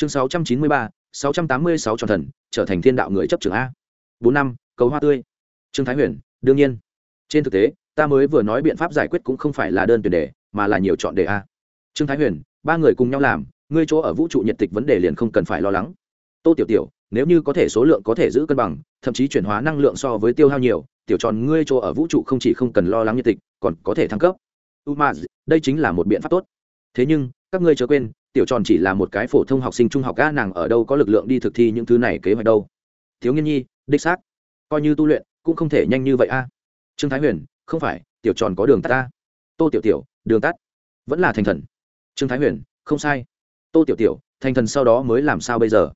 chương sáu trăm chín mươi ba, sáu trăm tám mươi sáu tròn thần, trở thành thiên đạo người chấp trưởng a. Bốn năm, cầu hoa tươi. Trương thái huyền, đương nhiên. Trên thực tế, ta mới vừa nói biện pháp giải quyết cũng không phải là đơn tuyển đề, mà là nhiều chọn đề a. Trương thái huyền, ba người cùng nhau làm, ngươi chỗ ở vũ trụ nhiệt tịch vấn đề liền không cần phải lo lắng. Tô tiểu tiểu, nếu như có thể số lượng có thể giữ cân bằng, thậm chí chuyển hóa năng lượng so với tiêu hao nhiều, tiểu tròn ngươi chỗ ở vũ trụ không chỉ không cần lo lắng nhiệt tịch, còn có thể thăng cấp. Umaz, đây chính là một biện pháp tốt. Thế nhưng các ngươi chớ quên, tiểu tròn chỉ là một cái phổ thông học sinh trung học ga nàng ở đâu có lực lượng đi thực thi những thứ này kế hoạch đâu. Thiếu nghiên nhi, đích xác. Coi như tu luyện, cũng không thể nhanh như vậy a. Trương thái huyền, không phải, tiểu tròn có đường tắt ta. Tô tiểu tiểu, đường tắt. Vẫn là thành thần. Trương thái huyền, không sai. Tô tiểu tiểu, thành thần sau đó mới làm sao bây giờ?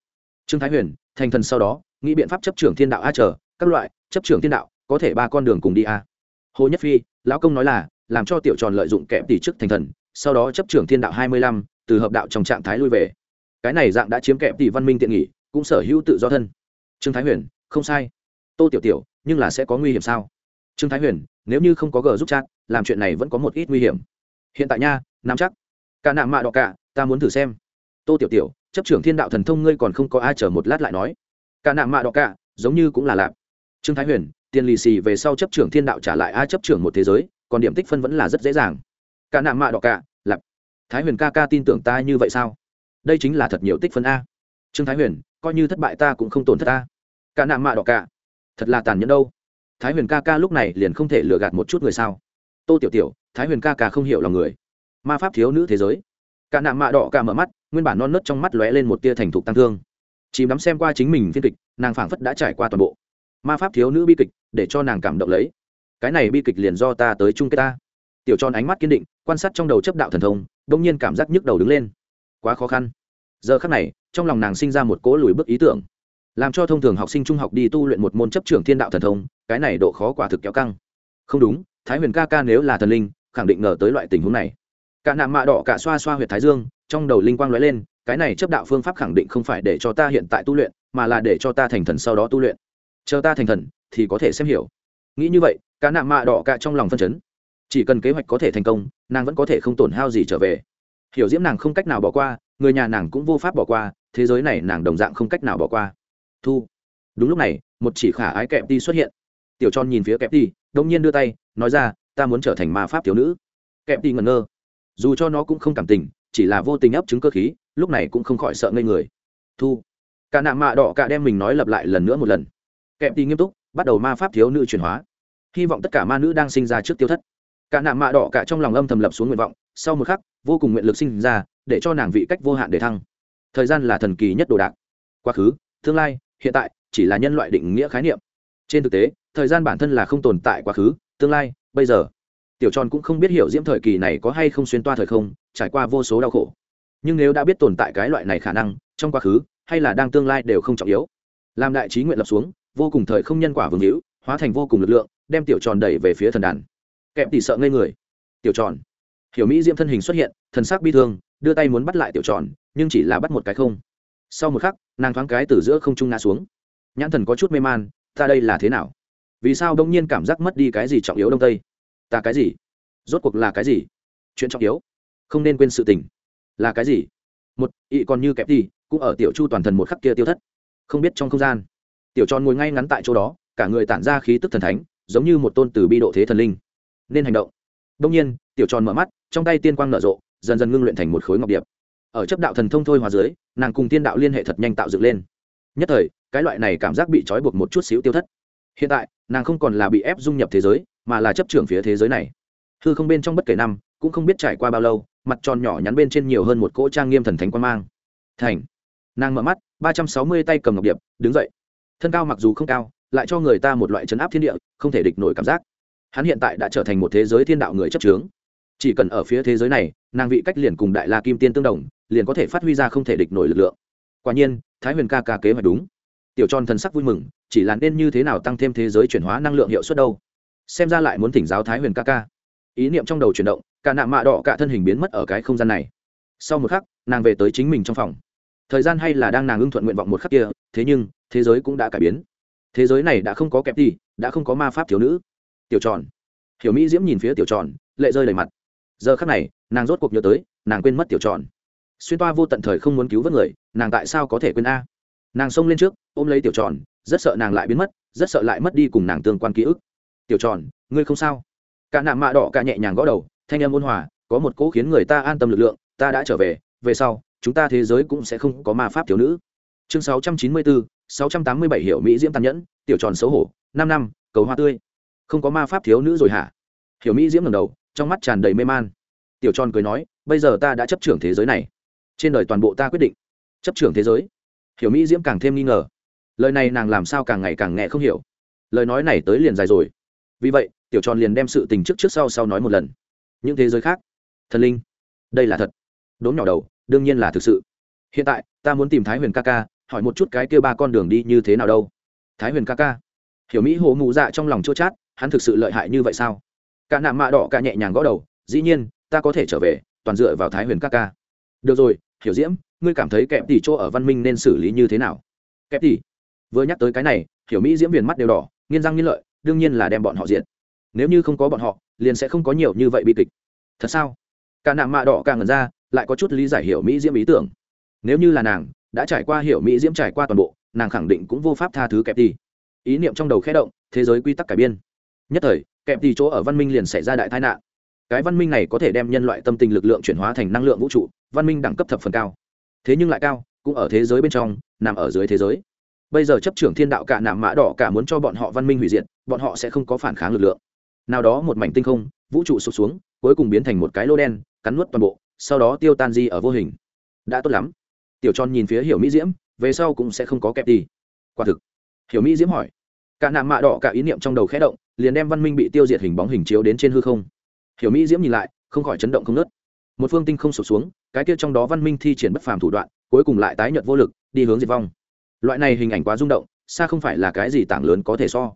Trương thái huyền, thành thần sau đó, nghĩ biện pháp chấp trưởng thiên đạo a chờ, các loại, chấp trưởng thiên đạo, có thể ba con đường cùng đi a. Hồ nhất phi, lão công nói là, làm cho tiểu tròn lợi dụng kẹp tỷ chức thành thần sau đó chấp trưởng thiên đạo hai mươi lăm, từ hợp đạo trong trạng thái lui về. Cái này dạng đã chiếm kẹp tỷ văn minh tiện nghỉ cũng sở hữu tự do thân. Trương thái huyền, không sai. Tô tiểu tiểu, nhưng là sẽ có nguy hiểm sao? Trương thái huyền, nếu như không có gờ giúp chat, làm chuyện này vẫn có một ít nguy hiểm. Hiện tại nha, nắm chắc. Cả nạm mạ đọ cả, ta muốn thử xem. Tô tiểu tiểu, chấp trưởng thiên đạo thần thông ngươi còn không có ai chờ một lát lại nói. Cả nạm mạ đọ cả, giống như cũng là lạp trương thái huyền, tiền lì xì về sau chấp trưởng thiên đạo trả lại ai chấp trưởng một thế giới, còn điểm tích phân vẫn là rất dễ dàng cả nạ mạ đỏ cả, lạp. Thái huyền ca ca tin tưởng ta như vậy sao? Đây chính là thật nhiều tích phân a. Trương thái huyền, coi như thất bại ta cũng không tổn thất ta cả nạ mạ đỏ cả. Thật là tàn nhẫn đâu. Thái huyền ca ca lúc này liền không thể lừa gạt một chút người sao? Tô tiểu tiểu, thái huyền ca ca không hiểu lòng người. Ma pháp thiếu nữ thế giới. Cả nạ mạ đỏ cả mở mắt, nguyên bản non nớt trong mắt lóe lên một tia thành thục tăng thương. Chìm đắm xem qua chính mình phiên kịch, nàng phảng phất đã trải qua toàn bộ. Ma pháp thiếu nữ bi kịch, để cho nàng cảm động lấy. Cái này bi kịch liền do ta tới chung kết ta tiểu tròn ánh mắt kiên định, quan sát trong đầu chấp đạo thần thông đông nhiên cảm giác nhức đầu đứng lên. Quá khó khăn. Giờ khắc này, trong lòng nàng sinh ra một cỗ lùi bước ý tưởng, làm cho thông thường học sinh trung học đi tu luyện một môn chấp trưởng thiên đạo thần thông, cái này độ khó quả thực kéo căng. Không đúng, thái huyền ca ca nếu là thần linh, khẳng định ngờ tới loại tình huống này. Cả nạm mạ đỏ, cả xoa xoa huyệt thái dương, trong đầu linh quang lóe lên, cái này chấp đạo phương pháp khẳng định không phải để cho ta hiện tại tu luyện, mà là để cho ta thành thần sau đó tu luyện. Chờ ta thành thần, thì có thể xem hiểu. Nghĩ như vậy, cả nạm mạ đỏ cả trong lòng phân chấn chỉ cần kế hoạch có thể thành công, nàng vẫn có thể không tổn hao gì trở về. Hiểu diễm nàng không cách nào bỏ qua, người nhà nàng cũng vô pháp bỏ qua, thế giới này nàng đồng dạng không cách nào bỏ qua. Thu. Đúng lúc này, một chỉ khả ái kẹp ti xuất hiện. Tiểu tròn nhìn phía kẹp ti đông nhiên đưa tay, nói ra, ta muốn trở thành ma pháp thiếu nữ. Kẹp ti ngẩn ngơ. Dù cho nó cũng không cảm tình, chỉ là vô tình ấp chứng cơ khí, lúc này cũng không khỏi sợ ngây người. Thu. Cả nạ mạ đỏ cả đem mình nói lặp lại lần nữa một lần. Kẹp ti nghiêm túc, bắt đầu ma pháp thiếu nữ chuyển hóa. Hy vọng tất cả ma nữ đang sinh ra trước tiêu thất cả nạ mạ đỏ cả trong lòng âm thầm lập xuống nguyện vọng, sau một khắc, vô cùng nguyện lực sinh ra, để cho nàng vị cách vô hạn để thăng. Thời gian là thần kỳ nhất đồ đạc. Quá khứ, tương lai, hiện tại, chỉ là nhân loại định nghĩa khái niệm. Trên thực tế, thời gian bản thân là không tồn tại quá khứ, tương lai, bây giờ. Tiểu tròn cũng không biết hiểu diễm thời kỳ này có hay không xuyên toa thời không, trải qua vô số đau khổ. Nhưng nếu đã biết tồn tại cái loại này khả năng, trong quá khứ, hay là đang tương lai đều không trọng yếu. Làm đại trí nguyện lập xuống, vô cùng thời không nhân quả vương hữu, hóa thành vô cùng lực lượng, đem tiểu tròn đẩy về phía thần đàn kẹp tỉ sợ ngây người. Tiểu tròn. Hiểu mỹ diễm thân hình xuất hiện, thần sắc bi thương, đưa tay muốn bắt lại tiểu tròn, nhưng chỉ là bắt một cái không. Sau một khắc, nàng thoáng cái từ giữa không trung ngã xuống. Nhãn thần có chút mê man, ta đây là thế nào? Vì sao đông nhiên cảm giác mất đi cái gì trọng yếu đông tây? Ta cái gì? Rốt cuộc là cái gì? Chuyện trọng yếu. Không nên quên sự tình. Là cái gì? Một, ị còn như kẹp đi, cũng ở tiểu chu toàn thần một khắc kia tiêu thất. Không biết trong không gian. Tiểu tròn ngồi ngay ngắn tại chỗ đó, cả người tản ra khí tức thần thánh, giống như một tôn từ bi độ thế thần linh nên hành động. Đông nhiên, tiểu tròn mở mắt, trong tay tiên quang nở rộ, dần dần ngưng luyện thành một khối ngọc điệp. Ở chấp đạo thần thông thôi hòa dưới, nàng cùng tiên đạo liên hệ thật nhanh tạo dựng lên. Nhất thời, cái loại này cảm giác bị trói buộc một chút xíu tiêu thất. Hiện tại, nàng không còn là bị ép dung nhập thế giới, mà là chấp trưởng phía thế giới này. Hư không bên trong bất kể năm, cũng không biết trải qua bao lâu, mặt tròn nhỏ nhắn bên trên nhiều hơn một cỗ trang nghiêm thần thánh quan mang. Thành. Nàng mở mắt, ba trăm sáu mươi tay cầm ngọc điệp, đứng dậy. Thân cao mặc dù không cao, lại cho người ta một loại chấn áp thiên địa, không thể địch nổi cảm giác hắn hiện tại đã trở thành một thế giới thiên đạo người chấp trướng chỉ cần ở phía thế giới này, nàng vị cách liền cùng đại la kim tiên tương đồng, liền có thể phát huy ra không thể địch nổi lực lượng. Quả nhiên, thái huyền ca ca kế hoạch đúng. Tiểu tròn thần sắc vui mừng, chỉ là nên như thế nào tăng thêm thế giới chuyển hóa năng lượng hiệu suất đâu? Xem ra lại muốn thỉnh giáo thái huyền ca ca. Ý niệm trong đầu chuyển động, cả nạ mạ đỏ cả thân hình biến mất ở cái không gian này. Sau một khắc, nàng về tới chính mình trong phòng. Thời gian hay là đang nàng ưng thuận nguyện vọng một khắc kia, thế nhưng, thế giới cũng đã cải biến. Thế giới này đã không có kẹp đi, đã không có ma pháp thiếu nữ tiểu tròn. Hiểu mỹ diễm nhìn phía tiểu tròn lệ rơi đầy mặt. Giờ khắc này nàng rốt cuộc nhớ tới nàng quên mất tiểu tròn. Xuyên toa vô tận thời không muốn cứu vớt người nàng tại sao có thể quên a? Nàng xông lên trước ôm lấy tiểu tròn rất sợ nàng lại biến mất rất sợ lại mất đi cùng nàng tương quan ký ức. Tiểu tròn ngươi không sao? Cả nạ mạ đỏ cả nhẹ nhàng gõ đầu thanh em ôn hòa có một cỗ khiến người ta an tâm lực lượng ta đã trở về về sau chúng ta thế giới cũng sẽ không có ma pháp thiếu nữ. Chương 694, 687 hiệu mỹ diễm tàn nhẫn tiểu tròn xấu hổ năm năm cầu hoa tươi không có ma pháp thiếu nữ rồi hả? Hiểu mỹ diễm ngầm đầu, trong mắt tràn đầy mê man. Tiểu tròn cười nói, bây giờ ta đã chấp trưởng thế giới này. Trên đời toàn bộ ta quyết định. Chấp trưởng thế giới? Hiểu mỹ diễm càng thêm nghi ngờ. Lời này nàng làm sao càng ngày càng nghe không hiểu. Lời nói này tới liền dài rồi. Vì vậy, tiểu tròn liền đem sự tình trước trước sau sau nói một lần. Những thế giới khác? Thần linh. Đây là thật. Đốm nhỏ đầu, đương nhiên là thực sự. Hiện tại, ta muốn tìm thái huyền ca ca, hỏi một chút cái kêu ba con đường đi như thế nào đâu. Thái huyền ca ca. Hiểu mỹ hồ mụ dạ trong lòng chua chát hắn thực sự lợi hại như vậy sao? Cả nạ mạ đỏ cả nhẹ nhàng gõ đầu, dĩ nhiên, ta có thể trở về, toàn dựa vào thái huyền các ca. Được rồi, hiểu diễm, ngươi cảm thấy kẹp tỷ chỗ ở văn minh nên xử lý như thế nào? Kẹp tỷ vừa nhắc tới cái này, hiểu mỹ diễm viền mắt đều đỏ, nghiên răng nghiên lợi, đương nhiên là đem bọn họ diện nếu như không có bọn họ, liền sẽ không có nhiều như vậy bi kịch. Thật sao? Cả nạ mạ đỏ càng ngần ra, lại có chút lý giải hiểu mỹ diễm ý tưởng. Nếu như là nàng, đã trải qua hiểu mỹ diễm trải qua toàn bộ, nàng khẳng định cũng vô pháp tha thứ kẹp tỷ ý niệm trong đầu khẽ động, thế giới quy tắc cải biên nhất thời, kẹp thì chỗ ở văn minh liền xảy ra đại tai nạn. Cái văn minh này có thể đem nhân loại tâm tình lực lượng chuyển hóa thành năng lượng vũ trụ, văn minh đẳng cấp thập phần cao. Thế nhưng lại cao, cũng ở thế giới bên trong, nằm ở dưới thế giới. Bây giờ chấp trưởng thiên đạo cả nạm mã đỏ cả muốn cho bọn họ văn minh hủy diệt, bọn họ sẽ không có phản kháng lực lượng. Nào đó một mảnh tinh không, vũ trụ sụp xuống, cuối cùng biến thành một cái lô đen, cắn nuốt toàn bộ, sau đó tiêu tan di ở vô hình. Đã tốt lắm. Tiểu tròn nhìn phía hiểu mỹ diễm, về sau cũng sẽ không có kẹp đi. Quả thực. Hiểu mỹ diễm hỏi cả nạm mạ đỏ cả ý niệm trong đầu khẽ động, liền đem văn minh bị tiêu diệt hình bóng hình chiếu đến trên hư không. Hiểu mỹ diễm nhìn lại, không khỏi chấn động không nớt một phương tinh không sụp xuống, cái kia trong đó văn minh thi triển bất phàm thủ đoạn, cuối cùng lại tái nhợt vô lực, đi hướng diệt vong. Loại này hình ảnh quá rung động, xa không phải là cái gì tảng lớn có thể so.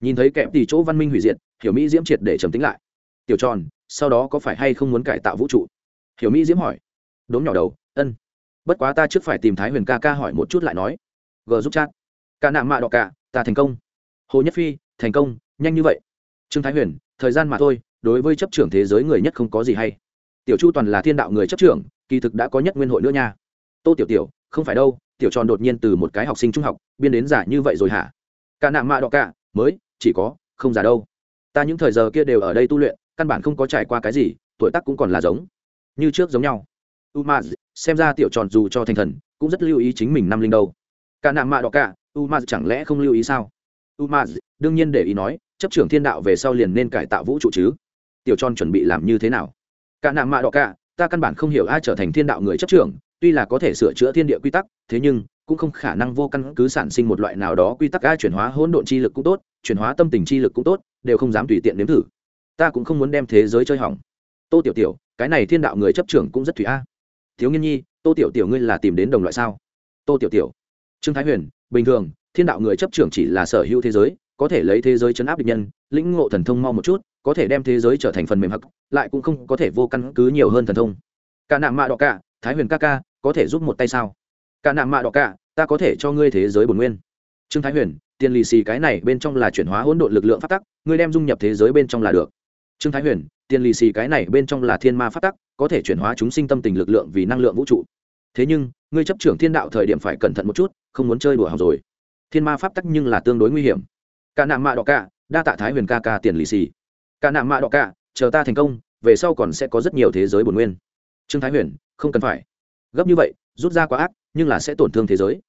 Nhìn thấy kẹp tỷ chỗ văn minh hủy diệt, hiểu mỹ diễm triệt để trầm tính lại. Tiểu tròn, sau đó có phải hay không muốn cải tạo vũ trụ? Hiểu mỹ diễm hỏi. Đốm nhỏ đầu, ân. Bất quá ta trước phải tìm thái huyền ca ca hỏi một chút lại nói. G giúp chat. Ca nạ mạ đọ cả, ta thành công hồ nhất phi, thành công, nhanh như vậy. Trương thái huyền, thời gian mà thôi, đối với chấp trưởng thế giới người nhất không có gì hay. Tiểu chu toàn là thiên đạo người chấp trưởng, kỳ thực đã có nhất nguyên hội nữa nha. Tô tiểu tiểu, không phải đâu, tiểu tròn đột nhiên từ một cái học sinh trung học, biên đến giả như vậy rồi hả? Cả nạ mạ đọ cả, mới, chỉ có, không giả đâu. Ta những thời giờ kia đều ở đây tu luyện, căn bản không có trải qua cái gì, tuổi tác cũng còn là giống, như trước giống nhau. U ma xem ra tiểu tròn dù cho thành thần, cũng rất lưu ý chính mình năm linh đâu. Cả nạ mạ đọ cả u ma chẳng lẽ không lưu ý sao? Umaz, đương nhiên để ý nói, chấp trưởng thiên đạo về sau liền nên cải tạo vũ trụ chứ. Tiểu tròn chuẩn bị làm như thế nào? Cả nạ mạ đọ cả, ta căn bản không hiểu ai trở thành thiên đạo người chấp trưởng, tuy là có thể sửa chữa thiên địa quy tắc, thế nhưng, cũng không khả năng vô căn cứ sản sinh một loại nào đó quy tắc ai chuyển hóa hỗn độn chi lực cũng tốt, chuyển hóa tâm tình chi lực cũng tốt, đều không dám tùy tiện nếm thử. Ta cũng không muốn đem thế giới chơi hỏng. Tô tiểu tiểu, cái này thiên đạo người chấp trưởng cũng rất thủy a. Thiếu nghiên nhi, tô tiểu tiểu ngươi là tìm đến đồng loại sao? Tô tiểu tiểu. Trương thái huyền, bình thường thiên đạo người chấp trưởng chỉ là sở hữu thế giới, có thể lấy thế giới chấn áp địch nhân, lĩnh ngộ thần thông mau một chút, có thể đem thế giới trở thành phần mềm hắc, lại cũng không có thể vô căn cứ nhiều hơn thần thông. Cả nạ mạ đọ cả, thái huyền ca ca, có thể giúp một tay sao? Cả nạ mạ đọ cả, ta có thể cho ngươi thế giới bổn nguyên. Trương thái huyền tiền lì xì cái này bên trong là chuyển hóa hỗn độn lực lượng phát tắc, ngươi đem dung nhập thế giới bên trong là được. Trương thái huyền tiền lì xì cái này bên trong là thiên ma phát tắc, có thể chuyển hóa chúng sinh tâm tình lực lượng vì năng lượng vũ trụ. Thế nhưng, ngươi chấp trưởng thiên đạo thời điểm phải cẩn thận một chút, không muốn chơi đùa học rồi thiên ma pháp tắc nhưng là tương đối nguy hiểm. Cả nạ mạ đọ cả, đa tạ thái huyền ca ca tiền lì xì. Cả nạ mạ đọ cả, chờ ta thành công, về sau còn sẽ có rất nhiều thế giới bổn nguyên. Trương thái huyền, không cần phải. Gấp như vậy, rút ra quá ác, nhưng là sẽ tổn thương thế giới.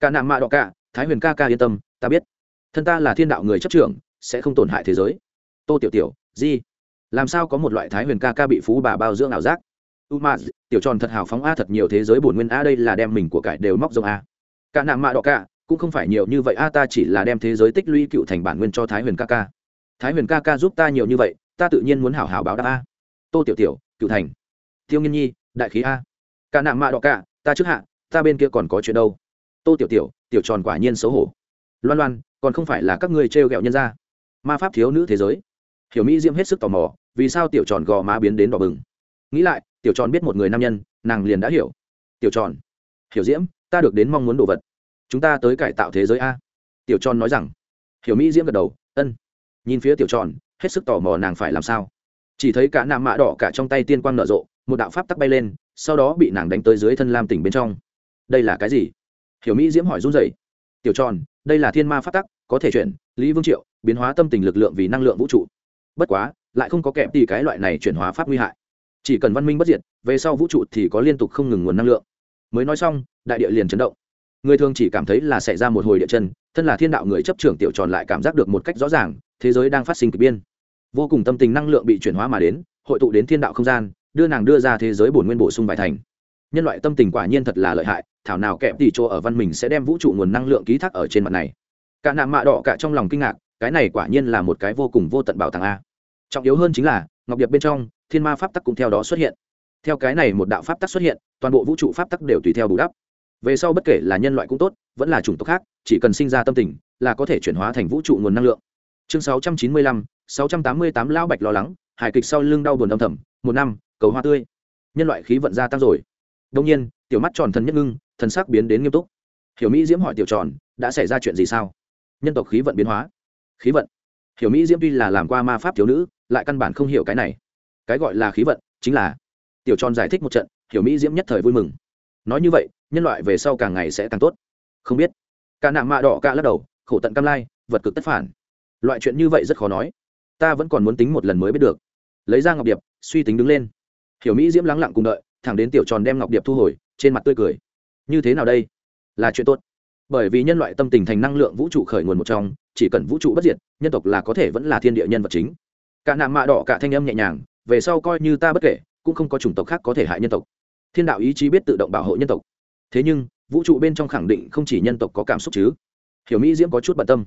Cả nạ mạ đọ cả, thái huyền ca ca yên tâm, ta biết. Thân ta là thiên đạo người chấp trưởng, sẽ không tổn hại thế giới. Tô tiểu tiểu, di. Làm sao có một loại thái huyền ca ca bị phú bà bao dưỡng ảo giác? U ma, tiểu tròn thật hào phóng a, thật nhiều thế giới bổn nguyên a, đây là đem mình của cải đều móc rồng a. Cả nạ mạ đọ cả cũng không phải nhiều như vậy. A, ta chỉ là đem thế giới tích lũy cựu thành bản nguyên cho thái huyền ca ca. Thái huyền ca ca giúp ta nhiều như vậy, ta tự nhiên muốn hảo hảo báo đáp a. Tô tiểu tiểu, cựu thành. Tiêu nghiên nhi, đại khí a. Cả nạm mạ đọ cả, ta trước hạ, ta bên kia còn có chuyện đâu. Tô tiểu tiểu tiểu tròn quả nhiên xấu hổ. Loan loan, còn không phải là các ngươi trêu ghẹo nhân ra ma pháp thiếu nữ thế giới. Hiểu mỹ diễm hết sức tò mò, vì sao tiểu tròn gò má biến đến đỏ bừng? Nghĩ lại, tiểu tròn biết một người nam nhân, nàng liền đã hiểu. Tiểu tròn. Hiểu diễm, ta được đến mong muốn đồ vật chúng ta tới cải tạo thế giới a. Tiểu tròn nói rằng. Hiểu mỹ diễm gật đầu, ân. Nhìn phía tiểu tròn, hết sức tò mò nàng phải làm sao. Chỉ thấy cả nạm mạ đỏ cả trong tay tiên quang nở rộ, một đạo pháp tắc bay lên, sau đó bị nàng đánh tới dưới thân lam tỉnh bên trong. Đây là cái gì? Hiểu mỹ diễm hỏi run rẩy. Tiểu tròn, đây là thiên ma pháp tắc, có thể chuyển, lý vương triệu, biến hóa tâm tình lực lượng vì năng lượng vũ trụ. Bất quá, lại không có kẹp tì cái loại này chuyển hóa pháp nguy hại. Chỉ cần văn minh bất diệt, về sau vũ trụ thì có liên tục không ngừng nguồn năng lượng. Mới nói xong, đại địa liền chấn động người thường chỉ cảm thấy là xảy ra một hồi địa chân, thân là thiên đạo người chấp trưởng tiểu tròn lại cảm giác được một cách rõ ràng, thế giới đang phát sinh kịch biên. Vô cùng tâm tình năng lượng bị chuyển hóa mà đến, hội tụ đến thiên đạo không gian, đưa nàng đưa ra thế giới bổn nguyên bổ sung bài thành. Nhân loại tâm tình quả nhiên thật là lợi hại, thảo nào kẹp tỷ chỗ ở văn mình sẽ đem vũ trụ nguồn năng lượng ký thác ở trên mặt này. Cả nạm mạ đỏ cả trong lòng kinh ngạc, cái này quả nhiên là một cái vô cùng vô tận bảo tàng a. Trọng yếu hơn chính là, ngọc điệp bên trong, thiên ma pháp tắc cũng theo đó xuất hiện. Theo cái này một đạo pháp tắc xuất hiện, toàn bộ vũ trụ pháp tắc đều tùy theo bù đắp về sau bất kể là nhân loại cũng tốt vẫn là chủng tộc khác chỉ cần sinh ra tâm tình là có thể chuyển hóa thành vũ trụ nguồn năng lượng. Chương 695, 688 lão bạch lo lắng hài kịch sau lưng đau buồn âm thầm một năm cầu hoa tươi. Nhân loại khí vận gia tăng rồi. Đông nhiên tiểu mắt tròn thần nhất ngưng thần sắc biến đến nghiêm túc. Hiểu mỹ diễm hỏi tiểu tròn đã xảy ra chuyện gì sao? Nhân tộc khí vận biến hóa. Khí vận. Hiểu mỹ diễm tuy là làm qua ma pháp thiếu nữ lại căn bản không hiểu cái này. Cái gọi là khí vận chính là tiểu tròn giải thích một trận hiểu mỹ diễm nhất thời vui mừng. Nói như vậy nhân loại về sau càng ngày sẽ càng tốt. Không biết. Cả nạ mạ đỏ cả lắc đầu, khổ tận cam lai, vật cực tất phản. Loại chuyện như vậy rất khó nói. Ta vẫn còn muốn tính một lần mới biết được. Lấy ra ngọc điệp, suy tính đứng lên. Hiểu mỹ diễm lắng lặng cùng đợi, thẳng đến tiểu tròn đem ngọc điệp thu hồi, trên mặt tươi cười. Như thế nào đây? Là chuyện tốt. Bởi vì nhân loại tâm tình thành năng lượng vũ trụ khởi nguồn một trong, chỉ cần vũ trụ bất diệt, nhân tộc là có thể vẫn là thiên địa nhân vật chính. Cả nạ mạ đỏ cả thanh âm nhẹ nhàng, về sau coi như ta bất kể, cũng không có chủng tộc khác có thể hại nhân tộc. Thiên đạo ý chí biết tự động bảo hộ nhân tộc thế nhưng vũ trụ bên trong khẳng định không chỉ nhân tộc có cảm xúc chứ. Hiểu mỹ diễm có chút bận tâm.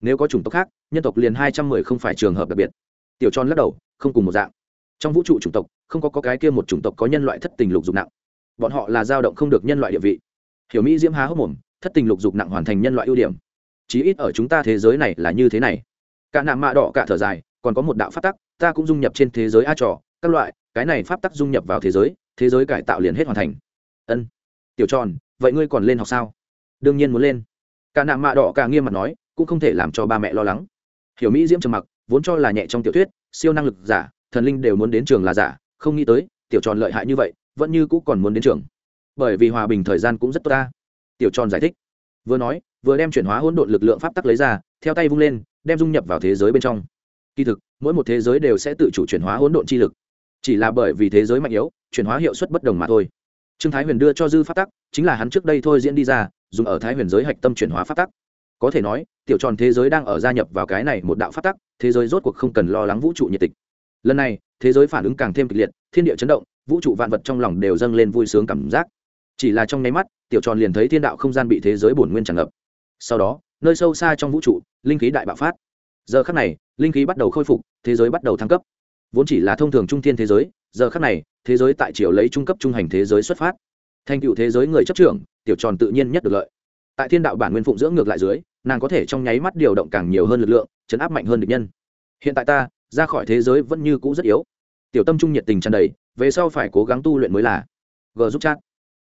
Nếu có chủng tộc khác nhân tộc liền hai trăm mười không phải trường hợp đặc biệt. Tiểu tròn lắc đầu không cùng một dạng. Trong vũ trụ chủng tộc không có, có cái kia một chủng tộc có nhân loại thất tình lục dục nặng. Bọn họ là dao động không được nhân loại địa vị. Hiểu mỹ diễm há hốc mồm thất tình lục dục nặng hoàn thành nhân loại ưu điểm. Chí ít ở chúng ta thế giới này là như thế này. Cả nạ mạ đỏ cả thở dài còn có một đạo pháp tắc ta cũng dung nhập trên thế giới a trò các loại cái này pháp tắc dung nhập vào thế giới thế giới cải tạo liền hết hoàn thành. Ân tiểu tròn, vậy ngươi còn lên học sao? Đương nhiên muốn lên. Cả nạ mạ đỏ cả nghiêm mặt nói, cũng không thể làm cho ba mẹ lo lắng. Hiểu mỹ diễm trầm mặc, vốn cho là nhẹ trong tiểu thuyết, siêu năng lực giả, thần linh đều muốn đến trường là giả, không nghĩ tới, tiểu tròn lợi hại như vậy, vẫn như cũ còn muốn đến trường. Bởi vì hòa bình thời gian cũng rất tốt ta. Tiểu tròn giải thích. Vừa nói, vừa đem chuyển hóa hỗn độn lực lượng pháp tắc lấy ra, theo tay vung lên, đem dung nhập vào thế giới bên trong. Kỳ thực, mỗi một thế giới đều sẽ tự chủ chuyển hóa hỗn độn chi lực. Chỉ là bởi vì thế giới mạnh yếu, chuyển hóa hiệu suất bất đồng mà thôi trương thái huyền đưa cho dư Phát tắc, chính là hắn trước đây thôi diễn đi ra, dùng ở thái huyền giới hạch tâm chuyển hóa Phát tắc. Có thể nói, tiểu tròn thế giới đang ở gia nhập vào cái này một đạo Phát tắc, thế giới rốt cuộc không cần lo lắng vũ trụ nhiệt tịch. Lần này, thế giới phản ứng càng thêm kịch liệt, thiên địa chấn động, vũ trụ vạn vật trong lòng đều dâng lên vui sướng cảm giác. Chỉ là trong nháy mắt, tiểu tròn liền thấy thiên đạo không gian bị thế giới bổn nguyên tràn ngập. Sau đó, nơi sâu xa trong vũ trụ, linh khí đại bạo phát. Giờ khắc này, linh khí bắt đầu khôi phục, thế giới bắt đầu thăng cấp. Vốn chỉ là thông thường trung thiên thế giới giờ khắc này, thế giới tại triều lấy trung cấp trung hành thế giới xuất phát. Thành cựu thế giới người chấp trưởng, tiểu tròn tự nhiên nhất được lợi. Tại thiên đạo bản nguyên phụng dưỡng ngược lại dưới, nàng có thể trong nháy mắt điều động càng nhiều hơn lực lượng, chấn áp mạnh hơn địch nhân. Hiện tại ta, ra khỏi thế giới vẫn như cũ rất yếu. Tiểu tâm trung nhiệt tình tràn đầy, về sau phải cố gắng tu luyện mới là. G giúp chat.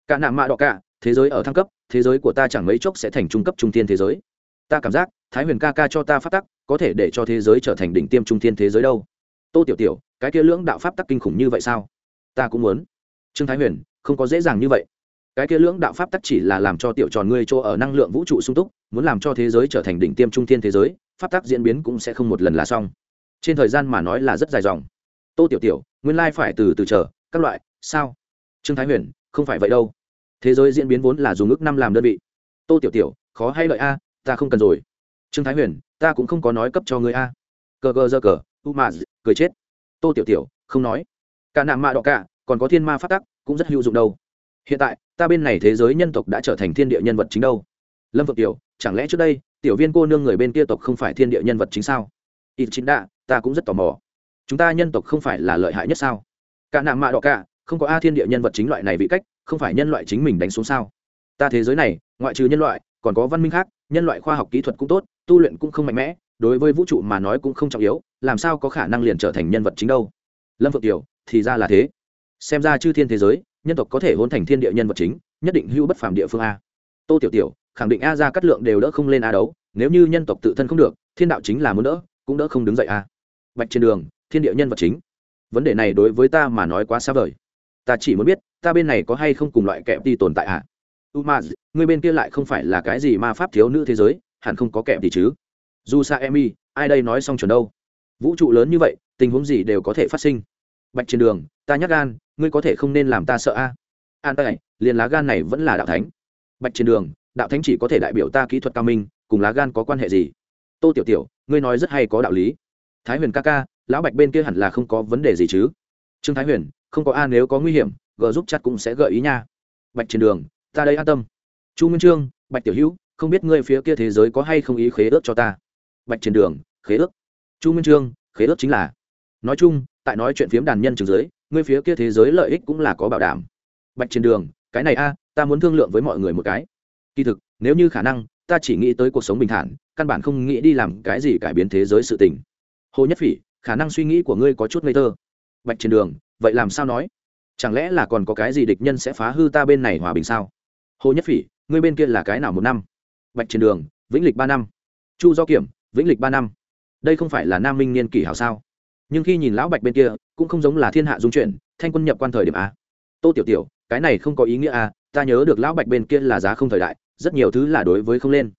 Cả nạ mạ đọ cả, thế giới ở thăng cấp, thế giới của ta chẳng mấy chốc sẽ thành trung cấp trung tiên thế giới. Ta cảm giác, thái huyền ca ca cho ta phát tắc, có thể để cho thế giới trở thành đỉnh tiêm trung tiên thế giới đâu. Tô tiểu tiểu cái kia lưỡng đạo pháp tắc kinh khủng như vậy sao? Ta cũng muốn. Trương thái huyền, không có dễ dàng như vậy. Cái kia lưỡng đạo pháp tắc chỉ là làm cho tiểu tròn ngươi chỗ ở năng lượng vũ trụ sung túc, muốn làm cho thế giới trở thành đỉnh tiêm trung thiên thế giới, pháp tắc diễn biến cũng sẽ không một lần là xong. Trên thời gian mà nói là rất dài dòng. Tô tiểu tiểu, nguyên lai phải từ từ chờ, các loại, sao? Trương thái huyền, không phải vậy đâu. Thế giới diễn biến vốn là dùng ước năm làm đơn vị. Tô tiểu tiểu, khó hay lợi a, ta không cần rồi. Trương thái huyền, ta cũng không có nói cấp cho người a. Cờ cờ dơ cờ u mà cười chết tô tiểu tiểu, không nói. Cả nạ mạ đọ cả, còn có thiên ma phát tắc, cũng rất hữu dụng đâu. Hiện tại, ta bên này thế giới nhân tộc đã trở thành thiên địa nhân vật chính đâu. Lâm phượng tiểu, chẳng lẽ trước đây, tiểu viên cô nương người bên kia tộc không phải thiên địa nhân vật chính sao? Ít chính đạ, ta cũng rất tò mò. Chúng ta nhân tộc không phải là lợi hại nhất sao? Cả nạ mạ đọ cả, không có a thiên địa nhân vật chính loại này vị cách, không phải nhân loại chính mình đánh xuống sao? Ta thế giới này, ngoại trừ nhân loại, còn có văn minh khác, nhân loại khoa học kỹ thuật cũng tốt, tu luyện cũng không mạnh mẽ, đối với vũ trụ mà nói cũng không trọng yếu làm sao có khả năng liền trở thành nhân vật chính đâu? Lâm phượng tiểu thì ra là thế. Xem ra chư thiên thế giới, nhân tộc có thể hôn thành thiên địa nhân vật chính, nhất định hưu bất phàm địa phương a. Tô tiểu tiểu, khẳng định a ra cắt lượng đều đỡ không lên a đấu, nếu như nhân tộc tự thân không được, thiên đạo chính là muốn đỡ, cũng đỡ không đứng dậy a. Bạch trên đường, thiên địa nhân vật chính. Vấn đề này đối với ta mà nói quá xa vời. Ta chỉ muốn biết, ta bên này có hay không cùng loại kẹp đi tồn tại ạ à? u ma ngươi bên kia lại không phải là cái gì ma pháp thiếu nữ thế giới, hẳn không có kẹp gì chứ. Dù sa emi, ai đây nói xong chuẩn đâu? Vũ trụ lớn như vậy, tình huống gì đều có thể phát sinh. Bạch trên đường, ta nhắc gan, ngươi có thể không nên làm ta sợ a. An tay liền lá gan này vẫn là đạo thánh. Bạch trên đường, đạo thánh chỉ có thể đại biểu ta kỹ thuật cao minh, cùng lá gan có quan hệ gì? Tô tiểu tiểu, ngươi nói rất hay có đạo lý. Thái huyền ca ca, lão bạch bên kia hẳn là không có vấn đề gì chứ? Trương thái huyền, không có a nếu có nguy hiểm g giúp chặt cũng sẽ gợi ý nha. Bạch trên đường, ta đây an tâm. Chu minh trương, bạch tiểu hữu, không biết ngươi phía kia thế giới có hay không ý khế ước cho ta? Bạch trên đường, khế ước? Chu minh trương, khế ước chính là. Nói chung, tại nói chuyện phiếm đàn nhân trường giới ngươi phía kia thế giới lợi ích cũng là có bảo đảm. Bạch trên đường, cái này a, ta muốn thương lượng với mọi người một cái. Kỳ thực, nếu như khả năng, ta chỉ nghĩ tới cuộc sống bình thản, căn bản không nghĩ đi làm cái gì cải biến thế giới sự tình. Hồ nhất phỉ, khả năng suy nghĩ của ngươi có chút ngây thơ. Bạch trên đường, vậy làm sao nói? Chẳng lẽ là còn có cái gì địch nhân sẽ phá hư ta bên này hòa bình sao? Hồ nhất phỉ, ngươi bên kia là cái nào một năm? Bạch trên đường, vĩnh lịch ba năm. Chu do kiểm, vĩnh lịch ba năm đây không phải là nam minh niên kỷ hảo sao? Nhưng khi nhìn lão bạch bên kia, cũng không giống là thiên hạ dung chuyển, thanh quân nhập quan thời điểm a. Tô tiểu tiểu, cái này không có ý nghĩa a, ta nhớ được lão bạch bên kia là giá không thời đại, rất nhiều thứ là đối với không lên.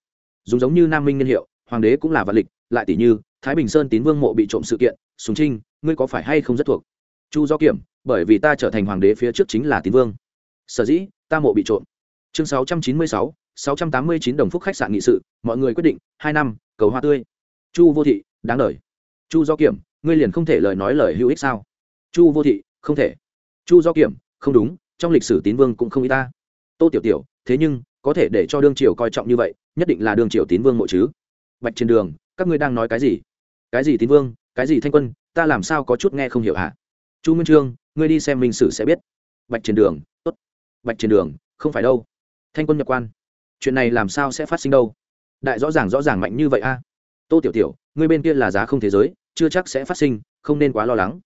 Dùng giống như nam minh niên hiệu, hoàng đế cũng là vạn lịch, lại tỷ như, thái bình sơn tín vương mộ bị trộm sự kiện súng trinh, ngươi có phải hay không rất thuộc? Chu do kiểm, bởi vì ta trở thành hoàng đế phía trước chính là tín vương. Sở dĩ, ta mộ bị trộm. Chương sáu trăm chín mươi sáu sáu trăm tám mươi chín đồng phúc khách sạn nghị sự, mọi người quyết định, hai năm, cầu hoa tươi. Chu vô thị đáng lời chu do kiểm, ngươi liền không thể lời nói lời hữu ích sao? Chu vô thị, không thể. Chu do kiểm, không đúng, trong lịch sử tín vương cũng không y ta. Tô tiểu tiểu, thế nhưng, có thể để cho đương triều coi trọng như vậy, nhất định là đương triều tín vương mộ chứ. Bạch trên đường, các ngươi đang nói cái gì? Cái gì tín vương, cái gì thanh quân, ta làm sao có chút nghe không hiểu hả? Chu minh trương, ngươi đi xem minh sử sẽ biết. Bạch trên đường, tốt. Bạch trên đường, không phải đâu. Thanh quân nhập quan. Chuyện này làm sao sẽ phát sinh đâu? Đại rõ ràng rõ ràng mạnh như vậy a tô tiểu tiểu, ngươi bên kia là giá không thế giới, chưa chắc sẽ phát sinh, không nên quá lo lắng.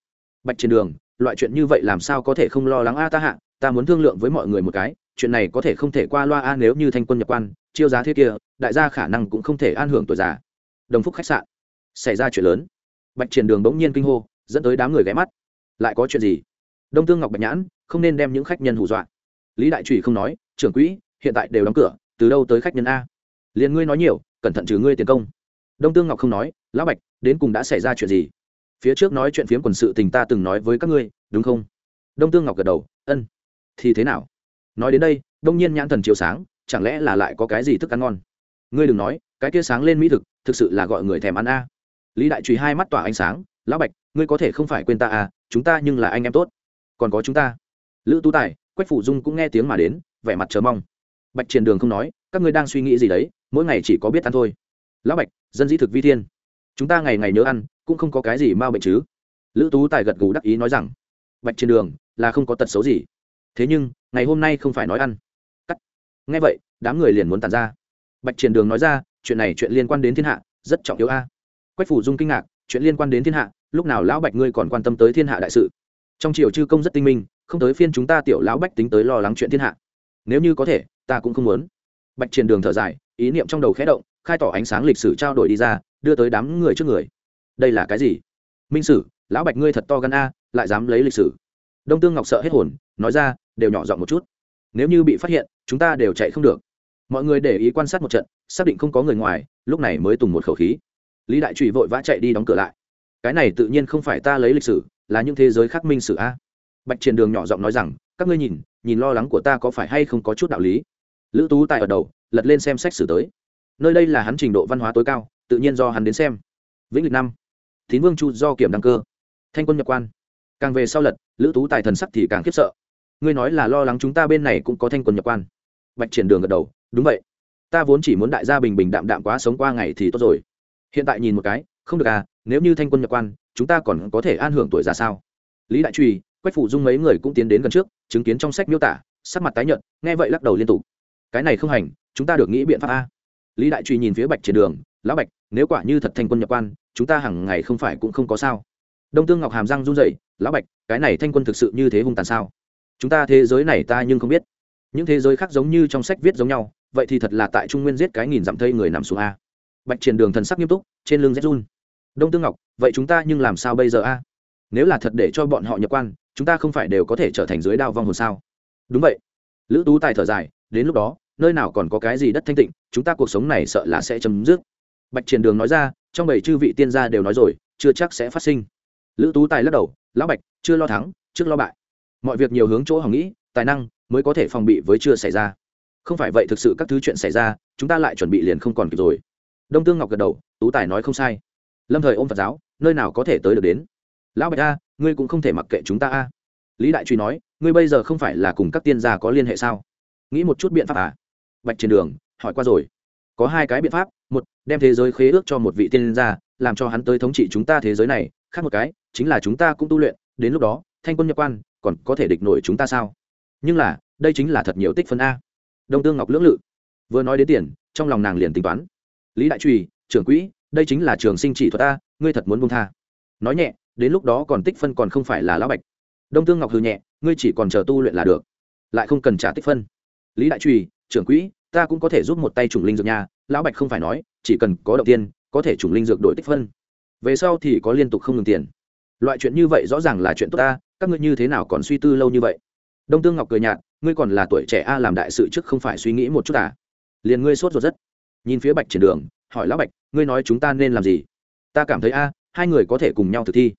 Bạch trên đường, loại chuyện như vậy làm sao có thể không lo lắng a ta hạ, ta muốn thương lượng với mọi người một cái, chuyện này có thể không thể qua loa a nếu như thanh quân nhập quan, chiêu giá thế kia, đại gia khả năng cũng không thể an hưởng tuổi già. Đồng phúc khách sạn, xảy ra chuyện lớn. Bạch triển đường bỗng nhiên kinh hô, dẫn tới đám người ghé mắt. Lại có chuyện gì? Đông tương ngọc bạch nhãn, không nên đem những khách nhân hù dọa. Lý đại trùy không nói, trưởng quỹ, hiện tại đều đóng cửa, từ đâu tới khách nhân a? Liền ngươi nói nhiều, cẩn thận trừ ngươi tiền công đông tương ngọc không nói, lão bạch, đến cùng đã xảy ra chuyện gì? Phía trước nói chuyện phiếm quần sự tình ta từng nói với các ngươi, đúng không? Đông tương ngọc gật đầu, ân. Thì thế nào? Nói đến đây, đông nhiên nhãn thần chiếu sáng, chẳng lẽ là lại có cái gì thức ăn ngon? Ngươi đừng nói, cái kia sáng lên mỹ thực thực sự là gọi người thèm ăn a. Lý đại trùy hai mắt tỏa ánh sáng, lão bạch, ngươi có thể không phải quên ta à chúng ta nhưng là anh em tốt. Còn có chúng ta. Lữ tú tài, quách phủ dung cũng nghe tiếng mà đến, vẻ mặt chờ mong. Bạch triền đường không nói, các ngươi đang suy nghĩ gì đấy, mỗi ngày chỉ có biết ăn thôi lão bạch, dân dĩ thực vi thiên. Chúng ta ngày ngày nhớ ăn, cũng không có cái gì m bệnh chứ. Lữ tú tài gật gù đắc ý nói rằng, bạch trên đường là không có tật xấu gì. Thế nhưng, ngày hôm nay không phải nói ăn. Cắt. Nghe vậy, đám người liền muốn tàn ra. Bạch triển đường nói ra, chuyện này chuyện liên quan đến thiên hạ, rất trọng yếu a. Quách phủ dung kinh ngạc, chuyện liên quan đến thiên hạ, lúc nào lão bạch ngươi còn quan tâm tới thiên hạ đại sự? Trong triều chư công rất tinh minh, không tới phiên chúng ta tiểu lão bách tính tới lo lắng chuyện thiên hạ. Nếu như có thể, ta cũng không muốn. Bạch triển đường thở dài ý niệm trong đầu khẽ động, khai tỏ ánh sáng lịch sử trao đổi đi ra, đưa tới đám người trước người. Đây là cái gì? Minh sử, lão bạch ngươi thật to gan a, lại dám lấy lịch sử. Đông tương ngọc sợ hết hồn, nói ra, đều nhỏ giọng một chút. Nếu như bị phát hiện, chúng ta đều chạy không được. Mọi người để ý quan sát một trận, xác định không có người ngoài, lúc này mới tùng một khẩu khí. Lý đại trụy vội vã chạy đi đóng cửa lại. Cái này tự nhiên không phải ta lấy lịch sử, là những thế giới khác minh sử a. Bạch triển đường nhỏ giọng nói rằng, các ngươi nhìn nhìn lo lắng của ta có phải hay không có chút đạo lý? Lữ tú tài ở đầu, lật lên xem sách sử tới. Nơi đây là hắn trình độ văn hóa tối cao, tự nhiên do hắn đến xem. Vĩnh lịch năm. Tín vương chu do kiểm đăng cơ. Thanh quân nhập quan. Càng về sau lật, lữ tú tài thần sắc thì càng khiếp sợ. Ngươi nói là lo lắng chúng ta bên này cũng có thanh quân nhập quan. Bạch triển đường gật đầu, đúng vậy. Ta vốn chỉ muốn đại gia bình bình đạm đạm quá sống qua ngày thì tốt rồi. Hiện tại nhìn một cái, không được à nếu như thanh quân nhập quan, chúng ta còn có thể an hưởng tuổi già sao? Lý đại trùy, quách phủ dung mấy người cũng tiến đến gần trước, chứng kiến trong sách miêu tả, sắc mặt tái nhợt, nghe vậy lắc đầu liên tục cái này không hành, chúng ta được nghĩ biện pháp a. Lý đại truy nhìn phía bạch triển đường, lão bạch, nếu quả như thật thanh quân nhập quan, chúng ta hàng ngày không phải cũng không có sao? Đông tương ngọc hàm răng run rẩy, lão bạch, cái này thanh quân thực sự như thế hung tàn sao? Chúng ta thế giới này ta nhưng không biết. Những thế giới khác giống như trong sách viết giống nhau, vậy thì thật là tại trung nguyên giết cái nghìn dặm thây người nằm xuống a. Bạch triển đường thần sắc nghiêm túc, trên lưng rét run. Đông tương ngọc, vậy chúng ta nhưng làm sao bây giờ a? Nếu là thật để cho bọn họ nhập quan, chúng ta không phải đều có thể trở thành dưới đao vong hồn sao? Đúng vậy. Lữ tú tài thở dài, đến lúc đó nơi nào còn có cái gì đất thanh tịnh, chúng ta cuộc sống này sợ là sẽ chấm dứt. Bạch triển đường nói ra, trong bảy chư vị tiên gia đều nói rồi, chưa chắc sẽ phát sinh. Lữ tú tài lắc đầu, lão bạch, chưa lo thắng, trước lo bại. Mọi việc nhiều hướng chỗ hỏng nghĩ, tài năng mới có thể phòng bị với chưa xảy ra. Không phải vậy thực sự các thứ chuyện xảy ra, chúng ta lại chuẩn bị liền không còn kịp rồi. Đông tương ngọc gật đầu, tú tài nói không sai. Lâm thời ôm phật giáo, nơi nào có thể tới được đến? Lão bạch a, ngươi cũng không thể mặc kệ chúng ta a. Lý đại truy nói, ngươi bây giờ không phải là cùng các tiên gia có liên hệ sao? Nghĩ một chút biện pháp à? Bạch trên đường, hỏi qua rồi. Có hai cái biện pháp, một, đem thế giới khế ước cho một vị tiên gia, làm cho hắn tới thống trị chúng ta thế giới này, khác một cái, chính là chúng ta cũng tu luyện, đến lúc đó, thanh quân nhập quan, còn có thể địch nổi chúng ta sao? Nhưng là, đây chính là thật nhiều tích phân a. Đông tương ngọc lưỡng lự. Vừa nói đến tiền, trong lòng nàng liền tính toán. Lý đại trùy, trưởng quỹ, đây chính là trường sinh chỉ thuật a, ngươi thật muốn buông tha. Nói nhẹ, đến lúc đó còn tích phân còn không phải là lão bạch. Đông tương ngọc hư nhẹ, ngươi chỉ còn chờ tu luyện là được. Lại không cần trả tích phân. Lý đại trùy trưởng quỹ, ta cũng có thể giúp một tay trùng linh dược nhà lão bạch không phải nói, chỉ cần có động tiên, có thể trùng linh dược đổi tích phân. Về sau thì có liên tục không ngừng tiền. Loại chuyện như vậy rõ ràng là chuyện tốt ta, các ngươi như thế nào còn suy tư lâu như vậy? Đông tương ngọc cười nhạt, ngươi còn là tuổi trẻ a, làm đại sự trước không phải suy nghĩ một chút à? Liền ngươi sốt ruột rất. Nhìn phía bạch triển đường, hỏi lão bạch, ngươi nói chúng ta nên làm gì? Ta cảm thấy a, hai người có thể cùng nhau thực thi.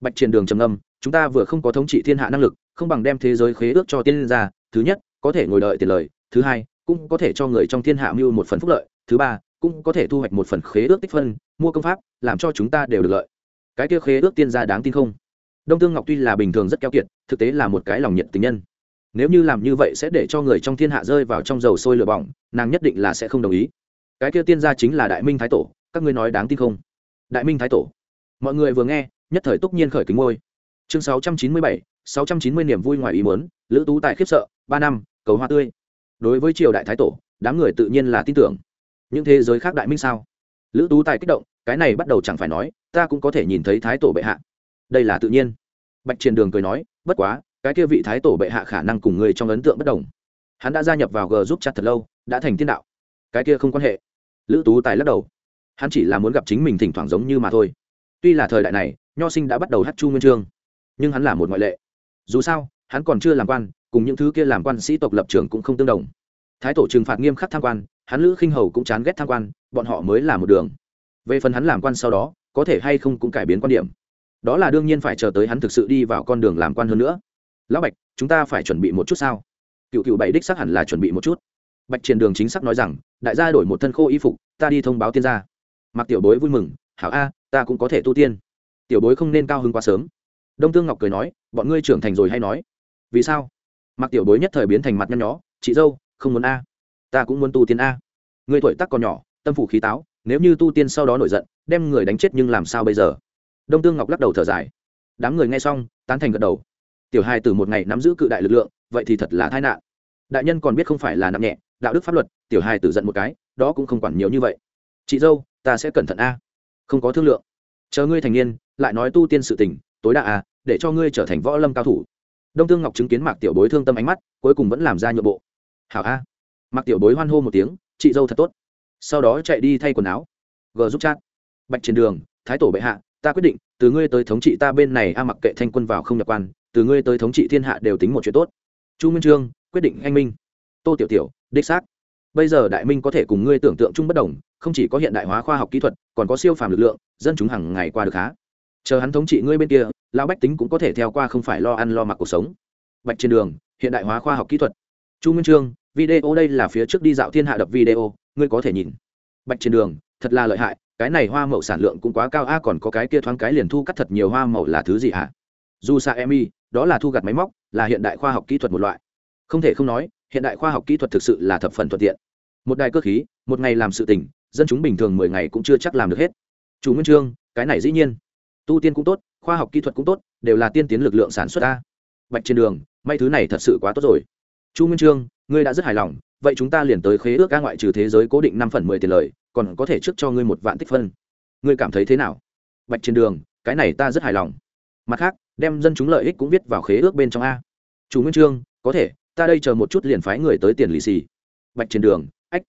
Bạch triển đường trầm ngâm, chúng ta vừa không có thống trị thiên hạ năng lực, không bằng đem thế giới khế ước cho tiên gia. Thứ nhất, có thể ngồi đợi tiền lời. Thứ hai cũng có thể cho người trong thiên hạ mưu một phần phúc lợi, thứ ba, cũng có thể thu hoạch một phần khế ước tích phân, mua công pháp, làm cho chúng ta đều được lợi. Cái kia khế ước tiên gia đáng tin không? Đông tương ngọc tuy là bình thường rất keo kiệt, thực tế là một cái lòng nhiệt tình nhân. Nếu như làm như vậy sẽ để cho người trong thiên hạ rơi vào trong dầu sôi lửa bỏng, nàng nhất định là sẽ không đồng ý. Cái kia tiên gia chính là đại minh thái tổ, các ngươi nói đáng tin không? Đại minh thái tổ. Mọi người vừa nghe, nhất thời túc nhiên khởi kính ngôi. Chương sáu trăm chín mươi bảy, sáu trăm chín mươi niềm vui ngoài ý muốn, lữ tú tại khiếp sợ, ba năm, cầu hoa tươi đối với triều đại thái tổ, đám người tự nhiên là tin tưởng. Những thế giới khác đại minh sao? Lữ tú tài kích động, cái này bắt đầu chẳng phải nói, ta cũng có thể nhìn thấy thái tổ bệ hạ. Đây là tự nhiên. Bạch triền đường cười nói, bất quá, cái kia vị thái tổ bệ hạ khả năng cùng người trong ấn tượng bất đồng. Hắn đã gia nhập vào g giúp chặt thật lâu, đã thành tiên đạo. Cái kia không quan hệ. Lữ tú tài lắc đầu. Hắn chỉ là muốn gặp chính mình thỉnh thoảng giống như mà thôi. Tuy là thời đại này, nho sinh đã bắt đầu hát chu nguyên trương nhưng hắn là một ngoại lệ. Dù sao, hắn còn chưa làm quan cùng những thứ kia làm quan sĩ tộc lập trường cũng không tương đồng. Thái tổ trừng phạt nghiêm khắc tham quan, hắn lữ khinh hầu cũng chán ghét tham quan, bọn họ mới là một đường. Về phần hắn làm quan sau đó, có thể hay không cũng cải biến quan điểm. Đó là đương nhiên phải chờ tới hắn thực sự đi vào con đường làm quan hơn nữa. Lão bạch, chúng ta phải chuẩn bị một chút sao? Cựu cựu bảy đích xác hẳn là chuẩn bị một chút. Bạch triển đường chính xác nói rằng, đại gia đổi một thân khô y phục, ta đi thông báo tiên gia. Mặc tiểu bối vui mừng, hảo a, ta cũng có thể tu tiên. Tiểu bối không nên cao hơn quá sớm. Đông tương ngọc cười nói, bọn ngươi trưởng thành rồi hay nói. Vì sao? Mặc tiểu bối nhất thời biến thành mặt nhăn nhó, chị dâu, không muốn a. Ta cũng muốn tu tiên a. Người tuổi tác còn nhỏ, tâm phủ khí táo, nếu như tu tiên sau đó nổi giận, đem người đánh chết nhưng làm sao bây giờ? Đông tương ngọc lắc đầu thở dài. Đám người nghe xong, tán thành gật đầu. Tiểu hai từ một ngày nắm giữ cự đại lực lượng, vậy thì thật là tai nạn. Đại nhân còn biết không phải là nặng nhẹ, đạo đức pháp luật, tiểu hai tử giận một cái, đó cũng không quản nhiều như vậy. Chị dâu, ta sẽ cẩn thận a. Không có thương lượng. Chờ ngươi thành niên, lại nói tu tiên sự tình, tối đa a, để cho ngươi trở thành võ lâm cao thủ đông thương ngọc chứng kiến mạc tiểu bối thương tâm ánh mắt, cuối cùng vẫn làm ra nhượng bộ. Hảo a. Mạc tiểu bối hoan hô một tiếng, chị dâu thật tốt. Sau đó chạy đi thay quần áo. G giúp chat. Bạch trên đường, thái tổ bệ hạ, ta quyết định, từ ngươi tới thống trị ta bên này a, mặc kệ thanh quân vào không nhập quan, từ ngươi tới thống trị thiên hạ đều tính một chuyện tốt. Chu minh trương, quyết định anh minh. Tô tiểu tiểu, đích xác. Bây giờ đại minh có thể cùng ngươi tưởng tượng chung bất đồng, không chỉ có hiện đại hóa khoa học kỹ thuật, còn có siêu phàm lực lượng, dân chúng hàng ngày qua được khá. Chờ hắn thống trị ngươi bên kia lão bách tính cũng có thể theo qua không phải lo ăn lo mặc cuộc sống. Bạch trên đường, hiện đại hóa khoa học kỹ thuật. Chu nguyên trương, video đây là phía trước đi dạo thiên hạ đập video, ngươi có thể nhìn. Bạch trên đường, thật là lợi hại, cái này hoa mậu sản lượng cũng quá cao, a, còn có cái kia thoáng cái liền thu cắt thật nhiều hoa mậu là thứ gì hả? Dù sa emi đó là thu gặt máy móc, là hiện đại khoa học kỹ thuật một loại. Không thể không nói, hiện đại khoa học kỹ thuật thực sự là thập phần thuận tiện. Một đài cơ khí, một ngày làm sự tình, dân chúng bình thường mười ngày cũng chưa chắc làm được hết. Chủ nguyên trương, cái này dĩ nhiên tu tiên cũng tốt, khoa học kỹ thuật cũng tốt, đều là tiên tiến lực lượng sản xuất ta bạch trên đường, may thứ này thật sự quá tốt rồi. Chu Minh trương, ngươi đã rất hài lòng, vậy chúng ta liền tới khế ước ca ngoại trừ thế giới cố định năm phần mười tiền lời, còn có thể trước cho ngươi một vạn tích phân. Ngươi cảm thấy thế nào? Bạch trên đường, cái này ta rất hài lòng. Mặt khác, đem dân chúng lợi ích cũng viết vào khế ước bên trong a. Chủ nguyên trương, có thể, ta đây chờ một chút liền phái người tới tiền lì xì. Bạch trên đường, ách,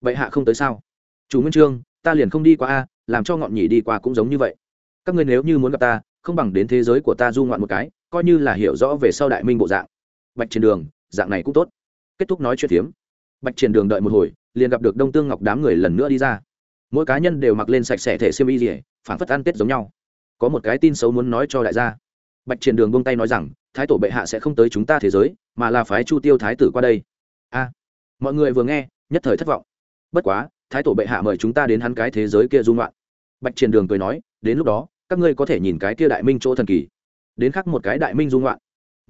vậy hạ không tới sao? Chủ nguyên trương, ta liền không đi qua a, làm cho ngọn nhỉ đi qua cũng giống như vậy các ngươi nếu như muốn gặp ta, không bằng đến thế giới của ta du ngoạn một cái, coi như là hiểu rõ về sau đại minh bộ dạng. Bạch trên đường, dạng này cũng tốt. Kết thúc nói chuyện phiếm. Bạch triển đường đợi một hồi, liền gặp được đông tương ngọc đám người lần nữa đi ra. Mỗi cá nhân đều mặc lên sạch sẽ thể xiêm y dỉa phản phất ăn tết giống nhau. Có một cái tin xấu muốn nói cho đại gia. Bạch triển đường buông tay nói rằng, thái tổ bệ hạ sẽ không tới chúng ta thế giới, mà là phái chu tiêu thái tử qua đây. A. Mọi người vừa nghe, nhất thời thất vọng. Bất quá, thái tổ bệ hạ mời chúng ta đến hắn cái thế giới kia dung loạn bạch triển đường cười nói, đến lúc đó, các ngươi có thể nhìn cái kia đại minh chỗ thần kỳ. Đến khắc một cái đại minh dung loạn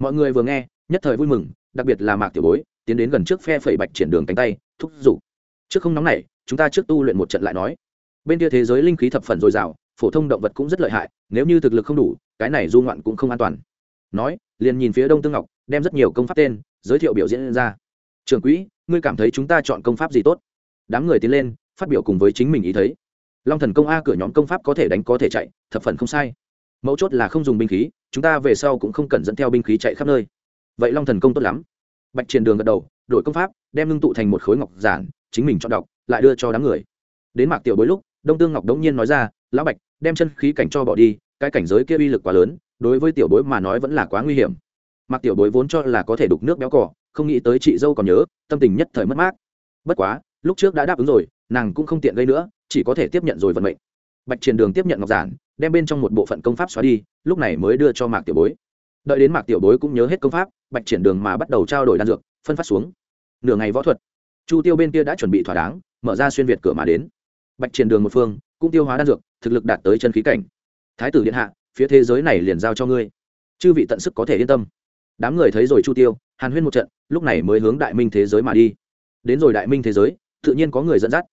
mọi người vừa nghe, nhất thời vui mừng, đặc biệt là mạc tiểu bối, tiến đến gần trước phe phẩy bạch triển đường cánh tay, thúc giục. Trước không nóng này, chúng ta trước tu luyện một trận lại nói. Bên kia thế giới linh khí thập phần dồi dào, phổ thông động vật cũng rất lợi hại, nếu như thực lực không đủ, cái này du ngoạn cũng không an toàn. Nói, liền nhìn phía đông tương ngọc, đem rất nhiều công pháp tên, giới thiệu biểu diễn ra. Trường quỹ, ngươi cảm thấy chúng ta chọn công pháp gì tốt? Đám người tiến lên, phát biểu cùng với chính mình ý thấy long thần công a cửa nhóm công pháp có thể đánh có thể chạy, thập phần không sai. Mấu chốt là không dùng binh khí, chúng ta về sau cũng không cần dẫn theo binh khí chạy khắp nơi. Vậy long thần công tốt lắm. Bạch triển đường gật đầu, đổi công pháp, đem ngưng tụ thành một khối ngọc giản, chính mình chọn đọc, lại đưa cho đám người. Đến mạc tiểu bối lúc, đông tương ngọc đống nhiên nói ra, lão bạch, đem chân khí cảnh cho bỏ đi, cái cảnh giới kia uy lực quá lớn, đối với tiểu bối mà nói vẫn là quá nguy hiểm. Mạc tiểu bối vốn cho là có thể đục nước béo cỏ không nghĩ tới chị dâu còn nhớ, tâm tình nhất thời mất mát. Bất quá lúc trước đã đáp ứng rồi, nàng cũng không tiện gây nữa, chỉ có thể tiếp nhận rồi vận mệnh. Bạch triển đường tiếp nhận ngọc giản, đem bên trong một bộ phận công pháp xóa đi, lúc này mới đưa cho mạc tiểu bối. Đợi đến mạc tiểu bối cũng nhớ hết công pháp, bạch triển đường mà bắt đầu trao đổi đan dược, phân phát xuống. Nửa ngày võ thuật, chu tiêu bên kia đã chuẩn bị thỏa đáng, mở ra xuyên việt cửa mà đến. Bạch triển đường một phương, cũng tiêu hóa đan dược, thực lực đạt tới chân khí cảnh. Thái tử điện hạ, phía thế giới này liền giao cho ngươi. Chư vị tận sức có thể yên tâm. Đám người thấy rồi chu tiêu, hàn huyên một trận, lúc này mới hướng đại minh thế giới mà đi. Đến rồi đại minh thế giới tự nhiên có người dẫn dắt.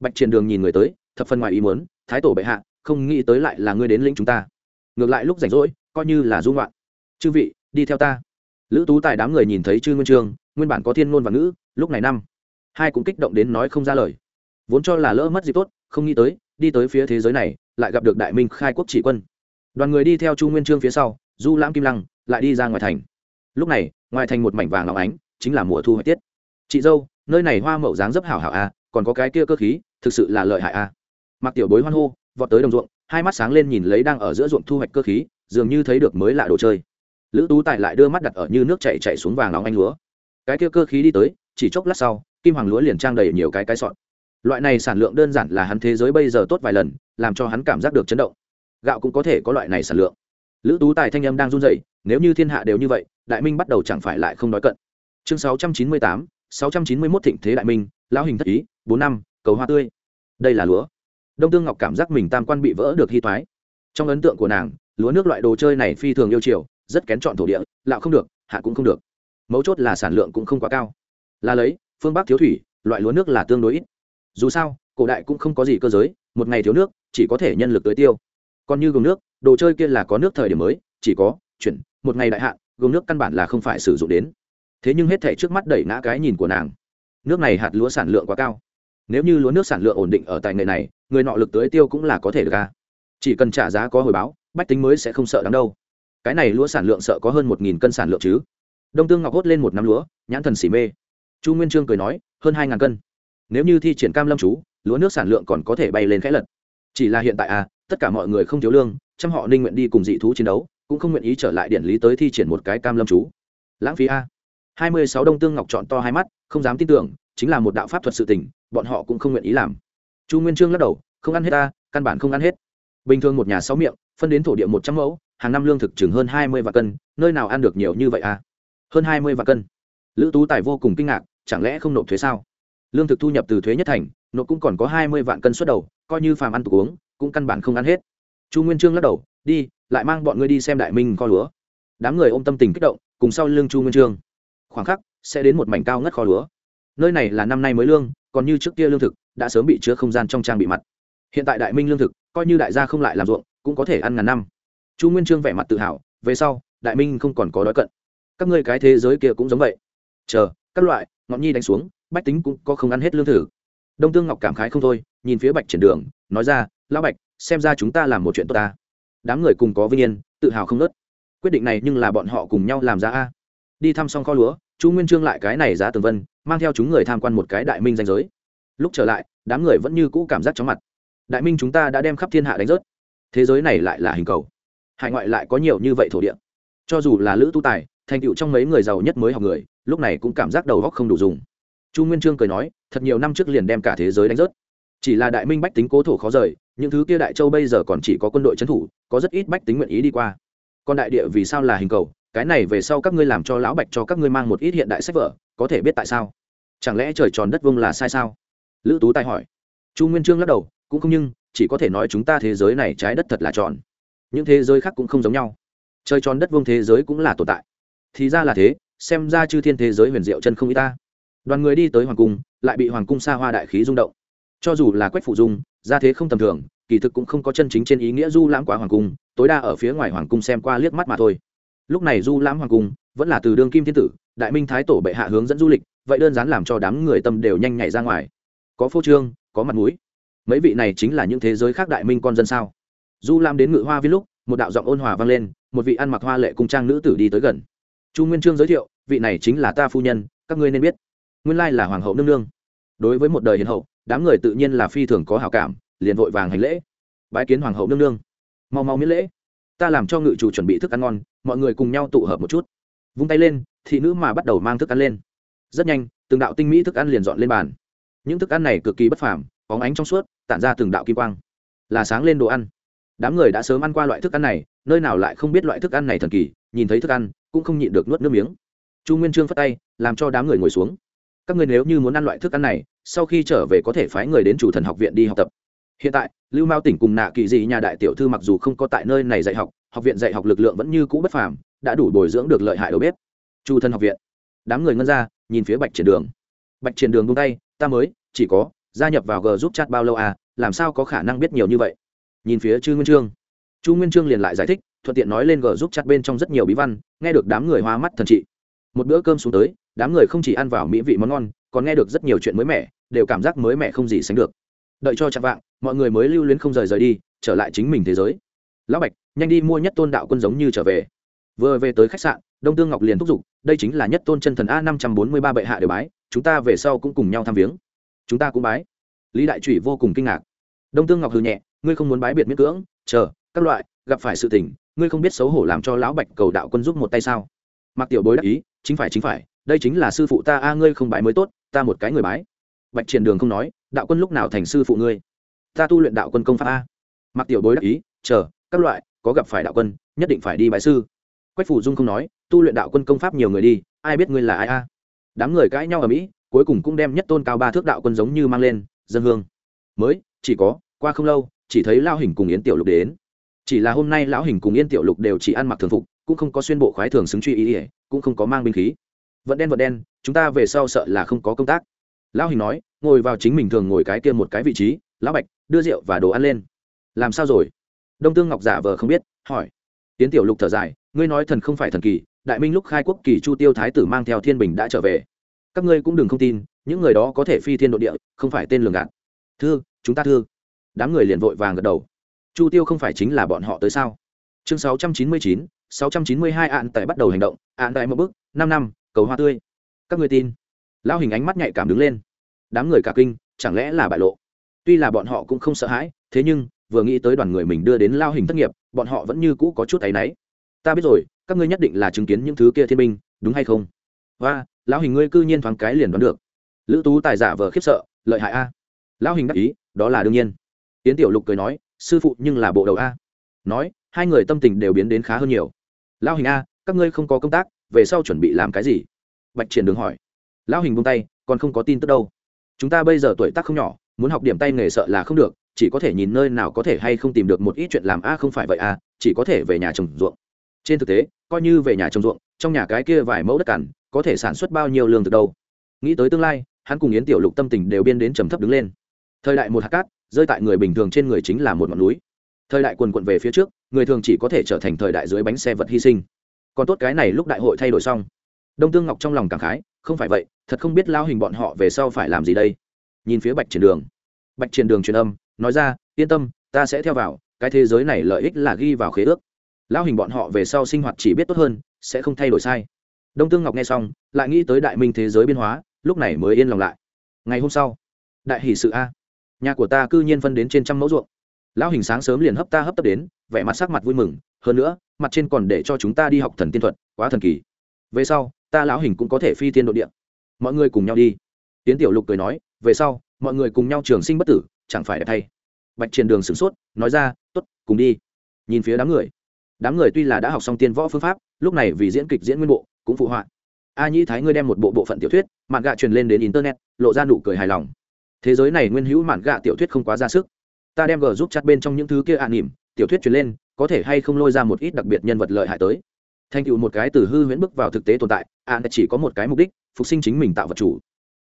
Bạch triển đường nhìn người tới, thập phần ngoài ý muốn, thái tổ bệ hạ, không nghĩ tới lại là ngươi đến lĩnh chúng ta. Ngược lại lúc rảnh rỗi, coi như là du ngoạn. chư vị, đi theo ta. Lữ tú tài đám người nhìn thấy chư nguyên trương nguyên bản có thiên ngôn và ngữ, lúc này năm. Hai cũng kích động đến nói không ra lời. Vốn cho là lỡ mất gì tốt, không nghĩ tới, đi tới phía thế giới này, lại gặp được đại minh khai quốc chỉ quân. Đoàn người đi theo chu nguyên trương phía sau, du lãm kim lăng lại đi ra ngoài thành. Lúc này, ngoài thành một mảnh vàng óng ánh, chính là mùa thu hoạch tiết. Chị dâu nơi này hoa mậu dáng dấp hảo hảo a còn có cái kia cơ khí thực sự là lợi hại a. Mặc tiểu bối hoan hô vọt tới đồng ruộng hai mắt sáng lên nhìn lấy đang ở giữa ruộng thu hoạch cơ khí dường như thấy được mới lạ đồ chơi. Lữ tú tài lại đưa mắt đặt ở như nước chạy chạy xuống vàng nóng anh lúa. Cái kia cơ khí đi tới chỉ chốc lát sau kim hoàng lúa liền trang đầy nhiều cái cái sọn loại này sản lượng đơn giản là hắn thế giới bây giờ tốt vài lần làm cho hắn cảm giác được chấn động. Gạo cũng có thể có loại này sản lượng. Lữ tú tài thanh âm đang run dậy nếu như thiên hạ đều như vậy đại minh bắt đầu chẳng phải lại không nói cận. Chương 698, sáu trăm chín mươi mốt thịnh thế đại minh, lão hình thất ý, bốn năm, cầu hoa tươi. Đây là lúa. Đông tương ngọc cảm giác mình tam quan bị vỡ được hy toái. trong ấn tượng của nàng, lúa nước loại đồ chơi này phi thường yêu chiều, rất kén chọn thổ địa lão không được, hạ cũng không được. Mấu chốt là sản lượng cũng không quá cao. Là lấy, phương bắc thiếu thủy, loại lúa nước là tương đối ít. Dù sao, cổ đại cũng không có gì cơ giới, một ngày thiếu nước, chỉ có thể nhân lực tới tiêu. Còn như gồm nước, đồ chơi kia là có nước thời điểm mới, chỉ có chuyển, một ngày đại hạn gồm nước căn bản là không phải sử dụng đến thế nhưng hết thể trước mắt đẩy ngã cái nhìn của nàng. Nước này hạt lúa sản lượng quá cao. Nếu như lúa nước sản lượng ổn định ở tại nghề này, người nọ lực tưới tiêu cũng là có thể được ca chỉ cần trả giá có hồi báo, bách tính mới sẽ không sợ đáng đâu. Cái này lúa sản lượng sợ có hơn một nghìn cân sản lượng chứ? Đông tương ngọc hốt lên một năm lúa, nhãn thần xỉ mê. Chu nguyên trương cười nói, hơn hai ngàn cân. Nếu như thi triển cam lâm chú, lúa nước sản lượng còn có thể bay lên khẽ lật. Chỉ là hiện tại à tất cả mọi người không thiếu lương, chăm họ ninh nguyện đi cùng dị thú chiến đấu, cũng không nguyện ý trở lại điện lý tới thi triển một cái cam lâm chú. Lãng phí a hai mươi sáu đông tương ngọc chọn to hai mắt, không dám tin tưởng, chính là một đạo pháp thuật sự tình, bọn họ cũng không nguyện ý làm. Chu nguyên trương lắc đầu, không ăn hết ta, căn bản không ăn hết. Bình thường một nhà sáu miệng, phân đến thổ địa một trăm mẫu, hàng năm lương thực chừng hơn hai mươi vạn cân, nơi nào ăn được nhiều như vậy à? Hơn hai mươi vạn cân. Lữ tú tài vô cùng kinh ngạc, chẳng lẽ không nộp thuế sao? Lương thực thu nhập từ thuế nhất thành, nộp cũng còn có hai mươi vạn cân xuất đầu, coi như phàm ăn tục uống, cũng căn bản không ăn hết. Chu nguyên trương lắc đầu, đi, lại mang bọn ngươi đi xem đại minh co lúa. Đám người ôm tâm tình kích động, cùng sau lưng chu nguyên trương khoảng khắc, sẽ đến một mảnh cao ngất kho lúa. Nơi này là năm nay mới lương, còn như trước kia lương thực, đã sớm bị chứa không gian trong trang bị mặt. Hiện tại đại minh lương thực, coi như đại gia không lại làm ruộng, cũng có thể ăn ngàn năm. Chu nguyên trương vẻ mặt tự hào, về sau, đại minh không còn có đói cận. Các ngươi cái thế giới kia cũng giống vậy. Chờ, các loại, ngọn nhi đánh xuống, bách tính cũng có không ăn hết lương thực. Đông tương ngọc cảm khái không thôi, nhìn phía bạch triển đường, nói ra, lão bạch, xem ra chúng ta làm một chuyện tốt ta. Đám người cùng có vinh yên, tự hào không nớt quyết định này nhưng là bọn họ cùng nhau làm ra a. Đi thăm xong kho lúa chu nguyên trương lại cái này giá tường vân, mang theo chúng người tham quan một cái đại minh danh giới. Lúc trở lại, đám người vẫn như cũ cảm giác chóng mặt. Đại minh chúng ta đã đem khắp thiên hạ đánh rớt. Thế giới này lại là hình cầu. Hải ngoại lại có nhiều như vậy thổ địa. Cho dù là lữ tu tài, thành tựu trong mấy người giàu nhất mới học người, lúc này cũng cảm giác đầu góc không đủ dùng. Chu nguyên trương cười nói, thật nhiều năm trước liền đem cả thế giới đánh rớt. Chỉ là đại minh bách tính cố thổ khó rời, những thứ kia đại châu bây giờ còn chỉ có quân đội trấn thủ, có rất ít bách tính nguyện ý đi qua. Còn đại địa vì sao là hình cầu? Cái này về sau các ngươi làm cho lão bạch cho các ngươi mang một ít hiện đại sách vở, có thể biết tại sao? Chẳng lẽ trời tròn đất vương là sai sao? Lữ tú tài hỏi. Chu nguyên trương lắc đầu, cũng không nhưng, chỉ có thể nói chúng ta thế giới này trái đất thật là tròn. Những thế giới khác cũng không giống nhau. Trời tròn đất vương thế giới cũng là tồn tại. Thì ra là thế, xem ra chư thiên thế giới huyền diệu chân không y ta. Đoàn người đi tới hoàng cung, lại bị hoàng cung xa hoa đại khí rung động. Cho dù là quách phụ dung ra thế không tầm thường, kỳ thực cũng không có chân chính trên ý nghĩa du lãm quá hoàng cung, tối đa ở phía ngoài hoàng cung xem qua liếc mắt mà thôi lúc này du lãm hoàng cung vẫn là từ đương kim thiên tử, đại minh thái tổ bệ hạ hướng dẫn du lịch, vậy đơn giản làm cho đám người tâm đều nhanh nhảy ra ngoài. Có phô trương, có mặt mũi. Mấy vị này chính là những thế giới khác đại minh con dân sao? Du lam đến ngự hoa viên lúc, một đạo giọng ôn hòa vang lên, một vị ăn mặc hoa lệ cung trang nữ tử đi tới gần. Chu nguyên trương giới thiệu, vị này chính là ta phu nhân, các ngươi nên biết. Nguyên lai là hoàng hậu nương nương. Đối với một đời hiền hậu, đám người tự nhiên là phi thường có hào cảm, liền vội vàng hành lễ. Bái kiến hoàng hậu nương nương. Mau mau miễn lễ ta làm cho ngự chủ chuẩn bị thức ăn ngon, mọi người cùng nhau tụ hợp một chút. Vung tay lên, thị nữ mà bắt đầu mang thức ăn lên. Rất nhanh, từng đạo tinh mỹ thức ăn liền dọn lên bàn. Những thức ăn này cực kỳ bất phàm bóng ánh trong suốt, tản ra từng đạo kim quang. Là sáng lên đồ ăn. Đám người đã sớm ăn qua loại thức ăn này, nơi nào lại không biết loại thức ăn này thần kỳ, nhìn thấy thức ăn, cũng không nhịn được nuốt nước miếng. Chu nguyên trương phất tay, làm cho đám người ngồi xuống. Các người nếu như muốn ăn loại thức ăn này, sau khi trở về có thể phái người đến chủ thần học viện đi học tập hiện tại, lưu mao tỉnh cùng nạ kỳ dị nhà đại tiểu thư mặc dù không có tại nơi này dạy học học viện dạy học lực lượng vẫn như cũ bất phàm, đã đủ bồi dưỡng được lợi hại đầu bếp. Chu thân học viện. Đám người ngân ra, nhìn phía bạch triển đường. Bạch triển đường buông tay, ta mới, chỉ có gia nhập vào g giúp chat bao lâu à làm sao có khả năng biết nhiều như vậy? Nhìn phía chư nguyên trương. Chu nguyên trương liền lại giải thích, thuận tiện nói lên g giúp chat bên trong rất nhiều bí văn, nghe được đám người hoa mắt thần trị. Một bữa cơm xuống tới, đám người không chỉ ăn vào mỹ vị món ngon, còn nghe được rất nhiều chuyện mới mẻ, đều cảm giác mới mẻ không gì sánh được. Đợi cho chặt vạng mọi người mới lưu luyến không rời rời đi, trở lại chính mình thế giới. Lão bạch, nhanh đi mua nhất tôn đạo quân giống như trở về. Vừa về tới khách sạn, đông tương ngọc liền thúc giục, đây chính là nhất tôn chân thần a năm trăm bốn mươi ba bệ hạ đều bái, chúng ta về sau cũng cùng nhau tham viếng. Chúng ta cũng bái. Lý đại trụy vô cùng kinh ngạc. Đông tương ngọc hừ nhẹ, ngươi không muốn bái biệt miễn cưỡng, chờ, các loại, gặp phải sự tình, ngươi không biết xấu hổ làm cho lão bạch cầu đạo quân giúp một tay sao? Mặc tiểu bối đắc ý, chính phải chính phải, đây chính là sư phụ ta, a, ngươi không bái mới tốt, ta một cái người bái. Bạch triển đường không nói, đạo quân lúc nào thành sư phụ ngươi? Ta tu luyện đạo quân công pháp a. Mặc tiểu bối đắc ý, chờ, các loại, có gặp phải đạo quân, nhất định phải đi bãi sư. Quách phủ dung không nói, tu luyện đạo quân công pháp nhiều người đi, ai biết ngươi là ai a? Đám người cãi nhau ở mỹ, cuối cùng cũng đem nhất tôn cao ba thước đạo quân giống như mang lên, dân hương. Mới, chỉ có, qua không lâu, chỉ thấy lao hình cùng yến tiểu lục đến. Chỉ là hôm nay lão hình cùng yên tiểu lục đều chỉ ăn mặc thường phục, cũng không có xuyên bộ khoái thường xứng truy ý ỉa cũng không có mang binh khí. Vận đen vận đen, chúng ta về sau sợ là không có công tác. Lão hình nói, ngồi vào chính mình thường ngồi cái kia một cái vị trí lão bạch đưa rượu và đồ ăn lên. Làm sao rồi? Đông tương ngọc giả vờ không biết hỏi. Tiến tiểu lục thở dài ngươi nói thần không phải thần kỳ đại minh lúc khai quốc kỳ chu tiêu thái tử mang theo thiên bình đã trở về. Các ngươi cũng đừng không tin những người đó có thể phi thiên độ địa không phải tên lường gạt. Thưa, chúng ta thưa. đám người liền vội vàng gật đầu. Chu tiêu không phải chính là bọn họ tới sao? Chương sáu trăm chín mươi chín sáu trăm chín mươi hai ạn tại bắt đầu hành động ạn tại một bước năm năm cầu hoa tươi. Các ngươi tin. Lao hình ánh mắt nhạy cảm đứng lên. Đám người cả kinh chẳng lẽ là bại lộ? Tuy là bọn họ cũng không sợ hãi, thế nhưng, vừa nghĩ tới đoàn người mình đưa đến lao hình thất nghiệp, bọn họ vẫn như cũ có chút áy náy. Ta biết rồi, các ngươi nhất định là chứng kiến những thứ kia thiên binh, đúng hay không? Và, lão hình ngươi cư nhiên thoáng cái liền đoán được. Lữ tú tài giả vờ khiếp sợ, lợi hại a. Lão hình đắc ý, đó là đương nhiên. Tiến tiểu lục cười nói, sư phụ nhưng là bộ đầu a. Nói, hai người tâm tình đều biến đến khá hơn nhiều. Lão hình a, các ngươi không có công tác, về sau chuẩn bị làm cái gì? Bạch triển đường hỏi. Lão hình buông tay, còn không có tin tức đâu. Chúng ta bây giờ tuổi tác không nhỏ muốn học điểm tay nghề sợ là không được, chỉ có thể nhìn nơi nào có thể hay không tìm được một ít chuyện làm. A, không phải vậy a chỉ có thể về nhà trồng ruộng. Trên thực tế, coi như về nhà trồng ruộng, trong nhà cái kia vài mẫu đất cằn, có thể sản xuất bao nhiêu lương thực đâu? Nghĩ tới tương lai, hắn cùng yến tiểu lục tâm tình đều biên đến trầm thấp đứng lên. Thời đại một hạt cát, rơi tại người bình thường trên người chính là một ngọn núi. Thời đại quần quận về phía trước, người thường chỉ có thể trở thành thời đại dưới bánh xe vật hy sinh. Còn tốt cái này lúc đại hội thay đổi xong. Đông tương ngọc trong lòng cảm khái, không phải vậy, thật không biết lao hình bọn họ về sau phải làm gì đây nhìn phía bạch triển đường. Bạch triển đường truyền âm, nói ra, yên tâm, ta sẽ theo vào, cái thế giới này lợi ích là ghi vào khế ước. Lao hình bọn họ về sau sinh hoạt chỉ biết tốt hơn, sẽ không thay đổi sai. Đông tương ngọc nghe xong, lại nghĩ tới đại minh thế giới biên hóa, lúc này mới yên lòng lại. Ngày hôm sau, đại hỷ sự a. Nhà của ta cư nhiên phân đến trên trăm mẫu ruộng. Lão hình sáng sớm liền hấp ta hấp tấp đến, vẻ mặt sắc mặt vui mừng, hơn nữa, mặt trên còn để cho chúng ta đi học thần tiên thuật, quá thần kỳ. Về sau, ta lão hình cũng có thể phi tiên độ địa. Mọi người cùng nhau đi. Tiến tiểu lục cười nói về sau, mọi người cùng nhau trường sinh bất tử, chẳng phải đẹp thay. Bạch triển đường sửng sốt, nói ra t ố t cùng đi. Nhìn phía đám người. Đám người tuy là đã học xong tiên võ phương pháp, lúc này vì diễn kịch diễn nguyên bộ, cũng phụ họa. A nhĩ thái ngươi đem một bộ bộ phận tiểu thuyết, mạn gạ truyền lên đến internet, lộ ra nụ cười hài lòng. Thế giới này nguyên hữu mạn gạ tiểu thuyết không quá ra sức. Ta đem g giúp chặt bên trong những thứ kia ạ à nỉm, tiểu thuyết truyền lên, có thể hay không lôi ra một ít đặc biệt nhân vật lợi hại tới. Thành tựu một cái từ hư huyễn bước vào thực tế tồn tại, ạ à chỉ có một cái mục đích, phục sinh chính mình tạo vật chủ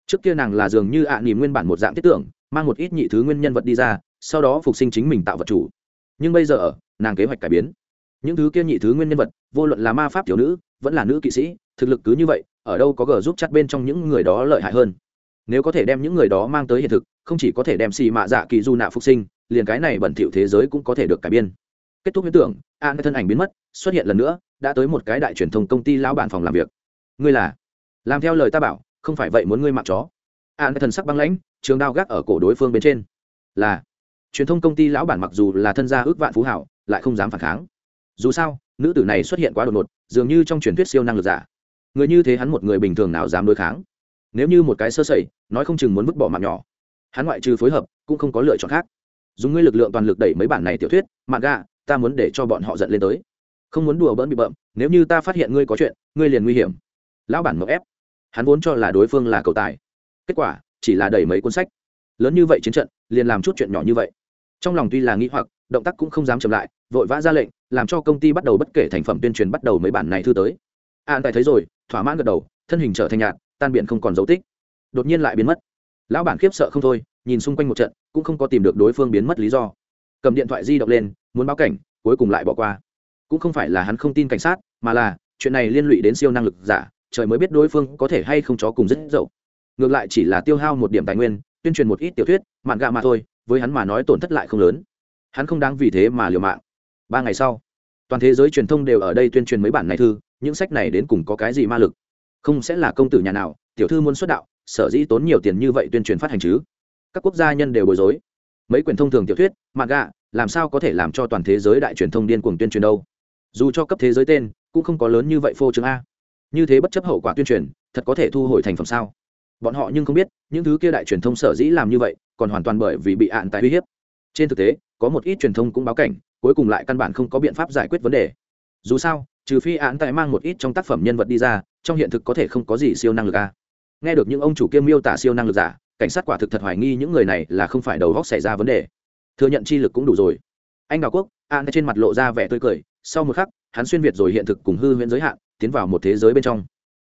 trước kia nàng là dường như ạ à nỉm nguyên bản một dạng thiết tưởng, mang một ít nhị thứ nguyên nhân vật đi ra, sau đó phục sinh chính mình tạo vật chủ. Nhưng bây giờ ở, nàng kế hoạch cải biến. Những thứ kia nhị thứ nguyên nhân vật, vô luận là ma pháp tiểu nữ, vẫn là nữ kỵ sĩ, thực lực cứ như vậy, ở đâu có gờ giúp chặt bên trong những người đó lợi hại hơn. Nếu có thể đem những người đó mang tới hiện thực, không chỉ có thể đem xì mạ dạ kỳ du nạ phục sinh, liền cái này bẩn thỉu thế giới cũng có thể được cải biên. Kết thúc hiện tượng an thân ảnh biến mất, xuất hiện lần nữa, đã tới một cái đại truyền thông công ty lão bản phòng làm việc. Ngươi là? Làm theo lời ta bảo không phải vậy muốn ngươi mặc chó. An thần sắc băng lãnh, trường đao gác ở cổ đối phương bên trên. Là, truyền thông công ty lão bản mặc dù là thân gia ước vạn phú hảo, lại không dám phản kháng. Dù sao, nữ tử này xuất hiện quá đột ngột, dường như trong truyền thuyết siêu năng lực giả. Người như thế hắn một người bình thường nào dám đối kháng? Nếu như một cái sơ sẩy, nói không chừng muốn vứt bỏ mạng nhỏ. Hắn ngoại trừ phối hợp, cũng không có lựa chọn khác. Dùng ngươi lực lượng toàn lực đẩy mấy bản này tiểu thuyết, mạng gà, ta muốn để cho bọn họ giận lên tới. Không muốn đùa bỡn bị bợm, nếu như ta phát hiện ngươi có chuyện, ngươi liền nguy hiểm. Lão bản mậu ép hắn vốn cho là đối phương là cầu tài. Kết quả, chỉ là đẩy mấy cuốn sách. Lớn như vậy chiến trận, liền làm chút chuyện nhỏ như vậy. Trong lòng tuy là nghĩ hoặc, động tác cũng không dám chậm lại, vội vã ra lệnh, làm cho công ty bắt đầu bất kể thành phẩm tuyên truyền bắt đầu mấy bản này thư tới. À, An tài thấy rồi, thỏa mãn gật đầu, thân hình trở thành nhạt, tan biển không còn dấu tích. Đột nhiên lại biến mất. Lão bản khiếp sợ không thôi, nhìn xung quanh một trận, cũng không có tìm được đối phương biến mất lý do. Cầm điện thoại di động lên, muốn báo cảnh, cuối cùng lại bỏ qua. Cũng không phải là hắn không tin cảnh sát, mà là, chuyện này liên lụy đến siêu năng lực giả trời mới biết đối phương có thể hay không chó cùng rất dậu. Ngược lại chỉ là tiêu hao một điểm tài nguyên, tuyên truyền một ít tiểu thuyết, mạn gạ mà thôi, với hắn mà nói tổn thất lại không lớn. Hắn không đáng vì thế mà liều mạng. Ba ngày sau, toàn thế giới truyền thông đều ở đây tuyên truyền mấy bản này thư, những sách này đến cùng có cái gì ma lực? Không sẽ là công tử nhà nào, tiểu thư muốn xuất đạo, sở dĩ tốn nhiều tiền như vậy tuyên truyền phát hành chứ? Các quốc gia nhân đều bối rối. Mấy quyển thông thường tiểu thuyết, mạn gạ, làm sao có thể làm cho toàn thế giới đại truyền thông điên cuồng tuyên truyền đâu? Dù cho cấp thế giới tên, cũng không có lớn như vậy phô trương a như thế bất chấp hậu quả tuyên truyền, thật có thể thu hồi thành phẩm sao? Bọn họ nhưng không biết, những thứ kia đại truyền thông sở dĩ làm như vậy, còn hoàn toàn bởi vì bị ạn tại uy hiếp. Trên thực tế, có một ít truyền thông cũng báo cảnh, cuối cùng lại căn bản không có biện pháp giải quyết vấn đề. Dù sao, trừ phi án tại mang một ít trong tác phẩm nhân vật đi ra, trong hiện thực có thể không có gì siêu năng lực a. Nghe được những ông chủ kia miêu tả siêu năng lực giả, cảnh sát quả thực thật hoài nghi những người này là không phải đầu góc xảy ra vấn đề. Thừa nhận chi lực cũng đủ rồi. Anh đào quốc an trên mặt lộ ra vẻ tươi cười, sau một khắc, hắn xuyên việt rồi hiện thực cùng hư huyễn giới hạn tiến vào một thế giới bên trong.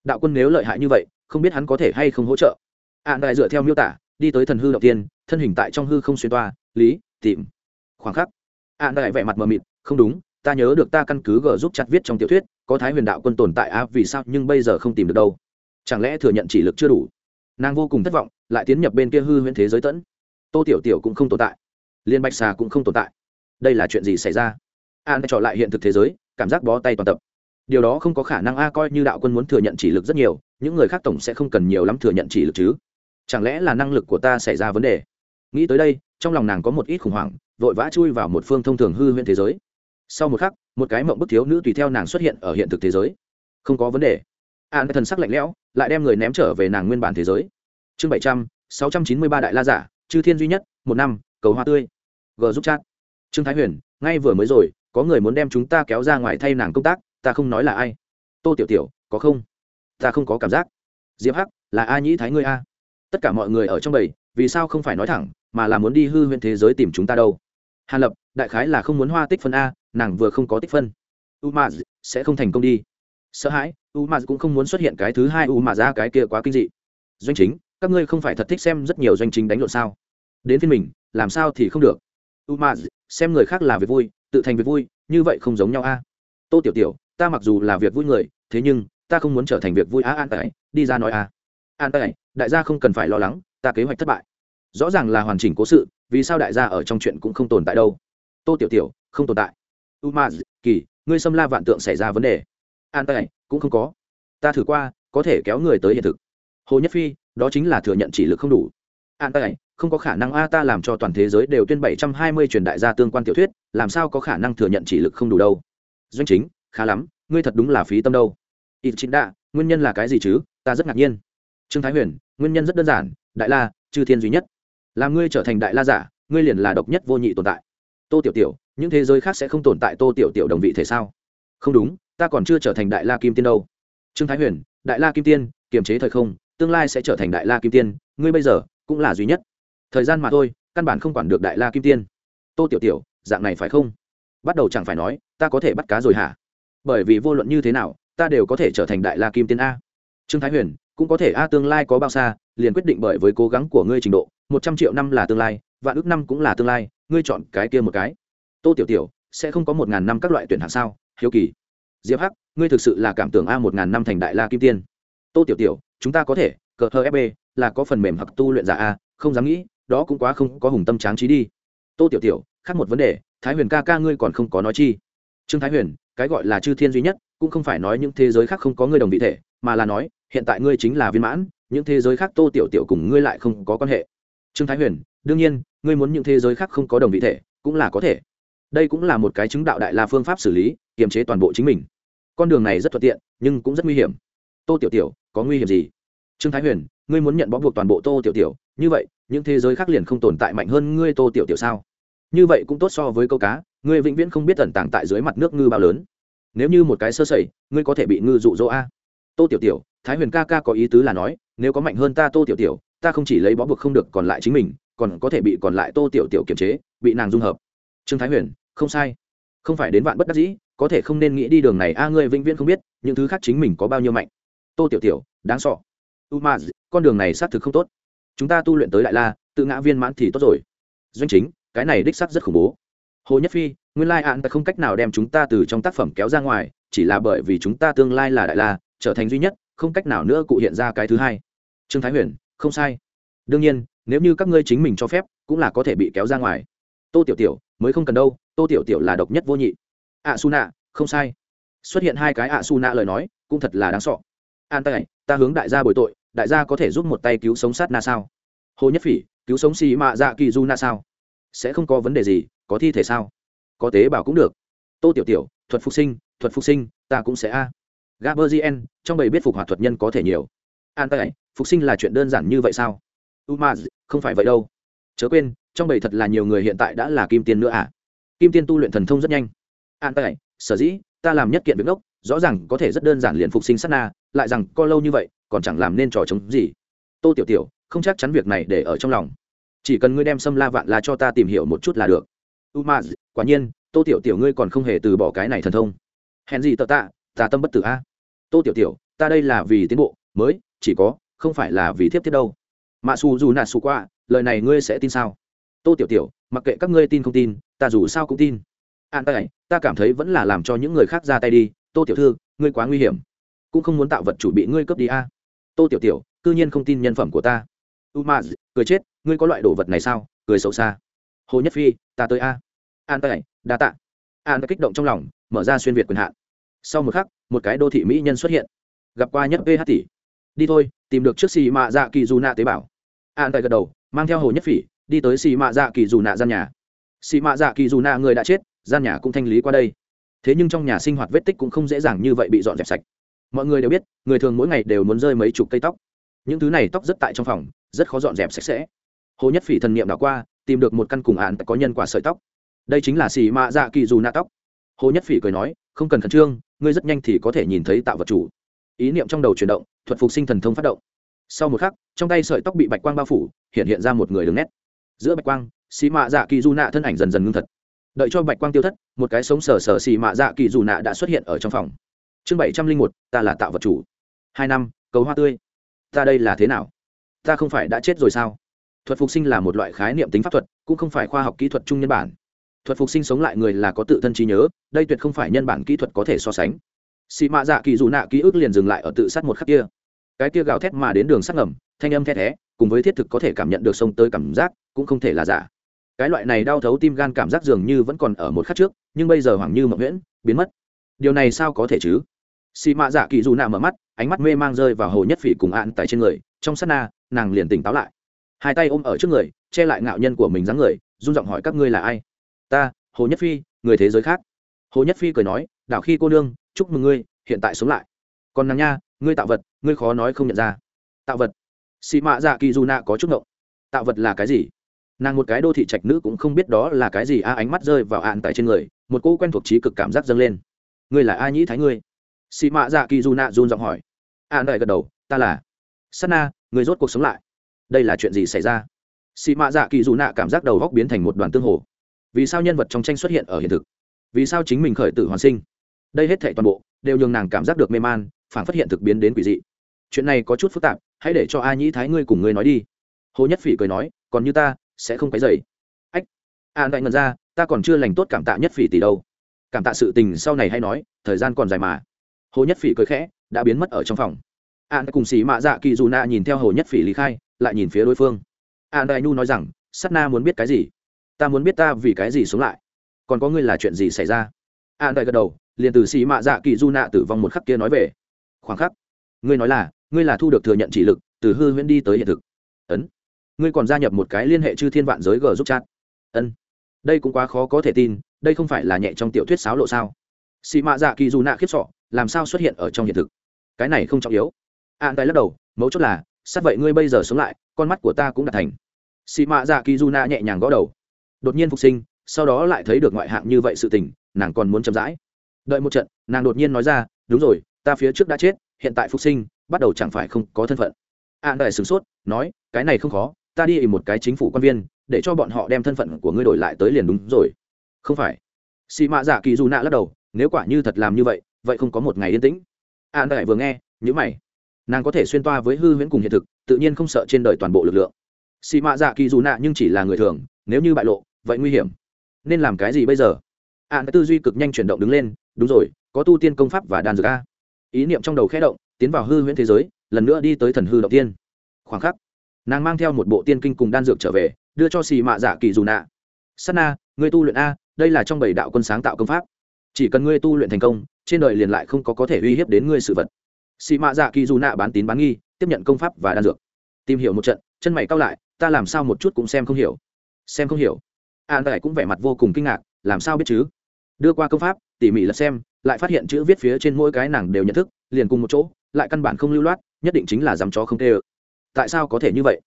Đạo quân nếu lợi hại như vậy, không biết hắn có thể hay không hỗ trợ. An đại dựa theo miêu tả, đi tới thần hư đầu tiên, thân hình tại trong hư không xuyên toa, lý, tìm. Khoảng khắc an đại vẻ mặt mờ mịt, không đúng, ta nhớ được ta căn cứ g giúp chặt viết trong tiểu thuyết, có thái huyền đạo quân tồn tại a vì sao nhưng bây giờ không tìm được đâu? Chẳng lẽ thừa nhận chỉ lực chưa đủ? Nàng vô cùng thất vọng, lại tiến nhập bên kia hư huyễn thế giới tẫn. Tô tiểu tiểu cũng không tồn tại. Liên bạch xà cũng không tồn tại. Đây là chuyện gì xảy ra? An trọ lại hiện thực thế giới, cảm giác bó tay toàn tập điều đó không có khả năng a coi như đạo quân muốn thừa nhận chỉ lực rất nhiều, những người khác tổng sẽ không cần nhiều lắm thừa nhận chỉ lực chứ. Chẳng lẽ là năng lực của ta xảy ra vấn đề? Nghĩ tới đây, trong lòng nàng có một ít khủng hoảng, vội vã chui vào một phương thông thường hư huyễn thế giới. Sau một khắc, một cái mộng bức thiếu nữ tùy theo nàng xuất hiện ở hiện thực thế giới. Không có vấn đề. An thần sắc lạnh lẽo, lại đem người ném trở về nàng nguyên bản thế giới. Chương bảy trăm, sáu trăm chín mươi ba đại la giả, chư thiên duy nhất, một năm, cầu hoa tươi. G giúp chat. Trương thái huyền, ngay vừa mới rồi, có người muốn đem chúng ta kéo ra ngoài thay nàng công tác ta không nói là ai. Tô tiểu tiểu, có không? Ta không có cảm giác. Diệp hắc, là a nhĩ thái ngươi a. Tất cả mọi người ở trong bầy, vì sao không phải nói thẳng, mà là muốn đi hư huyện thế giới tìm chúng ta đâu? Hàn lập, đại khái là không muốn hoa tích phân a, nàng vừa không có tích phân. U m sẽ không thành công đi. Sợ hãi u m cũng không muốn xuất hiện cái thứ hai u m ra cái kia quá kinh dị. Doanh chính, các ngươi không phải thật thích xem rất nhiều doanh chính đánh lộn sao? Đến phiên mình, làm sao thì không được. U m xem người khác là việc vui, tự thành việc vui, như vậy không giống nhau a. Tô tiểu tiểu ta mặc dù là việc vui người, thế nhưng, ta không muốn trở thành việc vui Á, an tại đi ra nói a an tại đại gia không cần phải lo lắng, ta kế hoạch thất bại. Rõ ràng là hoàn chỉnh cố sự, vì sao đại gia ở trong chuyện cũng không tồn tại đâu. Tô tiểu tiểu, không tồn tại. U ma kỳ, ngươi xâm la vạn tượng xảy ra vấn đề. An tại cũng không có. Ta thử qua, có thể kéo người tới hiện thực. Hồ nhất phi, đó chính là thừa nhận chỉ lực không đủ. An tại không có khả năng a, ta làm cho toàn thế giới đều tuyên bảy trăm hai mươi truyền đại gia tương quan tiểu thuyết, làm sao có khả năng thừa nhận chỉ lực không đủ đâu. Doanh chính khá lắm, ngươi thật đúng là phí tâm đâu. Ít chính đạ nguyên nhân là cái gì chứ? Ta rất ngạc nhiên. Trương thái huyền, nguyên nhân rất đơn giản, đại la, chư thiên duy nhất. Là ngươi trở thành đại la giả, ngươi liền là độc nhất vô nhị tồn tại. Tô tiểu tiểu, những thế giới khác sẽ không tồn tại tô tiểu tiểu đồng vị thể sao? Không đúng, ta còn chưa trở thành đại la kim tiên đâu. Trương thái huyền, đại la kim tiên, kiềm chế thời không, tương lai sẽ trở thành đại la kim tiên, ngươi bây giờ cũng là duy nhất. Thời gian mà thôi, căn bản không quản được đại la kim tiên. Tô tiểu tiểu, dạng này phải không? Bắt đầu chẳng phải nói, ta có thể bắt cá rồi hả? Bởi vì vô luận như thế nào, ta đều có thể trở thành đại la kim tiên a. Trương thái huyền, cũng có thể a tương lai có bao xa, liền quyết định bởi với cố gắng của ngươi trình độ, một trăm triệu năm là tương lai, vạn ước năm cũng là tương lai, ngươi chọn cái kia một cái. Tô tiểu tiểu, sẽ không có một ngàn năm các loại tuyển hạng sao, hiếu kỳ. Diệp hắc, ngươi thực sự là cảm tưởng a một ngàn năm thành đại la kim tiên. Tô tiểu tiểu, chúng ta có thể, cờ hơ fb là có phần mềm hoặc tu luyện giả a, không dám nghĩ, đó cũng quá không có hùng tâm tráng trí đi. Tô tiểu tiểu, khác một vấn đề, thái huyền ca ca ngươi còn không có nói chi. Trương thái huyền cái gọi là chư thiên duy nhất, cũng không phải nói những thế giới khác không có ngươi đồng vị thể, mà là nói, hiện tại ngươi chính là viên mãn, những thế giới khác tô tiểu tiểu cùng ngươi lại không có quan hệ. Trương thái huyền, đương nhiên, ngươi muốn những thế giới khác không có đồng vị thể, cũng là có thể. Đây cũng là một cái chứng đạo đại la phương pháp xử lý, kiềm chế toàn bộ chính mình. Con đường này rất thuận tiện, nhưng cũng rất nguy hiểm. Tô tiểu tiểu, có nguy hiểm gì? Trương thái huyền, ngươi muốn nhận bó buộc toàn bộ tô tiểu tiểu, như vậy, những thế giới khác liền không tồn tại mạnh hơn ngươi tô tiểu tiểu sao? Như vậy cũng tốt so với câu cá ngươi vĩnh viễn không biết tẩn tàng tại dưới mặt nước ngư bao lớn. Nếu như một cái sơ sẩy, ngươi có thể bị ngư dụ dỗ a. Tô tiểu tiểu, thái huyền ca ca có ý tứ là nói, nếu có mạnh hơn ta tô tiểu tiểu, ta không chỉ lấy bó buộc không được còn lại chính mình, còn có thể bị còn lại tô tiểu tiểu kiềm chế, bị nàng dung hợp. Trương thái huyền, không sai. Không phải đến vạn bất đắc dĩ, có thể không nên nghĩ đi đường này a, ngươi vĩnh viễn không biết, những thứ khác chính mình có bao nhiêu mạnh. Tô tiểu tiểu, đáng sọ u ma con đường này xác thực không tốt. Chúng ta tu luyện tới đại la, tự ngã viên mãn thì tốt rồi. Doanh chính, cái này đích xác rất khủng bố hồ nhất phi, nguyên lai ạn không cách nào đem chúng ta từ trong tác phẩm kéo ra ngoài, chỉ là bởi vì chúng ta tương lai là đại la, trở thành duy nhất, không cách nào nữa cụ hiện ra cái thứ hai. Trương thái huyền, không sai. Đương nhiên, nếu như các ngươi chính mình cho phép, cũng là có thể bị kéo ra ngoài. Tô tiểu tiểu, mới không cần đâu, tô tiểu tiểu là độc nhất vô nhị. Ạ su nạ không sai. Xuất hiện hai cái ạ su nạ lời nói, cũng thật là đáng sọ an tay ta hướng đại gia bồi tội, đại gia có thể giúp một tay cứu sống sát na sao? Hồ nhất phỉ, cứu sống xì mạ dạ kỳ du na sao? Sẽ không có vấn đề gì có thi thể sao? Có tế bào cũng được. Tô tiểu tiểu, thuật phục sinh, thuật phục sinh, ta cũng sẽ a. Gaberzien trong bầy biết phục hoạt thuật nhân có thể nhiều. An tay phục sinh là chuyện đơn giản như vậy sao? Umaz, không phải vậy đâu. Chớ quên, trong bầy thật là nhiều người hiện tại đã là kim tiên nữa à? Kim tiên tu luyện thần thông rất nhanh. An tay sở dĩ, ta làm nhất kiện việc ngốc rõ ràng có thể rất đơn giản liền phục sinh sát na, lại rằng co lâu như vậy, còn chẳng làm nên trò chống gì. Tô tiểu tiểu, không chắc chắn việc này để ở trong lòng. Chỉ cần ngươi đem xâm la vạn la cho ta tìm hiểu một chút là được umaz quả nhiên, tô tiểu tiểu ngươi còn không hề từ bỏ cái này thần thông. Hèn gì tờ tạ ta tâm bất tử a. Tô tiểu tiểu, ta đây là vì tiến bộ, mới, chỉ có, không phải là vì thiếp tiếp đâu. Mạ xù dù nạt xù qua, lời này ngươi sẽ tin sao? Tô tiểu tiểu, mặc kệ các ngươi tin không tin, ta dù sao cũng tin. An tay ta cảm thấy vẫn là làm cho những người khác ra tay đi. Tô tiểu thư, ngươi quá nguy hiểm. Cũng không muốn tạo vật chủ bị ngươi cướp đi a. Tô tiểu tiểu, cư nhiên không tin nhân phẩm của ta. Umaz cười chết, ngươi có loại đồ vật này sao? Cười xấu xa hồ nhất phi, ta tới a. An tay đa tạ. An đã kích động trong lòng, mở ra xuyên việt quyền hạn. Sau một khắc, một cái đô thị mỹ nhân xuất hiện. Gặp qua nhất ph tỷ đi thôi, tìm được trước xì mạ dạ kỳ dù nạ tế bảo an tại gật đầu, mang theo hồ nhất phỉ đi tới xì mạ dạ kỳ dù nạ gian nhà. Xì mạ dạ kỳ dù nạ người đã chết, gian nhà cũng thanh lý qua đây. Thế nhưng trong nhà sinh hoạt vết tích cũng không dễ dàng như vậy bị dọn dẹp sạch. Mọi người đều biết, người thường mỗi ngày đều muốn rơi mấy chục cây tóc. Những thứ này tóc rất tại trong phòng, rất khó dọn dẹp sạch sẽ. Hồ nhất phỉ thần niệm đã qua tìm được một căn cùng án có nhân quả sợi tóc. Đây chính là xì mạ dạ kỳ dù nạ tóc. Hồ nhất phỉ cười nói, không cần khẩn trương, ngươi rất nhanh thì có thể nhìn thấy tạo vật chủ. Ý niệm trong đầu chuyển động, thuật phục sinh thần thông phát động. Sau một khắc, trong tay sợi tóc bị bạch quang bao phủ, hiện hiện ra một người đứng nét. Giữa bạch quang, xì mạ dạ kỳ dù nạ thân ảnh dần dần ngưng thật. Đợi cho bạch quang tiêu thất, một cái sống sờ sờ xì mạ dạ kỳ dù nạ đã xuất hiện ở trong phòng. Chương bảy trăm linh một, ta là tạo vật chủ. Hai năm, cầu hoa tươi. Ta đây là thế nào? Ta không phải đã chết rồi sao? Thuật phục sinh là một loại khái niệm tính pháp thuật, cũng không phải khoa học kỹ thuật chung nhân bản. Thuật phục sinh sống lại người là có tự thân trí nhớ, đây tuyệt không phải nhân bản kỹ thuật có thể so sánh. Xị mạ dạ kỳ dù nạ ký ức liền dừng lại ở tự sát một khắc kia. Cái kia gào thét mà đến đường sắc ngầm, thanh âm thét thé, cùng với thiết thực có thể cảm nhận được sông tới cảm giác, cũng không thể là giả. Cái loại này đau thấu tim gan cảm giác dường như vẫn còn ở một khắc trước, nhưng bây giờ hoảng như mộng nguyễn, biến mất. Điều này sao có thể chứ? Xị mạ dạ kỳ dù nạ mở mắt, ánh mắt mê mang rơi vào hồ nhất phỉ cùng ạn tại trên người, trong sát na, nàng liền tỉnh táo lại hai tay ôm ở trước người, che lại ngạo nhân của mình dáng người, run giọng hỏi các ngươi là ai? Ta, hồ nhất phi, người thế giới khác. Hồ nhất phi cười nói, đảo khi cô nương, chúc mừng ngươi, hiện tại sống lại. Còn nàng nha, ngươi tạo vật, ngươi khó nói không nhận ra. Tạo vật. Xì mạ dạ kỳ dù nạ có chút ngộng. Tạo vật là cái gì? Nàng một cái đô thị trạch nữ cũng không biết đó là cái gì, a ánh mắt rơi vào ạn tại trên người, một cô quen thuộc trí cực cảm giác dâng lên. Ngươi là a nhĩ thái ngươi? Xì mạ dạ kỳ dù nạ run giọng hỏi. Ạn đại gật đầu, ta là. Sana người rốt cuộc sống lại đây là chuyện gì xảy ra? Xì mạ dạ kỳ dù nạ cảm giác đầu góc biến thành một đoàn tương hồ. Vì sao nhân vật trong tranh xuất hiện ở hiện thực? Vì sao chính mình khởi tử hoàn sinh? Đây hết thệ toàn bộ đều nhường nàng cảm giác được mê man, phản phát hiện thực biến đến quỷ dị. Chuyện này có chút phức tạp, hãy để cho a nhĩ thái ngươi cùng ngươi nói đi. Hồ nhất phỉ cười nói, còn như ta, sẽ không cái dày ách an đại ngần ra, ta còn chưa lành tốt cảm tạ nhất phỉ tỷ đâu. Cảm tạ sự tình sau này hay nói, thời gian còn dài mà. Hồ nhất phỉ cười khẽ, đã biến mất ở trong phòng. An cùng xì mạ dạ kỳ dù nạ nhìn theo hồ nhất phỉ lý khai lại nhìn phía đối phương. An đại nhu nói rằng sắt na muốn biết cái gì? Ta muốn biết ta vì cái gì sống lại. Còn có ngươi là chuyện gì xảy ra? An đại gật đầu, liền từ xì mạ dạ kỳ du nạ tử vong một khắc kia nói về. Khoảng khắc, ngươi nói là, ngươi là thu được thừa nhận chỉ lực, từ hư huyễn đi tới hiện thực. Ấn, ngươi còn gia nhập một cái liên hệ chư thiên vạn giới g giúp chat. Ân, đây cũng quá khó có thể tin, đây không phải là nhẹ trong tiểu thuyết sáo lộ sao? Xì mạ dạ kỳ dù nạ khiếp sọ, làm sao xuất hiện ở trong hiện thực? Cái này không trọng yếu. An tay lắc đầu, mấu chốt là sát vậy ngươi bây giờ sống lại, con mắt của ta cũng đã thành. Xì mạ dạ kỳ du na nhẹ nhàng gõ đầu. Đột nhiên phục sinh, sau đó lại thấy được ngoại hạng như vậy sự tình, nàng còn muốn chậm rãi. Đợi một trận, nàng đột nhiên nói ra, đúng rồi, ta phía trước đã chết, hiện tại phục sinh, bắt đầu chẳng phải không có thân phận. An đại sửng sốt, nói, cái này không khó, ta đi một cái chính phủ quan viên, để cho bọn họ đem thân phận của ngươi đổi lại tới liền đúng rồi. Không phải. Xì mạ dạ kỳ dù nạ lắc đầu, nếu quả như thật làm như vậy vậy không có một ngày yên tĩnh. An đại vừa nghe nhữ mày nàng có thể xuyên toa với hư huyễn cùng hiện thực, tự nhiên không sợ trên đời toàn bộ lực lượng. Xì mạ dạ kỳ dù nạ nhưng chỉ là người thường, nếu như bại lộ, vậy nguy hiểm. Nên làm cái gì bây giờ? An tư duy cực nhanh chuyển động đứng lên, đúng rồi, có tu tiên công pháp và đan dược a. Ý niệm trong đầu khẽ động, tiến vào hư huyễn thế giới, lần nữa đi tới thần hư động tiên. Khoảng khắc, nàng mang theo một bộ tiên kinh cùng đan dược trở về, đưa cho xì mạ dạ kỳ dù nạ. Sắt na tu luyện a, đây là trong bảy đạo quân sáng tạo công pháp. Chỉ cần ngươi tu luyện thành công, trên đời liền lại không có có thể uy hiếp đến ngươi sự vật xì mạ dạ kỳ dù nạ bán tín bán nghi, tiếp nhận công pháp và đan dược. Tìm hiểu một trận, chân mày cao lại, ta làm sao một chút cũng xem không hiểu. Xem không hiểu. An đại cũng vẻ mặt vô cùng kinh ngạc, làm sao biết chứ? Đưa qua công pháp, tỉ mỉ là xem, lại phát hiện chữ viết phía trên mỗi cái nàng đều nhận thức, liền cùng một chỗ, lại căn bản không lưu loát, nhất định chính là dám chó không tê ơ. Tại sao có thể như vậy?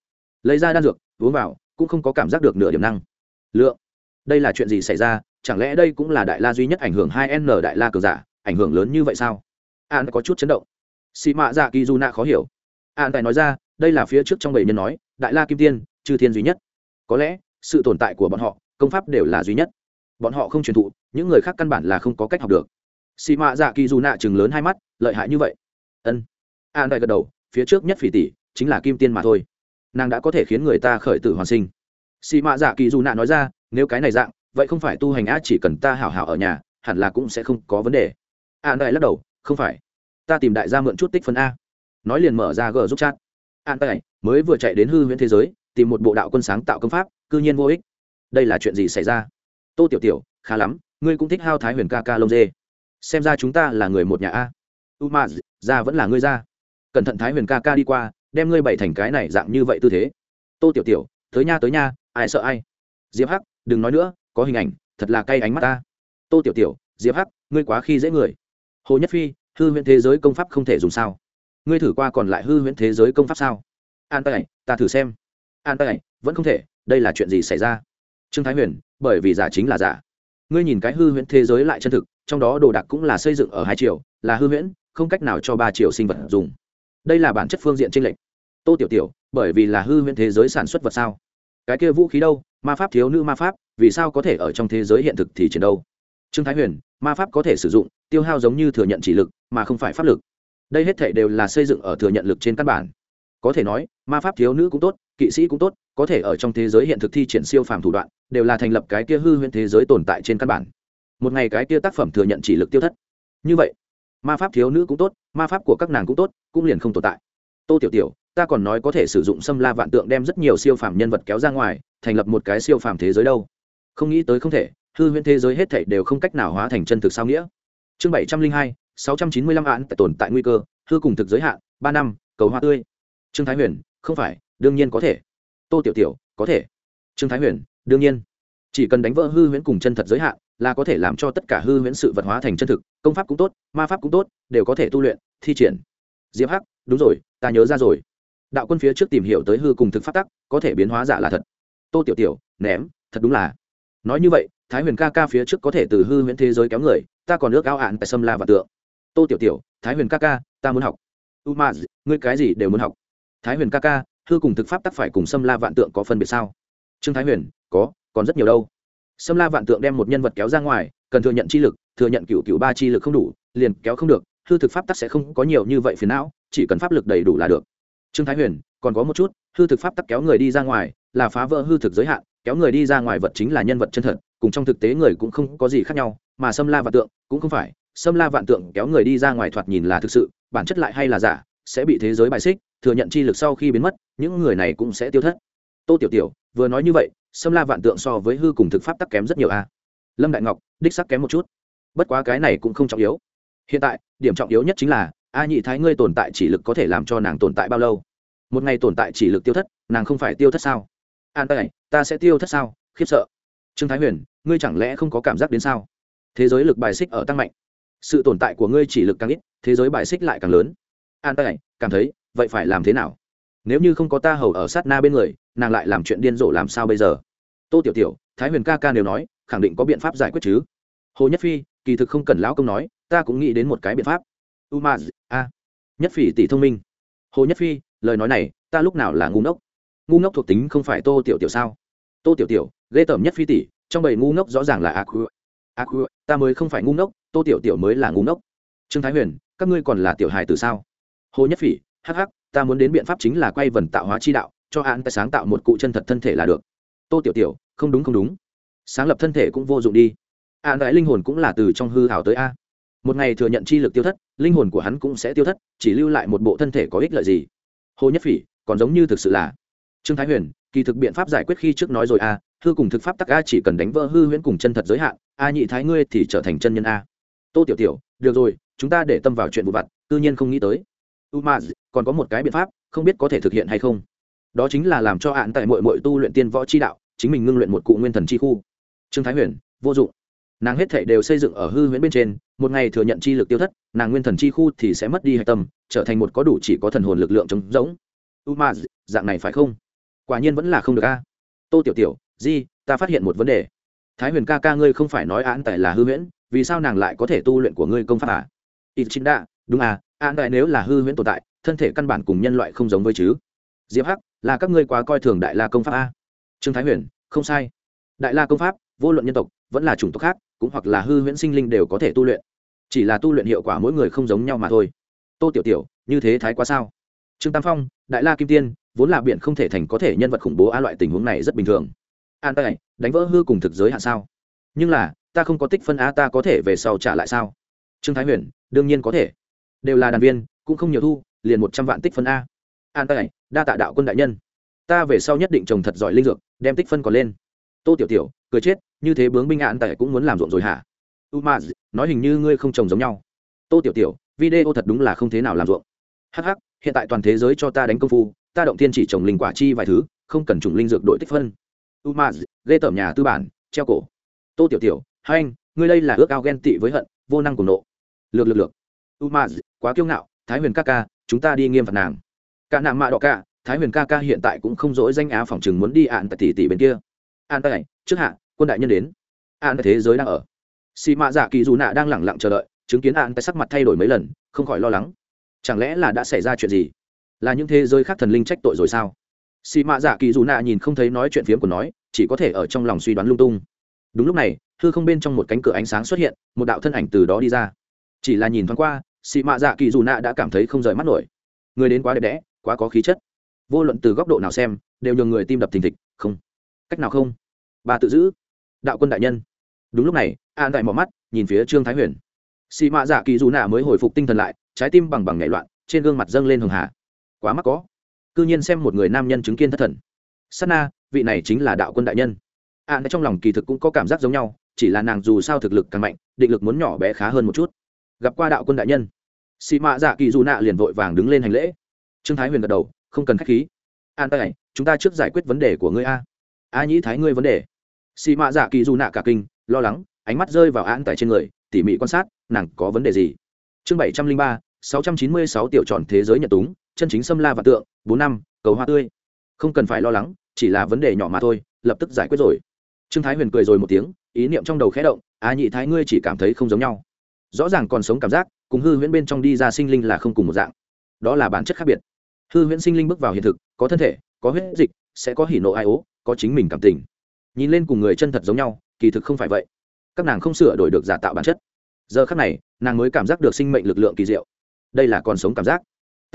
Lấy ra đan dược, uống vào, cũng không có cảm giác được nửa điểm năng. Lượng. Đây là chuyện gì xảy ra? Chẳng lẽ đây cũng là đại la duy nhất ảnh hưởng hai n đại la cờ giả, ảnh hưởng lớn như vậy sao? An có chút chấn động xị mạ dạ kỳ du nạ khó hiểu. An tài nói ra, đây là phía trước trong bảy nhân nói, đại la kim tiên, chư thiên duy nhất. Có lẽ, sự tồn tại của bọn họ, công pháp đều là duy nhất. Bọn họ không truyền thụ, những người khác căn bản là không có cách học được. Sĩ mạ dạ kỳ dù nạ chừng lớn hai mắt, lợi hại như vậy. Ân. An đại gật đầu, phía trước nhất phỉ tỷ, chính là kim tiên mà thôi. Nàng đã có thể khiến người ta khởi tử hoàn sinh. Sĩ mạ dạ kỳ dù nạ nói ra, nếu cái này dạng, vậy không phải tu hành á chỉ cần ta hảo hảo ở nhà, hẳn là cũng sẽ không có vấn đề. An đại lắc đầu, không phải ta tìm đại gia mượn chút tích phân a. Nói liền mở ra g giúp chat. An tay mới vừa chạy đến hư huyễn thế giới, tìm một bộ đạo quân sáng tạo công pháp, cư nhiên vô ích. Đây là chuyện gì xảy ra? Tô tiểu tiểu, khá lắm, ngươi cũng thích hao thái huyền ca ca lông dê. Xem ra chúng ta là người một nhà a. U ma ra vẫn là ngươi ra. Cẩn thận thái huyền ca ca đi qua, đem ngươi bày thành cái này dạng như vậy tư thế. Tô tiểu tiểu, tới nha tới nha, ai sợ ai? Diệp hắc, đừng nói nữa, có hình ảnh, thật là cay ánh mắt ta. Tô tiểu tiểu, diệp hắc, ngươi quá khi dễ người. Hồ nhất phi hư huyễn thế giới công pháp không thể dùng sao? Ngươi thử qua còn lại hư huyễn thế giới công pháp sao? An tay ta thử xem. An tay vẫn không thể, đây là chuyện gì xảy ra? Trương thái huyền, bởi vì giả chính là giả. Ngươi nhìn cái hư huyễn thế giới lại chân thực, trong đó đồ đạc cũng là xây dựng ở hai triệu là hư huyễn, không cách nào cho ba triệu sinh vật dùng. Đây là bản chất phương diện tranh lệch. Tô tiểu tiểu, bởi vì là hư huyễn thế giới sản xuất vật sao? Cái kia vũ khí đâu? Ma pháp thiếu nữ ma pháp, vì sao có thể ở trong thế giới hiện thực thì chiến đâu? Trương thái huyền ma pháp có thể sử dụng, tiêu hao giống như thừa nhận chỉ lực, mà không phải pháp lực. Đây hết thể đều là xây dựng ở thừa nhận lực trên căn bản. Có thể nói, ma pháp thiếu nữ cũng tốt, kỵ sĩ cũng tốt, có thể ở trong thế giới hiện thực thi triển siêu phàm thủ đoạn, đều là thành lập cái kia hư huyễn thế giới tồn tại trên căn bản. Một ngày cái kia tác phẩm thừa nhận chỉ lực tiêu thất. Như vậy, ma pháp thiếu nữ cũng tốt, ma pháp của các nàng cũng tốt, cũng liền không tồn tại. Tô tiểu tiểu, ta còn nói có thể sử dụng xâm la vạn tượng đem rất nhiều siêu phàm nhân vật kéo ra ngoài, thành lập một cái siêu phàm thế giới đâu? Không nghĩ tới không thể hư huyễn thế giới hết thảy đều không cách nào hóa thành chân thực sao nghĩa. Chương bảy trăm linh hai, sáu trăm chín mươi lăm án tồn tại nguy cơ, hư cùng thực giới hạn, ba năm, cầu hoa tươi. Trương thái huyền, không phải, đương nhiên có thể. Tô tiểu tiểu, có thể. Trương thái huyền, đương nhiên. Chỉ cần đánh vỡ hư huyễn cùng chân thật giới hạn, là có thể làm cho tất cả hư huyễn sự vật hóa thành chân thực, công pháp cũng tốt, ma pháp cũng tốt, đều có thể tu luyện, thi triển. Diệp hắc, đúng rồi, ta nhớ ra rồi. Đạo quân phía trước tìm hiểu tới hư cùng thực phát tắc, có thể biến hóa giả là thật. Tô tiểu tiểu, ném, thật đúng là. Nói như vậy thái huyền ca ca phía trước có thể từ hư huyễn thế giới kéo người, ta còn ước ao ạn tại sâm la và tượng. Tô tiểu tiểu, thái huyền ca ca, ta muốn học. U ma ngươi cái gì đều muốn học. Thái huyền ca ca, hư cùng thực pháp tắc phải cùng sâm la vạn tượng có phân biệt sao? Trương thái huyền, có, còn rất nhiều đâu. Sâm la vạn tượng đem một nhân vật kéo ra ngoài, cần thừa nhận chi lực, thừa nhận cựu cựu ba chi lực không đủ, liền kéo không được, hư thực pháp tắc sẽ không có nhiều như vậy phiền não, chỉ cần pháp lực đầy đủ là được. Trương thái huyền, còn có một chút, hư thực pháp tắc kéo người đi ra ngoài, là phá vỡ hư thực giới hạn, kéo người đi ra ngoài vật chính là nhân vật chân thật cùng trong thực tế người cũng không có gì khác nhau, mà sâm la vạn tượng cũng không phải. Sâm la vạn tượng kéo người đi ra ngoài thoạt nhìn là thực sự, bản chất lại hay là giả, sẽ bị thế giới bài xích, thừa nhận chi lực sau khi biến mất, những người này cũng sẽ tiêu thất. Tô tiểu tiểu, vừa nói như vậy, sâm la vạn tượng so với hư cùng thực pháp tắc kém rất nhiều a. Lâm đại ngọc, đích sắc kém một chút. Bất quá cái này cũng không trọng yếu. Hiện tại, điểm trọng yếu nhất chính là, a nhị thái ngươi tồn tại chỉ lực có thể làm cho nàng tồn tại bao lâu? Một ngày tồn tại chỉ lực tiêu thất, nàng không phải tiêu thất sao? An tay ta sẽ tiêu thất sao? Khiếp sợ trương thái huyền, ngươi chẳng lẽ không có cảm giác đến sao? Thế giới lực bài xích ở tăng mạnh. Sự tồn tại của ngươi chỉ lực càng ít, thế giới bài xích lại càng lớn. An tay cảm thấy, vậy phải làm thế nào? Nếu như không có ta hầu ở sát na bên người, nàng lại làm chuyện điên rồ làm sao bây giờ? Tô tiểu tiểu, thái huyền ca ca đều nói, khẳng định có biện pháp giải quyết chứ. Hồ nhất phi, kỳ thực không cần lão công nói, ta cũng nghĩ đến một cái biện pháp. Umaz ma a, nhất phỉ tỷ thông minh. Hồ nhất phi, lời nói này, ta lúc nào là ngu ngốc? Ngu ngốc thuộc tính không phải tô tiểu tiểu sao? Tô tiểu tiểu ghê tởm nhất phi tỷ, trong bầy ngu ngốc rõ ràng là a khu ta mới không phải ngu ngốc, tô tiểu tiểu mới là ngu ngốc. Trương thái huyền, các ngươi còn là tiểu hài từ sao? Hồ nhất phỉ hh ta muốn đến biện pháp chính là quay vần tạo hóa chi đạo, cho an ta sáng tạo một cụ chân thật thân thể là được. Tô tiểu tiểu, không đúng không đúng. Sáng lập thân thể cũng vô dụng đi. An đại linh hồn cũng là từ trong hư hảo tới a. Một ngày thừa nhận chi lực tiêu thất, linh hồn của hắn cũng sẽ tiêu thất, chỉ lưu lại một bộ thân thể có ích lợi gì. Hồ nhất phỉ, còn giống như thực sự là. Trương thái huyền, kỳ thực biện pháp giải quyết khi trước nói rồi a hư cùng thực pháp tắc a chỉ cần đánh vỡ hư huyễn cùng chân thật giới hạn, a nhị thái ngươi thì trở thành chân nhân a. Tô tiểu tiểu, được rồi, chúng ta để tâm vào chuyện vụ vặt tự nhiên không nghĩ tới. U ma còn có một cái biện pháp, không biết có thể thực hiện hay không. Đó chính là làm cho hạn tại mọi mọi tu luyện tiên võ chi đạo, chính mình ngưng luyện một cụ nguyên thần chi khu. Trương thái huyền, vô dụng. Nàng hết thể đều xây dựng ở hư huyễn bên trên, một ngày thừa nhận chi lực tiêu thất, nàng nguyên thần chi khu thì sẽ mất đi hạch tâm, trở thành một có đủ chỉ có thần hồn lực lượng trống rỗng. U ma dạng này phải không? Quả nhiên vẫn là không được a. Tô tiểu tiểu di, ta phát hiện một vấn đề. Thái huyền ca ca ngươi không phải nói án tại là hư huyễn, vì sao nàng lại có thể tu luyện của ngươi công pháp à? Ít chính đã đúng à án tại nếu là hư huyễn tồn tại, thân thể căn bản cùng nhân loại không giống với chứ. Diệp hắc, là các ngươi quá coi thường đại la công pháp a trương thái huyền, không sai. Đại la công pháp, vô luận nhân tộc, vẫn là chủng tộc khác, cũng hoặc là hư huyễn sinh linh đều có thể tu luyện. Chỉ là tu luyện hiệu quả mỗi người không giống nhau mà thôi. Tô tiểu tiểu, như thế thái quá sao? Trương tam phong, đại la kim tiên, vốn là biện không thể thành có thể nhân vật khủng bố a loại tình huống này rất bình thường an tay đánh vỡ hư cùng thực giới hạn sao? Nhưng là, ta không có tích phân a ta có thể về sau trả lại sao? Trương thái huyền, đương nhiên có thể. Đều là đàn viên, cũng không nhiều thu, liền một trăm vạn tích phân a an tay đa tạ đạo quân đại nhân. Ta về sau nhất định trồng thật giỏi linh dược, đem tích phân còn lên. Tô tiểu tiểu, cười chết, như thế bướng binh an tại cũng muốn làm ruộng rồi hả? U ma nói hình như ngươi không trồng giống nhau. Tô tiểu tiểu, video thật đúng là không thế nào làm ruộng. Hh hiện tại toàn thế giới cho ta đánh công phu, ta động tiên chỉ trồng linh quả chi vài thứ, không cần trùng linh dược đội tích phân umaz ghê tởm nhà tư bản treo cổ. Tô tiểu tiểu hai anh ngươi đây là ước ao ghen tị với hận vô năng cùng nộ. Lược lược lược. Umaz quá kiêu ngạo thái huyền ca ca chúng ta đi nghiêm phạt nàng. Cả nàng mạ đỏ ca thái huyền ca ca hiện tại cũng không dỗi danh á phòng chừng muốn đi ạn tại tỷ tỷ bên kia. An tại, trước hạ quân đại nhân đến. An thế giới đang ở. Xì mạ dạ kỳ dù nạ đang lẳng lặng chờ đợi chứng kiến an tại sắc mặt thay đổi mấy lần không khỏi lo lắng. Chẳng lẽ là đã xảy ra chuyện gì? Là những thế giới khác thần linh trách tội rồi sao? Xì mạ dạ kỳ dù nạ nhìn không thấy nói chuyện phiếm của nói, chỉ có thể ở trong lòng suy đoán lung tung. Đúng lúc này thư không bên trong một cánh cửa ánh sáng xuất hiện, một đạo thân ảnh từ đó đi ra. Chỉ là nhìn thoáng qua, xì mạ dạ kỳ dù nạ đã cảm thấy không rời mắt nổi. Người đến quá đẹp đẽ, quá có khí chất. Vô luận từ góc độ nào xem, đều nhường người tim đập thình thịch, không. Cách nào không? Bà tự giữ. Đạo quân đại nhân. Đúng lúc này, an đại mỏ mắt, nhìn phía trương thái huyền. Xì mạ dạ kỳ dù nạ mới hồi phục tinh thần lại, trái tim bằng bằng nhảy loạn, trên gương mặt dâng lên hường hà. Quá mắc có cư nhiên xem một người nam nhân chứng kiến thất thần. Sát na vị này chính là đạo quân đại nhân. An trong lòng kỳ thực cũng có cảm giác giống nhau, chỉ là nàng dù sao thực lực càng mạnh, định lực muốn nhỏ bé khá hơn một chút. Gặp qua đạo quân đại nhân. Xì mạ dạ kỳ dù nạ liền vội vàng đứng lên hành lễ. Trương thái huyền gật đầu, không cần k h á c h khí. An tay chúng ta trước giải quyết vấn đề của ngươi a. A nhĩ thái ngươi vấn đề. Xì mạ dạ kỳ dù nạ cả kinh, lo lắng, ánh mắt rơi vào an tại trên người, tỉ mỉ quan sát, nàng có vấn đề gì? Chương bảy trăm linh ba 696 tiểu tròn thế giới nhật túng chân chính xâm la và tượng, bốn năm, cầu hoa tươi. Không cần phải lo lắng, chỉ là vấn đề nhỏ mà thôi, lập tức giải quyết rồi. Trương thái huyền cười rồi một tiếng, ý niệm trong đầu khẽ động á nhị thái ngươi chỉ cảm thấy không giống nhau. Rõ ràng còn sống cảm giác, cùng hư huyễn bên trong đi ra sinh linh là không cùng một dạng. Đó là bản chất khác biệt. Hư huyễn sinh linh bước vào hiện thực, có thân thể, có huyết dịch, sẽ có hỉ nộ ai ố, có chính mình cảm tình. Nhìn lên cùng người chân thật giống nhau, kỳ thực không phải vậy. Các nàng không sửa đổi được giả tạo bản chất. Giờ khác này, nàng mới cảm giác được sinh mệnh lực lượng kỳ diệu. Đây là còn sống cảm giác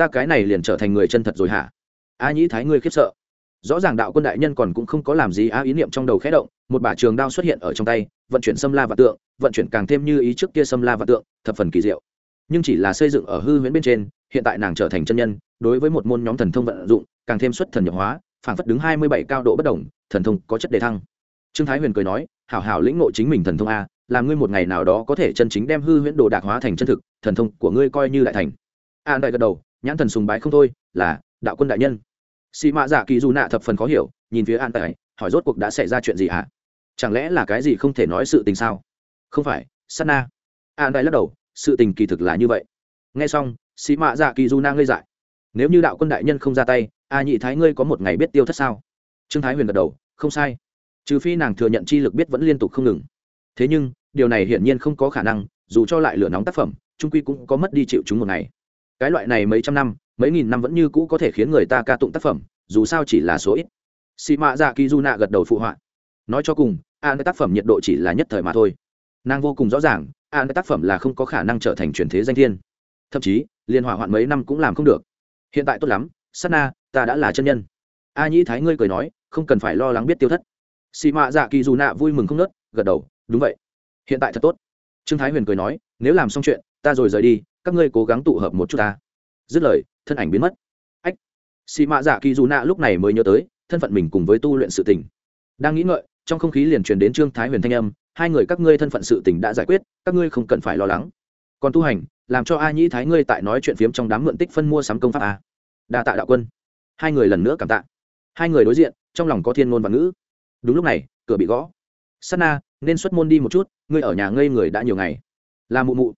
ta cái này liền trở thành người chân thật rồi hả? A nhĩ thái ngươi khiếp sợ. Rõ ràng đạo quân đại nhân còn cũng không có làm gì a ý niệm trong đầu khẽ động, một bả trường đao xuất hiện ở trong tay, vận chuyển xâm la và tượng, vận chuyển càng thêm như ý trước kia xâm la và tượng, thập phần kỳ diệu. Nhưng chỉ là xây dựng ở hư huyễn bên trên, hiện tại nàng trở thành chân nhân, đối với một môn nhóm thần thông vận dụng, càng thêm xuất thần nhập hóa, phảng phất đứng hai mươi bảy cao độ bất đồng thần thông có chất đề thăng. Trương thái huyền cười nói, hảo hảo lĩnh ngộ chính mình thần thông a, làm ngươi một ngày nào đó có thể chân chính đem hư huyễn đồ đạc hóa thành chân thực, thần thông của ngươi coi như đại thành. An đại gật đầu nhãn thần sùng bái không thôi, là, đạo quân đại nhân. Xì mạ dạ kỳ dù nạ thập phần khó hiểu, nhìn phía an tại hỏi rốt cuộc đã xảy ra chuyện gì hả? Chẳng lẽ là cái gì không thể nói sự tình sao? Không phải, sát na. An đại lắc đầu, sự tình kỳ thực là như vậy. Nghe xong, xì mạ dạ kỳ dù na ngây dại. Nếu như đạo quân đại nhân không ra tay, a nhị thái ngươi có một ngày biết tiêu thất sao? Trương thái huyền gật đầu, không sai. Trừ phi nàng thừa nhận chi lực biết vẫn liên tục không ngừng. Thế nhưng, điều này hiển nhiên không có khả năng, dù cho lại lửa nóng tác phẩm, trung quy cũng có mất đi chịu chúng một ngày cái loại này mấy trăm năm, mấy nghìn năm vẫn như cũ có thể khiến người ta ca tụng tác phẩm, dù sao chỉ là số ít. Xì mạ dạ kỳ du nạ gật đầu phụ họa. Nói cho cùng an tác phẩm nhiệt độ chỉ là nhất thời mà thôi. Nàng vô cùng rõ ràng an tác phẩm là không có khả năng trở thành truyền thế danh thiên. Thậm chí, liên hỏa hoạn mấy năm cũng làm không được. Hiện tại tốt lắm, sát na, ta đã là chân nhân. A nhĩ thái ngươi cười nói, không cần phải lo lắng biết tiêu thất. Xì mạ dạ kỳ dù nạ vui mừng không nớt, gật đầu, đúng vậy. Hiện tại thật tốt. Trương thái huyền cười nói, nếu làm xong chuyện, ta rồi rời đi các ngươi cố gắng tụ hợp một chút ta. Dứt lời, thân ảnh biến mất. Ách. Xì mạ dạ kỳ dù nạ lúc này mới nhớ tới, thân phận mình cùng với tu luyện sự tình. Đang nghĩ ngợi, trong không khí liền truyền đến trương thái huyền thanh âm, hai người các ngươi thân phận sự tình đã giải quyết, các ngươi không cần phải lo lắng. Còn tu hành, làm cho a nhĩ thái ngươi tại nói chuyện phiếm trong đám mượn tích phân mua sắm công pháp a. Đa tạ đạo quân. Hai người lần nữa cảm tạ. Hai người đối diện, trong lòng có thiên ngôn và ngữ. Đúng lúc này, cửa bị gõ. Sana nên xuất môn đi một chút, ngươi ở nhà ngây người đã nhiều ngày. Là mụ mụ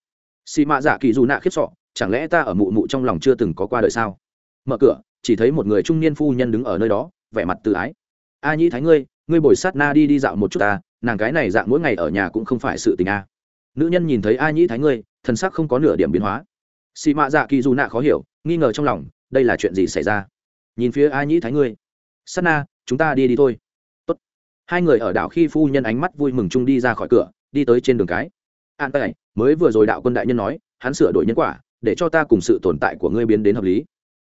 xì mạ dạ kỳ dù nạ khiếp sọ chẳng lẽ ta ở mụ mụ trong lòng chưa từng có qua đời sao? Mở cửa, chỉ thấy một người trung niên phu nhân đứng ở nơi đó, vẻ mặt tự ái. A nhĩ thái ngươi ngươi bồi sát na đi đi dạo một chút ta, nàng cái này dạng mỗi ngày ở nhà cũng không phải sự tình a. Nữ nhân nhìn thấy a nhĩ thái ngươi thân sắc không có nửa điểm biến hóa. Xì mạ dạ kỳ dù nạ khó hiểu, nghi ngờ trong lòng, đây là chuyện gì xảy ra? Nhìn phía a nhĩ thái ngươi. Sát na, chúng ta đi đi thôi. Tốt. hai người ở đảo khi phu nhân ánh mắt vui mừng chung đi ra khỏi cửa, đi tới trên đường cái. An tay mới vừa rồi đạo quân đại nhân nói, hắn sửa đổi nhân quả, để cho ta cùng sự tồn tại của ngươi biến đến hợp lý.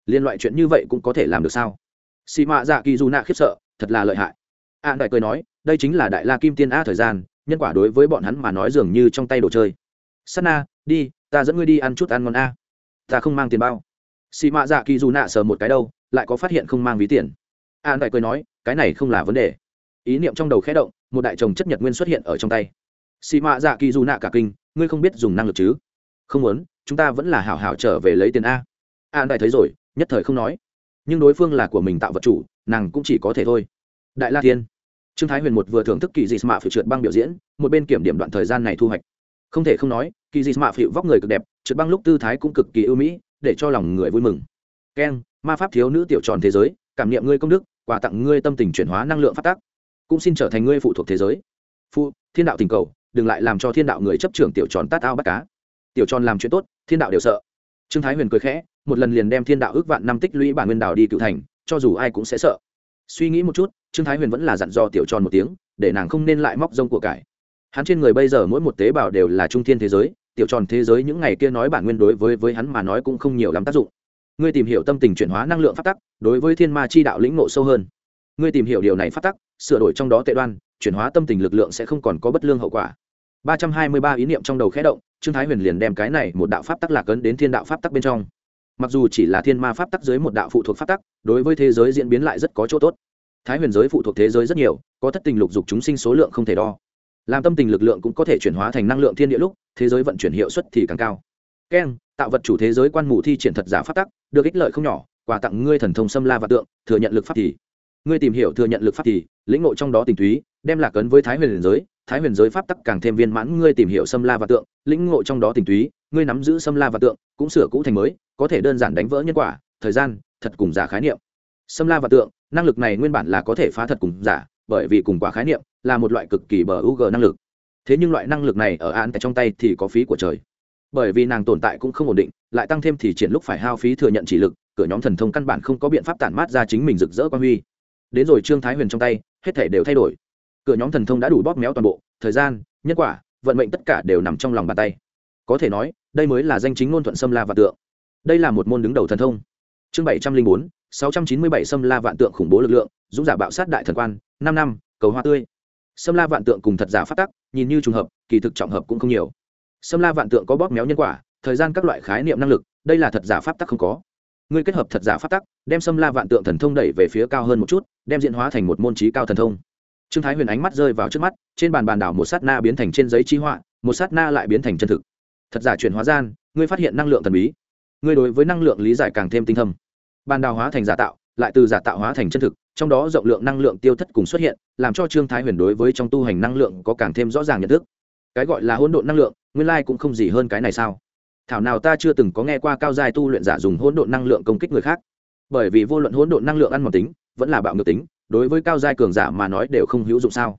Liên loại chuyện như vậy cũng có thể làm được sao? Xì mạ dạ kỳ dù nạ khiếp sợ, thật là lợi hại. An đại cười nói, đây chính là đại la kim tiên a thời gian, nhân quả đối với bọn hắn mà nói dường như trong tay đồ chơi. Sana, đi, ta dẫn ngươi đi ăn chút ăn ngon a. Ta không mang tiền bao. Xì mạ dạ kỳ dù nạ sờ một cái đâu lại có phát hiện không mang ví tiền. An đại cười nói, cái này không là vấn đề. Ý niệm trong đầu khẽ động, một đại chồng chất nhật nguyên xuất hiện ở trong tay. Xì mạ dạ kỳ dù nạ cả kinh ngươi không biết dùng năng lực chứ? Không muốn, chúng ta vẫn là hảo hảo trở về lấy tiền a. An đại thấy rồi, nhất thời không nói. Nhưng đối phương là của mình tạo vật chủ, nàng cũng chỉ có thể thôi. Đại la thiên. Trương thái huyền một vừa thưởng thức kỳ dị mạ phiệu trượt băng biểu diễn, một bên kiểm điểm đoạn thời gian này thu hoạch. Không thể không nói, kỳ dị mạ phiệu vóc người cực đẹp, trượt băng lúc tư thái cũng cực kỳ ưu mỹ, để cho lòng người vui mừng. Keng ma pháp thiếu nữ tiểu tròn thế giới, cảm niệm ngươi công đức, quà tặng ngươi tâm tình chuyển hóa năng lượng phát tác, cũng xin trở thành ngươi phụ thuộc thế giới. Phụ thiên đạo tình cầu đừng lại làm cho thiên đạo người chấp trưởng tiểu tròn tát ao bắt cá. Tiểu tròn làm chuyện tốt, thiên đạo đều sợ. Trương thái huyền cười khẽ, một lần liền đem thiên đạo ước vạn năm tích lũy bản nguyên đảo đi cựu thành, cho dù ai cũng sẽ sợ. Suy nghĩ một chút, trương thái huyền vẫn là dặn dò tiểu tròn một tiếng, để nàng không nên lại móc rông của cải. Hắn trên người bây giờ mỗi một tế bào đều là trung thiên thế giới, tiểu tròn thế giới những ngày kia nói bản nguyên đối với với hắn mà nói cũng không nhiều lắm tác dụng. Ngươi tìm hiểu tâm tình chuyển hóa năng lượng phát tắc, đối với thiên ma chi đạo lĩnh ngộ sâu hơn. Ngươi tìm hiểu điều này phát tắc, sửa đổi trong đó tệ đoan, chuyển hóa tâm tình lực lượng sẽ không còn có bất lương hậu quả ba trăm hai mươi ba ý niệm trong đầu khẽ động, trương thái huyền liền đem cái này một đạo pháp tắc lạc ấn đến thiên đạo pháp tắc bên trong. Mặc dù chỉ là thiên ma pháp tắc dưới một đạo phụ thuộc pháp tắc, đối với thế giới diễn biến lại rất có chỗ tốt. Thái huyền giới phụ thuộc thế giới rất nhiều, có thất tình lục dục chúng sinh số lượng không thể đo. Làm tâm tình lực lượng cũng có thể chuyển hóa thành năng lượng thiên địa lúc, thế giới vận chuyển hiệu suất thì càng cao. Keng, tạo vật chủ thế giới quan mù thi triển thật giả pháp tắc, được ích lợi không nhỏ, quà tặng ngươi thần thông xâm la và tượng, thừa nhận lực pháp thì. Ngươi tìm hiểu thừa nhận lực pháp thì, lĩnh ngộ trong đó tình túy, đem lạc ấn với thái huyền giới thái huyền giới pháp tắc càng thêm viên mãn, ngươi tìm hiểu xâm la và tượng, lĩnh ngộ trong đó tình túy, ngươi nắm giữ xâm la và tượng, cũng sửa cũ thành mới, có thể đơn giản đánh vỡ nhân quả, thời gian, thật cùng giả khái niệm. Xâm la và tượng, năng lực này nguyên bản là có thể phá thật cùng giả, bởi vì cùng quả khái niệm là một loại cực kỳ bờ u g năng lực. Thế nhưng loại năng lực này ở an tại trong tay thì có phí của trời. Bởi vì nàng tồn tại cũng không ổn định, lại tăng thêm thì triển lúc phải hao phí thừa nhận chỉ lực, cửa nhóm thần thông căn bản không có biện pháp tản mát ra chính mình rực rỡ quan huy. Đến rồi trương thái huyền trong tay, hết thể đều thay đổi cửa nhóm thần thông đã đủ bóp méo toàn bộ, thời gian, nhân quả, vận mệnh tất cả đều nằm trong lòng bàn tay. Có thể nói, đây mới là danh chính ngôn thuận xâm la vạn tượng. Đây là một môn đứng đầu thần thông. Chương bảy trăm linh bốn, sáu trăm chín mươi bảy xâm la vạn tượng khủng bố lực lượng, dũng giả bạo sát đại thần quan, năm năm, cầu hoa tươi. Xâm la vạn tượng cùng thật giả phát tắc, nhìn như trùng hợp, kỳ thực trọng hợp cũng không nhiều. Xâm la vạn tượng có bóp méo nhân quả, thời gian các loại khái niệm năng lực, đây là thật giả pháp tắc không có. Ngươi kết hợp thật giả pháp tắc, đem xâm la vạn tượng thần thông đẩy về phía cao hơn một chút, đem diễn hóa thành một môn trí cao thần thông trương thái huyền ánh mắt rơi vào trước mắt, trên bàn bàn đảo một sát na biến thành trên giấy chi họa, một sát na lại biến thành chân thực. Thật giả chuyển hóa gian, ngươi phát hiện năng lượng thần bí. Ngươi đối với năng lượng lý giải càng thêm tinh thâm. Bàn đào hóa thành giả tạo, lại từ giả tạo hóa thành chân thực, trong đó rộng lượng năng lượng tiêu thất cùng xuất hiện, làm cho trương thái huyền đối với trong tu hành năng lượng có càng thêm rõ ràng nhận thức. Cái gọi là hỗn độn năng lượng, nguyên lai cũng không gì hơn cái này sao? Thảo nào ta chưa từng có nghe qua cao giai tu luyện giả dùng hỗn độn năng lượng công kích người khác. Bởi vì vô luận hỗn độn năng lượng ăn mòn tính, vẫn là bạo ngược tính đối với cao giai cường giả mà nói đều không hữu dụng sao?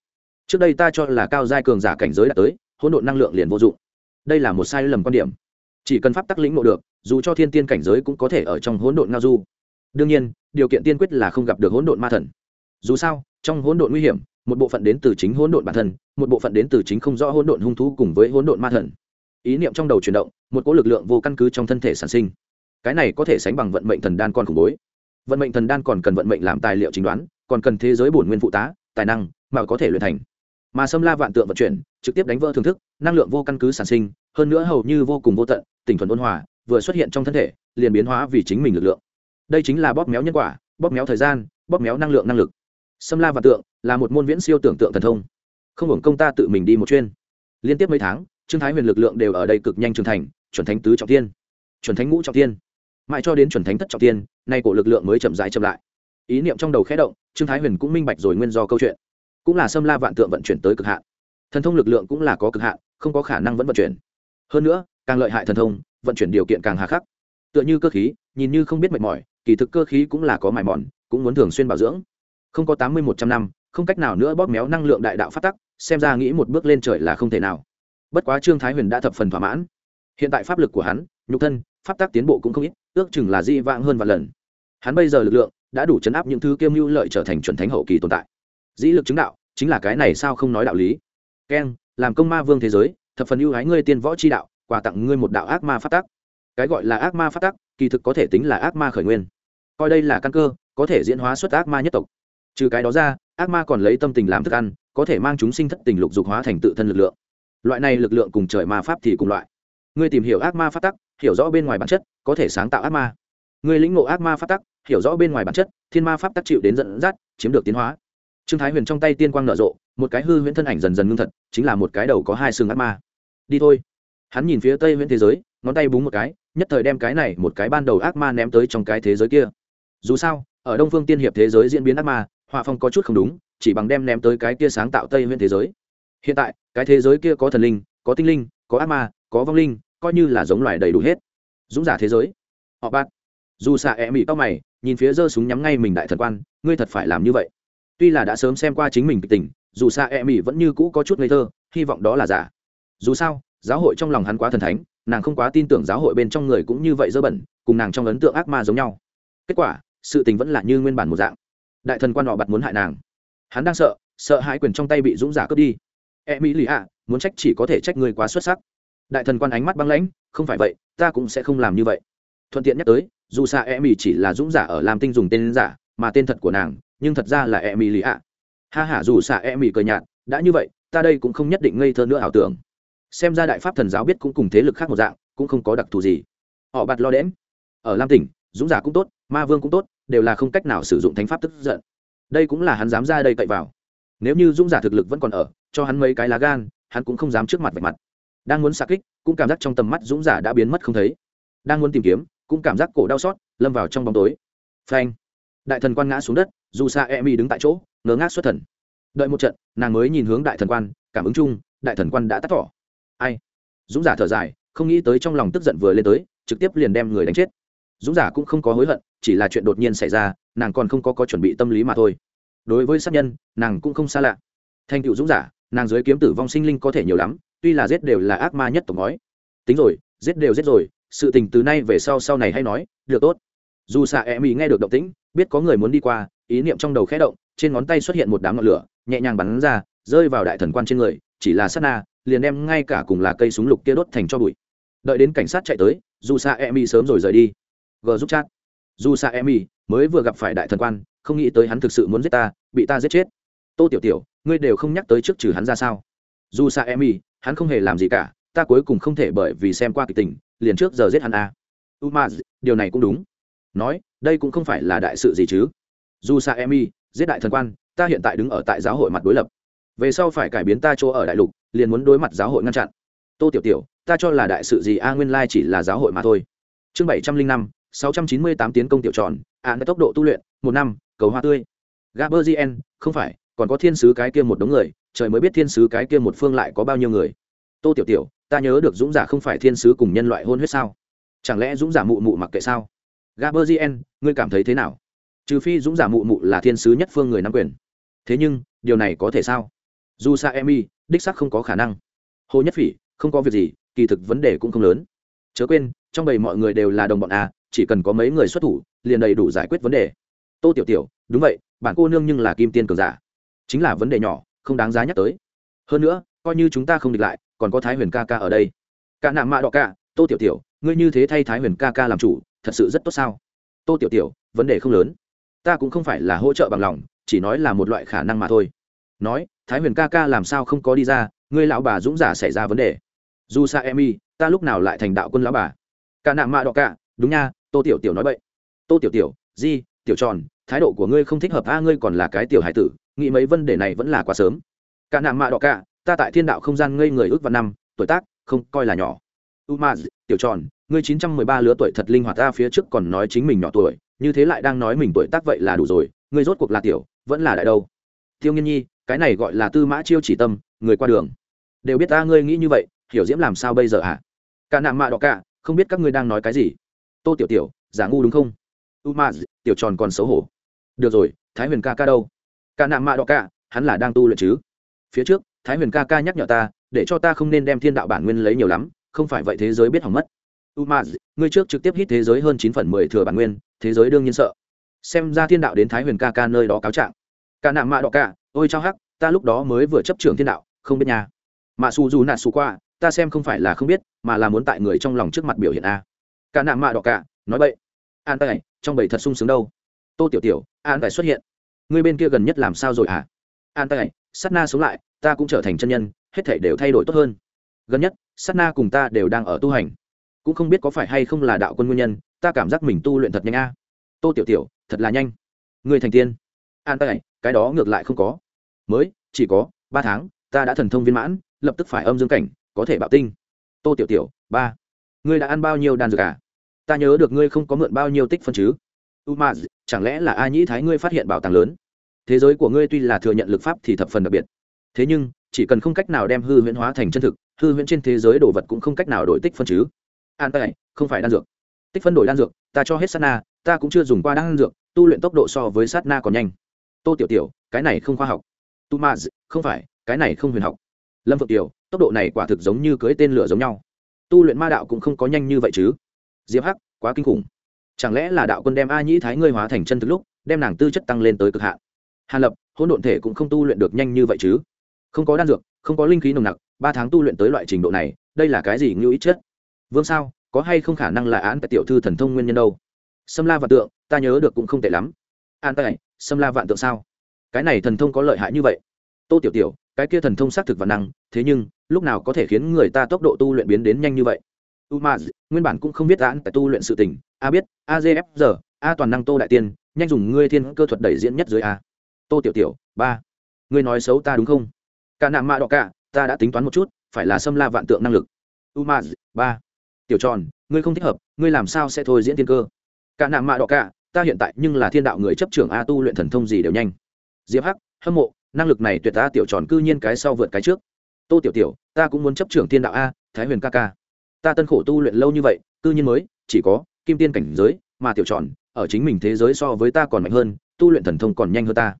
Trước đây ta cho là cao giai cường giả cảnh giới đã tới, hỗn độn năng lượng liền vô dụng. Đây là một sai lầm quan điểm. Chỉ cần pháp tắc lĩnh ngộ được, dù cho thiên tiên cảnh giới cũng có thể ở trong hỗn độn ngao du. Đương nhiên, điều kiện tiên quyết là không gặp được hỗn độn ma thần. Dù sao, trong hỗn độn nguy hiểm, một bộ phận đến từ chính hỗn độn bản thân, một bộ phận đến từ chính không rõ hỗn độn hung thú cùng với hỗn độn ma thần. Ý niệm trong đầu chuyển động, một cỗ lực lượng vô căn cứ trong thân thể sản sinh. Cái này có thể sánh bằng vận mệnh thần đan con khủng bối vận mệnh thần đan còn cần vận mệnh làm tài liệu chính đoán còn cần thế giới bổn nguyên phụ tá, tài năng mà có thể luyện thành. Mà xâm la vạn tượng vận chuyển, trực tiếp đánh vỡ thưởng thức, năng lượng vô căn cứ sản sinh, hơn nữa hầu như vô cùng vô tận, tỉnh thuần ôn hòa, vừa xuất hiện trong thân thể, liền biến hóa vì chính mình lực lượng. Đây chính là bóp méo nhân quả, bóp méo thời gian, bóp méo năng lượng năng lực. Xâm la vạn tượng là một môn viễn siêu tưởng tượng thần thông. Không hưởng công ta tự mình đi một chuyên. Liên tiếp mấy tháng, trương thái huyền lực lượng đều ở đây cực nhanh trưởng thành, chuẩn thánh tứ trọng tiên chuẩn thánh ngũ trọng tiên mãi cho đến chuẩn thánh thất trọng tiên nay cổ lực lượng mới chậm rãi chậm lại ý niệm trong đầu khẽ động, trương thái huyền cũng minh bạch rồi nguyên do câu chuyện. Cũng là xâm la vạn tượng vận chuyển tới cực hạn. Thần thông lực lượng cũng là có cực hạn, không có khả năng vẫn vận chuyển. Hơn nữa, càng lợi hại thần thông, vận chuyển điều kiện càng hà khắc. Tựa như cơ khí, nhìn như không biết mệt mỏi, kỳ thực cơ khí cũng là có mài mòn, cũng muốn thường xuyên bảo dưỡng. Không có tám mươi một trăm năm, không cách nào nữa bóp méo năng lượng đại đạo phát tắc, xem ra nghĩ một bước lên trời là không thể nào. Bất quá trương thái huyền đã thập phần thỏa mãn. Hiện tại pháp lực của hắn, nhục thân, pháp tắc tiến bộ cũng không ít, ước chừng là di vãng hơn vài lần. Hắn bây giờ lực lượng đã đủ chấn áp những thứ kiêm mưu lợi trở thành chuẩn thánh hậu kỳ tồn tại. Dĩ lực chứng đạo, chính là cái này sao không nói đạo lý? Keng làm công ma vương thế giới, thập phần ưu ái ngươi tiên võ chi đạo, quà tặng ngươi một đạo ác ma phát tắc. Cái gọi là ác ma phát tắc, kỳ thực có thể tính là ác ma khởi nguyên. Coi đây là căn cơ, có thể diễn hóa xuất ác ma nhất tộc. Trừ cái đó ra, ác ma còn lấy tâm tình làm thức ăn, có thể mang chúng sinh thất tình lục dục hóa thành tự thân lực lượng. Loại này lực lượng cùng trời ma pháp thì cùng loại. Ngươi tìm hiểu ác ma phát tắc, hiểu rõ bên ngoài bản chất, có thể sáng tạo ác ma. Ngươi lĩnh ngộ ác ma phát tắc hiểu rõ bên ngoài bản chất, thiên ma pháp tắc chịu đến dẫn dắt, chiếm được tiến hóa. Trương thái huyền trong tay tiên quang nở rộ, một cái hư huyễn thân ảnh dần dần ngưng thật, chính là một cái đầu có hai xương ác ma. Đi thôi. Hắn nhìn phía tây huyễn thế giới, ngón tay búng một cái, nhất thời đem cái này một cái ban đầu ác ma ném tới trong cái thế giới kia. Dù sao, ở đông phương tiên hiệp thế giới diễn biến ác ma, họa phong có chút không đúng, chỉ bằng đem ném tới cái kia sáng tạo tây huyễn thế giới. Hiện tại, cái thế giới kia có thần linh, có tinh linh, có ác ma, có vong linh, coi như là giống loài đầy đủ hết. Dũng giả thế giới. Họ bạn dù xạ e mỹ tóc mày nhìn phía giơ súng nhắm ngay mình đại thần quan, ngươi thật phải làm như vậy. Tuy là đã sớm xem qua chính mình kịch tình, dù xa e mỹ vẫn như cũ có chút ngây thơ, hy vọng đó là giả. Dù sao, giáo hội trong lòng hắn quá thần thánh, nàng không quá tin tưởng giáo hội bên trong người cũng như vậy dơ bẩn, cùng nàng trong ấn tượng ác ma giống nhau. Kết quả, sự tình vẫn là như nguyên bản một dạng. Đại thần quan họ bặt muốn hại nàng. Hắn đang sợ sợ hãi quyền trong tay bị dũng giả cướp đi. E mỹ lì ạ, muốn trách chỉ có thể trách người quá xuất sắc. Đại thần quan ánh mắt băng lãnh, không phải vậy, ta cũng sẽ không làm như vậy thuận tiện nhắc tới, dù xa e mỹ chỉ là dũng giả ở làm tinh dùng tên giả, mà tên thật của nàng, nhưng thật ra là e mỹ lì ạ. Ha hả dù xa e mỹ cười nhạt, đã như vậy, ta đây cũng không nhất định ngây thơ nữa ảo tưởng. Xem ra đại pháp thần giáo biết cũng cùng thế lực khác một dạng, cũng không có đặc thù gì. Họ bạt lo đễm. Ở lam tỉnh dũng giả cũng tốt, ma vương cũng tốt, đều là không cách nào sử dụng thánh pháp tức giận. Đây cũng là hắn dám ra đây cậy vào. Nếu như dũng giả thực lực vẫn còn ở, cho hắn mấy cái lá gan, hắn cũng không dám trước mặt vạch mặt. Đang muốn xa kích, cũng cảm giác trong tầm mắt dũng giả đã biến mất không thấy. Đang muốn tìm kiếm cũng cảm giác cổ đau xót, lâm vào trong bóng tối. Phanh. Đại thần quan ngã xuống đất, dù xa e mi đứng tại chỗ ngớ ngác xuất thần. Đợi một trận, nàng mới nhìn hướng đại thần quan, cảm ứng chung, đại thần quan đã tắt thỏ ai? Dũng giả thở dài, không nghĩ tới trong lòng tức giận vừa lên tới, trực tiếp liền đem người đánh chết. Dũng giả cũng không có hối hận, chỉ là chuyện đột nhiên xảy ra, nàng còn không có có chuẩn bị tâm lý mà thôi. Đối với sát nhân, nàng cũng không xa lạ. Thành tựu dũng giả, nàng dưới kiếm tử vong sinh linh có thể nhiều lắm, tuy là giết đều là ác ma nhất tổng nói tính rồi, giết đều giết rồi sự tình từ nay về sau sau này hay nói, được tốt. Dù xạ e mỹ nghe được động tĩnh, biết có người muốn đi qua, ý niệm trong đầu khẽ động, trên ngón tay xuất hiện một đám ngọn lửa, nhẹ nhàng bắn ra, rơi vào đại thần quan trên người, chỉ là sát na, liền đem ngay cả cùng là cây súng lục kia đốt thành cho bụi. Đợi đến cảnh sát chạy tới, dù xạ e mỹ sớm rồi rời đi. G giúp chat. Dù xạ e mỹ mới vừa gặp phải đại thần quan, không nghĩ tới hắn thực sự muốn giết ta, bị ta giết chết. Tô tiểu tiểu, ngươi đều không nhắc tới trước trừ hắn ra sao? Dù xạ e mỹ hắn không hề làm gì cả, ta cuối cùng không thể bởi vì xem qua kịch tình liền trước giờ giết hắn a. À. umaz, điều này cũng đúng. Nói, đây cũng không phải là đại sự gì chứ. Dù sa emi giết đại thần quan, ta hiện tại đứng ở tại giáo hội mặt đối lập. Về sau phải cải biến ta chỗ ở đại lục, liền muốn đối mặt giáo hội ngăn chặn. Tô tiểu tiểu, ta cho là đại sự gì? A, nguyên lai chỉ là giáo hội mà thôi. Chương bảy trăm linh năm, sáu trăm chín mươi tám tiến công tiểu tròn án tốc độ tu luyện, một năm, cầu hoa tươi. Gaberzien không phải, còn có thiên sứ cái kia một đống người, trời mới biết thiên sứ cái kia một phương lại có bao nhiêu người. Tô tiểu tiểu ta nhớ được dũng giả không phải thiên sứ cùng nhân loại hôn huyết sao? Chẳng lẽ dũng giả mụ mụ mặc kệ sao? Gaberzien ngươi cảm thấy thế nào? Trừ phi dũng giả mụ mụ là thiên sứ nhất phương người nắm quyền. Thế nhưng điều này có thể sao? Dù sa emi đích sắc không có khả năng. Hồ nhất phỉ không có việc gì kỳ thực vấn đề cũng không lớn. Chớ quên trong bầy mọi người đều là đồng bọn à, chỉ cần có mấy người xuất thủ liền đầy đủ giải quyết vấn đề. Tô tiểu tiểu đúng vậy bản cô nương nhưng là kim tiên cường giả. Chính là vấn đề nhỏ không đáng giá nhắc tới. Hơn nữa coi như chúng ta không địch lại còn có thái huyền ca ca ở đây. Cả nạ mạ đọ ca tô tiểu tiểu, ngươi như thế thay thái huyền ca ca làm chủ, thật sự rất tốt sao? Tô tiểu tiểu, vấn đề không lớn. Ta cũng không phải là hỗ trợ bằng lòng, chỉ nói là một loại khả năng mà thôi. Nói, thái huyền ca ca làm sao không có đi ra, ngươi lão bà dũng giả xảy ra vấn đề. Dù sa emi ta lúc nào lại thành đạo quân lão bà? Cả nạ mạ đọ cả, đúng nha, tô tiểu tiểu nói vậy tô tiểu tiểu, di, tiểu tròn, thái độ của ngươi không thích hợp a, ngươi còn là cái tiểu hải tử, nghĩ mấy vấn đề này vẫn là quá sớm. Cả nạ mạ đọ cả ta tại thiên đạo không gian ngây người ước vạn năm, tuổi tác không coi là nhỏ. Umaz, tiểu tròn, ngươi chín trăm mười ba lứa tuổi thật linh hoạt, ta phía trước còn nói chính mình nhỏ tuổi, như thế lại đang nói mình tuổi tác vậy là đủ rồi, ngươi rốt cuộc là tiểu, vẫn là đại đâu? Tiêu nghiên nhi, cái này gọi là tư mã chiêu chỉ tâm, người qua đường. Đều biết ta ngươi nghĩ như vậy, hiểu diễm làm sao bây giờ hả? À? cả nạm mạ đỏ cả, không biết các ngươi đang nói cái gì. Tô tiểu tiểu, giả ngu đúng không? Umaz, tiểu tròn còn xấu hổ. Được rồi, thái huyền ca ca đâu? Cả nạm mạ đỏ cả, hắn là đang tu luyện chứ? Phía trước thái huyền ca ca nhắc nhở ta, để cho ta không nên đem thiên đạo bản nguyên lấy nhiều lắm, không phải vậy thế giới biết hỏng mất. Umaz, ngươi trước trực tiếp hít thế giới hơn chín phần mười thừa bản nguyên, thế giới đương nhiên sợ. Xem ra thiên đạo đến thái huyền ca ca nơi đó cáo trạng. Ca nạ mạ đọ ca ôi chao hắc, ta lúc đó mới vừa chấp trưởng thiên đạo, không biết nhà mạ su dù nạ su qua, ta xem không phải là không biết, mà là muốn tại người trong lòng trước mặt biểu hiện a. Ca nạ mạ đọ ca nói vậy an tài, trong bầy thật sung sướng đâu. Tô tiểu tiểu, an tài xuất hiện. Ngươi bên kia gần nhất làm sao rồi hả? An tài, sát na sống lại ta cũng trở thành chân nhân, hết thể đều thay đổi tốt hơn. Gần nhất, sát na cùng ta đều đang ở tu hành. Cũng không biết có phải hay không là đạo quân nguyên nhân, ta cảm giác mình tu luyện thật nhanh a. Tô tiểu tiểu, thật là nhanh. Người thành tiên. An tay cái đó ngược lại không có. Mới, chỉ có ba tháng, ta đã thần thông viên mãn, lập tức phải âm dương cảnh, có thể bạo tinh. Tô tiểu tiểu, ba. Ngươi đã ăn bao nhiêu đàn dược à? Ta nhớ được ngươi không có mượn bao nhiêu tích phân chứ? U ma chẳng lẽ là a nhĩ thái ngươi phát hiện bảo tàng lớn? Thế giới của ngươi tuy là thừa nhận lực pháp thì thập phần đặc biệt thế nhưng, chỉ cần không cách nào đem hư huyễn hóa thành chân thực, hư huyễn trên thế giới đồ vật cũng không cách nào đổi tích phân chứ. An tay không phải đan dược. Tích phân đổi đan dược, ta cho hết sát na, ta cũng chưa dùng qua đan dược, tu luyện tốc độ so với sát na còn nhanh. Tô tiểu tiểu, cái này không khoa học. Tu ma không phải, cái này không huyền học. Lâm phượng tiểu, tốc độ này quả thực giống như cưới tên lửa giống nhau. Tu luyện ma đạo cũng không có nhanh như vậy chứ. Diệp hắc, quá kinh khủng. Chẳng lẽ là đạo quân đem a nhĩ thái ngươi hóa thành chân thực lúc, đem nàng tư chất tăng lên tới cực hạn? Hàn lập, hỗn độn thể cũng không tu luyện được nhanh như vậy chứ không có đan dược, không có linh khí nồng nặc, ba tháng tu luyện tới loại trình độ này, đây là cái gì ngưu ít chết vương sao, có hay không khả năng là án tại tiểu thư thần thông nguyên nhân đâu? Sâm la vạn tượng, ta nhớ được cũng không tệ lắm. An tại, Sâm la vạn tượng sao? Cái này thần thông có lợi hại như vậy. Tô tiểu tiểu, cái kia thần thông xác thực và năng, thế nhưng, lúc nào có thể khiến người ta tốc độ tu luyện biến đến nhanh như vậy? U ma nguyên bản cũng không biết án tại tu luyện sự tình. A biết, a gf giờ a toàn năng tô đại tiên, nhanh dùng ngươi thiên cơ thuật đẩy diễn nhất dưới a. Tô tiểu tiểu, ba. Ngươi nói xấu ta đúng không? Cả nạ mạ đỏ cả, ta đã tính toán một chút, phải là xâm la vạn tượng năng lực. Umaz, ba. Tiểu tròn, ngươi không thích hợp, ngươi làm sao sẽ thôi diễn thiên cơ? Cả nạ mạ đỏ cả, ta hiện tại nhưng là thiên đạo người chấp trưởng a tu luyện thần thông gì đều nhanh. Diệp hắc, hâm mộ, năng lực này tuyệt ta tiểu tròn cư nhiên cái sau vượt cái trước. Tô tiểu tiểu, ta cũng muốn chấp trưởng thiên đạo a, thái huyền ca ca. Ta tân khổ tu luyện lâu như vậy, cư nhiên mới, chỉ có kim tiên cảnh giới, mà tiểu tròn, ở chính mình thế giới so với ta còn mạnh hơn, tu luyện thần thông còn nhanh hơn ta.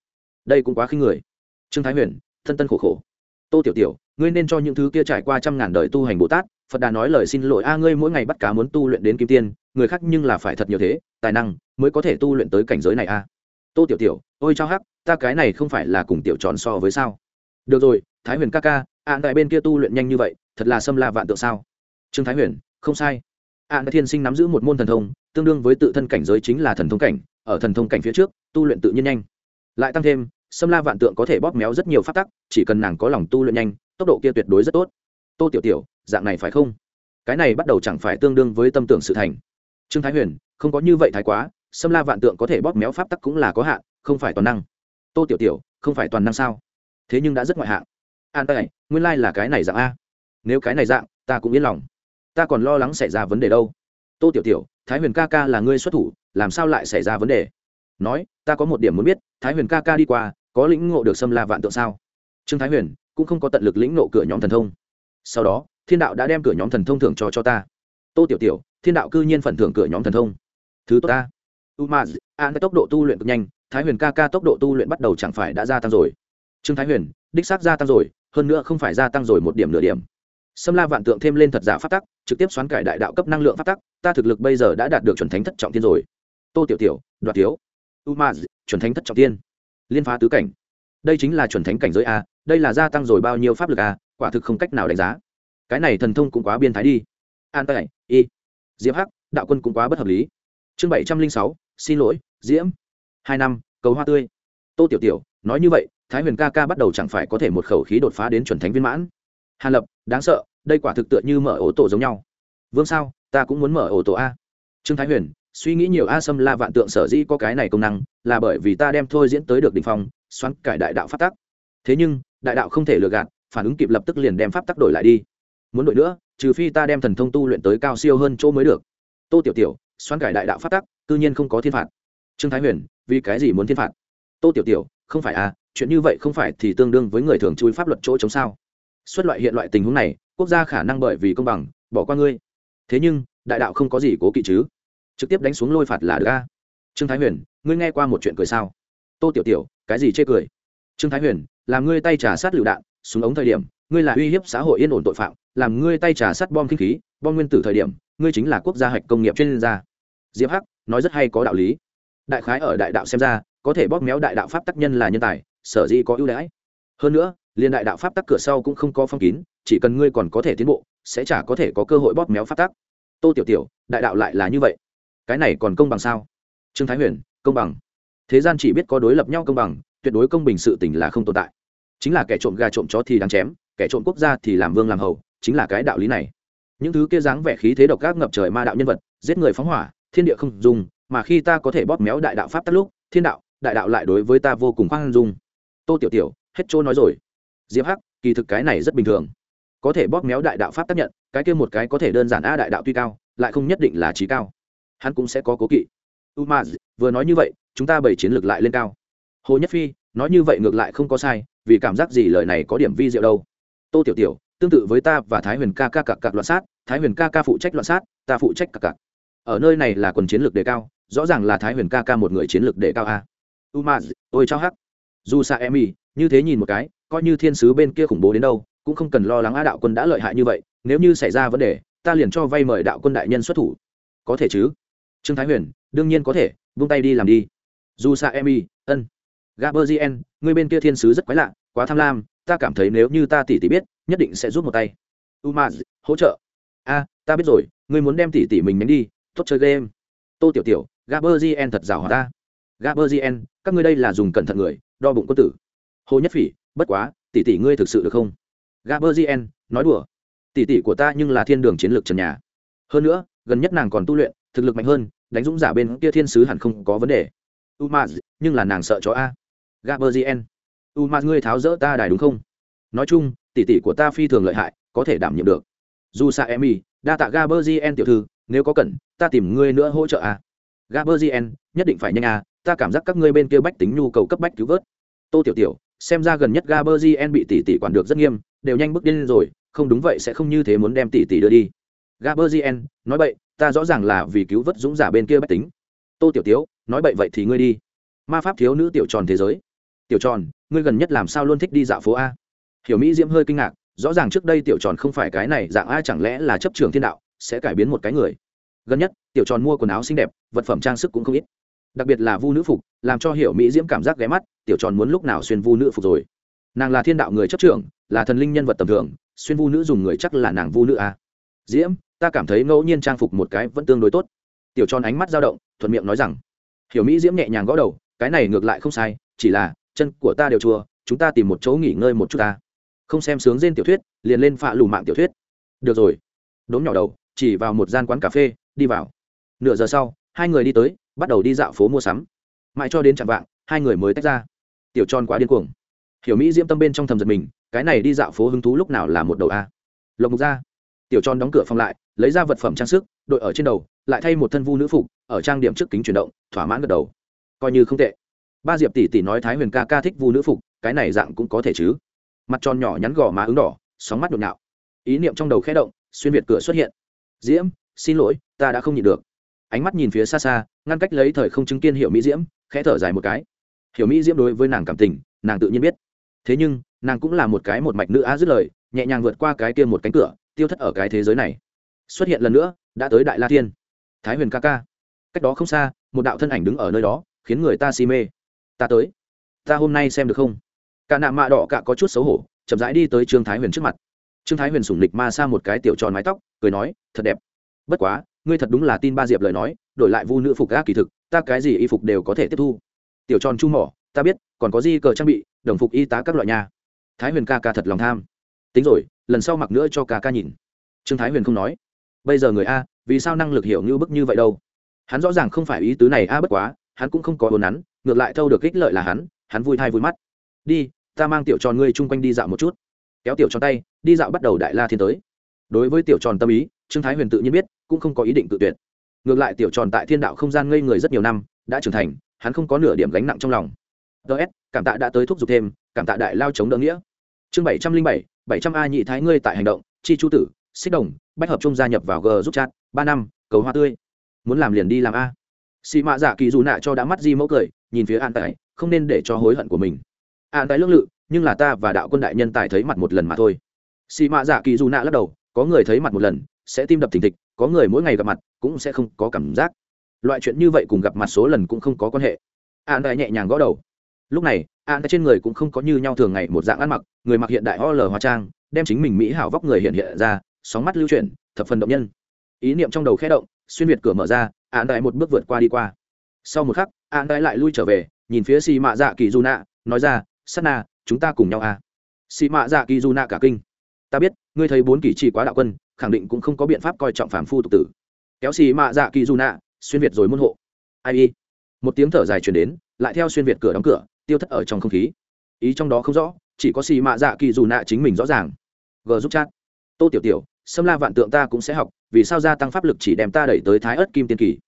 Đây cũng quá khinh người. Trương thái huyền thân tân khổ khổ. Tô tiểu tiểu, ngươi nên cho những thứ kia trải qua trăm ngàn đời tu hành bồ tát, phật đà nói lời xin lỗi, a, ngươi mỗi ngày bắt cá muốn tu luyện đến kim tiên, người khác nhưng là phải thật nhiều thế, tài năng mới có thể tu luyện tới cảnh giới này, a. Tô tiểu tiểu, ôi cho hắc, ta cái này không phải là cùng tiểu tròn so với sao? Được rồi, thái huyền ca ca ạn tại bên kia tu luyện nhanh như vậy, thật là xâm la vạn tượng sao? Trương thái huyền, không sai. Ạn thiên sinh nắm giữ một môn thần thông, tương đương với tự thân cảnh giới chính là thần thông cảnh, ở thần thông cảnh phía trước, tu luyện tự nhiên nhanh. Lại tăng thêm xâm la vạn tượng có thể bóp méo rất nhiều pháp tắc, chỉ cần nàng có lòng tu luyện nhanh, tốc độ kia tuyệt đối rất tốt. Tô tiểu tiểu, dạng này phải không? Cái này bắt đầu chẳng phải tương đương với tâm tưởng sự thành. Trương thái huyền, không có như vậy thái quá xâm la vạn tượng có thể bóp méo pháp tắc cũng là có hạn, không phải toàn năng. Tô tiểu tiểu, không phải toàn năng sao? Thế nhưng đã rất ngoại hạng. An tay nguyên lai、like、là cái này dạng a. Nếu cái này dạng, ta cũng yên lòng. Ta còn lo lắng xảy ra vấn đề đâu. Tô tiểu tiểu, thái huyền ca ca là ngươi xuất thủ, làm sao lại xảy ra vấn đề? Nói ta có một điểm muốn biết thái huyền ca ca đi qua có lĩnh ngộ được xâm la vạn tượng sao? Trương thái huyền cũng không có tận lực lĩnh ngộ cửa nhóm thần thông. Sau đó thiên đạo đã đem cửa nhóm thần thông thưởng cho cho ta. Tô tiểu tiểu thiên đạo cư nhiên phần thưởng cửa nhóm thần thông. Thứ tốt ta. Umaz an tốc độ tu luyện cực nhanh thái huyền ca ca tốc độ tu luyện bắt đầu chẳng phải đã gia tăng rồi. Trương thái huyền đích xác gia tăng rồi hơn nữa không phải gia tăng rồi một điểm nửa điểm. Xâm la vạn tượng thêm lên thật giả phát tắc trực tiếp xoán cải đại đạo cấp năng lượng phát tắc ta thực lực bây giờ đã đạt được chuẩn thánh thất trọng tiên rồi. Tô tiểu tiểu đoạt Tiếu, umaz, chuẩn thánh thất trọng tiên. Liên phá tứ cảnh. Đây chính là chuẩn thánh cảnh giới a, đây là gia tăng rồi bao nhiêu pháp lực a, quả thực không cách nào đánh giá. Cái này thần thông cũng quá biên thái đi. An tay y. Diễm hắc, đạo quân cũng quá bất hợp lý. Chương bảy trăm linh sáu, xin lỗi, diễm. Hai năm, cầu hoa tươi. Tô tiểu tiểu, nói như vậy, thái huyền ca ca bắt đầu chẳng phải có thể một khẩu khí đột phá đến chuẩn thánh viên mãn. Hàn lập, đáng sợ, đây quả thực tựa như mở ổ tổ giống nhau. Vương sao, ta cũng muốn mở ổ tổ a. Trương thái huyền suy nghĩ nhiều a sâm la vạn tượng sở dĩ có cái này công năng, là bởi vì ta đem thôi diễn tới được đ ỉ n h phong, xoắn cải đại đạo phát tắc. Thế nhưng, đại đạo không thể lừa gạt, phản ứng kịp lập tức liền đem pháp tắc đổi lại đi. Muốn đổi nữa, trừ phi ta đem thần thông tu luyện tới cao siêu hơn chỗ mới được. Tô tiểu tiểu, xoắn cải đại đạo phát tắc tự nhiên không có thiên phạt. Trương thái huyền, vì cái gì muốn thiên phạt? Tô tiểu tiểu, không phải à chuyện như vậy không phải thì tương đương với người thường chui pháp luật chỗ chống sao? Xuất loại hiện loại tình huống này, quốc gia khả năng bởi vì công bằng, bỏ qua ngươi. Thế nhưng, đại đạo không có gì cố kỵ chứ trực tiếp đánh xuống lôi phạt là được a. Trương thái huyền, ngươi nghe qua một chuyện cười sao? Tô tiểu tiểu, cái gì chê cười? Trương thái huyền, làm ngươi tay trả sát lựu đạn, súng ống thời điểm, ngươi là uy hiếp xã hội yên ổn tội phạm, làm ngươi tay trả sát bom kinh khí, bom nguyên tử thời điểm, ngươi chính là quốc gia hạch công nghiệp chuyên gia. Diệp hắc, nói rất hay có đạo lý. Đại khái ở đại đạo xem ra, có thể bóp méo đại đạo pháp tác nhân là nhân tài, sở dĩ có ưu đãi. Hơn nữa, liên đại đạo pháp tắc cửa sau cũng không có phong kín, chỉ cần ngươi còn có thể tiến bộ, sẽ chả có thể có cơ hội bóp méo pháp tắc. Tô tiểu tiểu, đại đạo lại là như vậy cái này còn công bằng sao? Trương thái huyền, công bằng. Thế gian chỉ biết có đối lập nhau công bằng, tuyệt đối công bình sự tình là không tồn tại. Chính là kẻ trộm gà trộm chó thì đáng chém, kẻ trộm quốc gia thì làm vương làm hầu, chính là cái đạo lý này. Những thứ kia dáng vẻ khí thế độc ác ngập trời ma đạo nhân vật, giết người phóng hỏa, thiên địa không dùng, mà khi ta có thể bóp méo đại đạo pháp tắt lúc, thiên đạo, đại đạo lại đối với ta vô cùng khoan dung. Tô tiểu tiểu, hết chỗ nói rồi. Diệp hắc, kỳ thực cái này rất bình thường. Có thể bóp méo đại đạo pháp tác nhận, cái kia một cái có thể đơn giản a đại đạo tuy cao, lại không nhất định là trí cao hắn cũng sẽ có cố kỵ. U vừa nói như vậy, chúng ta bày chiến lược lại lên cao. Hồ nhất phi, nói như vậy ngược lại không có sai, vì cảm giác gì lời này có điểm vi diệu đâu. Tô tiểu tiểu, tương tự với ta và thái huyền ca ca cặp cặp loạn sát, thái huyền ca ca phụ trách loạn sát, ta phụ trách cặp cặp ở nơi này là quần chiến lược đề cao, rõ ràng là thái huyền ca ca một người chiến lược đề cao a. U ôi chao hắc. Dù sa emi như thế nhìn một cái, coi như thiên sứ bên kia khủng bố đến đâu, cũng không cần lo lắng a đạo quân đã lợi hại như vậy, nếu như xảy ra vấn đề, ta liền cho vay mời đạo quân đại nhân xuất thủ. Có thể chứ? Trương thái huyền, đương nhiên có thể, vung tay đi làm đi. Dù sa emi ân. Gaberzien người bên kia thiên sứ rất quái lạ, quá tham lam, ta cảm thấy nếu như ta tỷ tỷ biết, nhất định sẽ giúp một tay. Umaz, hỗ trợ. A, ta biết rồi ngươi muốn đem tỷ tỷ mình nhánh đi, tốt chơi game. Tô tiểu tiểu gaberzien thật rào hòa ta? Gaberzien các ngươi đây là dùng cẩn thận người, đo bụng quân tử. Hồ nhất phỉ, bất quá, tỷ tỷ ngươi thực sự được không? Gaberzien nói đùa. Tỷ tỷ của ta nhưng là thiên đường chiến lược trần nhà. Hơn nữa, gần nhất nàng còn tu luyện thực lực mạnh hơn, đánh dũng giả bên kia thiên sứ hẳn không có vấn đề. Umaz, nhưng là nàng sợ chó a. Gaberzien umaz, ngươi tháo rỡ ta đài đúng không? Nói chung, tỷ tỷ của ta phi thường lợi hại, có thể đảm nhiệm được. Dù sa emi đa tạ gaberzien tiểu thư, nếu có cần, ta tìm ngươi nữa hỗ trợ a. Gaberzien nhất định phải nhanh a, ta cảm giác các ngươi bên kia bách tính nhu cầu cấp bách cứu vớt. Tô tiểu tiểu, xem ra gần nhất gaberzien bị tỷ tỷ quản được rất nghiêm, đều nhanh bước điên rồi, không đúng vậy sẽ không như thế muốn đem tỷ tỷ đưa đi. Gaberzien nói vậy ta rõ ràng là vì cứu vớt dũng giả bên kia bách tính. Tô tiểu tiếu, nói bậy vậy thì ngươi đi. Ma pháp thiếu nữ tiểu tròn thế giới. Tiểu tròn, ngươi gần nhất làm sao luôn thích đi dạo phố a? Hiểu mỹ diễm hơi kinh ngạc, rõ ràng trước đây tiểu tròn không phải cái này, dạng a chẳng lẽ là chấp trường thiên đạo, sẽ cải biến một cái người. Gần nhất, tiểu tròn mua quần áo xinh đẹp, vật phẩm trang sức cũng không ít. Đặc biệt là vu nữ phục, làm cho hiểu mỹ diễm cảm giác ghé mắt, tiểu tròn muốn lúc nào xuyên vu nữ phục rồi. Nàng là thiên đạo người chấp trưởng, là thần linh nhân vật tầm thường, xuyên vu nữ dùng người chắc là nàng vu nữ a. Diễm ta cảm thấy ngẫu nhiên trang phục một cái vẫn tương đối tốt. Tiểu tròn ánh mắt dao động, thuận miệng nói rằng, hiểu mỹ diễm nhẹ nhàng gõ đầu, cái này ngược lại không sai, chỉ là, chân của ta đều chua, chúng ta tìm một chỗ nghỉ ngơi một chút ta. Không xem sướng trên tiểu thuyết, liền lên phạ lù mạng tiểu thuyết. Được rồi. Đốm nhỏ đầu, chỉ vào một gian quán cà phê, đi vào. Nửa giờ sau, hai người đi tới, bắt đầu đi dạo phố mua sắm. Mãi cho đến chạm vạng, hai người mới tách ra. Tiểu tròn quá điên cuồng. Hiểu mỹ diễm tâm bên trong thầm giật mình, cái này đi dạo phố hứng thú lúc nào là một đầu a? Lộc mục ra. Tiểu tròn đóng cửa phòng lại lấy ra vật phẩm trang sức, đội ở trên đầu, lại thay một thân vu nữ phục, ở trang điểm trước kính chuyển động, thỏa mãn gật đầu. Coi như không tệ. Ba diệp tỷ tỷ nói thái huyền ca ca thích vu nữ phục, cái này dạng cũng có thể chứ. Mặt tròn nhỏ nhắn gò má ứng đỏ, sóng mắt nhộn nhạo ý niệm trong đầu khẽ động, xuyên việt cửa xuất hiện. Diễm, xin lỗi, ta đã không nhịn được. Ánh mắt nhìn phía xa xa, ngăn cách lấy thời không chứng kiến hiểu mỹ diễm, khẽ thở dài một cái. Hiểu mỹ diễm đối với nàng cảm tình, nàng tự nhiên biết. Thế nhưng, nàng cũng là một cái một mạch nữ á dứt lời, nhẹ nhàng vượt qua cái kia một cánh cửa, tiêu thất ở cái thế giới này xuất hiện lần nữa, đã tới đại la thiên. Thái huyền ca ca. Cách đó không xa, một đạo thân ảnh đứng ở nơi đó, khiến người ta si mê. Ta tới. Ta hôm nay xem được không? Cả nạ mạ đỏ cả có chút xấu hổ, chậm rãi đi tới trương thái huyền trước mặt. Trương thái huyền sủng lịch ma xa một cái tiểu tròn mái tóc, cười nói, thật đẹp. Bất quá, ngươi thật đúng là tin ba diệp lời nói, đổi lại vu nữ phục gác kỳ thực, ta cái gì y phục đều có thể tiếp thu. Tiểu tròn chu mỏ, ta biết, còn có gì cờ trang bị, đồng phục y tá các loại nhà thái huyền ca ca thật lòng tham. Tính rồi, lần sau mặc nữa cho ca ca nhìn. Trương thái huyền không nói bây giờ người a, vì sao năng lực hiểu như bức như vậy đâu? Hắn rõ ràng không phải ý tứ này a, bất quá, hắn cũng không có hồn nắn ngược lại thâu được ích lợi là hắn hắn vui thai vui mắt. Đi, ta mang tiểu tròn ngươi chung quanh đi dạo một chút. Kéo tiểu tròn tay, đi dạo bắt đầu đại la thiên tới. Đối với tiểu tròn tâm ý, trương thái huyền tự nhiên biết, cũng không có ý định tự tuyệt. Ngược lại tiểu tròn tại thiên đạo không gian ngây người rất nhiều năm, đã trưởng thành, hắn không có nửa điểm gánh nặng trong lòng. Ts cảm tạ đã tới thúc giục thêm, cảm tạ đại lao chống đỡ nghĩa. Chương bảy trăm linh bảy bảy trăm a nhị thái ngươi tại hành động, chi chu tử xích đồng, bách hợp chung gia nhập vào g giúp chat, ba năm, cầu hoa tươi. Muốn làm liền đi làm a. Xì mạ dạ kỳ dù nạ cho đã mắt di mẫu cười, nhìn phía an tài, không nên để cho hối hận của mình. An tài lương lự, nhưng là ta và đạo quân đại nhân tài thấy mặt một lần mà thôi. Xì mạ dạ kỳ dù nạ lắc đầu, có người thấy mặt một lần, sẽ tim đập thình thịch, có người mỗi ngày gặp mặt, cũng sẽ không có cảm giác. Loại chuyện như vậy cùng gặp mặt số lần cũng không có quan hệ. An tài nhẹ nhàng gõ đầu. Lúc này, an tài trên người cũng không có như nhau thường ngày một dạng ăn mặc, người mặc hiện đại ho lờ hóa trang, đem chính mình mỹ hảo vóc người hiện hiện ra sóng mắt lưu chuyển thập phần động nhân. Ý niệm trong đầu khẽ động xuyên việt cửa mở ra an đại một bước vượt qua đi qua. Sau một khắc an đại lại lui trở về nhìn phía xì mạ dạ kỳ du nạ nói ra "Sanna, na chúng ta cùng nhau à. xì mạ dạ kỳ du nạ cả kinh. Ta biết ngươi thấy bốn kỳ chỉ quá đạo quân khẳng định cũng không có biện pháp coi trọng phàm phu tục tử. Kéo xì mạ dạ kỳ du nạ xuyên việt rồi môn hộ. Ai y? Một tiếng thở dài chuyển đến lại theo xuyên việt cửa đóng cửa tiêu thất ở trong không khí. Ý trong đó không rõ chỉ có xì mạ dạ kỳ dù nạ chính mình rõ ràng. G giúp chat. Tô tiểu tiểu xâm la vạn tượng ta cũng sẽ học, vì sao gia tăng pháp lực chỉ đem ta đẩy tới thái ớt kim tiên kỳ?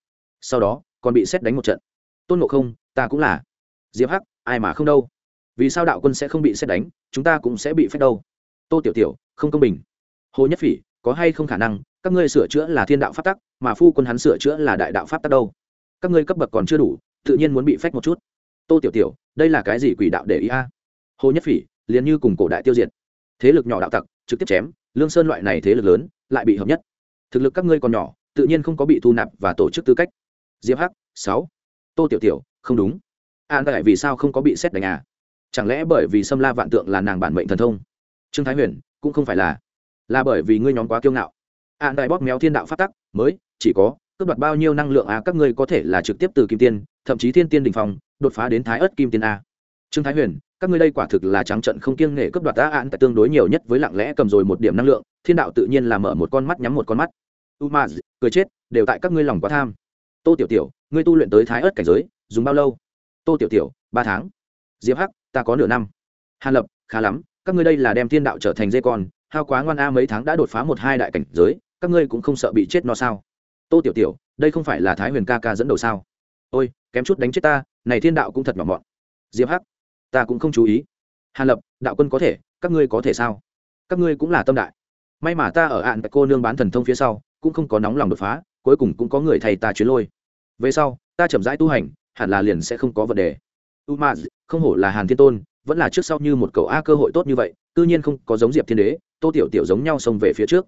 Sau đó, còn bị xét đánh một trận. Tôn ngộ không, ta cũng là. Diệp hắc, ai mà không đâu? Vì sao đạo quân sẽ không bị xét đánh, chúng ta cũng sẽ bị phép đâu? Tô tiểu tiểu, không công bình. Hồ nhất phỉ, có hay không khả năng, các ngươi sửa chữa là thiên đạo pháp tắc, mà phu quân hắn sửa chữa là đại đạo pháp tắc đâu? Các ngươi cấp bậc còn chưa đủ, tự nhiên muốn bị phách một chút. Tô tiểu tiểu, đây là cái gì quỷ đạo để ý a? Hồ nhất phỉ, liền như cùng cổ đại tiêu diệt. Thế lực nhỏ đạo tặc, trực tiếp chém lương sơn loại này thế lực lớn lại bị hợp nhất. Thực lực các ngươi còn nhỏ, tự nhiên không có bị thu nạp và tổ chức tư cách. Diệp hắc, sáu. Tô tiểu tiểu, không đúng. An tại vì sao không có bị xét đánh à? Chẳng lẽ bởi vì xâm la vạn tượng là nàng bản mệnh thần thông? Trương thái huyền, cũng không phải là. Là bởi vì ngươi nhóm quá kiêu ngạo. An tại bóp méo thiên đạo phát tắc, mới, chỉ có, cướp đoạt bao nhiêu năng lượng à các ngươi có thể là trực tiếp từ kim tiên, thậm chí thiên tiên đình phòng đột phá đến thái ớt kim tiên a trương thái huyền các ngươi đây quả thực là trắng trận không kiêng nể cướp đoạt đã án tại tương đối nhiều nhất với lặng lẽ cầm rồi một điểm năng lượng, thiên đạo tự nhiên là mở một con mắt nhắm một con mắt. U ma cười chết, đều tại các ngươi lòng quá tham. Tô tiểu tiểu, ngươi tu luyện tới thái ớt cảnh giới, dùng bao lâu? Tô tiểu tiểu, ba tháng. Diệp hắc, ta có nửa năm. Hàn lập, khá lắm, các ngươi đây là đem thiên đạo trở thành dây con, hao quá ngoan a mấy tháng đã đột phá một hai đại cảnh giới, các ngươi cũng không sợ bị chết no sao? Tô tiểu tiểu, đây không phải là thái huyền ca ca dẫn đầu sao? Ôi, kém chút đánh chết ta, này thiên đạo cũng thật nhỏ mọn. Diệp hắc ta cũng không chú ý. Hàn lập, đạo quân có thể, các ngươi có thể sao? Các ngươi cũng là tâm đại. May mà ta ở hạn cô nương bán thần thông phía sau, cũng không có nóng lòng đột phá, cuối cùng cũng có người thầy ta chuyến lôi. Về sau, ta chậm rãi tu hành, hẳn là liền sẽ không có vấn đề. U ma không hổ là hàn thiên tôn, vẫn là trước sau như một cầu a cơ hội tốt như vậy tự nhiên không có giống diệp thiên đế, tô tiểu tiểu giống nhau xông về phía trước.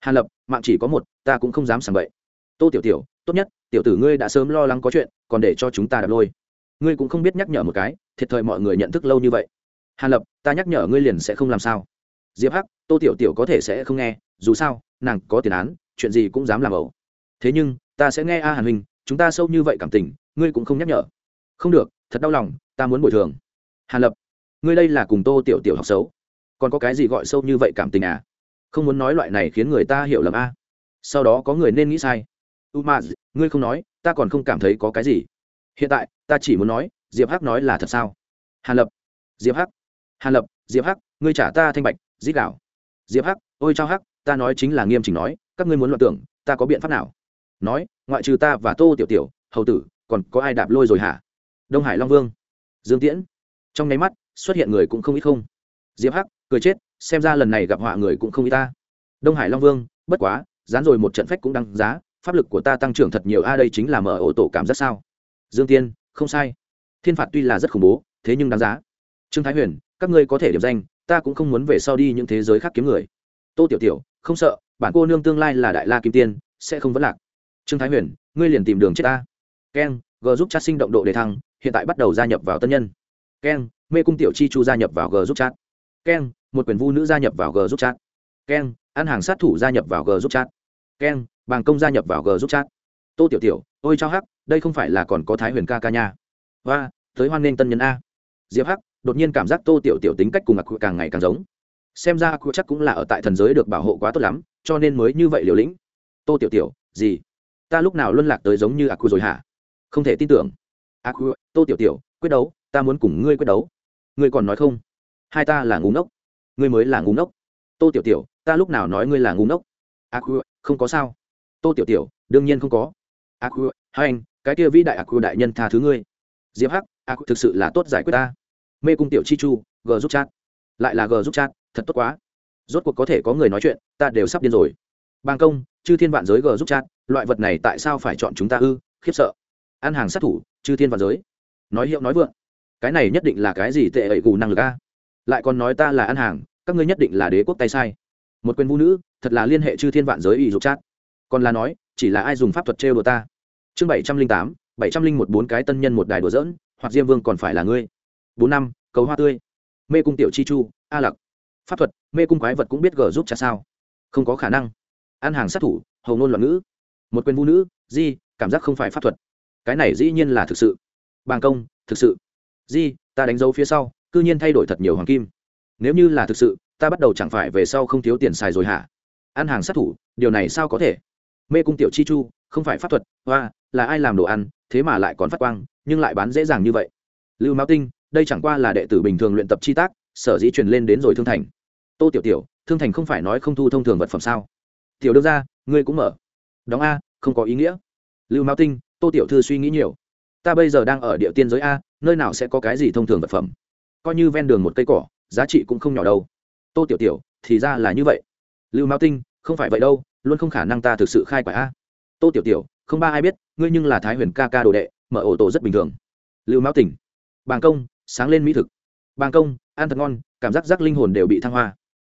Hàn lập, mạng chỉ có một, ta cũng không dám sảng bậy. Tô tiểu tiểu, tốt nhất, tiểu tử ngươi đã sớm lo lắng có chuyện, còn để cho chúng ta đạp lôi ngươi cũng không biết nhắc nhở một cái, thiệt thời mọi người nhận thức lâu như vậy. Hàn lập, ta nhắc nhở ngươi liền sẽ không làm sao. Diệp hắc, tô tiểu tiểu có thể sẽ không nghe, dù sao, nàng có tiền án, chuyện gì cũng dám làm ẩu. Thế nhưng, ta sẽ nghe a hàn huynh, chúng ta sâu như vậy cảm tình, ngươi cũng không nhắc nhở. Không được, thật đau lòng, ta muốn bồi thường. Hàn lập, ngươi đây là cùng tô tiểu tiểu học xấu. Còn có cái gì gọi sâu như vậy cảm tình à? Không muốn nói loại này khiến người ta hiểu lầm a. Sau đó có người nên nghĩ sai. U ma ngươi không nói, ta còn không cảm thấy có cái gì hiện tại, ta chỉ muốn nói, diệp hắc nói là thật sao? Hàn lập. Diệp hắc. Hàn lập, diệp hắc, ngươi trả ta thanh bạch dít đảo diệp hắc, ôi chao hắc, ta nói chính là nghiêm chỉnh nói, các ngươi muốn loạn tưởng, ta có biện pháp nào? Nói, ngoại trừ ta và tô tiểu tiểu, hầu tử, còn có ai đạp lôi rồi hả? Đông hải long vương. Dương tiễn. Trong nháy mắt, xuất hiện người cũng không ít không. Diệp hắc, cười chết, xem ra lần này gặp họa người cũng không ít ta. Đông hải long vương, bất quá, dán rồi một trận phách cũng đăng giá, pháp lực của ta tăng trưởng thật nhiều, a, đây chính là mở ổ tổ cảm giác sao? Dương tiên, không sai. Thiên phạt tuy là rất khủng bố, thế nhưng đáng giá. Trương thái huyền, các ngươi có thể điểm danh, ta cũng không muốn về sau đi những thế giới khác kiếm người. Tô tiểu tiểu, không sợ, bản cô nương tương lai là đại la kim tiên, sẽ không vấn lạc. Trương thái huyền, ngươi liền tìm đường chết ta. Keng, g giúp chat sinh động độ đề thăng, hiện tại bắt đầu gia nhập vào tân nhân. Keng, mê cung tiểu chi chu gia nhập vào g giúp chat. Keng, một quyền vu nữ gia nhập vào g giúp chat. Keng ăn hàng sát thủ gia nhập vào g giúp chat. Keng, bàng công gia nhập vào g giúp chat tô tiểu tiểu, ôi chao hắc, đây không phải là còn có thái huyền ca ca nha. Và tới hoan nghênh tân nhân a. Diệp hắc, đột nhiên cảm giác tô tiểu tiểu tính cách cùng ạc càng ngày càng giống. Xem ra ạc chắc cũng là ở tại thần giới được bảo hộ quá tốt lắm, cho nên mới như vậy liều lĩnh. Tô tiểu tiểu, gì? Ta lúc nào luân lạc tới giống như ạc rồi hả? Không thể tin tưởng. Ạc tô tiểu tiểu, quyết đấu, ta muốn cùng ngươi quyết đấu. Ngươi còn nói không? Hai ta là ngu ngốc. Ngươi mới là ngu ngốc. Tô tiểu tiểu, ta lúc nào nói ngươi là ngu ngốc? Ạc không có sao. Tô tiểu tiểu, đương nhiên không có ạc hai anh, cái kia vĩ đại ạc đại nhân tha thứ ngươi. Diệp hắc ạc thực sự là tốt giải quyết ta. Mê cung tiểu chi chu, g giúp chat. Lại là g giúp chat, thật tốt quá. Rốt cuộc có thể có người nói chuyện, ta đều sắp điên rồi. Bang công, chư thiên vạn giới g giúp chat, loại vật này tại sao phải chọn chúng ta ư? Khiếp sợ. Ăn hàng sát thủ, chư thiên vạn giới. Nói hiệu nói vượng. Cái này nhất định là cái gì tệ ẩy gù năng lực a? Lại còn nói ta là ăn hàng, các ngươi nhất định là đế quốc tay sai. Một quyền vũ nữ, thật là liên hệ chư thiên vạn giới ủy dục chat. Còn là nói, chỉ là ai dùng pháp thuật trêu đùa ta? Chương bảy trăm linh tám, bảy trăm linh một bốn cái tân nhân một đài đùa dỡn hoặc diêm vương còn phải là ngươi. Bốn năm, cầu hoa tươi. Mê cung tiểu chi chu, a lặc. Pháp thuật, mê cung quái vật cũng biết gờ giúp cha sao. Không có khả năng. Ăn hàng sát thủ, hầu ngôn loạn ngữ. Một quyền vũ nữ, di, cảm giác không phải pháp thuật. Cái này dĩ nhiên là thực sự. Bàng công, thực sự. Di, ta đánh dấu phía sau, cư nhiên thay đổi thật nhiều hoàng kim. Nếu như là thực sự, ta bắt đầu chẳng phải về sau không thiếu tiền xài rồi hả? Ăn hàng sát thủ, điều này sao có thể? Mê cung tiểu chi chu, không phải pháp thuật, hoa là ai làm đồ ăn, thế mà lại còn phát quang, nhưng lại bán dễ dàng như vậy. Lưu mao tinh, đây chẳng qua là đệ tử bình thường luyện tập chi tác, sở dĩ truyền lên đến rồi thương thành. Tô tiểu tiểu, thương thành không phải nói không thu thông thường vật phẩm sao? Tiểu đương ra ngươi cũng mở. Đóng a, không có ý nghĩa. Lưu mao tinh, tô tiểu thư suy nghĩ nhiều. Ta bây giờ đang ở địa tiên giới a, nơi nào sẽ có cái gì thông thường vật phẩm? Coi như ven đường một cây cỏ, giá trị cũng không nhỏ đâu. Tô tiểu tiểu, thì ra là như vậy. Lưu mao tinh, không phải vậy đâu, luôn không khả năng ta thực sự khai quả a. Tô tiểu tiểu, không ba ai biết ngươi nhưng là thái huyền ca ca đồ đệ, mở ổ tổ rất bình thường. Lưu mão tỉnh. Bàn công, sáng lên mỹ thực. Bàn công, ăn thật ngon, cảm giác giác linh hồn đều bị thăng hoa.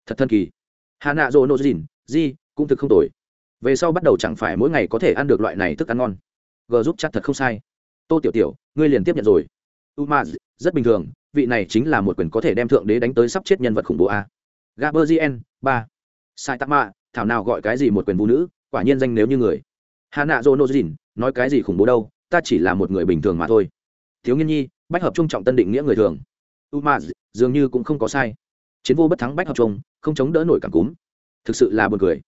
Thật thần kỳ. Hà nạ dỗ nô dìn di, cũng thực không tồi. Về sau bắt đầu chẳng phải mỗi ngày có thể ăn được loại này thức ăn ngon. G giúp chắc thật không sai. Tô tiểu tiểu, ngươi liền tiếp nhận rồi. U ma rất bình thường, vị này chính là một quyền có thể đem thượng đế đánh tới sắp chết nhân vật khủng bố a. Gaberzien ba. Sai tạ mạ thảo nào gọi cái gì một quyền vũ nữ, quả nhiên danh nếu như người. Hà nạ dô nô dìn nói cái gì khủng bố đâu, ta chỉ là một người bình thường mà thôi. Thiếu nghiên nhi, bách hợp trung trọng tân định nghĩa người thường. U ma, dường như cũng không có sai. Chiến vô bất thắng bách hợp trung, không chống đỡ nổi cảm cúm. Thực sự là buồn cười.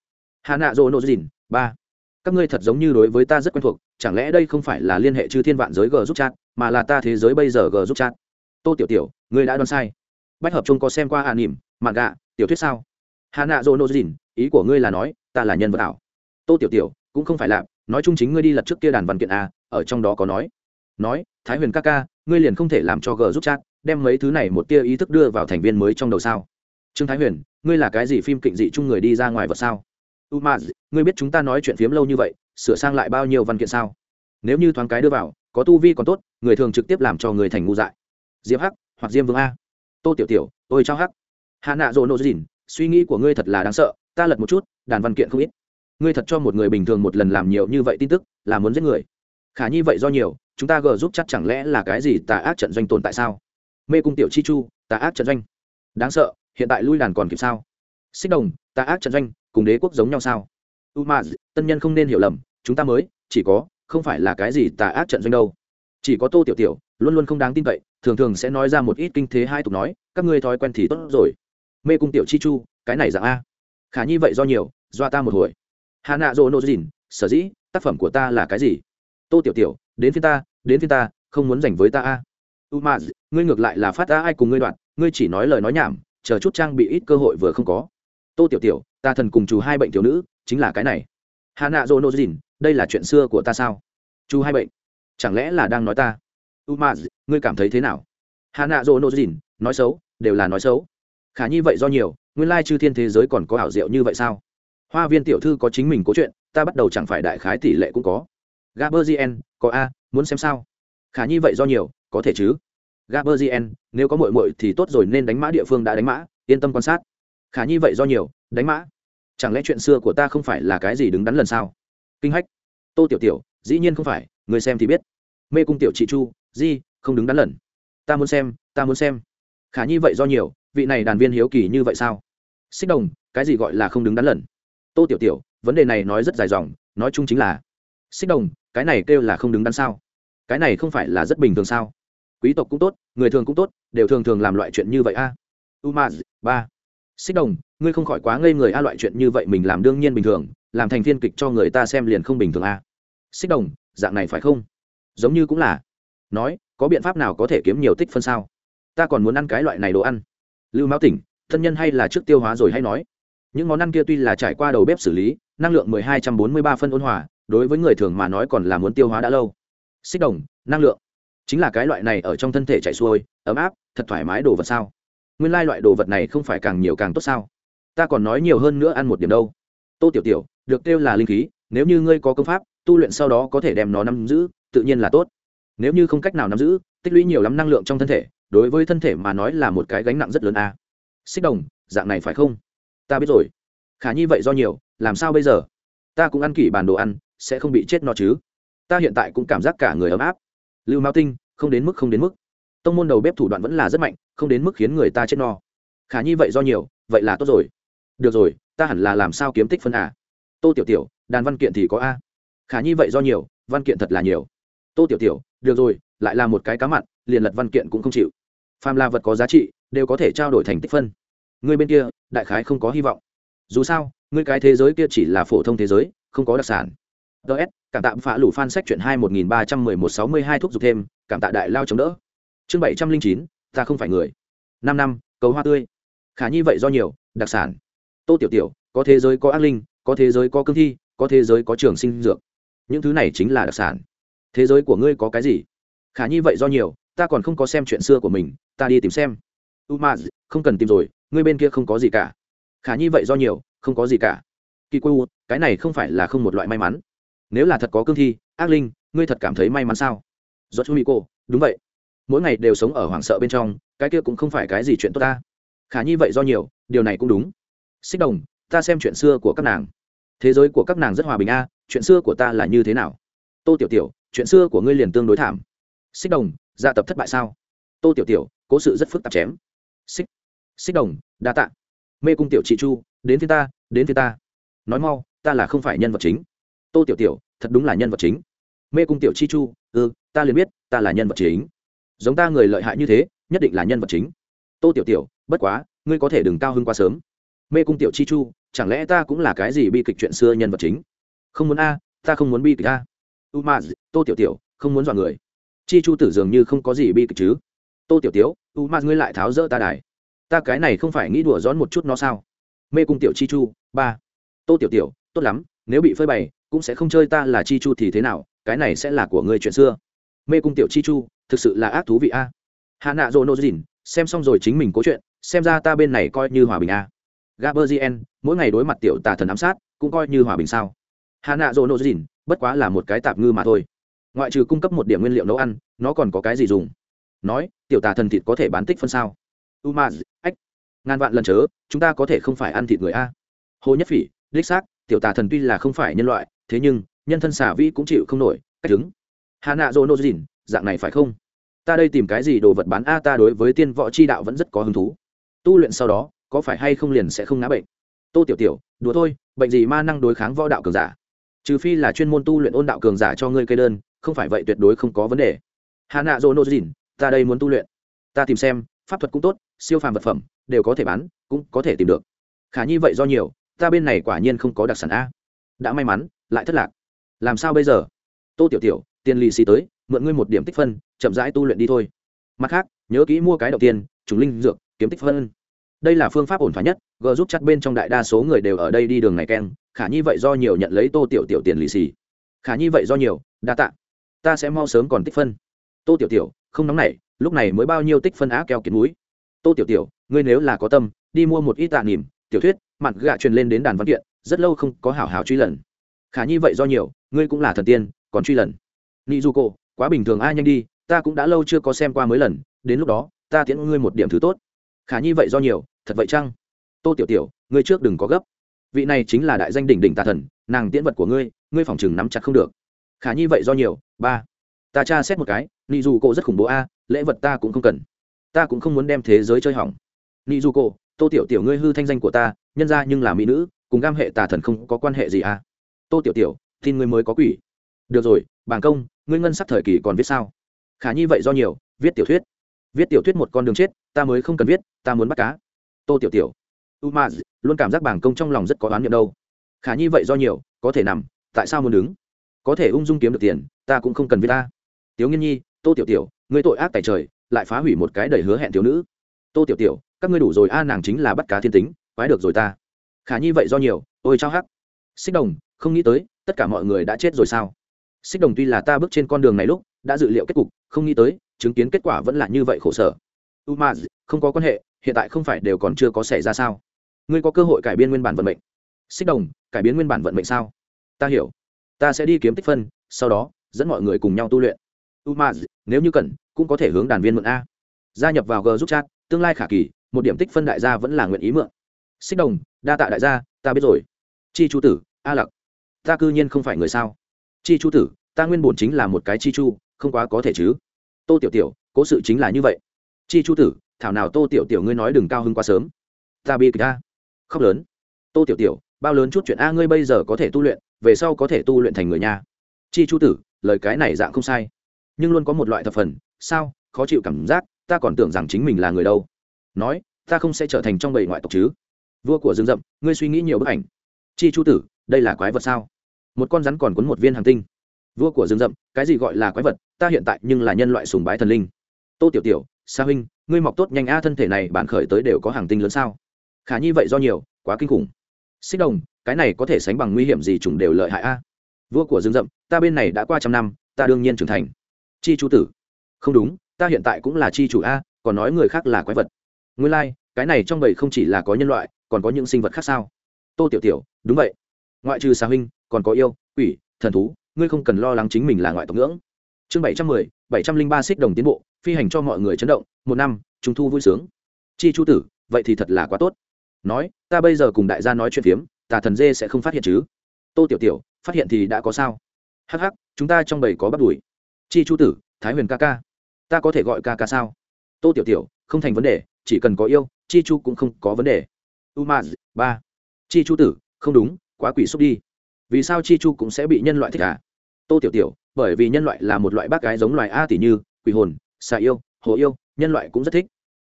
Hà nạ dô nô dìn, ba. Các ngươi thật giống như đối với ta rất quen thuộc, chẳng lẽ đây không phải là liên hệ chư thiên vạn giới g giúp chat, mà là ta thế giới bây giờ g giúp chat? Tô tiểu tiểu, ngươi đã đoán sai. Bách hợp trung có xem qua hạ à nỉm mạn gạ, tiểu thuyết sao? Hà nạ dô nô dìn, ý của ngươi là nói, ta là nhân vật ảo. Tô tiểu tiểu, cũng không phải là nói chung chính ngươi đi lật trước kia đàn văn kiện a, ở trong đó có nói. Nói, thái huyền ca ca, ngươi liền không thể làm cho g giúp chat, đem mấy thứ này một tia ý thức đưa vào thành viên mới trong đầu sao? Trương thái huyền, ngươi là cái gì phim kịnh dị chung người đi ra ngoài vật sao? U ma ngươi biết chúng ta nói chuyện phiếm lâu như vậy, sửa sang lại bao nhiêu văn kiện sao? Nếu như thoáng cái đưa vào, có tu vi còn tốt, người thường trực tiếp làm cho người thành ngu dại. Diệp hắc, hoặc diêm vương a. Tô tiểu tiểu tôi trao hắc. Hạ nạ rộ nộ dìn, suy nghĩ của ngươi thật là đáng sợ, ta lật một chút, đàn văn kiện không ít ngươi thật cho một người bình thường một lần làm nhiều như vậy tin tức, là muốn giết người. Khả nhi vậy do nhiều, chúng ta gờ giúp chắc chẳng lẽ là cái gì tà ác trận doanh tồn tại sao? Mê cung tiểu chi chu, tà ác trận doanh. Đáng sợ, hiện tại lui đàn còn kịp sao? Xích đồng, tà ác trận doanh, cùng đế quốc giống nhau sao? U ma, tân nhân không nên hiểu lầm, chúng ta mới, chỉ có, không phải là cái gì tà ác trận doanh đâu. Chỉ có tô tiểu tiểu, luôn luôn không đáng tin cậy, thường thường sẽ nói ra một ít kinh thế hai tục nói, các ngươi thói quen thì tốt rồi. Mê cung tiểu chi chu, cái này dạng a. Khả nhi vậy do nhiều do ta một hồi hà nạ dô nô dìn, sở dĩ, tác phẩm của ta là cái gì? Tô tiểu tiểu, đến phía ta, đến phía ta, không muốn dành với ta a. U ma, ngươi ngược lại là phát ta ai cùng ngươi đoạn, ngươi chỉ nói lời nói nhảm, chờ chút trang bị ít cơ hội vừa không có. Tô tiểu tiểu, ta thần cùng chú hai bệnh thiếu nữ, chính là cái này. Hà nạ dô nô dìn, đây là chuyện xưa của ta sao? Chú hai bệnh. Chẳng lẽ là đang nói ta? U ma, ngươi cảm thấy thế nào? Hà nạ dô nô dìn, nói xấu, đều là nói xấu. Khả nhi vậy do nhiều, nguyên lai chư thiên thế giới còn có ảo diệu như vậy sao? Hoa viên tiểu thư có chính mình có chuyện, ta bắt đầu chẳng phải đại khái tỷ lệ cũng có. Gaberzien có a, muốn xem sao? Khả nhi vậy do nhiều, có thể chứ? Gaberzien nếu có mội mội thì tốt rồi, nên đánh mã địa phương đã đánh mã, yên tâm quan sát. Khả nhi vậy do nhiều, đánh mã. Chẳng lẽ chuyện xưa của ta không phải là cái gì đứng đắn lần sau? kinh hách. Tô tiểu tiểu, dĩ nhiên không phải, người xem thì biết. Mê cung tiểu chị chu, di, không đứng đắn lần. Ta muốn xem, ta muốn xem. Khả nhi vậy do nhiều, vị này đàn viên hiếu kỳ như vậy sao? Xích đồng, cái gì gọi là không đứng đắn lần? Tô tiểu tiểu, vấn đề này nói rất dài dòng, nói chung chính là, xích đồng, cái này kêu là không đứng đắn sao? Cái này không phải là rất bình thường sao? Quý tộc cũng tốt, người thường cũng tốt, đều thường thường làm loại chuyện như vậy a. À? umaz, ba. Xích đồng, ngươi không khỏi quá ngây người a, loại chuyện như vậy mình làm đương nhiên bình thường, làm thành thiên kịch cho người ta xem liền không bình thường a. Xích đồng, dạng này phải không? Giống như cũng là. Nói, có biện pháp nào có thể kiếm nhiều tích phân sao? Ta còn muốn ăn cái loại này đồ ăn. Lưu Mão tỉnh, thân nhân hay là trước tiêu hóa rồi hay nói những món ăn kia tuy là trải qua đầu bếp xử lý, năng lượng mười hai trăm bốn mươi ba phân ôn hòa, đối với người thường mà nói còn là muốn tiêu hóa đã lâu. Xích đồng, năng lượng. Chính là cái loại này ở trong thân thể chạy xuôi, ấm áp, thật thoải mái đồ vật sao? Nguyên lai loại đồ vật này không phải càng nhiều càng tốt sao? Ta còn nói nhiều hơn nữa ăn một điểm đâu. Tô tiểu tiểu, được kêu là linh khí, nếu như ngươi có công pháp, tu luyện sau đó có thể đem nó nắm giữ, tự nhiên là tốt. Nếu như không cách nào nắm giữ, tích lũy nhiều lắm năng lượng trong thân thể, đối với thân thể mà nói là một cái gánh nặng rất lớn a. À. xích đồng, dạng này phải không? Ta biết rồi. Khả nhi vậy do nhiều, làm sao bây giờ? Ta cũng ăn kỷ bàn đồ ăn, sẽ không bị chết no chứ. Ta hiện tại cũng cảm giác cả người ấm áp. Lưu mao tinh, không đến mức, không đến mức. Tông môn đầu bếp thủ đoạn vẫn là rất mạnh, không đến mức khiến người ta chết no. Khả nhi vậy do nhiều, vậy là tốt rồi. Được rồi, ta hẳn là làm sao kiếm tích phân à? Tô tiểu tiểu, đàn văn kiện thì có a. Khả nhi vậy do nhiều, văn kiện thật là nhiều. Tô tiểu tiểu, được rồi, lại là một cái cá mặn, liền lật văn kiện cũng không chịu. Phàm là vật có giá trị, đều có thể trao đổi thành tích phân. Ngươi bên kia, đại khái không có hy vọng. Dù sao, ngươi cái thế giới kia chỉ là phổ thông thế giới, không có đặc sản. Ts cảm tạ phá lủ phan sách chuyện hai một nghìn ba trăm mười một sáu mươi hai thuốc giục thêm, cảm tạ đại lao chống đỡ. Chương bảy trăm linh chín, ta không phải người. Năm năm, cầu hoa tươi. Khả nhi vậy do nhiều, đặc sản. Tô tiểu tiểu, có thế giới có ác linh, có thế giới có cương thi, có thế giới có trường sinh dược. Những thứ này chính là đặc sản. Thế giới của ngươi có cái gì? Khả nhi vậy do nhiều, ta còn không có xem chuyện xưa của mình, ta đi tìm xem. U không cần tìm rồi ngươi bên kia không có gì cả. Khả nhi vậy do nhiều, không có gì cả. Kỳ quê u, cái này không phải là không một loại may mắn. Nếu là thật có cương thi, ác linh, ngươi thật cảm thấy may mắn sao? Do chú mỹ cô đúng vậy. Mỗi ngày đều sống ở hoảng sợ bên trong, cái kia cũng không phải cái gì chuyện tốt ta. Khả nhi vậy do nhiều, điều này cũng đúng. Xích đồng, ta xem chuyện xưa của các nàng. Thế giới của các nàng rất hòa bình a, chuyện xưa của ta là như thế nào? Tô tiểu tiểu, chuyện xưa của ngươi liền tương đối thảm. Xích đồng, gia tập thất bại sao? Tô tiểu tiểu, cố sự rất phức tạp chém. Xích xích đồng, đa tạ. Mê cung tiểu chị chu, đến phía ta, đến phía ta. Nói mau, ta là không phải nhân vật chính. Tô tiểu tiểu, thật đúng là nhân vật chính. Mê cung tiểu chi chu ừ ta liền biết, ta là nhân vật chính. Giống ta người lợi hại như thế, nhất định là nhân vật chính. Tô tiểu tiểu, bất quá, ngươi có thể đừng cao hơn quá sớm. Mê cung tiểu chi chu, chẳng lẽ ta cũng là cái gì bi kịch chuyện xưa nhân vật chính? Không muốn a, ta không muốn bi kịch a. U ma, tô tiểu tiểu, không muốn dọa người. Chi chu tử dường như không có gì bi kịch chứ. Tô tiểu tiểu, u ma, ngươi lại tháo rỡ ta đài ta cái này không phải nghĩ đùa gión một chút nó sao? Mê cung tiểu chi chu, ba. Tô tiểu tiểu, tốt lắm, nếu bị phơi bày, cũng sẽ không chơi ta là chi chu thì thế nào, cái này sẽ là của người chuyện xưa. Mê cung tiểu chi chu, thực sự là ác thú vị a. Hà nạ dô nô dìn, xem xong rồi chính mình cố chuyện, xem ra ta bên này coi như hòa bình a. Gaberzien mỗi ngày đối mặt tiểu tà thần ám sát, cũng coi như hòa bình sao? Hà nạ dô nô dìn, bất quá là một cái tạp ngư mà thôi. Ngoại trừ cung cấp một điểm nguyên liệu nấu ăn, nó còn có cái gì dùng? Nói, tiểu tà thần thịt có thể bán tích phân sao? U ma ách, ngàn vạn lần chớ, chúng ta có thể không phải ăn thịt người a. Hồ nhất phỉ, đích xác, tiểu tà thần tuy là không phải nhân loại, thế nhưng, nhân thân xả vĩ cũng chịu không nổi, cách đứng. Hà nạ Dô nô dìn, dạng này phải không? Ta đây tìm cái gì đồ vật bán a, ta đối với tiên võ chi đạo vẫn rất có hứng thú. Tu luyện sau đó, có phải hay không liền sẽ không ngã bệnh? Tô tiểu tiểu, đùa thôi, bệnh gì ma năng đối kháng võ đạo cường giả? Trừ phi là chuyên môn tu luyện ôn đạo cường giả cho ngươi cây đơn, không phải vậy tuyệt đối không có vấn đề. Hà nạ Dô nô dìn, ta đây muốn tu luyện. Ta tìm xem pháp thuật cũng tốt, siêu phàm vật phẩm, đều có thể bán, cũng có thể tìm được. Khả nhi vậy do nhiều, ta bên này quả nhiên không có đặc sản a. Đã may mắn, lại thất lạc. Làm sao bây giờ? Tô tiểu tiểu, tiền lì xì tới, mượn ngươi một điểm tích phân, chậm rãi tu luyện đi thôi. Mặt khác, nhớ kỹ mua cái đầu tiên chúng linh dược, kiếm tích phân. Đây là phương pháp ổn thỏa nhất g giúp chắc bên trong đại đa số người đều ở đây đi đường này keng, khả nhi vậy do nhiều nhận lấy tô tiểu tiểu tiền lì xì. Khả nhi vậy do nhiều, đa tạ. Ta sẽ mau sớm còn tích phân. Tô tiểu tiểu, không nóng nảy lúc này mới bao nhiêu tích phân á keo kiến núi tô tiểu tiểu, ngươi nếu là có tâm, đi mua một ít tạ nỉm, tiểu thuyết mặn gạ truyền lên đến đàn văn kiện, rất lâu không có hảo hảo truy lần. Khả nhi vậy do nhiều, ngươi cũng là thần tiên, còn truy lần. Nị du cô quá bình thường ai nhanh đi, ta cũng đã lâu chưa có xem qua mấy lần, đến lúc đó, ta tiễn ngươi một điểm thứ tốt. Khả nhi vậy do nhiều, thật vậy chăng? Tô tiểu tiểu, ngươi trước đừng có gấp. Vị này chính là đại danh đỉnh đỉnh tà thần, nàng tiễn vật của ngươi ngươi phòng chừng nắm chặt không được. Khả nhi vậy do nhiều, ba. Ta tra xét một cái, nị dù cô rất khủng bố a lễ vật ta cũng không cần. Ta cũng không muốn đem thế giới chơi hỏng. Nị du cô tô tiểu tiểu ngươi hư thanh danh của ta, nhân ra nhưng là mỹ nữ, cùng gam hệ tà thần không có quan hệ gì à? Tô tiểu tiểu, tin ngươi mới có quỷ. Được rồi bảng công, ngươi ngân sắc thời kỳ còn viết sao? Khả nhi vậy do nhiều, viết tiểu thuyết. Viết tiểu thuyết một con đường chết, ta mới không cần viết, ta muốn bắt cá. Tô tiểu tiểu. U ma luôn cảm giác bảng công trong lòng rất có oán niệm đâu. Khả nhi vậy do nhiều, có thể nằm, tại sao muốn đứng? Có thể ung dung kiếm được tiền, ta cũng không cần viết ta. Tiếu nghiên nhi, tô tiểu tiểu ngươi tội ác tại trời, lại phá hủy một cái đầy hứa hẹn thiếu nữ. Tô tiểu tiểu, các ngươi đủ rồi, a, nàng chính là bắt cá thiên tính, quái được rồi ta. Khả nhi vậy do nhiều, ôi trao hắc. Xích đồng, không nghĩ tới, tất cả mọi người đã chết rồi sao? Xích đồng tuy là ta bước trên con đường này lúc, đã dự liệu kết cục, không nghĩ tới, chứng kiến kết quả vẫn là như vậy khổ sở. U ma không có quan hệ, hiện tại không phải đều còn chưa có xảy ra sao? Ngươi có cơ hội cải biên nguyên bản vận mệnh. Xích đồng, cải biến nguyên bản vận mệnh sao? Ta hiểu. Ta sẽ đi kiếm tích phân, sau đó, dẫn mọi người cùng nhau tu luyện umaz, nếu như cần, cũng có thể hướng đàn viên mượn a. Gia nhập vào g giúp chat, tương lai khả kỳ, một điểm tích phân đại gia vẫn là nguyện ý mượn. Xích đồng, đa tạ đại gia, ta biết rồi. Chi chu tử, a lặc. Ta cư nhiên không phải người sao? Chi chu tử, ta nguyên bổn chính là một cái chi chu, không quá có thể chứ? Tô tiểu tiểu, cố sự chính là như vậy. Chi chu tử, thảo nào tô tiểu tiểu ngươi nói đừng cao hưng quá sớm. Ta bi kịch a. Khóc lớn. Tô tiểu tiểu, bao lớn chút chuyện a ngươi bây giờ có thể tu luyện, về sau có thể tu luyện thành người nha chi chu tử, lời cái này dạng không sai nhưng luôn có một loại thập phần, sao, khó chịu cảm giác, ta còn tưởng rằng chính mình là người đâu. Nói, ta không sẽ trở thành trong bầy ngoại tộc chứ. Vua của rừng rậm, ngươi suy nghĩ nhiều bức ảnh. Chi chu tử, đây là quái vật sao? Một con rắn còn cuốn một viên hàng tinh. Vua của rừng rậm, cái gì gọi là quái vật, ta hiện tại nhưng là nhân loại sùng bái thần linh. Tô tiểu tiểu, sa huynh, ngươi mọc tốt nhanh a, thân thể này bạn khởi tới đều có hàng tinh lớn sao? Khả nhi vậy do nhiều, quá kinh khủng. Xích đồng, cái này có thể sánh bằng nguy hiểm gì trùng đều lợi hại a. Vua của rừng rậm, ta bên này đã qua trăm năm, ta đương nhiên trưởng thành chi chu tử. Không đúng ta hiện tại cũng là chi chủ a còn nói người khác là quái vật. Nguyên lai、like, cái này trong bầy không chỉ là có nhân loại còn có những sinh vật khác sao? Tô tiểu tiểu đúng vậy. Ngoại trừ xà huynh còn có yêu quỷ thần thú ngươi không cần lo lắng chính mình là ngoại tộc ngưỡng. Chương bảy trăm mười bảy trăm linh ba xích đồng tiến bộ phi hành cho mọi người chấn động một năm trung thu vui sướng. Chi chu tử vậy thì thật là quá tốt. Nói ta bây giờ cùng đại gia nói chuyện phiếm tà thần dê sẽ không phát hiện chứ. Tô tiểu tiểu phát hiện thì đã có sao? Hắc hắc chúng ta trong bầy có bắt đuổi chi chu tử, thái huyền ca ca. Ta có thể gọi ca ca sao? Tô tiểu tiểu, không thành vấn đề, chỉ cần có yêu, chi chu cũng không có vấn đề. U ma ba. Chi chu tử, không đúng, quá quỷ xúc đi. Vì sao chi chu cũng sẽ bị nhân loại thích à? Tô tiểu tiểu, bởi vì nhân loại là một loại bác gái giống loài a tỷ như, quỷ hồn, xà yêu, hồ yêu, nhân loại cũng rất thích.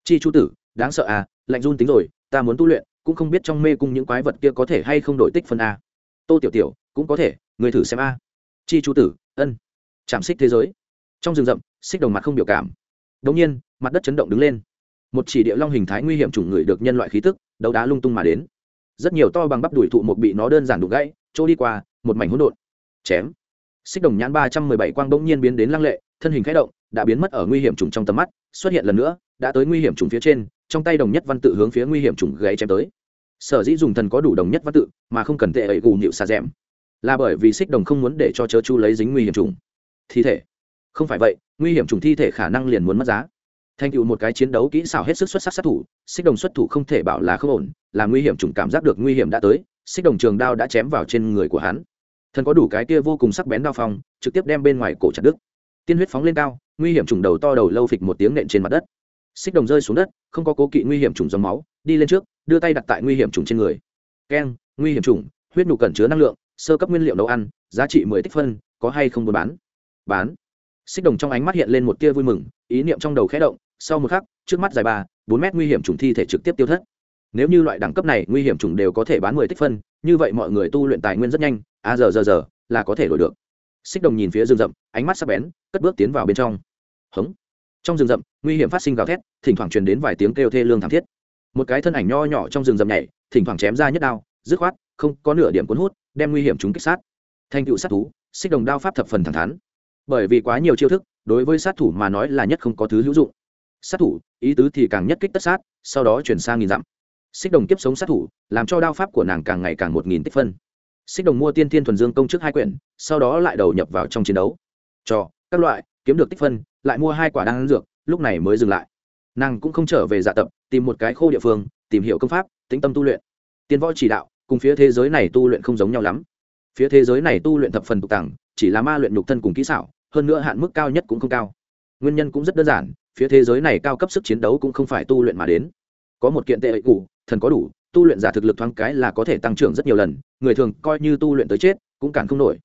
Chi chu tử, đáng sợ à lạnh run tính rồi, ta muốn tu luyện, cũng không biết trong mê cung những quái vật kia có thể hay không đổi tích phân a. Tô tiểu tiểu, cũng có thể, người thử xem a. Chi chu tử, ân chạm xích thế giới. Trong rừng rậm, xích đồng mặt không biểu cảm. Đống nhiên, mặt đất chấn động đứng lên. Một chỉ địa long hình thái nguy hiểm chủng người được nhân loại khí tức, đấu đá lung tung mà đến. Rất nhiều to bằng bắp đuổi thụ một bị nó đơn giản đục gãy, trôi đi qua, một mảnh hỗn độn. Chém. Xích đồng nhãn ba trăm mười bảy quang bỗng nhiên biến đến lăng lệ, thân hình khẽ động, đã biến mất ở nguy hiểm trùng trong tầm mắt, xuất hiện lần nữa, đã tới nguy hiểm trùng phía trên, trong tay đồng nhất văn tự hướng phía nguy hiểm trùng gãy chém tới. Sở dĩ dùng thần có đủ đồng nhất văn tự, mà không cần tệ ấy gù nhịu xà rẽm là bởi vì xích đồng không muốn để cho chớ chu lấy dính nguy hiểm trùng thi thể. Không phải vậy, nguy hiểm trùng thi thể khả năng liền muốn mất giá. Thành tựu một cái chiến đấu kỹ xảo hết sức xuất sắc sát thủ, xích đồng xuất thủ không thể bảo là không ổn là nguy hiểm trùng cảm giác được nguy hiểm đã tới, xích đồng trường đao đã chém vào trên người của hắn. Thần có đủ cái kia vô cùng sắc bén đao phong, trực tiếp đem bên ngoài cổ chặt đứt. Tiên huyết phóng lên cao, nguy hiểm trùng đầu to đầu lâu phịch một tiếng nện trên mặt đất. Xích đồng rơi xuống đất, không có cố kỵ nguy hiểm trùng dòng máu, đi lên trước, đưa tay đặt tại nguy hiểm trùng trên người. Keng, nguy hiểm trùng, huyết nụ cẩn chứa năng lượng, sơ cấp nguyên liệu nấu ăn, giá trị mười tích phân, có hay không buôn bán? Bán. Xích đồng trong ánh mắt hiện lên một tia vui mừng, ý niệm trong đầu khẽ động, sau một khắc, trước mắt dài ba, bốn mét nguy hiểm trùng thi thể trực tiếp tiêu thất. Nếu như loại đẳng cấp này nguy hiểm trùng đều có thể bán mười tích phân, như vậy mọi người tu luyện tài nguyên rất nhanh à giờ giờ giờ, là có thể đổi được. Xích đồng nhìn phía rừng rậm, ánh mắt sắc bén, cất bước tiến vào bên trong. Hống. Trong rừng rậm, nguy hiểm phát sinh gào thét, thỉnh thoảng truyền đến vài tiếng kêu thê lương thảm thiết. Một cái thân ảnh nho nhỏ trong rừng rậm nhảy, thỉnh thoảng chém ra nhất đao, dứt khoát, không có nửa điểm cuốn hút, đem nguy hiểm chúng kích sát. Thành tựu sát thú, xích đồng đao pháp thập phần thẳng thắn bởi vì quá nhiều chiêu thức, đối với sát thủ mà nói là nhất không có thứ hữu dụng. Sát thủ, ý tứ thì càng nhất kích tất sát, sau đó chuyển sang nghìn dặm. Xích đồng kiếp sống sát thủ, làm cho đao pháp của nàng càng ngày càng một nghìn tích phân. Xích đồng mua tiên thiên thuần dương công trước hai quyển, sau đó lại đầu nhập vào trong chiến đấu. Cho, các loại, kiếm được tích phân, lại mua hai quả đan dược, lúc này mới dừng lại. Nàng cũng không trở về dạ tập, tìm một cái khô địa phương, tìm hiểu công pháp, tĩnh tâm tu luyện. Tiên võ chỉ đạo, cùng phía thế giới này tu luyện không giống nhau lắm. Phía thế giới này tu luyện thập phần tục tàng chỉ là ma luyện nhục thân cùng kỹ xảo, hơn nữa hạn mức cao nhất cũng không cao. Nguyên nhân cũng rất đơn giản, phía thế giới này cao cấp sức chiến đấu cũng không phải tu luyện mà đến. Có một kiện tệ ấy cũ thần có đủ, tu luyện giả thực lực thoáng cái là có thể tăng trưởng rất nhiều lần, người thường coi như tu luyện tới chết, cũng cản không nổi.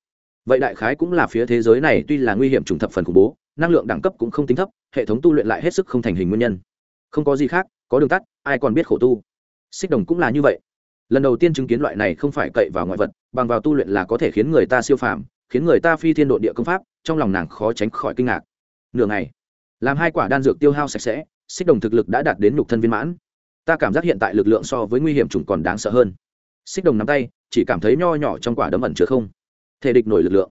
Vậy đại khái cũng là phía thế giới này tuy là nguy hiểm trùng thập phần khủng bố, năng lượng đẳng cấp cũng không tính thấp, hệ thống tu luyện lại hết sức không thành hình nguyên nhân. Không có gì khác, có đường tắt, ai còn biết khổ tu. Xích đồng cũng là như vậy. Lần đầu tiên chứng kiến loại này không phải cậy vào ngoại vật, bằng vào tu luyện là có thể khiến người ta siêu phàm khiến người ta phi thiên độ địa công pháp, trong lòng nàng khó tránh khỏi kinh ngạc. Nửa ngày, làm hai quả đan dược tiêu hao sạch sẽ, xích đồng thực lực đã đạt đến nhục thân viên mãn. Ta cảm giác hiện tại lực lượng so với nguy hiểm chủng còn đáng sợ hơn. Xích đồng nắm tay, chỉ cảm thấy nho nhỏ trong quả đấm ẩn chứa không thể địch nổi lực lượng.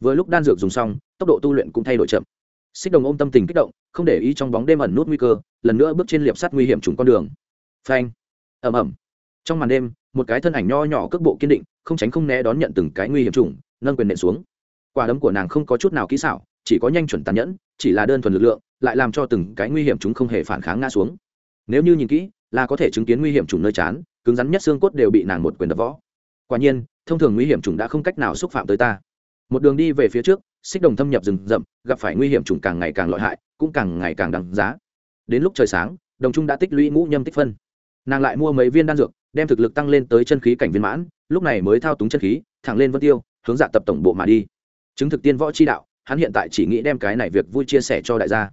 Vừa lúc đan dược dùng xong, tốc độ tu luyện cũng thay đổi chậm. Xích đồng ôm tâm tình kích động, không để ý trong bóng đêm ẩn nút nguy cơ, lần nữa bước trên liệp sắt nguy hiểm trùng con đường. Phanh ẩm ẩm trong màn đêm, một cái thân ảnh nho nhỏ cước bộ kiên định, không tránh không né đón nhận từng cái nguy hiểm trùng nâng quyền nện xuống. Quả đấm của nàng không có chút nào kỹ xảo, chỉ có nhanh chuẩn tàn nhẫn, chỉ là đơn thuần lực lượng, lại làm cho từng cái nguy hiểm chúng không hề phản kháng ngã xuống. Nếu như nhìn kỹ, là có thể chứng kiến nguy hiểm trùng nơi chán, cứng rắn nhất xương cốt đều bị nàng một quyền đập võ quả nhiên, thông thường nguy hiểm trùng đã không cách nào xúc phạm tới ta. Một đường đi về phía trước, xích đồng thâm nhập rừng rậm, gặp phải nguy hiểm trùng càng ngày càng lợi hại, cũng càng ngày càng đằng giá. Đến lúc trời sáng, đồng trung đã tích lũy ngũ nhâm tích phân. Nàng lại mua mấy viên đan dược, đem thực lực tăng lên tới chân khí cảnh viên mãn, lúc này mới thao túng chân khí, thẳng lên vân tiêu hướng dạ tập tổng bộ mà đi. Chứng thực tiên võ chi đạo, hắn hiện tại chỉ nghĩ đem cái này việc vui chia sẻ cho đại gia.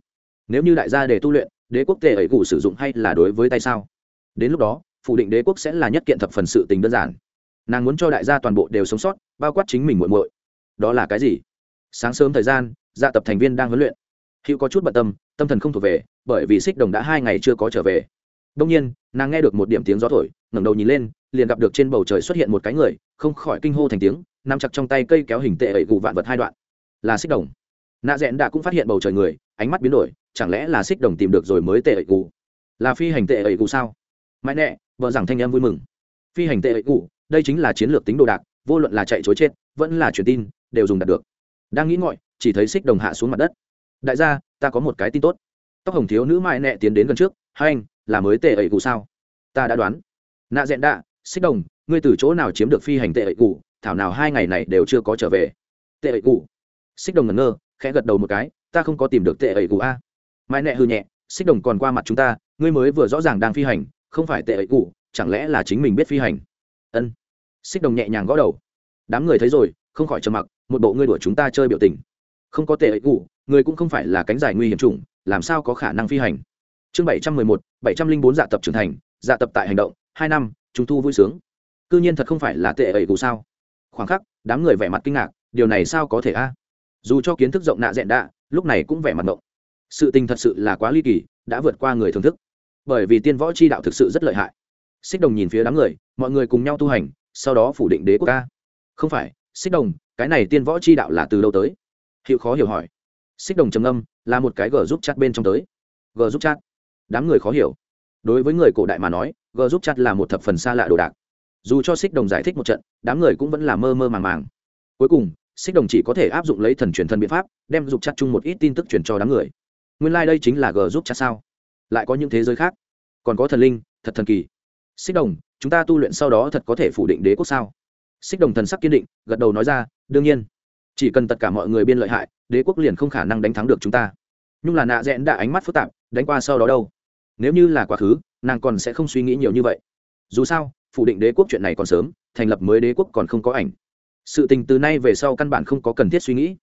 Nếu như đại gia để tu luyện, đế quốc tề ấy cụ sử dụng hay là đối với tay sao? Đến lúc đó, phủ định đế quốc sẽ là nhất kiện thập phần sự tình đơn giản. Nàng muốn cho đại gia toàn bộ đều sống sót, bao quát chính mình muộn muội. Đó là cái gì? Sáng sớm thời gian dạ tập thành viên đang huấn luyện. Hữu có chút bận tâm tâm thần không thuộc về, bởi vì xích đồng đã hai ngày chưa có trở về. Đông nhiên, nàng nghe được một điểm tiếng gió thổi, ngẩng đầu nhìn lên, liền gặp được trên bầu trời xuất hiện một cái người, không khỏi kinh hô thành tiếng nắm chặt trong tay cây kéo hình tệ ẩy gù vạn vật hai đoạn. Là xích đồng. Nạ rẽn đã cũng phát hiện bầu trời người, ánh mắt biến đổi, chẳng lẽ là xích đồng tìm được rồi mới tệ ẩy gù? Là phi hành tệ ẩy gù sao? Mãi nẹ vợ rằng thanh em vui mừng. Phi hành tệ ẩy gù, đây chính là chiến lược tính đồ đạc, vô luận là chạy chối chết, vẫn là truyền tin, đều dùng đạt được. Đang nghĩ ngọi chỉ thấy xích đồng hạ xuống mặt đất. Đại gia, ta có một cái tin tốt. Tóc hồng thiếu nữ mãi nẹ tiến đến gần trước, hai anh, là mới tệ ẩy gù sao? Ta đã đoán. Nạ dẹn đạ, xích đồng, ngươi từ chỗ nào chiếm được phi hành tệ ẩy gù? Thảo nào hai ngày này đều chưa có trở về. Tệ ẩy cụ xích đồng ngẩn ngơ, khẽ gật đầu một cái, ta không có tìm được tệ ẩy cụ a. Mãi nẹ hư nhẹ, xích đồng còn qua mặt chúng ta, ngươi mới vừa rõ ràng đang phi hành, không phải tệ ẩy cụ chẳng lẽ là chính mình biết phi hành? Ân. Xích đồng nhẹ nhàng gõ đầu. Đám người thấy rồi, không khỏi trầm mặc, một bộ ngươi đuổi chúng ta chơi biểu tình. Không có tệ ẩy cụ người cũng không phải là cánh dài nguy hiểm chủng, làm sao có khả năng phi hành? Chương bảy trăm mười một, bảy trăm linh bốn dạ tập trưởng thành dạ tập tại hành động, hai năm, chúng thu vui sướng. C nhiên thật không phải là tệ ẩy cụ sao? Khoảng khắc, đám người vẻ mặt kinh ngạc, điều này sao có thể a? Dù cho kiến thức rộng nạ dẹn đạ, lúc này cũng vẻ mặt ngộng. Sự tình thật sự là quá ly kỳ, đã vượt qua người thưởng thức. Bởi vì tiên võ c h i đạo thực sự rất lợi hại. Xích đồng nhìn phía đám người, mọi người cùng nhau tu hành, sau đó phủ định đế quốc ca không phải, xích đồng, cái này tiên võ c h i đạo là từ đâu tới? Hiệu khó hiểu hỏi. Xích đồng trầm âm là một cái g giúp chat bên trong tới. G giúp chat. Đám người khó hiểu. Đối với người cổ đại mà nói g giúp chặt là một thập phần xa lạ đồ đạc dù cho xích đồng giải thích một trận, đám người cũng vẫn là mơ mơ màng màng. Cuối cùng, xích đồng chỉ có thể áp dụng lấy thần truyền thần biện pháp, đem dục chặt chung một ít tin tức truyền cho đám người. Nguyên lai、like、đây chính là g giúp chặt sao? Lại có những thế giới khác? Còn có thần linh, thật thần kỳ. Xích đồng, chúng ta tu luyện sau đó thật có thể phủ định đế quốc sao? Xích đồng thần sắc kiên định, gật đầu nói ra, đương nhiên. Chỉ cần tất cả mọi người biên lợi hại, đế quốc liền không khả năng đánh thắng được chúng ta. Nhưng là nạ rẽn đã ánh mắt phức tạp, đánh qua sau đó đâu? Nếu như là quá khứ, nàng còn sẽ không suy nghĩ nhiều như vậy. Dù sao phủ định đế quốc chuyện này còn sớm, thành lập mới đế quốc còn không có ảnh. Sự tình từ nay về sau căn bản không có cần thiết suy nghĩ.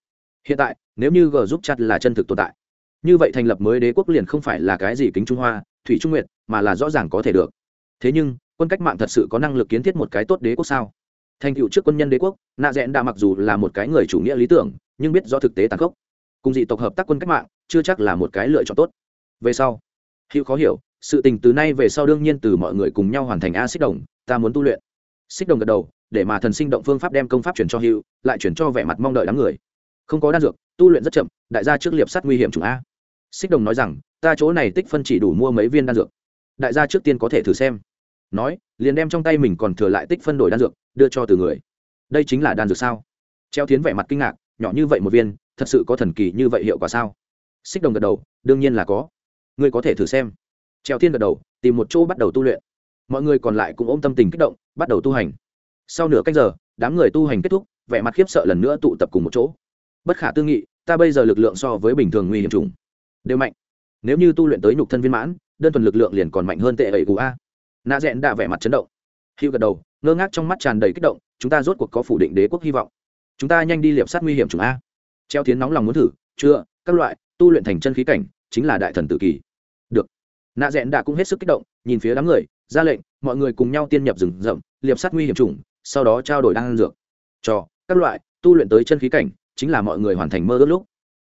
Hiện tại, nếu như g giúp chặt là chân thực tồn tại, như vậy thành lập mới đế quốc liền không phải là cái gì kính trung hoa, thủy trung nguyệt, mà là rõ ràng có thể được. Thế nhưng, quân cách mạng thật sự có năng lực kiến thiết một cái tốt đế quốc sao? Thành tựu trước quân nhân đế quốc, nạ rẽn đã mặc dù là một cái người chủ nghĩa lý tưởng, nhưng biết do thực tế tàn khốc. Cùng dị tộc hợp tác quân cách mạng, chưa chắc là một cái lựa chọn tốt. Về sau, hữu khó hiểu, sự tình từ nay về sau đương nhiên từ mọi người cùng nhau hoàn thành a xích đồng ta muốn tu luyện. Xích đồng gật đầu, để mà thần sinh động phương pháp đem công pháp chuyển cho hữu lại chuyển cho vẻ mặt mong đợi đám người. Không có đan dược, tu luyện rất chậm, đại gia trước liệp sắt nguy hiểm chủng a. Xích đồng nói rằng, ta chỗ này tích phân chỉ đủ mua mấy viên đan dược. Đại gia trước tiên có thể thử xem. Nói, liền đem trong tay mình còn thừa lại tích phân đổi đan dược, đưa cho từ người. Đây chính là đan dược sao? Treo tiến vẻ mặt kinh ngạc, nhỏ như vậy một viên, thật sự có thần kỳ như vậy hiệu quả sao? Xích đồng gật đầu, đương nhiên là có. Ngươi có thể thử xem. Treo thiên gật đầu, tìm một chỗ bắt đầu tu luyện mọi người còn lại cũng ôm tâm tình kích động, bắt đầu tu hành. Sau nửa cách giờ, đám người tu hành kết thúc, vẻ mặt khiếp sợ lần nữa tụ tập cùng một chỗ. Bất khả tư nghị, ta bây giờ lực lượng so với bình thường nguy hiểm trùng đều mạnh. Nếu như tu luyện tới nhục thân viên mãn, đơn thuần lực lượng liền còn mạnh hơn tệ ẩy của a. Nạ rẽn đã vẻ mặt chấn động. Hữu gật đầu, ngơ ngác trong mắt tràn đầy kích động, chúng ta rốt cuộc có phủ định đế quốc hy vọng. Chúng ta nhanh đi liệp sát nguy hiểm chủng a. Treo tiến nóng lòng muốn thử, chưa, các loại, tu luyện thành chân khí cảnh, chính là đại thần tự kỳ. Được. Nạ rẽn đã cũng hết sức kích động, nhìn phía đám người ra lệnh, mọi người cùng nhau tiên nhập rừng rậm, liệp sát nguy hiểm chủng, sau đó trao đổi đan dược. Cho, các loại, tu luyện tới chân khí cảnh, chính là mọi người hoàn thành mơ ước lúc.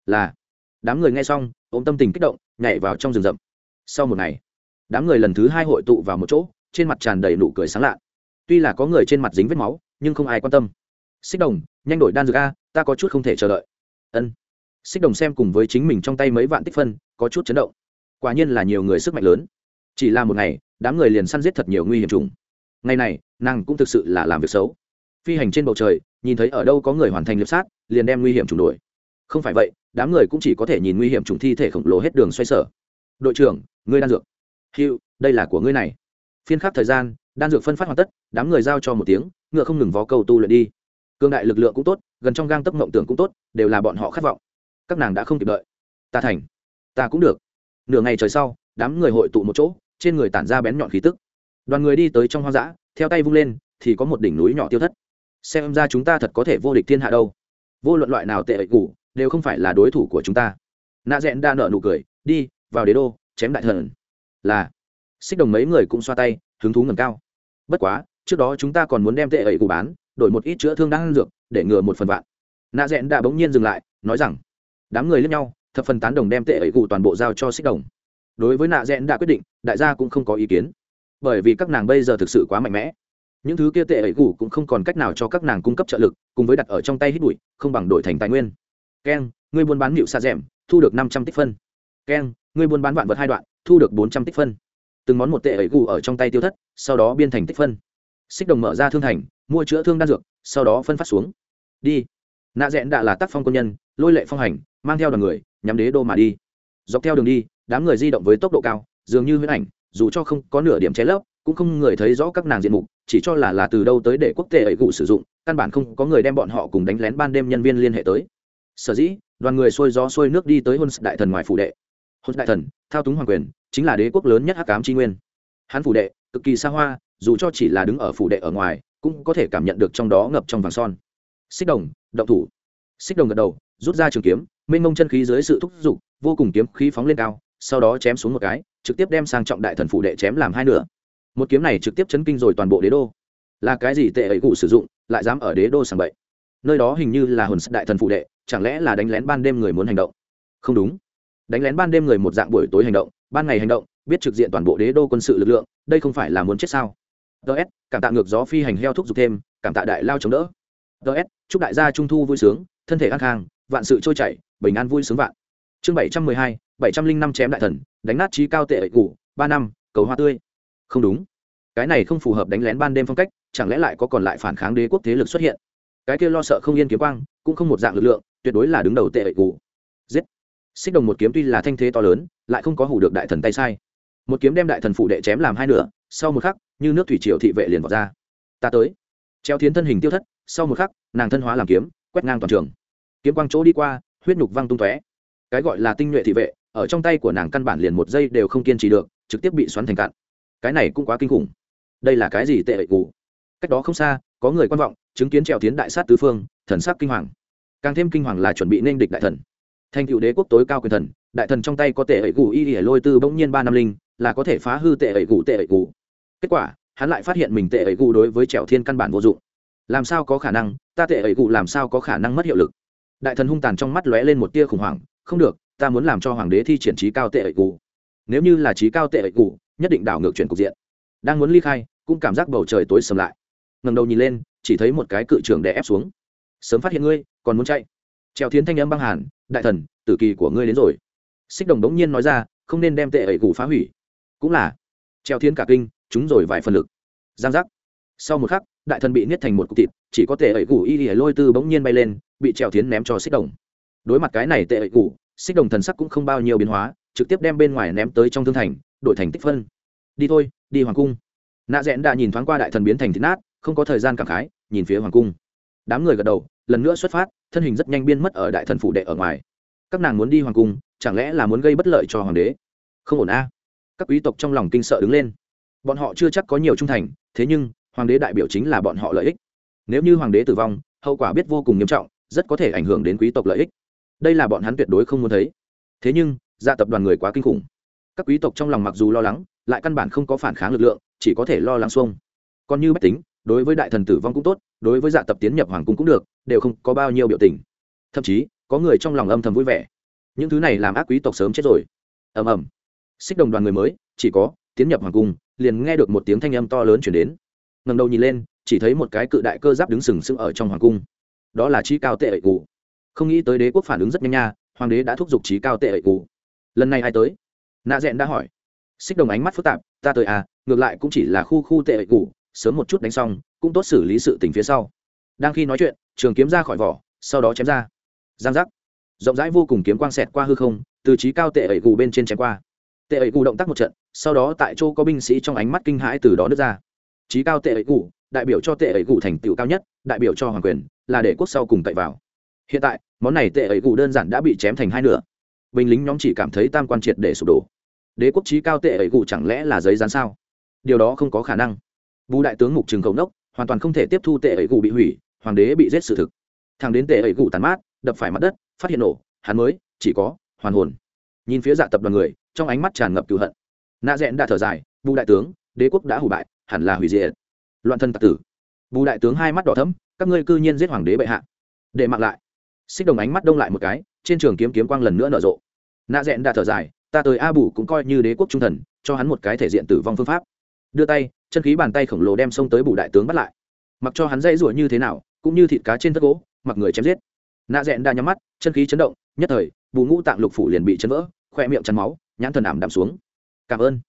Là, đám người nghe xong, ôm tâm tình kích động, nhảy vào trong rừng rậm. Sau một ngày, đám người lần thứ hai hội tụ vào một chỗ, trên mặt tràn đầy nụ cười sáng lạ. Tuy là có người trên mặt dính vết máu, nhưng không ai quan tâm. Xích đồng, nhanh đổi đan dược a, ta có chút không thể chờ đợi. Ân. Xích đồng xem cùng với chính mình trong tay mấy vạn tích phân, có chút chấn động. Quả nhiên là nhiều người sức mạnh lớn. Chỉ là một ngày đám người liền săn giết thật nhiều nguy hiểm trùng ngày này, nàng cũng thực sự là làm việc xấu. Phi hành trên bầu trời, nhìn thấy ở đâu có người hoàn thành liệp sát, liền đem nguy hiểm trùng đuổi. Không phải vậy, đám người cũng chỉ có thể nhìn nguy hiểm trùng thi thể khổng lồ hết đường xoay sở. Đội trưởng, ngươi đan dược. Hữu đây là của ngươi này. Phiên khắc thời gian, đan dược phân phát hoàn tất, đám người giao cho một tiếng, ngựa không ngừng vó câu tu luyện đi. Cương đại lực lượng cũng tốt, gần trong gang tấc mộng tưởng cũng tốt, đều là bọn họ khát vọng. Các nàng đã không kịp đợi. Ta thành. Ta cũng được. Nửa ngày trời sau, đám người hội tụ một chỗ trên người tản ra bén nhọn khí tức. Đoàn người đi tới trong hoang dã, theo tay vung lên, thì có một đỉnh núi nhỏ tiêu thất. Xem ra chúng ta thật có thể vô địch thiên hạ đâu. Vô luận loại nào tệ ẩy củ đều không phải là đối thủ của chúng ta. Nạ rẽn đa nợ nụ cười, đi, vào đế đô, chém đại thần. Là. Xích đồng mấy người cũng xoa tay, hứng thú ngầm cao. Bất quá, trước đó chúng ta còn muốn đem tệ ẩy củ bán, đổi một ít chữa thương đang dược, để ngừa một phần vạn. Nạ rẽn đã bỗng nhiên dừng lại, nói rằng, đám người lẫn nhau, thập phần tán đồng đem tệ ẩy cũ toàn bộ giao cho xích đồng đối với nạ rẽn đã quyết định, đại gia cũng không có ý kiến. Bởi vì các nàng bây giờ thực sự quá mạnh mẽ. Những thứ kia tệ ấy cũ cũng không còn cách nào cho các nàng cung cấp trợ lực, cùng với đặt ở trong tay hít bụi, không bằng đổi thành tài nguyên. Keng người buôn bán nịu xa rẻm thu được năm trăm tích phân. Keng người buôn bán vạn vật hai đoạn, thu được bốn trăm tích phân. Từng món một tệ ấy cũ ở trong tay tiêu thất, sau đó biên thành tích phân. Xích đồng mở ra thương thành, mua chữa thương đan dược, sau đó phân phát xuống. Đi. Nạ rẽn đã là tác phong quân nhân, lôi lệ phong hành, mang theo đoàn người, nhắm đế đô mà đi. Dọc theo đường đi đám người di động với tốc độ cao, dường như huyễn ảnh, dù cho không có nửa điểm che lấp, cũng không người thấy rõ các nàng diện mục, chỉ cho là là từ đâu tới để quốc tế ấy cụ sử dụng, căn bản không có người đem bọn họ cùng đánh lén ban đêm nhân viên liên hệ tới. Sở dĩ, đoàn người xuôi gió xuôi nước đi tới hôn đại thần ngoài phủ đệ. Hôn đại thần, thao túng hoàng quyền, chính là đế quốc lớn nhất hắc cám tri nguyên. Hắn phủ đệ, cực kỳ xa hoa, dù cho chỉ là đứng ở phủ đệ ở ngoài, cũng có thể cảm nhận được trong đó ngập trong vàng son. Xích đồng, động thủ. Xích đồng gật đầu, rút ra trường kiếm, mênh mông chân khí dưới sự thúc giục, vô cùng kiếm khí phóng lên cao sau đó chém xuống một cái, trực tiếp đem sang trọng đại thần phủ đệ chém làm hai nửa. Một kiếm này trực tiếp chấn kinh rồi toàn bộ đế đô. Là cái gì tệ ấy cụ sử dụng, lại dám ở đế đô sàng bậy? Nơi đó hình như là hồn đại thần phụ đệ, chẳng lẽ là đánh lén ban đêm người muốn hành động? Không đúng. Đánh lén ban đêm người một dạng buổi tối hành động, ban ngày hành động, biết trực diện toàn bộ đế đô quân sự lực lượng, đây không phải là muốn chết sao? Ts cảm tạ ngược gió phi hành heo thúc giục thêm, cảm tạ đại lao chống đỡ. Ts chúc đại gia trung thu vui sướng, thân thể an khang, vạn sự trôi chảy, bình an vui sướng vạn. Chương bảy trăm mười hai bảy trăm linh năm chém đại thần đánh nát trí cao tệ ẩy củ, ba năm cầu hoa tươi. Không đúng. Cái này không phù hợp đánh lén ban đêm phong cách chẳng lẽ lại có còn lại phản kháng đế quốc thế lực xuất hiện? Cái kia lo sợ không yên kiếm quang cũng không một dạng lực lượng tuyệt đối là đứng đầu tệ ệ củ, giết. Xích đồng một kiếm tuy là thanh thế to lớn lại không có hủ được đại thần tay sai. Một kiếm đem đại thần phụ đệ chém làm hai nửa sau một khắc như nước thủy triều thị vệ liền vào ra. Ta tới. Treo thiến thân hình tiêu thất sau một khắc nàng thân hóa làm kiếm quét ngang toàn trường. Kiếm quang chỗ đi qua huyết nhục văng tung tóe. Cái gọi là tinh nhuệ thị vệ ở trong tay của nàng căn bản liền một giây đều không kiên trì được, trực tiếp bị xoắn thành cạn. Cái này cũng quá kinh khủng. Đây là cái gì tệ ệ cụ? Cách đó không xa, có người quan vọng, chứng kiến trèo tiến đại sát tứ phương, thần sắc kinh hoàng. Càng thêm kinh hoàng là chuẩn bị nên địch đại thần. Thành cựu đế quốc tối cao quyền thần, đại thần trong tay có tệ ẩy gù y ỉa lôi tư bỗng nhiên ba năm linh, là có thể phá hư tệ ẩy gù tệ ẩy gù kết quả, hắn lại phát hiện mình tệ ẩy gù đối với trèo thiên căn bản vô dụng. Làm sao có khả năng, ta tệ ẩy gù làm sao có khả năng mất hiệu lực? Đại thần hung tàn trong mắt lóe lên một tia khủng hoảng, không được ta muốn làm cho hoàng đế thi triển trí cao tệ ẩy cụ. Nếu như là trí cao tệ ẩy cụ, nhất định đảo ngược chuyển cục diện. Đang muốn ly khai, cũng cảm giác bầu trời tối sầm lại. Ngầm đầu nhìn lên, chỉ thấy một cái cự trường đè ép xuống. Sớm phát hiện ngươi, còn muốn chạy. Trèo thiến thanh âm băng hàn, đại thần, tử kỳ của ngươi đến rồi. Xích đồng đống nhiên nói ra, không nên đem tệ ẩy cụ phá hủy. Cũng là. Treo thiến cả kinh, chúng rồi vài phần lực. Giang giác. Sau một khắc, đại thần bị niết thành một cục thịt, chỉ có tệ ẩy cụ y lìa lôi tư bỗng nhiên bay lên, bị treo thiến ném cho xích đồng. Đối mặt cái này tệ ẩy cụ xích đồng thần sắc cũng không bao nhiêu biến hóa, trực tiếp đem bên ngoài ném tới trong thương thành, đổi thành tích phân. Đi thôi, đi hoàng cung. Nạ rẽn đã nhìn thoáng qua đại thần biến thành thịt nát, không có thời gian cảm khái, nhìn phía hoàng cung. Đám người gật đầu, lần nữa xuất phát, thân hình rất nhanh biên mất ở đại thần phủ đệ ở ngoài. Các nàng muốn đi hoàng cung, chẳng lẽ là muốn gây bất lợi cho hoàng đế? Không ổn a. Các quý tộc trong lòng kinh sợ đứng lên. Bọn họ chưa chắc có nhiều trung thành, thế nhưng, hoàng đế đại biểu chính là bọn họ lợi ích. Nếu như hoàng đế tử vong, hậu quả biết vô cùng nghiêm trọng, rất có thể ảnh hưởng đến quý tộc lợi ích đây là bọn hắn tuyệt đối không muốn thấy. Thế nhưng, gia tập đoàn người quá kinh khủng. Các quý tộc trong lòng mặc dù lo lắng, lại căn bản không có phản kháng lực lượng, chỉ có thể lo lắng xuông. Còn như bách tính, đối với đại thần tử vong cũng tốt, đối với dạ tập tiến nhập hoàng cung cũng được, đều không có bao nhiêu biểu tình. Thậm chí, có người trong lòng âm thầm vui vẻ. Những thứ này làm ác quý tộc sớm chết rồi. Ầm ầm. Xích đồng đoàn người mới, chỉ có, tiến nhập hoàng cung, liền nghe được một tiếng thanh âm to lớn chuyển đến. Ngầm đầu nhìn lên, chỉ thấy một cái cự đại cơ giáp đứng sừng sững ở trong hoàng cung. Đó là trí cao tệ ẩy cụ không nghĩ tới đế quốc phản ứng rất nhanh nha, hoàng đế đã thúc giục trí cao tệ ẩy cụ lần này ai tới? Nạ dẹn đã hỏi. Xích đồng ánh mắt phức tạp, ta tới à ngược lại cũng chỉ là khu khu tệ ẩy cụ sớm một chút đánh xong, cũng tốt xử lý sự tình phía sau. Đang khi nói chuyện, trường kiếm ra khỏi vỏ, sau đó chém ra. Giang giác. Rộng rãi vô cùng kiếm quang xẹt qua hư không, từ trí cao tệ ẩy cụ bên trên chém qua. Tệ ẩy cụ động tác một trận, sau đó tại chỗ có binh sĩ trong ánh mắt kinh hãi từ đó nước ra. Trí cao tệ ẩy cụ đại biểu cho tệ ẩy cụ thành tựu cao nhất, đại biểu cho hoàng quyền, là để quốc sau cùng cậy vào hiện tại, món này tệ ấy gù đơn giản đã bị chém thành hai nửa. Binh lính nhóm chỉ cảm thấy tam quan triệt để sụp đổ. Đế quốc trí cao tệ ấy gù chẳng lẽ là giấy rán sao? Điều đó không có khả năng. Bù đại tướng mục trường cầu nốc, hoàn toàn không thể tiếp thu tệ ấy gù bị hủy, hoàng đế bị giết sự thực. Thằng đến tệ ấy gù tàn mát, đập phải mặt đất, phát hiện nổ, hắn mới, chỉ có, hoàn hồn. Nhìn phía dạ tập đoàn người, trong ánh mắt tràn ngập cựu hận. Nạ rẽn đã thở dài bù đại tướng, đế quốc đã hủ bại, hẳn là hủy diệt. Loạn thân tạc tử. Bù đại tướng hai mắt đỏ thấm các ngươi cư nhiên giết hoàng đế bệ hạ. Để mặc lại xích đồng ánh mắt đông lại một cái, trên trường kiếm kiếm quang lần nữa nở rộ. Nạ rẽn đã thở dài, ta tới a bù cũng coi như đế quốc trung thần, cho hắn một cái thể diện tử vong phương pháp. Đưa tay, chân khí bàn tay khổng lồ đem xông tới bù đại tướng bắt lại. Mặc cho hắn dây rủa như thế nào, cũng như thịt cá trên thất gỗ, mặc người chém giết. Nạ rẽn đã nhắm mắt, chân khí chấn động, nhất thời, bù ngũ tạng lục phủ liền bị chấn vỡ khoe miệng chắn máu, nhãn thần ảm đạm xuống. Cảm ơn.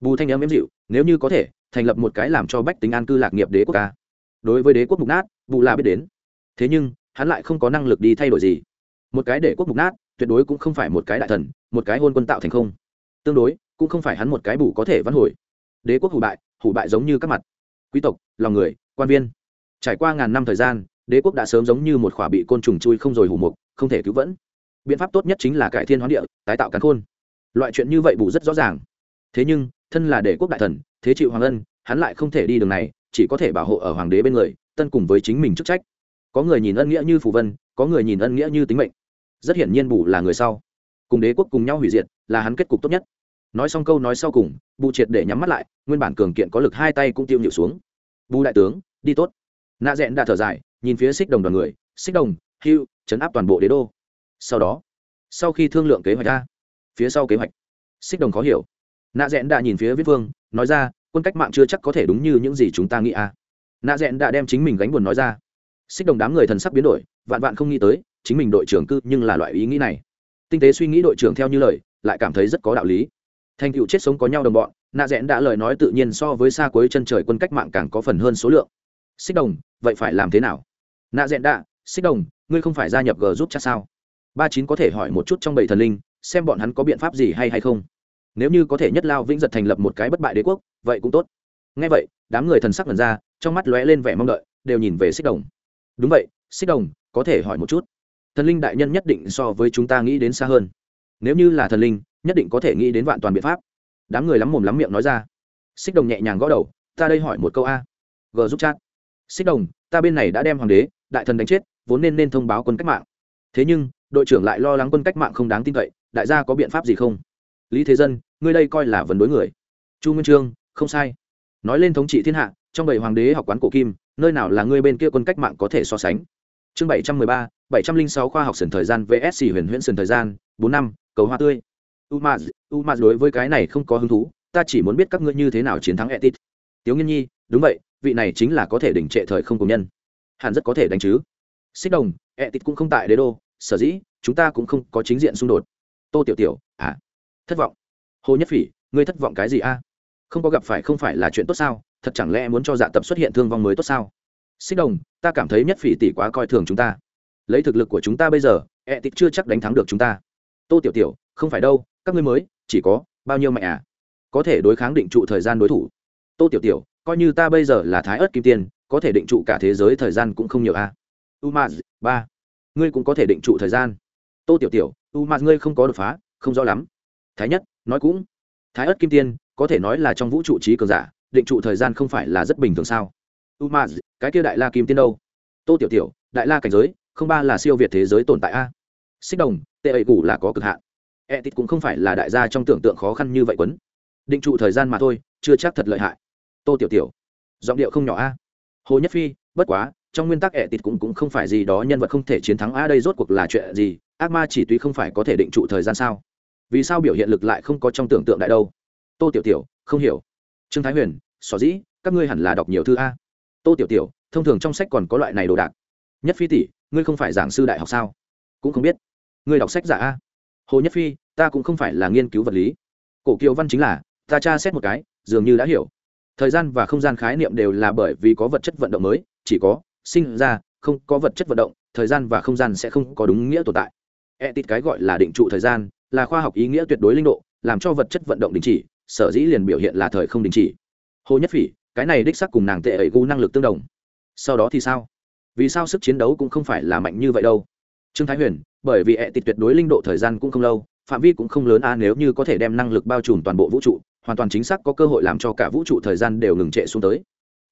Bù thanh âm êm dịu, nếu như có thể, thành lập một cái làm cho bách tính an cư lạc nghiệp đế quốc ca. Đối với đế quốc mục nát, bù là biết đến. Thế nhưng hắn lại không có năng lực đi thay đổi gì. Một cái để quốc mục nát, tuyệt đối cũng không phải một cái đại thần, một cái hôn quân tạo thành không. Tương đối, cũng không phải hắn một cái bù có thể vãn hồi. Đế quốc hủ bại hủ bại giống như các mặt. Quý tộc, lòng người, quan viên. Trải qua ngàn năm thời gian, đế quốc đã sớm giống như một khỏa bị côn trùng chui không rồi hủ mục, không thể cứu vẫn biện pháp tốt nhất chính là cải thiên hoán địa, tái tạo cán khôn. Loại chuyện như vậy bù rất rõ ràng. Thế nhưng, thân là đế quốc đại thần, thế chịu hoàng ân, hắn lại không thể đi đường này, chỉ có thể bảo hộ ở hoàng đế bên người, tân cùng với chính mình chức trách có người nhìn ân nghĩa như phù vân, có người nhìn ân nghĩa như tính mệnh. Rất hiển nhiên bù là người sau. Cùng đế quốc cùng nhau hủy diệt là hắn kết cục tốt nhất. Nói xong câu nói sau cùng, bù triệt để nhắm mắt lại, nguyên bản cường kiện có lực hai tay cũng tiêu nhịu xuống. Bù đại tướng, đi tốt. Nạ rẽn đã thở dài, nhìn phía xích đồng đoàn người. Xích đồng, hưu, chấn áp toàn bộ đế đô. Sau đó, sau khi thương lượng kế hoạch ra, phía sau kế hoạch. Xích đồng khó hiểu. Nạ rẽn đã nhìn phía viết vương, nói ra, quân cách mạng chưa chắc có thể đúng như những gì chúng ta nghĩ à. Nạ rẽn đã đem chính mình gánh buồn nói ra xích đồng đám người thần sắc biến đổi, vạn vạn không nghĩ tới, chính mình đội trưởng cư nhưng là loại ý nghĩ này. Tinh tế suy nghĩ đội trưởng theo như lời, lại cảm thấy rất có đạo lý. Thành tựu chết sống có nhau đồng bọn, nạ rẽn đã lời nói tự nhiên so với xa cuối chân trời quân cách mạng càng có phần hơn số lượng. Xích đồng, vậy phải làm thế nào? Nạ rẽn đã xích đồng, ngươi không phải gia nhập g giúp chắc sao? Ba chín có thể hỏi một chút trong bảy thần linh, xem bọn hắn có biện pháp gì hay hay không. Nếu như có thể nhất lao vĩnh giật thành lập một cái bất bại đế quốc, vậy cũng tốt. Ngay vậy, đám người thần sắc lần ra, trong mắt lóe lên vẻ mong đợi, đều nhìn về xích đồng đúng vậy, xích đồng, có thể hỏi một chút. Thần linh đại nhân nhất định so với chúng ta nghĩ đến xa hơn. Nếu như là thần linh, nhất định có thể nghĩ đến vạn toàn biện pháp. Đám người lắm mồm lắm miệng nói ra. Xích đồng nhẹ nhàng gõ đầu, ta đây hỏi một câu a. G giúp chat. Xích đồng, ta bên này đã đem hoàng đế, đại thần đánh chết, vốn nên nên thông báo quân cách mạng. Thế nhưng, đội trưởng lại lo lắng quân cách mạng không đáng tin cậy, đại gia có biện pháp gì không? Lý thế dân, ngươi đây coi là vấn đối người. Chu nguyên trương, không sai. Nói lên thống trị thiên hạ trong bảy hoàng đế học quán cổ kim, nơi nào là ngươi bên kia quân cách mạng có thể so sánh? Chương bảy trăm mười ba, bảy trăm linh sáu khoa học sườn thời gian vsc huyền huyễn sườn thời gian, bốn năm, cầu hoa tươi. Umaz umaz đối với cái này không có hứng thú, ta chỉ muốn biết các ngươi như thế nào chiến thắng etit. Tiếu nghiên nhi, đúng vậy, vị này chính là có thể đỉnh trệ thời không công nhân. Hẳn rất có thể đánh chứ. Xích đồng, etit cũng không tại đế đô, sở dĩ, chúng ta cũng không có chính diện xung đột. Tô tiểu tiểu à thất vọng. Hồ nhất phỉ, ngươi thất vọng cái gì a? Không có gặp phải không phải là chuyện tốt sao? Thật chẳng lẽ muốn cho dạ tập xuất hiện thương vong mới tốt sao? Xích đồng, ta cảm thấy nhất phỉ tỷ quá coi thường chúng ta. Lấy thực lực của chúng ta bây giờ e tịch chưa chắc đánh thắng được chúng ta. Tô tiểu tiểu, không phải đâu, các ngươi mới, chỉ có bao nhiêu mạnh à? Có thể đối kháng định trụ thời gian đối thủ. Tô tiểu tiểu, coi như ta bây giờ là thái ớt kim tiên, có thể định trụ cả thế giới thời gian cũng không nhiều a à. umaz, ba, ngươi cũng có thể định trụ thời gian. Tô tiểu tiểu, umaz, ngươi không có đột phá, không rõ lắm. Thái nhất, nói cũng. Thái ớt kim tiên, có thể nói là trong vũ trụ trí cường giả định trụ thời gian không phải là rất bình thường sao? Umaz, cái kia đại la kim tiên đâu? Tô tiểu tiểu, đại la cảnh giới, không ba là siêu việt thế giới tồn tại a. Xích đồng, tệ ẩy củ là có cực hạn. E tít cũng không phải là đại gia trong tưởng tượng khó khăn như vậy quấn. Định trụ thời gian mà thôi, chưa chắc thật lợi hại. Tô tiểu tiểu, giọng điệu không nhỏ a. Hồ nhất phi, bất quá, trong nguyên tắc e ẹ tịt cũng cũng không phải gì đó nhân vật không thể chiến thắng, a, đây rốt cuộc là chuyện gì? Ác ma chỉ tuy không phải có thể định trụ thời gian sao? Vì sao biểu hiện lực lại không có trong tưởng tượng đại đâu? Tô tiểu tiểu, không hiểu. Trương thái huyền xỏ dĩ, các ngươi hẳn là đọc nhiều thư a. Tô tiểu tiểu, thông thường trong sách còn có loại này đồ đạc. Nhất phi tỷ, ngươi không phải giảng sư đại học sao? Cũng không biết. Ngươi đọc sách giả a. Hồ nhất phi, ta cũng không phải là nghiên cứu vật lý. Cổ kiều văn chính là, ta tra xét một cái, dường như đã hiểu. Thời gian và không gian khái niệm đều là bởi vì có vật chất vận động mới, chỉ có sinh ra, không có vật chất vận động, thời gian và không gian sẽ không có đúng nghĩa tồn tại. E tít cái gọi là định trụ thời gian, là khoa học ý nghĩa tuyệt đối linh độ, làm cho vật chất vận động đình chỉ, sở dĩ liền biểu hiện là thời không đình chỉ hồ nhất phỉ, cái này đích sắc cùng nàng tệ ẩy gu năng lực tương đồng. Sau đó thì sao? Vì sao sức chiến đấu cũng không phải là mạnh như vậy đâu? Trương thái huyền, bởi vì hệ tịt tuyệt đối linh độ thời gian cũng không lâu, phạm vi cũng không lớn a, nếu như có thể đem năng lực bao trùm toàn bộ vũ trụ, hoàn toàn chính xác có cơ hội làm cho cả vũ trụ thời gian đều ngừng trệ xuống tới.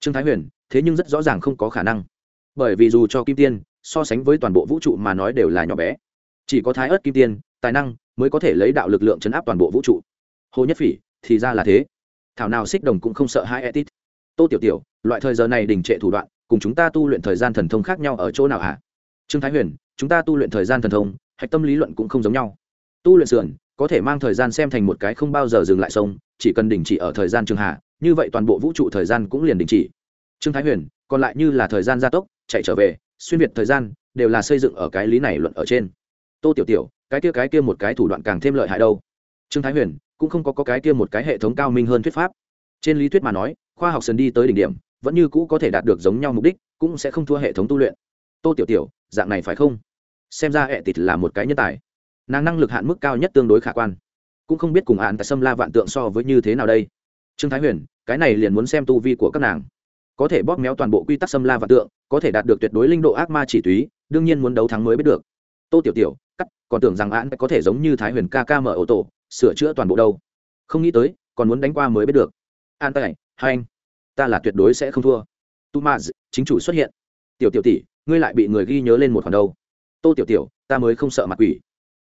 Trương thái huyền, thế nhưng rất rõ ràng không có khả năng. Bởi vì dù cho kim tiên, so sánh với toàn bộ vũ trụ mà nói đều là nhỏ bé. Chỉ có thái ớt kim tiên, tài năng mới có thể lấy đạo lực lượng chấn áp toàn bộ vũ trụ. Hồ nhất phỉ, thì ra là thế thảo nào xích đồng cũng không sợ hai etit. Tô tiểu tiểu, loại thời giờ này đình trệ thủ đoạn, cùng chúng ta tu luyện thời gian thần thông khác nhau ở chỗ nào hả? Trương thái huyền, chúng ta tu luyện thời gian thần thông, hạch tâm lý luận cũng không giống nhau. Tu luyện sườn, có thể mang thời gian xem thành một cái không bao giờ dừng lại sông, chỉ cần đình chỉ ở thời gian trường hạ, như vậy toàn bộ vũ trụ thời gian cũng liền đình chỉ. Trương thái huyền, còn lại như là thời gian gia tốc, chạy trở về, xuyên việt thời gian, đều là xây dựng ở cái lý này luận ở trên. Tô tiểu tiểu, cái kia cái kia một cái thủ đoạn càng thêm lợi hại đâu. Trương thái huyền cũng không có, có cái kia một cái hệ thống cao minh hơn thuyết pháp. Trên lý thuyết mà nói khoa học sần đi tới đỉnh điểm vẫn như cũ có thể đạt được giống nhau mục đích cũng sẽ không thua hệ thống tu luyện. Tô tiểu tiểu dạng này phải không? Xem ra hệ tịt là một cái nhân tài. Nàng năng lực hạn mức cao nhất tương đối khả quan. Cũng không biết cùng hạn tại sâm la vạn tượng so với như thế nào đây. Trương thái huyền cái này liền muốn xem tu vi của các nàng. Có thể bóp méo toàn bộ quy tắc sâm la vạn tượng có thể đạt được tuyệt đối linh độ ác ma chỉ túy đương nhiên muốn đấu thắng mới biết được. Tô tiểu tiểu cắt còn tưởng rằng hạn có thể giống như thái huyền ca ca mở ô tô sửa chữa toàn bộ đâu. Không nghĩ tới, còn muốn đánh qua mới biết được. An tay hai anh, ta là tuyệt đối sẽ không thua. Tu ma chính chủ xuất hiện. Tiểu tiểu tỷ, ngươi lại bị người ghi nhớ lên một khoản đâu. Tô tiểu tiểu, ta mới không sợ mặt quỷ.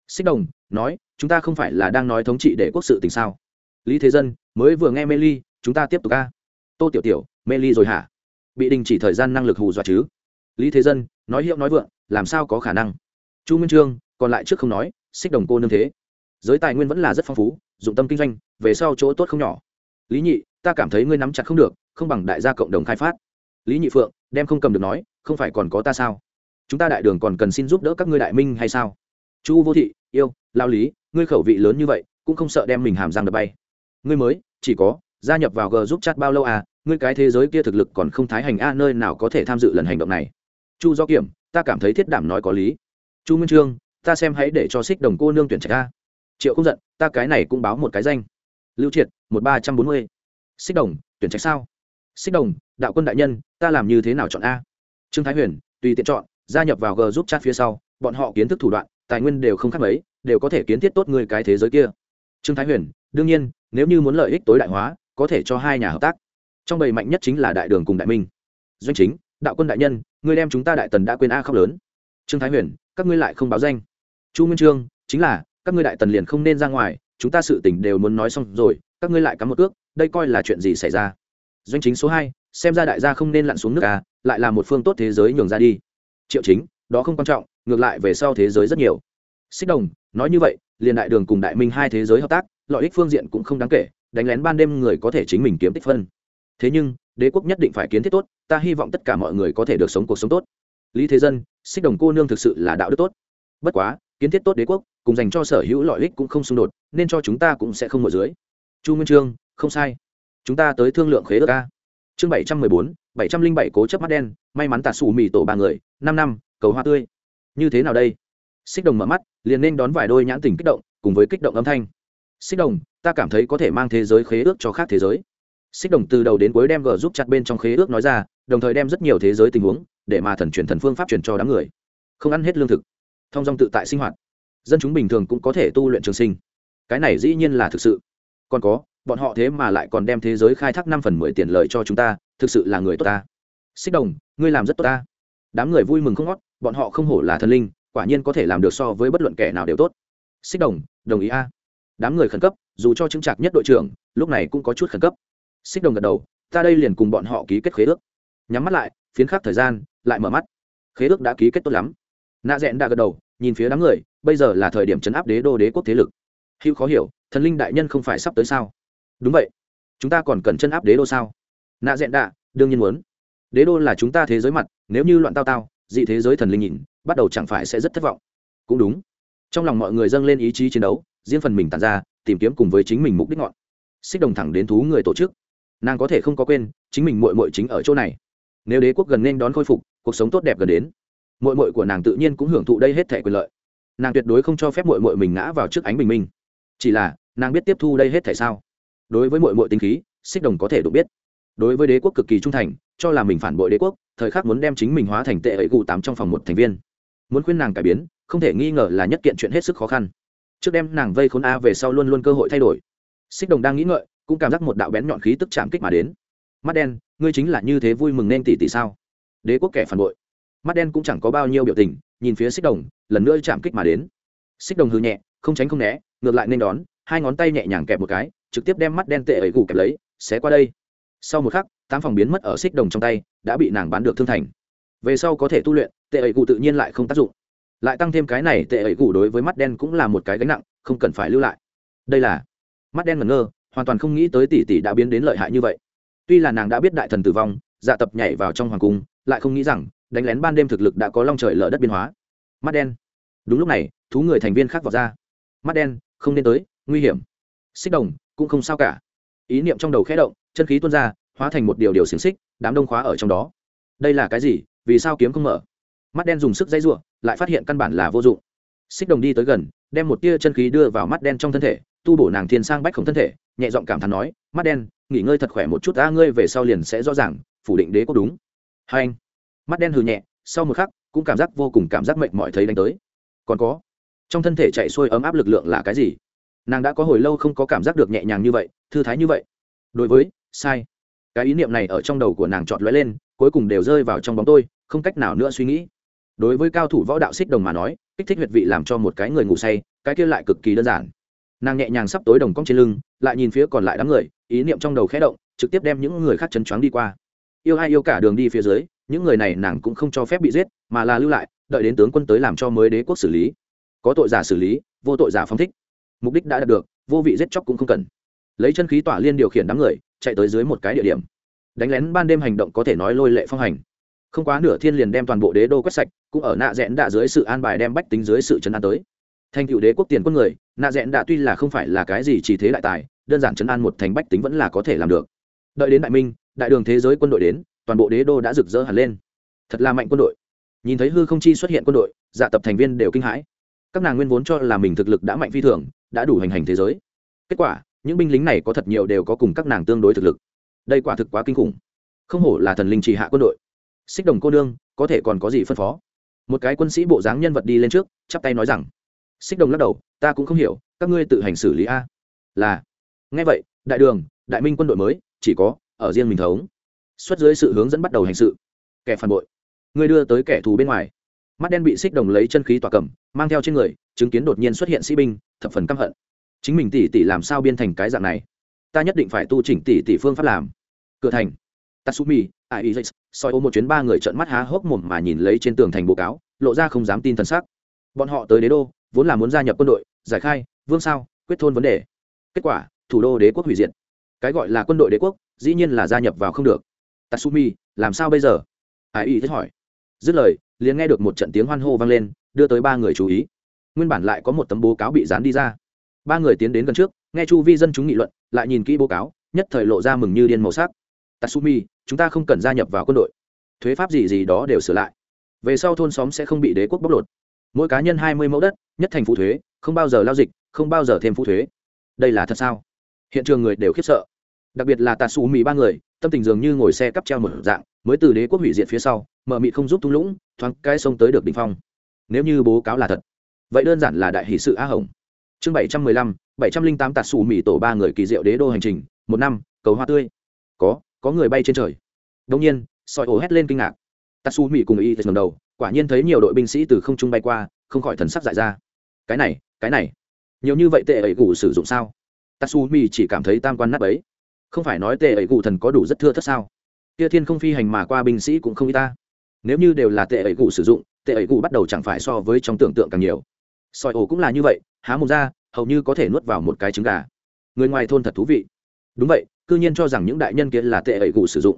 Xích đồng, nói, chúng ta không phải là đang nói thống trị để quốc sự tình sao? Lý thế dân, mới vừa nghe mê ly chúng ta tiếp tục ca tô tiểu tiểu mê ly rồi hả? Bị đình chỉ thời gian năng lực hù dọa chứ? Lý thế dân, nói hiệu nói vượng, làm sao có khả năng? Chu minh trương, còn lại trước không nói, xích đồng cô nương thế giới tài nguyên vẫn là rất phong phú, dụng tâm kinh doanh, về sau chỗ tốt không nhỏ. Lý nhị, ta cảm thấy ngươi nắm chặt không được, không bằng đại gia cộng đồng khai phát. Lý nhị phượng, đem không cầm được nói, không phải còn có ta sao? Chúng ta đại đường còn cần xin giúp đỡ các ngươi đại minh hay sao? Chu vô thị, yêu, lao lý, ngươi khẩu vị lớn như vậy, cũng không sợ đem mình hàm răng đập bay. Ngươi mới, chỉ có, gia nhập vào g giúp chat bao lâu à ngươi cái thế giới kia thực lực còn không thái hành a, nơi nào có thể tham dự lần hành động này? Chu do kiểm, ta cảm thấy thiết đảm nói có lý. Chu minh trương, ta xem hãy để cho xích đồng cô nương tuyển trạch a triệu không giận, ta cái này cũng báo một cái danh. Lưu triệt, một ba trăm bốn mươi. Xích đồng, tuyển trạch sao? Xích đồng, đạo quân đại nhân, ta làm như thế nào chọn a? Trương thái huyền, tùy tiện chọn, gia nhập vào g giúp chat phía sau, bọn họ kiến thức thủ đoạn, tài nguyên đều không khác mấy, đều có thể kiến thiết tốt người cái thế giới kia. Trương thái huyền, đương nhiên, nếu như muốn lợi ích tối đại hóa, có thể cho hai nhà hợp tác. Trong bầy mạnh nhất chính là đại đường cùng đại minh. Doanh chính, đạo quân đại nhân, ngươi đem chúng ta đại tần đã quên a khóc lớn. Trương thái huyền, các ngươi lại không báo danh. Chu minh trương, chính là các ngươi đại tần liền không nên ra ngoài, chúng ta sự tình đều muốn nói xong rồi, các ngươi lại cắm một ước đây coi là chuyện gì xảy ra? Doanh chính số hai, xem ra đại gia không nên lặn xuống nước à lại là một phương tốt thế giới nhường ra đi. Triệu chính, đó không quan trọng, ngược lại về sau thế giới rất nhiều. Xích đồng, nói như vậy, liền đại đường cùng đại minh hai thế giới hợp tác, lợi ích phương diện cũng không đáng kể, đánh lén ban đêm người có thể chính mình kiếm tích phân. Thế nhưng, đế quốc nhất định phải kiến thiết tốt, ta hy vọng tất cả mọi người có thể được sống cuộc sống tốt. Lý thế dân, xích đồng cô nương thực sự là đạo đức tốt. Bất quá, kiến thiết tốt đế quốc cùng dành cho sở hữu lợi ích cũng không xung đột, nên cho chúng ta cũng sẽ không mở dưới. Chu nguyên trương, không sai. Chúng ta tới thương lượng khế ước ca chương bảy trăm mười bốn, bảy trăm linh bảy cố chấp mắt đen, may mắn tà xù mì tổ ba người, năm năm, cầu hoa tươi. Như thế nào đây? Xích đồng mở mắt, liền nên đón vài đôi nhãn tình kích động, cùng với kích động âm thanh. Xích đồng, ta cảm thấy có thể mang thế giới khế ước cho khác thế giới. Xích đồng từ đầu đến cuối đem g giúp chặt bên trong khế ước nói ra, đồng thời đem rất nhiều thế giới tình huống, để mà thần truyền thần phương pháp truyền cho đám người. Không ăn hết lương thực. Thông dong tự tại sinh hoạt dân chúng bình thường cũng có thể tu luyện trường sinh. Cái này dĩ nhiên là thực sự. Còn có, bọn họ thế mà lại còn đem thế giới khai thác năm phần mười tiền lợi cho chúng ta, thực sự là người tốt ta. Xích đồng, ngươi làm rất tốt ta. Đám người vui mừng không ngót, bọn họ không hổ là thần linh, quả nhiên có thể làm được so với bất luận kẻ nào đều tốt. Xích đồng đồng ý a. Đám người khẩn cấp, dù cho chứng trạc nhất đội trưởng, lúc này cũng có chút khẩn cấp. Xích đồng gật đầu, ta đây liền cùng bọn họ ký kết khế ước. Nhắm mắt lại, phiến khắc thời gian, lại mở mắt. Khế ước đã ký kết tốt lắm. Nạ rẽn đã gật đầu, nhìn phía đám người bây giờ là thời điểm chấn áp đế đô đế quốc thế lực. Hữu khó hiểu, thần linh đại nhân không phải sắp tới sao? Đúng vậy. Chúng ta còn cần chân áp đế đô sao? Nạ dẹn đạ, đương nhiên muốn. Đế đô là chúng ta thế giới mặt, nếu như loạn tao tao, dị thế giới thần linh nhìn, bắt đầu chẳng phải sẽ rất thất vọng. Cũng đúng. Trong lòng mọi người dâng lên ý chí chiến đấu, riêng phần mình tàn ra, tìm kiếm cùng với chính mình mục đích ngọn. Xích đồng thẳng đến thú người tổ chức. Nàng có thể không có quên, chính mình mội mội chính ở chỗ này. Nếu đế quốc gần nên đón khôi phục, cuộc sống tốt đẹp gần đến mội mội của nàng tự nhiên cũng hưởng thụ đây hết thẻ quyền lợi nàng tuyệt đối không cho phép mội mội mình ngã vào trước ánh bình minh. Chỉ là, nàng biết tiếp thu đây hết tại sao? Đối với mội mội tính khí, xích đồng có thể được biết. Đối với đế quốc cực kỳ trung thành, cho là mình phản bội đế quốc, thời khắc muốn đem chính mình hóa thành tệ ấy gù tám trong phòng một thành viên. Muốn khuyên nàng cải biến, không thể nghi ngờ là nhất kiện chuyện hết sức khó khăn. Trước đem nàng vây khốn a về sau luôn luôn cơ hội thay đổi. Xích đồng đang nghĩ ngợi, cũng cảm giác một đạo bén nhọn khí tức chạm kích mà đến. Mắt đen, ngươi chính là như thế vui mừng nên tỷ tỷ sao? Đế quốc kẻ phản bội mắt đen cũng chẳng có bao nhiêu biểu tình, nhìn phía xích đồng, lần nữa chạm kích mà đến. Xích đồng hư nhẹ, không tránh không né, ngược lại nên đón, hai ngón tay nhẹ nhàng kẹp một cái, trực tiếp đem mắt đen tệ ấy gù kẹp lấy xé qua đây. Sau một khắc, tám phòng biến mất ở xích đồng trong tay, đã bị nàng bán được thương thành. Về sau có thể tu luyện, tệ ấy gù tự nhiên lại không tác dụng. Lại tăng thêm cái này, tệ ấy gù đối với mắt đen cũng là một cái gánh nặng, không cần phải lưu lại. Đây là mắt đen ngẩn ngơ, hoàn toàn không nghĩ tới tỷ tỷ đã biến đến lợi hại như vậy. Tuy là nàng đã biết đại thần tử vong dạ tập nhảy vào trong hoàng cung, lại không nghĩ rằng đánh lén ban đêm thực lực đã có long trời lở đất biên hóa. Mắt đen. Đúng lúc này, thú người thành viên khác vào ra. Mắt đen, không nên tới, nguy hiểm. Xích đồng, cũng không sao cả. Ý niệm trong đầu khẽ động, chân khí tuôn ra, hóa thành một điều điều xiềng xích, đám đông khóa ở trong đó. Đây là cái gì? Vì sao kiếm không mở? Mắt đen dùng sức dây ruộng lại phát hiện căn bản là vô dụng. Xích đồng đi tới gần, đem một tia chân khí đưa vào mắt đen trong thân thể, tu bổ nàng thiên sang bách khổng thân thể, nhẹ giọng cảm thán nói, mắt đen, nghỉ ngơi thật khỏe một chút, ta ngươi về sau liền sẽ rõ ràng, phủ định đế có đúng. Hai anh mắt đen hừ nhẹ, sau một khắc, cũng cảm giác vô cùng cảm giác mệnh mọi thấy đánh tới. Còn có, trong thân thể chạy xuôi ấm áp lực lượng là cái gì? Nàng đã có hồi lâu không có cảm giác được nhẹ nhàng như vậy, thư thái như vậy. Đối với, sai. Cái ý niệm này ở trong đầu của nàng chọn lóe lên, cuối cùng đều rơi vào trong bóng tôi, không cách nào nữa suy nghĩ. Đối với cao thủ võ đạo xích đồng mà nói, kích thích huyệt vị làm cho một cái người ngủ say, cái kia lại cực kỳ đơn giản. Nàng nhẹ nhàng sắp tối đồng cong trên lưng, lại nhìn phía còn lại đám người, ý niệm trong đầu khẽ động, trực tiếp đem những người khác chấn choáng đi qua. Yêu ai yêu cả đường đi phía dưới những người này nàng cũng không cho phép bị giết, mà là lưu lại, đợi đến tướng quân tới làm cho mới đế quốc xử lý. Có tội giả xử lý, vô tội giả phong thích. Mục đích đã đạt được, vô vị giết chóc cũng không cần. Lấy chân khí tỏa liên điều khiển đám người, chạy tới dưới một cái địa điểm. Đánh lén ban đêm hành động có thể nói lôi lệ phong hành. Không quá nửa thiên liền đem toàn bộ đế đô quét sạch, cũng ở nạ rẽn đạ dưới sự an bài đem bách tính dưới sự chấn an tới. Thành cựu đế quốc tiền quân người, nạ rẽn đạ tuy là không phải là cái gì chỉ thế đại tài, đơn giản chấn an một thành bách tính vẫn là có thể làm được. Đợi đến đại minh, đại đường thế giới quân đội đến toàn bộ đế đô đã rực rỡ hẳn lên. Thật là mạnh quân đội. Nhìn thấy hư không chi xuất hiện quân đội dạ tập thành viên đều kinh hãi. Các nàng nguyên vốn cho là mình thực lực đã mạnh phi thường, đã đủ hành hành thế giới. Kết quả, những binh lính này có thật nhiều đều có cùng các nàng tương đối thực lực. Đây quả thực quá kinh khủng. Không hổ là thần linh chỉ hạ quân đội. Xích đồng cô đương có thể còn có gì phân phó? Một cái quân sĩ bộ dáng nhân vật đi lên trước, chắp tay nói rằng, xích đồng lắc đầu, ta cũng không hiểu, các ngươi tự hành xử lý a. Là. Ngay vậy, đại đường, đại minh quân đội mới, chỉ có ở riêng mình thống xuất dưới sự hướng dẫn bắt đầu hành sự. Kẻ phản bội. Người đưa tới kẻ thù bên ngoài. Mắt đen bị xích đồng lấy chân khí tỏa cầm, mang theo trên người, chứng kiến đột nhiên xuất hiện sĩ binh, thập phần căm hận. Chính mình tỷ tỷ làm sao biên thành cái dạng này? Ta nhất định phải tu chỉnh tỷ tỷ phương pháp làm. Cửa thành. Tatsumi, ai ý soi ô một chuyến ba người trợn mắt há hốc mồm mà nhìn lấy trên tường thành bố cáo, lộ ra không dám tin thần sắc. Bọn họ tới đế đô, vốn là muốn gia nhập quân đội, giải khai, vương sao, quyết thôn vấn đề. Kết quả, thủ đô đế quốc hủy diệt. Cái gọi là quân đội đế quốc, dĩ nhiên là gia nhập vào không được tatsumi, làm sao bây giờ? Ai ý thích hỏi. Dứt lời, liền nghe được một trận tiếng hoan hô vang lên, đưa tới ba người chú ý. Nguyên bản lại có một tấm bố cáo bị dán đi ra. Ba người tiến đến gần trước, nghe chu vi dân chúng nghị luận, lại nhìn kỹ bố cáo, nhất thời lộ ra mừng như điên màu sắc. Tatsumi, chúng ta không cần gia nhập vào quân đội. Thuế pháp gì gì đó đều sửa lại. Về sau thôn xóm sẽ không bị đế quốc bóc lột. Mỗi cá nhân hai mươi mẫu đất, nhất thành phụ thuế, không bao giờ lao dịch, không bao giờ thêm phụ thuế. Đây là thật sao? Hiện trường người đều khiếp sợ đặc biệt là tà xù mì ba người, tâm tình dường như ngồi xe cắp treo một dạng, mới từ đế quốc hủy diệt phía sau, mở mị không giúp thung lũng, thoáng cái sông tới được đ ỉ n h phong. Nếu như bố cáo là thật, vậy đơn giản là đại hỷ sự á hồng. Chương bảy trăm mười lăm, bảy trăm linh tám tạt xù mì tổ ba người kỳ diệu đế đô hành trình, một năm, cầu hoa tươi. Có có người bay trên trời. Đông nhiên, soi ổ hét lên kinh ngạc. Tạt xù mì cùng y ngầm đầu, quả nhiên thấy nhiều đội binh sĩ từ không trung bay qua, không khỏi thần sắc dại ra. Cái này cái này, nhiều như vậy tệ ấy gù sử dụng sao? Tatsumi chỉ cảm thấy tam quan nát ấy không phải nói tệ ấy gù thần có đủ rất thưa thất sao? Kia thiên không phi hành mà qua binh sĩ cũng không y ta. Nếu như đều là tệ ấy gù sử dụng tệ ấy gù bắt đầu chẳng phải so với trong tưởng tượng càng nhiều. Soi ổ cũng là như vậy, há mồm ra, hầu như có thể nuốt vào một cái trứng gà. Người ngoài thôn thật thú vị. Đúng vậy, cư nhiên cho rằng những đại nhân kia là tệ ấy gù sử dụng.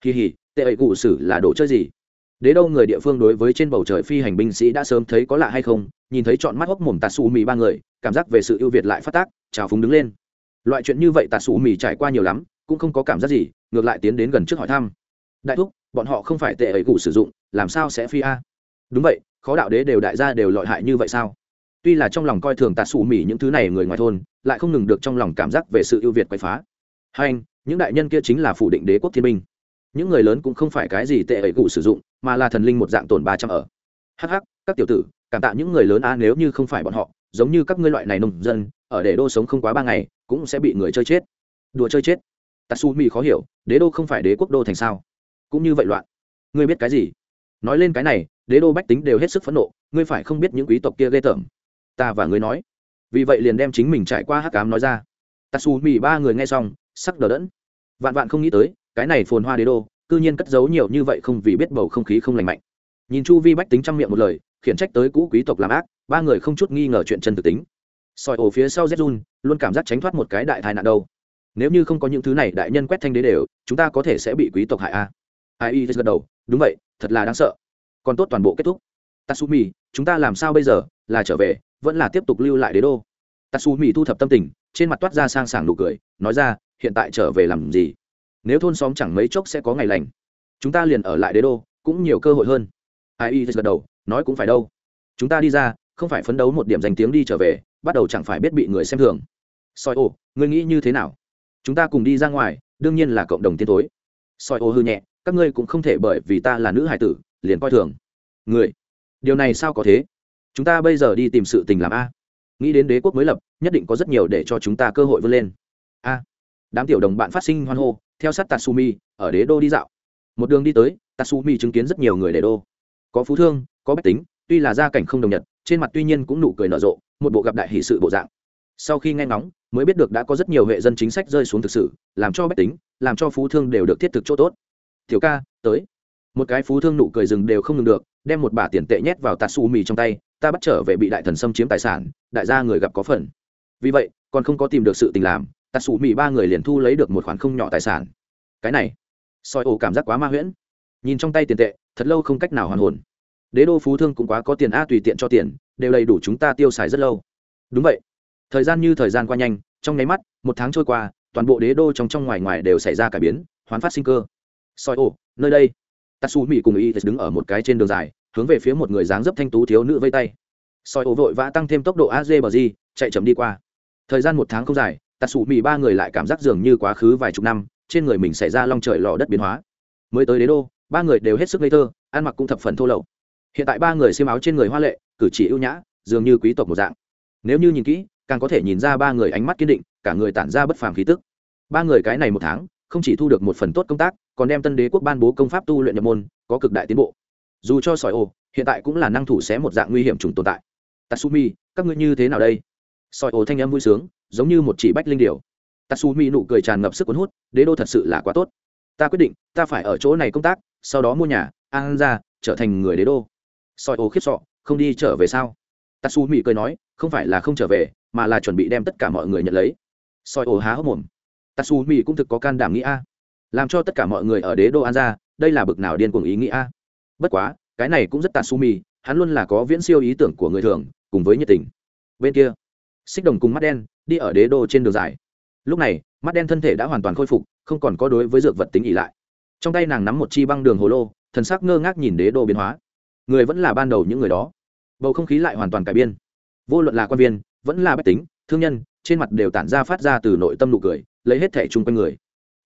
Kỳ hỉ tệ ấy gù sử là đồ chơi gì? Đế đâu người địa phương đối với trên bầu trời phi hành binh sĩ đã sớm thấy có lạ hay không, nhìn thấy chọn mắt hốc mồm tạt xù mì ba người, cảm giác về sự ưu việt lại phát tác, trào phúng đứng lên loại chuyện như vậy Tạ Sủ mì trải qua nhiều lắm, cũng không có cảm giác gì, ngược lại tiến đến gần trước hỏi thăm. Đại thúc, bọn họ không phải tệ ấy cụ sử dụng, làm sao sẽ phi a? Đúng vậy, khó đạo đế đều đại gia đều lọi hại như vậy sao? Tuy là trong lòng coi thường Tạ Sủ mì những thứ này người ngoài thôn, lại không ngừng được trong lòng cảm giác về sự ưu việt quậy phá. Hai anh, những đại nhân kia chính là phủ định đế quốc thiên minh. Những người lớn cũng không phải cái gì tệ ấy cụ sử dụng, mà là thần linh một dạng tổn ba trăm ở. Hh các tiểu tử, cảm tạ những người lớn a nếu như không phải bọn họ, giống như các ngươi loại này nông dân, ở để đô sống không quá ba ngày cũng sẽ bị người chơi chết. Đùa chơi chết. Tatsumi khó hiểu, đế đô không phải đế quốc đô thành sao? Cũng như vậy loạn. Ngươi biết cái gì? Nói lên cái này, đế đô bách tính đều hết sức phẫn nộ, ngươi phải không biết những quý tộc kia ghê tởm. Ta và ngươi nói. Vì vậy liền đem chính mình trải qua hắc cám nói ra. Tatsumi ba người nghe xong, sắc đờ đẫn. Vạn vạn không nghĩ tới, cái này phồn hoa đế đô, cư nhiên cất giấu nhiều như vậy không vì biết bầu không khí không lành mạnh. Nhìn chu vi bách tính trong miệng một lời, khiển trách tới cũ quý tộc làm ác, ba người không chút nghi ngờ chuyện chân thực tính sỏi ổ phía sau zhun luôn cảm giác tránh thoát một cái đại tai nạn đâu. Nếu như không có những thứ này đại nhân quét thanh đế đều, chúng ta có thể sẽ bị quý tộc hại a ai y gật đầu, đúng vậy, thật là đáng sợ. Còn tốt toàn bộ kết thúc. Tatsumi, chúng ta làm sao bây giờ? Là trở về, vẫn là tiếp tục lưu lại đế đô. Tatsumi thu thập tâm tình, trên mặt toát ra sang sảng nụ cười, nói ra, hiện tại trở về làm gì? Nếu thôn xóm chẳng mấy chốc sẽ có ngày lành, chúng ta liền ở lại đế đô, cũng nhiều cơ hội hơn. Ai y gật đầu, nói cũng phải đâu. Chúng ta đi ra, không phải phấn đấu một điểm danh tiếng đi trở về bắt đầu chẳng phải biết bị người xem thường. Soi ô, ngươi nghĩ như thế nào? Chúng ta cùng đi ra ngoài, đương nhiên là cộng đồng tiến tối soi ô hư nhẹ, các ngươi cũng không thể bởi vì ta là nữ hải tử, liền coi thường. Người, điều này sao có thế? Chúng ta bây giờ đi tìm sự tình làm a. Nghĩ đến đế quốc mới lập, nhất định có rất nhiều để cho chúng ta cơ hội vươn lên. A, đám tiểu đồng bạn phát sinh hoan hô, theo sát tatsumi, ở đế đô đi dạo. Một đường đi tới, tatsumi chứng kiến rất nhiều người đế đô. Có phú thương, có bách tính, tuy là gia cảnh không đồng nhật, trên mặt tuy nhiên cũng nụ cười nở rộ một bộ gặp đại hỷ sự bộ dạng. Sau khi nghe ngóng, mới biết được đã có rất nhiều hệ dân chính sách rơi xuống thực sự, làm cho bách tính, làm cho phú thương đều được thiết thực chỗ tốt. Thiếu ca, tới. Một cái phú thương nụ cười rừng đều không ngừng được, đem một bả tiền tệ nhét vào tạt xù mì trong tay, ta bắt trở về bị đại thần xâm chiếm tài sản, đại gia người gặp có phần. Vì vậy, còn không có tìm được sự tình làm, tạt xù mì ba người liền thu lấy được một khoản không nhỏ tài sản. Cái này, soi ổ cảm giác quá ma huyễn. Nhìn trong tay tiền tệ, thật lâu không cách nào hoàn hồn. Đế đô phú thương cũng quá có tiền a, tùy tiện cho tiền đều đầy đủ chúng ta tiêu xài rất lâu. Đúng vậy. Thời gian như thời gian qua nhanh, trong nháy mắt, một tháng trôi qua, toàn bộ đế đô trong trong ngoài ngoài đều xảy ra cải biến, hoán phát sinh cơ. Soi ồ nơi đây. Tatsu mỹ cùng y đứng ở một cái trên đường dài, hướng về phía một người dáng dấp thanh tú thiếu nữ vây tay. Soi ồ vội vã tăng thêm tốc độ azbg chạy chậm đi qua. Thời gian một tháng không dài tatsu mỹ ba người lại cảm giác dường như quá khứ vài chục năm, trên người mình xảy ra long trời lò đất biến hóa. Mới tới đế đô, ba người đều hết sức ngây thơ, ăn mặc cũng thập phần thô lậu. Hiện tại ba người xiêm áo trên người hoa lệ cử chỉ ưu nhã, dường như quý tộc một dạng. Nếu như nhìn kỹ, càng có thể nhìn ra ba người ánh mắt kiên định, cả người tản ra bất phàm khí tức. Ba người cái này một tháng, không chỉ thu được một phần tốt công tác, còn đem tân đế quốc ban bố công pháp tu luyện nhập môn, có cực đại tiến bộ. Dù cho sỏi ô, hiện tại cũng là năng thủ xé một dạng nguy hiểm trùng tồn tại. Tatsumi, các ngươi như thế nào đây? Sỏi ô thanh âm vui sướng, giống như một chỉ bách linh điều tatsumi nụ cười tràn ngập sức cuốn hút, đế đô thật sự là quá tốt. Ta quyết định, ta phải ở chỗ này công tác, sau đó mua nhà, an ra, trở thành người đế đô. Sỏi ô khiếp sọ không đi trở về sao? Tatsumi cười nói, không phải là không trở về, mà là chuẩn bị đem tất cả mọi người nhận lấy. Soi ổ há hốc mồm. Tatsumi cũng thực có can đảm nghĩ a. Làm cho tất cả mọi người ở đế đô an ra, đây là bực nào điên cuồng ý nghĩ a. Bất quá, cái này cũng rất tatsumi hắn luôn là có viễn siêu ý tưởng của người thường, cùng với nhiệt tình. Bên kia, xích đồng cùng mắt đen đi ở đế đô trên đường dài. Lúc này, mắt đen thân thể đã hoàn toàn khôi phục, không còn có đối với dược vật tính ỉ lại. Trong tay nàng nắm một chi băng đường hồ lô, thần sắc ngơ ngác nhìn đế đô biến hóa người vẫn là ban đầu những người đó. Bầu không khí lại hoàn toàn cải biên. Vô luận là quan viên, vẫn là bách tính, thương nhân, trên mặt đều tản ra phát ra từ nội tâm nụ cười, lấy hết thẻ chung quanh người.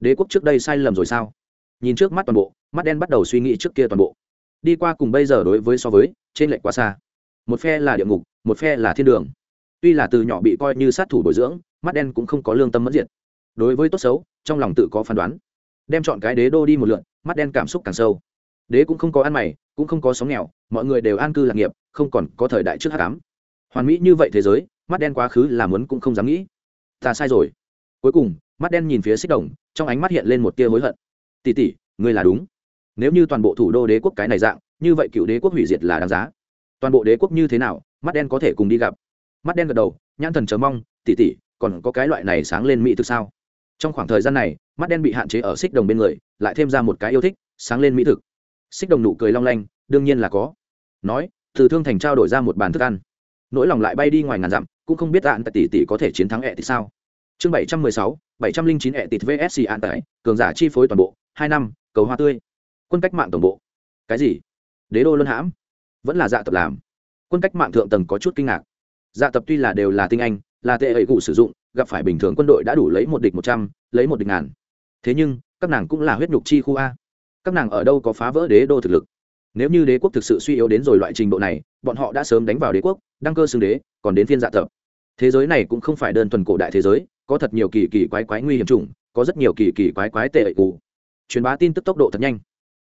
Đế quốc trước đây sai lầm rồi sao? Nhìn trước mắt toàn bộ, mắt đen bắt đầu suy nghĩ trước kia toàn bộ. Đi qua cùng bây giờ đối với so với, trên lệch quá xa. Một phe là địa ngục, một phe là thiên đường. Tuy là từ nhỏ bị coi như sát thủ bồi dưỡng, mắt đen cũng không có lương tâm mất diệt. Đối với tốt xấu, trong lòng tự có phán đoán. Đem chọn cái đế đô đi một lượn, mắt đen cảm xúc càng sâu. Đế cũng không có ăn mày cũng không có sóng nghèo, mọi người đều an cư lạc nghiệp, không còn có thời đại trước hát cám hoàn mỹ như vậy thế giới, mắt đen quá khứ là muốn cũng không dám nghĩ. Ta sai rồi. Cuối cùng, mắt đen nhìn phía xích đồng, trong ánh mắt hiện lên một tia hối hận. Tỉ tỉ ngươi là đúng. Nếu như toàn bộ thủ đô đế quốc cái này dạng, như vậy cựu đế quốc hủy diệt là đáng giá. Toàn bộ đế quốc như thế nào, mắt đen có thể cùng đi gặp. Mắt đen gật đầu, nhãn thần chờ mong tỉ tỉ còn có cái loại này sáng lên mỹ thực sao? Trong khoảng thời gian này, mắt đen bị hạn chế ở xích đồng bên người, lại thêm ra một cái yêu thích, sáng lên mỹ thực xích đồng nụ cười long lanh, đương nhiên là có. Nói, từ thương thành trao đổi ra một bàn thức ăn. Nỗi lòng lại bay đi ngoài ngàn dặm, cũng không biết ạn tại tỷ tỷ có thể chiến thắng ẹ thì sao. Chương bảy trăm mười sáu, bảy trăm linh chín ẹ tịt vsc ạn tại cường giả chi phối toàn bộ, hai năm, cầu hoa tươi. Quân cách mạng tổng bộ. Cái gì? Đế đô luân hãm? Vẫn là dạ tập làm. Quân cách mạng thượng tầng có chút kinh ngạc. Dạ tập tuy là đều là tinh anh, là tệ ẩy cụ sử dụng, gặp phải bình thường quân đội đã đủ lấy một địch một trăm, lấy một địch ngàn. Thế nhưng, các nàng cũng là huyết nhục chi khu a các nàng ở đâu có phá vỡ đế đô thực lực. Nếu như đế quốc thực sự suy yếu đến rồi loại trình độ này, bọn họ đã sớm đánh vào đế quốc, đăng cơ xưng đế, còn đến phiên dạ tập. Thế giới này cũng không phải đơn thuần cổ đại thế giới, có thật nhiều kỳ kỳ quái quái nguy hiểm chủng, có rất nhiều kỳ kỳ quái quái tệ ẩy cụ truyền bá tin tức tốc độ thật nhanh.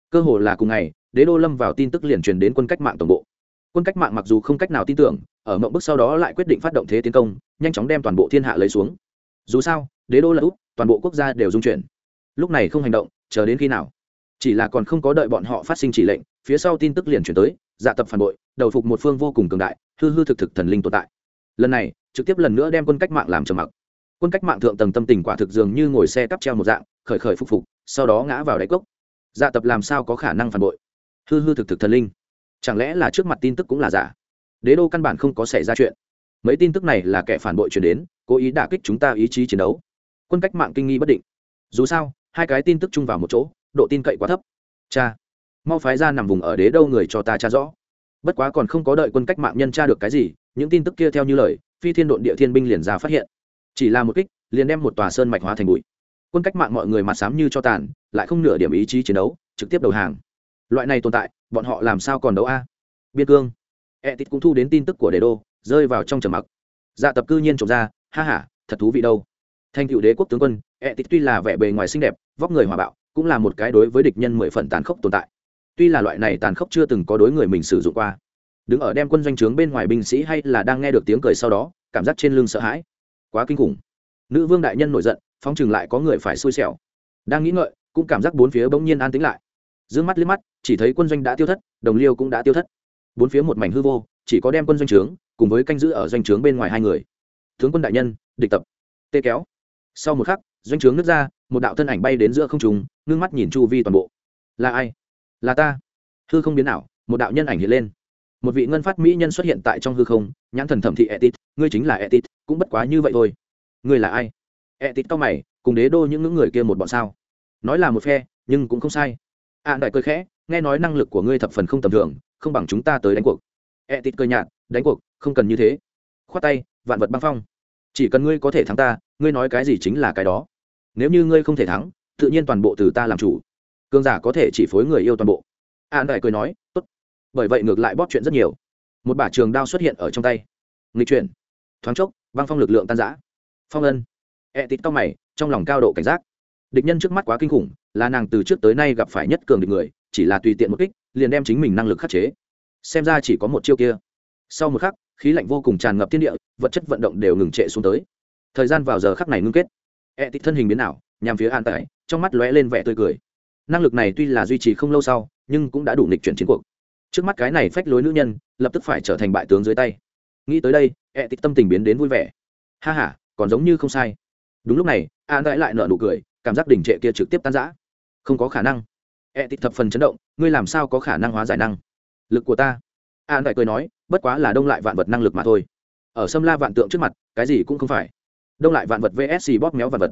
Cơ hồ là cùng ngày, đế đô lâm vào tin tức liền truyền đến quân cách mạng tổng bộ. Quân cách mạng mặc dù không cách nào tin tưởng, ở mộng bức sau đó lại quyết định phát động thế tiến công, nhanh chóng đem toàn bộ thiên hạ lấy xuống. Dù sao, đế đô là út toàn bộ quốc gia đều dung chuyển. Lúc này không hành động, chờ đến khi nào? Chỉ là còn không có đợi bọn họ phát sinh chỉ lệnh, phía sau tin tức liền chuyển tới dạ tập phản bội, đầu phục một phương vô cùng cường đại, hư hư thực thực thần linh tồn tại. Lần này, trực tiếp lần nữa đem quân cách mạng làm trầm mặc. Quân cách mạng thượng tầng tâm tình quả thực dường như ngồi xe cắp treo một dạng, khởi khởi phục phục, sau đó ngã vào đáy cốc. Dạ tập làm sao có khả năng phản bội? Hư hư thực thực thần linh. Chẳng lẽ là trước mặt tin tức cũng là giả? Đế đô căn bản không có xảy ra chuyện. Mấy tin tức này là kẻ phản bội chuyển đến, cố ý đả kích chúng ta ý chí chiến đấu. Quân cách mạng kinh nghi bất định. Dù sao, hai cái tin tức chung vào một chỗ độ tin cậy quá thấp. Cha, mau phái ra nằm vùng ở đế đâu người cho ta cha rõ. Bất quá còn không có đợi quân cách mạng nhân tra được cái gì, những tin tức kia theo như lời, phi thiên độn địa thiên binh liền ra phát hiện. Chỉ là một kích, liền đem một tòa sơn mạch hóa thành bụi. Quân cách mạng mọi người mặt sám như cho tàn, lại không nửa điểm ý chí chiến đấu, trực tiếp đầu hàng. Loại này tồn tại, bọn họ làm sao còn đấu a? Biên cương. E tít cũng thu đến tin tức của đế đô, rơi vào trong trầm mặc. Dạ tập cư nhiên trộm ra, ha h a thật thú vị đâu. Thành cựu đế quốc tướng quân e tít tuy là vẻ bề ngoài xinh đẹp, vóc người hòa bạo cũng là một cái đối với địch nhân mười phần tàn khốc tồn tại. Tuy là loại này tàn khốc chưa từng có đối người mình sử dụng qua. Đứng ở đem quân doanh trướng bên ngoài binh sĩ hay là đang nghe được tiếng cười sau đó, cảm giác trên lưng sợ hãi. Quá kinh khủng. Nữ vương đại nhân nổi giận phong chừng lại có người phải xui xẻo. Đang nghĩ ngợi, cũng cảm giác bốn phía bỗng nhiên an tính lại. D ư ơ n g mắt liếc mắt, chỉ thấy quân doanh đã tiêu thất, đồng liêu cũng đã tiêu thất. Bốn phía một mảnh hư vô, chỉ có đem quân doanh trướng, cùng với canh giữ ở doanh trướng bên ngoài hai người. Tướng quân đại nhân, địch tập. Tê kéo. Sau một khắc, doanh trướng nước ra một đạo thân ảnh bay đến giữa không trùng ngưng mắt nhìn chu vi toàn bộ. Là ai? Là ta. Hư không biến ảo. một đạo nhân ảnh hiện lên. Một vị ngân phát mỹ nhân xuất hiện tại trong hư không, nhãn thần thẩm thị etit, ngươi chính là etit, cũng bất quá như vậy thôi. Ngươi là ai? Etit tít mày, cùng đế đô những ngưỡng người kia một bọn sao? Nói là một phe, nhưng cũng không sai. An đại cười khẽ, nghe nói năng lực của ngươi thập phần không tầm thường, không bằng chúng ta tới đánh cuộc. Etit cười nhạt, đánh cuộc, không cần như thế. Khoát tay, vạn vật băng phong. Chỉ cần ngươi có thể thắng ta, ngươi nói cái gì chính là cái đó nếu như ngươi không thể thắng, tự nhiên toàn bộ từ ta làm chủ. Cương giả có thể chỉ phối người yêu toàn bộ. An đại cười nói, tốt. Bởi vậy ngược lại bóp chuyện rất nhiều. Một bả trường đao xuất hiện ở trong tay. Nghịch chuyển. Thoáng chốc, băng phong lực lượng tan giã phong ân. E tít tóc mày, trong lòng cao độ cảnh giác. Địch nhân trước mắt quá kinh khủng, là nàng từ trước tới nay gặp phải nhất cường địch người, chỉ là tùy tiện một kích, liền đem chính mình năng lực khắc chế. Xem ra chỉ có một chiêu kia. Sau một khắc, khí lạnh vô cùng tràn ngập thiên địa, vật chất vận động đều ngừng trệ xuống tới. Thời gian vào giờ khắc này ngưng kết e tít thân hình biến ảo nhằm phía an tải trong mắt lóe lên vẻ tươi cười. Năng lực này tuy là duy trì không lâu sau nhưng cũng đã đủ nghịch chuyển chiến cuộc. Trước mắt cái này phách lối nữ nhân lập tức phải trở thành bại tướng dưới tay. Nghĩ tới đây e tít tâm tình biến đến vui vẻ. Ha ha, còn giống như không sai. Đúng lúc này an đãi lại nở nụ cười cảm giác đỉnh trệ kia trực tiếp tan rã. không có khả năng. E tít thập phần chấn động ngươi làm sao có khả năng hóa giải năng? Lực của ta. An đại cười nói bất quá là đông lại vạn vật năng lực mà thôi. Ở sâm la vạn tượng trước mặt cái gì cũng không phải đông lại vạn vật vsc bóp méo vạn vật.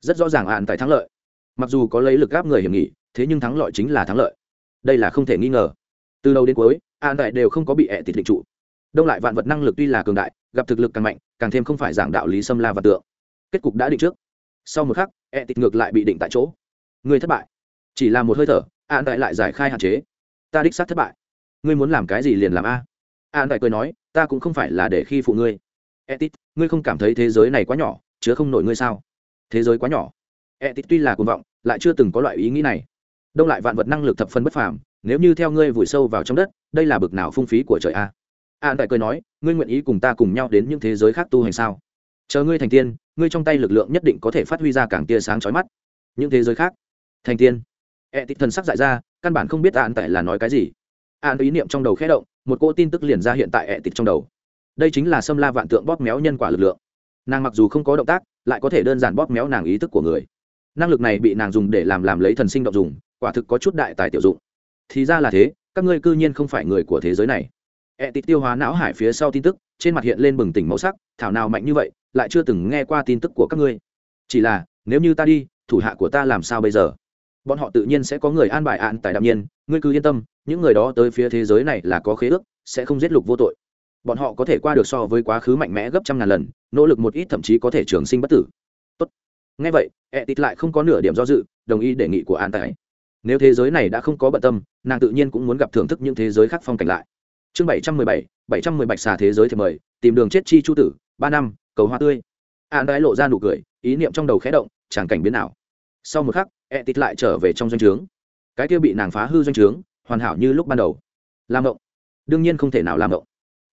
Rất rõ ràng an tại thắng lợi. Mặc dù có lấy lực gáp người hiểm nghị thế nhưng thắng lợi chính là thắng lợi. Đây là không thể nghi ngờ. Từ đầu đến cuối, an tại đều không có bị ẹ tịt định trụ. Đông lại vạn vật năng lực tuy là cường đại, gặp thực lực càng mạnh, càng thêm không phải giảng đạo lý xâm la và tượng. Kết cục đã định trước. Sau một khắc ẹ tịt ngược lại bị định tại chỗ. Người thất bại. Chỉ là một hơi thở, an tại lại giải khai hạn chế. Ta đích xác thất bại. Ngươi muốn làm cái gì liền làm a. An tại cười nói, ta cũng không phải là để khi phụ ngươi etit ngươi không cảm thấy thế giới này quá nhỏ, chứa không nổi ngươi sao? Thế giới quá nhỏ. Etit tuy là cuồng vọng, lại chưa từng có loại ý nghĩ này. Đông lại vạn vật năng lực thập phân bất phàm, nếu như theo ngươi vùi sâu vào trong đất, đây là bực nào phung phí của trời a? An đại cười nói, ngươi nguyện ý cùng ta cùng nhau đến những thế giới khác tu hành sao? Chờ ngươi thành tiên, ngươi trong tay lực lượng nhất định có thể phát huy ra càng tia sáng chói mắt. Những thế giới khác? Thành tiên. E thần sắc dại ra, căn bản không biết an tại là nói cái gì. An ý niệm trong đầu khẽ động, một cỗ tin tức liền ra hiện tại e trong đầu đây chính là xâm la vạn tượng bóp méo nhân quả lực lượng. Nàng mặc dù không có động tác, lại có thể đơn giản bóp méo nàng ý thức của người. Năng lực này bị nàng dùng để làm làm lấy thần sinh động dùng, quả thực có chút đại tài tiểu dụng. Thì ra là thế, các ngươi cư nhiên không phải người của thế giới này. E tít tiêu hóa não hải phía sau tin tức, trên mặt hiện lên bừng tỉnh màu sắc, thảo nào mạnh như vậy, lại chưa từng nghe qua tin tức của các ngươi. Chỉ là, nếu như ta đi, thủ hạ của ta làm sao bây giờ? Bọn họ tự nhiên sẽ có người an bài ạn tại đạm nhiên, ngươi cứ yên tâm, những người đó tới phía thế giới này là có khế ước, sẽ không giết lục vô tội bọn họ có thể qua được so với quá khứ mạnh mẽ gấp trăm ngàn lần, nỗ lực một ít thậm chí có thể trường sinh bất tử. Tốt. ngay vậy e tít lại không có nửa điểm do dự, đồng ý đề nghị của an tài. Nếu thế giới này đã không có bận tâm, nàng tự nhiên cũng muốn gặp thưởng thức những thế giới khác phong cảnh lại. Chương bảy trăm mười bảy bảy trăm mười bạch xà thế giới thì mời, tìm đường chết chi chu tử, ba năm, cầu hoa tươi. An đái lộ ra nụ cười, ý niệm trong đầu khẽ động tràng cảnh biến nào. sau một khắc e tít lại trở về trong doanh trướng. Cái kia bị nàng phá hư doanh trướng, hoàn hảo như lúc ban đầu. Làm động. Đương nhiên không thể nào làm động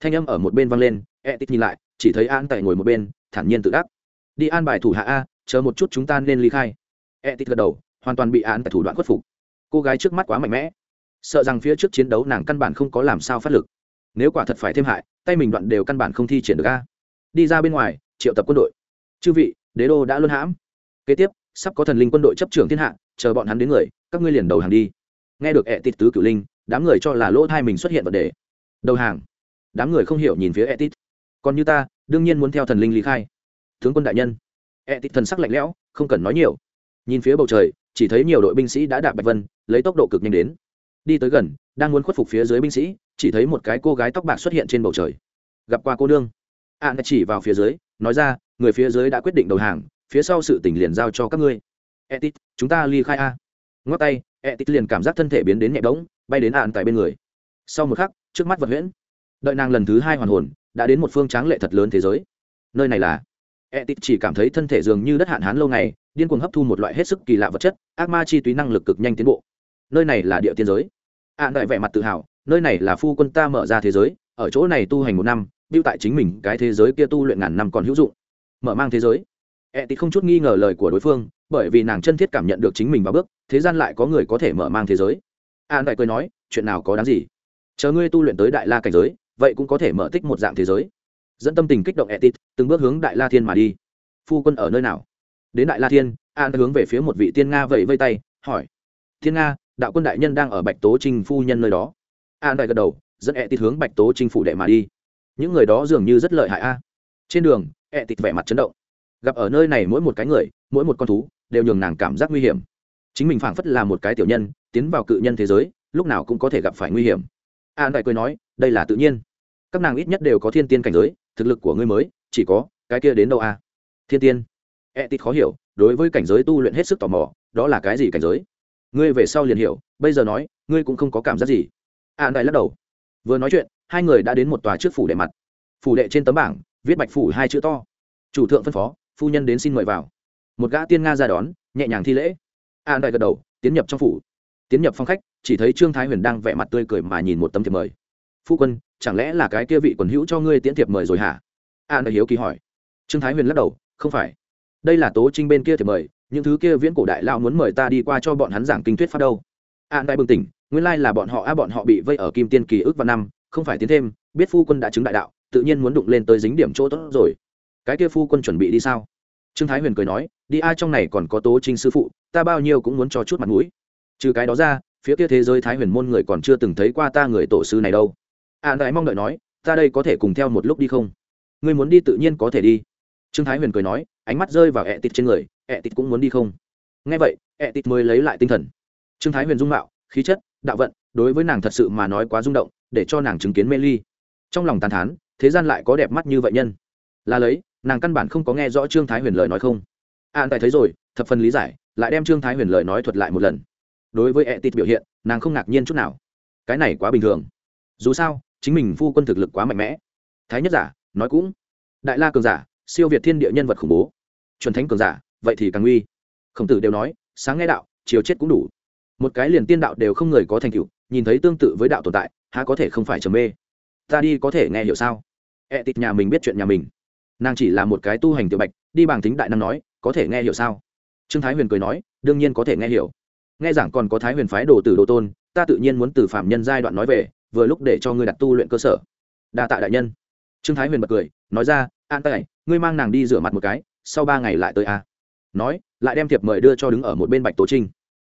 thanh âm ở một bên vang lên e tít nhìn lại, chỉ thấy an tại ngồi một bên, thản nhiên tự đắc. Đi an bài thủ hạ a, chờ một chút chúng ta nên ly khai. E tít gật đầu, hoàn toàn bị an tại thủ đoạn khuất phục. Cô gái trước mắt quá mạnh mẽ. Sợ rằng phía trước chiến đấu nàng căn bản không có làm sao phát lực. Nếu quả thật phải thêm hại, tay mình đoạn đều căn bản không thi triển được a. Đi ra bên ngoài, triệu tập quân đội. Chư vị, đế đô đã luân hãm. Kế tiếp, sắp có thần linh quân đội chấp trưởng thiên hạ, chờ bọn hắn đến người, các ngươi liền đầu hàng đi. Nghe được ẹ tít tứ cửu linh, đám người cho là lỗ thai mình xuất hiện vật đề. Đầu hàng đám người không hiểu nhìn phía Etit, còn như ta đương nhiên muốn theo thần linh lý khai. Tướng quân đại nhân. Etit thần sắc lạnh lẽo không cần nói nhiều. Nhìn phía bầu trời chỉ thấy nhiều đội binh sĩ đã đạp bạch vân lấy tốc độ cực nhanh đến. Đi tới gần đang muốn khuất phục phía dưới binh sĩ chỉ thấy một cái cô gái tóc bạc xuất hiện trên bầu trời. Gặp qua cô nương. An chỉ vào phía dưới nói ra người phía dưới đã quyết định đầu hàng phía sau sự tỉnh liền giao cho các ngươi. Etit chúng ta ly khai a. Ngót tay etit liền cảm giác thân thể biến đến nhẹ bỗng bay đến an tại bên người. Sau một khắc trước mắt vật huyễn đợi nàng lần thứ hai hoàn hồn, đã đến một phương tráng lệ thật lớn thế giới. Nơi này là e tị chỉ cảm thấy thân thể dường như đất hạn hán lâu ngày, điên cuồng hấp thu một loại hết sức kỳ lạ vật chất, ác ma chi túy năng lực cực nhanh tiến bộ. Nơi này là địa tiên giới. Ạn đại vẻ mặt tự hào, nơi này là phu quân ta mở ra thế giới, ở chỗ này tu hành một năm, biêu tại chính mình cái thế giới kia tu luyện ngàn năm còn hữu dụng. Mở mang thế giới. E tít không chút nghi ngờ lời của đối phương, bởi vì nàng chân thiết cảm nhận được chính mình vào bước, thế gian lại có người có thể mở mang thế giới. An đại cười nói, chuyện nào có đáng gì? Chờ ngươi tu luyện tới đại la cảnh giới vậy cũng có thể mở tích một dạng thế giới. Dẫn tâm tình kích động etit, từng bước hướng đại la thiên mà đi. Phu quân ở nơi nào? Đến đại la thiên, an hướng về phía một vị tiên nga vẫy vây tay, hỏi. Thiên nga, đạo quân đại nhân đang ở bạch tố trinh phu nhân nơi đó. An đại gật đầu, dẫn etit hướng bạch tố trinh phủ đệ mà đi. Những người đó dường như rất lợi hại a. Trên đường, etit vẻ mặt chấn động. Gặp ở nơi này mỗi một cái người, mỗi một con thú, đều nhường nàng cảm giác nguy hiểm. Chính mình phảng phất là một cái tiểu nhân, tiến vào cự nhân thế giới, lúc nào cũng có thể gặp phải nguy hiểm. An đại cười nói đây là tự nhiên. Các nàng ít nhất đều có thiên tiên cảnh giới, thực lực của ngươi mới, chỉ có cái kia đến đâu a thiên tiên. E tít khó hiểu, đối với cảnh giới tu luyện hết sức tò mò, đó là cái gì cảnh giới? Ngươi về sau liền hiểu, bây giờ nói, ngươi cũng không có cảm giác gì. An đại lắc đầu. Vừa nói chuyện, hai người đã đến một tòa trước phủ đệ mặt. Phủ đệ trên tấm bảng, viết bạch phủ hai chữ to. Chủ thượng phân phó, phu nhân đến xin mời vào. Một gã tiên nga ra đón, nhẹ nhàng thi lễ. An đại gật đầu, tiến nhập trong phủ. Tiến nhập phong khách, chỉ thấy trương thái huyền đang vẻ mặt tươi cười mà nhìn một tấm thiệp mời phu quân, chẳng lẽ là cái kia vị quần hữu cho ngươi tiễn thiệp mời rồi hả? An đại hiếu kỳ hỏi. Trương thái huyền lắc đầu, không phải. Đây là tố trinh bên kia thiệp mời, những thứ kia viễn cổ đại lao muốn mời ta đi qua cho bọn hắn giảng kinh thuyết pháp đâu. An đại bừng tỉnh, nguyên lai là bọn họ, a bọn họ bị vây ở kim tiên kỳ ước và năm, không phải tiến thêm, biết phu quân đã chứng đại đạo, tự nhiên muốn đụng lên tới dính điểm chỗ tốt rồi. Cái kia phu quân chuẩn bị đi sao? Trương thái huyền cười nói, đi ai trong này còn có tố trinh sư phụ, ta bao nhiêu cũng muốn cho chút mặt mũi. Trừ cái đó ra, phía kia thế giới thái huyền môn người còn chưa từng thấy qua ta người tổ sư này đâu an đại mong đợi nói, ta đây có thể cùng theo một lúc đi không? Ngươi muốn đi tự nhiên có thể đi. Trương thái huyền cười nói, ánh mắt rơi vào ẹ tịt trên người ẹ tịt cũng muốn đi không? Nghe vậy ẹ tịt mới lấy lại tinh thần. Trương thái huyền dung mạo, khí chất, đạo vận, đối với nàng thật sự mà nói quá rung động, để cho nàng chứng kiến mê ly. Trong lòng tàn thán, thế gian lại có đẹp mắt như vậy nhân. Là lấy, nàng căn bản không có nghe rõ trương thái huyền lời nói không? An tại thấy rồi, thập phần lý giải, lại đem trương thái huyền lời nói thuật lại một lần. Đối với ẹ tịt biểu hiện, nàng không ngạc nhiên chút nào. Cái này quá bình thường. Dù sao chính mình phu quân thực lực quá mạnh mẽ. Thái nhất giả, nói cũng. Đại la cường giả, siêu việt thiên địa nhân vật khủng bố. Chuẩn thánh cường giả, vậy thì càng nguy khổng tử đều nói, sáng nghe đạo, chiều chết cũng đủ. Một cái liền tiên đạo đều không người có thành tựu, nhìn thấy tương tự với đạo tồn tại, há có thể không phải trầm mê? Ta đi có thể nghe hiểu sao? Ẹ tịt nhà mình biết chuyện nhà mình. Nàng chỉ là một cái tu hành tiểu bạch, đi bằng tính đại năng nói, có thể nghe hiểu sao? Trương thái huyền cười nói, đương nhiên có thể nghe hiểu. Nghe giảng còn có thái huyền phái đồ tử đồ tôn, ta tự nhiên muốn từ phạm nhân giai đoạn nói về vừa lúc để cho ngươi đặt tu luyện cơ sở. Đa tạ đại nhân. Trương thái huyền bật cười, nói ra, an tay ngươi mang nàng đi rửa mặt một cái, sau ba ngày lại tới a. Nói, lại đem thiệp mời đưa cho đứng ở một bên bạch tố trinh.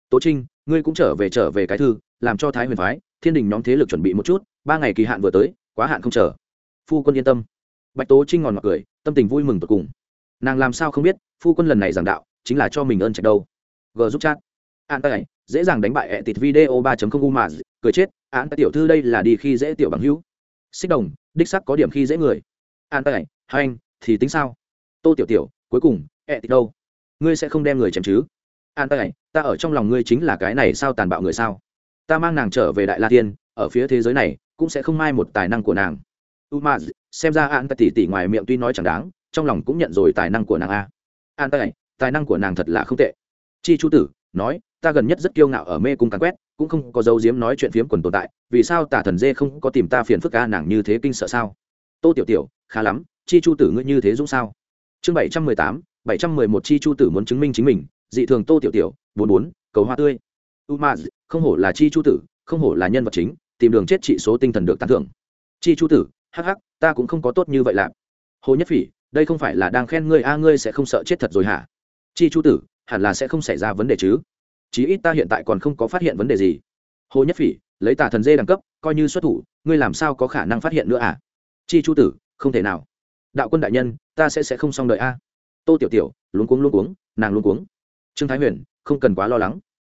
Tố trinh, ngươi cũng trở về trở về cái thư, làm cho thái huyền phái, thiên đình nhóm thế lực chuẩn bị một chút, ba ngày kỳ hạn vừa tới, quá hạn không chờ. Phu quân yên tâm. Bạch tố trinh ngòn mặc cười, tâm tình vui mừng tột cùng. Nàng làm sao không biết, phu quân lần này giảng đạo, chính là cho mình ơn trạch đâu. G giúp chat an tay dễ dàng đánh bại ẹ tịt video ba u mà cười chết, an tiểu thư đây là đi khi dễ tiểu bằng hữu. Xích đồng, đích sắc có điểm khi dễ người. An tay hai anh, thì tính sao? Tô tiểu tiểu, cuối cùng ẹ tịt đâu? Ngươi sẽ không đem người chém chứ? An tay ta ở trong lòng ngươi chính là cái này sao tàn bạo người sao? Ta mang nàng trở về đại la tiên, ở phía thế giới này, cũng sẽ không mai một tài năng của nàng. U ma xem ra an tay tỉ tỉ ngoài miệng tuy nói chẳng đáng, trong lòng cũng nhận rồi tài năng của nàng a. An tay tài năng của nàng thật là không tệ. Chi chu tử nói, ta gần nhất rất kiêu ngạo ở mê cung càn quét, cũng không có dấu diếm nói chuyện phiếm quần tồn tại, vì sao tả thần dê không có tìm ta phiền phức ca nàng như thế kinh sợ sao? Tô tiểu tiểu, khá lắm, chi chu tử ngươi như thế dũng sao? Chương bảy trăm mười tám, bảy trăm mười một chi chu tử muốn chứng minh chính mình, dị thường tô tiểu tiểu, bốn bốn, cầu hoa tươi. U ma, không hổ là chi chu tử, không hổ là nhân vật chính, tìm đường chết trị số tinh thần được tán thưởng. Chi chu tử, hắc hắc, ta cũng không có tốt như vậy làm hồ nhất phỉ, đây không phải là đang khen ngươi a, ngươi sẽ không sợ chết thật rồi hả? Chi chu tử, hẳn là sẽ không xảy ra vấn đề chứ? Chí ít ta hiện tại còn không có phát hiện vấn đề gì. Hồ nhất phỉ, lấy tà thần dê đẳng cấp, coi như xuất thủ, ngươi làm sao có khả năng phát hiện nữa à? Chi chu tử, không thể nào. Đạo quân đại nhân, ta sẽ sẽ không xong đợi a. Tô tiểu tiểu, luống cuống luống cuống, nàng luống cuống. Trương thái huyền, không cần quá lo lắng.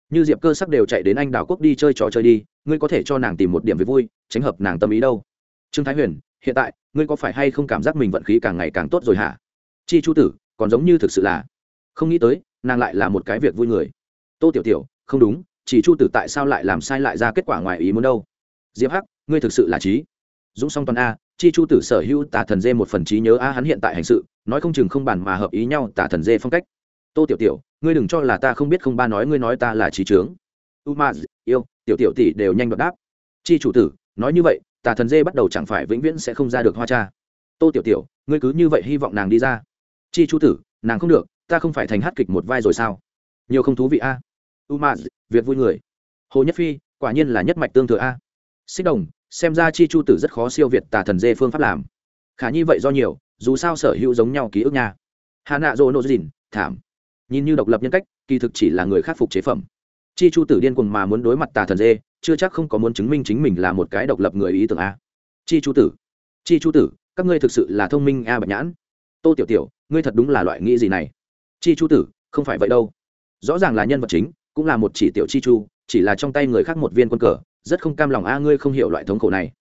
Như diệp cơ sắc đều chạy đến anh đảo quốc đi chơi trò chơi đi, ngươi có thể cho nàng tìm một điểm về vui, tránh hợp nàng tâm ý đâu. Trương thái huyền, hiện tại, ngươi có phải hay không cảm giác mình vận khí càng ngày càng tốt rồi hả? Chi chu tử, còn giống như thực sự là không nghĩ tới, nàng lại là một cái việc vui người. Tô tiểu tiểu, không đúng, chỉ chu tử tại sao lại làm sai lại ra kết quả ngoài ý muốn đâu? Diệp hắc, ngươi thực sự là trí dũng song toàn a, chi chu tử sở hữu tả thần dê một phần trí nhớ a hắn hiện tại hành sự, nói không chừng không bàn mà hợp ý nhau tả thần dê phong cách. Tô tiểu tiểu, ngươi đừng cho là ta không biết không ba nói ngươi nói ta là trí trướng u ma yêu, tiểu tiểu tỷ đều nhanh đoạt đáp. Chi chủ tử, nói như vậy, tà thần dê bắt đầu chẳng phải vĩnh viễn sẽ không ra được hoa cha. Tô tiểu tiểu, ngươi cứ như vậy hy vọng nàng đi ra. Chi chu tử, nàng không được ta không phải thành hát kịch một vai rồi sao? Nhiều không thú vị a. U ma việc vui người. Hồ nhất phi, quả nhiên là nhất mạch tương thừa a. Xích đồng, xem ra chi chu tử rất khó siêu việt tà thần dê phương pháp làm. Khả nhi vậy do nhiều, dù sao sở hữu giống nhau ký ức nha. Hà nạ dỗ nô dìn thảm. Nhìn như độc lập nhân cách, kỳ thực chỉ là người khắc phục chế phẩm. Chi chu tử điên cuồng mà muốn đối mặt tà thần dê, chưa chắc không có muốn chứng minh chính mình là một cái độc lập người ý tưởng a. Chi chu tử. Chi chu tử, các ngươi thực sự là thông minh a bạch nhãn. Tô tiểu tiểu, ngươi thật đúng là loại nghĩ gì này? Chi chu tử, không phải vậy đâu. Rõ ràng là nhân vật chính, cũng là một chỉ tiểu chi chu, chỉ là trong tay người khác một viên quân cờ, rất không cam lòng, a, ngươi không hiểu loại thống khổ này.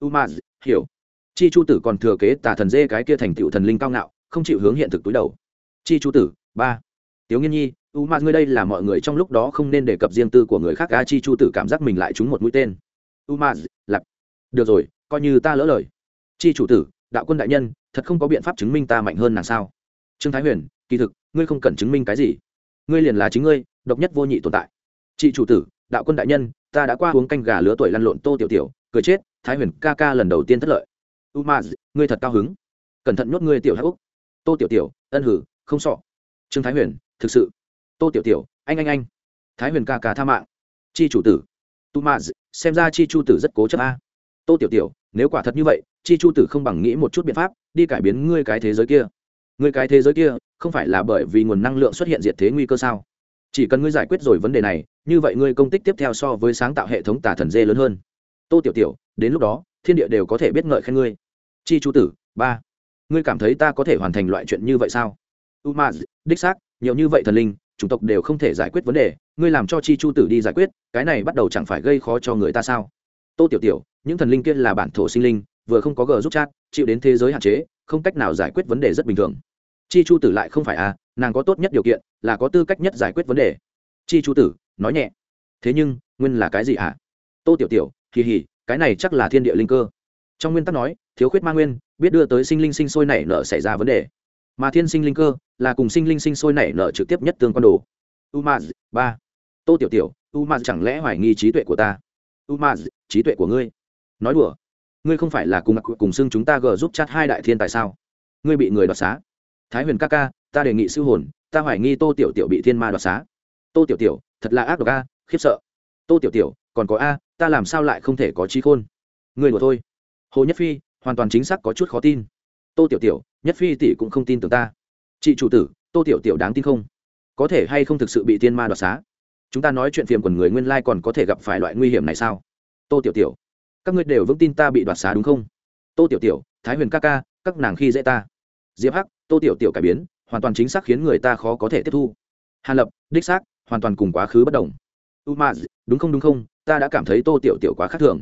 Umaz, hiểu. Chi chu tử còn thừa kế tà thần dê cái kia thành tựu thần linh cao ngạo, không chịu hướng hiện thực túi đầu. Chi chu tử, ba. Tiếu nghiên nhi, umaz, ngươi đây là mọi người trong lúc đó không nên đề cập riêng tư của người khác, a, chi chu tử cảm giác mình lại trúng một mũi tên. Umaz ma lặp. Được rồi, coi như ta lỡ lời. Chi chủ tử, đạo quân đại nhân, thật không có biện pháp chứng minh ta mạnh hơn nàng sao? Trương thái huyền kỳ thực, ngươi không cần chứng minh cái gì. Ngươi liền là chính ngươi, độc nhất vô nhị tồn tại. Chị chủ tử, đạo quân đại nhân, ta đã qua uống canh gà lứa tuổi lăn lộn tô tiểu tiểu, cười chết, thái huyền ca ca lần đầu tiên thất lợi. U ma ngươi thật cao hứng. Cẩn thận nhốt ngươi tiểu hắc úc. Tô tiểu tiểu, ân hử, không sọ. Trương thái huyền, thực sự. Tô tiểu tiểu, anh anh anh. Thái huyền ca ca tha mạng. Chi chủ tử. Tu ma xem ra chi chu tử rất cố chấp a. Tô tiểu tiểu, nếu quả thật như vậy, chi chu tử không bằng nghĩ một chút biện pháp, đi cải biến ngươi cái thế giới kia. Ngươi cái thế giới kia không phải là bởi vì nguồn năng lượng xuất hiện diệt thế nguy cơ sao? Chỉ cần ngươi giải quyết rồi vấn đề này, như vậy ngươi công tích tiếp theo so với sáng tạo hệ thống tà thần dê lớn hơn. Tô tiểu tiểu, đến lúc đó, thiên địa đều có thể biết ngợi khen ngươi. Chi chu tử, ba, ngươi cảm thấy ta có thể hoàn thành loại chuyện như vậy sao? U ma đích xác, nhiều như vậy thần linh, chủng tộc đều không thể giải quyết vấn đề, ngươi làm cho chi chu tử đi giải quyết, cái này bắt đầu chẳng phải gây khó cho người ta sao? Tô tiểu tiểu, những thần linh kia là bản thổ sinh linh, vừa không có g giúp chat, chịu đến thế giới hạn chế, không cách nào giải quyết vấn đề rất bình thường chi chu tử lại không phải à nàng có tốt nhất điều kiện, là có tư cách nhất giải quyết vấn đề. Chi chu tử, nói nhẹ. Thế nhưng, nguyên là cái gì ạ à? tô tiểu tiểu kỳ hỉ cái này chắc là thiên địa linh cơ. Trong nguyên tắc nói, thiếu khuyết ma nguyên, biết đưa tới sinh linh sinh sôi nảy nở xảy ra vấn đề. Mà thiên sinh linh cơ, là cùng sinh linh sinh sôi nảy nở trực tiếp nhất tương quan đồ. Umaz, ba. Tô tiểu tiểu, umaz chẳng lẽ hoài nghi trí tuệ của ta? Umaz, trí tuệ của ngươi. Nói đùa. Ngươi không phải là cùng cùng xưng chúng ta g giúp chat hai đại thiên tại sao? Ngươi bị người đoạt xá thái huyền ca ca, ta đề nghị sư hồn, ta hoài nghi tô tiểu tiểu bị thiên ma đoạt xá. Tô tiểu tiểu, thật là ác độc a, khiếp sợ. Tô tiểu tiểu, còn có a, ta làm sao lại không thể có trí khôn? Người đùa thôi. Hồ nhất phi, hoàn toàn chính xác có chút khó tin. Tô tiểu tiểu, nhất phi tỷ cũng không tin tưởng ta. Chị chủ tử, tô tiểu tiểu đáng tin không? Có thể hay không thực sự bị tiên ma đoạt xá? Chúng ta nói chuyện phiền quần người nguyên lai còn có thể gặp phải loại nguy hiểm này sao? Tô tiểu tiểu, các ngươi đều vững tin ta bị đoạt xá đúng không? Tô tiểu tiểu, thái huyền ca ca, các nàng khi dễ ta diệp hắc, tô tiểu tiểu cải biến, hoàn toàn chính xác khiến người ta khó có thể tiếp thu. Hàn lập, đích xác, hoàn toàn cùng quá khứ bất đồng. U ma đúng không đúng không? Ta đã cảm thấy tô tiểu tiểu quá khác thường.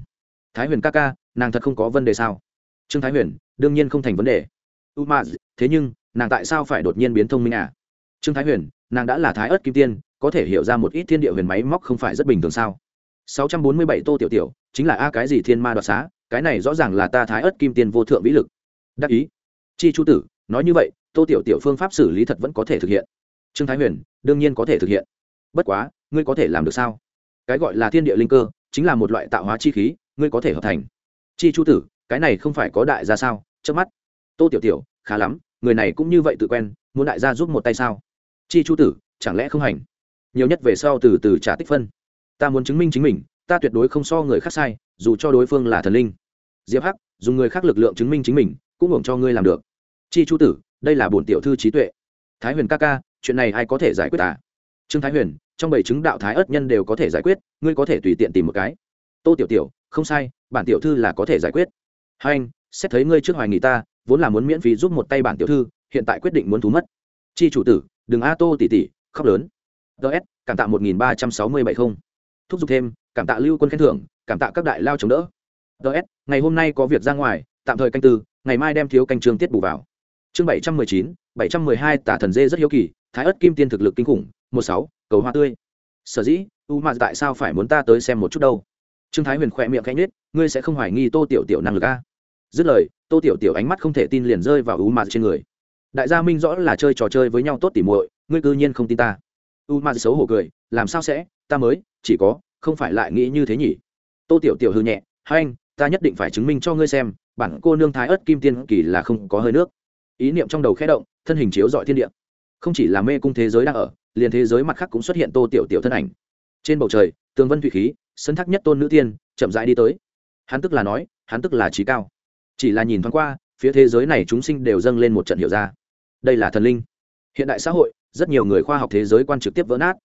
Thái huyền ca ca, nàng thật không có vấn đề sao? Trương thái huyền, đương nhiên không thành vấn đề. U ma thế nhưng, nàng tại sao phải đột nhiên biến thông minh à? Trương thái huyền, nàng đã là thái ớt kim tiên, có thể hiểu ra một ít thiên địa huyền máy móc không phải rất bình thường sao? 647 tô tiểu tiểu, chính là a cái gì thiên ma đoạt xá, cái này rõ ràng là ta thái ớt kim tiên vô thượng vĩ lực. Đắc ý. Chi chu tử nói như vậy, tô tiểu tiểu phương pháp xử lý thật vẫn có thể thực hiện. Trương thái huyền, đương nhiên có thể thực hiện. Bất quá, ngươi có thể làm được sao? Cái gọi là thiên địa linh cơ, chính là một loại tạo hóa chi khí, ngươi có thể hợp thành. Chi chu tử, cái này không phải có đại gia sao? Trước mắt. Tô tiểu tiểu, khá lắm, người này cũng như vậy tự quen, muốn đại gia giúp một tay sao? Chi chu tử, chẳng lẽ không hành? Nhiều nhất về sau từ từ trả tích phân. Ta muốn chứng minh chính mình, ta tuyệt đối không so người khác sai, dù cho đối phương là thần linh. Diệp hắc, dùng người khác lực lượng chứng minh chính mình, cũng hưởng cho ngươi làm được chi chu tử, đây là bổn tiểu thư trí tuệ. Thái huyền ca ca, chuyện này ai có thể giải quyết à? Trương thái huyền, trong bảy chứng đạo thái ất nhân đều có thể giải quyết, ngươi có thể tùy tiện tìm một cái. Tô tiểu tiểu, không sai, bản tiểu thư là có thể giải quyết. Hai anh, xét thấy ngươi trước hoài nghị ta, vốn là muốn miễn phí giúp một tay bản tiểu thư, hiện tại quyết định muốn thú mất. Chi chủ tử, đừng a tô tỉ tỉ khóc lớn. Ts cảm tạ một nghìn ba trăm sáu mươi bảy không. Thúc giục thêm, cảm tạ lưu quân khen thưởng, cảm tạ các đại lao chống đỡ. Ts ngày hôm nay có việc ra ngoài, tạm thời canh tư, ngày mai đem thiếu canh trường tiết bù vào chương bảy trăm mười chín, bảy trăm mười hai tả thần dê rất hiếu kỳ, thái ất kim tiên thực lực kinh khủng, một sáu, cầu hoa tươi. Sở dĩ, u mà tại sao phải muốn ta tới xem một chút đâu? Trương thái huyền khỏe miệng khẽ nhết ngươi sẽ không hoài nghi tô tiểu tiểu năng lực a? Dứt lời, tô tiểu tiểu ánh mắt không thể tin liền rơi vào u mà trên người. Đại gia minh rõ là chơi trò chơi với nhau tốt tỉ muội, ngươi cư nhiên không tin ta. U mà xấu hổ cười, làm sao sẽ, ta mới, chỉ có, không phải lại nghĩ như thế nhỉ? Tô tiểu tiểu hư nhẹ hai anh ta nhất định phải chứng minh cho ngươi xem, bản cô nương thái ớt kim tiên kỳ là không có hơi nước ý niệm trong đầu khẽ động, thân hình chiếu dọi thiên địa. Không chỉ là mê cung thế giới đang ở, liền thế giới mặt khác cũng xuất hiện tô tiểu tiểu thân ảnh. Trên bầu trời, tường vân thủy khí, sân thác nhất tôn nữ tiên, chậm rãi đi tới. Hắn tức là nói, hắn tức là trí cao. Chỉ là nhìn thoáng qua, phía thế giới này chúng sinh đều dâng lên một trận hiểu ra. Đây là thần linh. Hiện đại xã hội, rất nhiều người khoa học thế giới quan trực tiếp vỡ nát.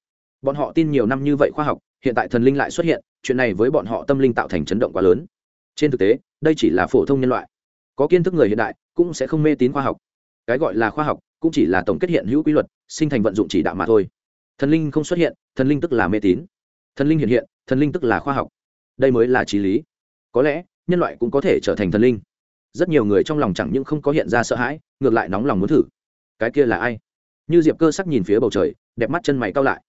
Bọn họ tin nhiều năm như vậy khoa học, hiện tại thần linh lại xuất hiện, chuyện này với bọn họ tâm linh tạo thành chấn động quá lớn. Trên thực tế, đây chỉ là phổ thông nhân loại. Có kiến thức người hiện đại, cũng sẽ không mê tín khoa học cái gọi là khoa học cũng chỉ là tổng kết hiện hữu quy luật, sinh thành vận dụng chỉ đạo mà thôi. Thần linh không xuất hiện, thần linh tức là mê tín. Thần linh hiện hiện, thần linh tức là khoa học. Đây mới là trí lý. Có lẽ, nhân loại cũng có thể trở thành thần linh. Rất nhiều người trong lòng chẳng những không có hiện ra sợ hãi, ngược lại nóng lòng muốn thử. Cái kia là ai? Như diệp cơ sắc nhìn phía bầu trời, đẹp mắt chân mày cao lại.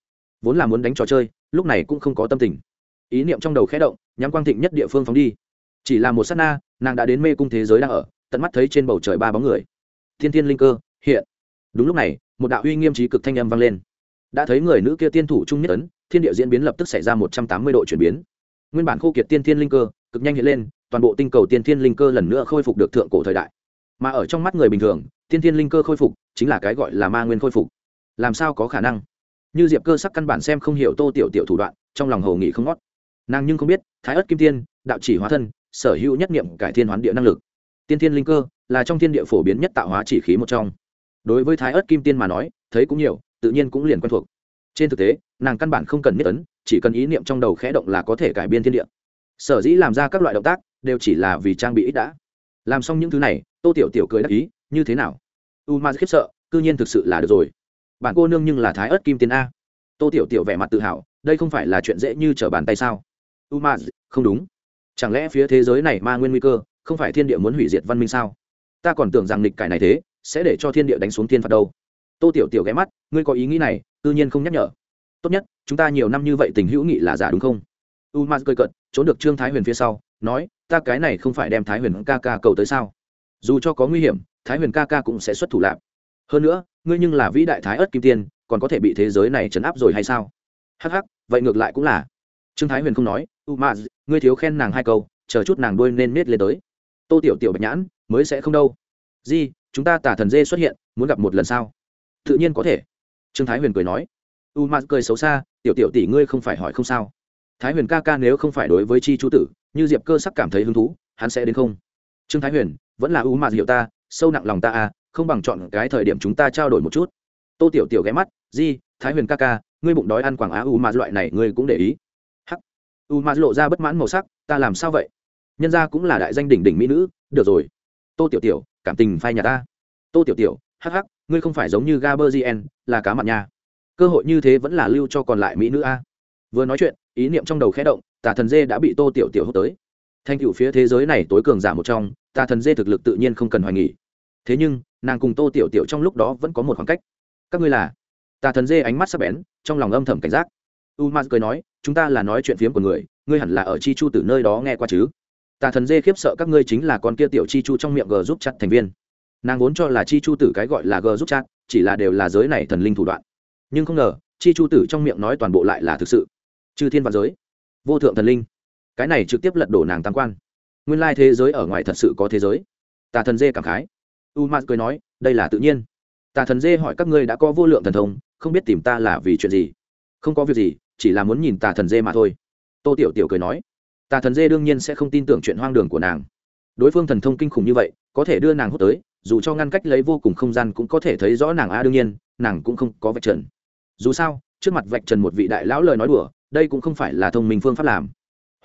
Vốn là muốn đánh trò chơi, lúc này cũng không có tâm tình. Ý niệm trong đầu khẽ động, nhắm quang thịnh nhất địa phương phóng đi. Chỉ là một s á t na, nàng đã đến mê cung thế giới đang ở, tận mắt thấy trên bầu trời ba bóng người thiên thiên linh cơ, hiện. Đúng lúc này, một đạo uy nghiêm trí cực thanh âm vang lên. Đã thấy người nữ kia tiên thủ trung nhất ấn, thiên địa diễn biến lập tức xảy ra một trăm tám mươi độ chuyển biến. Nguyên bản khô kiệt tiên thiên linh cơ, cực nhanh hiện lên, toàn bộ tinh cầu tiên thiên linh cơ lần nữa khôi phục được thượng cổ thời đại. Mà ở trong mắt người bình thường, tiên thiên linh cơ khôi phục, chính là cái gọi là ma nguyên khôi phục. Làm sao có khả năng? Như diệp cơ sắc căn bản xem không hiểu tô tiểu tiểu thủ đoạn, trong lòng hầu nghị không ngót. Nàng nhưng không biết, thái ất kim tiên, đạo chỉ hóa thân, sở hữu nhất nghiệm cải thiên hoán địa năng lực tiên thiên linh cơ là trong thiên địa phổ biến nhất tạo hóa chỉ khí một trong. Đối với thái ớt kim tiên mà nói, thấy cũng nhiều, tự nhiên cũng liền quen thuộc. Trên thực tế, nàng căn bản không cần nhất ấn, chỉ cần ý niệm trong đầu khẽ động là có thể cải biên thiên địa. Sở dĩ làm ra các loại động tác, đều chỉ là vì trang bị ít đã. Làm xong những thứ này, tô tiểu tiểu cười đắc ý, như thế nào? U ma khiếp sợ, cư nhiên thực sự là được rồi. Bạn cô nương nhưng là thái ớt kim tiên a. Tô tiểu tiểu vẻ mặt tự hào, đây không phải là chuyện dễ như trở bàn tay sao? U ma, không đúng. Chẳng lẽ phía thế giới này ma nguyên nguy cơ không phải thiên địa muốn hủy diệt văn minh sao? Ta còn tưởng rằng lịch cải này thế, sẽ để cho thiên địa đánh xuống thiên phạt đâu. Tô tiểu tiểu ghé mắt, ngươi có ý nghĩ này, tự nhiên không nhắc nhở. Tốt nhất, chúng ta nhiều năm như vậy tình hữu nghị là giả đúng không? U ma cười cận trốn được trương thái huyền phía sau, nói, ta cái này không phải đem thái huyền ca ca cầu tới sao? Dù cho có nguy hiểm, thái huyền ca ca cũng sẽ xuất thủ lạp. Hơn nữa, ngươi nhưng là vĩ đại thái ất kim tiên, còn có thể bị thế giới này chấn áp rồi hay sao? Hắc hắc, vậy ngược lại cũng là. Trương thái huyền không nói u ma ngươi thiếu khen nàng hai câu, chờ chút nàng đuôi nên nết lên tới tô tiểu tiểu bạch nhãn, mới sẽ không đâu. Di, chúng ta tả thần dê xuất hiện, muốn gặp một lần sao? Tự nhiên có thể. Trương thái huyền cười nói. U ma cười xấu xa, tiểu tiểu tỷ ngươi không phải hỏi không sao. Thái huyền ca ca nếu không phải đối với chi chu tử, như diệp cơ sắc cảm thấy hứng thú, hắn sẽ đến không? Trương thái huyền, vẫn là u ma hiểu ta, sâu nặng lòng ta à không bằng chọn cái thời điểm chúng ta trao đổi một chút. Tô tiểu tiểu ghé mắt, di, thái huyền ca ca, ngươi bụng đói ăn quảng á u ma loại này ngươi cũng để ý. Hắc. U ma lộ ra bất mãn màu sắc, ta làm sao vậy? Nhân gia cũng là đại danh đỉnh đỉnh mỹ nữ, được rồi. Tô tiểu tiểu, cảm tình phai nhà ta. Tô tiểu tiểu, hắc hắc, ngươi không phải giống như gaberzien là cá mặn nha. Cơ hội như thế vẫn là lưu cho còn lại mỹ nữ a. Vừa nói chuyện, ý niệm trong đầu khẽ động, tà thần dê đã bị tô tiểu tiểu hút tới. Thanh cựu phía thế giới này tối cường giả một trong, tà thần dê thực lực tự nhiên không cần hoài nghỉ thế nhưng, nàng cùng tô tiểu tiểu trong lúc đó vẫn có một khoảng cách. Các ngươi là? Tà thần dê ánh mắt sắp bén, trong lòng âm thầm cảnh giác. U ma cười nói, chúng ta là nói chuyện phiếm của người, ngươi hẳn là ở chi chu từ nơi đó nghe qua chứ? Tà thần dê khiếp sợ các ngươi chính là con kia tiểu chi chu trong miệng g giúp chặt thành viên. Nàng vốn cho là chi chu tử cái gọi là g giúp chặt, chỉ là đều là giới này thần linh thủ đoạn. Nhưng không ngờ, chi chu tử trong miệng nói toàn bộ lại là thực sự. Chư thiên và giới, vô thượng thần linh. Cái này trực tiếp lật đổ nàng tam quan. Nguyên lai thế giới ở ngoài thật sự có thế giới. Tà thần dê cảm khái. U m cười nói, đây là tự nhiên. Tà thần dê hỏi các ngươi đã có vô lượng thần thông, không biết tìm ta là vì chuyện gì? Không có việc gì, chỉ là muốn nhìn tà thần dê mà thôi. Tô tiểu tiểu cười nói tà thần dê đương nhiên sẽ không tin tưởng chuyện hoang đường của nàng. Đối phương thần thông kinh khủng như vậy, có thể đưa nàng hút tới, dù cho ngăn cách lấy vô cùng không gian cũng có thể thấy rõ nàng a đương nhiên, nàng cũng không có vạch trần. Dù sao, trước mặt vạch trần một vị đại lão lời nói đùa, đây cũng không phải là thông minh phương pháp làm.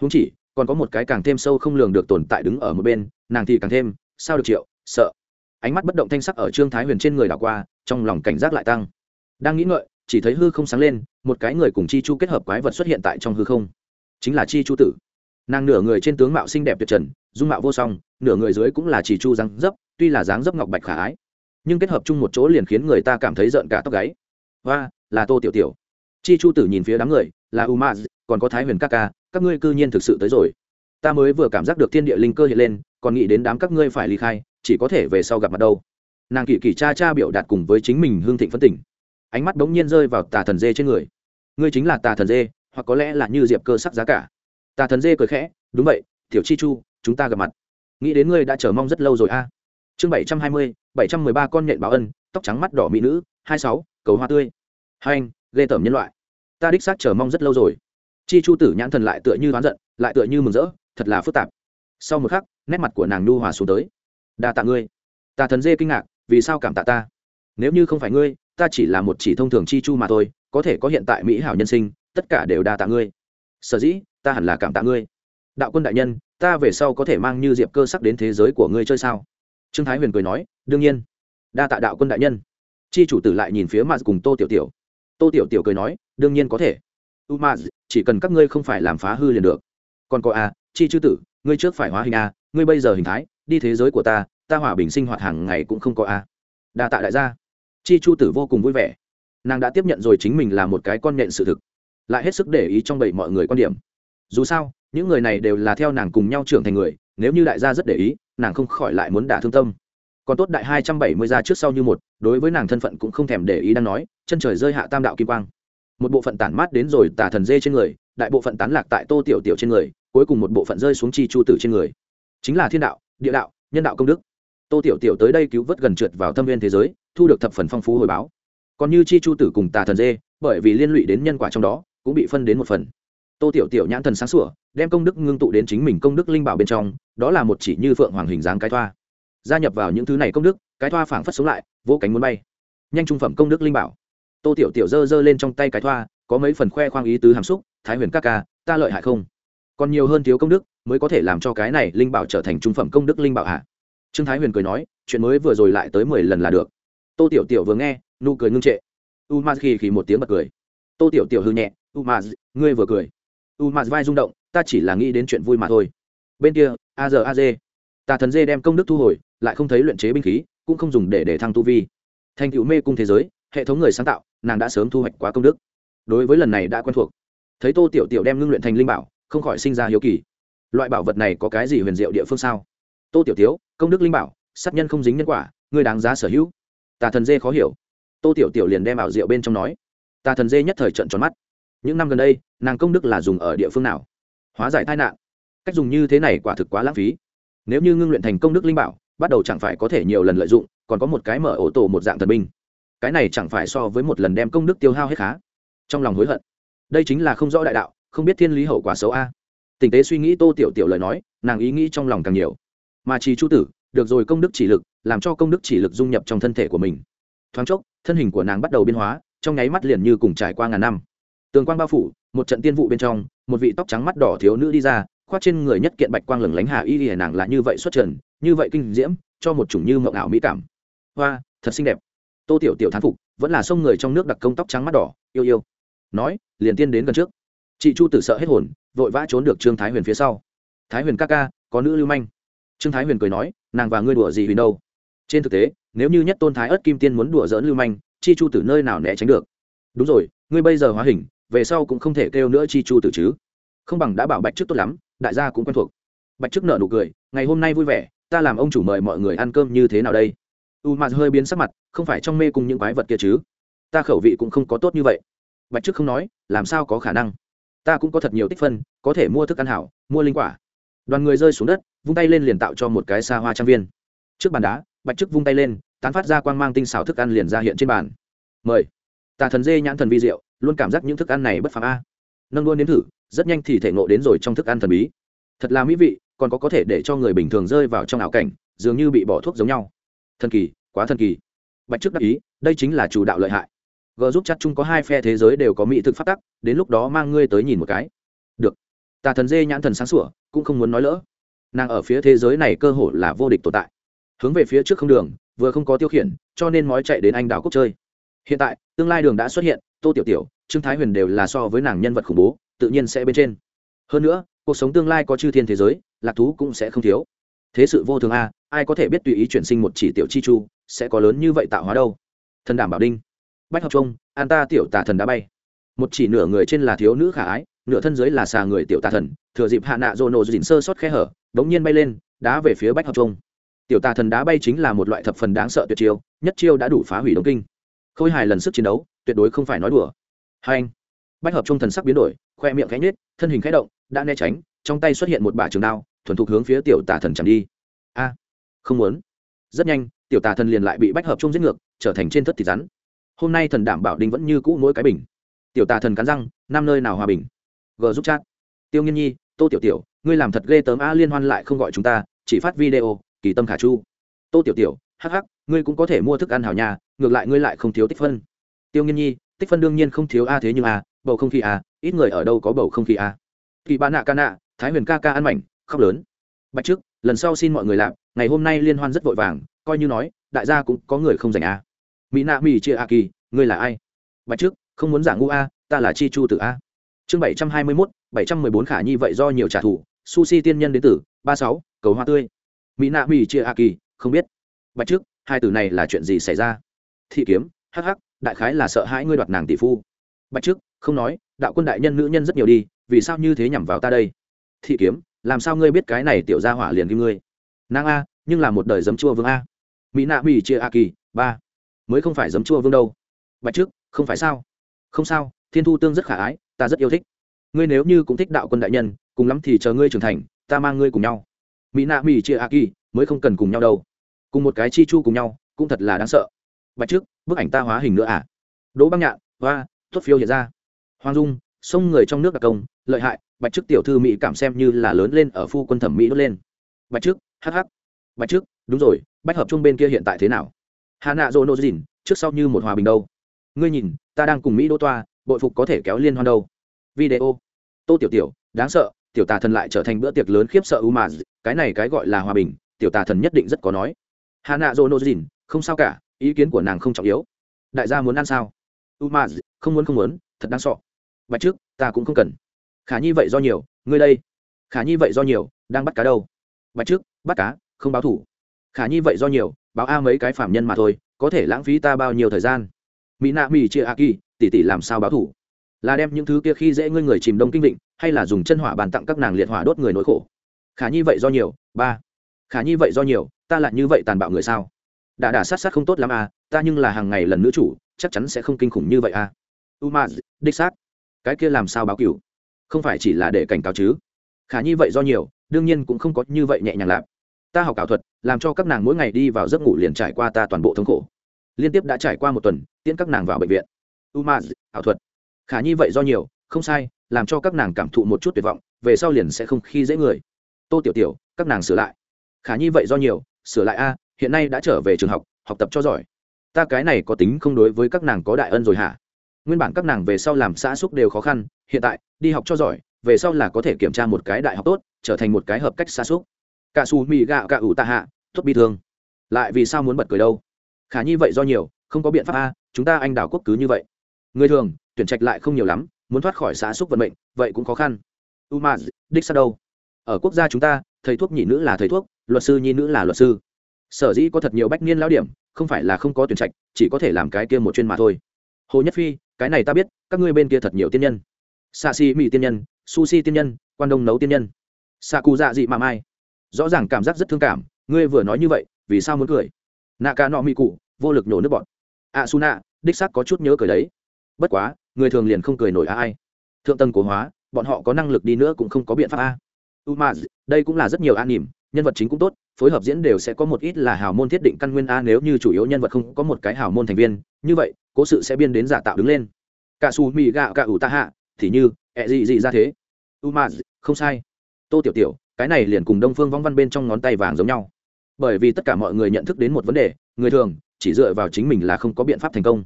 Húng chỉ, còn có một cái càng thêm sâu không lường được tồn tại đứng ở một bên, nàng thì càng thêm, sao được chịu sợ. Ánh mắt bất động thanh sắc ở trương thái huyền trên người đảo qua, trong lòng cảnh giác lại tăng. Đang nghĩ ngợi, chỉ thấy hư không sáng lên, một cái người cùng chi chu kết hợp quái vật xuất hiện tại trong hư không. Chính là chi chu tử nàng nửa người trên tướng mạo xinh đẹp tuyệt trần, dung mạo vô song, nửa người dưới cũng là chỉ chu răng dấp, tuy là dáng dấp ngọc bạch khả ái. Nhưng kết hợp chung một chỗ liền khiến người ta cảm thấy rợn cả tóc gáy. Và là tô tiểu tiểu. Chi chu tử nhìn phía đám người, là u ma, còn có thái huyền các ca, các ngươi cư nhiên thực sự tới rồi. Ta mới vừa cảm giác được thiên địa linh cơ hiện lên, còn nghĩ đến đám các ngươi phải ly khai, chỉ có thể về sau gặp mặt đâu. Nàng kỳ kỳ cha cha biểu đạt cùng với chính mình hương thịnh phân tỉnh ánh mắt bỗng nhiên rơi vào tà thần dê trên người. Ngươi chính là tà thần dê, hoặc có lẽ là như diệp cơ sắc giá cả tà thần dê cười khẽ, đúng vậy, tiểu chi chu, chúng ta gặp mặt. Nghĩ đến ngươi đã chờ mong rất lâu rồi a. Chương bảy trăm hai mươi, bảy trăm mười ba con nhện báo ân, tóc trắng mắt đỏ mỹ nữ, hai sáu, cầu hoa tươi. Hai anh, ghê tởm nhân loại. Ta đích xác chờ mong rất lâu rồi. Chi chu tử nhãn thần lại tựa như oán giận, lại tựa như mừng rỡ, thật là phức tạp. Sau một khắc, nét mặt của nàng nhu hòa xuống tới. Đa tạ ngươi. Tà thần dê kinh ngạc, vì sao cảm tạ ta? Nếu như không phải ngươi, ta chỉ là một chỉ thông thường chi chu mà thôi, có thể có hiện tại mỹ hảo nhân sinh, tất cả đều đa tạ ngươi sở dĩ, ta hẳn là cảm tạ ngươi. Đạo quân đại nhân, ta về sau có thể mang như diệp cơ sắc đến thế giới của ngươi chơi sao? Trương thái huyền cười nói, đương nhiên. Đa tạ đạo quân đại nhân. Chi chủ tử lại nhìn phía maz cùng tô tiểu tiểu. Tô tiểu tiểu cười nói, đương nhiên có thể. U maz chỉ cần các ngươi không phải làm phá hư liền được. Còn có a chi chư tử, ngươi trước phải hóa hình a ngươi bây giờ hình thái, đi thế giới của ta ta hòa bình sinh hoạt hàng ngày cũng không có a đa tạ đại gia. Chi chu tử vô cùng vui vẻ. Nàng đã tiếp nhận rồi chính mình là một cái con nhện sự thực lại hết sức để ý trong bảy mọi người quan điểm. Dù sao, những người này đều là theo nàng cùng nhau trưởng thành người, nếu như đại gia rất để ý, nàng không khỏi lại muốn đả thương tâm. Còn tốt đại hai trăm bảy mươi ra trước sau như một, đối với nàng thân phận cũng không thèm để ý đang nói, chân trời rơi hạ tam đạo kim quang. Một bộ phận tản mát đến rồi tả thần dê trên người, đại bộ phận tán lạc tại tô tiểu tiểu trên người, cuối cùng một bộ phận rơi xuống chi chu tử trên người. Chính là thiên đạo, địa đạo, nhân đạo công đức. Tô tiểu tiểu tới đây cứu vớt gần trượt vào thâm viên thế giới, thu được thập phần phong phú hồi báo. Còn như chi chu tử cùng tà thần dê, bởi vì liên lụy đến nhân quả trong đó cũng bị phân đến một phần. Tô tiểu tiểu nhãn thần sáng sủa, đem công đức ngưng tụ đến chính mình công đức linh bảo bên trong, đó là một chỉ như phượng hoàng hình dáng cái thoa. Gia nhập vào những thứ này công đức, cái thoa phảng phất sống lại vỗ cánh muốn bay. Nhanh trung phẩm công đức linh bảo. Tô tiểu tiểu giơ giơ lên trong tay cái thoa, có mấy phần khoe khoang ý tứ hàm xúc, thái huyền các ca, ta lợi hại không? Còn nhiều hơn thiếu công đức, mới có thể làm cho cái này linh bảo trở thành trung phẩm công đức linh bảo hạ trương thái huyền cười nói, chuyện mới vừa rồi lại tới mười lần là được. Tô tiểu tiểu vừa nghe, nụ cười ngưng trệ. U ma khì khì một tiếng bật cười. Tô tiểu tiểu hư nhẹ u ngươi vừa cười. U vai rung động ta chỉ là nghĩ đến chuyện vui mà thôi. Bên kia a giờ a dê tà thần dê đem công đức thu hồi lại không thấy luyện chế binh khí cũng không dùng để để thăng tu vi. Thành cựu mê cung thế giới hệ thống người sáng tạo nàng đã sớm thu hoạch quá công đức. Đối với lần này đã quen thuộc. Thấy tô tiểu tiểu đem ngưng luyện thành linh bảo không khỏi sinh ra hiếu kỳ. Loại bảo vật này có cái gì huyền diệu địa phương sao? Tô tiểu Tiểu, công đức linh bảo sát nhân không dính nhân quả ngươi đáng giá sở hữu. Tà thần dê khó hiểu. Tô tiểu tiểu liền đem ảo diệu bên trong nói. Tà thần dê nhất thời trận tròn mắt những năm gần đây, nàng công đức là dùng ở địa phương nào? Hóa giải tai nạn. Cách dùng như thế này quả thực quá lãng phí. Nếu như ngưng luyện thành công đức linh bảo, bắt đầu chẳng phải có thể nhiều lần lợi dụng, còn có một cái mở ổ tổ một dạng thần binh. Cái này chẳng phải so với một lần đem công đức tiêu hao hết khá. Trong lòng hối hận. Đây chính là không rõ đại đạo, không biết thiên lý hậu quả xấu a. Tình tế suy nghĩ tô tiểu tiểu lời nói, nàng ý nghĩ trong lòng càng nhiều. Mà chỉ chu tử, được rồi công đức chỉ lực, làm cho công đức chỉ lực dung nhập trong thân thể của mình. Thoáng chốc, thân hình của nàng bắt đầu biến hóa, trong nháy mắt liền như cùng trải qua ngàn năm tường quang bao phủ, một trận tiên vụ bên trong, một vị tóc trắng mắt đỏ thiếu nữ đi ra, khoác trên người nhất kiện bạch quang lửng lánh hà y y, nàng là như vậy xuất trần, như vậy kinh diễm, cho một chủng như mộng ảo mỹ cảm. Hoa, thật xinh đẹp. Tô tiểu tiểu thán phục, vẫn là sông người trong nước đặc công tóc trắng mắt đỏ, yêu yêu. Nói, liền tiên đến gần trước. Chị chu tử sợ hết hồn, vội vã trốn được trương thái huyền phía sau. Thái huyền ca ca, có nữ lưu manh. Trương thái huyền cười nói, nàng và ngươi đùa gì huyền đâu? Trên thực tế, nếu như nhất tôn thái ớt kim tiên muốn đùa dỡn lưu manh, chi chu tử nơi nào né tránh được? Đúng rồi, ngươi bây giờ hóa hình về sau cũng không thể kêu nữa chi chu tử chứ. Không bằng đã bảo bạch trước tốt lắm, đại gia cũng quen thuộc. Bạch trước nợ nụ cười, ngày hôm nay vui vẻ, ta làm ông chủ mời mọi người ăn cơm như thế nào đây? U m hơi biến sắc mặt, không phải trong mê cùng những quái vật kia chứ? Ta khẩu vị cũng không có tốt như vậy. Bạch trước không nói, làm sao có khả năng? Ta cũng có thật nhiều tích phân, có thể mua thức ăn hảo, mua linh quả. Đoàn người rơi xuống đất, vung tay lên liền tạo cho một cái xa hoa trang viên. Trước bàn đá, bạch trước vung tay lên, tán phát ra quang mang tinh xảo thức ăn liền ra hiện trên bàn. Mời. Tà thần dê nhãn thần vi rượu luôn cảm giác những thức ăn này bất phàm a. Nâng luôn đến thử, rất nhanh thì thể ngộ đến rồi trong thức ăn thần bí. Thật là mỹ vị, còn có có thể để cho người bình thường rơi vào trong ảo cảnh, dường như bị bỏ thuốc giống nhau. Thần kỳ, quá thần kỳ. Bạch trước đắc ý, đây chính là chủ đạo lợi hại. G giúp chắc chung có hai phe thế giới đều có mỹ thực phát tắc, đến lúc đó mang ngươi tới nhìn một cái. Được. Tà thần dê nhãn thần sáng sủa, cũng không muốn nói lỡ. Nàng ở phía thế giới này cơ hội là vô địch tồn tại. Hướng về phía trước không đường, vừa không có tiêu khiển, cho nên mói chạy đến anh đảo cốc chơi. Hiện tại tương lai đường đã xuất hiện, tô tiểu tiểu, trương thái huyền đều là so với nàng nhân vật khủng bố, tự nhiên sẽ bên trên. Hơn nữa, cuộc sống tương lai có chư thiên thế giới, lạc thú cũng sẽ không thiếu. Thế sự vô thường a, ai có thể biết tùy ý chuyển sinh một chỉ tiểu chi chu, sẽ có lớn như vậy tạo hóa đâu? Thần đảm bảo đinh. Bách học trung, an ta tiểu tà thần đã bay. Một chỉ nửa người trên là thiếu nữ khả ái, nửa thân dưới là xà người tiểu tà thần, thừa dịp hạ nạ dồ nổ dịn sơ sót khe hở đ nhiên bay lên, đá về phía bách học trung. Tiểu tà thần đá bay chính là một loại thập phần đáng sợ tuyệt chiêu, nhất chiêu đã đủ phá hủy đông kinh khôi hài lần sức chiến đấu, tuyệt đối không phải nói đùa. Hai anh, bách hợp trung thần sắc biến đổi, khoe miệng khẽ nhết thân hình khẽ động, đã né tránh, trong tay xuất hiện một bả trường đao, thuần thục hướng phía tiểu tà thần chẳng đi. A, không muốn. Rất nhanh, tiểu tà thần liền lại bị bách hợp trung giết ngược, trở thành trên thất thịt rắn. Hôm nay thần đảm bảo đinh vẫn như cũ mỗi cái bình. Tiểu tà thần cắn răng, năm nơi nào hòa bình. G giúp chat. Tiêu nghiên nhi, tô tiểu tiểu, ngươi làm thật ghê tớm a liên hoan lại không gọi chúng ta, chỉ phát video, kỳ tâm khả chu. Tô tiểu tiểu, hắc hắc, ngươi cũng có thể mua thức ăn hảo nhà ngược lại ngươi lại không thiếu tích phân. Tiêu nghiên nhi, tích phân đương nhiên không thiếu a, thế nhưng a, bầu không khí a, ít người ở đâu có bầu không khí a. Kỳ ba nạ ca nạ, thái huyền ca ca ăn mảnh, khóc lớn. Bạch trước, lần sau xin mọi người làm, ngày hôm nay liên hoan rất vội vàng, coi như nói, đại gia cũng có người không dành a. Mỹ nạ mỹ chia a kỳ, ngươi là ai? Bạch trước, không muốn giả ngu a, ta là chi chu tử a. Chương bảy trăm hai mươi mốt, bảy trăm mười bốn khả nhi vậy do nhiều trả thù sushi tiên nhân đến Tử, ba sáu, cầu hoa tươi. Mỹ nạ mỹ chia a kỳ, không biết. Bạch trước, hai từ này là chuyện gì xảy ra? Thị kiếm, hắc hắc, đại khái là sợ hãi ngươi đoạt nàng tỷ phu. Bạch trước, không nói, đạo quân đại nhân nữ nhân rất nhiều đi, vì sao như thế nhằm vào ta đây? Thị kiếm, làm sao ngươi biết cái này tiểu gia hỏa liền kim ngươi? Nàng a, nhưng là một đời giấm chua vương a. Mỹ nạ mỹ chia a kỳ, ba. Mới không phải giấm chua vương đâu. Bạch trước, không phải sao? Không sao, thiên thu tương rất khả ái, ta rất yêu thích. Ngươi nếu như cũng thích đạo quân đại nhân, cùng lắm thì chờ ngươi trưởng thành, ta mang ngươi cùng nhau. Mỹ nạ mỹ chia a kỳ, mới không cần cùng nhau đâu. Cùng một cái chi chu cùng nhau, cũng thật là đáng sợ bạch trước bức ảnh ta hóa hình nữa à? Đỗ băng nhạn và tuất phiêu hiện ra. Hoàng dung, sông người trong nước đặc công, lợi hại, bạch trước tiểu thư mỹ cảm xem như là lớn lên ở phu quân thẩm mỹ đốt lên. Bạch trước hh bạch trước đúng rồi, bách hợp chung bên kia hiện tại thế nào? Hà nạ dô nô dìn, trước sau như một hòa bình đâu? Ngươi nhìn, ta đang cùng mỹ đỗ toa, bội phục có thể kéo liên hoan đâu? Video. Tô tiểu tiểu, đáng sợ, tiểu tà thần lại trở thành bữa tiệc lớn khiếp sợ u mà cái này cái gọi là hòa bình, tiểu tà thần nhất định rất có nói. Hà nạ dô nô dìn, không sao cả ý kiến của nàng không trọng yếu. Đại gia muốn ăn sao? U không muốn không muốn thật đáng sợ. Bạch trước ta cũng không cần. Khả nhi vậy do nhiều ngươi đây. Khả nhi vậy do nhiều đang bắt cá đâu? Bạch trước bắt cá không báo thủ. Khả nhi vậy do nhiều báo a mấy cái phạm nhân mà thôi có thể lãng phí ta bao nhiêu thời gian? Mỹ nạ mỹ chia a kỳ tỷ tỷ làm sao báo thủ? Là đem những thứ kia khi dễ ngươi người chìm đông kinh vịnh, hay là dùng chân hỏa bàn tặng các nàng liệt hỏa đốt người nỗi khổ? Khả nhi vậy do nhiều ba. Khả nhi vậy do nhiều ta lại như vậy tàn bạo người sao? Đà đà sát sát không tốt lắm à ta nhưng là hàng ngày lần nữ chủ, chắc chắn sẽ không kinh khủng như vậy à. U ma đích xác. Cái kia làm sao báo cửu? Không phải chỉ là để cảnh cáo chứ. Khả nhi vậy do nhiều, đương nhiên cũng không có như vậy nhẹ nhàng lạp ta học ảo thuật, làm cho các nàng mỗi ngày đi vào giấc ngủ liền trải qua ta toàn bộ thống khổ. Liên tiếp đã trải qua một tuần, tiễn các nàng vào bệnh viện. U ma ảo thuật. Khả nhi vậy do nhiều, không sai, làm cho các nàng cảm thụ một chút tuyệt vọng, về sau liền sẽ không khi dễ người. Tô tiểu tiểu, các nàng sửa lại. Khả nhi vậy do nhiều, sửa lại a hiện nay đã trở về trường học học tập cho giỏi. Ta cái này có tính không đối với các nàng có đại ân rồi hả? Nguyên bản các nàng về sau làm xã xúc đều khó khăn, hiện tại, đi học cho giỏi, về sau là có thể kiểm tra một cái đại học tốt, trở thành một cái hợp cách xa xúc. Cả xù mì gạo cả ủ tạ hạ, tốt bi thương. Lại vì sao muốn bật cười đâu? Khả nhi vậy do nhiều, không có biện pháp a, chúng ta anh đào quốc cứ như vậy. Người thường, tuyển trạch lại không nhiều lắm, muốn thoát khỏi xã xúc vận mệnh, vậy cũng khó khăn. U ma đích sao đâu? Ở quốc gia chúng ta, thầy thuốc nhị nữ là thầy thuốc, luật sư nhi nữ là luật sư sở dĩ có thật nhiều bách niên lão điểm, không phải là không có tuyển trạch, chỉ có thể làm cái kia một chuyên mà thôi. Hồ nhất phi, cái này ta biết, các ngươi bên kia thật nhiều tiên nhân. Xạ xì mỹ tiên nhân, sushi tiên nhân, quan đông nấu tiên nhân. Xạ cụ dạ dị mà mai. Rõ ràng cảm giác rất thương cảm, ngươi vừa nói như vậy, vì sao muốn cười? Nạ ca nọ mỹ cụ vô lực nhổ nước bọn a su nạ đích xác có chút nhớ cười đấy. Bất quá, người thường liền không cười nổi a ai. Thượng tầng cố hóa, bọn họ có năng lực đi nữa cũng không có biện pháp à. a umaz đây cũng là rất nhiều an nỉm nhân vật chính cũng tốt, phối hợp diễn đều sẽ có một ít là hào môn thiết định căn nguyên a, nếu như chủ yếu nhân vật không có một cái hào môn thành viên, như vậy, cố sự sẽ biên đến giả tạo đứng lên. Cả su mì gạo cả ủ ta hạ, thì như, ẹ gì gì ra thế. U ma không sai. Tô tiểu tiểu, cái này liền cùng đông phương vong văn bên trong ngón tay vàng giống nhau. Bởi vì tất cả mọi người nhận thức đến một vấn đề, người thường, chỉ dựa vào chính mình là không có biện pháp thành công.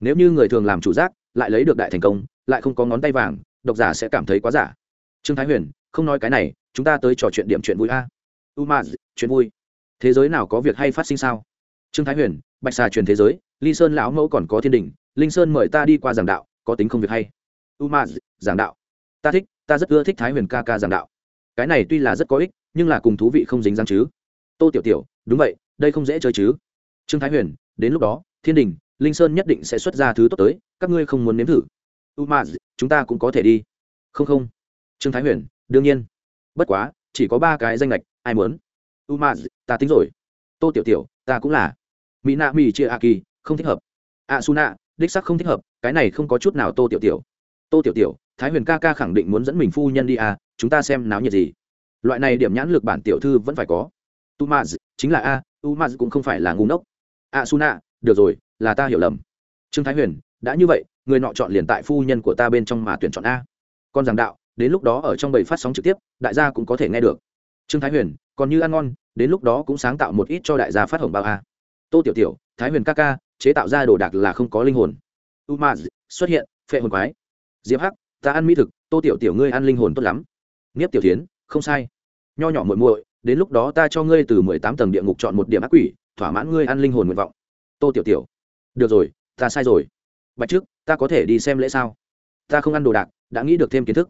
Nếu như người thường làm chủ giác, lại lấy được đại thành công, lại không có ngón tay vàng, độc giả sẽ cảm thấy quá giả. Trương thái huyền, không nói cái này, chúng ta tới trò chuyện điểm chuyện vui a umaz chuyện vui. Thế giới nào có việc hay phát sinh sao? Trương thái huyền, bạch xà truyền thế giới, ly sơn lão mẫu còn có thiên đình, linh sơn mời ta đi qua giảng đạo, có tính không việc hay? Umaz giảng đạo. Ta thích, ta rất ưa thích thái huyền ca ca giảng đạo. Cái này tuy là rất có ích, nhưng là cùng thú vị không dính dáng chứ. Tô tiểu tiểu, đúng vậy, đây không dễ chơi chứ. Trương thái huyền, đến lúc đó, thiên đình, linh sơn nhất định sẽ xuất ra thứ tốt tới, các ngươi không muốn nếm thử. Umaz chúng ta cũng có thể đi. Không không. Trương thái huyền, đương nhiên. Bất quá, chỉ có ba cái danh lệch ai muốn? U ma ta tính rồi. Tô tiểu tiểu, ta cũng là. Mỹ nạ mỹ chia a kỳ không thích hợp. A su nạ đích sắc không thích hợp, cái này không có chút nào tô tiểu tiểu. Tô tiểu tiểu, thái huyền ca ca khẳng định muốn dẫn mình phu nhân đi à chúng ta xem náo nhiệt gì. Loại này điểm nhãn lực bản tiểu thư vẫn phải có. Tu ma chính là a u ma cũng không phải là ngu ngốc. A su nạ được rồi, là ta hiểu lầm. Trương thái huyền, đã như vậy, người nọ chọn liền tại phu nhân của ta bên trong mà tuyển chọn a. Con giảng đạo, đến lúc đó ở trong bầy phát sóng trực tiếp, đại gia cũng có thể nghe được trương thái huyền, còn như ăn ngon, đến lúc đó cũng sáng tạo một ít cho đại gia phát hồng bao a. Tô tiểu tiểu, thái huyền ca ca, chế tạo ra đồ đạc là không có linh hồn. U ma xuất hiện, phệ hồn quái. Diệp hắc, ta ăn mỹ thực, tô tiểu tiểu ngươi ăn linh hồn tốt lắm. Nghiếp tiểu tiến không sai. Nho nhỏ muội muội, đến lúc đó ta cho ngươi từ mười tám tầng địa ngục chọn một điểm ác quỷ, thỏa mãn ngươi ăn linh hồn nguyện vọng. Tô tiểu tiểu, được rồi, ta sai rồi. Bạch trước ta có thể đi xem lễ sao? Ta không ăn đồ đạc, đã nghĩ được thêm kiến thức.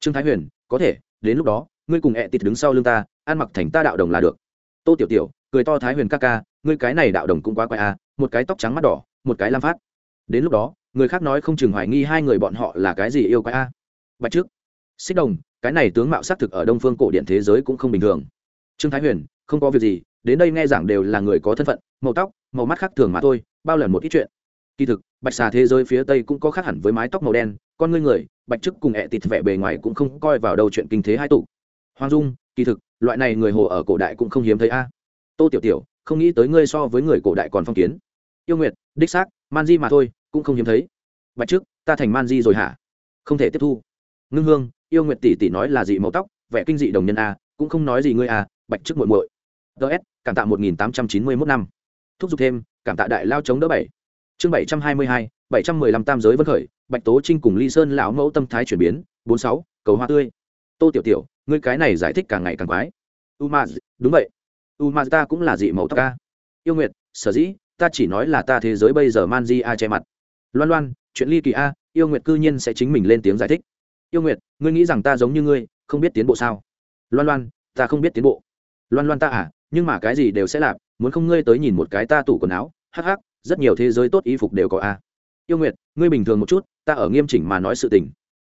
Trương thái huyền, có thể, đến lúc đó ngươi cùng ẹ tịt đứng sau lưng ta, ăn mặc thành ta đạo đồng là được. Tô tiểu tiểu, cười to thái huyền ca ca, ngươi cái này đạo đồng cũng quá quay a à, một cái tóc trắng mắt đỏ, một cái lam phát. Đến lúc đó, người khác nói không chừng hoài nghi hai người bọn họ là cái gì yêu quái a. Bạch trước, xích đồng, cái này tướng mạo xác thực ở đông phương cổ điện thế giới cũng không bình thường. Trương thái huyền, không có việc gì, đến đây nghe giảng đều là người có thân phận, màu tóc, màu mắt khác thường mà thôi, bao lần một ít chuyện. Kỳ thực, bạch xà thế giới phía tây cũng có khác hẳn với mái tóc màu đen, con ngươi người, bạch chức cùng ẹ tịt vẻ bề ngoài cũng không coi vào đâu chuyện kinh thế hai tụ hoàng dung, kỳ thực, loại này người hồ ở cổ đại cũng không hiếm thấy a. Tô tiểu tiểu, không nghĩ tới ngươi so với người cổ đại còn phong kiến. Yêu nguyệt, đích xác man di mà thôi, cũng không hiếm thấy. Bạch trước, ta thành man di rồi hả? Không thể tiếp thu. Ngưng hương, yêu nguyệt tỷ tỷ nói là dị màu tóc, vẻ kinh dị đồng nhân a, cũng không nói gì ngươi a, bạch trước muội muội. Ts cảm tạ một nghìn tám trăm chín mươi mốt năm. Thúc giục thêm, cảm tạ đại lao chống đỡ bảy. Chương bảy trăm hai mươi hai, bảy trăm mười lăm tam giới vân khởi, bạch tố trinh cùng ly sơn lão mẫu tâm thái chuyển biến, bốn sáu, cầu hoa tươi. Tô tiểu tiểu ngươi cái này giải thích càng ngày càng quái. Umaz, đúng vậy. Umaz ta cũng là dị màu tóc ca. Yêu nguyệt, sở dĩ, ta chỉ nói là ta thế giới bây giờ man di a che mặt. Loan loan, chuyện ly kỳ a, yêu nguyệt cư nhiên sẽ chính mình lên tiếng giải thích. Yêu nguyệt, ngươi nghĩ rằng ta giống như ngươi, không biết tiến bộ sao? Loan loan, ta không biết tiến bộ. Loan loan ta à nhưng mà cái gì đều sẽ làm, muốn không ngươi tới nhìn một cái ta tủ quần áo, hắc hắc, rất nhiều thế giới tốt y phục đều có a. Yêu nguyệt, ngươi bình thường một chút, ta ở nghiêm chỉnh mà nói sự tình.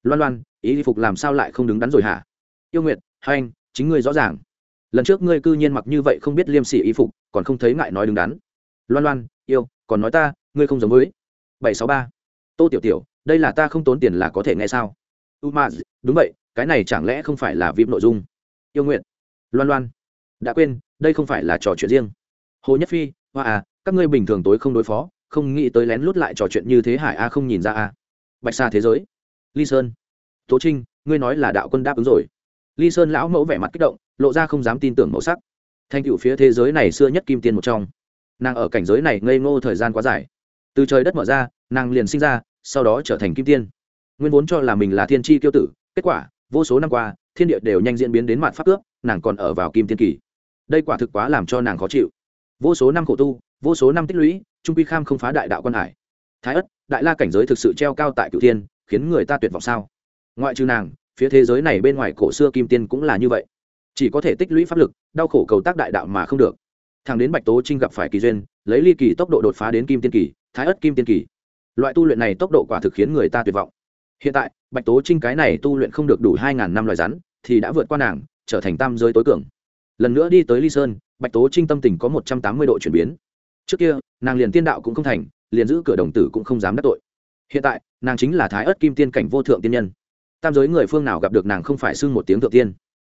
Loan loan y phục làm sao lại không đứng đắn rồi hả? Yêu nguyệt hai anh chính ngươi rõ ràng. Lần trước ngươi cư nhiên mặc như vậy không biết liêm sỉ y phục, còn không thấy ngại nói đứng đắn. Loan loan, yêu, còn nói ta, ngươi không giống với. Bảy sáu ba. Tô tiểu tiểu, đây là ta không tốn tiền là có thể nghe sao? U ma, đúng vậy, cái này chẳng lẽ không phải là vip nội dung? Yêu nguyện loan loan, đã quên, đây không phải là trò chuyện riêng. Hồ nhất phi, hoa à các ngươi bình thường tối không đối phó, không nghĩ tới lén lút lại trò chuyện như thế hải a không nhìn ra a. Bạch xa thế giới, ly sơn, tố trinh, ngươi nói là đạo quân đáp ứng rồi ly sơn lão mẫu vẻ mặt kích động, lộ ra không dám tin tưởng màu sắc. Thành cựu phía thế giới này xưa nhất kim tiên một trong. Nàng ở cảnh giới này ngây ngô thời gian quá dài. Từ trời đất mở ra, nàng liền sinh ra, sau đó trở thành kim tiên. Nguyên vốn cho là mình là thiên tri kiêu tử, kết quả, vô số năm qua, thiên địa đều nhanh diễn biến đến mặt pháp cướp, nàng còn ở vào kim tiên kỳ. Đây quả thực quá làm cho nàng khó chịu. Vô số năm khổ tu, vô số năm tích lũy, trung quy kham không phá đại đạo quan hải. Thái ất, đại la cảnh giới thực sự treo cao tại cựu thiên, khiến người ta tuyệt vọng sao? Ngoại trừ nàng phía thế giới này bên ngoài cổ xưa kim tiên cũng là như vậy. Chỉ có thể tích lũy pháp lực, đau khổ cầu tác đại đạo mà không được. Thằng đến bạch tố trinh gặp phải kỳ duyên, lấy ly kỳ tốc độ đột phá đến kim tiên kỳ, thái ất kim tiên kỳ. Loại tu luyện này tốc độ quả thực khiến người ta tuyệt vọng. Hiện tại, bạch tố trinh cái này tu luyện không được đủ hai ngàn năm loài rắn, thì đã vượt qua nàng, trở thành tam giới tối cường. Lần nữa đi tới ly sơn, bạch tố trinh tâm tình có một trăm tám mươi độ chuyển biến. Trước kia, nàng liền tiên đạo cũng không thành, liền giữ cửa đồng tử cũng không dám đắc tội. Hiện tại, nàng chính là thái ớt kim tiên cảnh vô thượng tiên nhân tam giới người phương nào gặp được nàng không phải xưng một tiếng thượng tiên?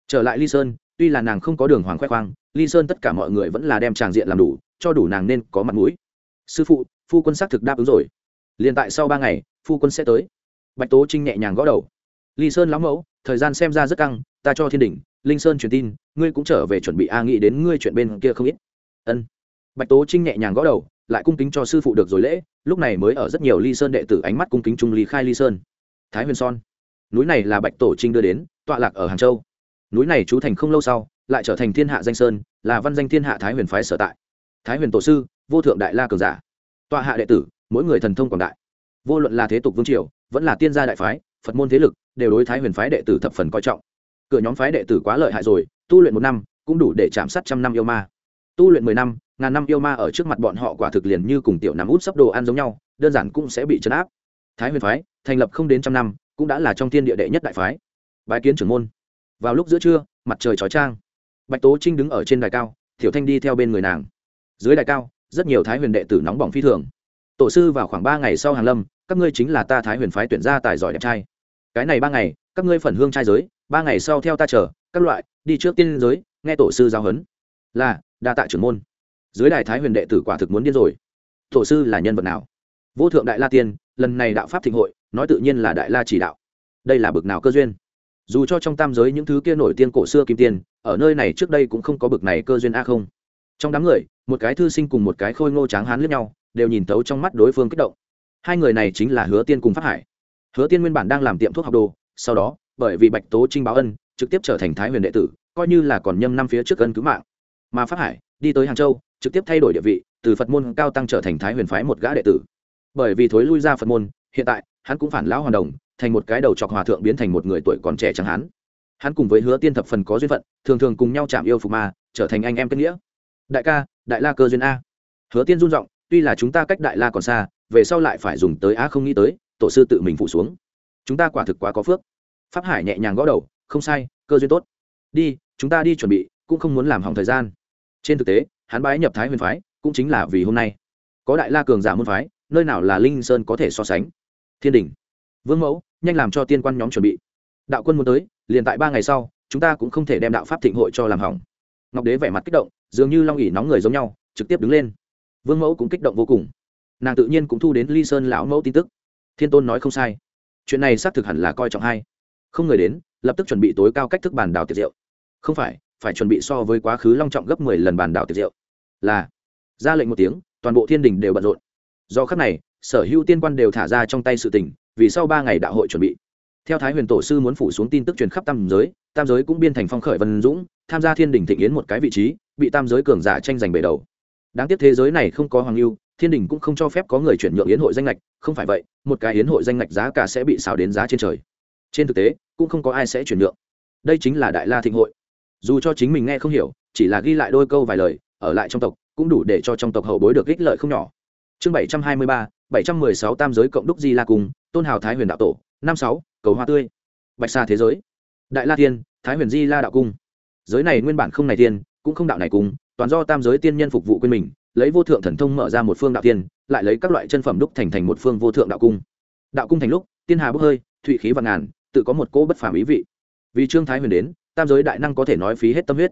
Trở lại ly sơn, tuy là nàng không có đường hoàng khoe khoang, ly sơn tất cả mọi người vẫn là đem tràng diện làm đủ, cho đủ nàng nên có mặt mũi. Sư phụ, phu quân xác thực đáp ứng rồi. Liền tại sau ba ngày, phu quân sẽ tới. Bạch tố trinh nhẹ nhàng gõ đầu. Ly sơn lắm mẫu, thời gian xem ra rất căng, ta cho thiên đình, linh sơn truyền tin, ngươi cũng trở về chuẩn bị a nghĩ đến ngươi chuyện bên kia không ít. Ân. Bạch tố trinh nhẹ nhàng gõ đầu, lại cung kính cho sư phụ được rồi lễ, lúc này mới ở rất nhiều ly sơn đệ tử ánh mắt cung kính trung ly khai ly sơn. Thái huyền son núi này là bạch tổ trinh đưa đến, tọa lạc ở hàng châu. Núi này chú thành không lâu sau, lại trở thành thiên hạ danh sơn, là văn danh thiên hạ thái huyền phái sở tại. Thái huyền tổ sư, vô thượng đại la cường giả. Tọa hạ đệ tử, mỗi người thần thông quảng đại. Vô luận là thế tục vương triều, vẫn là tiên gia đại phái, phật môn thế lực, đều đối thái huyền phái đệ tử thập phần coi trọng. Cửa nhóm phái đệ tử quá lợi hại rồi, tu luyện một năm, cũng đủ để chạm sát trăm năm yêu ma. Tu luyện mười năm, ngàn năm yêu ma ở trước mặt bọn họ quả thực liền như cùng tiểu nắm út sắp đồ ăn giống nhau, đơn giản cũng sẽ bị chấn áp. Thái huyền phái, thành lập không đến trăm năm cũng đã là trong thiên địa đệ nhất đại phái. Bái kiến trưởng môn. Vào lúc giữa trưa, mặt trời chói trang bạch tố trinh đứng ở trên đài cao thiểu thanh đi theo bên người nàng. Dưới đài cao, rất nhiều thái huyền đệ tử nóng bỏng phi thường. Tổ sư vào khoảng ba ngày sau hàng lâm, các ngươi chính là ta thái huyền phái tuyển ra tài giỏi đẹp trai. Cái này ba ngày, các ngươi phần hương trai giới, ba ngày sau theo ta chờ, các loại, đi trước tiên giới, nghe tổ sư giao huấn. Là, đa tạ trưởng môn. Dưới đài thái huyền đệ tử quả thực muốn điên rồi. Tổ sư là nhân vật nào? Vô thượng đại la tiên, lần này đạo pháp thịnh hội nói tự nhiên là đại la chỉ đạo. Đây là bực nào cơ duyên? Dù cho trong tam giới những thứ kia nổi tiên cổ xưa kim tiên ở nơi này trước đây cũng không có bực này cơ duyên a không. Trong đám người, một cái thư sinh cùng một cái khôi ngô tráng hán lướt nhau, đều nhìn thấu trong mắt đối phương kích động. Hai người này chính là hứa tiên cùng pháp hải. Hứa tiên nguyên bản đang làm tiệm thuốc học đồ, sau đó, bởi vì bạch tố trinh báo ân, trực tiếp trở thành thái huyền đệ tử, coi như là còn nhâm năm phía trước ân cứu mạng. Mà pháp hải, đi tới hàng châu, trực tiếp thay đổi địa vị, từ phật môn cao tăng trở thành thái huyền phái một gã đệ tử. Bởi vì thối lui ra phật môn, hiện tại hắn cũng phản lão hoàn đồng, thành một cái đầu chọc hòa thượng biến thành một người tuổi còn trẻ chẳng hắn hắn cùng với hứa tiên thập phần có duyên phận, thường thường cùng nhau chạm yêu phục ma, trở thành anh em kết nghĩa. Đại ca, đại la cơ duyên a. Hứa tiên run r i n g tuy là chúng ta cách đại la còn xa, về sau lại phải dùng tới a không nghĩ tới, tổ sư tự mình phụ xuống. Chúng ta quả thực quá có phước. Pháp hải nhẹ nhàng gõ đầu, không sai, cơ duyên tốt. Đi, chúng ta đi chuẩn bị, cũng không muốn làm hỏng thời gian. Trên thực tế, hắn bái nhập thái huyền phái, cũng chính là vì hôm nay. Có đại la cường giả môn phái, nơi nào là linh sơn có thể so sánh? Thiên đình. Vương mẫu, nhanh làm cho tiên quan nhóm chuẩn bị. Đạo quân muốn tới, liền tại ba ngày sau, chúng ta cũng không thể đem đạo pháp thịnh hội cho làm hỏng. Ngọc đế vẻ mặt kích động, dường như long ỉ nóng người giống nhau, trực tiếp đứng lên. Vương mẫu cũng kích động vô cùng. Nàng tự nhiên cũng thu đến ly sơn lão mẫu tin tức. Thiên tôn nói không sai. Chuyện này xác thực hẳn là coi trọng hay. Không người đến, lập tức chuẩn bị tối cao cách thức bàn đảo tiệc rượu. Không phải phải chuẩn bị so với quá khứ long trọng gấp mười lần bàn đảo tiệc rượu. Là, ra lệnh một tiếng, toàn bộ thiên đình đều bận rộn. Do khắc này sở hữu tiên quan đều thả ra trong tay sự tình, vì sau ba ngày đạo hội chuẩn bị. Theo thái huyền tổ sư muốn phủ xuống tin tức truyền khắp tam giới tam giới cũng biên thành phong khởi vân dũng, tham gia thiên đình thịnh yến một cái vị trí, bị tam giới cường giả tranh giành bể đầu. Đáng tiếc thế giới này không có hoàng lưu thiên đình cũng không cho phép có người chuyển nhượng yến hội danh lệch không phải vậy, một cái yến hội danh lệch giá cả sẽ bị xào đến giá trên trời. Trên thực tế, cũng không có ai sẽ chuyển nhượng. Đây chính là đại la thịnh hội. Dù cho chính mình nghe không hiểu, chỉ là ghi lại đôi câu vài lời, ở lại trong tộc, cũng đủ để cho trong tộc hậu bối được ích lợi không nhỏ. Chương bảy trăm hai mươi ba bảy trăm mười sáu tam giới cộng đúc di la cùng tôn hào thái huyền đạo tổ, năm sáu, cầu hoa tươi, bạch xa thế giới, đại la tiên thái huyền di la đạo cung. Giới này nguyên bản không này tiên cũng không đạo này cung, toàn do tam giới tiên nhân phục vụ quên mình, lấy vô thượng thần thông mở ra một phương đạo tiên lại lấy các loại chân phẩm đúc thành thành một phương vô thượng đạo cung. Đạo cung thành lúc, tiên hà bốc hơi, thụy khí vạn ngàn, tự có một cỗ bất phàm ý vị. Vì trương thái huyền đến, tam giới đại năng có thể nói phí hết tâm huyết.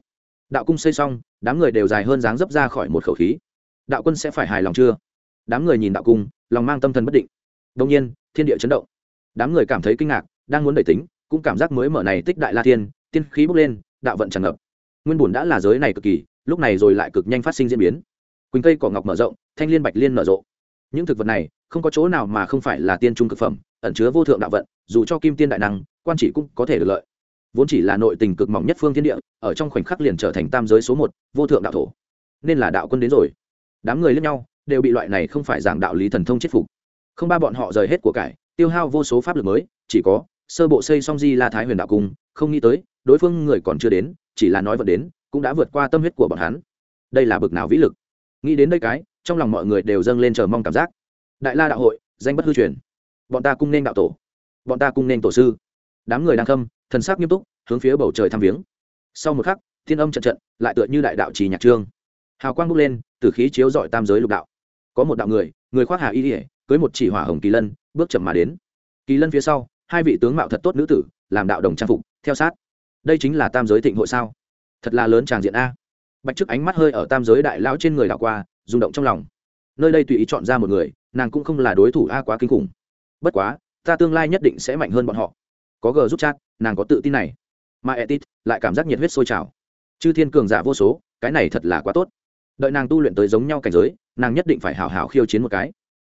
Đạo cung xây xong, đám người đều dài hơn dáng dấp ra khỏi một khẩu khí. Đạo quân sẽ phải hài lòng chưa? Đám người nhìn đạo cung lòng mang tâm thần bất định. Đông nhiên, thiên địa chấn động. Đám người cảm thấy kinh ngạc, đang muốn đẩy tính, cũng cảm giác mới mở này tích đại la thiên, tiên khí bốc lên, đạo vận tràn ngập. Nguyên bùn đã là giới này cực kỳ, lúc này rồi lại cực nhanh phát sinh diễn biến. Quỳnh cây cỏ ngọc mở rộng, thanh liên bạch liên nở rộ. Những thực vật này, không có chỗ nào mà không phải là tiên trung cực phẩm, ẩn chứa vô thượng đạo vận, dù cho kim tiên đại năng, quan chỉ cũng có thể được lợi. Vốn chỉ là nội tình cực mỏng nhất phương thiên địa, ở trong khoảnh khắc liền trở thành tam giới số một, vô thượng đạo thổ. Nên là đạo quân đến rồi. Đám người lẫn nhau đều bị loại này không phải giảng đạo lý thần thông chết phục. Không ba bọn họ rời hết của cải, tiêu hao vô số pháp lực mới, chỉ có sơ bộ xây song di la thái huyền đạo cung, không nghĩ tới, đối phương người còn chưa đến, chỉ là nói vẫn đến, cũng đã vượt qua tâm huyết của bọn hắn. Đây là bực nào vĩ lực? Nghĩ đến đây cái, trong lòng mọi người đều dâng lên chờ mong cảm giác. Đại la đạo hội, danh bất hư truyền. Bọn ta cung nên đạo tổ. Bọn ta cung nên tổ sư. Đám người đang khâm, thần sắc nghiêm túc, hướng phía bầu trời thăm viếng. Sau một khắc, thiên âm trận trận, lại tựa như đại đạo trì nhạc trương. Hào quang bốc lên từ khí chiếu dọi tam giới lục đạo có một đạo người người khoác hà y ỉa cưới một chỉ hỏa hồng kỳ lân, bước chậm mà đến. Kỳ lân phía sau, hai vị tướng mạo thật tốt nữ tử, làm đạo đồng trang phục, theo sát. Đây chính là tam giới thịnh hội sao? Thật là lớn tràng diện a. Bạch trước ánh mắt hơi ở tam giới đại lão trên người đảo qua, rung động trong lòng. Nơi đây tùy ý chọn ra một người, nàng cũng không là đối thủ a quá kinh khủng. Bất quá, ta tương lai nhất định sẽ mạnh hơn bọn họ. Có g giúp chat, nàng có tự tin này. Mà etit, lại cảm giác nhiệt huyết sôi trào. Chư thiên cường giả vô số, cái này thật là quá tốt. Đợi nàng tu luyện tới giống nhau cảnh giới nàng nhất định phải hào hào khiêu chiến một cái.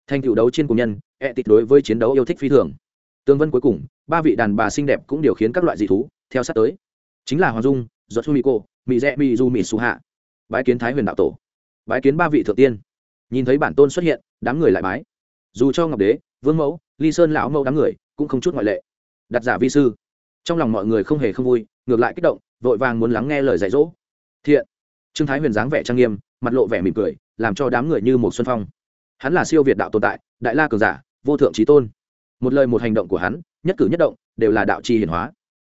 Thành tựu đấu trên cùng nhân e tịt đối với chiến đấu yêu thích phi thường. Tương vân cuối cùng, ba vị đàn bà xinh đẹp cũng điều khiến các loại dị thú, theo sát tới. Chính là hoàng dung giọt su mỹ cô mỹ rẽ mỹ du mỹ su hạ bái kiến thái huyền đạo tổ. Bái kiến ba vị thượng tiên. Nhìn thấy bản tôn xuất hiện, đám người lại bái. Dù cho ngọc đế, vương mẫu, ly sơn lão mẫu đám người, cũng không chút ngoại lệ. Đặt giả vi sư. Trong lòng mọi người không hề không vui, ngược lại kích động, vội vàng muốn lắng nghe lời dạy dỗ. Thiện. Trương thái huyền dáng vẻ trang nghiêm mặt lộ vẻ mỉm cười, làm cho đám người như một xuân phong. Hắn là siêu việt đạo tồn tại, đại la cường giả, vô thượng trí tôn. Một lời một hành động của hắn, nhất cử nhất động, đều là đạo chi hiển hóa.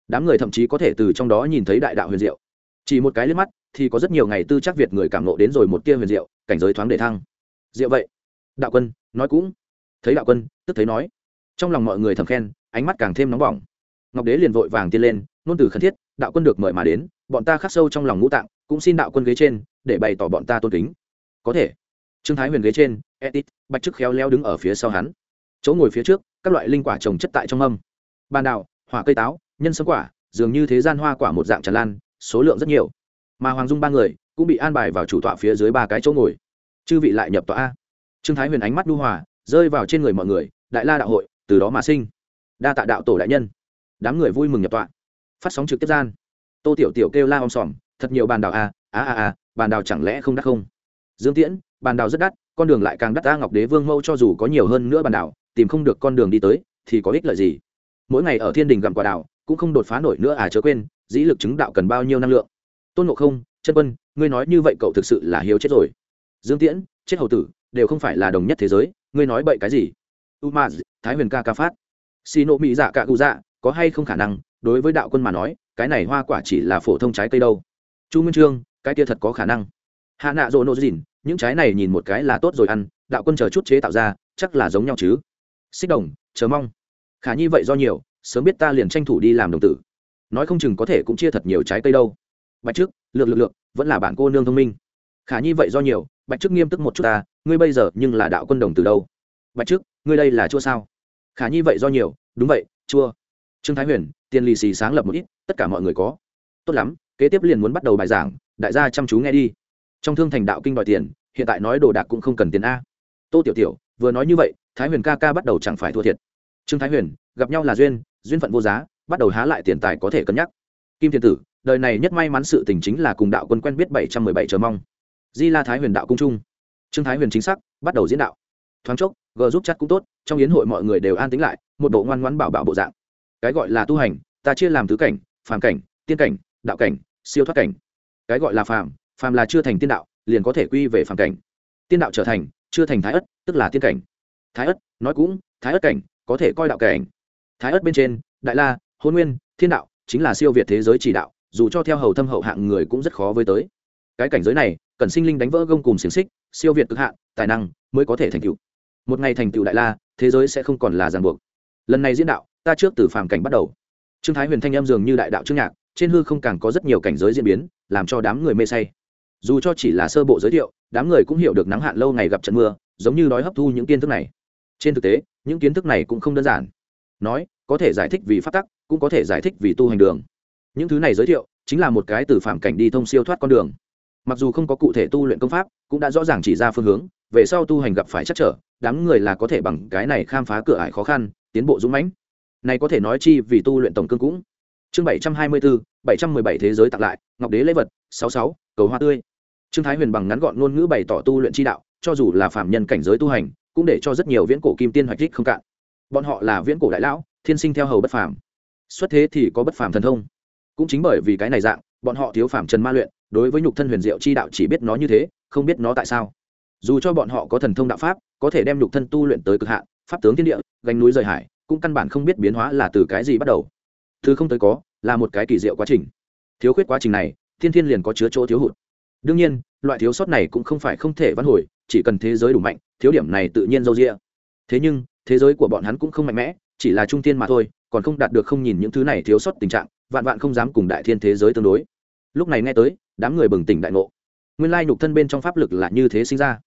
Đám người thậm chí có thể từ trong đó nhìn thấy đại đạo huyền diệu. Chỉ một cái liếc mắt, thì có rất nhiều ngày tư chắc việt người cảm nộ đến rồi một tia huyền diệu, cảnh giới thoáng để thăng. Diệu vậy? Đạo quân, nói cũng. Thấy đạo quân, tức thấy nói. Trong lòng mọi người thầm khen, ánh mắt càng thêm nóng bỏng. Ngọc đế liền vội vàng tiên lên, nôn từ khẩn thiết, đạo quân được mời mà đến, bọn ta khắc sâu trong lòng ngũ tạng, cũng xin đạo quân ghế trên để bày tỏ bọn ta tôn kính. Có thể. Trương thái huyền ghế trên etit bạch chức khéo léo đứng ở phía sau hắn. Chỗ ngồi phía trước, các loại linh quả trồng chất tại trong âm bàn đào, hỏa cây táo, nhân sâm quả, dường như thế gian hoa quả một dạng tràn lan, số lượng rất nhiều. Mà hoàng dung ba người cũng bị an bài vào chủ tọa phía dưới ba cái chỗ ngồi. Chư vị lại nhập tọa a. Trương thái huyền ánh mắt đu hòa, rơi vào trên người mọi người, đại la đạo hội, từ đó mà sinh. Đa tạ đạo tổ đại nhân. Đám người vui mừng nhập tọa. Phát sóng trực tiếp gian. Tô tiểu tiểu kêu la om sòm, thật nhiều bàn đào a a a a bàn đào chẳng lẽ không đắt không? Dương tiễn bàn đào rất đắt con đường lại càng đắt ta ngọc đế vương mẫu cho dù có nhiều hơn nữa bàn đào, tìm không được con đường đi tới thì có ích lợi gì? Mỗi ngày ở thiên đình gặm quả đào, cũng không đột phá nổi nữa à chớ quên dĩ lực chứng đạo cần bao nhiêu năng lượng? Tôn ngộ không chân quân ngươi nói như vậy cậu thực sự là hiếu chết rồi. Dương tiễn chết hầu tử đều không phải là đồng nhất thế giới ngươi nói bậy cái gì? U ma thái huyền ca ca phát. Xì nộ mỹ dạ cạ cụ dạ có hay không khả năng đối với đạo quân mà nói cái này hoa quả chỉ là phổ thông trái cây đâu. Chu nguyên trương cái kia thật có khả năng. Hạ nạ rộ nô dìn, những trái này nhìn một cái là tốt rồi ăn, đạo quân chờ chút chế tạo ra, chắc là giống nhau chứ. Xích đồng, chờ mong. Khả nhi vậy do nhiều, sớm biết ta liền tranh thủ đi làm đồng tử. Nói không chừng có thể cũng chia thật nhiều trái cây đâu. Bạch trước lượng lượng lượng vẫn là bạn cô nương thông minh. Khả nhi vậy do nhiều, bạch trước nghiêm túc một chút ta, ngươi bây giờ nhưng là đạo quân đồng từ đâu? Bạch trước, ngươi đây là chua sao? Khả nhi vậy do nhiều, đúng vậy, chua. Trương thái huyền, tiền lì xì sáng lập một ít, tất cả mọi người có. Tốt lắm, kế tiếp liền muốn bắt đầu bài giảng đại gia chăm chú nghe đi. Trong thương thành đạo kinh đòi tiền, hiện tại nói đồ đạc cũng không cần tiền a. Tô tiểu tiểu, vừa nói như vậy, thái huyền ca ca bắt đầu chẳng phải thua thiệt. Trương thái huyền, gặp nhau là duyên duyên phận vô giá, bắt đầu há lại tiền tài có thể cân nhắc. Kim thiên tử, đời này nhất may mắn sự tình chính là cùng đạo quân quen biết bảy trăm mười bảy chờ mong. Di la thái huyền đạo cung trung. Trương thái huyền chính xác, bắt đầu diễn đạo. Thoáng chốc g giúp chắc cũng tốt, trong yến hội mọi người đều an tính lại, một bộ ngoan ngoãn bảo bảo bộ dạng. Cái gọi là tu hành, ta chia làm tứ cảnh, phàm cảnh, tiên cảnh, đạo cảnh, siêu thoát cảnh cái gọi là phàm phàm là chưa thành tiên đạo, liền có thể quy về phàm cảnh. Tiên đạo trở thành, chưa thành thái ất tức là tiên cảnh. Thái ất nói cũng, thái ất cảnh, có thể coi đạo cảnh. Thái ất bên trên, đại la, hôn nguyên, thiên đạo, chính là siêu việt thế giới chỉ đạo, dù cho theo hầu thâm hậu hạng người cũng rất khó với tới. Cái cảnh giới này, cần sinh linh đánh vỡ gông cùng xiềng xích, siêu việt cực hạn, tài năng mới có thể thành tựu. Một ngày thành tựu đại la, thế giới sẽ không còn là ràng buộc. Lần này diễn đạo, ta trước từ phàm cảnh bắt đầu. Trương thái huyền thanh em dường như đại đạo trước nhạc trên hư không càng có rất nhiều cảnh giới diễn biến, làm cho đám người mê say. Dù cho chỉ là sơ bộ giới thiệu, đám người cũng hiểu được nắng hạn lâu ngày gặp trận mưa, giống như đói hấp thu những kiến thức này. Trên thực tế, những kiến thức này cũng không đơn giản. Nói, có thể giải thích vì phát tắc, cũng có thể giải thích vì tu hành đường. Những thứ này giới thiệu, chính là một cái từ phạm cảnh đi thông siêu thoát con đường. Mặc dù không có cụ thể tu luyện công pháp, cũng đã rõ ràng chỉ ra phương hướng, về sau tu hành gặp phải chắc trở, đám người là có thể bằng cái này khám phá cửa ải khó khăn, tiến bộ dũng mãnh. Này có thể nói chi vì tu luyện tổng cương cũng chương bảy trăm hai mươi bốn bảy trăm mười bảy thế giới tặng lại, ngọc đế lễ vật, sáu sáu, cầu hoa tươi. Trương thái huyền bằng ngắn gọn ngôn ngữ bày tỏ tu luyện chi đạo, cho dù là phạm nhân cảnh giới tu hành, cũng để cho rất nhiều viễn cổ kim tiên hoạch thích không cạn. Bọn họ là viễn cổ đại lão, thiên sinh theo hầu bất phàm. Xuất thế thì có bất phàm thần thông. Cũng chính bởi vì cái này dạng, bọn họ thiếu phàm trần ma luyện, đối với nhục thân huyền diệu chi đạo chỉ biết nó như thế, không biết nó tại sao. Dù cho bọn họ có thần thông đạo pháp, có thể đem nhục thân tu luyện tới cực hạn, pháp tướng thiên địa, gánh núi rời hải, cũng căn bản không biết biến hóa là từ cái gì bắt đầu thứ không tới có, là một cái kỳ diệu quá trình. Thiếu khuyết quá trình này, thiên thiên liền có chứa chỗ thiếu hụt. Đương nhiên, loại thiếu sót này cũng không phải không thể văn hồi, chỉ cần thế giới đủ mạnh, thiếu điểm này tự nhiên dâu rĩa thế nhưng, thế giới của bọn hắn cũng không mạnh mẽ, chỉ là trung tiên mà thôi, còn không đạt được không nhìn những thứ này thiếu sót tình trạng, vạn vạn không dám cùng đại thiên thế giới tương đối. Lúc này nghe tới, đám người bừng tỉnh đại ngộ. Nguyên lai nhục thân bên trong pháp lực là như thế sinh ra.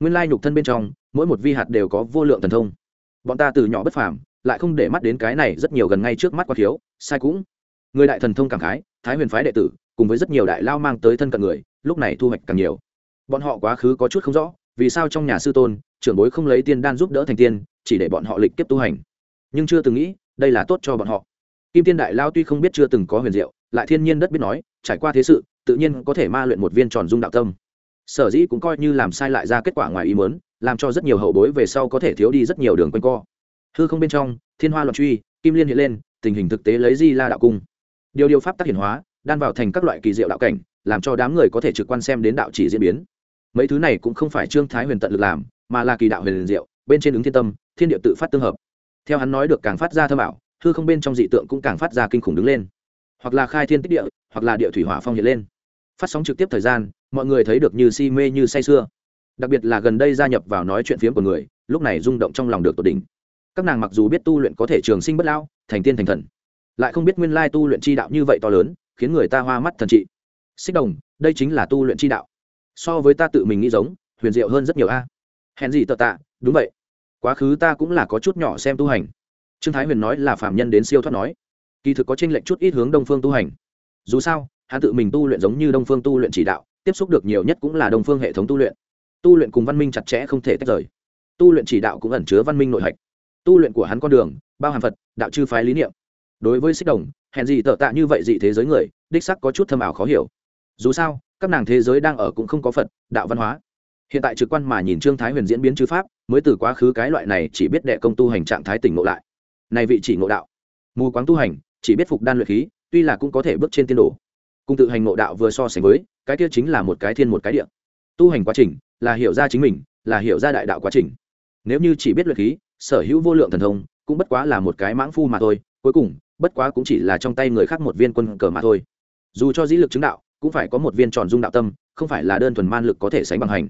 Nguyên lai nhục thân bên trong, mỗi một vi hạt đều có vô lượng thần thông. Bọn ta từ nhỏ bất phàm lại không để mắt đến cái này rất nhiều gần ngay trước mắt quá thiếu, sai cũng. Người đại thần thông cảm khái, thái huyền phái đệ tử, cùng với rất nhiều đại lao mang tới thân cận người, lúc này thu hoạch càng nhiều. Bọn họ quá khứ có chút không rõ, vì sao trong nhà sư tôn, trưởng bối không lấy tiên đan giúp đỡ thành tiên, chỉ để bọn họ lịch tiếp tu hành. Nhưng chưa từng nghĩ, đây là tốt cho bọn họ. Kim tiên đại lao tuy không biết chưa từng có huyền diệu, lại thiên nhiên đất biết nói, trải qua thế sự, tự nhiên có thể ma luyện một viên tròn dung đạo tâm. Sở dĩ cũng coi như làm sai lại ra kết quả ngoài ý mớn làm cho rất nhiều hậu bối về sau có thể thiếu đi rất nhiều đường quanh co hư không bên trong, thiên hoa loạn truy, kim liên hiện lên, tình hình thực tế lấy di la đạo cung. Điều điều pháp tác hiển hóa, đan vào thành các loại kỳ diệu đạo cảnh, làm cho đám người có thể trực quan xem đến đạo chỉ diễn biến. Mấy thứ này cũng không phải trương thái huyền tận lực làm, mà là kỳ đạo huyền diệu, bên trên ứng thiên tâm, thiên địa tự phát tương hợp. Theo hắn nói được càng phát ra thơ bảo hư không bên trong dị tượng cũng càng phát ra kinh khủng đứng lên. Hoặc là khai thiên tích địa, hoặc là địa thủy hỏa phong hiện lên. Phát sóng trực tiếp thời gian, mọi người thấy được như si mê như say sưa. Đặc biệt là gần đây gia nhập vào nói chuyện phiếm của người, lúc này rung động trong lòng được tột đỉnh các nàng mặc dù biết tu luyện có thể trường sinh bất lao thành tiên thành thần, lại không biết nguyên lai tu luyện chi đạo như vậy to lớn, khiến người ta hoa mắt thần trị. Xích đồng, đây chính là tu luyện chi đạo. So với ta tự mình nghĩ giống, huyền diệu hơn rất nhiều a. Hèn gì tờ tạ, đúng vậy. Quá khứ ta cũng là có chút nhỏ xem tu hành. Trương thái huyền nói là phạm nhân đến siêu thoát nói. Kỳ thực có tranh lệch chút ít hướng đông phương tu hành. Dù sao, hắn tự mình tu luyện giống như đông phương tu luyện chỉ đạo, tiếp xúc được nhiều nhất cũng là đông phương hệ thống tu luyện. Tu luyện cùng văn minh chặt chẽ không thể tách rời. Tu luyện chỉ đạo cũng ẩn chứa văn minh nội hạch tu luyện của hắn con đường, bao hàm phật, đạo chư phái lý niệm. Đối với xích đồng, hèn gì tợ tạ như vậy dị thế giới người, đích sắc có chút thâm ảo khó hiểu. Dù sao, các nàng thế giới đang ở cũng không có phật, đạo văn hóa. Hiện tại trực quan mà nhìn trương thái huyền diễn biến chư pháp, mới từ quá khứ cái loại này chỉ biết đệ công tu hành trạng thái tỉnh ngộ lại. Này vị chỉ ngộ đạo. Mù quáng tu hành, chỉ biết phục đan luyện khí, tuy là cũng có thể bước trên tiên đồ. Cùng tự hành ngộ đạo vừa so sánh với, cái kia chính là một cái thiên một cái địa. Tu hành quá trình, là hiểu ra chính mình, là hiểu ra đại đạo quá trình. Nếu như chỉ biết luyện khí sở hữu vô lượng thần thông, cũng bất quá là một cái mãng phu mà thôi, cuối cùng, bất quá cũng chỉ là trong tay người khác một viên quân cờ mà thôi. Dù cho dĩ lực chứng đạo, cũng phải có một viên tròn dung đạo tâm, không phải là đơn thuần man lực có thể sánh bằng hành.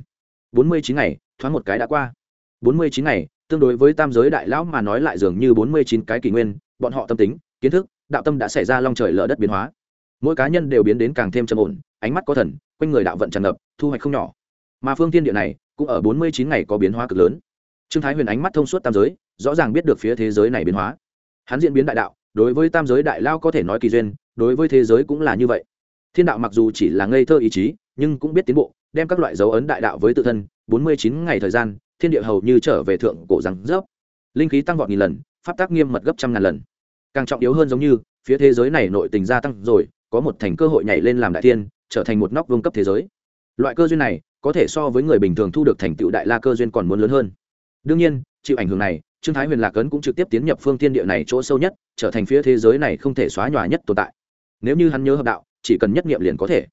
Bốn mươi chín ngày, thoáng một cái đã qua. Bốn mươi chín ngày, tương đối với tam giới đại lão mà nói lại dường như bốn mươi chín cái kỷ nguyên, bọn họ tâm tính, kiến thức, đạo tâm đã xảy ra long trời lở đất biến hóa. Mỗi cá nhân đều biến đến càng thêm trầm ổn, ánh mắt có thần, quanh người đạo vận tràn ngập, thu hoạch không nhỏ. Mà phương tiên địa này, cũng ở bốn mươi chín ngày có biến hóa cực lớn trương thái huyền ánh mắt thông suốt tam giới rõ ràng biết được phía thế giới này biến hóa. Hắn diễn biến đại đạo đối với tam giới đại lao có thể nói kỳ duyên đối với thế giới cũng là như vậy. Thiên đạo mặc dù chỉ là ngây thơ ý chí nhưng cũng biết tiến bộ đem các loại dấu ấn đại đạo với tự thân bốn mươi chín ngày thời gian thiên địa hầu như trở về thượng cổ rằng rớp. Linh khí tăng vọt nghìn lần pháp tác nghiêm mật gấp trăm ngàn lần. Càng trọng yếu hơn giống như phía thế giới này nội tình gia tăng rồi có một thành cơ hội nhảy lên làm đại thiên, trở thành một nóc vương cấp thế giới. Loại cơ duyên này có thể so với người bình thường thu được thành tựu đại la cơ duyên còn muốn lớn hơn đương nhiên, chịu ảnh hưởng này, trương thái huyền lạc ấn cũng trực tiếp tiến nhập phương thiên địa này chỗ sâu nhất, trở thành phía thế giới này không thể xóa nhòa nhất tồn tại. Nếu như hắn nhớ hợp đạo, chỉ cần nhất nghiệm liền có thể.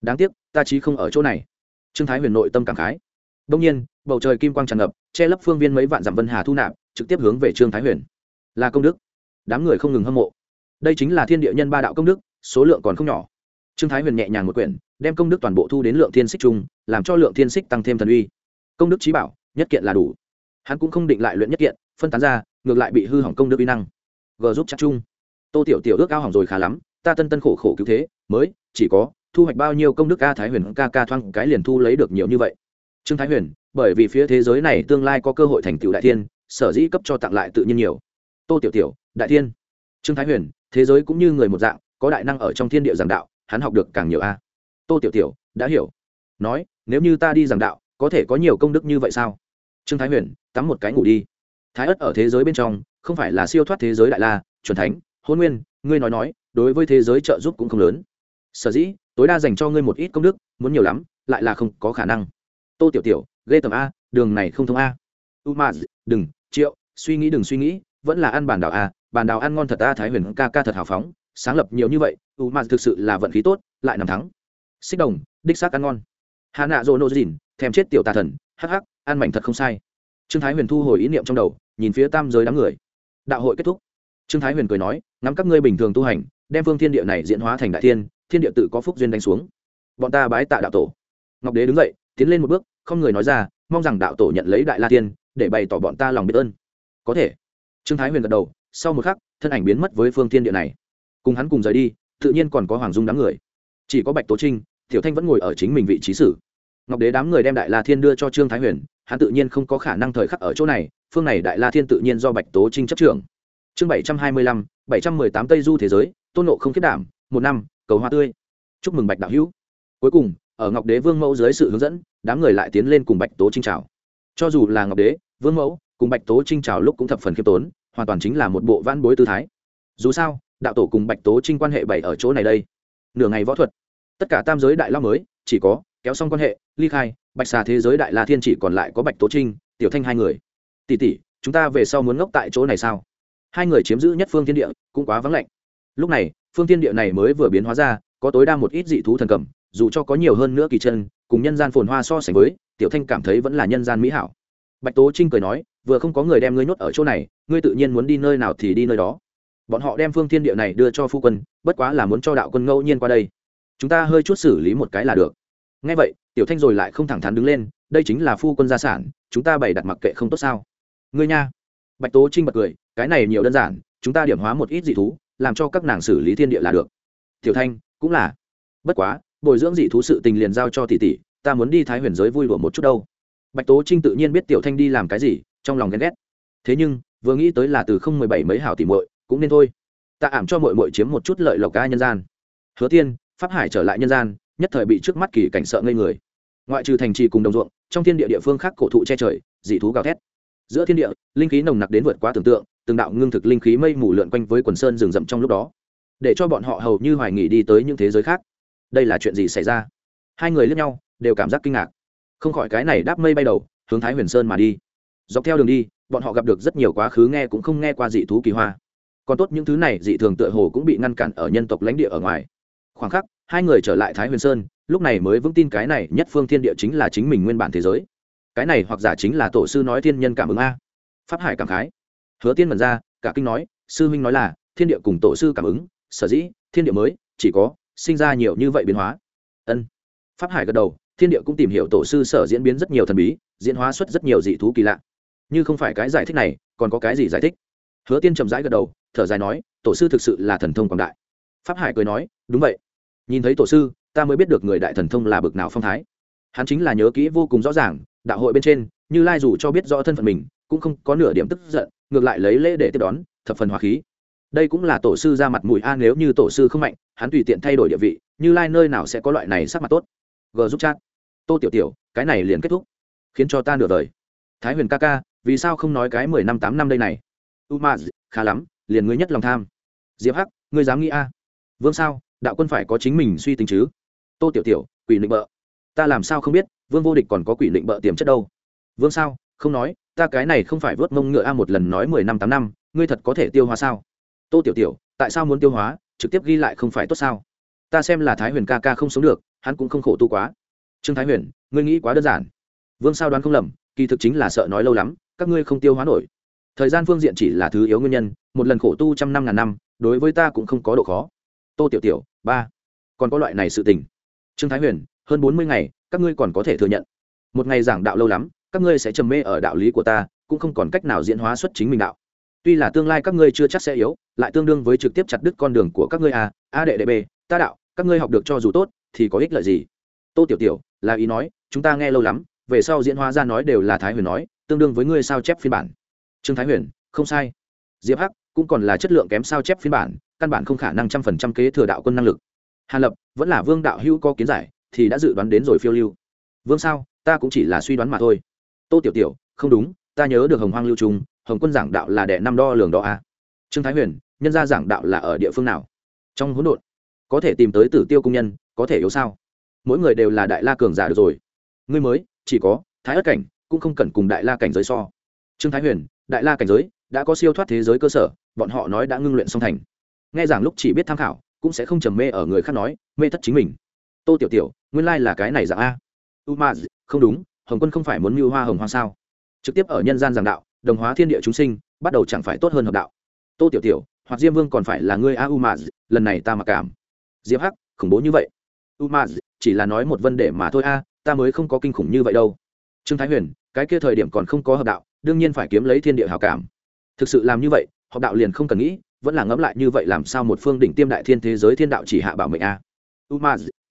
Đáng tiếc, ta chí không ở chỗ này. Trương thái huyền nội tâm cảm khái. Đông nhiên, bầu trời kim quang tràn ngập, che lấp phương viên mấy vạn dặm vân hà thu nạp, trực tiếp hướng về trương thái huyền. Là công đức. Đám người không ngừng hâm mộ. Đây chính là thiên địa nhân ba đạo công đức, số lượng còn không nhỏ. Trương thái huyền nhẹ nhàng một quyển, đem công đức toàn bộ thu đến lượng thiên xích chung làm cho lượng thiên xích tăng thêm thần uy. Công đức trí bảo, nhất kiện là đủ hắn cũng không định lại luyện nhất kiện, phân tán ra, ngược lại bị hư hỏng công đức uy năng. G giúp chắc chung. Tô tiểu tiểu ước ao hỏng rồi khá lắm, ta tân tân khổ khổ cứu thế, mới, chỉ có, thu hoạch bao nhiêu công đức ca thái huyền ca ca thoang cái liền thu lấy được nhiều như vậy. Trương thái huyền, bởi vì phía thế giới này tương lai có cơ hội thành tựu đại thiên, sở dĩ cấp cho tặng lại tự nhiên nhiều. Tô tiểu tiểu, đại thiên. Trương thái huyền, thế giới cũng như người một dạng, có đại năng ở trong thiên địa giảng đạo, hắn học được càng nhiều a. Tô tiểu tiểu, đã hiểu. Nói, nếu như ta đi giảng đạo, có thể có nhiều công đức như vậy sao? Trương thái huyền, tắm một cái ngủ đi. Thái ất ở thế giới bên trong, không phải là siêu thoát thế giới đại la, chuẩn thánh, hôn nguyên, ngươi nói nói, đối với thế giới trợ giúp cũng không lớn. Sở dĩ, tối đa dành cho ngươi một ít công đức, muốn nhiều lắm, lại là không có khả năng. Tô tiểu tiểu, ghê tầm a, đường này không thông a. U ma đừng, triệu, suy nghĩ đừng suy nghĩ, vẫn là ăn bản đảo a, bản đảo ăn ngon thật a, thái huyền ca ca thật hào phóng, sáng lập nhiều như vậy u ma thực sự là vận khí tốt, lại nằm thắng. Xích đồng, đích xác ăn ngon. Hà nạ dô nô dìn thèm chết tiểu tà thần, hắc hắc ăn mảnh thật không sai. Trương thái huyền thu hồi ý niệm trong đầu, nhìn phía tam giới đám người. Đạo hội kết thúc. Trương thái huyền cười nói, ngắm các ngươi bình thường tu hành, đem phương thiên địa này diễn hóa thành đại thiên thiên địa tự có phúc duyên đánh xuống. Bọn ta bái tạ đạo tổ. Ngọc đế đứng dậy, tiến lên một bước, không người nói ra, mong rằng đạo tổ nhận lấy đại la tiên để bày tỏ bọn ta lòng biết ơn. Có thể. Trương thái huyền gật đầu, sau một khắc, thân ảnh biến mất với phương thiên địa này. Cùng hắn cùng rời đi, tự nhiên còn có hoàng dung đám người. Chỉ có bạch tố trinh, tiểu thanh vẫn ngồi ở chính mình vị trí sử. Ngọc đế đám người đem đại la thiên đưa cho trương thái huyền hắn tự nhiên không có khả năng thời khắc ở chỗ này, phương này đại la thiên tự nhiên do bạch tố trinh chấp trưởng. Chương bảy trăm hai mươi lăm, bảy trăm mười tám tây du thế giới, tôn nộ không kết đảm, một năm, cầu hoa tươi. Chúc mừng bạch đạo hữu. Cuối cùng, ở ngọc đế vương mẫu dưới sự hướng dẫn, đám người lại tiến lên cùng bạch tố trinh trào cho dù là ngọc đế, vương mẫu, cùng bạch tố trinh trào lúc cũng thập phần khiêm tốn, hoàn toàn chính là một bộ văn bối tư thái. Dù sao, đạo tổ cùng bạch tố trinh quan hệ bảy ở chỗ này đây. Nửa ngày võ thuật, tất cả tam giới đại lao mới, chỉ có, kéo xong quan hệ, ly khai bạch xà thế giới đại la thiên chỉ còn lại có bạch tố trinh, tiểu thanh hai người. Tỷ tỷ, chúng ta về sau muốn ngốc tại chỗ này sao? Hai người chiếm giữ nhất phương thiên địa, cũng quá vắng lạnh. Lúc này, phương thiên địa này mới vừa biến hóa ra, có tối đa một ít dị thú thần cầm, dù cho có nhiều hơn nữa kỳ chân, cùng nhân gian phồn hoa so sánh với, tiểu thanh cảm thấy vẫn là nhân gian mỹ hảo. Bạch tố trinh cười nói, vừa không có người đem ngươi nhốt ở chỗ này, ngươi tự nhiên muốn đi nơi nào thì đi nơi đó. Bọn họ đem phương thiên địa này đưa cho phu quân, bất quá là muốn cho đạo quân ngẫu nhiên qua đây. Chúng ta hơi chút xử lý một cái là được ngay vậy, tiểu thanh rồi lại không thẳng thắn đứng lên, đây chính là phu quân gia sản, chúng ta bày đặt mặc kệ không tốt sao. Ngươi nha. Bạch tố trinh bật cười, cái này nhiều đơn giản, chúng ta điểm hóa một ít dị thú, làm cho các nàng xử lý thiên địa là được. Tiểu thanh, cũng là. Bất quá, bồi dưỡng dị thú sự tình liền giao cho tỷ tỷ, ta muốn đi thái huyền giới vui đùa một chút đâu. Bạch tố trinh tự nhiên biết tiểu thanh đi làm cái gì, trong lòng ghen ghét. Thế nhưng, vừa nghĩ tới là từ không mười bảy mấy hảo tỷ muội, cũng nên thôi. Ta ảm cho muội muội chiếm một chút lợi lộc ca nhân gian. Hứa tiên, pháp hải trở lại nhân gian nhất thời bị trước mắt kỳ cảnh sợ ngây người. Ngoại trừ thành trì cùng đồng ruộng, trong thiên địa địa phương khác cổ thụ che trời, dị thú gào thét. Giữa thiên địa, linh khí nồng nặc đến vượt quá tưởng tượng, từng đạo ngưng thực linh khí mây mù lượn quanh với quần sơn rừng rậm trong lúc đó. Để cho bọn họ hầu như hoài nghỉ đi tới những thế giới khác. Đây là chuyện gì xảy ra? Hai người lướt nhau, đều cảm giác kinh ngạc. Không khỏi cái này đáp mây bay đầu, hướng thái huyền sơn mà đi. Dọc theo đường đi, bọn họ gặp được rất nhiều quá khứ nghe cũng không nghe qua dị thú kỳ hoa. Còn tốt những thứ này dị thường tựa hồ cũng bị ngăn cản ở nhân tộc lãnh địa ở ngoài khoảng khắc, hai người trở lại thái huyền sơn, lúc này mới vững tin cái này nhất phương thiên địa chính là chính mình nguyên bản thế giới. Cái này hoặc giả chính là tổ sư nói thiên nhân cảm ứng a. Pháp hải cảm khái. Hứa tiên mật ra, cả kinh nói, sư huynh nói là, thiên địa cùng tổ sư cảm ứng, sở dĩ, thiên địa mới, chỉ có, sinh ra nhiều như vậy biến hóa. Ân. Pháp hải gật đầu, thiên địa cũng tìm hiểu tổ sư sở diễn biến rất nhiều thần bí, diễn hóa xuất rất nhiều dị thú kỳ lạ. Như không phải cái giải thích này, còn có cái gì giải thích? Hứa tiên chậm rãi gật đầu, thở dài nói, tổ sư thực sự là thần thông quảng đại. Pháp hải cười nói đúng vậy. Nhìn thấy tổ sư, ta mới biết được người đại thần thông là bực nào phong thái. Hắn chính là nhớ kỹ vô cùng rõ ràng, đạo hội bên trên, như lai dù cho biết rõ thân phận mình, cũng không có nửa điểm tức giận, ngược lại lấy lễ để tiếp đón, thập phần hòa khí. Đây cũng là tổ sư ra mặt mùi a, nếu như tổ sư không mạnh, hắn tùy tiện thay đổi địa vị, như lai nơi nào sẽ có loại này sắc mặt tốt. G giúp chat. Tô tiểu tiểu, cái này liền kết thúc. Khiến cho ta nửa đời. Thái huyền ca ca, vì sao không nói cái mười năm tám năm đây này? U ma khá lắm, liền ngươi nhất lòng tham. Diệp hắc, ngươi dám nghĩ a? Vương sao? Đạo quân phải có chính mình suy tính chứ. Tô tiểu tiểu, quỷ định bợ. Ta làm sao không biết, vương vô địch còn có quỷ định bợ tiềm chất đâu. Vương sao, không nói, ta cái này không phải vớt mông ngựa a một lần nói mười năm tám năm, ngươi thật có thể tiêu hóa sao? Tô tiểu tiểu, tại sao muốn tiêu hóa, trực tiếp ghi lại không phải tốt sao? Ta xem là thái huyền ca ca không sống được, hắn cũng không khổ tu quá. Trương thái huyền, ngươi nghĩ quá đơn giản. Vương sao đoán không lầm, kỳ thực chính là sợ nói lâu lắm, các ngươi không tiêu hóa nổi. Thời gian phương diện chỉ là thứ yếu nguyên nhân, một lần khổ tu trăm năm ngàn năm, đối với ta cũng không có độ khó tô tiểu tiểu, ba. Còn có loại này sự tình. Trương thái huyền, hơn bốn mươi ngày, các ngươi còn có thể thừa nhận. Một ngày giảng đạo lâu lắm, các ngươi sẽ trầm mê ở đạo lý của ta, cũng không còn cách nào diễn hóa xuất chính mình đạo. Tuy là tương lai các ngươi chưa chắc sẽ yếu, lại tương đương với trực tiếp chặt đứt con đường của các ngươi a a đệ đệ b ta đạo, các ngươi học được cho dù tốt, thì có ích lợi gì? Tô tiểu tiểu, là ý nói, chúng ta nghe lâu lắm, về sau diễn hóa ra nói đều là thái huyền nói, tương đương với ngươi sao chép phiên bản. Trương thái huyền, không sai. Diệp hắc, cũng còn là chất lượng kém sao chép phiên bản căn bản không khả năng trăm phần trăm kế thừa đạo quân năng lực. Hàn lập, vẫn là vương đạo hữu có kiến giải, thì đã dự đoán đến rồi phiêu lưu. Vương sao, ta cũng chỉ là suy đoán mà thôi. Tô tiểu tiểu, không đúng, ta nhớ được hồng hoang lưu trung, hồng quân giảng đạo là đệ năm đo lường đo a à? trương thái huyền, nhân gia giảng đạo là ở địa phương nào? Trong hỗn độn, có thể tìm tới tử tiêu công nhân, có thể yếu sao? Mỗi người đều là đại la cường giả được rồi. Ngươi mới, chỉ có thái ất cảnh, cũng không cần cùng đại la cảnh giới so. Trương thái huyền, đại la cảnh giới, đã có siêu thoát thế giới cơ sở, bọn họ nói đã ngưng luyện song thành nghe giảng lúc chỉ biết tham khảo, cũng sẽ không trầm mê ở người khác nói, mê thất chính mình. Tô tiểu tiểu, nguyên lai là cái này dạng a. U ma không đúng, hồng quân không phải muốn mưu hoa hồng hoa sao? Trực tiếp ở nhân gian giảng đạo, đồng hóa thiên địa chúng sinh, bắt đầu chẳng phải tốt hơn hợp đạo. Tô tiểu tiểu, hoặc diêm vương còn phải là ngươi a u ma lần này ta mặc cảm. Diệp hắc, khủng bố như vậy. U ma chỉ là nói một vấn đề mà thôi a, ta mới không có kinh khủng như vậy đâu. Trương thái huyền, cái kia thời điểm còn không có hợp đạo, đương nhiên phải kiếm lấy thiên địa hào cảm. Thực sự làm như vậy, hợp đạo liền không cần nghĩ vẫn là ngẫm lại như vậy làm sao một phương đỉnh tiêm đại thiên thế giới thiên đạo chỉ hạ bảo mệnh a? U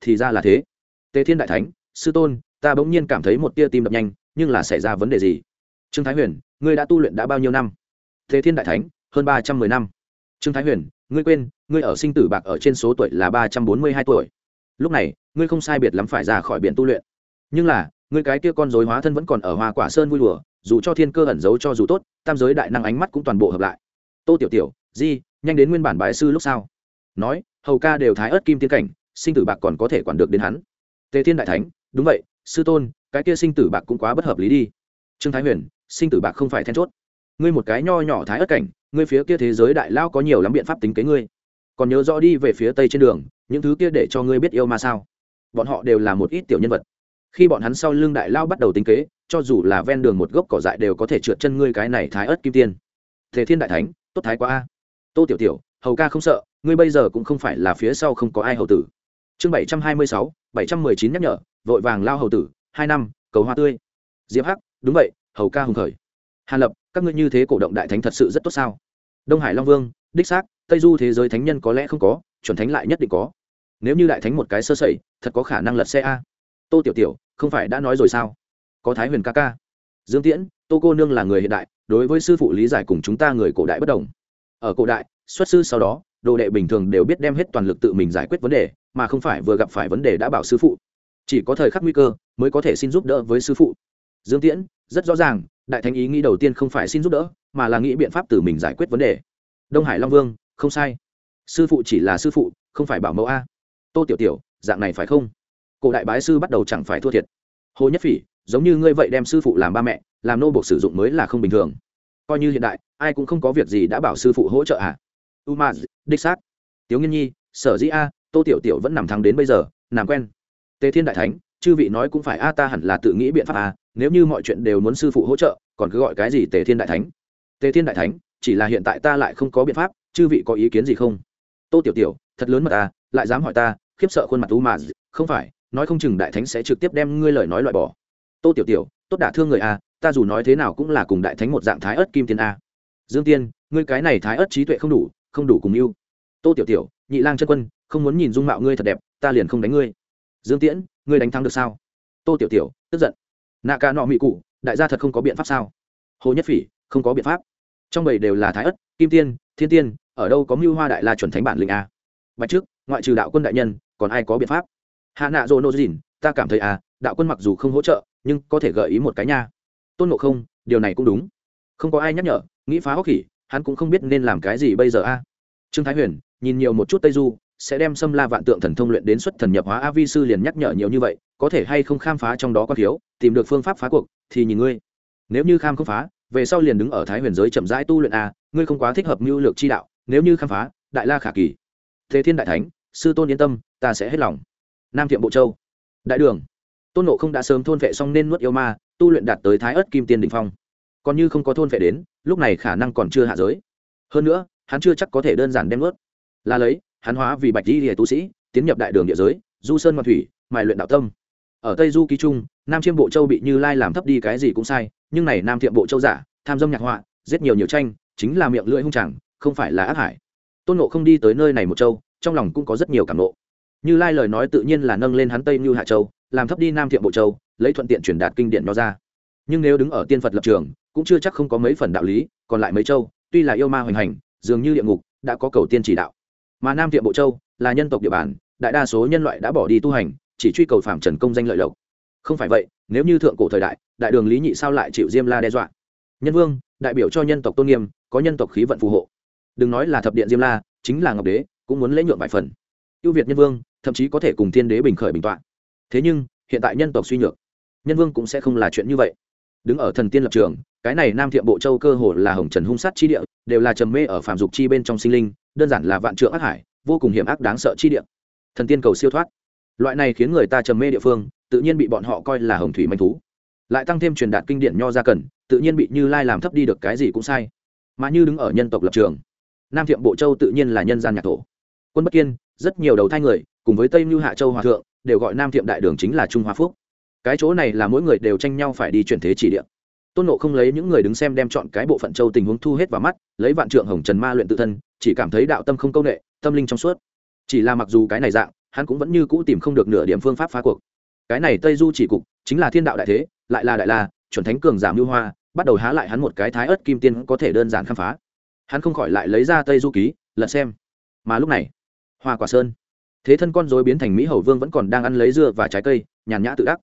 thì ra là thế. Tề thiên đại thánh, sư tôn, ta bỗng nhiên cảm thấy một tia tim đập nhanh, nhưng là xảy ra vấn đề gì? Trương thái huyền, ngươi đã tu luyện đã bao nhiêu năm? Thế thiên đại thánh, hơn ba trăm mười năm. Trương thái huyền, ngươi quên, ngươi ở sinh tử bạc ở trên số tuổi là ba trăm bốn mươi hai tuổi. Lúc này, ngươi không sai biệt lắm phải ra khỏi biển tu luyện. Nhưng là, ngươi cái kia con dối hóa thân vẫn còn ở hoa quả sơn vui đùa, dù cho thiên cơ ẩn giấu cho dù tốt, tam giới đại năng ánh mắt cũng toàn bộ hợp lại. Tô tiểu tiểu di, nhanh đến nguyên bản bái sư lúc sau nói, hầu ca đều thái ớt kim tiên cảnh, sinh tử bạc còn có thể quản được đến hắn. Tề thiên đại thánh, đúng vậy, sư tôn, cái kia sinh tử bạc cũng quá bất hợp lý đi. Trương thái huyền, sinh tử bạc không phải then chốt. Ngươi một cái nho nhỏ thái ớt cảnh, ngươi phía kia thế giới đại lao có nhiều lắm biện pháp tính kế ngươi. Còn nhớ rõ đi về phía tây trên đường, những thứ kia để cho ngươi biết yêu mà sao? Bọn họ đều là một ít tiểu nhân vật. Khi bọn hắn sau lưng đại lao bắt đầu tính kế, cho dù là ven đường một gốc cỏ dại đều có thể trượt chân ngươi cái này thái ớt kim tiên. Thế thiên đại thánh, tốt thái quá a tô tiểu tiểu, hầu ca không sợ, ngươi bây giờ cũng không phải là phía sau không có ai hầu tử. Chương bảy trăm hai mươi sáu, bảy trăm mười chín nhắc nhở, vội vàng lao hầu tử, hai năm, cầu hoa tươi. Diệp hắc, đúng vậy, hầu ca hùng khởi. Hàn lập, các ngươi như thế cổ động đại thánh thật sự rất tốt sao? Đông hải long vương, đích xác, tây du thế giới thánh nhân có lẽ không có, chuẩn thánh lại nhất định có. Nếu như đại thánh một cái sơ sẩy, thật có khả năng lật xe a. Tô tiểu tiểu, không phải đã nói rồi sao? Có thái huyền ca ca. Dương tiễn, tô cô nương là người hiện đại, đối với sư phụ lý giải cùng chúng ta người cổ đại bất đồng ở cổ đại, xuất sư sau đó, đồ đệ bình thường đều biết đem hết toàn lực tự mình giải quyết vấn đề, mà không phải vừa gặp phải vấn đề đã bảo sư phụ. Chỉ có thời khắc nguy cơ mới có thể xin giúp đỡ với sư phụ. Dương tiễn, rất rõ ràng, đại thánh ý nghĩ đầu tiên không phải xin giúp đỡ, mà là nghĩ biện pháp từ mình giải quyết vấn đề. Đông hải long vương, không sai. Sư phụ chỉ là sư phụ, không phải bảo mẫu a. Tô tiểu tiểu, dạng này phải không? Cổ đại bái sư bắt đầu chẳng phải thua thiệt. Hồ nhất phỉ, giống như ngươi vậy đem sư phụ làm ba mẹ, làm nô buộc sử dụng mới là không bình thường coi như hiện đại, ai cũng không có việc gì đã bảo sư phụ hỗ trợ à? U ma đích xác. Tiếu nghiên nhi, sở dĩ a, tô tiểu tiểu vẫn nằm thắng đến bây giờ làm quen. Tề thiên đại thánh, chư vị nói cũng phải a, ta hẳn là tự nghĩ biện pháp a, nếu như mọi chuyện đều muốn sư phụ hỗ trợ, còn cứ gọi cái gì tề thiên đại thánh? Tề thiên đại thánh, chỉ là hiện tại ta lại không có biện pháp, chư vị có ý kiến gì không? Tô tiểu tiểu, thật lớn mật à lại dám hỏi ta, khiếp sợ khuôn mặt u mà không phải, nói không chừng đại thánh sẽ trực tiếp đem ngươi lời nói loại bỏ. Tô tiểu tiểu, tốt đả thương người a ta dù nói thế nào cũng là cùng đại thánh một dạng thái ớt kim tiên a. Dương tiên, ngươi cái này thái ớt trí tuệ không đủ không đủ cùng yêu tô tiểu tiểu, nhị lang chân quân, không muốn nhìn dung mạo ngươi thật đẹp, ta liền không đánh ngươi. Dương tiễn, ngươi đánh thắng được sao? Tô tiểu tiểu, tức giận. Nạ ca nọ mỹ cụ, đại gia thật không có biện pháp sao? Hồ nhất phỉ, không có biện pháp. Trong bầy đều là thái ất kim tiên, thiên tiên, ở đâu có mưu hoa đại la chuẩn thánh bản linh a? Bạch trước, ngoại trừ đạo quân đại nhân, còn ai có biện pháp? Hạ nạ dô nô dìn, ta cảm thấy à đạo quân mặc dù không hỗ trợ, nhưng có thể gợi ý một cái nha tôn ngộ không, điều này cũng đúng. Không có ai nhắc nhở, nghĩ phá hốc khỉ, hắn cũng không biết nên làm cái gì bây giờ a. Trương thái huyền, nhìn nhiều một chút tây du, sẽ đem xâm la vạn tượng thần thông luyện đến xuất thần nhập hóa a vi sư liền nhắc nhở nhiều như vậy, có thể hay không khám phá trong đó có thiếu tìm được phương pháp phá cuộc, thì nhìn ngươi. Nếu như khám không phá, về sau liền đứng ở thái huyền giới chậm rãi tu luyện a, ngươi không quá thích hợp mưu lược chi đạo, nếu như khám phá, đại la khả kỳ, thế thiên đại thánh, sư tôn yên tâm, ta sẽ hết lòng. Nam thiệm bộ châu, đại đường. Tôn nộ không đã sớm thôn vệ xong nên nuốt yêu ma tu luyện đạt tới thái ớt kim tiên đ ỉ n h phong. Còn như không có thôn vệ đến, lúc này khả năng còn chưa hạ giới. Hơn nữa, hắn chưa chắc có thể đơn giản đem nuốt. Là lấy, hắn hóa vì bạch di hệ tu sĩ, tiến nhập đại đường địa giới, du sơn ngoan thủy, mài luyện đạo tâm. Ở tây du ký trung, nam chiêm bộ châu bị như lai làm thấp đi cái gì cũng sai, nhưng này nam thiệm bộ châu giả, tham dâm nhạc họa, giết nhiều nhiều tranh, chính là miệng lưỡi hung chẳng, không phải là ác hải tôn nộ không đi tới nơi này một châu, trong lòng cũng có rất nhiều cảm nộ. Như lai lời nói tự nhiên là nâng lên hắn tây như hạ châu, làm thấp đi nam thiệm bộ châu lấy thuận tiện truyền đạt kinh điển nho ra. Nhưng nếu đứng ở tiên phật lập trường, cũng chưa chắc không có mấy phần đạo lý, còn lại mấy châu, tuy là yêu ma hoành hành, dường như địa ngục, đã có cầu tiên chỉ đạo. Mà nam tiệm bộ châu là nhân tộc địa bàn, đại đa số nhân loại đã bỏ đi tu hành, chỉ truy cầu phạm trần công danh lợi lộc. Không phải vậy, nếu như thượng cổ thời đại đại đường lý nhị sao lại chịu diêm la đe dọa? Nhân vương, đại biểu cho nhân tộc tôn nghiêm, có nhân tộc khí vận phù hộ. Đừng nói là thập điện diêm la, chính là ngọc đế, cũng muốn lễ nhuộm vài phần. Ưu việt nhân vương, thậm chí có thể cùng thiên đế bình khởi bình tọa. Thế nhưng, hiện tại nhân tộc suy nhược nhân vương cũng sẽ không là chuyện như vậy. Đứng ở thần tiên lập trường, cái này nam thiệm bộ châu cơ hồ là hồng trần hung sát chi địa, đều là trầm mê ở phạm dục chi bên trong sinh linh, đơn giản là vạn trượng ác hải, vô cùng hiểm ác đáng sợ chi địa. Thần tiên cầu siêu thoát. Loại này khiến người ta trầm mê địa phương, tự nhiên bị bọn họ coi là hồng thủy manh thú. Lại tăng thêm truyền đạt kinh điển nho ra cần, tự nhiên bị như lai làm thấp đi được cái gì cũng sai. Mà như đứng ở nhân tộc lập trường, nam thiệm bộ châu tự nhiên là nhân gian nhạc thổ. Quân bất kiên, rất nhiều đầu thai người, cùng với tây mưu hạ châu hòa thượng, đều gọi nam thiệm đại đường chính là trung hoa phúc cái chỗ này là mỗi người đều tranh nhau phải đi chuyển thế chỉ địa. Tôn nộ không lấy những người đứng xem đem chọn cái bộ phận châu tình huống thu hết vào mắt, lấy vạn trượng hồng trần ma luyện tự thân, chỉ cảm thấy đạo tâm không công nghệ tâm linh trong suốt. Chỉ là mặc dù cái này dạng, hắn cũng vẫn như cũ tìm không được nửa điểm phương pháp phá cuộc. Cái này tây du chỉ cục, chính là thiên đạo đại thế, lại là đại la, chuẩn thánh cường giảm lưu hoa, bắt đầu há lại hắn một cái thái ớt kim tiên có thể đơn giản khám phá. Hắn không khỏi lại lấy ra tây du ký, lật xem. Mà lúc này, hoa quả sơn. Thế thân con dối biến thành mỹ hầu vương vẫn còn đang ăn lấy dưa và trái cây, nhàn nhã tự đắc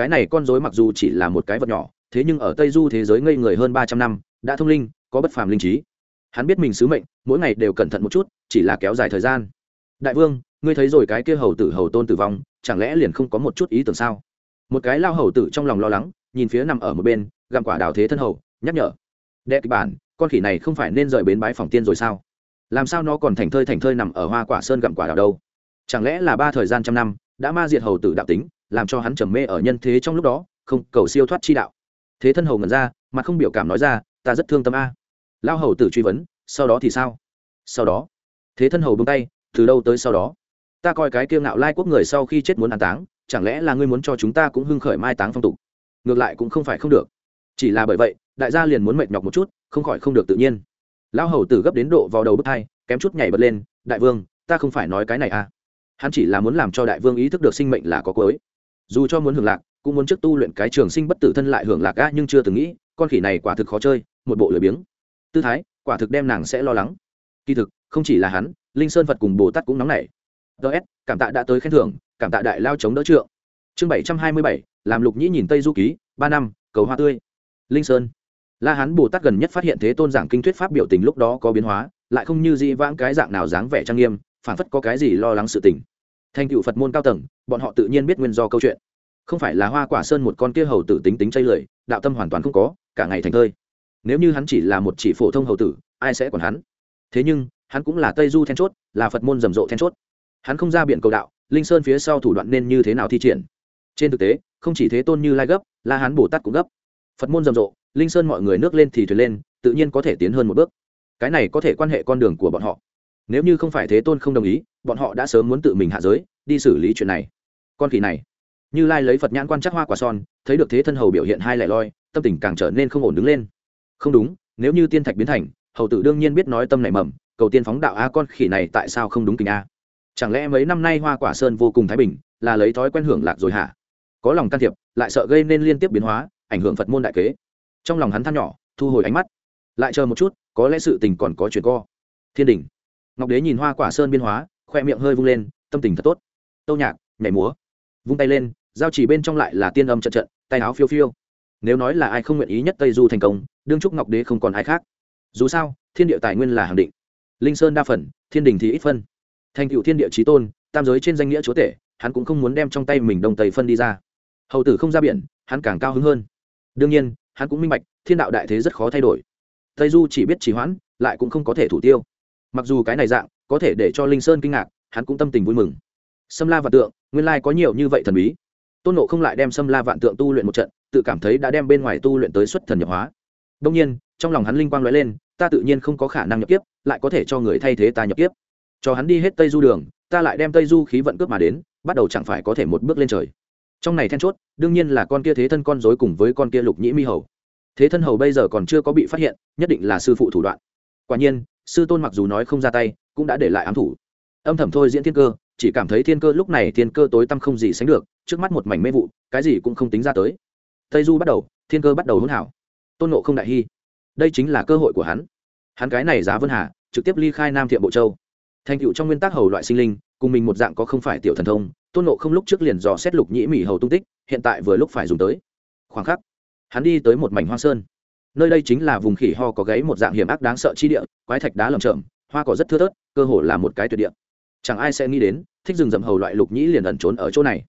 cái này con dối mặc dù chỉ là một cái vật nhỏ, thế nhưng ở tây du thế giới ngây người hơn ba trăm năm, đã thông linh, có bất phàm linh trí. Hắn biết mình sứ mệnh, mỗi ngày đều cẩn thận một chút, chỉ là kéo dài thời gian. Đại vương, ngươi thấy rồi cái kia hầu tử hầu tôn tử vong, chẳng lẽ liền không có một chút ý tưởng sao? Một cái lao hầu tử trong lòng lo lắng, nhìn phía nằm ở một bên gặm quả đào thế thân hầu, nhắc nhở. Đệ kịch bản, con khỉ này không phải nên rời bến bái phòng tiên rồi sao? Làm sao nó còn thành thơi thành thơi nằm ở hoa quả sơn gặm quả đào đâu? Chẳng lẽ là ba thời gian trăm năm, đã ma diệt hầu tử đạo tính? Làm cho hắn trầm mê ở nhân thế trong lúc đó, không, cầu siêu thoát chi đạo. Thế thân hầu ngẩn ra mà không biểu cảm nói ra, ta rất thương tâm a. Lao hầu tử truy vấn, sau đó thì sao? Sau đó. Thế thân hầu bông tay, từ đâu tới sau đó? Ta coi cái kiêu ngạo lai quốc người sau khi chết muốn an táng, chẳng lẽ là ngươi muốn cho chúng ta cũng hưng khởi mai táng phong tục? Ngược lại cũng không phải không được. Chỉ là bởi vậy, đại gia liền muốn mệt nhọc một chút, không khỏi không được tự nhiên. Lão hầu tử gấp đến độ vào đầu bức thai kém chút nhảy bật lên, đại vương, ta không phải nói cái này à. Hắn chỉ là muốn làm cho đại vương ý thức được sinh mệnh là có cuối dù cho muốn hưởng lạc, cũng muốn trước tu luyện cái trường sinh bất tử thân lại hưởng lạc á, nhưng chưa từng nghĩ, con khỉ này quả thực khó chơi, một bộ lười biếng. Tư thái, quả thực đem nàng sẽ lo lắng. Kỳ thực, không chỉ là hắn, linh sơn phật cùng bồ tát cũng nóng nảy. Ts cảm tạ đã tới khen thưởng, cảm tạ đại lao chống đỡ trượng. Chương bảy trăm hai mươi bảy, làm lục nhĩ nhìn tây du ký, ba năm, cầu hoa tươi. Linh sơn. La hán bồ tát gần nhất phát hiện thế tôn giảng kinh thuyết pháp biểu tình lúc đó có biến hóa, lại không như dĩ vãng cái dạng nào dáng vẻ trang nghiêm phản phất có cái gì lo lắng sự tình thành cựu phật môn cao tầng, bọn họ tự nhiên biết nguyên do câu chuyện. Không phải là hoa quả sơn một con kia hầu tử tính tính chay lười, đạo tâm hoàn toàn không có, cả ngày thành thơi. Nếu như hắn chỉ là một chỉ phổ thông hầu tử, ai sẽ còn hắn? Thế nhưng, hắn cũng là tây du then chốt, là phật môn rầm rộ then chốt. Hắn không ra biển cầu đạo, linh sơn phía sau thủ đoạn nên như thế nào thi triển? Trên thực tế, không chỉ thế tôn như lai gấp, la hán bồ tát cũng gấp. Phật môn rầm rộ, linh sơn mọi người nước lên thì thuyền lên, tự nhiên có thể tiến hơn một bước. Cái này có thể quan hệ con đường của bọn họ nếu như không phải thế tôn không đồng ý, bọn họ đã sớm muốn tự mình hạ giới, đi xử lý chuyện này. Con khỉ này. Như lai lấy phật nhãn quan chắc hoa quả son, thấy được thế thân hầu biểu hiện hai lẻ loi, tâm tình càng trở nên không ổn đứng lên. Không đúng, nếu như tiên thạch biến thành, hầu tử đương nhiên biết nói tâm này mầm, cầu tiên phóng đạo a, con khỉ này tại sao không đúng kình a? Chẳng lẽ mấy năm nay hoa quả sơn vô cùng thái bình, là lấy thói quen hưởng lạc rồi hả? Có lòng can thiệp, lại sợ gây nên liên tiếp biến hóa, ảnh hưởng phật môn đại kế. Trong lòng hắn than nhỏ, thu hồi ánh mắt. Lại chờ một chút, có lẽ sự tình còn có chuyện co. Thiên đình ngọc đế nhìn hoa quả sơn biên hóa, khoe miệng hơi vung lên, tâm tình thật tốt. Tâu nhạc, nhảy múa. Vung tay lên, giao chỉ bên trong lại là tiên âm trận trận, tay áo phiêu phiêu. Nếu nói là ai không nguyện ý nhất tây du thành công, đương trúc ngọc đế không còn ai khác. Dù sao, thiên địa tài nguyên là hàng định. Linh sơn đa phần, thiên đình thì ít phân. Thành cựu thiên địa trí tôn, tam giới trên danh nghĩa chúa tể, hắn cũng không muốn đem trong tay mình đông tây phân đi ra. Hầu tử không ra biển, hắn càng cao hứng hơn. Đương nhiên, hắn cũng minh bạch, thiên đạo đại thế rất khó thay đổi. Tây du chỉ biết trì hoãn, lại cũng không có thể thủ tiêu mặc dù cái này dạng, có thể để cho linh sơn kinh ngạc, hắn cũng tâm tình vui mừng. Sâm la vạn tượng, nguyên lai có nhiều như vậy thần bí. Tôn nộ không lại đem sâm la vạn tượng tu luyện một trận, tự cảm thấy đã đem bên ngoài tu luyện tới xuất thần nhập hóa. Đông nhiên, trong lòng hắn linh quang nói lên, ta tự nhiên không có khả năng nhập kiếp, lại có thể cho người thay thế ta nhập kiếp. Cho hắn đi hết tây du đường, ta lại đem tây du khí vận cướp mà đến, bắt đầu chẳng phải có thể một bước lên trời. Trong này then chốt, đương nhiên là con kia thế thân con dối cùng với con kia lục nhĩ mi hầu. Thế thân hầu bây giờ còn chưa có bị phát hiện, nhất định là sư phụ thủ đoạn. Quả nhiên sư tôn mặc dù nói không ra tay, cũng đã để lại ám thủ. Âm thầm thôi diễn thiên cơ, chỉ cảm thấy thiên cơ lúc này thiên cơ tối tăm không gì sánh được, trước mắt một mảnh mê vụ, cái gì cũng không tính ra tới. Tây du bắt đầu, thiên cơ bắt đầu hỗn hảo. Tôn nộ không đại hy. Đây chính là cơ hội của hắn. Hắn cái này giá vân hà, trực tiếp ly khai nam thiện bộ châu. Thành cựu trong nguyên tắc hầu loại sinh linh, cùng mình một dạng có không phải tiểu thần thông, tôn nộ không lúc trước liền dò xét lục nhĩ mỹ hầu tung tích, hiện tại vừa lúc phải dùng tới. Khoảng khắc, hắn đi tới một mảnh hoa sơn. Nơi đây chính là vùng khỉ ho có gáy một dạng hiểm ác đáng sợ chi địa quái thạch đá lởm chởm, hoa cỏ rất thưa thớt cơ hồ là một cái tuyệt địa. Chẳng ai sẽ nghĩ đến thích rừng rậm hầu loại lục nhĩ liền ẩn trốn ở chỗ này.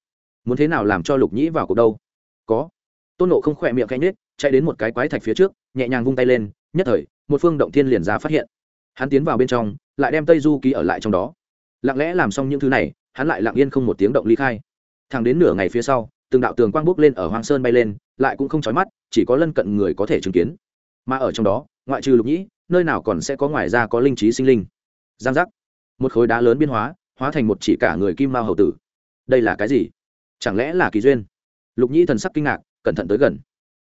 Muốn thế nào làm cho lục nhĩ vào cuộc đâu? Có. Tôn nộ không khỏe miệng canh nết chạy đến một cái quái thạch phía trước nhẹ nhàng vung tay lên nhất thời một phương động thiên liền ra phát hiện. Hắn tiến vào bên trong lại đem tây du ký ở lại trong đó. Lặng lẽ làm xong những thứ này hắn lại lặng yên không một tiếng động ly khai. Thẳng đến nửa ngày phía sau từng đạo tường quang bốc lên ở hoang sơn bay lên lại cũng không chói mắt chỉ có lân cận người có thể chứng kiến. Mà ở trong đó ngoại trừ lục nhĩ nơi nào còn sẽ có ngoài ra có linh trí sinh linh. Giang giác. Một khối đá lớn biên hóa hóa thành một chỉ cả người kim mao hầu tử. Đây là cái gì? Chẳng lẽ là kỳ duyên? Lục nhĩ thần sắc kinh ngạc, cẩn thận tới gần.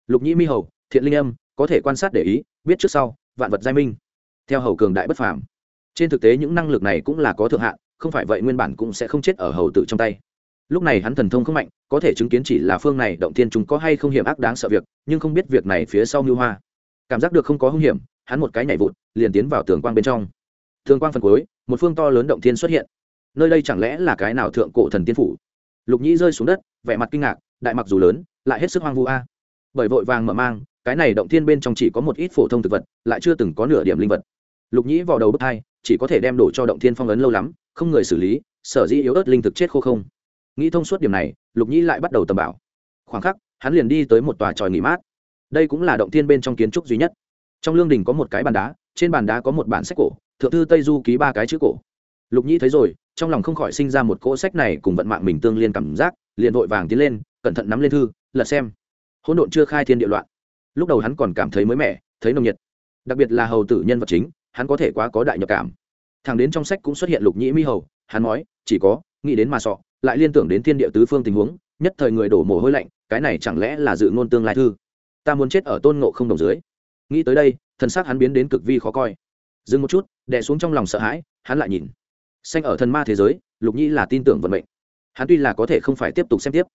Lục nhĩ mi hầu, thiện linh âm, có thể quan sát để ý, biết trước sau, vạn vật giai minh. Theo hầu cường đại bất phàm. Trên thực tế những năng lực này cũng là có thượng hạn, không phải vậy nguyên bản cũng sẽ không chết ở hầu tử trong tay. Lúc này hắn thần thông không mạnh, có thể chứng kiến chỉ là phương này động thiên chúng có hay không hiểm ác đáng sợ việc, nhưng không biết việc này phía sau mưu hoa. Cảm giác được không có hung hiểm hắn một cái nhảy vụt, liền tiến vào tường quang bên trong. Tường quang phần cuối, một phương to lớn động thiên xuất hiện. Nơi đây chẳng lẽ là cái nào thượng cổ thần tiên phủ? Lục nhĩ rơi xuống đất, vẻ mặt kinh ngạc, đại mặc dù lớn, lại hết sức hoang vu a. Bởi vội vàng mở mang, cái này động thiên bên trong chỉ có một ít phổ thông thực vật, lại chưa từng có nửa điểm linh vật. Lục nhĩ vào đầu bước hai, chỉ có thể đem đổ cho động thiên phong ấn lâu lắm, không người xử lý, sở dĩ yếu ớt linh thực chết khô không. Nghĩ thông suốt điểm này, lục nhĩ lại bắt đầu tầm bảo. Khoảng khắc, hắn liền đi tới một tòa tròi nghỉ mát. Đây cũng là động thiên bên trong kiến trúc duy nhất trong lương đình có một cái bàn đá, trên bàn đá có một bản sách cổ, thượng thư tây du ký ba cái chữ cổ. Lục nhĩ thấy rồi, trong lòng không khỏi sinh ra một cỗ sách này cùng vận mạng mình tương liên cảm giác, liền vội vàng tiến lên, cẩn thận nắm lên thư, lật xem. Hỗn độn chưa khai thiên địa loạn. Lúc đầu hắn còn cảm thấy mới mẻ, thấy nồng nhiệt. Đặc biệt là hầu tử nhân vật chính, hắn có thể quá có đại nhập cảm. Thằng đến trong sách cũng xuất hiện lục nhĩ mi hầu, hắn nói, chỉ có, nghĩ đến mà sọ, lại liên tưởng đến thiên địa tứ phương tình huống, nhất thời người đổ mồ hôi lạnh, cái này chẳng lẽ là dự ngôn tương lai thư? Ta muốn chết ở tôn ngộ không đồng dưới nghĩ tới đây, thần xác hắn biến đến cực vi khó coi. Dừng một chút, đè xuống trong lòng sợ hãi, hắn lại nhìn. Xanh ở thần ma thế giới, lục nhĩ là tin tưởng vận mệnh. Hắn tuy là có thể không phải tiếp tục xem tiếp,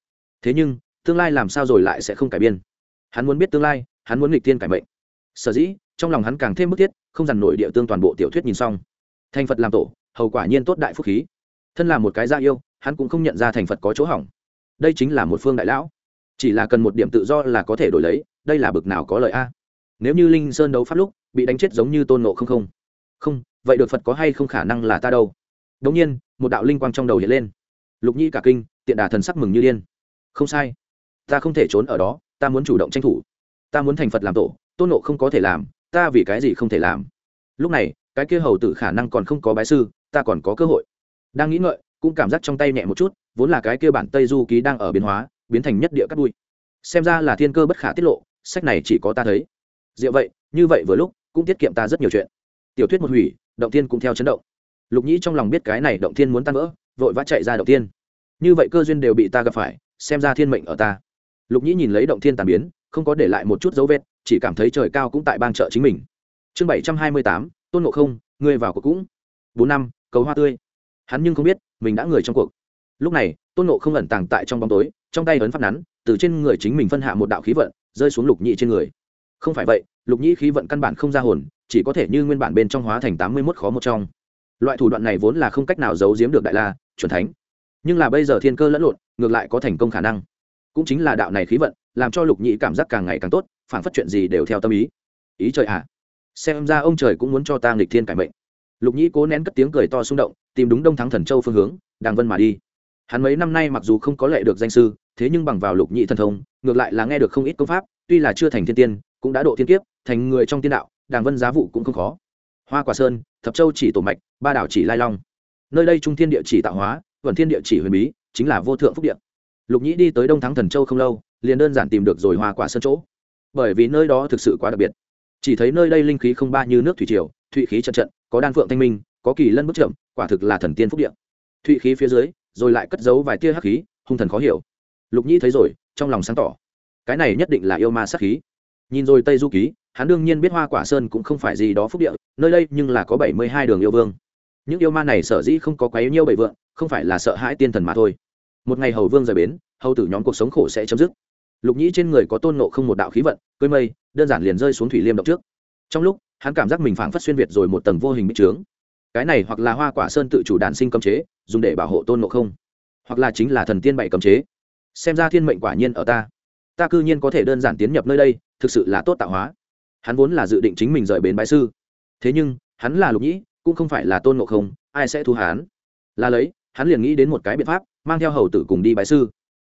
thế nhưng, tương lai làm sao rồi lại sẽ không cải biên. Hắn muốn biết tương lai, hắn muốn nghịch tiên cải mệnh. Sở dĩ, trong lòng hắn càng thêm bức thiết, không dằn nổi địa tương toàn bộ tiểu thuyết nhìn xong. Thành phật làm tổ, hầu quả nhiên tốt đại phúc khí. Thân là một cái gia yêu, hắn cũng không nhận ra thành phật có chỗ hỏng. Đây chính là một phương đại lão. Chỉ là cần một điểm tự do là có thể đổi lấy, đây là bực nào có lợi a? Nếu như linh sơn đấu pháp lúc, bị đánh chết giống như tôn nộ không không. Không, vậy được phật có hay không khả năng là ta đâu. Đống nhiên, một đạo linh quang trong đầu hiện lên. Lục nhi cả kinh, tiện đà thần sắc mừng như điên. Không sai. Ta không thể trốn ở đó, ta muốn chủ động tranh thủ. Ta muốn thành phật làm tổ, tôn nộ không có thể làm, ta vì cái gì không thể làm? Lúc này, cái kia hầu tử khả năng còn không có bái sư, ta còn có cơ hội. Đang nghĩ ngợi, cũng cảm giác trong tay nhẹ một chút, vốn là cái kia bản tây du ký đang ở biến hóa, biến thành nhất địa cắt bụi. Xem ra là thiên cơ bất khả tiết lộ, sách này chỉ có ta thấy diệu vậy, như vậy vừa lúc, cũng tiết kiệm ta rất nhiều chuyện. Tiểu thuyết một hủy, động tiên cũng theo chấn động. Lục nhĩ trong lòng biết cái này động tiên muốn tan vỡ, vội vã chạy ra động tiên như vậy cơ duyên đều bị ta gặp phải, xem ra thiên mệnh ở ta. Lục nhĩ nhìn lấy động thiên tàn biến, không có để lại một chút dấu vết, chỉ cảm thấy trời cao cũng tại bang chợ chính mình. Chương bảy trăm hai mươi tám, tôn ngộ không, ngươi vào cuộc cũng. Bốn năm, cầu hoa tươi. Hắn nhưng không biết, mình đã người trong cuộc. Lúc này, tôn ngộ không ẩn tàng tại trong bóng tối, trong tay ấn phát nắn, từ trên người chính mình phân hạ một đạo khí vận, rơi xuống lục nhị trên người không phải vậy, lục Nhĩ khí vận căn bản không ra hồn, chỉ có thể như nguyên bản bên trong hóa thành tám mươi mốt khó một trong. Loại thủ đoạn này vốn là không cách nào giấu giếm được đại la, chuẩn thánh. Nhưng là bây giờ thiên cơ lẫn lộn, ngược lại có thành công khả năng. Cũng chính là đạo này khí vận, làm cho lục Nhĩ cảm giác càng ngày càng tốt phản phát chuyện gì đều theo tâm ý. Ý trời ạ. À. xem ra ông trời cũng muốn cho ta nghịch thiên cải mệnh. Lục Nhĩ cố nén cất tiếng cười to xung động, tìm đúng đông thắng thần châu phương hướng, đàng vân mà đi. Hắn mấy năm nay mặc dù không có lệ được danh sư, thế nhưng bằng vào lục nhị thần thông, ngược lại là nghe được không ít công pháp, tuy là chưa thành thiên tiên cũng đã độ thiên kiếp, thành người trong tiên đạo, đàng vân giá vụ cũng không khó. Hoa quả sơn, thập châu chỉ tổ mạch, ba đảo chỉ lai long. Nơi đây trung thiên địa chỉ tạo hóa vận thiên địa chỉ huyền bí, chính là vô thượng phúc địa. Lục nhĩ đi tới đông thắng thần châu không lâu, liền đơn giản tìm được rồi hoa quả sơn chỗ. Bởi vì nơi đó thực sự quá đặc biệt. Chỉ thấy nơi đây linh khí không ba như nước thủy triều, thụy khí trận trận, có đan phượng thanh minh, có kỳ lân bất trượm quả thực là thần tiên phúc địa. Thụy khí phía dưới, rồi lại cất giấu vài tia hắc khí, hung thần khó hiểu. Lục nhĩ thấy rồi, trong lòng sáng tỏ. Cái này nhất định là yêu ma sát khí nhìn rồi tây du ký, hắn đương nhiên biết hoa quả sơn cũng không phải gì đó phúc địa, nơi đây nhưng là có bảy mươi hai đường yêu vương. Những yêu ma này sở dĩ không có quấy nhiêu bậy vượng, không phải là sợ hãi tiên thần mà thôi. Một ngày hầu vương rời bến, hầu tử nhóm cuộc sống khổ sẽ chấm dứt. Lục nhĩ trên người có tôn nộ không một đạo khí vận, cưới mây, đơn giản liền rơi xuống thủy liêm động trước. Trong lúc, hắn cảm giác mình phảng phất xuyên việt rồi một tầng vô hình bích trướng. Cái này hoặc là hoa quả sơn tự chủ đàn sinh cấm chế, dùng để bảo hộ tôn nộ không, hoặc là chính là thần tiên bảy cấm chế. Xem ra thiên mệnh quả nhiên ở ta ta cư nhiên có thể đơn giản tiến nhập nơi đây, thực sự là tốt tạo hóa. Hắn vốn là dự định chính mình rời bến bãi sư. Thế nhưng, hắn là lục nhĩ, cũng không phải là tôn ngộ không, ai sẽ thu hắn? Là lấy, hắn liền nghĩ đến một cái biện pháp, mang theo hầu tử cùng đi bãi sư.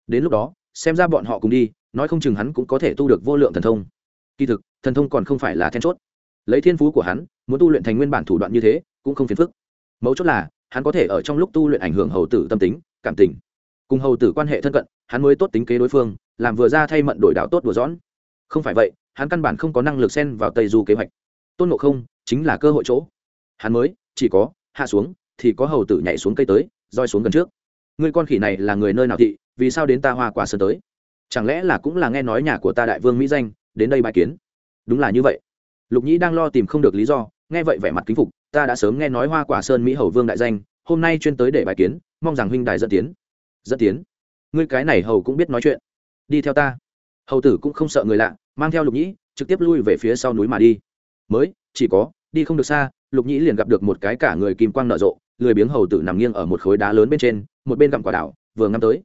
Đến lúc đó, xem ra bọn họ cùng đi, nói không chừng hắn cũng có thể tu được vô lượng thần thông. Kỳ thực, thần thông còn không phải là then chốt. Lấy thiên phú của hắn, muốn tu luyện thành nguyên bản thủ đoạn như thế, cũng không phiền phức. Mấu chốt là, hắn có thể ở trong lúc tu luyện ảnh hưởng hầu tử tâm tính, cảm tình. Cùng hầu tử quan hệ thân cận, hắn mới tốt tính kế đối phương làm vừa ra thay mận đổi đạo tốt đùa dõn. Không phải vậy, hắn căn bản không có năng lực xen vào tây du kế hoạch. Tôn ngộ không chính là cơ hội chỗ. Hắn mới, chỉ có, hạ xuống, thì có hầu tử nhảy xuống cây tới, roi xuống gần trước. Người con khỉ này là người nơi nào thị, vì sao đến ta hoa quả sơn tới? Chẳng lẽ là cũng là nghe nói nhà của ta đại vương mỹ danh, đến đây bài kiến? Đúng là như vậy. Lục nhĩ đang lo tìm không được lý do, nghe vậy vẻ mặt kính phục, ta đã sớm nghe nói hoa quả sơn mỹ hầu vương đại danh, hôm nay chuyên tới để bài kiến, mong rằng huynh đại dẫn tiến. Dẫn tiến? Ngươi cái này hầu cũng biết nói chuyện đi theo ta. Hầu tử cũng không sợ người lạ, mang theo lục nhĩ, trực tiếp lui về phía sau núi mà đi. Mới, chỉ có, đi không được xa, lục nhĩ liền gặp được một cái cả người kim quang nở rộ, lười biếng hầu tử nằm nghiêng ở một khối đá lớn bên trên, một bên gặm quả đảo, vừa ngắm tới.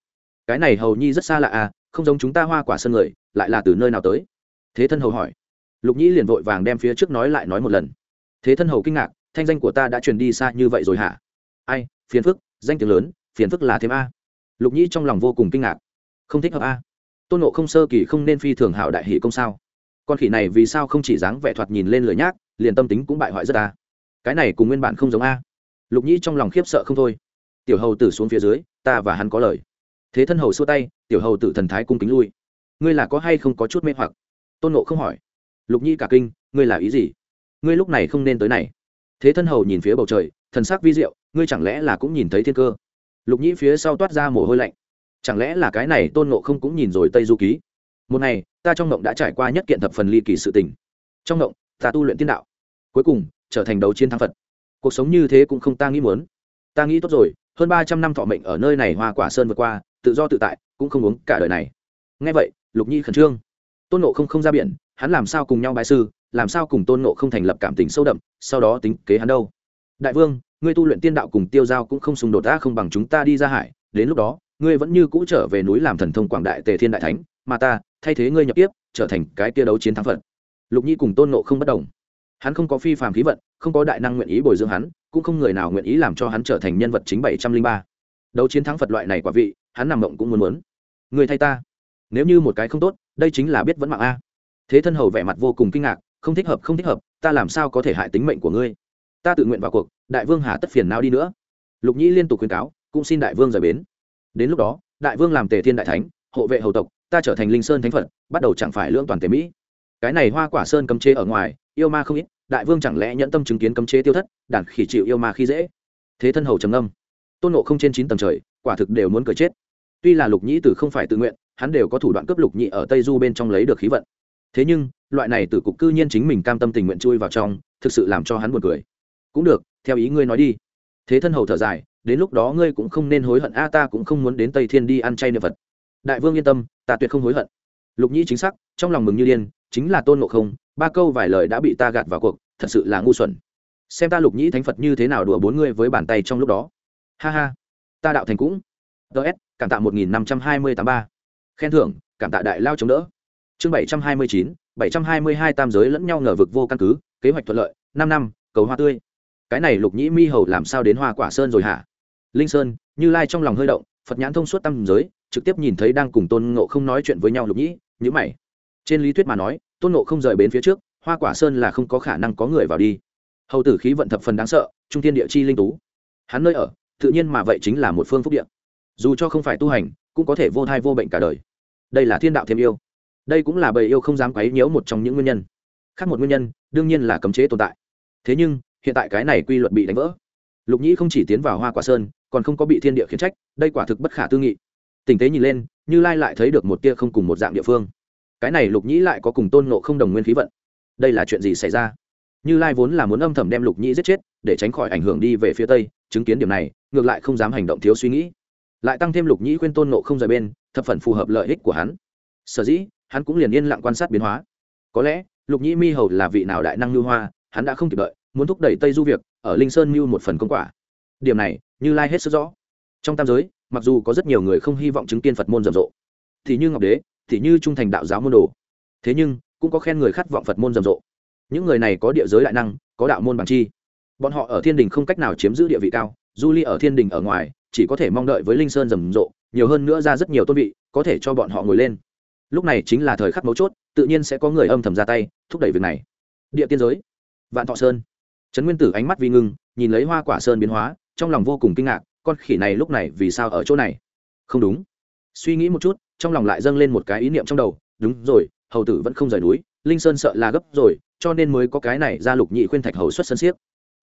Cái này hầu nhi rất xa lạ à không giống chúng ta hoa quả sân người, lại là từ nơi nào tới? Thế thân hầu hỏi. Lục nhĩ liền vội vàng đem phía trước nói lại nói một lần. Thế thân hầu kinh ngạc, thanh danh của ta đã truyền đi xa như vậy rồi hả? Ai, phiền phức, danh tiếng lớn, phiền phức là thêm a. Lục nhĩ trong lòng vô cùng kinh ngạc. Không thích hợp a tôn nộ không sơ kỳ không nên phi thường hảo đại hỷ công sao? Con khỉ này vì sao không chỉ dáng vẻ thoạt nhìn lên lời nhác, liền tâm tính cũng bại hoại rất ta cái này cùng nguyên bản không giống a. Lục nhĩ trong lòng khiếp sợ không thôi. Tiểu hầu tử xuống phía dưới, ta và hắn có lời. Thế thân hầu xua tay, tiểu hầu tử thần thái cung kính lui. Ngươi là có hay không có chút mê hoặc? Tôn nộ không hỏi. Lục nhĩ cả kinh, ngươi là ý gì? Ngươi lúc này không nên tới này. Thế thân hầu nhìn phía bầu trời, thần sắc vi diệu, ngươi chẳng lẽ là cũng nhìn thấy thiên cơ? Lục nhĩ phía sau toát ra mồ hôi lạnh chẳng lẽ là cái này tôn nộ không cũng nhìn rồi tây du ký? Một ngày, ta trong ngộng đã trải qua nhất kiện thập phần ly kỳ sự tình. Trong ngộng ta tu luyện tiên đạo. Cuối cùng, trở thành đấu chiến thắng phật. Cuộc sống như thế cũng không ta nghĩ muốn. Ta nghĩ tốt rồi, hơn ba trăm năm thọ mệnh ở nơi này hoa quả sơn vượt qua, tự do tự tại, cũng không uống cả đời này. Ngay vậy, lục nhi khẩn trương. Tôn nộ không không ra biển, hắn làm sao cùng nhau bái sư, làm sao cùng tôn nộ không thành lập cảm tình sâu đậm, sau đó tính kế hắn đâu? Đại vương, ngươi tu luyện tiên đạo cùng tiêu giao cũng không xung đột ta không bằng chúng ta đi ra hải, đến lúc đó ngươi vẫn như cũ trở về núi làm thần thông quảng đại tề thiên đại thánh, mà ta, thay thế ngươi nhập tiếp trở thành cái kia đấu chiến thắng phật. Lục nhi cùng tôn nộ không bất đồng hắn không có phi phàm khí vận, không có đại năng nguyện ý bồi dưỡng hắn, cũng không người nào nguyện ý làm cho hắn trở thành nhân vật chính bảy trăm linh ba. Đấu chiến thắng phật loại này quả vị, hắn nằm mộng cũng muốn muốn. Người thay ta. Nếu như một cái không tốt, đây chính là biết vẫn mạng a. Thế thân hầu vẻ mặt vô cùng kinh ngạc, không thích hợp, không thích hợp, ta làm sao có thể hại tính mệnh của ngươi? Ta tự nguyện vào cuộc, đại vương hà tất phiền nào đi nữa. Lục nhĩ liên tục khuyên cáo, cũng xin đại vương rời bến đến lúc đó, đại vương làm tề thiên đại thánh, hộ vệ hầu tộc, ta trở thành linh sơn thánh phật, bắt đầu chẳng phải lưỡng toàn tề mỹ. Cái này hoa quả sơn cấm chế ở ngoài, yêu ma không ít, đại vương chẳng lẽ nhẫn tâm chứng kiến cấm chế tiêu thất đản khỉ chịu yêu ma khi dễ? Thế thân hầu trầm âm tôn nộ không trên chín tầng trời, quả thực đều muốn cười chết. Tuy là lục nhĩ từ không phải tự nguyện, hắn đều có thủ đoạn cấp lục nhị ở tây du bên trong lấy được khí vận. Thế nhưng, loại này từ cục cư nhiên chính mình cam tâm tình nguyện chui vào trong, thực sự làm cho hắn buồn cười. Cũng được, theo ý ngươi nói đi. Thế thân hầu thở dài đến lúc đó ngươi cũng không nên hối hận, a, ta cũng không muốn đến tây thiên đi ăn chay niệm phật. Đại vương yên tâm, ta tuyệt không hối hận. Lục nhĩ chính xác, trong lòng mừng như điên, chính là tôn ngộ không, ba câu vài lời đã bị ta gạt vào cuộc, thật sự là ngu xuẩn. Xem ta lục nhĩ thánh phật như thế nào đùa bốn ngươi với bàn tay trong lúc đó. Ha ha, ta đạo thành cũng. Ts cảm tạ một nghìn năm trăm hai mươi tám ba. Khen thưởng, cảm tạ đại lao chống đỡ. Chương bảy trăm hai mươi chín, bảy trăm hai mươi hai tam giới lẫn nhau ngờ vực vô căn cứ, kế hoạch thuận lợi, năm năm, cầu hoa tươi. Cái này lục nhĩ mi hầu làm sao đến hoa quả sơn rồi hả? Linh sơn, như lai trong lòng hơi động, phật nhãn thông suốt tâm giới, trực tiếp nhìn thấy đang cùng tôn ngộ không nói chuyện với nhau lục nhĩ nhữ mày. Trên lý thuyết mà nói, tôn ngộ không rời bến phía trước, hoa quả sơn là không có khả năng có người vào đi. Hầu tử khí vận thập phần đáng sợ, trung tiên địa chi linh tú. Hắn nơi ở, tự nhiên mà vậy chính là một phương phúc địa. Dù cho không phải tu hành, cũng có thể vô thai vô bệnh cả đời. Đây là thiên đạo thêm yêu. Đây cũng là bầy yêu không dám quấy nhiễu một trong những nguyên nhân. Khác một nguyên nhân, đương nhiên là cấm chế tồn tại. Thế nhưng, hiện tại cái này quy luật bị đánh vỡ lục nhĩ không chỉ tiến vào hoa quả sơn, còn không có bị thiên địa khiến trách, đây quả thực bất khả tư nghị. Tình tế nhìn lên, như lai lại thấy được một tia không cùng một dạng địa phương. Cái này lục nhĩ lại có cùng tôn nộ không đồng nguyên khí vận. Đây là chuyện gì xảy ra? Như lai vốn là muốn âm thầm đem lục nhĩ giết chết, để tránh khỏi ảnh hưởng đi về phía tây, chứng kiến điểm này, ngược lại không dám hành động thiếu suy nghĩ. Lại tăng thêm lục nhĩ khuyên tôn nộ không rời bên, thập phần phù hợp lợi ích của hắn. Sở dĩ, hắn cũng liền yên lặng quan sát biến hóa. Có lẽ, lục nhĩ mi hầu là vị nào đại năng lưu hoa, hắn đã không kịp đợi, muốn thúc đẩy tây du việc ở linh sơn mưu một phần công quả. Điểm này, như lai hết sức rõ. Trong tam giới, mặc dù có rất nhiều người không hy vọng chứng kiến phật môn rầm rộ, thì như ngọc đế, thì như trung thành đạo giáo môn đồ. Thế nhưng, cũng có khen người khát vọng phật môn rầm rộ. Những người này có địa giới đại năng, có đạo môn bằng chi. Bọn họ ở thiên đình không cách nào chiếm giữ địa vị cao, du ly ở thiên đình ở ngoài, chỉ có thể mong đợi với linh sơn rầm rộ, nhiều hơn nữa ra rất nhiều tôn vị, có thể cho bọn họ ngồi lên. Lúc này chính là thời khắc mấu chốt, tự nhiên sẽ có người âm thầm ra tay, thúc đẩy việc này. Địa tiên giới, vạn thọ sơn trấn nguyên tử ánh mắt vi ngưng, nhìn lấy hoa quả sơn biến hóa, trong lòng vô cùng kinh ngạc, con khỉ này lúc này vì sao ở chỗ này? Không đúng. Suy nghĩ một chút, trong lòng lại dâng lên một cái ý niệm trong đầu, đúng rồi, hầu tử vẫn không rời núi, linh sơn sợ là gấp rồi, cho nên mới có cái này ra lục nhị khuyên thạch hầu xuất sân siếc.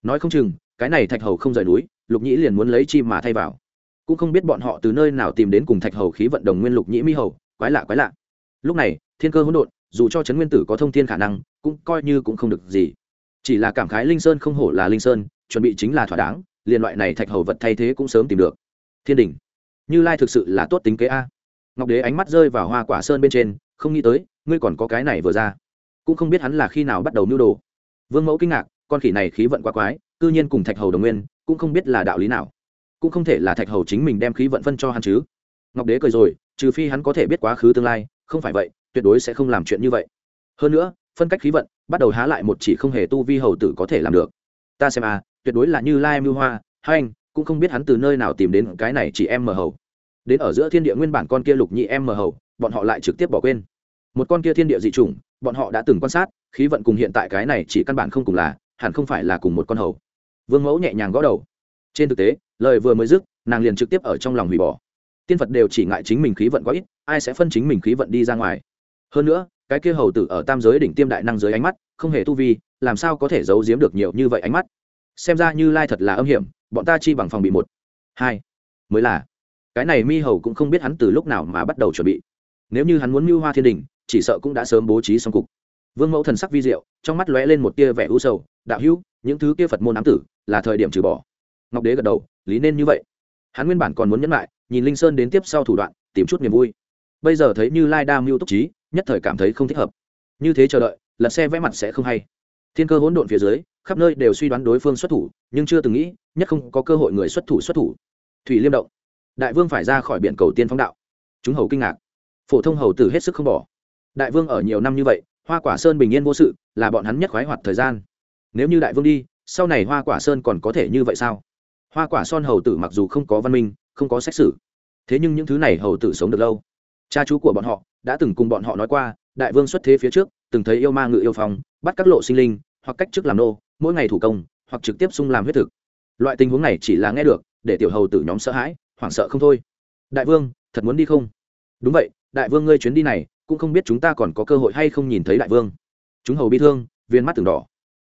Nói không chừng, cái này thạch hầu không rời núi, lục nhĩ liền muốn lấy chi mà thay vào. Cũng không biết bọn họ từ nơi nào tìm đến cùng thạch hầu khí vận đồng nguyên lục nhĩ mi hầu, quái lạ quái lạ. Lúc này, thiên cơ hỗn độn, dù cho trấn nguyên tử có thông thiên khả năng, cũng coi như cũng không được gì chỉ là cảm khái linh sơn không hổ là linh sơn, chuẩn bị chính là thỏa đáng, liền loại này thạch hầu vật thay thế cũng sớm tìm được. Thiên đình, như lai thực sự là tốt tính kế a. Ngọc đế ánh mắt rơi vào hoa quả sơn bên trên, không nghĩ tới, ngươi còn có cái này vừa ra. Cũng không biết hắn là khi nào bắt đầu mưu đồ. Vương mẫu kinh ngạc, con khỉ này khí vận quá quái, cư nhiên cùng thạch hầu đồng nguyên, cũng không biết là đạo lý nào. Cũng không thể là thạch hầu chính mình đem khí vận phân cho hắn chứ. Ngọc đế cười rồi, trừ phi hắn có thể biết quá khứ tương lai, không phải vậy, tuyệt đối sẽ không làm chuyện như vậy. Hơn nữa, phân cách khí vận bắt đầu há lại một chỉ không hề tu vi hầu tử có thể làm được. Ta xem à tuyệt đối là như lai mưu hoa, hai anh, cũng không biết hắn từ nơi nào tìm đến cái này chỉ em mờ hầu. Đến ở giữa thiên địa nguyên bản con kia lục nhị em mờ hầu, bọn họ lại trực tiếp bỏ quên. Một con kia thiên địa dị chủng, bọn họ đã từng quan sát, khí vận cùng hiện tại cái này chỉ căn bản không cùng là, hẳn không phải là cùng một con hầu. Vương mẫu nhẹ nhàng gõ đầu. Trên thực tế, lời vừa mới dứt, nàng liền trực tiếp ở trong lòng hủy bỏ. Tiên phật đều chỉ ngại chính mình khí vận quá ít, ai sẽ phân chính mình khí vận đi ra ngoài? Hơn nữa cái kia hầu tử ở tam giới đỉnh tiêm đại năng dưới ánh mắt, không hề tu vi, làm sao có thể giấu giếm được nhiều như vậy ánh mắt? Xem ra như lai thật là âm hiểm, bọn ta chi bằng phòng bị một. Hai, mới là. Cái này mi hầu cũng không biết hắn từ lúc nào mà bắt đầu chuẩn bị. Nếu như hắn muốn mưu hoa thiên đình, chỉ sợ cũng đã sớm bố trí xong cục. Vương mẫu thần sắc vi diệu, trong mắt lóe lên một tia vẻ u sầu, đạo hữu, những thứ kia phật môn ám tử, là thời điểm trừ bỏ. Ngọc đế gật đầu, lý nên như vậy. Hắn nguyên bản còn muốn nhấn lại, nhìn linh sơn đến tiếp sau thủ đoạn, tìm chút niềm vui. Bây giờ thấy như lai đa mưu túc trí nhất thời cảm thấy không thích hợp. Như thế chờ đợi lật xe vẽ mặt sẽ không hay. Thiên cơ hỗn độn phía dưới, khắp nơi đều suy đoán đối phương xuất thủ, nhưng chưa từng nghĩ, nhất không có cơ hội người xuất thủ xuất thủ. Thủy liêm động. Đại vương phải ra khỏi biển cầu tiên phong đạo. Chúng hầu kinh ngạc. Phổ thông hầu tử hết sức không bỏ. Đại vương ở nhiều năm như vậy, hoa quả sơn bình yên vô sự, là bọn hắn nhất khoái hoạt thời gian. Nếu như đại vương đi, sau này hoa quả sơn còn có thể như vậy sao? Hoa quả son hầu tử mặc dù không có văn minh, không có xét xử. Thế nhưng những thứ này hầu tử sống được lâu cha chú của bọn họ đã từng cùng bọn họ nói qua, đại vương xuất thế phía trước, từng thấy yêu ma ngự yêu phòng bắt các lộ sinh linh, hoặc cách chức làm nô, mỗi ngày thủ công, hoặc trực tiếp sung làm huyết thực. Loại tình huống này chỉ là nghe được, để tiểu hầu tử nhóm sợ hãi, hoảng sợ không thôi. Đại vương, thật muốn đi không? Đúng vậy, đại vương ngươi chuyến đi này, cũng không biết chúng ta còn có cơ hội hay không nhìn thấy đại vương. Chúng hầu bị thương, viên mắt từng đỏ.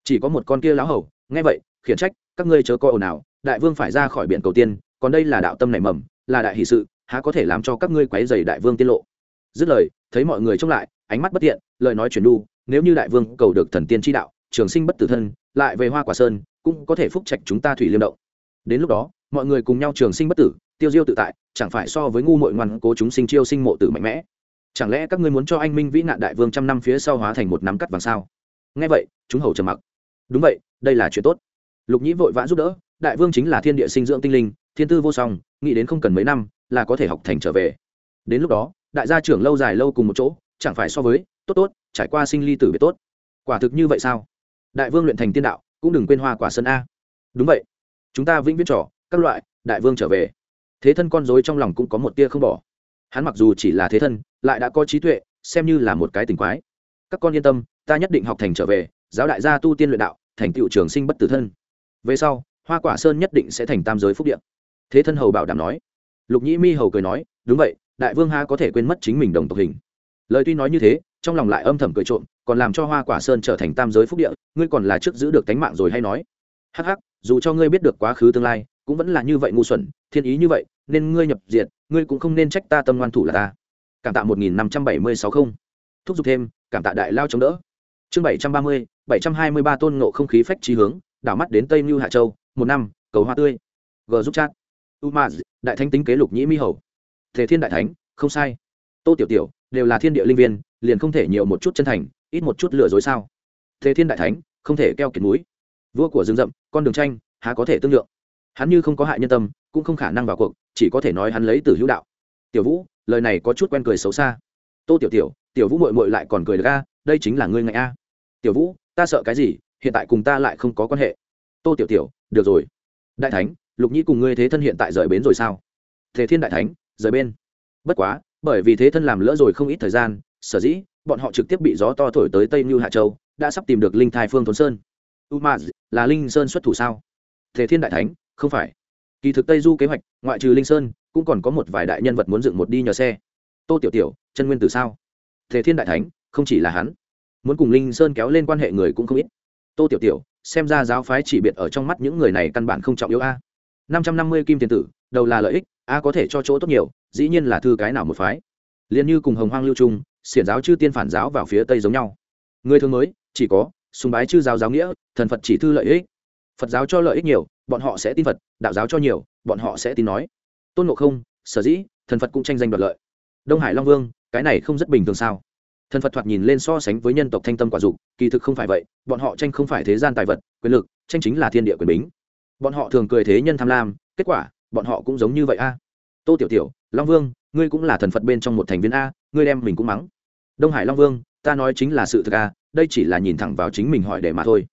Chỉ có một con kia lão hầu, nghe vậy, khiển trách, các ngươi chớ coi ồn ào, đại vương phải ra khỏi biển cầu tiên, còn đây là đạo tâm nảy mầm, là đại hỷ sự há có thể làm cho các ngươi quấy dày đại vương tiết lộ. Dứt lời, thấy mọi người trông lại, ánh mắt bất tiện lời nói chuyển đu nếu như đại vương cầu được thần tiên tri đạo, trường sinh bất tử thân, lại về hoa quả sơn, cũng có thể phúc trạch chúng ta thủy liêm động. Đến lúc đó, mọi người cùng nhau trường sinh bất tử, tiêu diêu tự tại, chẳng phải so với ngu mội ngoan cố chúng sinh chiêu sinh mộ tử mạnh mẽ? Chẳng lẽ các ngươi muốn cho anh minh vĩ nạn đại vương trăm năm phía sau hóa thành một nắm cắt vàng sao? Nghe vậy, chúng hầu trầm mặc. Đúng vậy, đây là chuyện tốt. Lục nhĩ vội vã giúp đỡ, đại vương chính là thiên địa sinh dưỡng tinh linh, thiên tư vô song, nghĩ đến không cần mấy năm là có thể học thành trở về. Đến lúc đó, đại gia trưởng lâu dài lâu cùng một chỗ, chẳng phải so với, tốt tốt, trải qua sinh ly tử biệt tốt. Quả thực như vậy sao? Đại vương luyện thành tiên đạo, cũng đừng quên hoa quả sân a. Đúng vậy. Chúng ta vĩnh viễn trò, các loại, đại vương trở về. Thế thân con dối trong lòng cũng có một tia không bỏ. Hắn mặc dù chỉ là thế thân, lại đã có trí tuệ, xem như là một cái tình quái. Các con yên tâm, ta nhất định học thành trở về, giáo đại gia tu tiên luyện đạo, thành tựu trường sinh bất tử thân. Về sau, hoa quả sơn nhất định sẽ thành tam giới phúc điện thế thân hầu bảo đảm nói lục nhĩ mi hầu cười nói, đúng vậy, đại vương ha có thể quên mất chính mình đồng tộc hình. Lời tuy nói như thế, trong lòng lại âm thầm cười trộm, còn làm cho hoa quả sơn trở thành tam giới phúc địa, ngươi còn là trước giữ được tánh mạng rồi hay nói? Hắc hắc, dù cho ngươi biết được quá khứ tương lai, cũng vẫn là như vậy ngu xuẩn, thiên ý như vậy, nên ngươi nhập diện ngươi cũng không nên trách ta tâm ngoan thủ là ta. Cảm tạ một nghìn năm trăm bảy mươi sáu không. Thúc giục thêm, cảm tạ đại lao chống đỡ. Chương bảy trăm ba mươi, bảy trăm hai mươi ba tôn ngộ không khí phách trí hướng, đảo mắt đến tây mưu hạ châu, một năm, cầu hoa tươi. G giúp chat u ma đại thánh tính kế lục nhĩ mi hầu. Thể thiên đại thánh, không sai. Tô tiểu tiểu, đều là thiên địa linh viên, liền không thể nhiều một chút chân thành, ít một chút lừa dối sao? Thế thiên đại thánh, không thể keo kiệt núi vua của rừng rậm, con đường tranh, há có thể tương lượng? Hắn như không có hại nhân tâm, cũng không khả năng vào cuộc, chỉ có thể nói hắn lấy từ hữu đạo. Tiểu vũ, lời này có chút quen cười xấu xa. Tô tiểu tiểu tiểu vũ mội mội lại còn cười được a, đây chính là ngươi ngại a. Tiểu vũ, ta sợ cái gì, hiện tại cùng ta lại không có quan hệ. Tô tiểu tiểu, được rồi. Đại thánh lục nhĩ cùng ngươi thế thân hiện tại rời bến rồi sao? Thế thiên đại thánh, rời bên. Bất quá, bởi vì thế thân làm lỡ rồi không ít thời gian, sở dĩ, bọn họ trực tiếp bị gió to thổi tới tây như hạ châu, đã sắp tìm được linh thai phương Thôn sơn. Umaz, là linh sơn xuất thủ sao? Thế thiên đại thánh, không phải. Kỳ thực tây du kế hoạch, ngoại trừ linh sơn, cũng còn có một vài đại nhân vật muốn dựng một đi nhờ xe. Tô tiểu tiểu, chân nguyên từ sao? Thế thiên đại thánh, không chỉ là hắn. Muốn cùng linh sơn kéo lên quan hệ người cũng không ít. Tô tiểu tiểu, xem ra giáo phái chỉ biệt ở trong mắt những người này căn bản không trọng yếu a năm trăm năm mươi kim tiền tử, đầu là lợi ích, a có thể cho chỗ tốt nhiều, dĩ nhiên là thư cái nào một phái. Liền như cùng hồng hoang lưu trung, xiển giáo chư tiên phản giáo vào phía tây giống nhau. Người thường mới, chỉ có sùng bái chư giáo giáo nghĩa, thần phật chỉ thư lợi ích. Phật giáo cho lợi ích nhiều, bọn họ sẽ tin phật, đạo giáo cho nhiều, bọn họ sẽ tin nói. Tôn ngộ không, sở dĩ, thần phật cũng tranh giành đoạt lợi. Đông hải long vương, cái này không rất bình thường sao? Thần phật thoạt nhìn lên so sánh với nhân tộc thanh tâm quả dục, kỳ thực không phải vậy, bọn họ tranh không phải thế gian tài vật, quyền lực, tranh chính là thiên địa quyền bính bọn họ thường cười thế nhân tham lam, kết quả, bọn họ cũng giống như vậy a. Tô tiểu tiểu, long vương, ngươi cũng là thần phật bên trong một thành viên a, ngươi đem mình cũng mắng. Đông hải long vương, ta nói chính là sự thực a, đây chỉ là nhìn thẳng vào chính mình hỏi để mà thôi.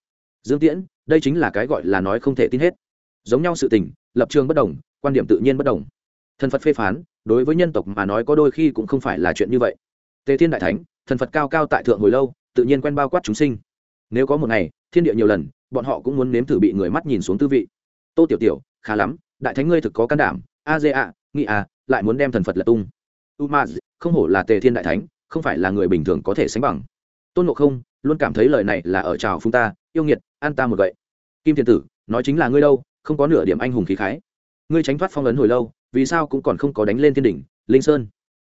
Dương tiễn, đây chính là cái gọi là nói không thể tin hết. Giống nhau sự tình, lập trường bất đồng, quan điểm tự nhiên bất đồng. Thần phật phê phán, đối với nhân tộc mà nói có đôi khi cũng không phải là chuyện như vậy. Tề thiên đại thánh, thần phật cao cao tại thượng hồi lâu, tự nhiên quen bao quát chúng sinh. Nếu có một ngày, thiên địa nhiều lần, bọn họ cũng muốn nếm thử bị người mắt nhìn xuống tư vị tô tiểu tiểu, khá lắm, đại thánh ngươi thực có can đảm, a dê a, nghị a, lại muốn đem thần phật lật tung. U ma không hổ là tề thiên đại thánh, không phải là người bình thường có thể sánh bằng. Tôn ngộ không, luôn cảm thấy lời này là ở trào phung ta, yêu nghiệt, an ta một vậy kim thiên tử, nói chính là ngươi đâu, không có nửa điểm anh hùng khí khái. Ngươi tránh thoát phong ấn hồi lâu, vì sao cũng còn không có đánh lên thiên đỉnh, linh sơn.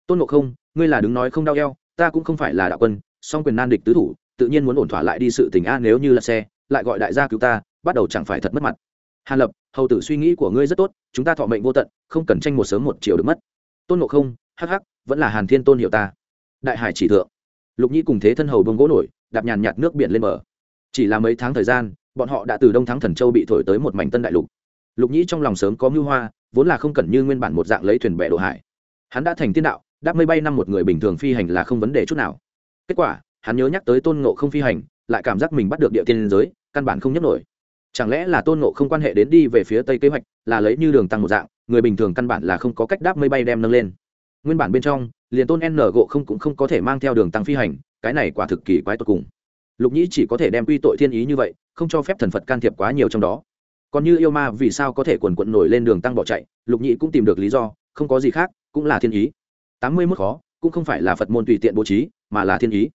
Tôn ngộ không, ngươi là đứng nói không đau eo, ta cũng không phải là đạo quân, song quyền nan địch tứ thủ, tự nhiên muốn ổn thỏa lại đi sự tình a nếu như là xe, lại gọi đại gia cứu ta, bắt đầu chẳng phải thật mất mặt hàn lập, hầu tử suy nghĩ của ngươi rất tốt, chúng ta thọ mệnh vô tận, không cần tranh một sớm một chiều được mất. Tôn ngộ không, hắc hắc, vẫn là hàn thiên tôn hiểu ta. Đại hải chỉ thượng. Lục nhi cùng thế thân hầu bông gỗ nổi, đạp nhàn nhạt nước biển lên bờ. Chỉ là mấy tháng thời gian, bọn họ đã từ đông thắng thần châu bị thổi tới một mảnh tân đại lục. Lục nhĩ trong lòng sớm có mưu hoa, vốn là không cần như nguyên bản một dạng lấy thuyền bè đổ hải. Hắn đã thành tiên đạo, đáp mây bay năm một người bình thường phi hành là không vấn đề chút nào. Kết quả, hắn nhớ nhắc tới tôn ngộ không phi hành, lại cảm giác mình bắt được địa tiên giới, căn bản không nhấc nổi chẳng lẽ là tôn ngộ không quan hệ đến đi về phía tây kế hoạch, là lấy như đường tăng một dạng, người bình thường căn bản là không có cách đáp mây bay đem nâng lên. Nguyên bản bên trong, liền tôn n gộ không cũng không có thể mang theo đường tăng phi hành, cái này quả thực kỳ quái tột cùng. Lục nhĩ chỉ có thể đem quy tội thiên ý như vậy, không cho phép thần phật can thiệp quá nhiều trong đó. Còn như yêu ma vì sao có thể quần quận nổi lên đường tăng bỏ chạy, lục nhĩ cũng tìm được lý do, không có gì khác, cũng là thiên ý. Tám mươi mức khó, cũng không phải là phật môn tùy tiện bố trí, mà là thiên ý.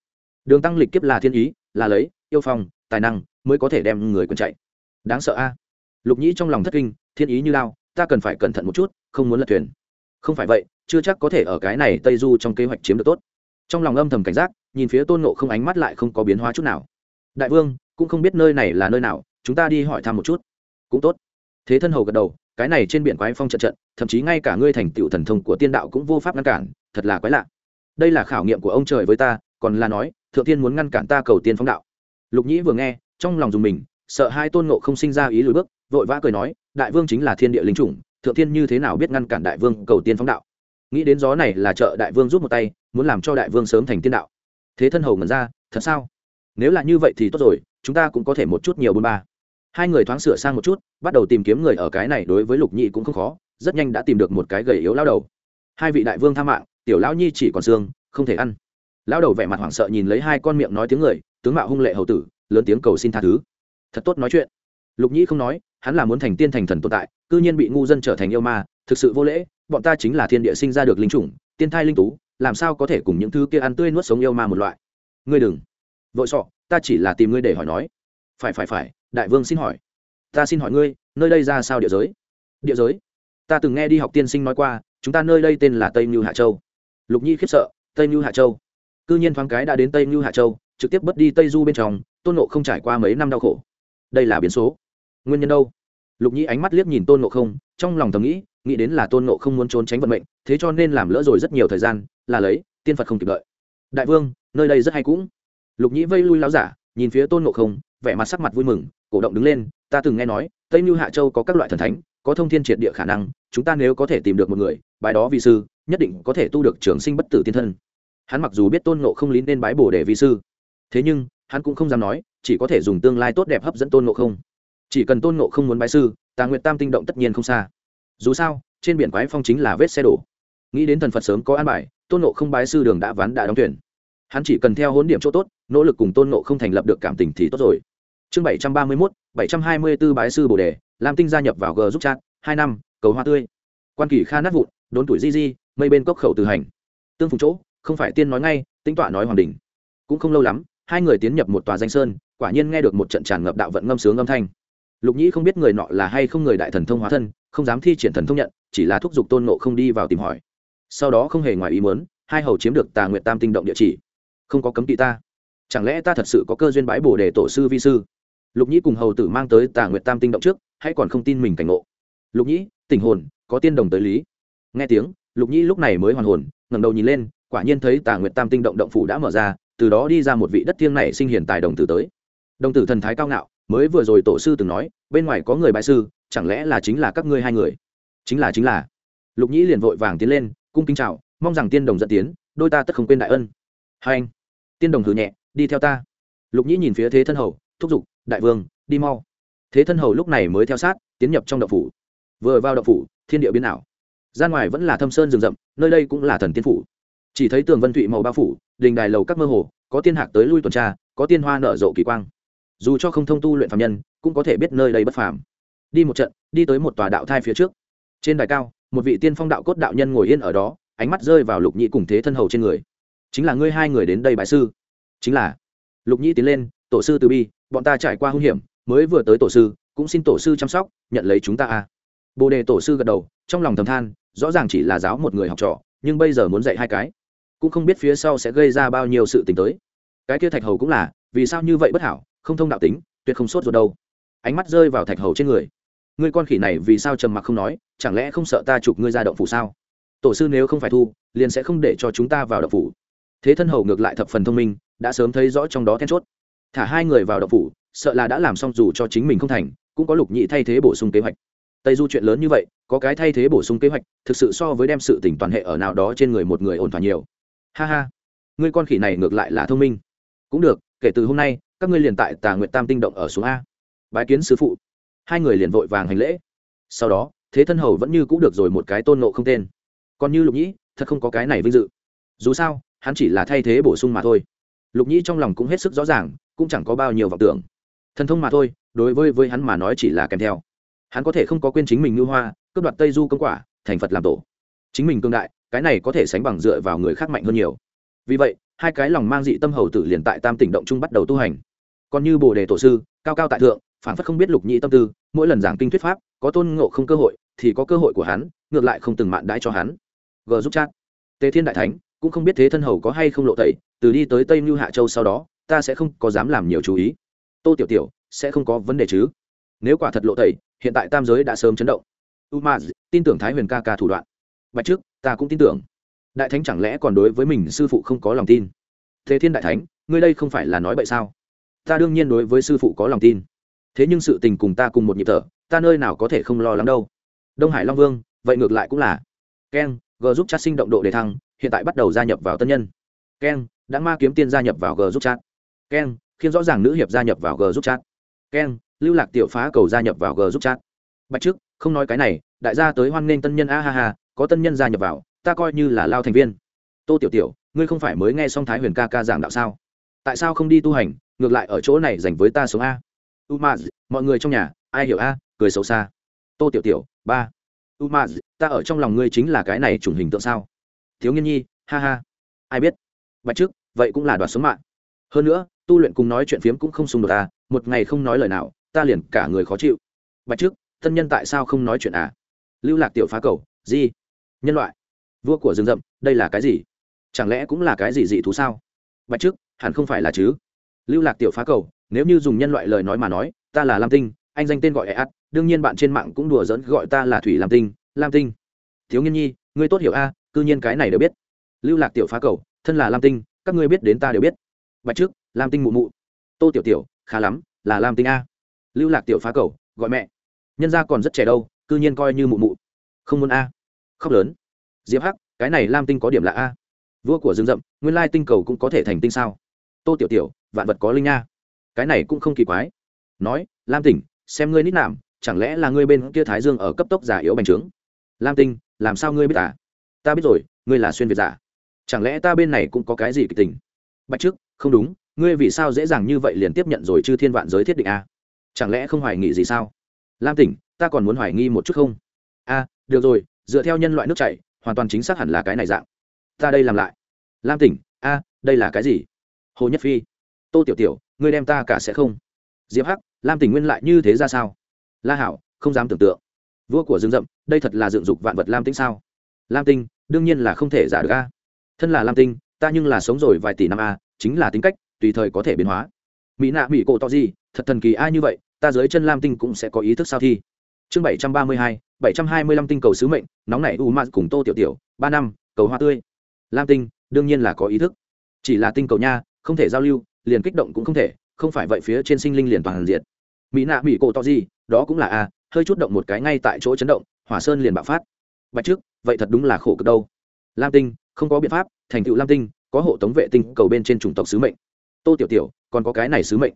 Đường tăng lịch kiếp là thiên ý, là lấy, yêu phong, tài năng, mới có thể đem người quần chạy đáng sợ a. Lục nhĩ trong lòng thất kinh, thiên ý như lao, ta cần phải cẩn thận một chút, không muốn lật thuyền. Không phải vậy, chưa chắc có thể ở cái này tây du trong kế hoạch chiếm được tốt. Trong lòng âm thầm cảnh giác, nhìn phía tôn nộ không ánh mắt lại không có biến hóa chút nào. Đại vương, cũng không biết nơi này là nơi nào, chúng ta đi hỏi thăm một chút. Cũng tốt. Thế thân hầu gật đầu, cái này trên biển quái phong trận trận, thậm chí ngay cả ngươi thành tựu thần thông của tiên đạo cũng vô pháp ngăn cản, thật là quái lạ. Đây là khảo nghiệm của ông trời với ta, còn là nói, thượng tiên muốn ngăn cản ta cầu tiên phóng đạo. Lục nhĩ vừa nghe, trong lòng dùng mình sợ hai tôn nộ không sinh ra ý lùi bước, vội vã cười nói, đại vương chính là thiên địa linh chủng, thượng thiên như thế nào biết ngăn cản đại vương cầu tiên phóng đạo? Nghĩ đến gió này là trợ đại vương rút một tay, muốn làm cho đại vương sớm thành tiên đạo. Thế thân hầu ngẩn ra, thật sao? Nếu là như vậy thì tốt rồi, chúng ta cũng có thể một chút nhiều bôn ba. Hai người thoáng sửa sang một chút, bắt đầu tìm kiếm người ở cái này đối với lục nhị cũng không khó, rất nhanh đã tìm được một cái gầy yếu lao đầu. Hai vị đại vương tha mạng, tiểu lão nhi chỉ còn xương, không thể ăn. Lao đầu vẻ mặt hoảng sợ nhìn lấy hai con miệng nói tiếng người, tướng mạo hung lệ hầu tử, lớn tiếng cầu xin tha thứ thật tốt nói chuyện. Lục nhĩ không nói, hắn là muốn thành tiên thành thần tồn tại, cư nhiên bị ngu dân trở thành yêu ma, thực sự vô lễ, bọn ta chính là thiên địa sinh ra được linh chủng, tiên thai linh tú, làm sao có thể cùng những thứ kia ăn tươi nuốt sống yêu ma một loại? Ngươi đừng. Vội sọ, ta chỉ là tìm ngươi để hỏi nói. Phải phải phải, đại vương xin hỏi. Ta xin hỏi ngươi, nơi đây ra sao địa giới? Địa giới? Ta từng nghe đi học tiên sinh nói qua, chúng ta nơi đây tên là tây như hạ châu. Lục nhi khiếp sợ, tây như hạ châu. Cư nhiên thoáng cái đã đến tây như hạ châu, trực tiếp bất đi tây du bên trong, tôn nộ không trải qua mấy năm đau khổ đây là biến số. Nguyên nhân đâu? Lục nhi ánh mắt liếc nhìn tôn nộ không, trong lòng thầm nghĩ nghĩ đến là tôn nộ không muốn trốn tránh vận mệnh, thế cho nên làm lỡ rồi rất nhiều thời gian, là lấy, tiên phật không kịp đợi. Đại vương, nơi đây rất hay cũng. Lục nhĩ vây lui láo giả, nhìn phía tôn nộ không, vẻ mặt sắc mặt vui mừng, cổ động đứng lên, ta từng nghe nói, tây mưu hạ châu có các loại thần thánh, có thông thiên triệt địa khả năng, chúng ta nếu có thể tìm được một người bài đó vi sư, nhất định có thể tu được trường sinh bất tử tiên thân. Hắn mặc dù biết tôn nộ không lín nên bái bổ để vi sư, thế nhưng, hắn cũng không dám nói chỉ có thể dùng tương lai tốt đẹp hấp dẫn tôn ngộ không. Chỉ cần tôn ngộ không muốn bái sư, tà nguyệt tam tinh động tất nhiên không xa. Dù sao, trên biển quái phong chính là vết xe đổ. Nghĩ đến thần phật sớm có an bài, tôn ngộ không bái sư đường đã ván đã đóng tuyển hắn chỉ cần theo hỗn điểm chỗ tốt, nỗ lực cùng tôn ngộ không thành lập được cảm tình thì tốt rồi. Chương bảy trăm ba mươi mốt, bảy trăm hai mươi b ố bái sư bồ đề, lam tinh gia nhập vào g giúp chat, hai năm, cầu hoa tươi. Quan kỳ kha nát vụn, đốn tuổi di di, mây bên cốc khẩu từ hành. Tương phùng chỗ, không phải tiên nói ngay tính tọa nói hoàng đình cũng không lâu lắm, hai người tiến nhập một tòa danh sơn quả nhiên nghe được một trận tràn ngập đạo vận ngâm sướng âm thanh. Lục nhĩ không biết người nọ là hay không người đại thần thông hóa thân, không dám thi triển thần thông nhận, chỉ là thúc giục tôn nộ không đi vào tìm hỏi. Sau đó không hề ngoài ý muốn, hai hầu chiếm được tà nguyện tam tinh động địa chỉ. Không có cấm kỵ ta. Chẳng lẽ ta thật sự có cơ duyên bãi bổ để tổ sư vi sư? Lục nhĩ cùng hầu tử mang tới tà nguyệt tam tinh động trước hay còn không tin mình cảnh ngộ. Lục nhĩ tình hồn, có tiên đồng tới lý. Nghe tiếng, lục nhĩ lúc này mới hoàn hồn, ngẩng đầu nhìn lên, quả nhiên thấy tà nguyệt tam tinh động động phủ đã mở ra, từ đó đi ra một vị đất thiêng này sinh hiền tài đồng tử tới đồng tử thần thái cao ngạo, mới vừa rồi tổ sư từng nói, bên ngoài có người bại sư, chẳng lẽ là chính là các ngươi hai người? Chính là chính là. Lục nhĩ liền vội vàng tiến lên, cung kính chào, mong rằng tiên đồng dẫn tiến, đôi ta tất không quên đại ân. Hai anh, tiên đồng thử nhẹ, đi theo ta. Lục nhĩ nhìn phía thế thân hầu, thúc giục, đại vương, đi mau. Thế thân hầu lúc này mới theo sát, tiến nhập trong đậu phủ. Vừa vào đậu phủ, thiên địa biến ảo. Ra ngoài vẫn là thâm sơn rừng rậm, nơi đây cũng là thần tiên phủ. Chỉ thấy tường vân thụy màu bao phủ, đình đài lầu các mơ hồ, có tiên hạc tới lui tuần tra, có tiên hoa nở rộ kỳ quang dù cho không thông tu luyện phạm nhân, cũng có thể biết nơi đây bất phàm. Đi một trận, đi tới một tòa đạo thai phía trước. Trên đài cao, một vị tiên phong đạo cốt đạo nhân ngồi yên ở đó, ánh mắt rơi vào lục nhĩ cùng thế thân hầu trên người. Chính là ngươi hai người đến đây bài sư. Chính là. Lục nhĩ tiến lên, tổ sư từ bi, bọn ta trải qua hung hiểm, mới vừa tới tổ sư, cũng xin tổ sư chăm sóc, nhận lấy chúng ta a. Bồ đề tổ sư gật đầu, trong lòng thầm than, rõ ràng chỉ là giáo một người học trò, nhưng bây giờ muốn dạy hai cái, cũng không biết phía sau sẽ gây ra bao nhiêu sự t ì n h tới. Cái kia thạch hầu cũng là, vì sao như vậy bất hảo? Không thông đạo tính, tuyệt không sốt ruột đâu. Ánh mắt rơi vào thạch hầu trên người. Ngươi con khỉ này vì sao trầm mặc không nói, chẳng lẽ không sợ ta chụp ngươi ra động phủ sao? Tổ sư nếu không phải thu, liền sẽ không để cho chúng ta vào động phủ. Thế thân hầu ngược lại thập phần thông minh, đã sớm thấy rõ trong đó then chốt. Thả hai người vào động phủ, sợ là đã làm xong dù cho chính mình không thành, cũng có lục nhị thay thế bổ sung kế hoạch. Tây du chuyện lớn như vậy, có cái thay thế bổ sung kế hoạch, thực sự so với đem sự tỉnh toàn hệ ở nào đó trên người một người ổn thỏa nhiều. Ha ha, ngươi con khỉ này ngược lại là thông minh. Cũng được, kể từ hôm nay các ngươi liền tại tà nguyện tam tinh động ở xuống a. Bái kiến sứ phụ. Hai người liền vội vàng hành lễ. Sau đó, thế thân hầu vẫn như cũng được rồi một cái tôn nộ không tên. Còn như lục nhĩ, thật không có cái này vinh dự. Dù sao, hắn chỉ là thay thế bổ sung mà thôi. Lục nhĩ trong lòng cũng hết sức rõ ràng, cũng chẳng có bao nhiêu vọng tưởng. Thần thông mà thôi, đối với với hắn mà nói chỉ là kèm theo. Hắn có thể không có quên chính mình ngư hoa, cướp đoạt tây du công quả, thành phật làm tổ. Chính mình cương đại, cái này có thể sánh bằng dựa vào người khác mạnh hơn nhiều. Vì vậy, hai cái lòng mang dị tâm hầu tử liền tại tam tỉnh động trung bắt đầu tu hành còn như bồ đề tổ sư, cao cao tại thượng phản phất không biết lục nhĩ tâm tư, mỗi lần giảng kinh thuyết pháp, có tôn ngộ không cơ hội, thì có cơ hội của hắn, ngược lại không từng mạn đãi cho hắn. G giúp chat. Tề thiên đại thánh, cũng không biết thế thân hầu có hay không lộ tẩy, từ đi tới tây mưu hạ châu sau đó, ta sẽ không có dám làm nhiều chú ý. Tô tiểu tiểu, sẽ không có vấn đề chứ? Nếu quả thật lộ tẩy, hiện tại tam giới đã sớm chấn động. Umaz ma tin tưởng thái huyền ca ca thủ đoạn. Bạch trước, ta cũng tin tưởng. Đại thánh chẳng lẽ còn đối với mình sư phụ không có lòng tin? Thế thiên đại thánh, ngươi đây không phải là nói vậy sao? Ta đương nhiên đối với sư phụ có lòng tin. Thế nhưng sự tình cùng ta cùng một nhịp thở, ta nơi nào có thể không lo lắng đâu. Đông hải long vương, vậy ngược lại cũng là. Keng g giúp chat sinh động độ đề thăng, hiện tại bắt đầu gia nhập vào tân nhân. Keng đã ma kiếm tiên gia nhập vào g giúp chat. Keng khiến rõ ràng nữ hiệp gia nhập vào g giúp chat. Keng lưu lạc tiểu phá cầu gia nhập vào g giúp chat. Bạch trước, không nói cái này, đại gia tới hoan nghênh tân nhân, a ha ha, có tân nhân gia nhập vào, ta coi như là lao thành viên. Tô tiểu tiểu, ngươi không phải mới nghe xong thái huyền ca ca giảng đạo sao? Tại sao không đi tu hành ngược lại ở chỗ này dành với ta sống a. Umaz, mọi người trong nhà, ai hiểu a? Cười xấu xa. Tô tiểu tiểu, ba. Umaz, ta ở trong lòng ngươi chính là cái này chủng hình tượng sao? Thiếu nghiên nhi, ha ha. Ai biết? Bạch trước, vậy cũng là đoạt sống mạng. Hơn nữa, tu luyện cùng nói chuyện phiếm cũng không xung đột ta một ngày không nói lời nào, ta liền cả người khó chịu. Bạch trước, thân nhân tại sao không nói chuyện à? Lưu lạc tiểu phá cầu gì nhân loại. Vua của rừng rậm, đây là cái gì? Chẳng lẽ cũng là cái gì dị thú sao? Bạch trước, hẳn không phải là chứ? Lưu lạc tiểu phá cầu nếu như dùng nhân loại lời nói mà nói ta là lam tinh anh danh tên gọi e ắt đương nhiên bạn trên mạng cũng đùa dẫn gọi ta là thủy lam tinh lam tinh. Thiếu nghiên nhi ngươi tốt hiểu a à, cư nhiên cái này đều biết. Lưu lạc tiểu phá cầu thân là lam tinh các ngươi biết đến ta đều biết. Bạch trước lam tinh mụ mụ. Tô tiểu tiểu khá lắm là lam tinh a. Lưu lạc tiểu phá cầu gọi mẹ. Nhân gia còn rất trẻ đâu cư nhiên coi như mụ mụ. Không muốn a. Khóc lớn. Diệp hắc cái này lam tinh có điểm là a. Vua của rừng rậm nguyên lai tinh cầu cũng có thể thành tinh sao? Tô tiểu tiểu, vạn vật có linh nha. Cái này cũng không kỳ quái. Nói, lam tỉnh, xem ngươi nít nảm chẳng lẽ là ngươi bên kia thái dương ở cấp tốc giả yếu bành trướng? Lam tinh, làm sao ngươi biết à? Ta biết rồi, ngươi là xuyên việt giả. Chẳng lẽ ta bên này cũng có cái gì kịch tình? Bạch trước, không đúng, ngươi vì sao dễ dàng như vậy liền tiếp nhận rồi chư thiên vạn giới thiết định a chẳng lẽ không hoài nghị gì sao? Lam tỉnh, ta còn muốn hoài nghi một chút không? A, được rồi, dựa theo nhân loại nước chảy, hoàn toàn chính xác hẳn là cái này dạng. Ta đây làm lại. Lam tỉnh, a, đây là cái gì? Hồ nhất phi, tô tiểu tiểu, ngươi đem ta cả sẽ không? Diệp hắc, lam tình nguyên lại như thế ra sao? La hảo, không dám tưởng tượng. Vua của rừng rậm, đây thật là dựng dục vạn vật lam tinh sao? Lam tinh đương nhiên là không thể giả được a. Thân là lam tinh ta nhưng là sống rồi vài tỷ năm a, chính là tính cách, tùy thời có thể biến hóa. Mỹ nạ mỹ cổ to gì, thật thần kỳ ai như vậy, ta dưới chân lam tinh cũng sẽ có ý thức sao thi. Chương bảy trăm ba mươi hai, bảy trăm hai mươi lăm tinh cầu sứ mệnh, nóng nảy u ma cùng tô tiểu tiểu, ba năm, cầu hoa tươi. Lam tinh đương nhiên là có ý thức. Chỉ là tinh cầu nha không thể giao lưu, liền kích động cũng không thể, không phải vậy phía trên sinh linh liền toàn diện. Mỹ nạ mỹ cổ to gì, đó cũng là a, hơi chút động một cái ngay tại chỗ chấn động, hỏa sơn liền bạo phát. Bạch trước, vậy thật đúng là khổ cực đâu. Lam tinh, không có biện pháp, thành tựu lam tinh, có hộ tống vệ tinh cầu bên trên chủng tộc sứ mệnh. Tô tiểu tiểu, còn có cái này sứ mệnh.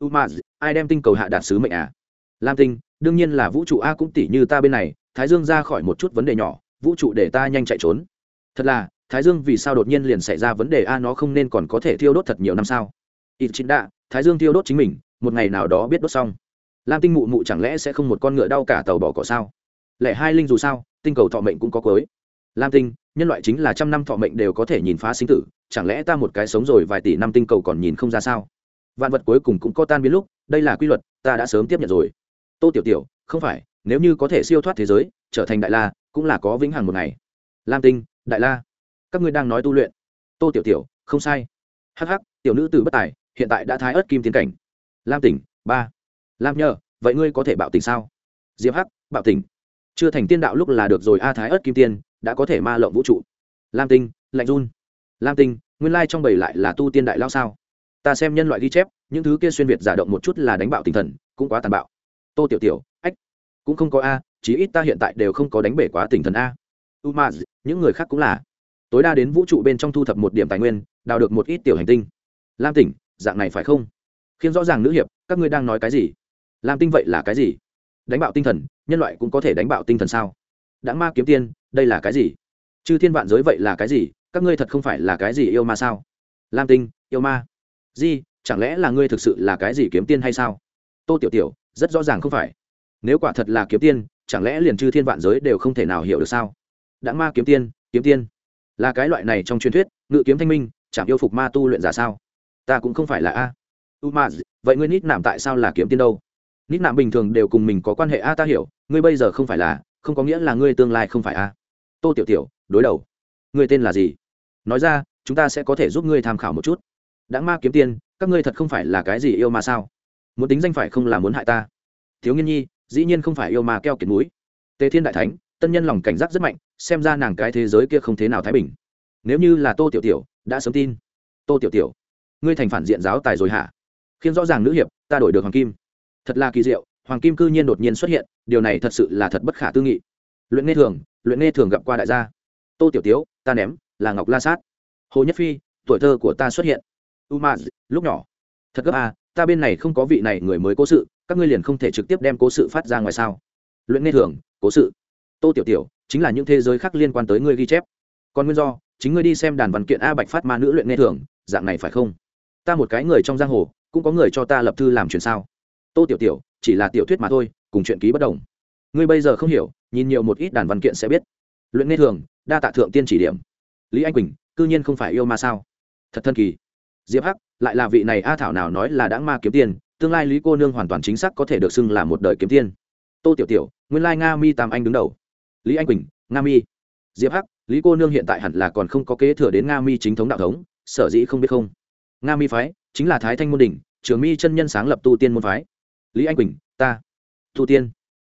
Umaz, ai đem tinh cầu hạ đạt sứ mệnh à? Lam tinh, đương nhiên là vũ trụ a cũng tỷ như ta bên này, thái dương ra khỏi một chút vấn đề nhỏ, vũ trụ để ta nhanh chạy trốn. Thật là thái dương vì sao đột nhiên liền xảy ra vấn đề a, nó không nên còn có thể thiêu đốt thật nhiều năm sao? Ít chính đạ thái dương thiêu đốt chính mình, một ngày nào đó biết đốt xong. Lam tinh mụ mụ chẳng lẽ sẽ không một con ngựa đau cả tàu bỏ cỏ sao? Lẽ hai linh dù sao, tinh cầu thọ mệnh cũng có cuối. Lam tinh, nhân loại chính là trăm năm thọ mệnh đều có thể nhìn phá sinh tử, chẳng lẽ ta một cái sống rồi vài tỷ năm tinh cầu còn nhìn không ra sao? Vạn vật cuối cùng cũng có tan biến lúc, đây là quy luật, ta đã sớm tiếp nhận rồi. Tô tiểu tiểu, không phải, nếu như có thể siêu thoát thế giới, trở thành đại la, cũng là có vĩnh hằng một ngày. Lam tinh, đại la các ngươi đang nói tu luyện. Tô tiểu tiểu, không sai. Hh tiểu nữ từ bất tài, hiện tại đã thái ớt kim tiến cảnh. Lam tỉnh, ba. Lam nhờ, vậy ngươi có thể bạo tỉnh sao? Diệp hắc, bạo tỉnh. Chưa thành tiên đạo lúc là được rồi, a thái ớt kim tiên, đã có thể ma lộng vũ trụ. Lam tinh, lạnh run. Lam tinh, nguyên lai trong bầy lại là tu tiên đại lao sao? Ta xem nhân loại ghi chép, những thứ kia xuyên việt giả động một chút là đánh bạo tinh thần, cũng quá tàn bạo. Tô tiểu tiểu, ách, cũng không có a, chí ít ta hiện tại đều không có đánh bể quá tinh thần a. Umaz, những người khác cũng là tối đa đến vũ trụ bên trong thu thập một điểm tài nguyên, đào được một ít tiểu hành tinh. Lam tỉnh, dạng này phải không? Khiến rõ ràng nữ hiệp, các ngươi đang nói cái gì? Lam tinh vậy là cái gì? Đánh bạo tinh thần, nhân loại cũng có thể đánh bạo tinh thần sao? Đã ma kiếm tiên, đây là cái gì? Chư thiên vạn giới vậy là cái gì? Các ngươi thật không phải là cái gì yêu ma sao? Lam tinh, yêu ma. Di, chẳng lẽ là ngươi thực sự là cái gì kiếm tiên hay sao? Tô tiểu tiểu, rất rõ ràng không phải. Nếu quả thật là kiếm tiên, chẳng lẽ liền chư thiên vạn giới đều không thể nào hiểu được sao? Đã ma kiếm tiên kiếm tiên là cái loại này trong truyền thuyết, ngự kiếm thanh minh, chạm yêu phục ma tu luyện giả sao? Ta cũng không phải là a. U ma vậy ngươi nít nạm tại sao là kiếm tiên đâu? Nít nạm bình thường đều cùng mình có quan hệ a, ta hiểu, ngươi bây giờ không phải là, không có nghĩa là ngươi tương lai không phải a. Tô tiểu tiểu, đối đầu. Ngươi tên là gì? Nói ra, chúng ta sẽ có thể giúp ngươi tham khảo một chút. Đã ma kiếm tiên, các ngươi thật không phải là cái gì yêu ma sao? Muốn tính danh phải không là muốn hại ta? Thiếu nghiên nhi, dĩ nhiên không phải yêu ma keo kiệt núi tề thiên đại thánh tân nhân lòng cảnh giác rất mạnh, xem ra nàng cái thế giới kia không thế nào thái bình. Nếu như là tô tiểu tiểu, đã sớm tin. Tô tiểu tiểu, ngươi thành phản diện giáo tài rồi hả? Khiến rõ ràng nữ hiệp, ta đổi được hoàng kim. Thật là kỳ diệu, hoàng kim cư nhiên đột nhiên xuất hiện, điều này thật sự là thật bất khả tư nghị. Luyện nghe thường, luyện nghe thường gặp qua đại gia. Tô tiểu tiếu ta ném, là ngọc la sát. Hồ nhất phi, tuổi thơ của ta xuất hiện. U ma lúc nhỏ. Thật gấp à ta bên này không có vị này người mới cố sự, các ngươi liền không thể trực tiếp đem cố sự phát ra ngoài sao? Luyện nghe thường, cố sự tô tiểu tiểu, chính là những thế giới khác liên quan tới ngươi ghi chép. Còn nguyên do, chính ngươi đi xem đàn văn kiện a bạch phát ma nữ luyện nghe thường dạng này phải không? Ta một cái người trong giang hồ, cũng có người cho ta lập thư làm chuyện sao? Tô tiểu tiểu, chỉ là tiểu thuyết mà thôi, cùng chuyện ký bất đồng. Ngươi bây giờ không hiểu, nhìn nhiều một ít đàn văn kiện sẽ biết. Luyện nghe thường đa tạ thượng tiên chỉ điểm. Lý anh quỳnh, cư nhiên không phải yêu ma sao? Thật thân kỳ. Diệp hắc, lại là vị này a thảo nào nói là đã ma kiếm tiền tương lai lý cô nương hoàn toàn chính xác có thể được xưng là một đời kiếm tiên. Tô tiểu tiểu, nguyên lai nga mi tam anh đứng đầu lý anh quỳnh nga mi. Diệp hắc lý cô nương hiện tại hẳn là còn không có kế thừa đến nga mi chính thống đạo thống sở dĩ không biết không? Nga mi phái chính là thái thanh môn Đình, trường mi chân nhân sáng lập tu tiên môn phái. Lý anh quỳnh ta. Tu tiên.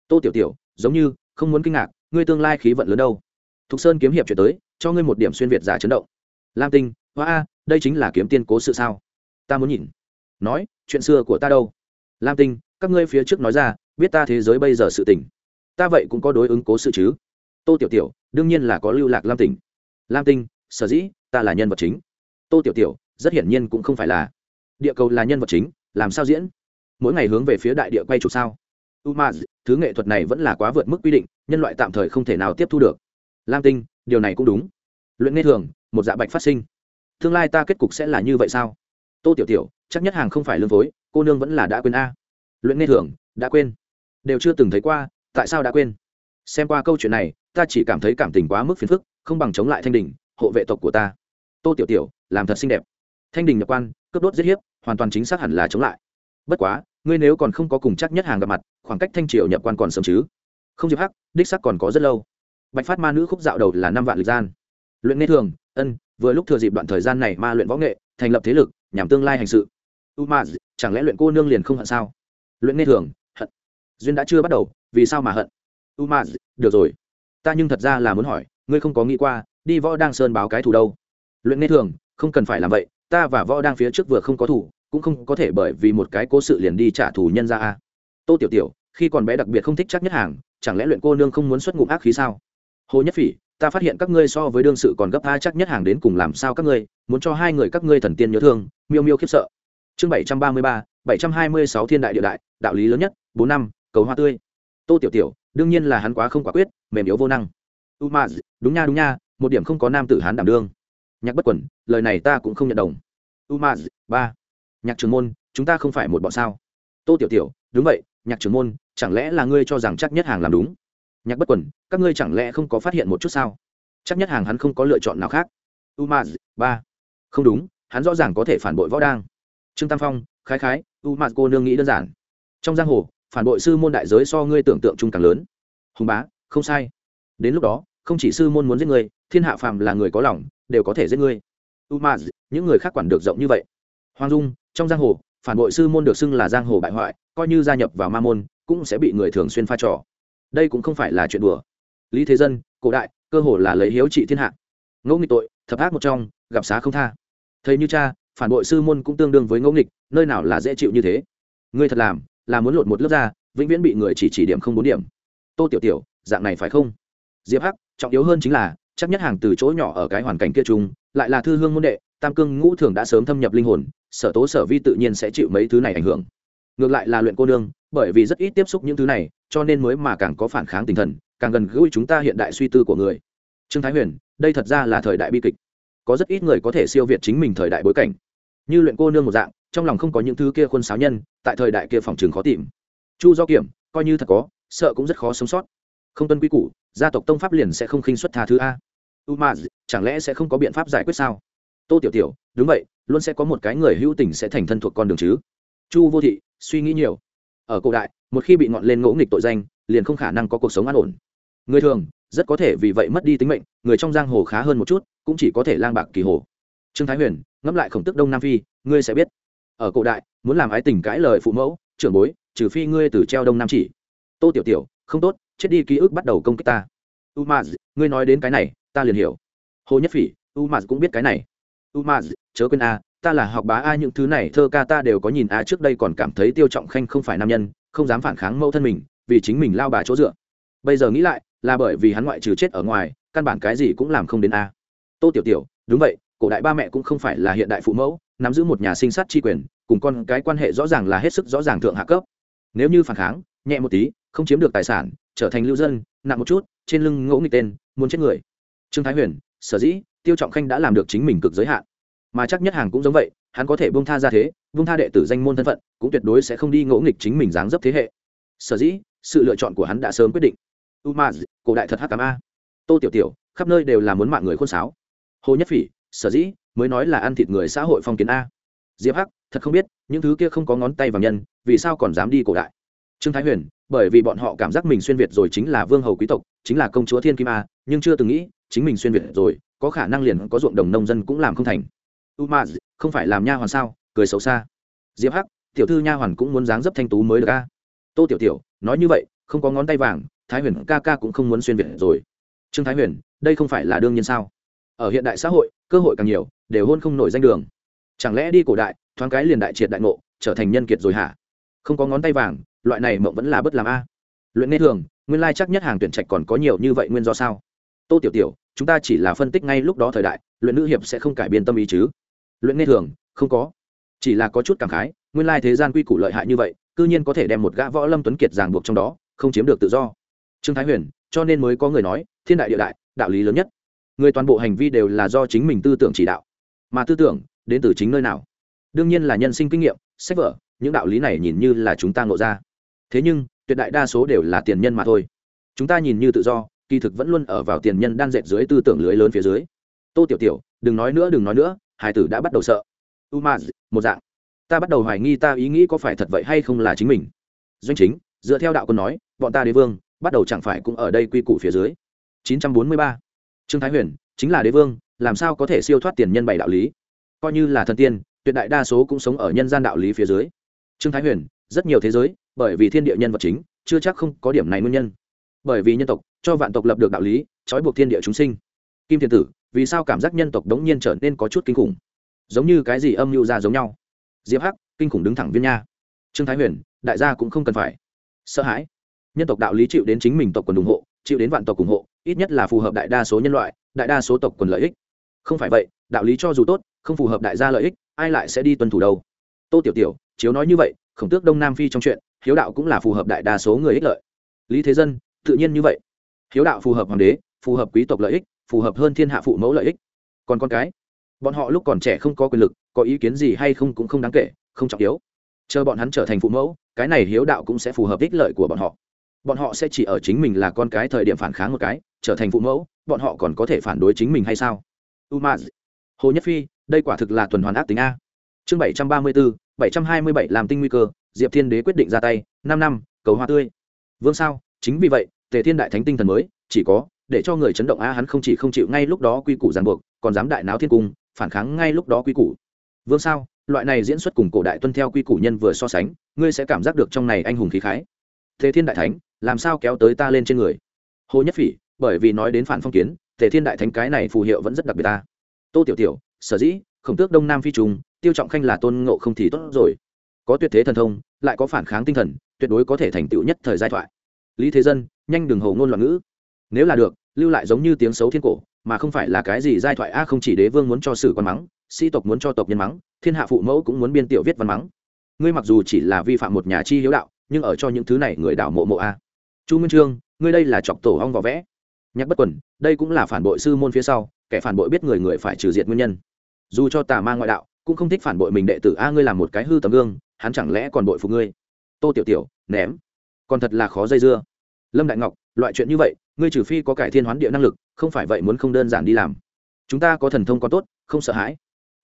Tô tiểu tiểu giống như không muốn kinh ngạc ngươi tương lai khí vận lớn đâu? Thục sơn kiếm hiệp chuyển tới cho ngươi một điểm xuyên việt giả chấn động. Lam tinh hoa a đây chính là kiếm tiên cố sự sao? Ta muốn nhìn. Nói chuyện xưa của ta đâu? Lam tinh các ngươi phía trước nói ra biết ta thế giới bây giờ sự tình. Ta vậy cũng có đối ứng cố sự chứ? Tô tiểu tiểu, đương nhiên là có lưu lạc lam tỉnh. Lam tinh, sở dĩ, ta là nhân vật chính. Tô tiểu tiểu, rất hiển nhiên cũng không phải là địa cầu là nhân vật chính, làm sao diễn? Mỗi ngày hướng về phía đại địa quay trục sao? Umaz thứ nghệ thuật này vẫn là quá vượt mức quy định, nhân loại tạm thời không thể nào tiếp thu được. Lam tinh, điều này cũng đúng. Luyện nghe thường, một dạ bạch phát sinh. Tương lai ta kết cục sẽ là như vậy sao? Tô tiểu tiểu, chắc nhất hàng không phải lương phối, cô nương vẫn là đã quên a. Luyện nghe thường, đã quên. Đều chưa từng thấy qua, tại sao đã quên? Xem qua câu chuyện này, ta chỉ cảm thấy cảm tình quá mức phiền phức, không bằng chống lại thanh đình, hộ vệ tộc của ta. Tô tiểu tiểu, làm thật xinh đẹp. Thanh đình nhập quan, cướp đốt giết hiếp, hoàn toàn chính xác hẳn là chống lại. Bất quá, ngươi nếu còn không có cùng chắc nhất hàng gặp mặt, khoảng cách thanh triều nhập quan còn sớm chứ? Không diệp hắc, đích sắc còn có rất lâu. Bạch phát ma nữ khúc dạo đầu là năm vạn lịch gian. Luyện nghe thường, ân, vừa lúc thừa dịp đoạn thời gian này ma luyện võ nghệ, thành lập thế lực, nhằm tương lai hành sự. U ma, chẳng lẽ luyện cô nương liền không hận sao? Luyện nghe thường, hận. Duyên đã chưa bắt đầu, vì sao mà hận? U ma được rồi. Ta nhưng thật ra là muốn hỏi, ngươi không có nghĩ qua, đi võ đang sơn báo cái thủ đâu? Luyện nghe thường, không cần phải làm vậy, ta và võ đang phía trước vừa không có thủ, cũng không có thể bởi vì một cái cố sự liền đi trả thù nhân ra a. Tô tiểu tiểu, khi còn bé đặc biệt không thích chắc nhất hàng, chẳng lẽ luyện cô nương không muốn xuất ngụm ác khí sao? Hồ nhất phỉ, ta phát hiện các ngươi so với đương sự còn gấp a chắc nhất hàng đến cùng làm sao các ngươi, muốn cho hai người các ngươi thần tiên nhớ thương, miêu miêu khiếp sợ. Chương bảy trăm ba mươi ba, bảy trăm hai mươi sáu thiên đại địa đại, đạo lý lớn nhất, bốn năm, cầu hoa tươi. Tô tiểu tiểu đương nhiên là hắn quá không quả quyết, mềm yếu vô năng. U ma, đúng nha đúng nha, một điểm không có nam tử hán đảm đương. Nhạc bất quẩn, lời này ta cũng không nhận đồng. U ma, ba. Nhạc trường môn, chúng ta không phải một bọn sao? Tô tiểu tiểu, đúng vậy, nhạc trường môn, chẳng lẽ là ngươi cho rằng chắc nhất hàng làm đúng? Nhạc bất quẩn, các ngươi chẳng lẽ không có phát hiện một chút sao? Chắc nhất hàng hắn không có lựa chọn nào khác. U ma, ba. Không đúng, hắn rõ ràng có thể phản bội võ đang. Trương tam phong, khái khái, u ma cô nương nghĩ đơn giản. Trong giang hồ phản bội sư môn đại giới so ngươi tưởng tượng chung càng lớn. Hùng bá, không sai. Đến lúc đó, không chỉ sư môn muốn giết ngươi, thiên hạ phàm là người có lòng, đều có thể giết ngươi. U ma những người khác quản được rộng như vậy. Hoàng dung, trong giang hồ, phản bội sư môn được xưng là giang hồ bại hoại, coi như gia nhập vào ma môn, cũng sẽ bị người thường xuyên pha trò. Đây cũng không phải là chuyện đùa. Lý thế dân, cổ đại, cơ hồ là lấy hiếu trị thiên hạ. Ngẫu nghịch tội, thập ác một trong, gặp xá không tha. Thầy như cha, phản bội sư môn cũng tương đương với ngẫu nghịch, nơi nào là dễ chịu như thế? Ngươi thật làm là muốn lột một lớp ra vĩnh viễn bị người chỉ chỉ điểm không bốn điểm. Tô tiểu tiểu, dạng này phải không? Diệp hắc, trọng yếu hơn chính là, chắc nhất hàng từ chỗ nhỏ ở cái hoàn cảnh kia chung, lại là thư hương môn đệ, tam cương ngũ thường đã sớm thâm nhập linh hồn, sở tố sở vi tự nhiên sẽ chịu mấy thứ này ảnh hưởng. Ngược lại là luyện cô nương, bởi vì rất ít tiếp xúc những thứ này, cho nên mới mà càng có phản kháng tinh thần, càng gần gũi chúng ta hiện đại suy tư của người. Trương thái huyền, đây thật ra là thời đại bi kịch. Có rất ít người có thể siêu việt chính mình thời đại bối cảnh. Như luyện cô nương một dạng trong lòng không có những thứ kia khuôn sáo nhân, tại thời đại kia phòng trường khó tìm. Chu do kiểm, coi như thật có, sợ cũng rất khó sống sót. Không tuân quy củ, gia tộc tông pháp liền sẽ không khinh xuất tha thứ a. U ma chẳng lẽ sẽ không có biện pháp giải quyết sao? Tô tiểu tiểu, đúng vậy, luôn sẽ có một cái người hữu tình sẽ thành thân thuộc con đường chứ. Chu vô thị, suy nghĩ nhiều. Ở cổ đại, một khi bị ngọn lên ngỗ nghịch tội danh, liền không khả năng có cuộc sống an ổn. Người thường, rất có thể vì vậy mất đi tính mệnh, người trong giang hồ khá hơn một chút, cũng chỉ có thể lang bạc kỳ hồ. Trương thái huyền, ngẫm lại khổng tức đông nam phi, ngươi sẽ biết ở cổ đại, muốn làm ái tình cãi lời phụ mẫu, trưởng bối, trừ phi ngươi từ treo đông nam chỉ. Tô tiểu tiểu, không tốt, chết đi ký ức bắt đầu công kích ta. U m ngươi nói đến cái này, ta liền hiểu. Hồ nhất phỉ u m cũng biết cái này. U m chớ quên a, ta là học bá a, những thứ này thơ ca ta đều có nhìn a, trước đây còn cảm thấy tiêu trọng khanh không phải nam nhân, không dám phản kháng mẫu thân mình, vì chính mình lao bà chỗ dựa. Bây giờ nghĩ lại, là bởi vì hắn ngoại trừ chết ở ngoài, căn bản cái gì cũng làm không đến a. Tô tiểu tiểu, đúng vậy, cổ đại ba mẹ cũng không phải là hiện đại phụ mẫu nắm giữ một nhà sinh sát tri quyền, cùng con cái quan hệ rõ ràng là hết sức rõ ràng thượng hạ cấp. Nếu như phản kháng, nhẹ một tí, không chiếm được tài sản, trở thành lưu dân, nặng một chút, trên lưng ngỗ nghịch tên, muốn chết người. Trương thái huyền, sở dĩ, tiêu trọng khanh đã làm được chính mình cực giới hạn. Mà chắc nhất hàng cũng giống vậy, hắn có thể bông tha ra thế bông tha đệ tử danh môn thân phận, cũng tuyệt đối sẽ không đi ngỗ nghịch chính mình dáng dấp thế hệ. Sở dĩ, sự lựa chọn của hắn đã sớm quyết định. U cổ đại thật hkm tô tiểu tiểu, khắp nơi đều là muốn mạng người khôn sáo. Hồ nhất phỉ, sở dĩ mới nói là ăn thịt người xã hội phong kiến a. Diệp hắc, thật không biết, những thứ kia không có ngón tay vào nhân, vì sao còn dám đi cổ đại? Trương thái huyền, bởi vì bọn họ cảm giác mình xuyên việt rồi chính là vương hầu quý tộc, chính là công chúa thiên kim a, nhưng chưa từng nghĩ, chính mình xuyên việt rồi, có khả năng liền có ruộng đồng nông dân cũng làm không thành. U ma không phải làm nha hoàn sao? Cười xấu xa. Diệp hắc, tiểu thư nha hoàn cũng muốn dáng dấp thanh tú mới được a. Tô tiểu tiểu, nói như vậy, không có ngón tay vàng, thái huyền ca ca cũng không muốn xuyên việt rồi. Trương thái huyền, đây không phải là đương nhiên sao? Ở hiện đại xã hội, cơ hội càng nhiều đều hôn không nổi danh đường. Chẳng lẽ đi cổ đại, thoáng cái liền đại triệt đại ngộ, trở thành nhân kiệt rồi hả? Không có ngón tay vàng, loại này mộng vẫn là bất làm a. Luyện nghe thường, nguyên lai chắc nhất hàng tuyển trạch còn có nhiều như vậy nguyên do sao? Tô tiểu tiểu, chúng ta chỉ là phân tích ngay lúc đó thời đại, luyện nữ hiệp sẽ không cải biến tâm ý chứ? Luyện nghe thường, không có. Chỉ là có chút cảm khái, nguyên lai thế gian quy củ lợi hại như vậy, cư nhiên có thể đem một gã võ lâm tuấn kiệt ràng buộc trong đó, không chiếm được tự do. Trương thái huyền, cho nên mới có người nói, thiên đại địa đại, đạo lý lớn nhất. Người toàn bộ hành vi đều là do chính mình tư tưởng chỉ đạo mà tư tưởng đến từ chính nơi nào? Đương nhiên là nhân sinh kinh nghiệm, sách vở, những đạo lý này nhìn như là chúng ta ngộ ra. Thế nhưng, tuyệt đại đa số đều là tiền nhân mà thôi. Chúng ta nhìn như tự do, kỳ thực vẫn luôn ở vào tiền nhân đan dệt dưới tư tưởng lưới lớn phía dưới. Tô tiểu tiểu, đừng nói nữa, đừng nói nữa hải tử đã bắt đầu sợ. U ma một dạng. Ta bắt đầu hoài nghi ta ý nghĩ có phải thật vậy hay không là chính mình. Doanh chính, dựa theo đạo quân nói, bọn ta đế vương, bắt đầu chẳng phải cũng ở đây quy củ phía dưới. 943. trương thái huyền, chính là đế vương làm sao có thể siêu thoát tiền nhân bảy đạo lý? Coi như là thần tiên, tuyệt đại đa số cũng sống ở nhân gian đạo lý phía dưới. Trương thái huyền, rất nhiều thế giới, bởi vì thiên địa nhân vật chính, chưa chắc không có điểm này nguyên nhân. Bởi vì nhân tộc, cho vạn tộc lập được đạo lý, trói buộc thiên địa chúng sinh. Kim thiên tử, vì sao cảm giác nhân tộc đống nhiên trở nên có chút kinh khủng? Giống như cái gì âm mưu ra giống nhau. Diệp hắc, kinh khủng đứng thẳng viên nha. Trương thái huyền, đại gia cũng không cần phải sợ hãi. Nhân tộc đạo lý chịu đến chính mình tộc quần ủng hộ, chịu đến vạn tộc ủng hộ, ít nhất là phù hợp đại đa số nhân loại, đại đa số tộc quần lợi ích không phải vậy, đạo lý cho dù tốt, không phù hợp đại gia lợi ích, ai lại sẽ đi tuân thủ đâu. Tô tiểu tiểu, chiếu nói như vậy, khổng tước đông nam phi trong chuyện, hiếu đạo cũng là phù hợp đại đa số người ích lợi. Lý thế dân, tự nhiên như vậy. Hiếu đạo phù hợp hoàng đế, phù hợp quý tộc lợi ích, phù hợp hơn thiên hạ phụ mẫu lợi ích. Còn con cái, bọn họ lúc còn trẻ không có quyền lực, có ý kiến gì hay không cũng không đáng kể, không trọng yếu. Chờ bọn hắn trở thành phụ mẫu, cái này hiếu đạo cũng sẽ phù hợp ích lợi của bọn họ. Bọn họ sẽ chỉ ở chính mình là con cái thời điểm phản kháng một cái, trở thành phụ mẫu, bọn họ còn có thể phản đối chính mình hay sao? Umaz. Hồ nhất phi, đây quả thực là tuần hoàn ác tính a. Chương bảy trăm ba mươi bốn bảy trăm hai mươi bảy làm tinh nguy cơ, diệp thiên đế quyết định ra tay, năm năm, cầu hoa tươi. Vương sao, chính vì vậy, tề thiên đại thánh tinh thần mới, chỉ có, để cho người chấn động a, hắn không chỉ không chịu ngay lúc đó quy củ ràng buộc, còn dám đại náo thiên cung, phản kháng ngay lúc đó quy củ. Vương sao, loại này diễn xuất cùng cổ đại tuân theo quy củ nhân vừa so sánh, ngươi sẽ cảm giác được trong này anh hùng khí khái. Thế thiên đại thánh, làm sao kéo tới ta lên trên người? Hồ nhất phỉ, bởi vì nói đến phản phong kiến tề thiên đại thánh cái này phù hiệu vẫn rất đặc biệt ta. Tô tiểu tiểu, sở dĩ, khổng tước đông nam phi trùng, tiêu trọng khanh là tôn ngộ không thì tốt rồi. Có tuyệt thế thần thông, lại có phản kháng tinh thần, tuyệt đối có thể thành tựu nhất thời giai thoại. Lý thế dân, nhanh đừng hầu ngôn loạn ngữ. Nếu là được, lưu lại giống như tiếng xấu thiên cổ, mà không phải là cái gì giai thoại a, không chỉ đế vương muốn cho sử quan mắng, sĩ tộc muốn cho tộc nhân mắng, thiên hạ phụ mẫu cũng muốn biên tiểu viết văn mắng. Ngươi mặc dù chỉ là vi phạm một nhà chi hiếu đạo, nhưng ở cho những thứ này người đảo mộ mộ a. Chu Minh trương, ngươi đây là chọc tổ hong vỏ vẽ nhắc bất quần, đây cũng là phản bội sư môn phía sau, kẻ phản bội biết người người phải trừ diệt nguyên nhân. Dù cho tà ma ngoại đạo, cũng không thích phản bội mình đệ tử, a, ngươi làm một cái hư tấm gương, hắn chẳng lẽ còn bội phục ngươi? Tô tiểu tiểu, ném. Còn thật là khó dây dưa. Lâm đại ngọc, loại chuyện như vậy, ngươi trừ phi có cải thiên hoán địa năng lực, không phải vậy muốn không đơn giản đi làm. Chúng ta có thần thông có tốt, không sợ hãi.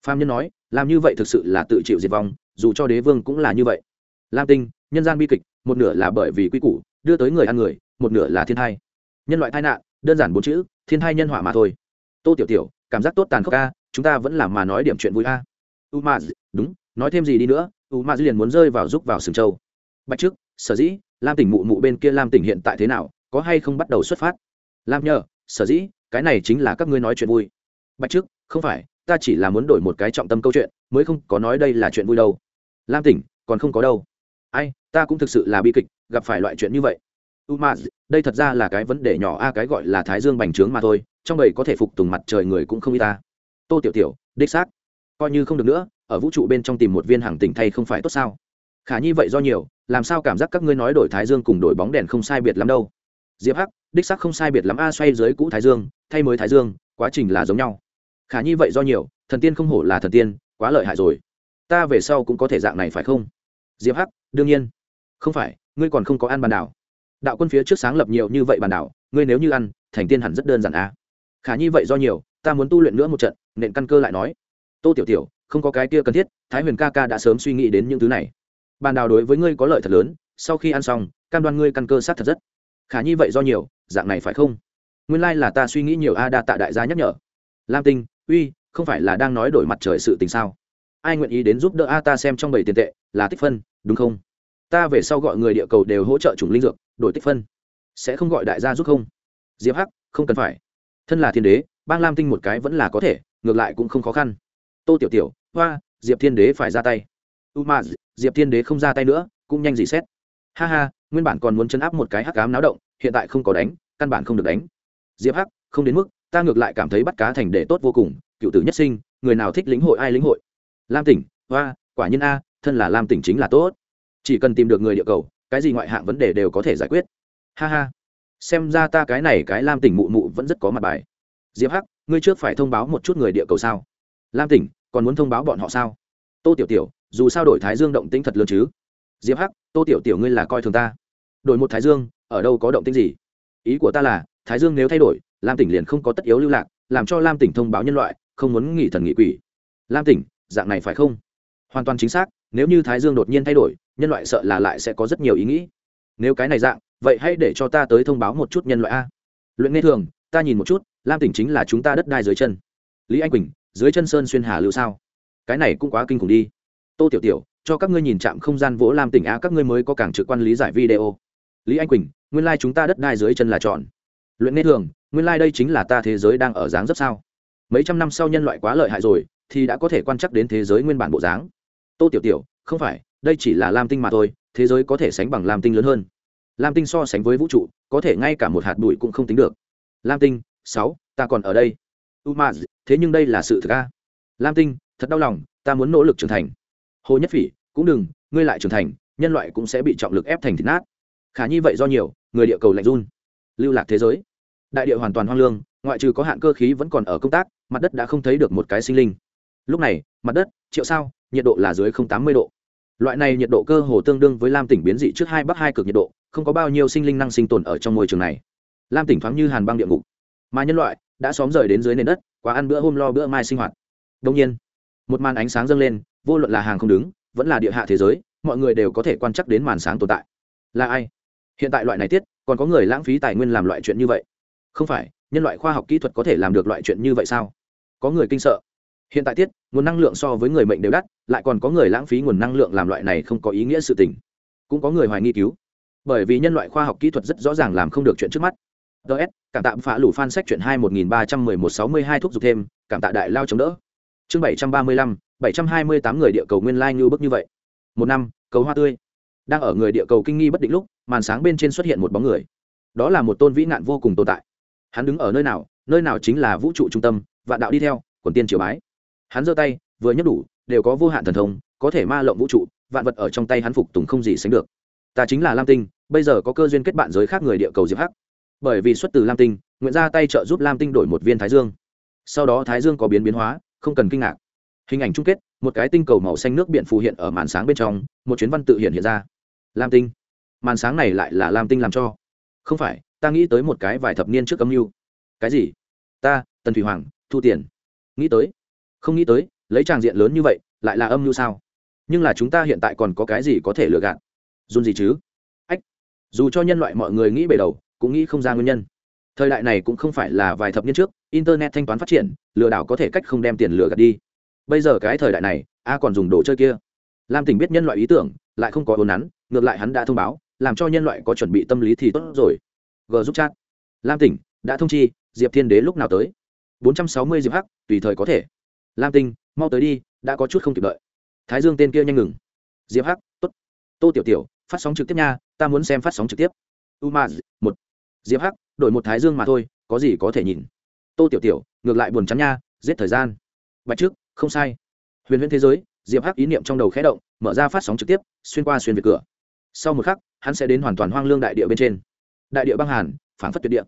Phạm nhân nói, làm như vậy thực sự là tự chịu diệt vong, dù cho đế vương cũng là như vậy. Lam tinh, nhân gian bi kịch, một nửa là bởi vì quy củ, đưa tới người ăn người, một nửa là thiên thai. Nhân loại tai nạn đơn giản bốn chữ, thiên hai nhân họa mà thôi. Tô tiểu tiểu, cảm giác tốt tàn khốc a, chúng ta vẫn làm mà nói điểm chuyện vui a. U ma đúng, nói thêm gì đi nữa u ma liền muốn rơi vào giúp vào sừng châu bạch trước, sở dĩ, lam tỉnh mụ mụ bên kia lam tỉnh hiện tại thế nào, có hay không bắt đầu xuất phát? Lam nhờ, sở dĩ, cái này chính là các ngươi nói chuyện vui. Bạch trước, không phải, ta chỉ là muốn đổi một cái trọng tâm câu chuyện, mới không có nói đây là chuyện vui đâu. Lam tỉnh, còn không có đâu. Ai, ta cũng thực sự là bi kịch, gặp phải loại chuyện như vậy umaz đây thật ra là cái vấn đề nhỏ, a, cái gọi là thái dương bành trướng mà thôi, trong bầy có thể phục tùng mặt trời người cũng không y ta tô tiểu tiểu, đích xác. Coi như không được nữa, ở vũ trụ bên trong tìm một viên hàng tỉnh thay không phải tốt sao? Khả nhi vậy do nhiều, làm sao cảm giác các ngươi nói đổi thái dương cùng đổi bóng đèn không sai biệt lắm đâu? Diệp hắc, đích xác không sai biệt lắm a, xoay dưới cũ thái dương, thay mới thái dương, quá trình là giống nhau. Khả nhi vậy do nhiều, thần tiên không hổ là thần tiên, quá lợi hại rồi. Ta về sau cũng có thể dạng này phải không? Diệp hắc, đương nhiên. Không phải, ngươi còn không có ăn bàn đảo đạo quân phía trước sáng lập nhiều như vậy bàn đảo, ngươi nếu như ăn, thành tiên hẳn rất đơn giản a khả nhi vậy do nhiều, ta muốn tu luyện nữa một trận, nện căn cơ lại nói. Tô tiểu tiểu, không có cái kia cần thiết, thái huyền ca ca đã sớm suy nghĩ đến những thứ này. Bàn đào đối với ngươi có lợi thật lớn, sau khi ăn xong, cam đoan ngươi căn cơ sát thật rất. Khả nhi vậy do nhiều, dạng này phải không? Nguyên lai、like、là ta suy nghĩ nhiều a, đa tạ đại gia nhắc nhở. Lam tinh, uy, không phải là đang nói đổi mặt trời sự tình sao? Ai nguyện ý đến giúp đỡ a, ta xem trong bảy tiền tệ, là tích phân, đúng không? Ta về sau gọi người địa cầu đều hỗ trợ chủng linh dược đổi tích phân. Sẽ không gọi đại gia giúp không? Diệp hắc, không cần phải. Thân là thiên đế, bang lam tinh một cái vẫn là có thể, ngược lại cũng không khó khăn. Tô tiểu tiểu, hoa, diệp thiên đế phải ra tay. U ma, diệp thiên đế không ra tay nữa, cũng nhanh dị xét. Ha ha, nguyên bản còn muốn chấn áp một cái hắc cám náo động, hiện tại không có đánh, căn bản không được đánh. Diệp hắc, không đến mức, ta ngược lại cảm thấy bắt cá thành để tốt vô cùng, cựu tử nhất sinh, người nào thích lĩnh hội ai lĩnh hội. Lam tỉnh, hoa, quả nhiên a, thân là lam tỉnh chính là tốt. Chỉ cần tìm được người địa cầu cái gì ngoại hạng vấn đề đều có thể giải quyết. Ha ha. Xem ra ta cái này cái lam tỉnh mụ mụ vẫn rất có mặt bài. Diệp hắc, ngươi trước phải thông báo một chút người địa cầu sao? Lam tỉnh, còn muốn thông báo bọn họ sao? Tô tiểu tiểu, dù sao đổi thái dương động tính thật lớn chứ? Diệp hắc, tô tiểu tiểu ngươi là coi thường ta. Đổi một thái dương, ở đâu có động tính gì? Ý của ta là, thái dương nếu thay đổi, lam tỉnh liền không có tất yếu lưu lạc, làm cho lam tỉnh thông báo nhân loại, không muốn nghỉ thần nghỉ quỷ. Lam tỉnh, dạng này phải không? Hoàn toàn chính xác, nếu như thái dương đột nhiên thay đổi nhân loại sợ là lại sẽ có rất nhiều ý nghĩ. Nếu cái này dạng, vậy hãy để cho ta tới thông báo một chút nhân loại a. Luyện nghe thường, ta nhìn một chút, lam tỉnh chính là chúng ta đất đai dưới chân. Lý anh quỳnh, dưới chân sơn xuyên hà lưu sao? Cái này cũng quá kinh khủng đi. Tô tiểu tiểu, cho các ngươi nhìn trạm không gian vỗ lam tỉnh a, các ngươi mới có cảng trực quan lý giải video. Lý anh quỳnh, nguyên lai、like、chúng ta đất đai dưới chân là tròn luyện nghe thường, nguyên lai、like、đây chính là ta thế giới đang ở dáng rất sao? Mấy trăm năm sau nhân loại quá lợi hại rồi, thì đã có thể quan trắc đến thế giới nguyên bản bộ dáng. Tô tiểu tiểu, không phải đây chỉ là lam tinh mà thôi, thế giới có thể sánh bằng lam tinh lớn hơn. Lam tinh so sánh với vũ trụ, có thể ngay cả một hạt bụi cũng không tính được. Lam tinh, sáu, ta còn ở đây. Umaz, thế nhưng đây là sự thực a. Lam tinh, thật đau lòng, ta muốn nỗ lực trưởng thành. Hồ nhất phỉ, cũng đừng, ngươi lại trưởng thành, nhân loại cũng sẽ bị trọng lực ép thành thịt nát. Khả như vậy do nhiều, người địa cầu lạnh run. Lưu lạc thế giới. Đại địa hoàn toàn hoang lương, ngoại trừ có hạn cơ khí vẫn còn ở công tác, mặt đất đã không thấy được một cái sinh linh. Lúc này, mặt đất, triệu sao, nhiệt độ là dưới tám mươi độ loại này nhiệt độ cơ hồ tương đương với lam tỉnh biến dị trước hai bắc hai cực nhiệt độ, không có bao nhiêu sinh linh năng sinh tồn ở trong môi trường này. Lam tỉnh thoáng như hàn băng địa ngục. Mà nhân loại đã xóm rời đến dưới nền đất, quá ăn bữa hôm lo bữa mai sinh hoạt. Đông nhiên, một màn ánh sáng dâng lên, vô luận là hàng không đứng, vẫn là địa hạ thế giới, mọi người đều có thể quan chắc đến màn sáng tồn tại. Là ai? Hiện tại loại này tiết, còn có người lãng phí tài nguyên làm loại chuyện như vậy. Không phải, nhân loại khoa học kỹ thuật có thể làm được loại chuyện như vậy sao? Có người kinh sợ hiện tại tiết, nguồn năng lượng so với người mệnh đều đắt, lại còn có người lãng phí nguồn năng lượng làm loại này không có ý nghĩa sự tình. Cũng có người hoài nghi cứu. Bởi vì nhân loại khoa học kỹ thuật rất rõ ràng làm không được chuyện trước mắt. Ts cảm tạ phá lủ fan sách chuyện hai một nghìn ba trăm mười một sáu mươi hai thuốc dục thêm, cảm tạ đại lao chống đỡ. Chương bảy trăm ba mươi lăm, bảy trăm hai mươi tám người địa cầu nguyên lai như bức như vậy. Một năm, cầu hoa tươi. Đang ở người địa cầu kinh nghi bất định lúc, màn sáng bên trên xuất hiện một bóng người. Đó là một tôn vĩ nạn vô cùng tồn tại. Hắn đứng ở nơi nào nơi nào chính là vũ trụ trung tâm, vạn đạo đi theo, quần tiên triều bái hắn giơ tay, vừa nhấp đủ, đều có vô hạn thần thông, có thể ma lộng vũ trụ, vạn vật ở trong tay hắn phục tùng không gì sánh được. Ta chính là lam tinh, bây giờ có cơ duyên kết bạn giới khác người địa cầu diệp hắc. Bởi vì xuất từ lam tinh, nguyện ra tay trợ giúp lam tinh đổi một viên thái dương. Sau đó thái dương có biến biến hóa, không cần kinh ngạc. Hình ảnh chung kết, một cái tinh cầu màu xanh nước biển phù hiện ở màn sáng bên trong, một chuyến văn tự hiện hiện ra. Lam tinh. Màn sáng này lại là lam tinh làm cho. Không phải, ta nghĩ tới một cái vài thập niên trước âm mưu. Cái gì? Ta, tần thủy hoàng, thu tiền. Nghĩ tới không nghĩ tới, lấy tràng diện lớn như vậy, lại là âm mưu sao? Nhưng là chúng ta hiện tại còn có cái gì có thể lừa gạt? Run gì chứ? Ách, dù cho nhân loại mọi người nghĩ bề đầu, cũng nghĩ không ra nguyên nhân. Thời đại này cũng không phải là vài thập niên trước, internet thanh toán phát triển, lừa đảo có thể cách không đem tiền lừa gạt đi. Bây giờ cái thời đại này, a còn dùng đồ chơi kia. Lam tỉnh biết nhân loại ý tưởng, lại không có ồn nắn, ngược lại hắn đã thông báo, làm cho nhân loại có chuẩn bị tâm lý thì tốt rồi. G giúp chat. Lam tỉnh, đã thông chi, diệp thiên đế lúc nào tới? Bốn trăm sáu mươi diệp hắc, tùy thời có thể lam tinh, mau tới đi, đã có chút không kịp đợi. Thái dương tên kia nhanh ngừng. Diệp hắc t ố t tô tiểu tiểu, phát sóng trực tiếp nha, ta muốn xem phát sóng trực tiếp. Umaz, một. Diệp hắc, đổi một thái dương mà thôi, có gì có thể nhìn. Tô tiểu tiểu, ngược lại buồn chắn nha, giết thời gian. Bạch trước, không sai. Huyền huyền thế giới, diệp hắc ý niệm trong đầu khẽ động, mở ra phát sóng trực tiếp, xuyên qua xuyên về cửa. Sau một khắc, hắn sẽ đến hoàn toàn hoang lương đại địa bên trên. Đại địa băng hàn phản phất tuyệt địa.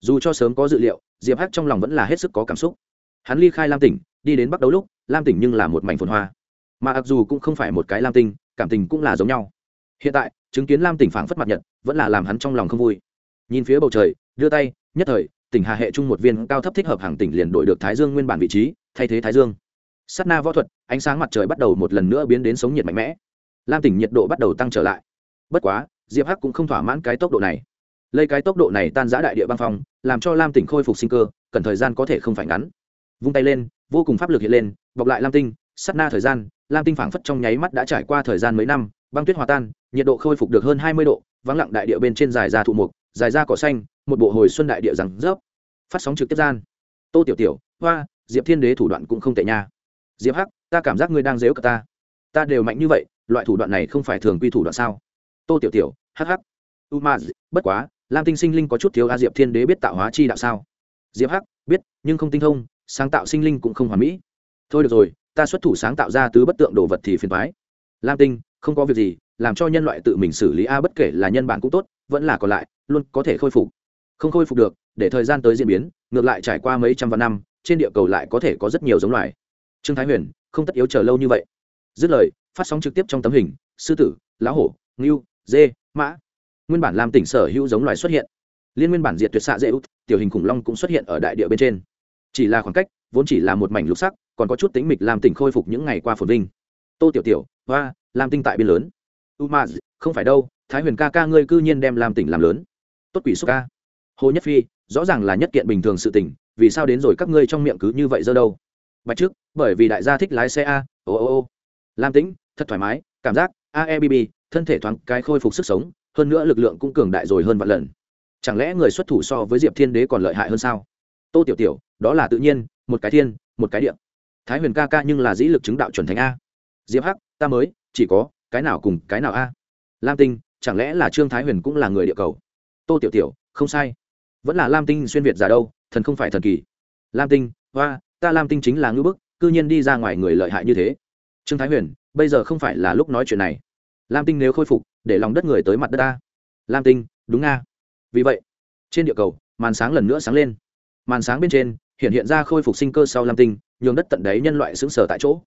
Dù cho sớm có dự liệu, diệp hắc trong lòng vẫn là hết sức có cảm xúc. Hắn ly khai lam tỉnh đi đến bắc đấu lúc, lam tỉnh nhưng là một mảnh phồn hoa. Mà mặc dù cũng không phải một cái lam tinh, cảm tình cũng là giống nhau. Hiện tại, chứng kiến lam tỉnh phảng phất mặt nhật, vẫn là làm hắn trong lòng không vui. Nhìn phía bầu trời, đưa tay, nhất thời, tỉnh hà hệ chung một viên cao thấp thích hợp hàng tỉnh liền đổi được thái dương nguyên bản vị trí, thay thế thái dương. S á t na võ thuật, ánh sáng mặt trời bắt đầu một lần nữa biến đến sống nhiệt mạnh mẽ. Lam tỉnh nhiệt độ bắt đầu tăng trở lại. Bất quá, diệp hắc cũng không thỏa mãn cái tốc độ này. Lấy cái tốc độ này tan giã đại địa băng phong, làm cho lam tỉnh khôi phục sinh cơ, cần thời gian có thể không phải ngắn. Vung tay lên vô cùng pháp lực hiện lên, bọc lại lam tinh sắt na thời gian, lam tinh phảng phất trong nháy mắt đã trải qua thời gian mấy năm, băng tuyết hòa tan, nhiệt độ khôi phục được hơn hai mươi độ, vắng lặng đại địa bên trên dài ra thụ mục, dài ra cỏ xanh, một bộ hồi xuân đại địa rằng rớp phát sóng trực tiếp gian. Tô tiểu tiểu, hoa, diệp thiên đế thủ đoạn cũng không tệ nha. Diệp hắc, ta cảm giác ngươi đang dếu cả ta. Ta đều mạnh như vậy, loại thủ đoạn này không phải thường quy thủ đoạn sao? Tô tiểu tiểu hh u ma, bất quá, lam tinh sinh linh có chút thiếu a, diệp thiên đế biết tạo hóa chi đạo sao? Diệp hắc, biết, nhưng không tinh thông sáng tạo sinh linh cũng không hoàn mỹ. Thôi được rồi, ta xuất thủ sáng tạo ra tứ bất tượng đồ vật thì phiền thoái lam tinh, không có việc gì, làm cho nhân loại tự mình xử lý a bất kể là nhân bản cũng tốt, vẫn là còn lại, luôn có thể khôi phục. Không khôi phục được, để thời gian tới diễn biến, ngược lại trải qua mấy trăm vạn năm, trên địa cầu lại có thể có rất nhiều giống loài. Trương thái huyền, không tất yếu chờ lâu như vậy. Dứt lời, phát sóng trực tiếp trong tấm hình, sư tử, lão hổ, ngưu, dê, mã. Nguyên bản làm tỉnh sở hữu giống loài xuất hiện. Liên nguyên bản diệt tuyệt xạ dễ út, tiểu hình khủng long cũng xuất hiện ở đại địa bên trên chỉ là khoảng cách, vốn chỉ là một mảnh lục sắc, còn có chút tính mịch làm tỉnh khôi phục những ngày qua phồn vinh. Tô tiểu tiểu, hoa, làm tinh tại biên lớn. U không phải đâu, thái huyền ca ca ngươi cư nhiên đem làm tỉnh làm lớn. Tốt quỷ xúc ca. Hồ nhất phi, rõ ràng là nhất kiện bình thường sự tỉnh vì sao đến rồi các ngươi trong miệng cứ như vậy dơ đâu? Bạch trước, bởi vì đại gia thích lái xe a, ô ô ô. Lam tĩnh, thật thoải mái, cảm giác aebb thân thể thoáng cái khôi phục sức sống, hơn nữa lực lượng cũng cường đại rồi hơn vạn lần. Chẳng lẽ người xuất thủ so với diệp thiên đế còn lợi hại hơn sao? Tô tiểu tiểu đó là tự nhiên, một cái thiên, một cái địa. Thái huyền ca ca nhưng là dĩ lực chứng đạo chuẩn thánh a. Diệp hắc, ta mới, chỉ có, cái nào cùng cái nào a? Lam tinh, chẳng lẽ là trương thái huyền cũng là người địa cầu? Tô tiểu tiểu, không sai. Vẫn là lam tinh xuyên việt già đâu, thần không phải thần kỳ. Lam tinh, hoa, ta lam tinh chính là ngưỡng bức, cư nhiên đi ra ngoài người lợi hại như thế. Trương thái huyền, bây giờ không phải là lúc nói chuyện này. Lam tinh nếu khôi phục, để lòng đất người tới mặt đất ta lam tinh, đúng nga vì vậy, trên địa cầu, màn sáng lần nữa sáng lên. Màn sáng bên trên hiện hiện ra khôi phục sinh cơ sau lam tinh, nhường đất tận đáy nhân loại xứng sở tại chỗ.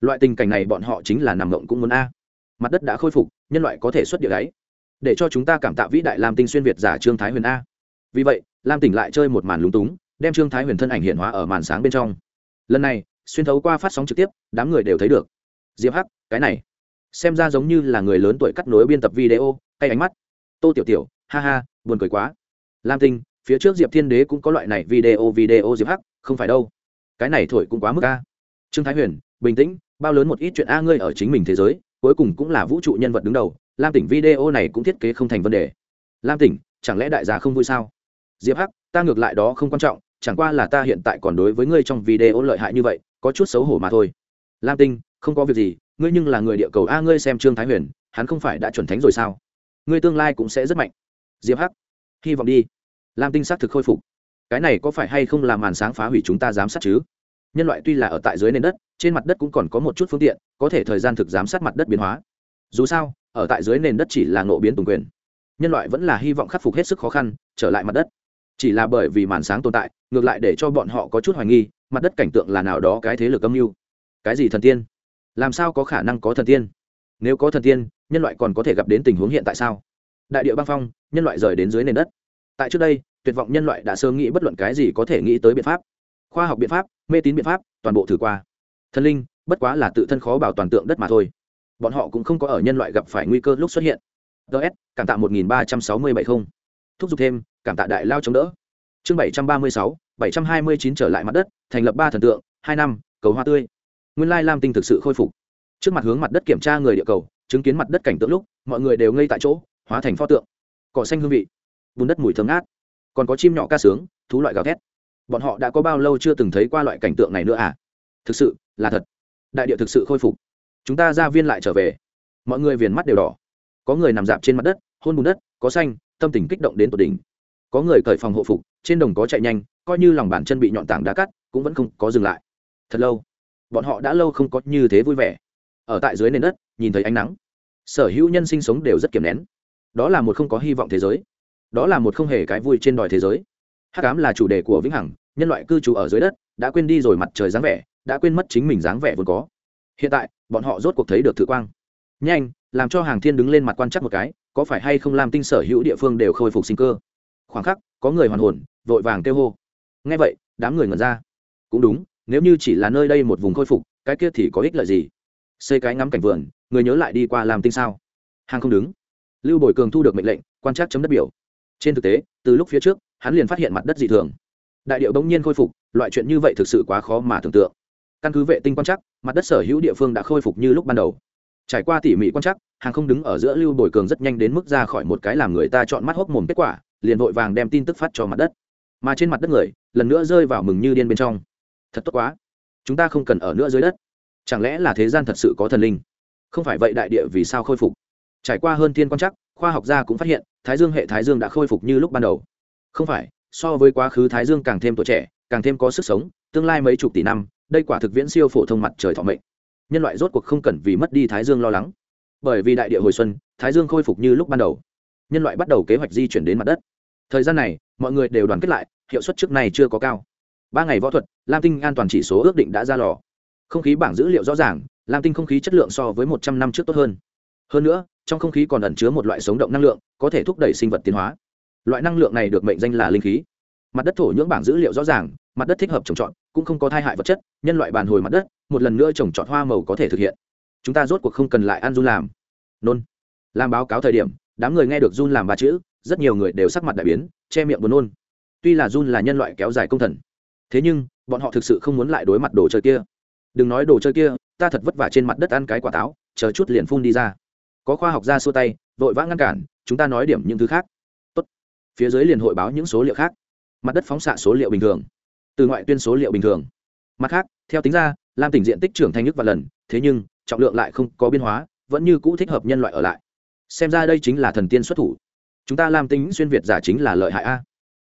Loại tình cảnh này bọn họ chính là nằm mộng cũng muốn a. Mặt đất đã khôi phục, nhân loại có thể xuất địa đáy. Để cho chúng ta cảm tạ vĩ đại lam tinh xuyên việt giả trương thái huyền a. Vì vậy, lam tỉnh lại chơi một màn lúng túng, đem trương thái huyền thân ảnh hiện hóa ở màn sáng bên trong. Lần này, xuyên thấu qua phát sóng trực tiếp, đám người đều thấy được. Diệp hắc, cái này, xem ra giống như là người lớn tuổi cắt nối biên tập video hay ánh mắt. Tô tiểu tiểu, ha ha, buồn cười quá. Lam tinh phía trước diệp thiên đế cũng có loại này video video diệp hắc, không phải đâu. Cái này thổi cũng quá mức a. Trương thái huyền, bình tĩnh, bao lớn một ít chuyện a ngươi ở chính mình thế giới, cuối cùng cũng là vũ trụ nhân vật đứng đầu. Lam tỉnh video này cũng thiết kế không thành vấn đề. Lam tỉnh, chẳng lẽ đại gia không vui sao? Diệp hắc, ta ngược lại đó không quan trọng, chẳng qua là ta hiện tại còn đối với ngươi trong video lợi hại như vậy, có chút xấu hổ mà thôi. Lam tinh, không có việc gì, ngươi nhưng là người địa cầu a ngươi xem trương thái huyền, hắn không phải đã chuẩn thánh rồi sao? Ngươi tương lai cũng sẽ rất mạnh. Diệp hắc, hy vọng đi lam tinh xác thực khôi phục. Cái này có phải hay không là màn sáng phá hủy chúng ta giám sát chứ? Nhân loại tuy là ở tại dưới nền đất, trên mặt đất cũng còn có một chút phương tiện, có thể thời gian thực giám sát mặt đất biến hóa. Dù sao, ở tại dưới nền đất chỉ là ngộ biến tùng quyền. Nhân loại vẫn là hy vọng khắc phục hết sức khó khăn, trở lại mặt đất. Chỉ là bởi vì màn sáng tồn tại, ngược lại để cho bọn họ có chút hoài nghi, mặt đất cảnh tượng là nào đó cái thế lực âm mưu. Cái gì thần tiên? Làm sao có khả năng có thần tiên? Nếu có thần tiên, nhân loại còn có thể gặp đến tình huống hiện tại sao? Đại địa băng phong, nhân loại rời đến dưới nền đất tại trước đây, tuyệt vọng nhân loại đã sớm nghĩ bất luận cái gì có thể nghĩ tới biện pháp. Khoa học biện pháp, mê tín biện pháp, toàn bộ thử qua. Thần linh, bất quá là tự thân khó bảo toàn tượng đất mà thôi. Bọn họ cũng không có ở nhân loại gặp phải nguy cơ lúc xuất hiện. Ts cảm tạ một nghìn ba trăm sáu mươi bảy không. Thúc giục thêm, cảm tạ đại lao chống đỡ. Chương bảy trăm ba mươi sáu, bảy trăm hai mươi chín trở lại mặt đất, thành lập ba thần tượng, hai năm, cầu hoa tươi. Nguyên lai lam tinh thực sự khôi phục. Trước mặt hướng mặt đất kiểm tra người địa cầu, chứng kiến mặt đất cảnh tượng lúc, mọi người đều ngây tại chỗ, hóa thành pho tượng. Cỏ xanh hương vị bùn đất mùi thơm ngát. Còn có chim nhỏ ca sướng, thú loại gào thét. Bọn họ đã có bao lâu chưa từng thấy qua loại cảnh tượng này nữa à? Thực sự, là thật. Đại địa thực sự khôi phục. Chúng ta ra viên lại trở về. Mọi người viền mắt đều đỏ. Có người nằm dạp trên mặt đất, hôn bùn đất, có xanh, tâm tình kích động đến tột đỉnh. Có người cởi phòng hộ phục, trên đồng có chạy nhanh, coi như lòng bàn chân bị nhọn tảng đá cắt, cũng vẫn không có dừng lại. Thật lâu. Bọn họ đã lâu không có như thế vui vẻ. Ở tại dưới nền đất, nhìn thấy ánh nắng. Sở hữu nhân sinh sống đều rất kiềm nén. Đó là một không có hy vọng thế giới đó là một không hề cái vui trên đòi thế giới. Hát cám là chủ đề của vĩnh hằng, nhân loại cư trú ở dưới đất, đã quên đi rồi mặt trời dáng vẻ, đã quên mất chính mình dáng vẻ vốn có. Hiện tại, bọn họ rốt cuộc thấy được thử quang. Nhanh, làm cho hàng thiên đứng lên mặt quan chắc một cái, có phải hay không làm tinh sở hữu địa phương đều khôi phục sinh cơ? Khoảng khắc, có người hoàn hồn, vội vàng kêu hô. Ngay vậy, đám người ngẩn ra. Cũng đúng, nếu như chỉ là nơi đây một vùng khôi phục, cái kia thì có ích lợi gì? Xây cái ngắm cảnh vườn, người nhớ lại đi qua làm tinh sao? Hàng không đứng. Lưu bồi cường thu được mệnh lệnh, quan trắc chấm đất biểu trên thực tế, từ lúc phía trước, hắn liền phát hiện mặt đất dị thường. Đại điệu bỗng nhiên khôi phục, loại chuyện như vậy thực sự quá khó mà tưởng tượng. Căn cứ vệ tinh quan trắc, mặt đất sở hữu địa phương đã khôi phục như lúc ban đầu. Trải qua tỉ mỉ quan trắc, hàng không đứng ở giữa lưu bồi cường rất nhanh đến mức ra khỏi một cái làm người ta chọn mắt hốc mồm kết quả, liền vội vàng đem tin tức phát cho mặt đất. Mà trên mặt đất người, lần nữa rơi vào mừng như điên bên trong. Thật tốt quá. Chúng ta không cần ở nữa dưới đất. Chẳng lẽ là thế gian thật sự có thần linh? Không phải vậy đại địa vì sao khôi phục? Trải qua hơn thiên quan chắc khoa học gia cũng phát hiện thái dương hệ thái dương đã khôi phục như lúc ban đầu. Không phải, so với quá khứ thái dương càng thêm tuổi trẻ, càng thêm có sức sống, tương lai mấy chục tỷ năm, đây quả thực viễn siêu phổ thông mặt trời thọ mệnh. Nhân loại rốt cuộc không cần vì mất đi thái dương lo lắng. Bởi vì đại địa hồi xuân, thái dương khôi phục như lúc ban đầu. Nhân loại bắt đầu kế hoạch di chuyển đến mặt đất. Thời gian này, mọi người đều đoàn kết lại, hiệu suất trước này chưa có cao. Ba ngày võ thuật, lam tinh an toàn chỉ số ước định đã ra lò. Không khí bảng dữ liệu rõ ràng, lam tinh không khí chất lượng so với một trăm năm trước tốt hơn. Hơn nữa trong không khí còn ẩn chứa một loại sống động năng lượng, có thể thúc đẩy sinh vật tiến hóa. Loại năng lượng này được mệnh danh là linh khí. Mặt đất thổ nhưỡng bảng dữ liệu rõ ràng, mặt đất thích hợp trồng trọt, cũng không có thai hại vật chất, nhân loại bàn hồi mặt đất, một lần nữa trồng trọt hoa màu có thể thực hiện. Chúng ta rốt cuộc không cần lại ăn run làm. Nôn. Làm báo cáo thời điểm, đám người nghe được run làm ba chữ, rất nhiều người đều sắc mặt đại biến, che miệng buồn nôn. Tuy là run là nhân loại kéo dài công thần, thế nhưng, bọn họ thực sự không muốn lại đối mặt đồ chơi kia. Đừng nói đồ chơi kia, ta thật vất vả trên mặt đất ăn cái quả táo, chờ chút liền phun đi ra có khoa học gia xua tay, vội vã ngăn cản, chúng ta nói điểm những thứ khác. Tốt. phía dưới liền hội báo những số liệu khác. Mặt đất phóng xạ số liệu bình thường. Từ ngoại tuyên số liệu bình thường. Mặt khác, theo tính ra, lam tỉnh diện tích trưởng thành nước và lần, thế nhưng, trọng lượng lại không có biên hóa, vẫn như cũ thích hợp nhân loại ở lại. Xem ra đây chính là thần tiên xuất thủ. Chúng ta lam tính xuyên việt giả chính là lợi hại a.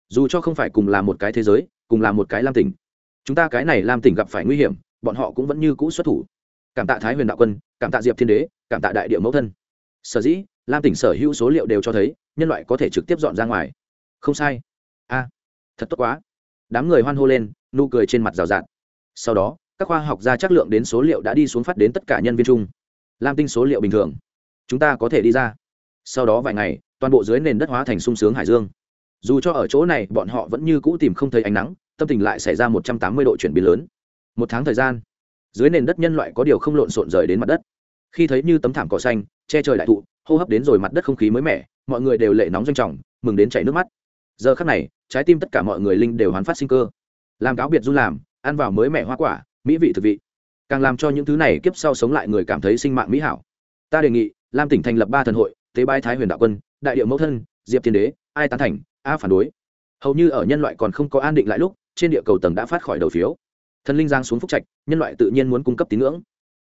Dù cho không phải cùng là một cái thế giới, cùng là một cái lam tỉnh, chúng ta cái này lam tỉnh gặp phải nguy hiểm, bọn họ cũng vẫn như cũ xuất thủ. Cảm tạ thái huyền đạo quân, cảm tạ diệp thiên đế, cảm tạ đại địa mẫu thân sở dĩ, lam tỉnh sở hữu số liệu đều cho thấy, nhân loại có thể trực tiếp dọn ra ngoài. Không sai. A, thật tốt quá. Đám người hoan hô lên, nụ cười trên mặt rào rạt. Sau đó, các khoa học gia chắc lượng đến số liệu đã đi xuống phát đến tất cả nhân viên chung. Lam tinh số liệu bình thường. Chúng ta có thể đi ra. Sau đó vài ngày, toàn bộ dưới nền đất hóa thành sung sướng hải dương. Dù cho ở chỗ này, bọn họ vẫn như cũ tìm không thấy ánh nắng, tâm tình lại xảy ra một trăm tám mươi độ chuyển biến lớn. Một tháng thời gian, dưới nền đất nhân loại có điều không lộn xộn rời đến mặt đất khi thấy như tấm thảm cỏ xanh, che trời đại thụ, hô hấp đến rồi mặt đất không khí mới mẻ, mọi người đều lệ nóng doanh trọng, mừng đến chảy nước mắt. Giờ khắc này, trái tim tất cả mọi người linh đều hoán phát sinh cơ. Làm cáo biệt du làm, ăn vào mới mẻ hoa quả, mỹ vị thực vị. Càng làm cho những thứ này kiếp sau sống lại người cảm thấy sinh mạng mỹ hảo. Ta đề nghị, lam tỉnh thành lập ba thần hội, tế bái thái huyền đạo quân, đại điệu mẫu thân, diệp thiên đế, ai tán thành, a phản đối. Hầu như ở nhân loại còn không có an định lại lúc, trên địa cầu tầng đã phát khỏi đầu phiếu. Thần linh giang xuống phúc trạch, nhân loại tự nhiên muốn cung cấp tín ngưỡng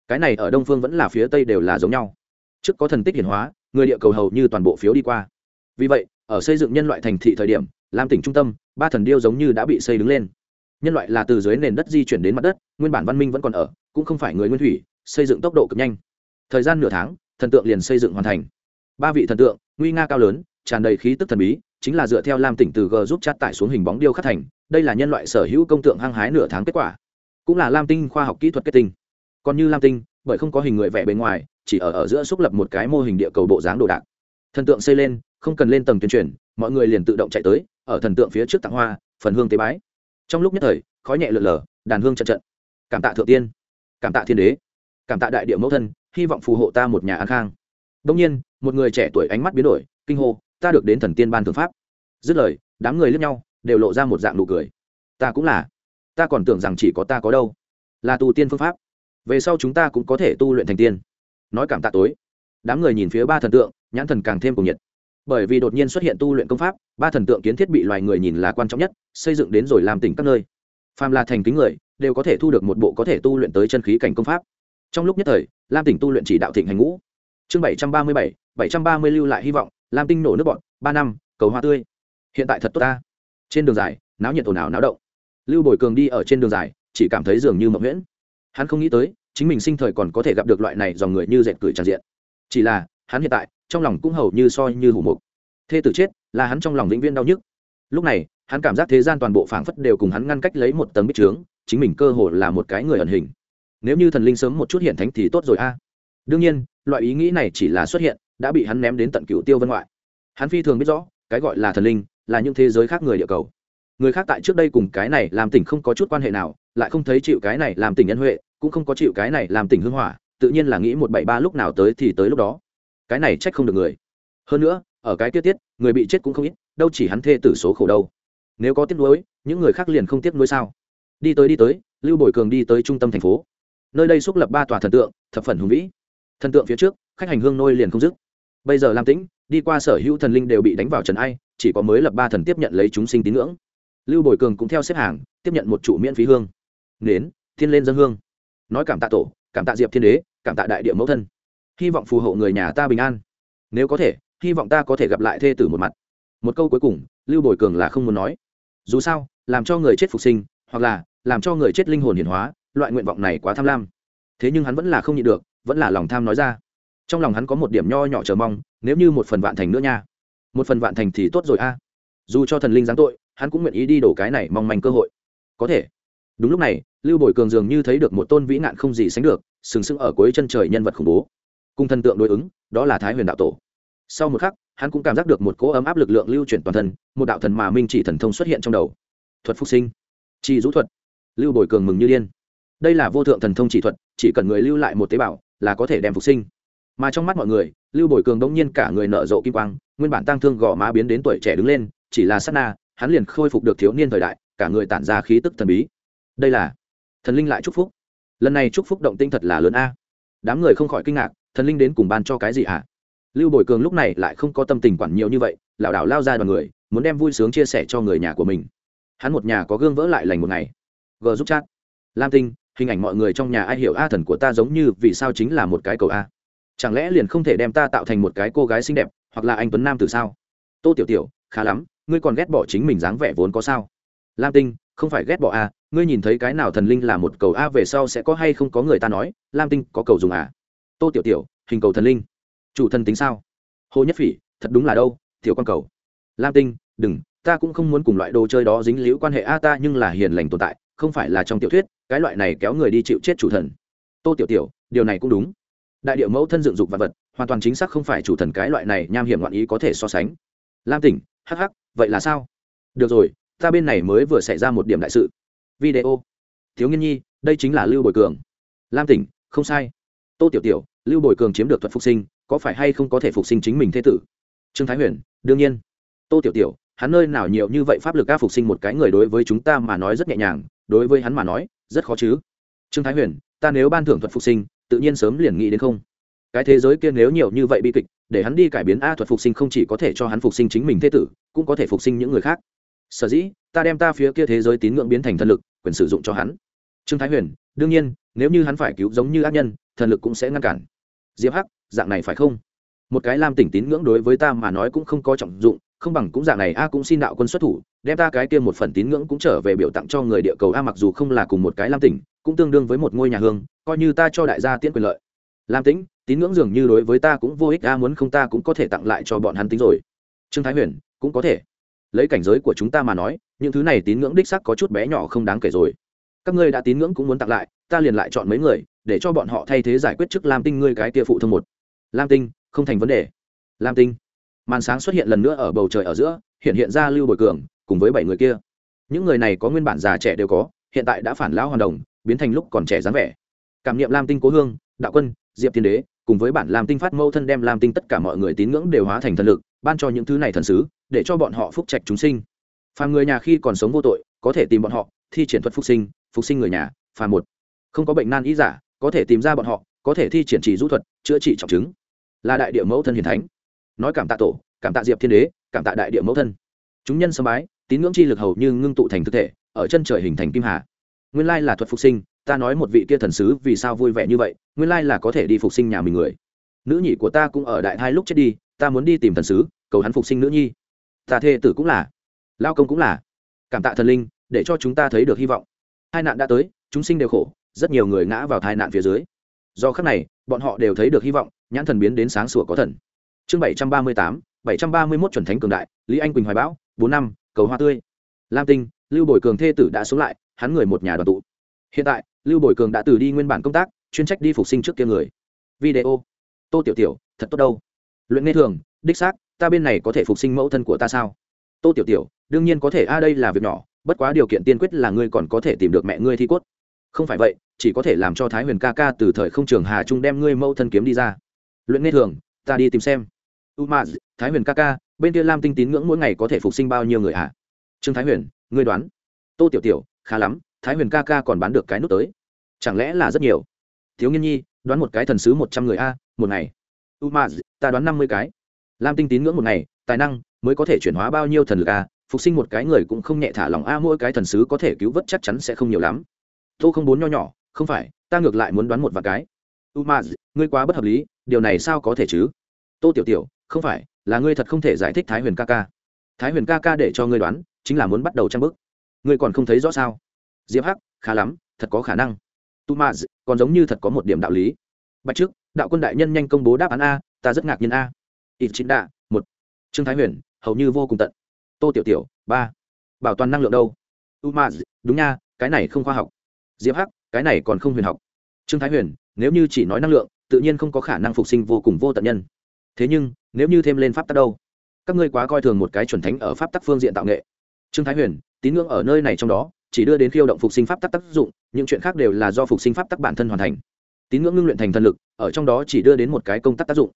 cái này ở đông phương vẫn là phía tây đều là giống nhau. Trước có thần tích hiển hóa, người địa cầu hầu như toàn bộ phiếu đi qua. Vì vậy, ở xây dựng nhân loại thành thị thời điểm, lam tỉnh trung tâm, ba thần điêu giống như đã bị xây đứng lên. Nhân loại là từ dưới nền đất di chuyển đến mặt đất, nguyên bản văn minh vẫn còn ở, cũng không phải người nguyên thủy, xây dựng tốc độ cực nhanh. Thời gian nửa tháng, thần tượng liền xây dựng hoàn thành. Ba vị thần tượng, nguy nga cao lớn, tràn đầy khí tức thần bí, chính là dựa theo lam tỉnh từ g giúp chát tải xuống hình bóng điêu khắc thành, đây là nhân loại sở hữu công tượng hăng hái nửa tháng kết quả. Cũng là lam tinh khoa học kỹ thuật kết tinh còn như lam tinh, bởi không có hình người vẽ bên ngoài, chỉ ở ở giữa xúc lập một cái mô hình địa cầu bộ dáng đồ đạc. Thần tượng xây lên, không cần lên tầng tuyên truyền, mọi người liền tự động chạy tới, ở thần tượng phía trước tặng hoa, phần hương tế bái. Trong lúc nhất thời, khói nhẹ lượn lờ, đàn hương trận trận. Cảm tạ thượng tiên, cảm tạ thiên đế, cảm tạ đại địa mẫu thân, hy vọng phù hộ ta một nhà an khang. Đông nhiên, một người trẻ tuổi ánh mắt biến đổi, kinh hô, ta được đến thần tiên ban thượng pháp. Dứt lời, đám người lướt nhau, đều lộ ra một dạng nụ cười. Ta cũng là. Ta còn tưởng rằng chỉ có ta có đâu. Là tu tiên phương pháp về sau chúng ta cũng có thể tu luyện thành tiên. Nói cảm tạ tối. Đám người nhìn phía ba thần tượng, nhãn thần càng thêm cùng nhiệt. Bởi vì đột nhiên xuất hiện tu luyện công pháp, ba thần tượng kiến thiết bị loài người nhìn là quan trọng nhất, xây dựng đến rồi làm tỉnh các nơi. Phàm là thành kính người, đều có thể thu được một bộ có thể tu luyện tới chân khí cảnh công pháp. Trong lúc nhất thời, lam tỉnh tu luyện chỉ đạo thịnh hành ngũ. Chương bảy trăm ba mươi bảy bảy trăm ba mươi lưu lại hy vọng, lam tinh nổ nước bọn, ba năm, cầu hoa tươi. Hiện tại thật tốt ta. Trên đường dài, náo nhiệt ồn ào náo động. Lưu bồi cường đi ở trên đường dài, chỉ cảm thấy dường như mộng nguyễn hắn không nghĩ tới, chính mình sinh thời còn có thể gặp được loại này dòng người như dệt cười tràn diện. Chỉ là, hắn hiện tại, trong lòng cũng hầu như soi như hủ mục. Thê tử chết, là hắn trong lòng vĩnh viên đau nhức. Lúc này, hắn cảm giác thế gian toàn bộ phảng phất đều cùng hắn ngăn cách lấy một tầng bích trướng, chính mình cơ hồ là một cái người ẩn hình. Nếu như thần linh sớm một chút hiện thánh thì tốt rồi a. Đương nhiên, loại ý nghĩ này chỉ là xuất hiện, đã bị hắn ném đến tận cựu tiêu vân ngoại. Hắn phi thường biết rõ, cái gọi là thần linh, là những thế giới khác người địa cầu. Người khác tại trước đây cùng cái này làm tỉnh không có chút quan hệ nào, lại không thấy chịu cái này làm tỉnh nhân huệ cũng không có chịu cái này làm tỉnh hưng hỏa, tự nhiên là nghĩ một bảy ba lúc nào tới thì tới lúc đó. Cái này trách không được người. Hơn nữa, ở cái tiết tiết, người bị chết cũng không ít, đâu chỉ hắn thê tử số khổ đâu. Nếu có tiếc nuối, những người khác liền không tiếc nuối sao? Đi tới đi tới, lưu bồi cường đi tới trung tâm thành phố. Nơi đây xúc lập ba tòa thần tượng, thập phần hùng vĩ. Thần tượng phía trước, khách hành hương nôi liền không dứt. Bây giờ lam tĩnh, đi qua sở hữu thần linh đều bị đánh vào trần ai, chỉ có mới lập ba thần tiếp nhận lấy chúng sinh tín ngưỡng. Lưu bồi cường cũng theo xếp hàng, tiếp nhận một trụ miễn phí hương. Nến, thiên lên dân hương nói cảm tạ tổ, cảm tạ diệp thiên đế, cảm tạ đại địa mẫu thân. Hy vọng phù hộ người nhà ta bình an. Nếu có thể, hy vọng ta có thể gặp lại thê tử một mặt. Một câu cuối cùng, lưu bồi cường là không muốn nói. Dù sao, làm cho người chết phục sinh, hoặc là làm cho người chết linh hồn hiển hóa, loại nguyện vọng này quá tham lam. Thế nhưng hắn vẫn là không nhịn được, vẫn là lòng tham nói ra. Trong lòng hắn có một điểm nho nhỏ chờ mong, nếu như một phần vạn thành nữa nha. Một phần vạn thành thì tốt rồi a. Dù cho thần linh giáng tội, hắn cũng nguyện ý đi đổ cái này mong manh cơ hội. Có thể. Đúng lúc này lưu bồi cường dường như thấy được một tôn vĩ nạn không gì sánh được, sừng sững ở cuối chân trời nhân vật khủng bố. Cùng thần tượng đối ứng, đó là thái huyền đạo tổ. Sau một khắc, hắn cũng cảm giác được một cỗ ấm áp lực lượng lưu chuyển toàn thân, một đạo thần mà minh chỉ thần thông xuất hiện trong đầu. Thuật phục sinh. Chỉ rũ thuật. Lưu bồi cường mừng như điên. Đây là vô thượng thần thông chỉ thuật, chỉ cần người lưu lại một tế bào là có thể đem phục sinh. Mà trong mắt mọi người, lưu bồi cường đông nhiên cả người nở rộ kim quang, nguyên bản tăng thương gò má biến đến tuổi trẻ đứng lên, chỉ là sát na, hắn liền khôi phục được thiếu niên thời đại, cả người tản ra khí tức thần bí. Đây là thần linh lại chúc phúc. Lần này chúc phúc động tinh thật là lớn a. Đám người không khỏi kinh ngạc, thần linh đến cùng ban cho cái gì hả? Lưu bồi cường lúc này lại không có tâm tình quản nhiều như vậy, lảo đảo lao ra đoàn người, muốn đem vui sướng chia sẻ cho người nhà của mình. Hắn một nhà có gương vỡ lại lành một ngày. G giúp chat. Lam tinh, hình ảnh mọi người trong nhà ai hiểu a thần của ta giống như vì sao chính là một cái cầu a. Chẳng lẽ liền không thể đem ta tạo thành một cái cô gái xinh đẹp, hoặc là anh tuấn nam từ sao? Tô tiểu tiểu, khá lắm, ngươi còn ghét bỏ chính mình dáng vẻ vốn có sao? Lam tinh, không phải ghét bỏ a ngươi nhìn thấy cái nào thần linh là một cầu a về sau sẽ có hay không có người ta nói, lam tinh có cầu dùng à? Tô tiểu tiểu, hình cầu thần linh. Chủ thần tính sao? Hồ nhất phỉ, thật đúng là đâu, tiểu quan cầu. Lam tinh, đừng, ta cũng không muốn cùng loại đồ chơi đó dính liễu quan hệ a ta nhưng là hiền lành tồn tại, không phải là trong tiểu thuyết, cái loại này kéo người đi chịu chết chủ thần. Tô tiểu tiểu, điều này cũng đúng. Đại điệu mẫu thân dựng dục vật vật, hoàn toàn chính xác không phải chủ thần cái loại này nham hiểm loạn ý có thể so sánh. Lam tỉnh hh vậy là sao? Được rồi, ta bên này mới vừa xảy ra một điểm đại sự video. Thiếu nghiên nhi, đây chính là lưu bồi cường. Lam tỉnh, không sai. Tô tiểu tiểu, lưu bồi cường chiếm được thuật phục sinh, có phải hay không có thể phục sinh chính mình thế tử? Trương thái huyền, đương nhiên. Tô tiểu tiểu, hắn nơi nào nhiều như vậy pháp lực ca phục sinh một cái người đối với chúng ta mà nói rất nhẹ nhàng, đối với hắn mà nói, rất khó chứ. Trương thái huyền, ta nếu ban thưởng thuật phục sinh, tự nhiên sớm liền nghĩ đến không. Cái thế giới kia nếu nhiều như vậy bi kịch, để hắn đi cải biến a thuật phục sinh không chỉ có thể cho hắn phục sinh chính mình thế tử, cũng có thể phục sinh những người khác. Sở dĩ ta đem ta phía kia thế giới tín ngưỡng biến thành thần lực, quyền sử dụng cho hắn. Trương thái huyền, đương nhiên, nếu như hắn phải cứu giống như ác nhân, thần lực cũng sẽ ngăn cản. Diệp hắc, dạng này phải không? Một cái lam tỉnh tín ngưỡng đối với ta mà nói cũng không có trọng dụng, không bằng cũng dạng này a cũng xin đạo quân xuất thủ, đem ta cái kia một phần tín ngưỡng cũng trở về biểu tặng cho người địa cầu a mặc dù không là cùng một cái lam tỉnh, cũng tương đương với một ngôi nhà hương, coi như ta cho đại gia tiễn quyền lợi. Lam tĩnh, tín ngưỡng dường như đối với ta cũng vô ích, a muốn không ta cũng có thể tặng lại cho bọn hắn tính rồi. Trương thái huyền, cũng có thể. Lấy cảnh giới của chúng ta mà nói những thứ này tín ngưỡng đích sắc có chút bé nhỏ không đáng kể rồi. Các ngươi đã tín ngưỡng cũng muốn tặng lại, ta liền lại chọn mấy người, để cho bọn họ thay thế giải quyết chức lam tinh ngươi cái tia phụ thông một. Lam tinh, không thành vấn đề. Lam tinh. Màn sáng xuất hiện lần nữa ở bầu trời ở giữa, hiện hiện ra lưu bồi cường, cùng với bảy người kia. Những người này có nguyên bản già trẻ đều có, hiện tại đã phản lão hoàn đồng, biến thành lúc còn trẻ dáng vẻ. Cảm nghiệm lam tinh cố hương, đạo quân, diệp thiên đế, cùng với bản lam tinh phát mâu thân đem lam tinh tất cả mọi người tín ngưỡng đều hóa thành thần lực, ban cho những thứ này thần sứ, để cho bọn họ phúc trạch chúng sinh phàm người nhà khi còn sống vô tội, có thể tìm bọn họ, thi triển thuật phục sinh phục sinh người nhà, phàm một. Không có bệnh nan ý giả, có thể tìm ra bọn họ, có thể thi triển chỉ rũ thuật, chữa trị trọng chứng. Là đại địa mẫu thân hiền thánh. Nói cảm tạ tổ, cảm tạ diệp thiên đế, cảm tạ đại địa mẫu thân. Chúng nhân sơ bái, tín ngưỡng chi lực hầu như ngưng tụ thành thực thể, ở chân trời hình thành kim hà. Nguyên lai là thuật phục sinh, ta nói một vị kia thần sứ vì sao vui vẻ như vậy, nguyên lai là có thể đi phục sinh nhà mình người. Nữ nhị của ta cũng ở đại hai lúc chết đi, ta muốn đi tìm thần sứ, cầu hắn phục sinh nữ nhi. Ta thê tử cũng là lao công cũng là. Cảm tạ thần linh, để cho chúng ta thấy được hy vọng. Hai nạn đã tới, chúng sinh đều khổ, rất nhiều người ngã vào tai nạn phía dưới. Do khắc này, bọn họ đều thấy được hy vọng, nhãn thần biến đến sáng sủa có thần. Chương bảy trăm ba mươi tám, bảy trăm ba mươi mốt chuẩn thánh cường đại, lý anh quỳnh hoài bão, bốn năm, cầu hoa tươi. Lam tinh, lưu bồi cường thê tử đã xuống lại, hắn người một nhà đoàn tụ. Hiện tại, lưu bồi cường đã từ đi nguyên bản công tác, chuyên trách đi phục sinh trước kia người. Video. Tô tiểu tiểu, thật tốt đâu. Luyện nghe thường, đích xác, ta bên này có thể phục sinh mẫu thân của ta sao? Tô tiểu tiểu đương nhiên có thể, a, đây là việc nhỏ, bất quá điều kiện tiên quyết là ngươi còn có thể tìm được mẹ ngươi thi cốt. Không phải vậy, chỉ có thể làm cho thái huyền ca ca từ thời không trường hà trung đem ngươi mẫu thân kiếm đi ra. Luyện nghe thường, ta đi tìm xem. U thái huyền ca ca, bên kia lam tinh tín ngưỡng mỗi ngày có thể phục sinh bao nhiêu người hả? Trương thái huyền, ngươi đoán. Tô tiểu tiểu, khá lắm, thái huyền ca ca còn bán được cái nút tới. Chẳng lẽ là rất nhiều? Thiếu nghiên nhi, đoán một cái thần sứ một trăm người a, một ngày. U ta đoán năm mươi cái. Lam tinh tín ngưỡng một ngày, tài năng mới có thể chuyển hóa bao nhiêu thần lực a phục sinh một cái người cũng không nhẹ thả lòng a, mỗi cái thần sứ có thể cứu vớt chắc chắn sẽ không nhiều lắm. Tô không bốn nho nhỏ, không phải, ta ngược lại muốn đoán một vài cái. U ngươi quá bất hợp lý, điều này sao có thể chứ? Tô tiểu tiểu, không phải, là ngươi thật không thể giải thích thái huyền ca ca. Thái huyền ca ca để cho ngươi đoán, chính là muốn bắt đầu trang bức ngươi còn không thấy rõ sao? Diệp hắc, khá lắm, thật có khả năng. Tu ma còn giống như thật có một điểm đạo lý. Bạch trước, đạo quân đại nhân nhanh công bố đáp án a, ta rất ngạc nhiên a. Ít chín đạ một. Trương thái huyền, hầu như vô cùng tận tô tiểu tiểu, ba. Bảo toàn năng lượng đâu? U ma, đúng nha, cái này không khoa học. Diệp hắc, cái này còn không huyền học. Trương thái huyền, nếu như chỉ nói năng lượng, tự nhiên không có khả năng phục sinh vô cùng vô tận nhân. Thế nhưng, nếu như thêm lên pháp tắc đâu? Các ngươi quá coi thường một cái chuẩn thánh ở pháp tắc phương diện tạo nghệ. Trương thái huyền, tín ngưỡng ở nơi này trong đó, chỉ đưa đến khiêu động phục sinh pháp tắc tác dụng, những chuyện khác đều là do phục sinh pháp tắc bản thân hoàn thành. Tín ngưỡng ngưng luyện thành thần lực, ở trong đó chỉ đưa đến một cái công tác tác dụng.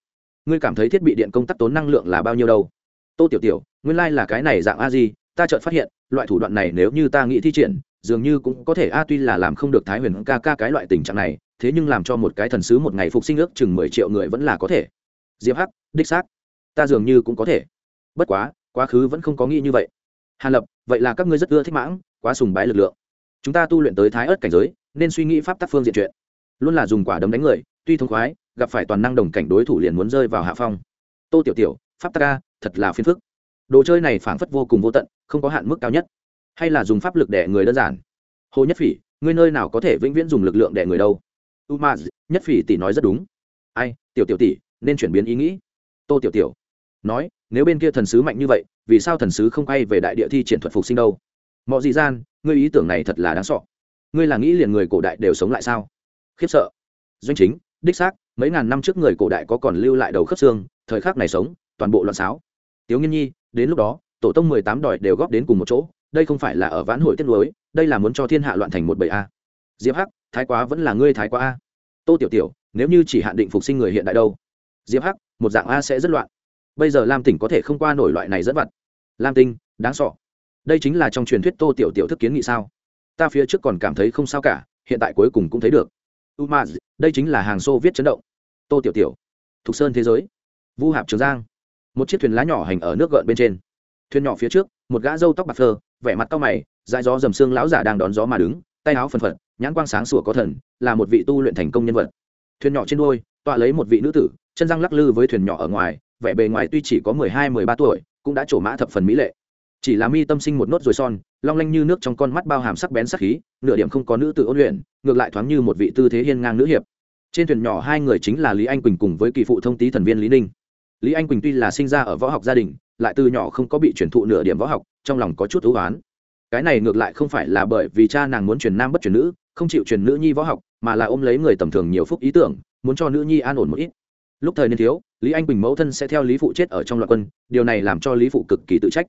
Ngươi cảm thấy thiết bị điện công tác tốn năng lượng là bao nhiêu đâu? Tô tiểu tiểu, nguyên lai、like、là cái này dạng a di, ta chợt phát hiện, loại thủ đoạn này nếu như ta nghĩ thi triển, dường như cũng có thể a, tuy là làm không được thái huyền ca ca cái loại tình trạng này, thế nhưng làm cho một cái thần sứ một ngày phục sinh ước chừng mười triệu người vẫn là có thể. Diệp hắc, đích xác, ta dường như cũng có thể. Bất quá quá khứ vẫn không có nghĩ như vậy. Hàn lập, vậy là các ngươi rất ưa thích mãng, quá sùng bái lực lượng. Chúng ta tu luyện tới thái ớt cảnh giới, nên suy nghĩ pháp tắc phương diện chuyện. Luôn là dùng quả đấm đánh người, tuy thông khoái, gặp phải toàn năng đồng cảnh đối thủ liền muốn rơi vào hạ phong. Tô tiểu tiểu, pháp tắc ca thật là phiền phức. Đồ chơi này phảng phất vô cùng vô tận, không có hạn mức cao nhất. Hay là dùng pháp lực để người đơn giản. Hồ nhất phỉ, ngươi nơi nào có thể vĩnh viễn dùng lực lượng để người đâu? U ma nhất phỉ tỷ nói rất đúng. Ai, tiểu tiểu tỷ, nên chuyển biến ý nghĩ. Tô tiểu tiểu nói, nếu bên kia thần sứ mạnh như vậy, vì sao thần sứ không quay về đại địa thi triển thuật phục sinh đâu? Mọi dị gian, ngươi ý tưởng này thật là đáng sọ ngươi là nghĩ liền người cổ đại đều sống lại sao? Khiếp sợ. Doanh chính, đích xác, mấy ngàn năm trước người cổ đại có còn lưu lại đầu khớp xương, thời khắc này sống, toàn bộ loạn xáo tiếu nghiên nhi, đến lúc đó, tổ tông mười tám đòi đều góp đến cùng một chỗ, đây không phải là ở vãn hội tiết lối đây là muốn cho thiên hạ loạn thành một bầy a. Diệp hắc, thái quá vẫn là ngươi thái quá a. Tô tiểu tiểu, nếu như chỉ hạn định phục sinh người hiện đại đâu? Diệp hắc, một dạng a sẽ rất loạn. Bây giờ lam tỉnh có thể không qua nổi loại này rất vặt. Lam tinh, đáng sọ đây chính là trong truyền thuyết tô tiểu tiểu thức kiến nghị sao? Ta phía trước còn cảm thấy không sao cả, hiện tại cuối cùng cũng thấy được. Umaz, đây chính là hàng xô viết chấn động. Tô tiểu tiểu, thục sơn thế giới. Vu hạp trường giang một chiếc thuyền lá nhỏ hành ở nước gợn bên trên. Thuyền nhỏ phía trước, một gã râu tóc bạc phơ, vẻ mặt cao mày, dãi gió dầm xương lão giả đang đón gió mà đứng, tay áo phần phật, nhãn quang sáng sủa có thần, là một vị tu luyện thành công nhân vật. Thuyền nhỏ trên đôi tọa lấy một vị nữ tử, chân răng lắc lư với thuyền nhỏ ở ngoài, vẻ bề ngoài tuy chỉ có mười hai, mười ba tuổi, cũng đã trổ mã thập phần mỹ lệ. Chỉ là mi tâm sinh một nốt rồi son, long lanh như nước trong con mắt bao hàm sắc bén sắc khí, nửa điểm không có nữ tự ôn luyện, ngược lại thoáng như một vị tư thế hiên ngang nữ hiệp. Trên thuyền nhỏ hai người chính là lý anh quỳnh cùng với kỳ phụ thông tý thần viên lý ninh lý anh quỳnh tuy là sinh ra ở võ học gia đình, lại từ nhỏ không có bị truyền thụ nửa điểm võ học, trong lòng có chút thú oán cái này ngược lại không phải là bởi vì cha nàng muốn truyền nam bất truyền nữ, không chịu truyền nữ nhi võ học, mà là ôm lấy người tầm thường nhiều phúc ý tưởng, muốn cho nữ nhi an ổn một ít. Lúc thời niên thiếu, lý anh quỳnh mẫu thân sẽ theo lý phụ chết ở trong loạt quân, điều này làm cho lý phụ cực kỳ tự trách.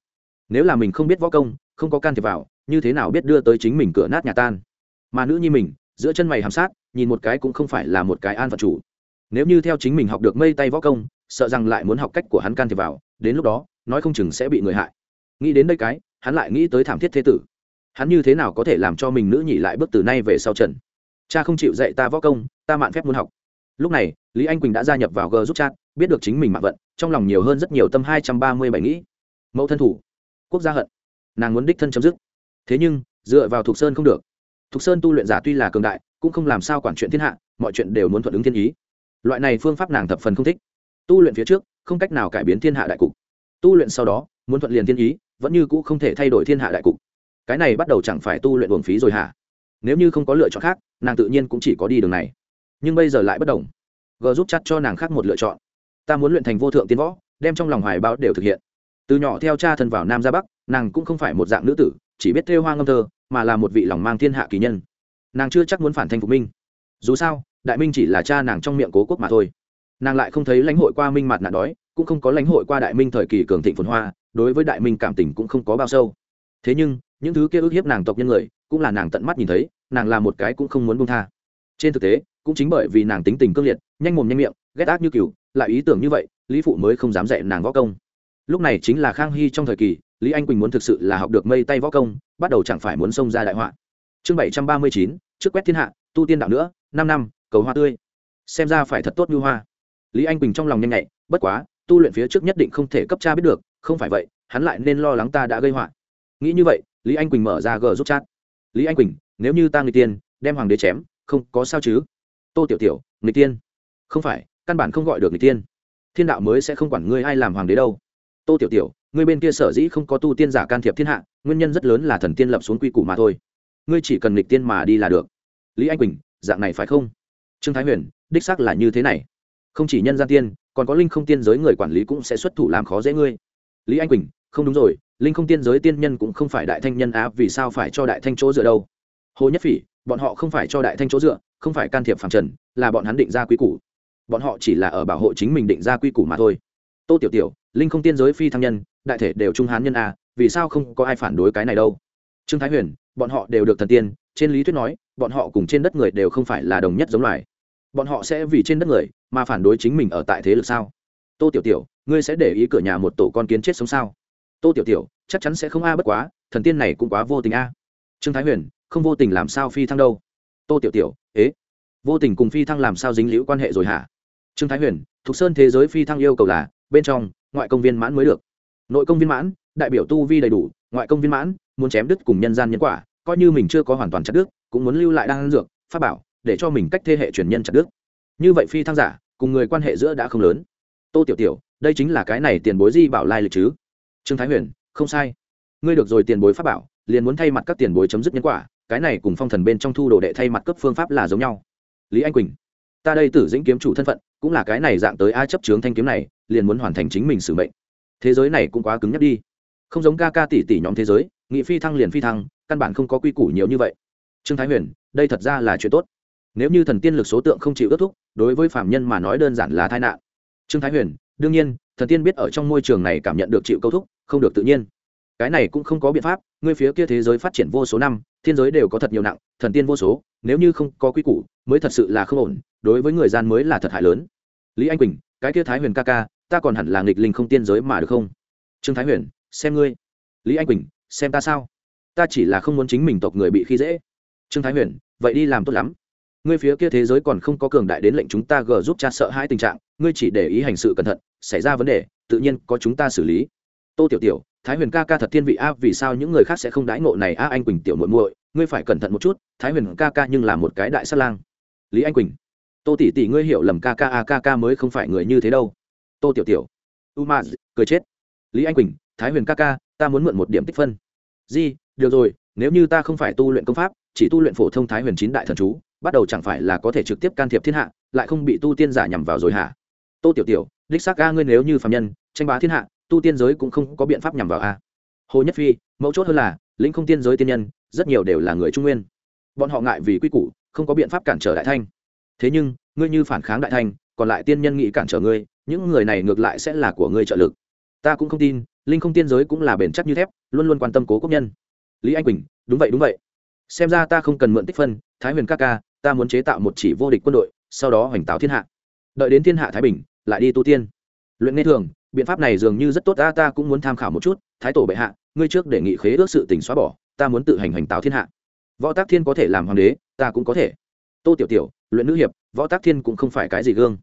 Nếu là mình không biết võ công, không có can thiệp vào, như thế nào biết đưa tới chính mình cửa nát nhà tan? Mà nữ nhi mình, giữa chân mày hàm sát, nhìn một cái cũng không phải là một cái an phận chủ. Nếu như theo chính mình học được mây tay võ công sợ rằng lại muốn học cách của hắn can thiệp vào, đến lúc đó, nói không chừng sẽ bị người hại. Nghĩ đến đây cái, hắn lại nghĩ tới thảm thiết thế tử. Hắn như thế nào có thể làm cho mình nữ nhị lại bước từ nay về sau trần? Cha không chịu dạy ta võ công, ta mạn phép muốn học. Lúc này, lý anh quỳnh đã gia nhập vào g giúp chat, biết được chính mình mạng vận, trong lòng nhiều hơn rất nhiều tâm hai trăm ba mươi bảy nghĩ. Mẫu thân thủ. Quốc gia hận. Nàng muốn đích thân chấm dứt. Thế nhưng, dựa vào thục sơn không được. Thục sơn tu luyện giả tuy là cường đại, cũng không làm sao quản chuyện thiên hạ, mọi chuyện đều muốn thuận ứng thiên ý. Loại này phương pháp nàng thập phần không thích tu luyện phía trước, không cách nào cải biến thiên hạ đại cục. Tu luyện sau đó, muốn thuận liền thiên ý, vẫn như cũ không thể thay đổi thiên hạ đại cục. Cái này bắt đầu chẳng phải tu luyện uổng phí rồi hả? Nếu như không có lựa chọn khác, nàng tự nhiên cũng chỉ có đi đường này. Nhưng bây giờ lại bất đồng. G giúp chắc cho nàng khác một lựa chọn. Ta muốn luyện thành vô thượng tiến võ, đem trong lòng hoài bão đều thực hiện. Từ nhỏ theo cha thân vào nam ra bắc, nàng cũng không phải một dạng nữ tử, chỉ biết thêu hoa ngâm thơ, mà là một vị lòng mang thiên hạ kỳ nhân. Nàng chưa chắc muốn phản thanh phục minh. Dù sao, đại minh chỉ là cha nàng trong miệng cố quốc mà thôi nàng lại không thấy lãnh hội qua minh mặt nạn đói, cũng không có lãnh hội qua đại minh thời kỳ cường thịnh phồn hoa, đối với đại minh cảm tình cũng không có bao sâu. Thế nhưng, những thứ kia ức hiếp nàng tộc nhân người, cũng là nàng tận mắt nhìn thấy, nàng là một cái cũng không muốn buông tha. Trên thực tế, cũng chính bởi vì nàng tính tình cương liệt, nhanh mồm nhanh miệng, ghét ác như cừu, lại ý tưởng như vậy, lý phụ mới không dám dạy nàng võ công. Lúc này chính là khang hy trong thời kỳ, lý anh quỳnh muốn thực sự là học được mây tay võ công, bắt đầu chẳng phải muốn xông ra đại họa. Chương bảy trăm ba mươi chín, trước quét thiên hạ, tu tiên đạo nữa, năm năm, cầu hoa tươi. Xem ra phải thật tốt như hoa lý anh quỳnh trong lòng nhanh nhạy, bất quá, tu luyện phía trước nhất định không thể cấp cha biết được, không phải vậy, hắn lại nên lo lắng ta đã gây họa. Nghĩ như vậy, lý anh quỳnh mở ra g giúp chat. Lý anh quỳnh, nếu như ta người tiên, đem hoàng đế chém, không có sao chứ? Tô tiểu tiểu người tiên. Không phải, căn bản không gọi được người tiên. Thiên đạo mới sẽ không quản ngươi ai làm hoàng đế đâu. Tô tiểu tiểu, ngươi bên kia sở dĩ không có tu tiên giả can thiệp thiên hạ, nguyên nhân rất lớn là thần tiên lập xuống quy củ mà thôi. Ngươi chỉ cần nghịch tiên mà đi là được. Lý anh quỳnh, dạng này phải không? Trương thái huyền, đích xác là như thế này không chỉ nhân gian tiên, còn có linh không tiên giới người quản lý cũng sẽ xuất thủ làm khó dễ ngươi. Lý anh quỳnh, không đúng rồi, linh không tiên giới tiên nhân cũng không phải đại thanh nhân á, vì sao phải cho đại thanh chỗ dựa đâu? Hồ nhất phỉ, bọn họ không phải cho đại thanh chỗ dựa, không phải can thiệp phạm trần, là bọn hắn định ra quy củ. Bọn họ chỉ là ở bảo hộ chính mình định ra quy củ mà thôi. Tô tiểu tiểu, linh không tiên giới phi thăng nhân, đại thể đều trung hán nhân a vì sao không có ai phản đối cái này đâu? Trương thái huyền, bọn họ đều được thần tiên, trên lý thuyết nói, bọn họ cùng trên đất người đều không phải là đồng nhất giống loài. Bọn họ sẽ vì trên đất người mà phản đối chính mình ở tại thế lực sao? Tô tiểu tiểu, ngươi sẽ để ý cửa nhà một tổ con kiến chết sống sao? Tô tiểu tiểu, chắc chắn sẽ không a bất quá, thần tiên này cũng quá vô tình a. Trương thái huyền, không vô tình làm sao phi thăng đâu? Tô tiểu tiểu, ế? Vô tình cùng phi thăng làm sao dính liễu quan hệ rồi hả? Trương thái huyền thục sơn thế giới phi thăng yêu cầu là, bên trong, ngoại công viên mãn mới được. Nội công viên mãn, đại biểu tu vi đầy đủ, ngoại công viên mãn, muốn chém đứt cùng nhân gian nhân quả, coi như mình chưa có hoàn toàn chặt đứt, cũng muốn lưu lại đan dược, pháp bảo, để cho mình cách thế hệ truyền nhân chặt đứt như vậy phi thăng giả, cùng người quan hệ giữa đã không lớn. Tô tiểu tiểu, đây chính là cái này tiền bối di bảo lai lịch chứ? Trương thái huyền, không sai. Ngươi được rồi tiền bối pháp bảo, liền muốn thay mặt các tiền bối chấm dứt nhân quả, cái này cùng phong thần bên trong thu đồ đệ thay mặt cấp phương pháp là giống nhau. Lý anh quỳnh, ta đây tử dĩnh kiếm chủ thân phận, cũng là cái này dạng tới ai chấp trướng thanh kiếm này, liền muốn hoàn thành chính mình sử mệnh. Thế giới này cũng quá cứng nhắc đi. Không giống ca ca tỷ tỷ nhóm thế giới, nghị phi thăng liền phi thăng, căn bản không có quy củ nhiều như vậy. Trương thái huyền, đây thật ra là chuyện tốt nếu như thần tiên lực số tượng không chịu ước thúc, đối với phạm nhân mà nói đơn giản là tai nạn. Trương thái huyền, đương nhiên, thần tiên biết ở trong môi trường này cảm nhận được chịu câu thúc, không được tự nhiên. Cái này cũng không có biện pháp, ngươi phía kia thế giới phát triển vô số năm, thiên giới đều có thật nhiều nặng, thần tiên vô số, nếu như không có quy củ, mới thật sự là không ổn, đối với người gian mới là thật hại lớn. Lý anh quỳnh, cái kia thái huyền ca ca, ta còn hẳn là nghịch linh không tiên giới mà được không? Trương thái huyền, xem ngươi. Lý anh quỳnh, xem ta sao? Ta chỉ là không muốn chính mình tộc người bị khi dễ. Trương thái huyền, vậy đi làm tốt lắm ngươi phía kia thế giới còn không có cường đại đến lệnh chúng ta gờ giúp cha sợ hãi tình trạng, ngươi chỉ để ý hành sự cẩn thận, xảy ra vấn đề, tự nhiên có chúng ta xử lý. Tô tiểu tiểu, thái huyền ca ca thật thiên vị a, vì sao những người khác sẽ không đãi ngộ này a, anh quỳnh tiểu muội muội, ngươi phải cẩn thận một chút, thái huyền ca ca nhưng là một cái đại sát lang. Lý anh quỳnh, tô tỷ tỷ ngươi hiểu lầm ca ca a, ca ca mới không phải người như thế đâu. Tô tiểu tiểu u ma cười chết. Lý anh quỳnh, thái huyền ca ca, ta muốn mượn một điểm tích phân. Di, được rồi, nếu như ta không phải tu luyện công pháp, chỉ tu luyện phổ thông thái huyền chín đại thần chú bắt đầu chẳng phải là có thể trực tiếp can thiệp thiên hạ, lại không bị tu tiên giả nhằm vào rồi hả? Tô tiểu tiểu, đích xác ca ngươi nếu như phạm nhân, tranh bá thiên hạ, tu tiên giới cũng không có biện pháp nhằm vào a. Hồ nhất phi mấu chốt hơn là, lĩnh không tiên giới tiên nhân, rất nhiều đều là người trung nguyên. Bọn họ ngại vì quy củ, không có biện pháp cản trở đại thanh. Thế nhưng, ngươi như phản kháng đại thanh, còn lại tiên nhân nghị cản trở ngươi, những người này ngược lại sẽ là của ngươi trợ lực. Ta cũng không tin linh không tiên giới cũng là bền chắc như thép, luôn luôn quan tâm cố quốc nhân. Lý anh quỳnh, đúng vậy đúng vậy. Xem ra ta không cần mượn tích phân, thái huyền ca ca ta muốn chế tạo một chỉ vô địch quân đội, sau đó hoành tạo thiên hạ. Đợi đến thiên hạ thái bình, lại đi tu tiên. Luyện nghe thường, biện pháp này dường như rất tốt, ta ta cũng muốn tham khảo một chút, thái tổ bệ hạ, ngươi trước đề nghị khế ước sự tình xóa bỏ, ta muốn tự hành hoành tạo thiên hạ. Võ tác thiên có thể làm hoàng đế, ta cũng có thể. Tô tiểu tiểu, luyện nữ hiệp, võ tác thiên cũng không phải cái gì gương.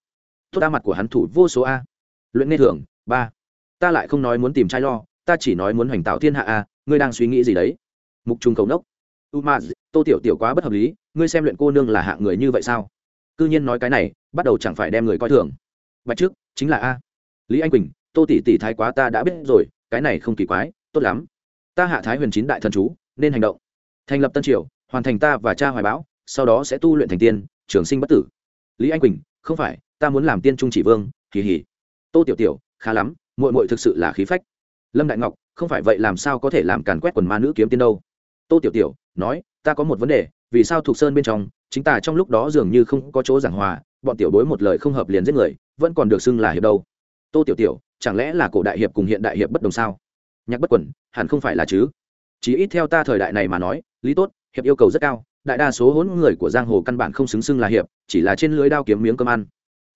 Tốt đa mặt của hắn thủ vô số a. Luyện nghe thường, ba. Ta lại không nói muốn tìm trai lo, ta chỉ nói muốn hoành tạo thiên hạ a, ngươi đang suy nghĩ gì đấy? Mục trùng cầu nốc umaz tô tiểu tiểu quá bất hợp lý, ngươi xem luyện cô nương là hạng người như vậy sao? Cư nhiên nói cái này, bắt đầu chẳng phải đem người coi thường. Bạch trước, chính là a. Lý anh quỳnh, tô tỷ tỷ thái quá ta đã biết rồi, cái này không kỳ quái, tốt lắm. Ta hạ thái huyền chín đại thần chú, nên hành động. Thành lập tân triều, hoàn thành ta và cha hoài báo sau đó sẽ tu luyện thành tiên, trường sinh bất tử. Lý anh quỳnh, không phải, ta muốn làm tiên trung chỉ vương kỳ hỉ tô tiểu tiểu, khá lắm, muội muội thực sự là khí phách. Lâm đại ngọc, không phải vậy làm sao có thể làm càn quét quần ma nữ kiếm tiên đâu? Tô tiểu tiểu nói, ta có một vấn đề, vì sao thuộc sơn bên trong, chính ta trong lúc đó dường như không có chỗ giảng hòa, bọn tiểu bối một lời không hợp liền giết người, vẫn còn được xưng là hiệp đâu. Tô tiểu tiểu, chẳng lẽ là cổ đại hiệp cùng hiện đại hiệp bất đồng sao? Nhạc bất quẩn, hẳn không phải là chứ. Chỉ ít theo ta thời đại này mà nói, lý tốt, hiệp yêu cầu rất cao, đại đa số hỗn người của giang hồ căn bản không xứng xưng là hiệp, chỉ là trên lưới đao kiếm miếng cơm ăn.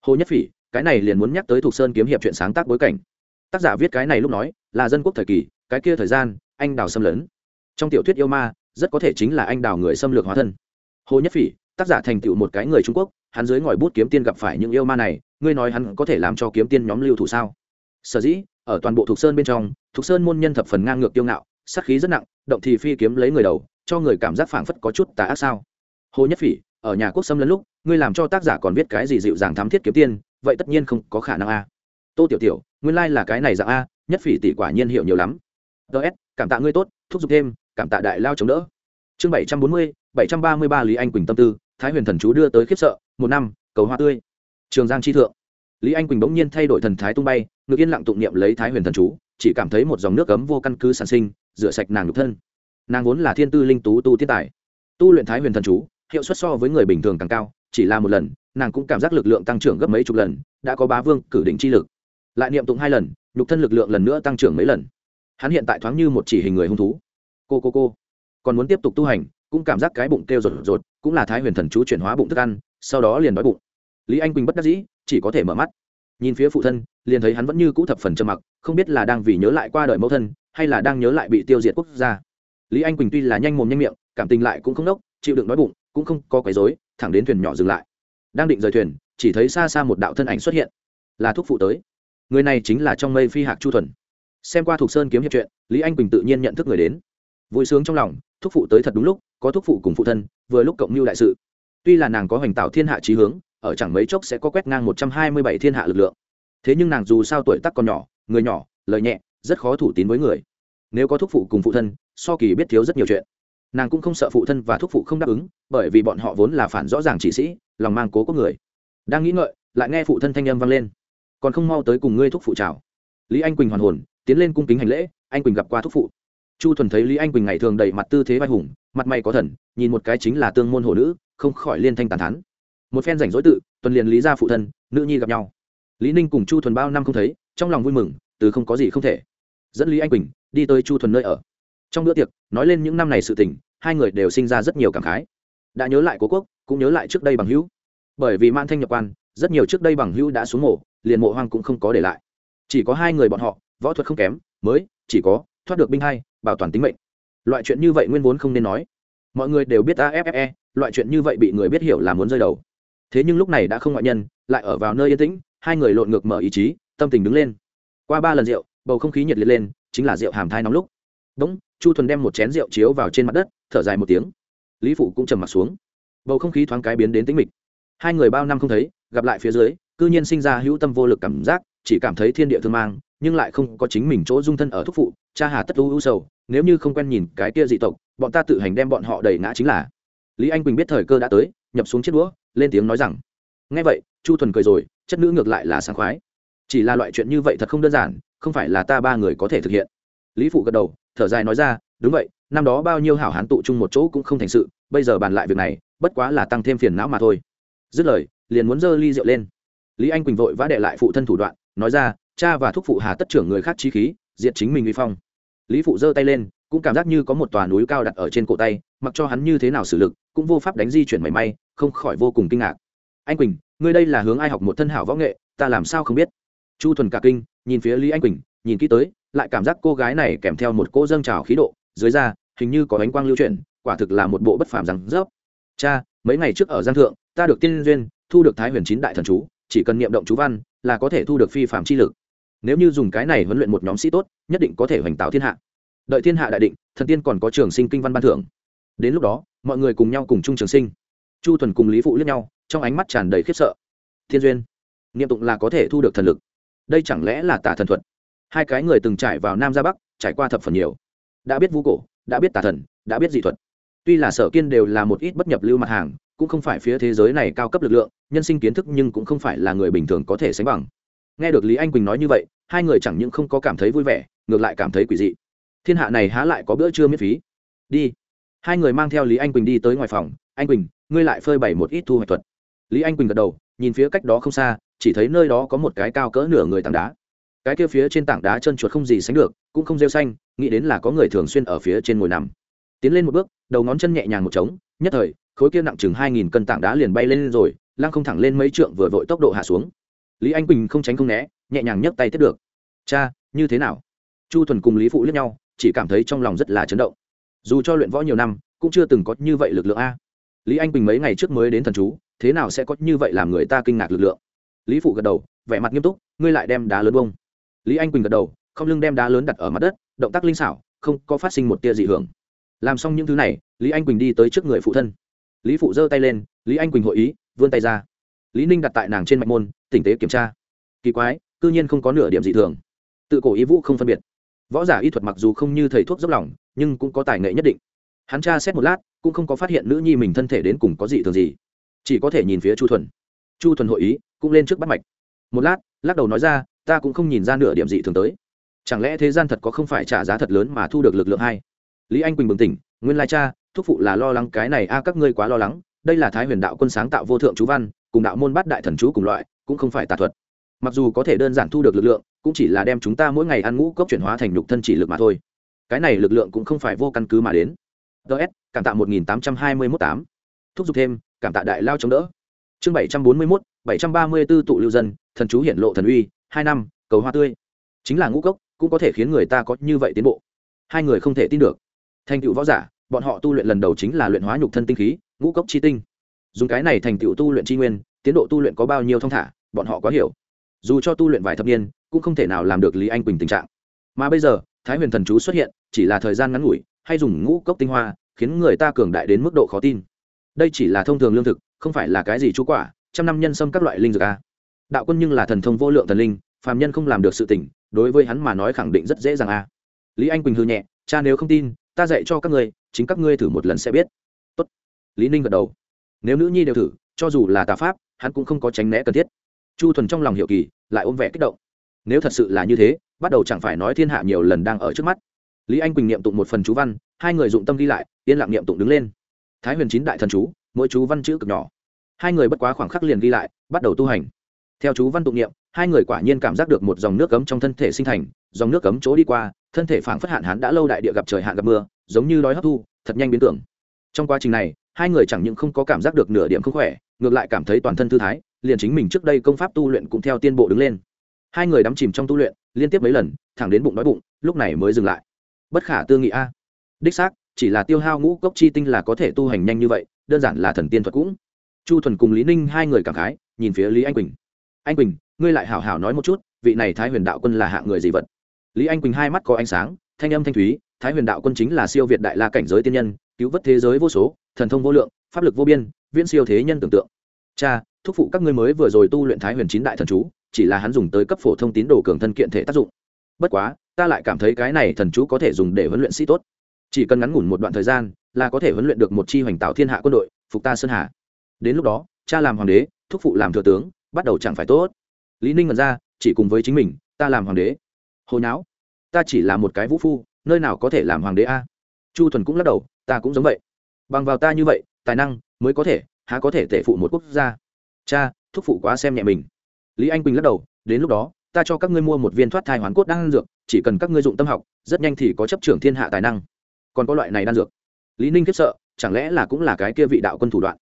Hồ nhất phỉ, cái này liền muốn nhắc tới thuộc sơn kiếm hiệp chuyện sáng tác bối cảnh. Tác giả viết cái này lúc nói, là dân quốc thời kỳ, cái kia thời gian, anh đào xâm lấn. Trong tiểu thuyết yêu ma rất có thể chính là anh đào người xâm lược hóa thân. Hồ nhất phỉ, tác giả thành tựu một cái người trung quốc, hắn dưới ngòi bút kiếm tiên gặp phải những yêu ma này, ngươi nói hắn có thể làm cho kiếm tiên nhóm lưu thủ sao? Sở dĩ, ở toàn bộ thục sơn bên trong, thục sơn môn nhân thập phần ngang ngược tiêu ngạo, sát khí rất nặng, động thì phi kiếm lấy người đầu, cho người cảm giác phảng phất có chút tà ác sao? Hồ nhất phỉ, ở nhà quốc xâm lấn lúc, ngươi làm cho tác giả còn viết cái gì dịu dàng thám thiết kiếm tiên, vậy tất nhiên không có khả năng a. Tô tiểu tiểu, nguyên lai、like、là cái này dạng a, nhất phỉ tỷ quả nhiên hiểu nhiều lắm. Ts cảm tạ ngươi tốt, thúc giục thêm cảm tạ đại lao chống đỡ. Chương bảy trăm bốn mươi, bảy trăm ba mươi ba lý anh quỳnh tâm tư, thái huyền thần chú đưa tới khiếp sợ, một năm, cầu hoa tươi. Trường giang chi thượng. Lý anh quỳnh bỗng nhiên thay đổi thần thái tung bay ngực yên lặng tụng niệm lấy thái huyền thần chú, chỉ cảm thấy một dòng nước cấm vô căn cứ sản sinh, rửa sạch nàng nhục thân. Nàng vốn là thiên tư linh tú tu thiên tài. Tu luyện thái huyền thần chú, hiệu suất so với người bình thường càng cao, chỉ là một lần, nàng cũng cảm giác lực lượng tăng trưởng gấp mấy chục lần, đã có bá vương cử đỉnh chi lực. Lại niệm tụng hai lần, nhục thân lực lượng lần nữa tăng trưởng mấy lần. Hắn hiện tại thoáng như một chỉ hình người hung thú cô cô cô. Còn muốn tiếp tục tu hành, cũng cảm giác cái bụng kêu rột rột, cũng là thái huyền thần chú chuyển hóa bụng thức ăn, sau đó liền đói bụng. Lý anh quỳnh bất đắc dĩ, chỉ có thể mở mắt. Nhìn phía phụ thân, liền thấy hắn vẫn như cũ thập phần trầm mặc, không biết là đang vì nhớ lại qua đời mẫu thân, hay là đang nhớ lại bị tiêu diệt quốc gia. Lý anh quỳnh tuy là nhanh mồm nhanh miệng, cảm tình lại cũng không nốc, chịu đựng đói bụng, cũng không có quấy rối, thẳng đến thuyền nhỏ dừng lại. Đang định rời thuyền, chỉ thấy xa xa một đạo thân ảnh xuất hiện. Là thuốc phụ tới. Người này chính là trong mây phi hạc chu thuần. Xem qua thuộc sơn kiếm hiệp chuyện lý anh quỳnh tự nhiên nhận thức người đến vui sướng trong lòng, thúc phụ tới thật đúng lúc, có thúc phụ cùng phụ thân, vừa lúc cộng mưu đại sự. Tuy là nàng có hoành tạo thiên hạ trí hướng, ở chẳng mấy chốc sẽ có quét ngang một trăm hai mươi bảy thiên hạ lực lượng. Thế nhưng nàng dù sao tuổi tác còn nhỏ, người nhỏ, lời nhẹ, rất khó thủ tín với người. Nếu có thúc phụ cùng phụ thân, so kỳ biết thiếu rất nhiều chuyện. Nàng cũng không sợ phụ thân và thúc phụ không đáp ứng, bởi vì bọn họ vốn là phản rõ ràng chỉ sĩ, lòng mang cố có người. Đang nghĩ ngợi, lại nghe phụ thân thanh âm vang lên. Còn không mau tới cùng ngươi thúc phụ chào. Lý anh quỳnh hoàn hồn, tiến lên cung kính hành lễ, anh quỳnh gặp qua thúc phụ chu thuần thấy lý anh quỳnh ngày thường đầy mặt tư thế vai hùng mặt mày có thần nhìn một cái chính là tương môn hổ nữ không khỏi liên thanh tàn thắn một phen rảnh rỗi tự tuần liền lý ra phụ thân nữ nhi gặp nhau. Lý ninh cùng chu thuần bao năm không thấy trong lòng vui mừng từ không có gì không thể. Dẫn lý anh quỳnh đi tới chu thuần nơi ở. Trong bữa tiệc nói lên những năm này sự tình hai người đều sinh ra rất nhiều cảm khái. Đã nhớ lại cố quốc cũng nhớ lại trước đây bằng hữu. Bởi vì man thanh nhập quan rất nhiều trước đây bằng hữu đã xuống mộ, liền mộ hoang cũng không có để lại. Chỉ có hai người bọn họ võ thuật không kém mới chỉ có thoát được binh hai, bảo toàn tính mệnh. Loại chuyện như vậy nguyên vốn không nên nói. Mọi người đều biết affe loại chuyện như vậy bị người biết hiểu là muốn rơi đầu. Thế nhưng lúc này đã không ngoại nhân, lại ở vào nơi yên tĩnh, hai người lộn ngược mở ý chí, tâm tình đứng lên. Qua ba lần rượu, bầu không khí nhiệt liệt lên, chính là rượu hàm thai nóng lúc. Bỗng chu thuần đem một chén rượu chiếu vào trên mặt đất, thở dài một tiếng. Lý phụ cũng trầm mặt xuống. Bầu không khí thoáng cái biến đến tính mịch. Hai người bao năm không thấy, gặp lại phía dưới, cư nhiên sinh ra hữu tâm vô lực cảm giác, chỉ cảm thấy thiên địa thương mang nhưng lại không có chính mình chỗ dung thân ở thúc phụ, cha hà tất u u sầu, nếu như không quen nhìn cái kia dị tộc, bọn ta tự hành đem bọn họ đẩy ngã chính là. Lý anh quỳnh biết thời cơ đã tới, nhập xuống chiếc đũa, lên tiếng nói rằng, nghe vậy, chu thuần cười rồi, chất nữ ngược lại là sáng khoái. Chỉ là loại chuyện như vậy thật không đơn giản, không phải là ta ba người có thể thực hiện. Lý phụ gật đầu, thở dài nói ra, đúng vậy, năm đó bao nhiêu hảo hán tụ chung một chỗ cũng không thành sự, bây giờ bàn lại việc này, bất quá là tăng thêm phiền não mà thôi. Dứt lời, liền muốn dơ ly rượu lên. Lý anh quỳnh vội vã đệ lại phụ thân thủ đoạn, nói ra cha và thúc phụ hà tất trưởng người khác chi khí, diệt chính mình uy phong. Lý phụ giơ tay lên, cũng cảm giác như có một tòa núi cao đặt ở trên cổ tay, mặc cho hắn như thế nào xử lực, cũng vô pháp đánh di chuyển mảy may, không khỏi vô cùng kinh ngạc. Anh quỳnh, ngươi đây là hướng ai học một thân hảo võ nghệ, ta làm sao không biết? Chu thuần cả kinh, nhìn phía lý anh quỳnh, nhìn kỹ tới, lại cảm giác cô gái này kèm theo một cô dâng trào khí độ, dưới da, hình như có ánh quang lưu chuyển, quả thực là một bộ bất phàm rằng rớp cha, mấy ngày trước ở giang thượng, ta được tiên duyên, thu được thái huyền chín đại thần chú, chỉ cần niệm động chú văn, là có thể thu được phi phạm chi lực nếu như dùng cái này huấn luyện một nhóm sĩ tốt, nhất định có thể hoành tạo thiên hạ. Đợi thiên hạ đại định, thần tiên còn có trường sinh kinh văn ban thưởng. Đến lúc đó, mọi người cùng nhau cùng chung trường sinh. Chu thuần cùng lý phụ liếc nhau, trong ánh mắt tràn đầy khiếp sợ. Thiên duyên, niệm tụng là có thể thu được thần lực. Đây chẳng lẽ là tả thần thuật? Hai cái người từng trải vào nam ra bắc, trải qua thập phần nhiều. Đã biết vũ cổ, đã biết tà thần, đã biết dị thuật. Tuy là sở kiên đều là một ít bất nhập lưu mặt hàng, cũng không phải phía thế giới này cao cấp lực lượng, nhân sinh kiến thức nhưng cũng không phải là người bình thường có thể sánh bằng nghe được lý anh quỳnh nói như vậy, hai người chẳng những không có cảm thấy vui vẻ, ngược lại cảm thấy quỷ dị. Thiên hạ này há lại có bữa trưa miễn phí? Đi. Hai người mang theo lý anh quỳnh đi tới ngoài phòng. Anh quỳnh, ngươi lại phơi bày một ít thu hoạch thuật. Lý anh quỳnh gật đầu, nhìn phía cách đó không xa, chỉ thấy nơi đó có một cái cao cỡ nửa người tảng đá. Cái kia phía trên tảng đá chân chuột không gì sánh được, cũng không rêu xanh, nghĩ đến là có người thường xuyên ở phía trên ngồi nằm. Tiến lên một bước, đầu ngón chân nhẹ nhàng một trống, nhất thời, khối kia nặng chừng hai nghìn cân tảng đá liền bay lên rồi, lăng không thẳng lên mấy trượng vừa vội tốc độ hạ xuống lý anh quỳnh không tránh không né, nhẹ nhàng nhấc tay tiếp được. Cha, như thế nào? Chu thuần cùng lý phụ liếc nhau, chỉ cảm thấy trong lòng rất là chấn động. Dù cho luyện võ nhiều năm, cũng chưa từng có như vậy lực lượng a. Lý anh quỳnh mấy ngày trước mới đến thần chú, thế nào sẽ có như vậy làm người ta kinh ngạc lực lượng? Lý phụ gật đầu, vẻ mặt nghiêm túc, ngươi lại đem đá lớn bông lý anh quỳnh gật đầu, không lưng đem đá lớn đặt ở mặt đất, động tác linh xảo, không có phát sinh một tia dị hưởng. Làm xong những thứ này, lý anh quỳnh đi tới trước người phụ thân. Lý phụ giơ tay lên, lý anh quỳnh hội ý, vươn tay ra lý ninh đặt tại nàng trên mạch môn, tỉnh tế kiểm tra. Kỳ quái, cư nhiên không có nửa điểm dị thường. Tự cổ ý vũ không phân biệt. Võ giả y thuật mặc dù không như thầy thuốc dốc lòng, nhưng cũng có tài nghệ nhất định. Hắn tra xét một lát, cũng không có phát hiện nữ nhi mình thân thể đến cùng có dị thường gì. Chỉ có thể nhìn phía chu thuần. Chu thuần hội ý, cũng lên trước bắt mạch. Một lát, lắc đầu nói ra, ta cũng không nhìn ra nửa điểm dị thường tới. Chẳng lẽ thế gian thật có không phải trả giá thật lớn mà thu được lực lượng hay? Lý anh quỳnh bừng tỉnh, nguyên lai cha, thúc phụ là lo lắng cái này, a, các ngươi quá lo lắng. Đây là thái huyền đạo quân sáng tạo vô thượng chú văn cùng đạo môn bát đại thần chú cùng loại, cũng không phải tà thuật. Mặc dù có thể đơn giản thu được lực lượng, cũng chỉ là đem chúng ta mỗi ngày ăn ngũ cốc chuyển hóa thành nhục thân chỉ lực mà thôi. Cái này lực lượng cũng không phải vô căn cứ mà đến. Ts cảm tạ một nghìn tám trăm hai mươi mốt tám. Thúc giục thêm, cảm tạ đại lao chống đỡ. Chương bảy trăm bốn mươi mốt, bảy trăm ba mươi b ố tụ lưu dân, thần chú hiện lộ thần uy, hai năm, cầu hoa tươi. Chính là ngũ cốc, cũng có thể khiến người ta có như vậy tiến bộ. Hai người không thể tin được. Thành tựu võ giả, bọn họ tu luyện lần đầu chính là luyện hóa nhục thân tinh khí, ngũ cốc chi tinh dùng cái này thành tựu tu luyện chi nguyên, tiến độ tu luyện có bao nhiêu thong thả, bọn họ có hiểu. Dù cho tu luyện vài thập niên, cũng không thể nào làm được lý anh quỳnh tình trạng. Mà bây giờ, thái huyền thần chú xuất hiện, chỉ là thời gian ngắn ngủi, hay dùng ngũ cốc tinh hoa, khiến người ta cường đại đến mức độ khó tin. Đây chỉ là thông thường lương thực, không phải là cái gì chú quả, trăm năm nhân xâm các loại linh dược a. Đạo quân nhưng là thần thông vô lượng thần linh, phàm nhân không làm được sự tỉnh đối với hắn mà nói khẳng định rất dễ dàng a. Lý anh quỳnh hư nhẹ, cha nếu không tin, ta dạy cho các ngươi, chính các ngươi thử một lần sẽ biết. Tốt. lý ninh gật đầu nếu nữ nhi đều thử, cho dù là tà pháp, hắn cũng không có tránh né cần thiết. Chu thuần trong lòng hiệu kỳ, lại ôm vẻ kích động. Nếu thật sự là như thế, bắt đầu chẳng phải nói thiên hạ nhiều lần đang ở trước mắt. Lý anh quỳnh niệm tụng một phần chú văn, hai người dụng tâm ghi lại, yên lặng niệm tụng đứng lên. Thái huyền chín đại thần chú, mỗi chú văn chữ cực nhỏ. Hai người bất quá khoảng khắc liền ghi lại, bắt đầu tu hành. Theo chú văn tụng niệm, hai người quả nhiên cảm giác được một dòng nước cấm trong thân thể sinh thành, dòng nước cấm chỗ đi qua, thân thể phảng phất hạn hán đã lâu đại địa gặp trời hạn gặp mưa, giống như đói hấp thu, thật nhanh biến tưởng. Trong quá trình này hai người chẳng những không có cảm giác được nửa điểm không khỏe, ngược lại cảm thấy toàn thân thư thái, liền chính mình trước đây công pháp tu luyện cũng theo tiên bộ đứng lên. Hai người đắm chìm trong tu luyện, liên tiếp mấy lần, thẳng đến bụng đói bụng, lúc này mới dừng lại. Bất khả tư nghị a. Đích xác, chỉ là tiêu hao ngũ cốc chi tinh là có thể tu hành nhanh như vậy, đơn giản là thần tiên thuật cũng. Chu thuần cùng lý ninh hai người cảm khái, nhìn phía lý anh quỳnh. Anh quỳnh, ngươi lại hảo hảo nói một chút, vị này thái huyền đạo quân là hạng người gì vật? Lý anh quỳnh hai mắt có ánh sáng, thanh âm thanh thúy, thái huyền đạo quân chính là siêu việt đại la cảnh giới tiên nhân, cứu vớt thế giới vô số thần thông vô lượng, pháp lực vô biên, viễn siêu thế nhân tưởng tượng. Cha, thúc phụ các ngươi mới vừa rồi tu luyện thái huyền chín đại thần chú, chỉ là hắn dùng tới cấp phổ thông tín đồ cường thân kiện thể tác dụng. Bất quá, ta lại cảm thấy cái này thần chú có thể dùng để huấn luyện sĩ tốt. Chỉ cần ngắn ngủn một đoạn thời gian, là có thể huấn luyện được một chi hoành tạo thiên hạ quân đội, phục ta sơn hà. Đến lúc đó, cha làm hoàng đế, thúc phụ làm thừa tướng, bắt đầu chẳng phải tốt. Lý ninh mật ra, chỉ cùng với chính mình, ta làm hoàng đế. Hồi não ta chỉ là một cái vũ phu, nơi nào có thể làm hoàng đế a? Chu thuần cũng lắc đầu, ta cũng giống vậy bằng vào ta như vậy, tài năng mới có thể, há có thể tể phụ một quốc gia. Cha, thúc phụ quá xem nhẹ mình. Lý anh quỳnh lắc đầu, đến lúc đó, ta cho các ngươi mua một viên thoát thai hoán cốt đan dược, chỉ cần các ngươi dụng tâm học, rất nhanh thì có chấp trưởng thiên hạ tài năng. Còn có loại này đan dược. Lý ninh khiếp sợ, chẳng lẽ là cũng là cái kia vị đạo quân thủ đoạn?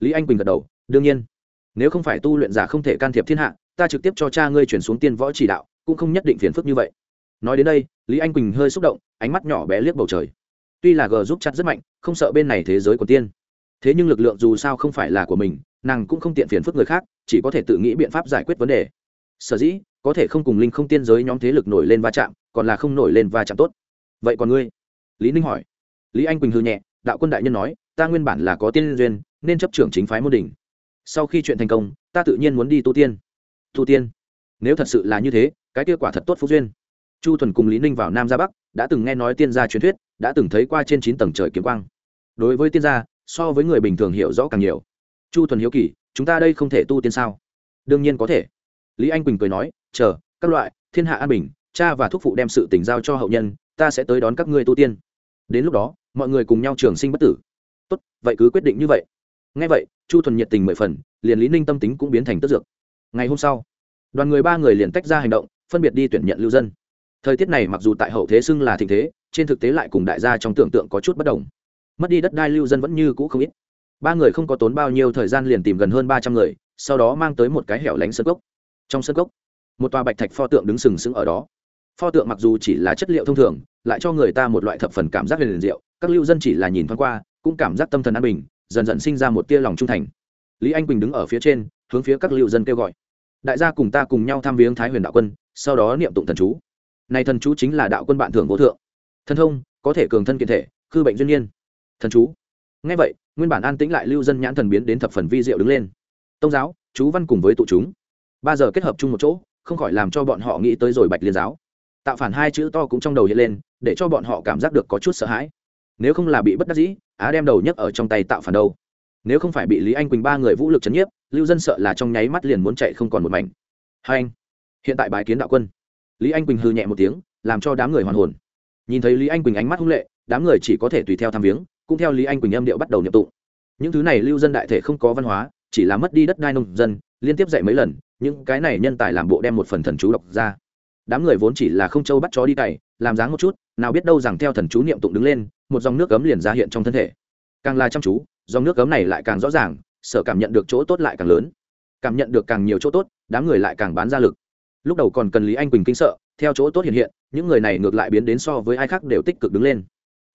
Lý anh quỳnh gật đầu, đương nhiên. Nếu không phải tu luyện giả không thể can thiệp thiên hạ, ta trực tiếp cho cha ngươi chuyển xuống tiên võ chỉ đạo, cũng không nhất định phiền phức như vậy. Nói đến đây, lý anh quỳnh hơi xúc động, ánh mắt nhỏ bé liếc bầu trời tuy là g giúp chặt rất mạnh, không sợ bên này thế giới của tiên. Thế nhưng lực lượng dù sao không phải là của mình, nàng cũng không tiện phiền phức người khác, chỉ có thể tự nghĩ biện pháp giải quyết vấn đề. Sở dĩ, có thể không cùng linh không tiên giới nhóm thế lực nổi lên va chạm, còn là không nổi lên va chạm tốt. Vậy còn ngươi? Lý ninh hỏi. Lý anh quỳnh hư nhẹ, đạo quân đại nhân nói, ta nguyên bản là có tiên duyên, nên chấp trưởng chính phái môn đình sau khi chuyện thành công, ta tự nhiên muốn đi tu tiên. Tu tiên? Nếu thật sự là như thế, cái kết quả thật tốt phúc duyên chu thuần cùng lý ninh vào nam ra bắc, đã từng nghe nói tiên gia truyền thuyết, đã từng thấy qua trên chín tầng trời kiếm quang. Đối với tiên gia, so với người bình thường hiểu rõ càng nhiều. Chu thuần hiếu kỳ, chúng ta đây không thể tu tiên sao? Đương nhiên có thể. Lý anh quỳnh cười nói, chờ, các loại, thiên hạ an bình, cha và thúc phụ đem sự tình giao cho hậu nhân, ta sẽ tới đón các ngươi tu tiên. Đến lúc đó, mọi người cùng nhau trường sinh bất tử. Tốt, vậy cứ quyết định như vậy. Ngay vậy, chu thuần nhiệt tình mười phần, liền lý ninh tâm tính cũng biến thành tức dược. Ngày hôm sau, đoàn người ba người liền tách ra hành động, phân biệt đi tuyển nhận lưu dân thời tiết này mặc dù tại hậu thế xưng là thịnh thế, trên thực tế lại cùng đại gia trong tưởng tượng có chút bất đồng. Mất đi đất đai lưu dân vẫn như cũ không ít. Ba người không có tốn bao nhiêu thời gian liền tìm gần hơn ba trăm người, sau đó mang tới một cái hẻo lánh sân cốc. Trong sân cốc, một tòa bạch thạch pho tượng đứng sừng sững ở đó. Pho tượng mặc dù chỉ là chất liệu thông thường, lại cho người ta một loại thập phần cảm giác liền diệu, các lưu dân chỉ là nhìn thoáng qua, cũng cảm giác tâm thần an bình, dần dần sinh ra một tia lòng trung thành. Lý anh quỳnh đứng ở phía trên, hướng phía các lưu dân kêu gọi. Đại gia cùng ta cùng nhau tham viếng thái huyền đạo quân, sau đó niệm tụng thần chú này thần chú chính là đạo quân bạn thưởng vô thượng. Thần thông, có thể cường thân kiện thể, khư bệnh duyên nhiên. Thần chú. Ngay vậy, nguyên bản an tĩnh lại lưu dân nhãn thần biến đến thập phần vi diệu đứng lên. Tông giáo, chú văn cùng với tụ chúng. Ba giờ kết hợp chung một chỗ, không khỏi làm cho bọn họ nghĩ tới rồi bạch liên giáo. Tạo phản hai chữ to cũng trong đầu hiện lên, để cho bọn họ cảm giác được có chút sợ hãi. Nếu không là bị bất đắc dĩ, á đem đầu nhấc ở trong tay tạo phản đâu. Nếu không phải bị lý anh quỳnh ba người vũ lực chấn nhiếp, lưu dân sợ là trong nháy mắt liền muốn chạy không còn một mảnh. Hai anh, hiện tại bài kiến đạo quân lý anh quỳnh hư nhẹ một tiếng, làm cho đám người hoàn hồn. Nhìn thấy lý anh quỳnh ánh mắt hung lệ, đám người chỉ có thể tùy theo tham viếng, cũng theo lý anh quỳnh âm điệu bắt đầu nhập tụng. Những thứ này lưu dân đại thể không có văn hóa, chỉ là mất đi đất đai nông dân, liên tiếp dạy mấy lần, những cái này nhân tài làm bộ đem một phần thần chú đọc ra. Đám người vốn chỉ là không châu bắt chó đi cày, làm dáng một chút, nào biết đâu rằng theo thần chú niệm tụng đứng lên, một dòng nước cấm liền ra hiện trong thân thể. Càng là chăm chú, dòng nước cấm này lại càng rõ ràng, sở cảm nhận được chỗ tốt lại càng lớn. Cảm nhận được càng nhiều chỗ tốt, đám người lại càng bán ra lực lúc đầu còn cần lý anh quỳnh kinh sợ, theo chỗ tốt hiện hiện, những người này ngược lại biến đến so với ai khác đều tích cực đứng lên.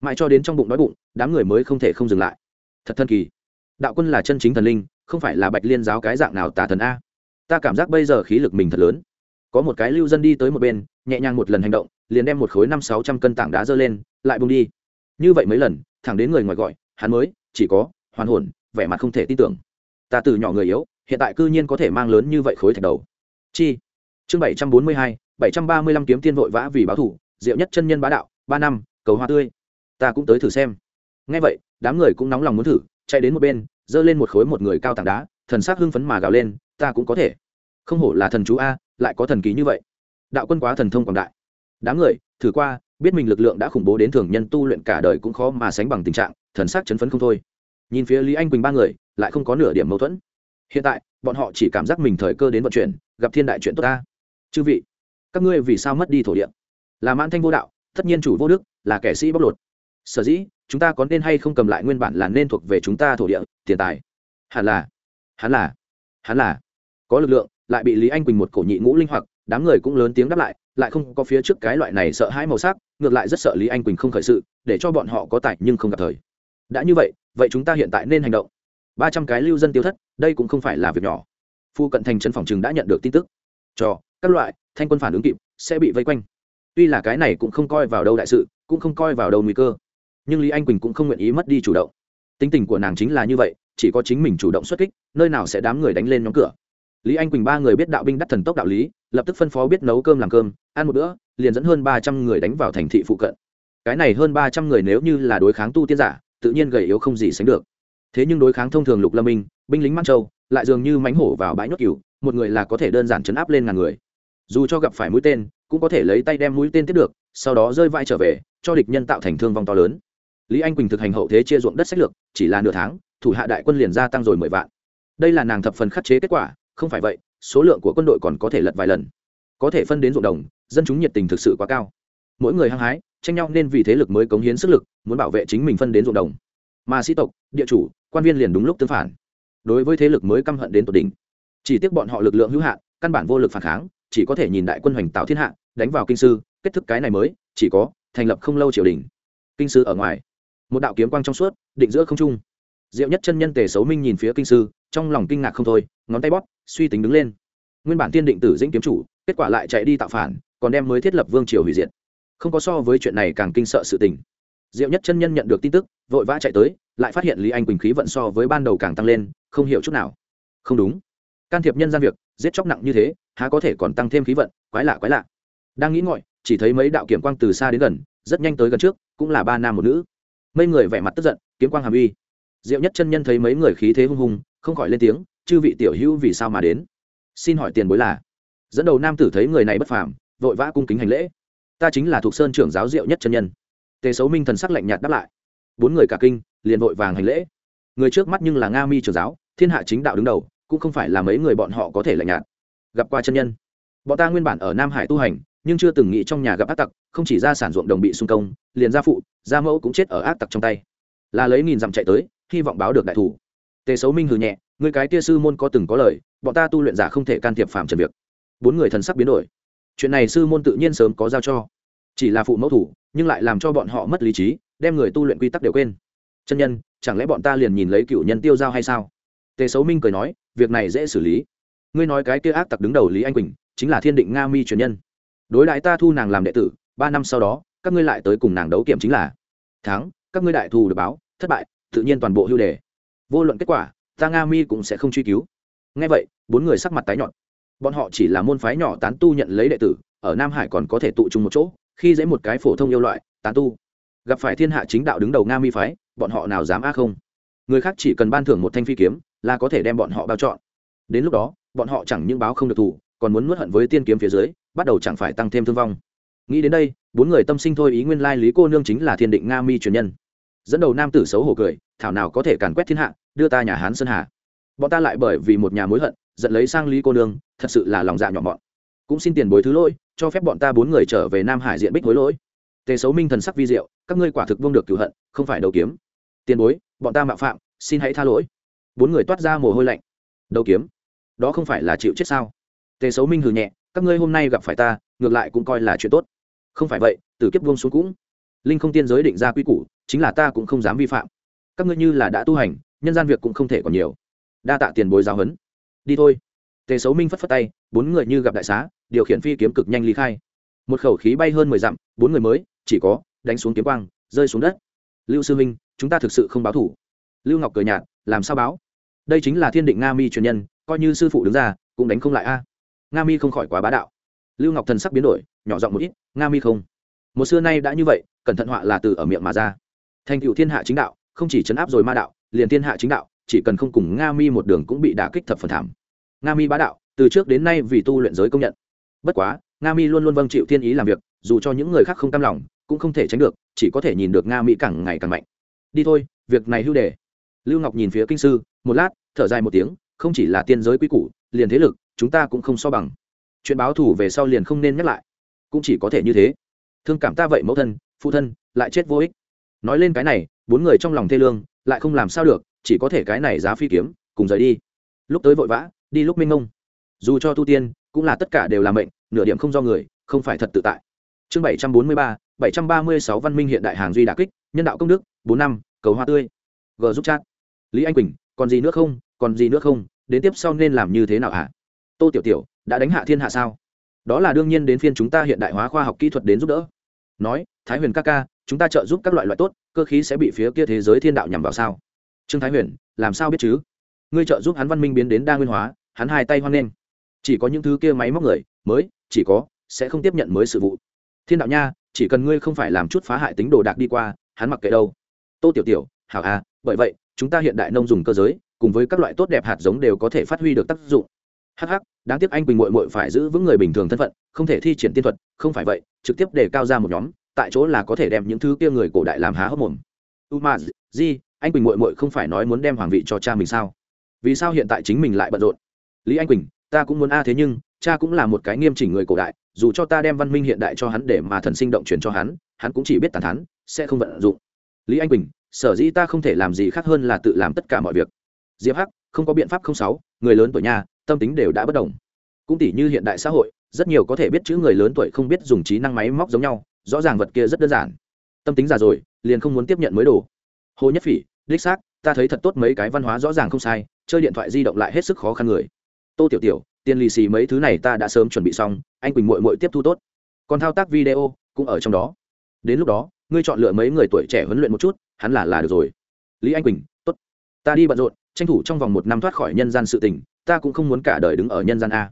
Mãi cho đến trong bụng đói bụng, đám người mới không thể không dừng lại. Thật thân kỳ. Đạo quân là chân chính thần linh, không phải là bạch liên giáo cái dạng nào tà thần a. Ta cảm giác bây giờ khí lực mình thật lớn. Có một cái lưu dân đi tới một bên, nhẹ nhàng một lần hành động, liền đem một khối năm sáu trăm cân tảng đá dơ lên, lại bung đi. Như vậy mấy lần, thẳng đến người ngoài gọi, hắn mới, chỉ có, hoàn hồn, vẻ mặt không thể tin tưởng. Ta từ nhỏ người yếu, hiện tại cư nhiên có thể mang lớn như vậy khối thạch đầu. Chi? Chương bảy trăm bốn mươi hai, bảy trăm ba mươi lăm kiếm tiên vội vã vì báo thủ, diệu nhất chân nhân bá đạo, ba năm, cầu hoa tươi. Ta cũng tới thử xem. Ngay vậy, đám người cũng nóng lòng muốn thử, chạy đến một bên, giơ lên một khối một người cao tảng đá, thần s ắ c hưng phấn mà gào lên, ta cũng có thể. Không hổ là thần chú a, lại có thần ký như vậy. Đạo quân quá thần thông quảng đại. Đám người, thử qua, biết mình lực lượng đã khủng bố đến thường nhân tu luyện cả đời cũng khó mà sánh bằng tình trạng, thần sắc chấn phấn không thôi. Nhìn phía lý anh quỳnh ba người, lại không có nửa điểm mâu thuẫn. Hiện tại, bọn họ chỉ cảm giác mình thời cơ đến vận chuyển, gặp thiên đại chuyện tốt ta chư vị các ngươi vì sao mất đi thổ địa? Là mãn thanh vô đạo tất nhiên chủ vô đức là kẻ sĩ bóc lột. Sở dĩ chúng ta có nên hay không cầm lại nguyên bản là nên thuộc về chúng ta thổ địa tiền tài? Hẳn là hắn là hắn là. Có lực lượng lại bị lý anh quỳnh một cổ nhị ngũ linh hoạt, đám người cũng lớn tiếng đáp lại lại không có phía trước cái loại này sợ hãi màu sắc ngược lại rất sợ lý anh quỳnh không khởi sự để cho bọn họ có tài nhưng không gặp thời. Đã như vậy vậy chúng ta hiện tại nên hành động. Ba trăm cái lưu dân tiêu thất đây cũng không phải là việc nhỏ. Phu cận thành trấn phòng chừng đã nhận được tin tức. Cho các loại, thanh quân phản ứng kịp, sẽ bị vây quanh. Tuy là cái này cũng không coi vào đâu đại sự, cũng không coi vào đâu nguy cơ. Nhưng lý anh quỳnh cũng không nguyện ý mất đi chủ động. Tính tình của nàng chính là như vậy, chỉ có chính mình chủ động xuất kích, nơi nào sẽ đám người đánh lên nhóm cửa. Lý anh quỳnh ba người biết đạo binh đắc thần tốc đạo lý, lập tức phân phó biết nấu cơm làm cơm, ăn một bữa, liền dẫn hơn ba trăm người đánh vào thành thị phụ cận. Cái này hơn ba trăm người nếu như là đối kháng tu tiên giả, tự nhiên gầy yếu không gì sánh được. Thế nhưng đối kháng thông thường lục lâm minh, binh lính mắc châu, lại dường như mánh hổ vào bãi nhốt cửu một người là có thể đơn giản chấn áp lên ngàn người dù cho gặp phải mũi tên, cũng có thể lấy tay đem mũi tên tiếp được, sau đó rơi vai trở về, cho địch nhân tạo thành thương vong to lớn. Lý anh quỳnh thực hành hậu thế chia ruộng đất sách lược, chỉ là nửa tháng, thủ hạ đại quân liền gia tăng rồi mười vạn. Đây là nàng thập phần khắc chế kết quả, không phải vậy, số lượng của quân đội còn có thể lật vài lần. Có thể phân đến ruộng đồng, dân chúng nhiệt tình thực sự quá cao. Mỗi người hăng hái, tranh nhau nên vì thế lực mới cống hiến sức lực, muốn bảo vệ chính mình phân đến ruộng đồng. Mà sĩ tộc, địa chủ, quan viên liền đúng lúc tương phản. Đối với thế lực mới căm hận đến tột đỉnh. Chỉ tiếc bọn họ lực lượng hữu hạn, căn bản vô lực phản kháng chỉ có thể nhìn đại quân hoành tạo thiên hạ, đánh vào kinh sư, kết thức cái này mới, chỉ có thành lập không lâu triều đình. Kinh sư ở ngoài. Một đạo kiếm quang trong suốt, định giữa không trung. Diệu nhất chân nhân tề xấu minh nhìn phía kinh sư, trong lòng kinh ngạc không thôi, ngón tay bóp, suy tính đứng lên. Nguyên bản tiên định tử dĩnh kiếm chủ, kết quả lại chạy đi tạo phản, còn đem mới thiết lập vương triều hủy diệt. Không có so với chuyện này càng kinh sợ sự tình. Diệu nhất chân nhân nhận được tin tức, vội vã chạy tới, lại phát hiện lý anh quỳnh khí vận so với ban đầu càng tăng lên, không hiểu chút nào. Không đúng. Can thiệp nhân gian việc, giết chóc nặng như thế há có thể còn tăng thêm khí vận, quái lạ quái lạ. Đang nghĩ ngọi chỉ thấy mấy đạo kiểm quang từ xa đến gần, rất nhanh tới gần trước, cũng là ba nam một nữ. Mấy người vẻ mặt tức giận, kiếm quang hàm uy. Diệu nhất chân nhân thấy mấy người khí thế hung hùng, không khỏi lên tiếng, chư vị tiểu hữu vì sao mà đến? Xin hỏi tiền bối là? Dẫn đầu nam tử thấy người này bất phàm, vội vã cung kính hành lễ. Ta chính là thuộc sơn trưởng giáo diệu nhất chân nhân. Tề xấu minh thần sắc lạnh nhạt đáp lại. Bốn người cả kinh, liền vội vàng hành lễ. Người trước mắt nhưng là nga mi trưởng giáo, thiên hạ chính đạo đứng đầu, cũng không phải là mấy người bọn họ có thể lạnh nhạt gặp qua chân nhân. Bọn ta nguyên bản ở nam hải tu hành, nhưng chưa từng nghĩ trong nhà gặp ác tặc, không chỉ ra sản ruộng đồng bị xung công, liền gia phụ, gia mẫu cũng chết ở ác tặc trong tay. Là lấy nghìn dặm chạy tới, hy vọng báo được đại thủ. Tề xấu minh hừ nhẹ người cái Tia sư môn có từng có lời, bọn ta tu luyện giả không thể can thiệp phạm trần việc. Bốn người thần sắc biến đổi. Chuyện này sư môn tự nhiên sớm có giao cho. Chỉ là phụ mẫu thủ, nhưng lại làm cho bọn họ mất lý trí, đem người tu luyện quy tắc đều quên. Chân nhân, chẳng lẽ bọn ta liền nhìn lấy cựu nhân tiêu giao hay sao? Tề xấu minh cười nói, việc này dễ xử lý ngươi nói cái kia ác tặc đứng đầu lý anh quỳnh, chính là thiên định nga mi truyền nhân. Đối đại ta thu nàng làm đệ tử, ba năm sau đó, các ngươi lại tới cùng nàng đấu kiểm chính là. Thắng, các ngươi đại thù được báo, thất bại, tự nhiên toàn bộ hưu đề. Vô luận kết quả, ta nga mi cũng sẽ không truy cứu. Ngay vậy, bốn người sắc mặt tái nhọn bọn họ chỉ là môn phái nhỏ tán tu nhận lấy đệ tử, ở nam hải còn có thể tụ trung một chỗ, khi dễ một cái phổ thông yêu loại, tán tu. Gặp phải thiên hạ chính đạo đứng đầu nga mi phái, bọn họ nào dám a không? Người khác chỉ cần ban thưởng một thanh phi kiếm, là có thể đem bọn họ bao chọn. Đến lúc đó bọn họ chẳng những báo không được thủ, còn muốn nuốt hận với tiên kiếm phía dưới, bắt đầu chẳng phải tăng thêm thương vong. Nghĩ đến đây, bốn người tâm sinh thôi ý nguyên lai lý cô nương chính là thiên định nga mi truyền nhân. Dẫn đầu nam tử xấu hổ cười, thảo nào có thể càn quét thiên hạ, đưa ta nhà hán sơn hà. Bọn ta lại bởi vì một nhà mối hận, giận lấy sang lý cô nương, thật sự là lòng dạ nhỏ mọn. Cũng xin tiền bồi thứ lỗi, cho phép bọn ta bốn người trở về nam hải diện bích hối lỗi. Tề xấu minh thần sắc vi diệu, các ngươi quả thực vương được cửu hận, không phải đầu kiếm. Tiền bối, bọn ta mạo phạm, xin hãy tha lỗi. Bốn người toát ra mồ hôi lạnh. Đầu kiếm đó không phải là chịu chết sao? Tề xấu minh hừ nhẹ, các ngươi hôm nay gặp phải ta, ngược lại cũng coi là chuyện tốt. Không phải vậy từ kiếp vương xuống cũng. Linh không tiên giới định ra quy củ, chính là ta cũng không dám vi phạm. Các ngươi như là đã tu hành, nhân gian việc cũng không thể còn nhiều. Đa tạ tiền bối giáo huấn. Đi thôi. Tề xấu minh phất phất tay, bốn người như gặp đại xá, điều khiển phi kiếm cực nhanh ly khai. Một khẩu khí bay hơn mười dặm, bốn người mới, chỉ có, đánh xuống kiếm quang, rơi xuống đất. Lưu sư minh, chúng ta thực sự không báo thủ. Lưu ngọc cười nhạt, làm sao báo? Đây chính là thiên định nga mi truyền nhân coi như sư phụ đứng ra cũng đánh không lại a à. nga mi không khỏi quá bá đạo lưu ngọc thần sắc biến đổi nhỏ giọng một ít nga mi không một xưa nay đã như vậy cẩn thận họa là từ ở miệng mà ra thành cựu thiên hạ chính đạo không chỉ chấn áp rồi ma đạo liền thiên hạ chính đạo chỉ cần không cùng nga mi một đường cũng bị đả kích thập phần thảm nga mi bá đạo từ trước đến nay vì tu luyện giới công nhận bất quá nga mi luôn luôn vâng chịu thiên ý làm việc dù cho những người khác không cam lòng cũng không thể tránh được chỉ có thể nhìn được nga mỹ càng ngày càng mạnh đi thôi việc này hưu đề lưu ngọc nhìn phía kinh sư, một lát, thở dài một tiếng, không chỉ là tiên giới quy củ, liền thế lực, chúng ta cũng không so bằng. Chuyện báo thủ về sau liền không nên nhắc lại. Cũng chỉ có thể như thế. Thương cảm ta vậy mẫu thân, phụ thân, lại chết vô ích. Nói lên cái này, bốn người trong lòng thê lương, lại không làm sao được, chỉ có thể cái này giá phi kiếm, cùng rời đi. Lúc tới vội vã, đi lúc minh ngông dù cho tu tiên, cũng là tất cả đều là mệnh, nửa điểm không do người, không phải thật tự tại. Chương bảy trăm bốn mươi ba, bảy trăm ba mươi sáu văn minh hiện đại hàng duy đà kích, nhân đạo công đức, bốn năm, cầu hoa tươi. G giúp chat lý anh quỳnh còn gì nữa không còn gì nữa không đến tiếp sau nên làm như thế nào hả tô tiểu tiểu đã đánh hạ thiên hạ sao đó là đương nhiên đến phiên chúng ta hiện đại hóa khoa học kỹ thuật đến giúp đỡ nói thái huyền ca ca chúng ta trợ giúp các loại loại tốt cơ khí sẽ bị phía kia thế giới thiên đạo nhằm vào sao trương thái huyền làm sao biết chứ ngươi trợ giúp hắn văn minh biến đến đa nguyên hóa hắn hai tay hoan nghênh chỉ có những thứ kia máy móc người mới chỉ có sẽ không tiếp nhận mới sự vụ thiên đạo nha chỉ cần ngươi không phải làm chút phá hại tính đồ đạc đi qua hắn mặc kệ đâu tô tiểu tiểu hảo à bởi vậy chúng ta hiện đại nông dùng cơ giới, cùng với các loại tốt đẹp hạt giống đều có thể phát huy được tác dụng. Hắc hắc, đáng tiếc anh quỳnh mội mội phải giữ vững người bình thường thân phận, không thể thi triển tiên thuật, không phải vậy, trực tiếp để cao ra một nhóm, tại chỗ là có thể đem những thứ kia người cổ đại làm há hốc mồm. U di anh quỳnh mội mội không phải nói muốn đem hoàng vị cho cha mình sao? Vì sao hiện tại chính mình lại bận rộn? Lý anh quỳnh, ta cũng muốn a thế nhưng, cha cũng là một cái nghiêm chỉnh người cổ đại, dù cho ta đem văn minh hiện đại cho hắn để mà thần sinh động truyền cho hắn hắn cũng chỉ biết tàn thắn sẽ không vận dụng. Lý anh quỳnh sở dĩ ta không thể làm gì khác hơn là tự làm tất cả mọi việc. Diệp hắc, không có biện pháp không sáu, người lớn tuổi nhà tâm tính đều đã bất đồng. Cũng tỷ như hiện đại xã hội, rất nhiều có thể biết chữ người lớn tuổi không biết dùng trí năng máy móc giống nhau, rõ ràng vật kia rất đơn giản. Tâm tính già rồi, liền không muốn tiếp nhận mới đồ. Hồ nhất phỉ, đích xác, ta thấy thật tốt mấy cái văn hóa rõ ràng không sai, chơi điện thoại di động lại hết sức khó khăn người. Tô tiểu tiểu, tiền lì xì mấy thứ này ta đã sớm chuẩn bị xong, anh quỳnh mội mội tiếp thu tốt. Còn thao tác video, cũng ở trong đó. Đến lúc đó, ngươi chọn lựa mấy người tuổi trẻ huấn luyện một chút hắn là là được rồi. Lý anh quỳnh, tốt. Ta đi bận rộn, tranh thủ trong vòng một năm thoát khỏi nhân gian sự tình, ta cũng không muốn cả đời đứng ở nhân gian a.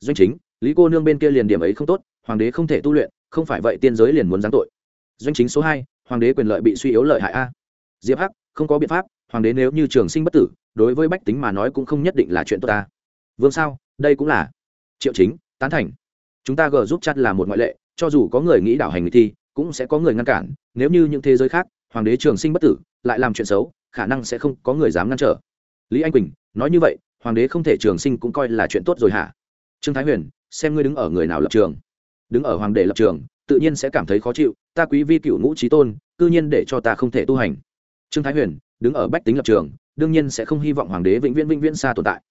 Doanh chính, lý cô nương bên kia liền điểm ấy không tốt, hoàng đế không thể tu luyện, không phải vậy tiên giới liền muốn giáng tội. Doanh chính số hai, hoàng đế quyền lợi bị suy yếu lợi hại a. Diệp hắc, không có biện pháp, hoàng đế nếu như trường sinh bất tử, đối với bách tính mà nói cũng không nhất định là chuyện tốt ta vương sao, đây cũng là. Triệu chính, tán thành. Chúng ta g giúp chặt là một ngoại lệ, cho dù có người nghĩ đảo hành thì thi, cũng sẽ có người ngăn cản, nếu như những thế giới khác hoàng đế trường sinh bất tử, lại làm chuyện xấu, khả năng sẽ không có người dám ngăn trở. Lý anh quỳnh, nói như vậy, hoàng đế không thể trường sinh cũng coi là chuyện tốt rồi hả? Trương thái huyền, xem ngươi đứng ở người nào lập trường. Đứng ở hoàng đế lập trường, tự nhiên sẽ cảm thấy khó chịu, ta quý vi cựu ngũ trí tôn, cư nhiên để cho ta không thể tu hành. Trương thái huyền, đứng ở bách tính lập trường, đương nhiên sẽ không hy vọng hoàng đế vĩnh viễn vĩnh viễn xa tồn tại.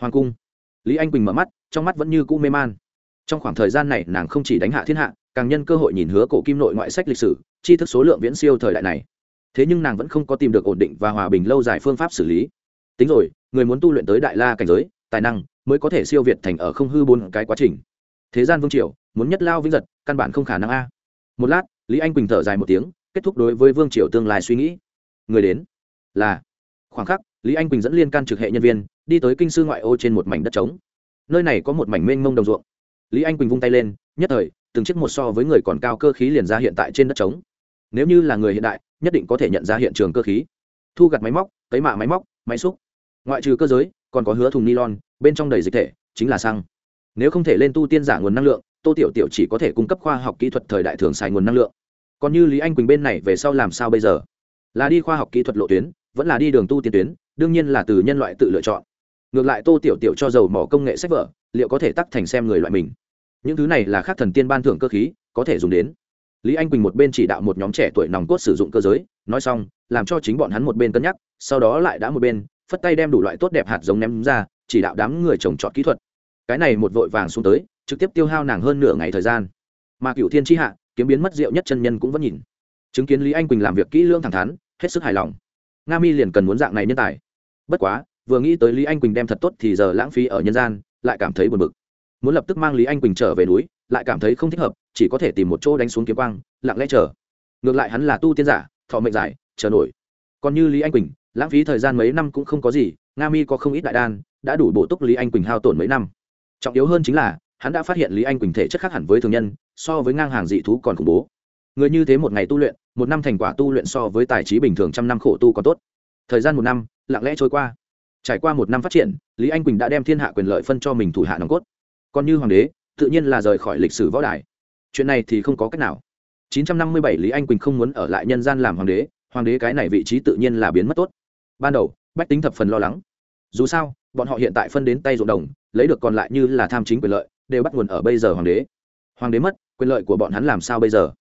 Hoàng cung. Lý anh quỳnh mở mắt, trong mắt vẫn như cũ mê man trong khoảng thời gian này, nàng không chỉ đánh hạ thiên hạ, càng nhân cơ hội nhìn hứa cổ kim nội ngoại sách lịch sử, tri thức số lượng viễn siêu thời đại này. Thế nhưng nàng vẫn không có tìm được ổn định và hòa bình lâu dài phương pháp xử lý. Tính rồi, người muốn tu luyện tới đại la cảnh giới, tài năng mới có thể siêu việt thành ở không hư bốn cái quá trình. Thế gian vương triều, muốn nhất lao vĩnh giật, căn bản không khả năng a. Một lát, lý anh quỳnh thở dài một tiếng, kết thúc đối với vương triều tương lai suy nghĩ. Người đến là khoảng khắc, lý anh quỳnh dẫn liên can trực hệ nhân viên, đi tới kinh sư ngoại ô trên một mảnh đất trống. Nơi này có một mảnh mênh mông đồng ruộng lý anh quỳnh vung tay lên, nhất thời, từng chiếc một so với người còn cao cơ khí liền ra hiện tại trên đất trống. Nếu như là người hiện đại, nhất định có thể nhận ra hiện trường cơ khí. Thu gặt máy móc, cấy mạ máy móc, máy xúc. Ngoại trừ cơ giới, còn có hứa thùng nylon, bên trong đầy dịch thể, chính là xăng. Nếu không thể lên tu tiên giả nguồn năng lượng, tô tiểu tiểu chỉ có thể cung cấp khoa học kỹ thuật thời đại thường xài nguồn năng lượng. Còn như lý anh quỳnh bên này về sau làm sao bây giờ? Là đi khoa học kỹ thuật lộ tuyến, vẫn là đi đường tu tiên tuyến, đương nhiên là từ nhân loại tự lựa chọn. Ngược lại tô tiểu tiểu cho dầu mỏ công nghệ sách vở liệu có thể tắc thành xem người loại mình? Những thứ này là khác thần tiên ban thưởng cơ khí, có thể dùng đến. Lý anh quỳnh một bên chỉ đạo một nhóm trẻ tuổi nòng cốt sử dụng cơ giới, nói xong, làm cho chính bọn hắn một bên cân nhắc, sau đó lại đã một bên, phất tay đem đủ loại tốt đẹp hạt giống ném ra, chỉ đạo đám người trồng trọt kỹ thuật. Cái này một vội vàng xuống tới, trực tiếp tiêu hao nàng hơn nửa ngày thời gian. Mà cựu thiên tri hạ, kiếm biến mất rượu nhất chân nhân cũng vẫn nhìn. Chứng kiến lý anh quỳnh làm việc kỹ lưỡng thẳng thắn, hết sức hài lòng. Nga mi liền cần muốn dạng này nhân tài. Bất quá, vừa nghĩ tới lý anh quỳnh đem thật tốt thì giờ lãng phí ở nhân gian lại cảm thấy buồn bực. Muốn lập tức mang lý anh quỳnh trở về núi, lại cảm thấy không thích hợp, chỉ có thể tìm một chỗ đánh xuống kiếm quang, lặng lẽ chờ. Ngược lại hắn là tu tiên giả, thọ mệnh giải, chờ nổi. Còn như lý anh quỳnh, lãng phí thời gian mấy năm cũng không có gì, nga mi có không ít đại đan, đã đủ bổ túc lý anh quỳnh hao tổn mấy năm. Trọng yếu hơn chính là, hắn đã phát hiện lý anh quỳnh thể chất khác hẳn với thường nhân, so với ngang hàng dị thú còn khủng bố. Người như thế một ngày tu luyện, một năm thành quả tu luyện so với tài trí bình thường trăm năm khổ tu còn tốt. Thời gian một năm, lặng lẽ trôi qua trải qua một năm phát triển, lý anh quỳnh đã đem thiên hạ quyền lợi phân cho mình thủ hạ nòng cốt. Còn như hoàng đế, tự nhiên là rời khỏi lịch sử võ đài. Chuyện này thì không có cách nào. 957 lý anh quỳnh không muốn ở lại nhân gian làm hoàng đế hoàng đế cái này vị trí tự nhiên là biến mất tốt. Ban đầu, bách tính thập phần lo lắng. Dù sao, bọn họ hiện tại phân đến tay ruộng đồng, lấy được còn lại như là tham chính quyền lợi, đều bắt nguồn ở bây giờ hoàng đế. Hoàng đế mất, quyền lợi của bọn hắn làm sao bây giờ?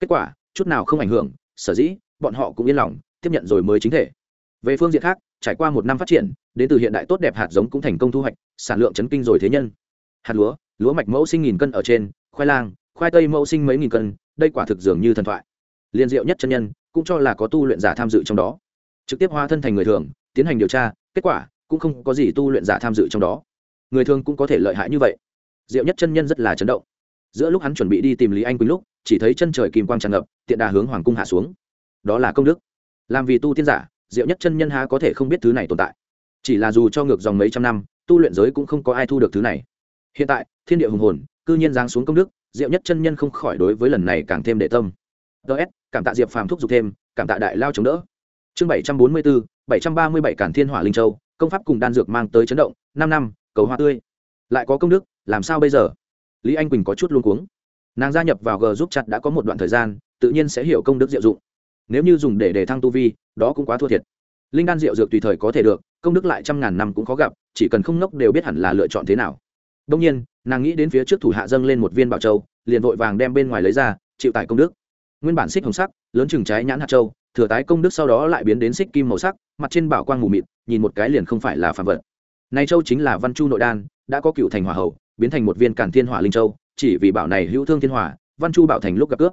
Kết quả, chút nào không ảnh hưởng, sở dĩ, bọn họ cũng yên lòng, tiếp nhận rồi mới chính thể về phương diện khác, trải qua một năm phát triển, đến từ hiện đại tốt đẹp hạt giống cũng thành công thu hoạch, sản lượng chấn kinh rồi thế nhân. Hạt lúa lúa mạch mẫu sinh nghìn cân ở trên, khoai lang, khoai tây mẫu sinh mấy nghìn cân, đây quả thực dường như thần thoại. Liên diệu nhất chân nhân, cũng cho là có tu luyện giả tham dự trong đó. Trực tiếp hóa thân thành người thường, tiến hành điều tra, kết quả, cũng không có gì tu luyện giả tham dự trong đó. Người thường cũng có thể lợi hại như vậy. Diệu nhất chân nhân rất là chấn động. Giữa lúc hắn chuẩn bị đi tìm lý anh quỳnh lúc, chỉ thấy chân trời kim quang tràn ngập, tiện đà hướng hoàng cung hạ xuống. Đó là công đức. Làm vì tu tiên giả diệu nhất chân nhân há có thể không biết thứ này tồn tại. Chỉ là dù cho ngược dòng mấy trăm năm, tu luyện giới cũng không có ai thu được thứ này. Hiện tại, thiên địa hùng hồn, cư nhiên giáng xuống công đức, diệu nhất chân nhân không khỏi đối với lần này càng thêm đệ tâm. Ts cảm tạ diệp phàm thúc giục thêm, cảm tạ đại lao chống đỡ. Chương bảy trăm bốn mươi bốn bảy trăm ba mươi bảy cản thiên hỏa linh châu, công pháp cùng đan dược mang tới chấn động, năm năm, cầu hoa tươi. Lại có công đức, làm sao bây giờ? Lý anh quỳnh có chút luôn cuống. Nàng gia nhập vào g giúp chặt đã có một đoạn thời gian, tự nhiên sẽ hiểu công đức diệu dụng nếu như dùng để đề thăng tu vi, đó cũng quá thua thiệt. Linh đan diệu dược tùy thời có thể được, công đức lại trăm ngàn năm cũng khó gặp, chỉ cần không nốc đều biết hẳn là lựa chọn thế nào. Đông nhiên, nàng nghĩ đến phía trước thủ hạ dâng lên một viên bảo châu, liền vội vàng đem bên ngoài lấy ra, chịu tải công đức. Nguyên bản xích hồng sắc, lớn chừng trái nhãn hạt châu, thừa tái công đức sau đó lại biến đến xích kim màu sắc, mặt trên bảo quang mù mịt, nhìn một cái liền không phải là phạm vật. Này châu chính là văn chu nội đan, đã có cựu thành hỏa hậu, biến thành một viên cản thiên hỏa linh châu, chỉ vì bảo này hữu thương thiên hỏa, văn chu bảo thành lúc gặp cướp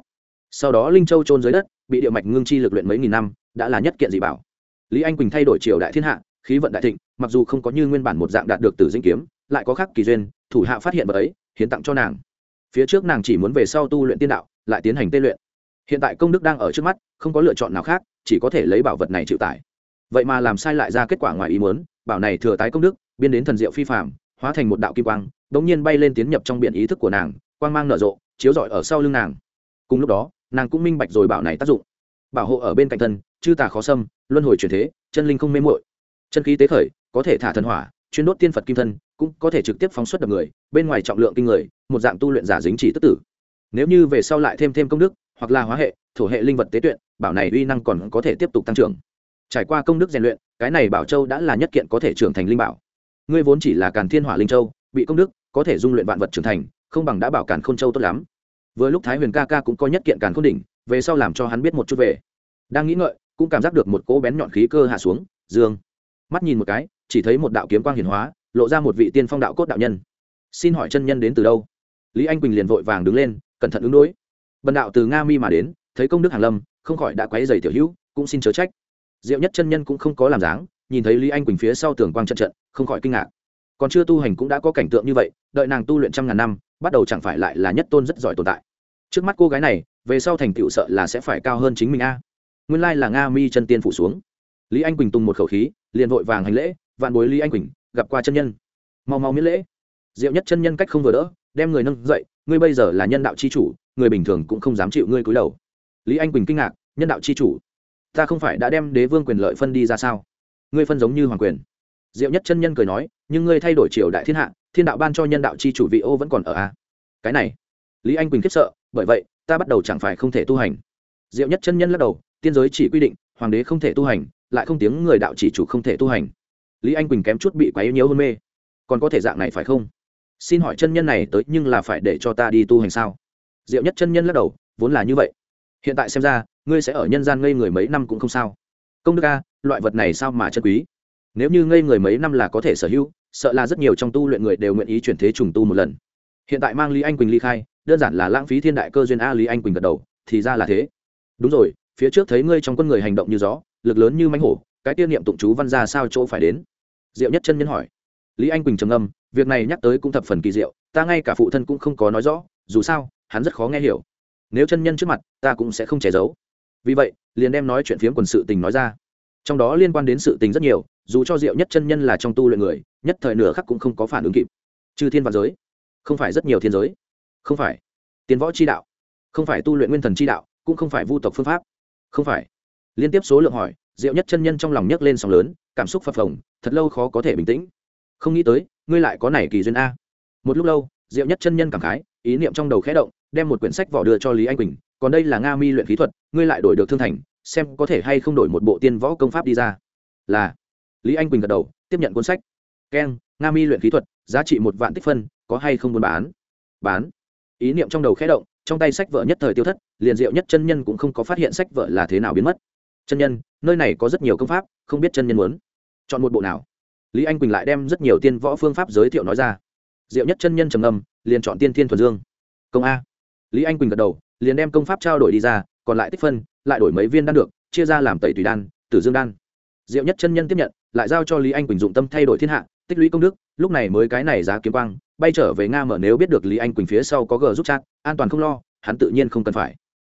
sau đó linh châu trôn dưới đất, bị địa mạch ngưng chi lực luyện mấy nghìn năm, đã là nhất kiện dị bảo. Lý anh quỳnh thay đổi triều đại thiên hạ, khí vận đại thịnh, mặc dù không có như nguyên bản một dạng đạt được từ dinh kiếm, lại có khắc kỳ duyên, thủ hạ phát hiện vật ấy, hiến tặng cho nàng. Phía trước nàng chỉ muốn về sau tu luyện tiên đạo, lại tiến hành tê luyện. Hiện tại công đức đang ở trước mắt, không có lựa chọn nào khác, chỉ có thể lấy bảo vật này chịu tải. Vậy mà làm sai lại ra kết quả ngoài ý muốn, bảo này thừa tái công đức, biên đến thần diệu phi phạm hóa thành một đạo kim quang đ ỗ n g nhiên bay lên tiến nhập trong biển ý thức của nàng, quang mang nở rộ, chiếu rọi ở sau lưng nàng. Cùng lúc đó nàng cũng minh bạch rồi bảo này tác dụng. Bảo hộ ở bên cạnh thân chư tà khó xâm luân hồi truyền thế chân linh không mê muội, chân khí tế khởi có thể thả thần hỏa chuyên đốt tiên phật kim thân cũng có thể trực tiếp phóng xuất đập người bên ngoài trọng lượng kinh người một dạng tu luyện giả dính chỉ tức tử. Nếu như về sau lại thêm thêm công đức hoặc là hóa hệ thổ hệ linh vật tế tuyện bảo này uy năng còn có thể tiếp tục tăng trưởng. Trải qua công đức rèn luyện cái này bảo châu đã là nhất kiện có thể trưởng thành linh bảo. Ngươi vốn chỉ là càn thiên hỏa linh châu bị công đức có thể dung luyện vạn vật trưởng thành không bằng đã bảo càn khôn châu tốt lắm vừa lúc thái huyền ca ca cũng có nhất kiện càn khôn đỉnh, về sau làm cho hắn biết một chút về. Đang nghĩ ngợi, cũng cảm giác được một cỗ bén nhọn khí cơ hạ xuống, dương. Mắt nhìn một cái, chỉ thấy một đạo kiếm quang hiển hóa, lộ ra một vị tiên phong đạo cốt đạo nhân. Xin hỏi chân nhân đến từ đâu? Lý anh quỳnh liền vội vàng đứng lên, cẩn thận ứng đối. Bần đạo từ nga mi mà đến, thấy công đức hàn lâm, không khỏi đã quấy dày tiểu hữu, cũng xin chớ trách. Diệu nhất chân nhân cũng không có làm dáng, nhìn thấy lý anh quỳnh phía sau tường quang trận trận, không khỏi kinh ngạc còn chưa tu hành cũng đã có cảnh tượng như vậy, đợi nàng tu luyện trăm ngàn năm, bắt đầu chẳng phải lại là nhất tôn rất giỏi tồn tại. Trước mắt cô gái này, về sau thành tựu sợ là sẽ phải cao hơn chính mình a. Nguyên lai là nga mi chân tiên phủ xuống. Lý anh quỳnh tung một khẩu khí, liền vội vàng hành lễ, vạn bối lý anh quỳnh, gặp qua chân nhân. Mau mau miễn lễ. Diệu nhất chân nhân cách không vừa đỡ, đem người nâng dậy, ngươi bây giờ là nhân đạo c h i chủ, người bình thường cũng không dám chịu ngươi cúi đầu. Lý anh quỳnh kinh ngạc, nhân đạo c h i chủ? Ta không phải đã đem đế vương quyền lợi phân đi ra sao? Ngươi phân giống như hoàng quyền diệu nhất chân nhân cười nói, nhưng ngươi thay đổi triều đại thiên hạ, thiên đạo ban cho nhân đạo c h i chủ vị ô vẫn còn ở a à? cái này, lý anh quỳnh khiếp sợ, bởi vậy, ta bắt đầu chẳng phải không thể tu hành. Diệu nhất chân nhân lắc đầu, tiên giới chỉ quy định, hoàng đế không thể tu hành, lại không tiếng người đạo chỉ chủ không thể tu hành. Lý anh quỳnh kém chút bị quá yếu nhiều hôn mê. Còn có thể dạng này phải không? Xin hỏi chân nhân này tới nhưng là phải để cho ta đi tu hành sao? Diệu nhất chân nhân lắc đầu, vốn là như vậy. Hiện tại xem ra, ngươi sẽ ở nhân gian ngây người mấy năm cũng không sao. Công đức a, loại vật này sao mà chân quý? Nếu như ngây người mấy năm là có thể sở hữu, sợ là rất nhiều trong tu luyện người đều nguyện ý chuyển thế trùng tu một lần. Hiện tại mang lý anh quỳnh ly khai, đơn giản là lãng phí thiên đại cơ duyên a lý anh quỳnh gật đầu, thì ra là thế. Đúng rồi, phía trước thấy ngươi trong quân người hành động như gió, lực lớn như mánh hổ, cái tiên niệm tụng chú văn ra sao chỗ phải đến? Diệu nhất chân nhân hỏi. Lý anh quỳnh trầm âm việc này nhắc tới cũng thập phần kỳ diệu, ta ngay cả phụ thân cũng không có nói rõ, dù sao, hắn rất khó nghe hiểu. Nếu chân nhân trước mặt, ta cũng sẽ không che giấu. Vì vậy, liền đem nói chuyện phiếm quần sự tình nói ra. Trong đó liên quan đến sự tình rất nhiều dù cho diệu nhất chân nhân là trong tu luyện người, nhất thời nửa khắc cũng không có phản ứng kịp. Chư thiên và giới, không phải rất nhiều thiên giới. Không phải. Tiến võ chi đạo, không phải tu luyện nguyên thần chi đạo, cũng không phải vu tộc phương pháp. Không phải. Liên tiếp số lượng hỏi, diệu nhất chân nhân trong lòng nhấc lên sóng lớn, cảm xúc phập phồng, thật lâu khó có thể bình tĩnh. Không nghĩ tới, ngươi lại có này kỳ duyên a. Một lúc lâu, diệu nhất chân nhân cảm khái, ý niệm trong đầu khẽ động, đem một quyển sách vỏ đưa cho lý anh quỳnh, còn đây là nga mi luyện khí thuật, ngươi lại đổi được thương thành, xem có thể hay không đổi một bộ tiên võ công pháp đi ra. Là lý anh quỳnh gật đầu tiếp nhận cuốn sách. Keng nga mi luyện khí thuật giá trị một vạn tích phân có hay không buôn bán? Bán. Ý niệm trong đầu khẽ động trong tay sách vợ nhất thời tiêu thất liền diệu nhất chân nhân cũng không có phát hiện sách vợ là thế nào biến mất. Chân nhân nơi này có rất nhiều công pháp không biết chân nhân muốn chọn một bộ nào. Lý anh quỳnh lại đem rất nhiều tiên võ phương pháp giới thiệu nói ra. Diệu nhất chân nhân trầm ngâm, liền chọn tiên thiên thuần dương. Công a. Lý anh quỳnh gật đầu liền đem công pháp trao đổi đi ra còn lại tích phân lại đổi mấy viên đan được chia ra làm tẩy tùy đan tử dương đan diệu nhất chân nhân tiếp nhận, lại giao cho lý anh quỳnh dụng tâm thay đổi thiên hạ, tích lũy công đức, lúc này mới cái này giá kiếm quang, bay trở về nga mở nếu biết được lý anh quỳnh phía sau có g giúp chat, an toàn không lo, hắn tự nhiên không cần phải.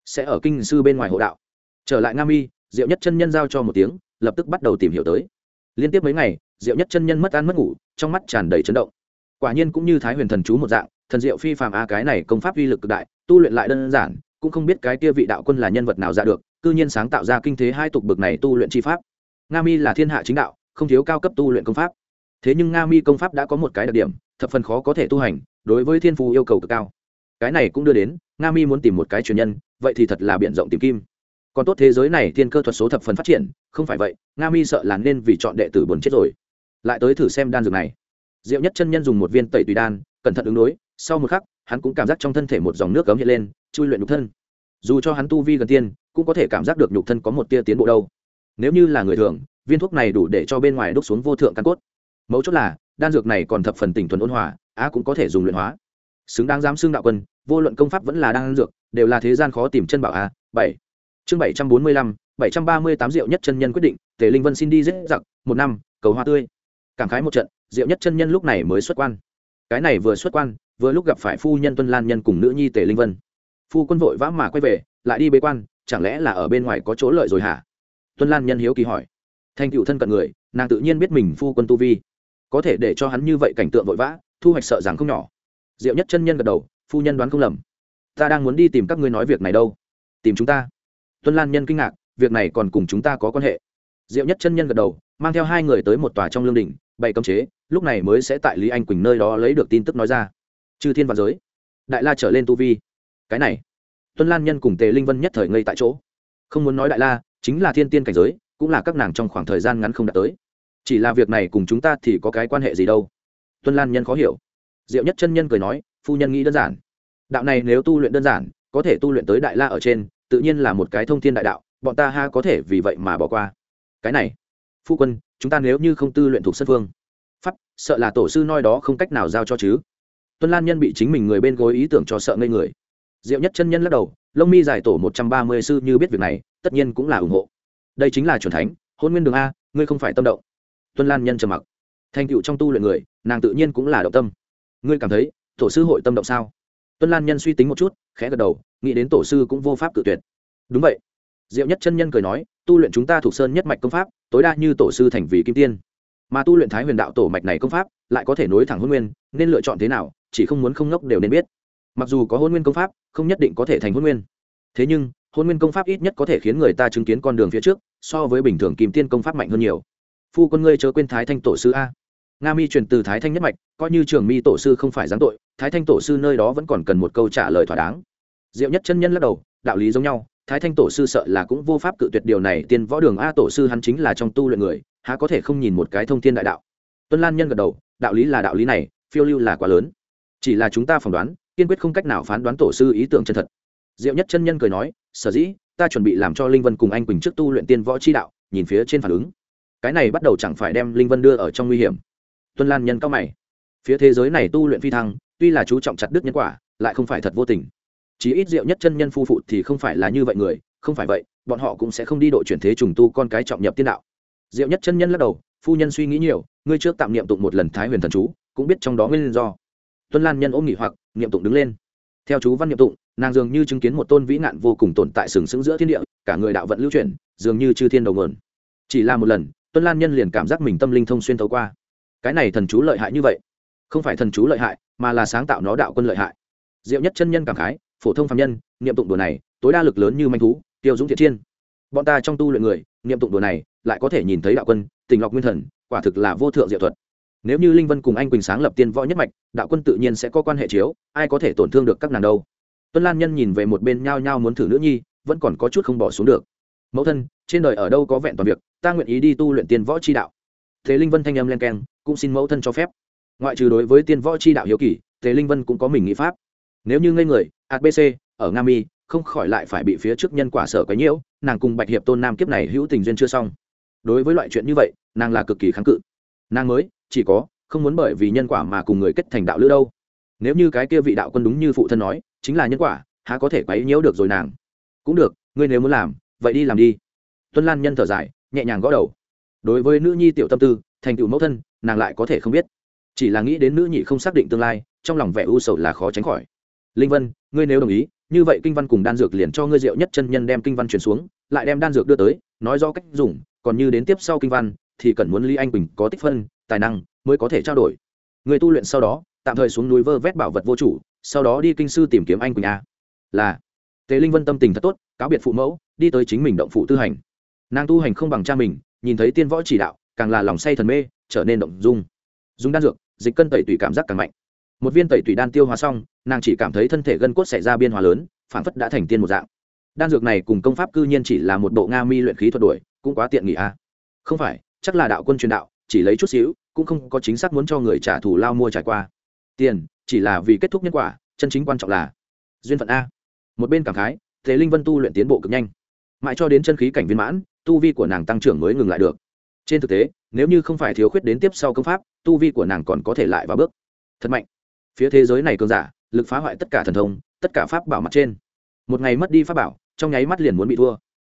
Sẽ ở kinh sư bên ngoài hộ đạo. Trở lại nga mi, diệu nhất chân nhân giao cho một tiếng, lập tức bắt đầu tìm hiểu tới. Liên tiếp mấy ngày, diệu nhất chân nhân mất ăn mất ngủ, trong mắt tràn đầy chấn động. Quả nhiên cũng như thái huyền thần chú một dạng, thần diệu phi phàm a cái này công pháp uy lực cực đại, tu luyện lại đơn giản, cũng không biết cái kia vị đạo quân là nhân vật nào ra được, cư nhiên sáng tạo ra kinh thế hai tục bực này tu luyện chi pháp nga mi là thiên hạ chính đạo, không thiếu cao cấp tu luyện công pháp. Thế nhưng nga mi công pháp đã có một cái đặc điểm, thập phần khó có thể tu hành, đối với thiên phú yêu cầu cực cao. Cái này cũng đưa đến, nga mi muốn tìm một cái truyền nhân, vậy thì thật là b i ể n rộng tìm kim. Còn tốt thế giới này thiên cơ thuật số thập phần phát triển, không phải vậy, nga mi sợ là nên vì chọn đệ tử buồn chết rồi. Lại tới thử xem đan dược này. Diệu nhất chân nhân dùng một viên tẩy tùy đan, cẩn thận ứng đối, sau một khắc, hắn cũng cảm giác trong thân thể một dòng nước cấm hiện lên, chui luyện nhục thân. Dù cho hắn tu vi gần tiên, cũng có thể cảm giác được nhục thân có một tia tiến bộ đâu nếu như là người thường, viên thuốc này đủ để cho bên ngoài đúc xuống vô thượng căn cốt. Mấu chốt là, đan dược này còn thập phần tỉnh thuần ôn hòa, á cũng có thể dùng luyện hóa. Xứng đáng dám xưng đạo quân, vô luận công pháp vẫn là đan dược, đều là thế gian khó tìm chân bảo a. Bảy. Chương bảy trăm bốn mươi lăm, bảy trăm ba mươi tám diệu nhất chân nhân quyết định, tề linh vân xin đi dễ giặc, một năm, cầu hoa tươi. Cảm khái một trận, diệu nhất chân nhân lúc này mới xuất quan. Cái này vừa xuất quan, vừa lúc gặp phải phu nhân tuân lan nhân cùng nữ nhi tề linh vân. Phu quân vội vã mà quay về, lại đi bế quan, chẳng lẽ là ở bên ngoài có chỗ lợi rồi hả? Tuân lan nhân hiếu kỳ hỏi. Thành cựu thân cận người, nàng tự nhiên biết mình phu quân tu vi. Có thể để cho hắn như vậy cảnh tượng vội vã, thu hoạch sợ rằng không nhỏ. Diệu nhất chân nhân gật đầu, phu nhân đoán không lầm. Ta đang muốn đi tìm các ngươi nói việc này đâu. Tìm chúng ta. Tuân lan nhân kinh ngạc, việc này còn cùng chúng ta có quan hệ. Diệu nhất chân nhân gật đầu, mang theo hai người tới một tòa trong lương đình bày cấm chế, lúc này mới sẽ tại lý anh quỳnh nơi đó lấy được tin tức nói ra. Chư thiên và giới, đại la trở lên tu vi. Cái này, tuân lan nhân cùng tề linh vân nhất thời ngây tại chỗ. Không muốn nói đại la chính là thiên tiên cảnh giới, cũng là các nàng trong khoảng thời gian ngắn không đạt tới. Chỉ là việc này cùng chúng ta thì có cái quan hệ gì đâu? Tuân lan nhân khó hiểu. Diệu nhất chân nhân cười nói, phu nhân nghĩ đơn giản. Đạo này nếu tu luyện đơn giản, có thể tu luyện tới đại la ở trên, tự nhiên là một cái thông thiên đại đạo, bọn ta ha có thể vì vậy mà bỏ qua. Cái này, phu quân, chúng ta nếu như không tư luyện thuộc sân phương pháp, sợ là tổ sư nói đó không cách nào giao cho chứ. Tuân lan nhân bị chính mình người bên gối ý tưởng cho sợ ngây người. Diệu nhất chân nhân lắc đầu, lông mi giải tổ một trăm ba mươi sư như biết việc này tất nhiên cũng là ủng hộ. Đây chính là chuẩn thánh, hôn nguyên đường a, ngươi không phải tâm động. Tuân lan nhân trầm mặc. Thành tựu trong tu luyện người, nàng tự nhiên cũng là động tâm. Ngươi cảm thấy, tổ sư hội tâm động sao? Tuân lan nhân suy tính một chút, khẽ gật đầu, nghĩ đến tổ sư cũng vô pháp cự tuyệt. Đúng vậy. Diệu nhất chân nhân cười nói, tu luyện chúng ta thuộc sơn nhất mạch công pháp, tối đa như tổ sư thành vì kim tiên. Mà tu luyện thái huyền đạo tổ mạch này công pháp, lại có thể nối thẳng hôn nguyên, nên lựa chọn thế nào, chỉ không muốn không ngốc đều nên biết. Mặc dù có hôn nguyên công pháp, không nhất định có thể thành hôn nguyên. Thế nhưng hôn nguyên công pháp ít nhất có thể khiến người ta chứng kiến con đường phía trước, so với bình thường kìm tiên công pháp mạnh hơn nhiều. Phu quân ngươi chớ quên thái thanh tổ sư a. Nga mi truyền từ thái thanh nhất mạch, coi như trường mi tổ sư không phải giáng tội, thái thanh tổ sư nơi đó vẫn còn cần một câu trả lời thỏa đáng. Diệu nhất chân nhân lắc đầu, đạo lý giống nhau, thái thanh tổ sư sợ là cũng vô pháp cự tuyệt điều này, tiên võ đường a tổ sư hắn chính là trong tu luyện người, há có thể không nhìn một cái thông thiên đại đạo. Tuân lan nhân gật đầu, đạo lý là đạo lý này, phiêu lưu là quá lớn. Chỉ là chúng ta phỏng đoán, kiên quyết không cách nào phán đoán tổ sư ý tưởng chân thật diệu nhất chân nhân cười nói, sở dĩ, ta chuẩn bị làm cho linh vân cùng anh quỳnh trước tu luyện tiên võ chi đạo, nhìn phía trên phản ứng. Cái này bắt đầu chẳng phải đem linh vân đưa ở trong nguy hiểm. Tuân lan nhân cao mày. Phía thế giới này tu luyện phi thăng, tuy là chú trọng chặt đứt nhân quả, lại không phải thật vô tình. Chí ít diệu nhất chân nhân phu phụ thì không phải là như vậy người, không phải vậy, bọn họ cũng sẽ không đi độ chuyển thế trùng tu con cái trọng nhập tiên đạo. Diệu nhất chân nhân lắc đầu, phu nhân suy nghĩ nhiều, ngươi trước tạm niệm tụng một lần thái huyền thần chú, cũng biết trong đó nguyên do. Tuân lan nhân ôm nghỉ hoặc, niệm tụng đứng lên. Theo chú văn niệm tụng nàng dường như chứng kiến một tôn vĩ nạn vô cùng tồn tại sừng sững giữa thiên địa, cả người đạo vận lưu chuyển, dường như chư thiên đầu mượn chỉ là một lần, tuân lan nhân liền cảm giác mình tâm linh thông xuyên thấu qua. Cái này thần chú lợi hại như vậy? Không phải thần chú lợi hại, mà là sáng tạo nó đạo quân lợi hại. Diệu nhất chân nhân cảm khái, phổ thông phạm nhân, niệm tụng đồ này, tối đa lực lớn như manh thú, tiêu dũng thiện chiên bọn ta trong tu luyện người, niệm tụng đồ này, lại có thể nhìn thấy đạo quân, tình lọc nguyên thần, quả thực là vô thượng diệu thuật. Nếu như linh vân cùng anh quỳnh sáng lập tiên võ nhất mạch, đạo quân tự nhiên sẽ có quan hệ chiếu, ai có thể tổn thương được các nàng đâu? Tuân lan nhân nhìn về một bên nhao nhao muốn thử nữ nhi, vẫn còn có chút không bỏ xuống được. Mẫu thân, trên đời ở đâu có vẹn toàn việc, ta nguyện ý đi tu luyện tiên võ chi đạo. Thế linh vân thanh âm len keng, cũng xin mẫu thân cho phép. Ngoại trừ đối với tiên võ chi đạo hiếu kỳ, thế linh vân cũng có mình nghĩ pháp. Nếu như ngây người adbc ở nga mi, không khỏi lại phải bị phía trước nhân quả sở quấy nhiễu, nàng cùng bạch hiệp tôn nam kiếp này hữu tình duyên chưa xong. Đối với loại chuyện như vậy, nàng là cực kỳ kháng cự. Nàng mới, chỉ có, không muốn bởi vì nhân quả mà cùng người kết thành đạo lữ đâu. Nếu như cái kia vị đạo quân đúng như phụ thân nói chính là nhân quả, há có thể quấy nhiễu được rồi nàng. Cũng được, ngươi nếu muốn làm, vậy đi làm đi. Tuân lan nhân thở dài, nhẹ nhàng gõ đầu. Đối với nữ nhi tiểu tâm tư, thành tựu mẫu thân, nàng lại có thể không biết. Chỉ là nghĩ đến nữ nhị không xác định tương lai, trong lòng vẻ u sầu là khó tránh khỏi. Linh vân, ngươi nếu đồng ý, như vậy kinh văn cùng đan dược liền cho ngươi diệu nhất chân nhân đem kinh văn truyền xuống, lại đem đan dược đưa tới, nói rõ cách dùng, còn như đến tiếp sau kinh văn, thì cần muốn ly anh Bình có tích phân, tài năng, mới có thể trao đổi. Người tu luyện sau đó, tạm thời xuống núi vơ vét bảo vật vô chủ sau đó đi kinh sư tìm kiếm anh quỳnh a. Là, tề linh vân tâm tình thật tốt, cáo biệt phụ mẫu, đi tới chính mình động phụ tư hành. Nàng tu hành không bằng cha mình, nhìn thấy tiên võ chỉ đạo, càng là lòng say thần mê, trở nên động dung. Dùng đan dược, dịch cân tẩy tủy cảm giác càng mạnh. Một viên tẩy tủy đan tiêu hóa xong, nàng chỉ cảm thấy thân thể gân cốt xảy ra biên hóa lớn phản phất đã thành tiên một dạng. Đan dược này cùng công pháp cư nhiên chỉ là một bộ nga mi luyện khí thuật đuổi, cũng quá tiện nghị a. À. không phải, chắc là đạo quân truyền đạo, chỉ lấy chút xíu, cũng không có chính xác muốn cho người trả thù lao mua trải qua tiền, chỉ là vì kết thúc nhân quả, chân chính quan trọng là duyên phận a. Một bên cảm khái, thế linh vân tu luyện tiến bộ cực nhanh. Mãi cho đến chân khí cảnh viên mãn, tu vi của nàng tăng trưởng mới ngừng lại được. Trên thực tế, nếu như không phải thiếu khuyết đến tiếp sau công pháp, tu vi của nàng còn có thể lại vào bước. Thật mạnh. Phía thế giới này cường giả, lực phá hoại tất cả thần thông, tất cả pháp bảo mặt trên. Một ngày mất đi pháp bảo, trong nháy mắt liền muốn bị thua.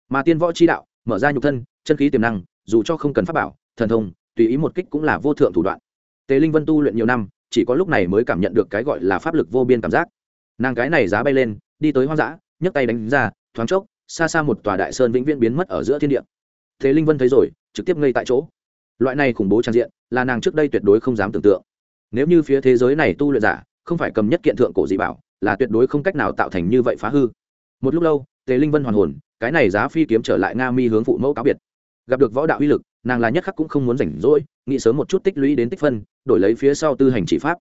Mà tiên võ chi đạo, mở ra nhục thân, chân khí tiềm năng, dù cho không cần pháp bảo, thần thông, tùy ý một kích cũng là vô thượng thủ đoạn. Tề linh vân tu luyện nhiều năm chỉ có lúc này mới cảm nhận được cái gọi là pháp lực vô biên cảm giác. Nàng cái này giá bay lên, đi tới hoang dã, nhấc tay đánh ra, thoáng chốc, xa xa một tòa đại sơn vĩnh viễn biến mất ở giữa thiên địa. Thế linh vân thấy rồi, trực tiếp ngây tại chỗ. Loại này khủng bố trang diện, là nàng trước đây tuyệt đối không dám tưởng tượng. Nếu như phía thế giới này tu luyện giả, không phải cầm nhất kiện thượng cổ dị bảo, là tuyệt đối không cách nào tạo thành như vậy phá hư. Một lúc lâu tề linh vân hoàn hồn, cái này giá phi kiếm trở lại nga mi hướng phụ mẫu cáo biệt. Gặp được võ đạo uy lực nàng là nhất khắc cũng không muốn rảnh rỗi, nghĩ sớm một chút tích lũy đến tích phân, đổi lấy phía sau tư hành chỉ pháp.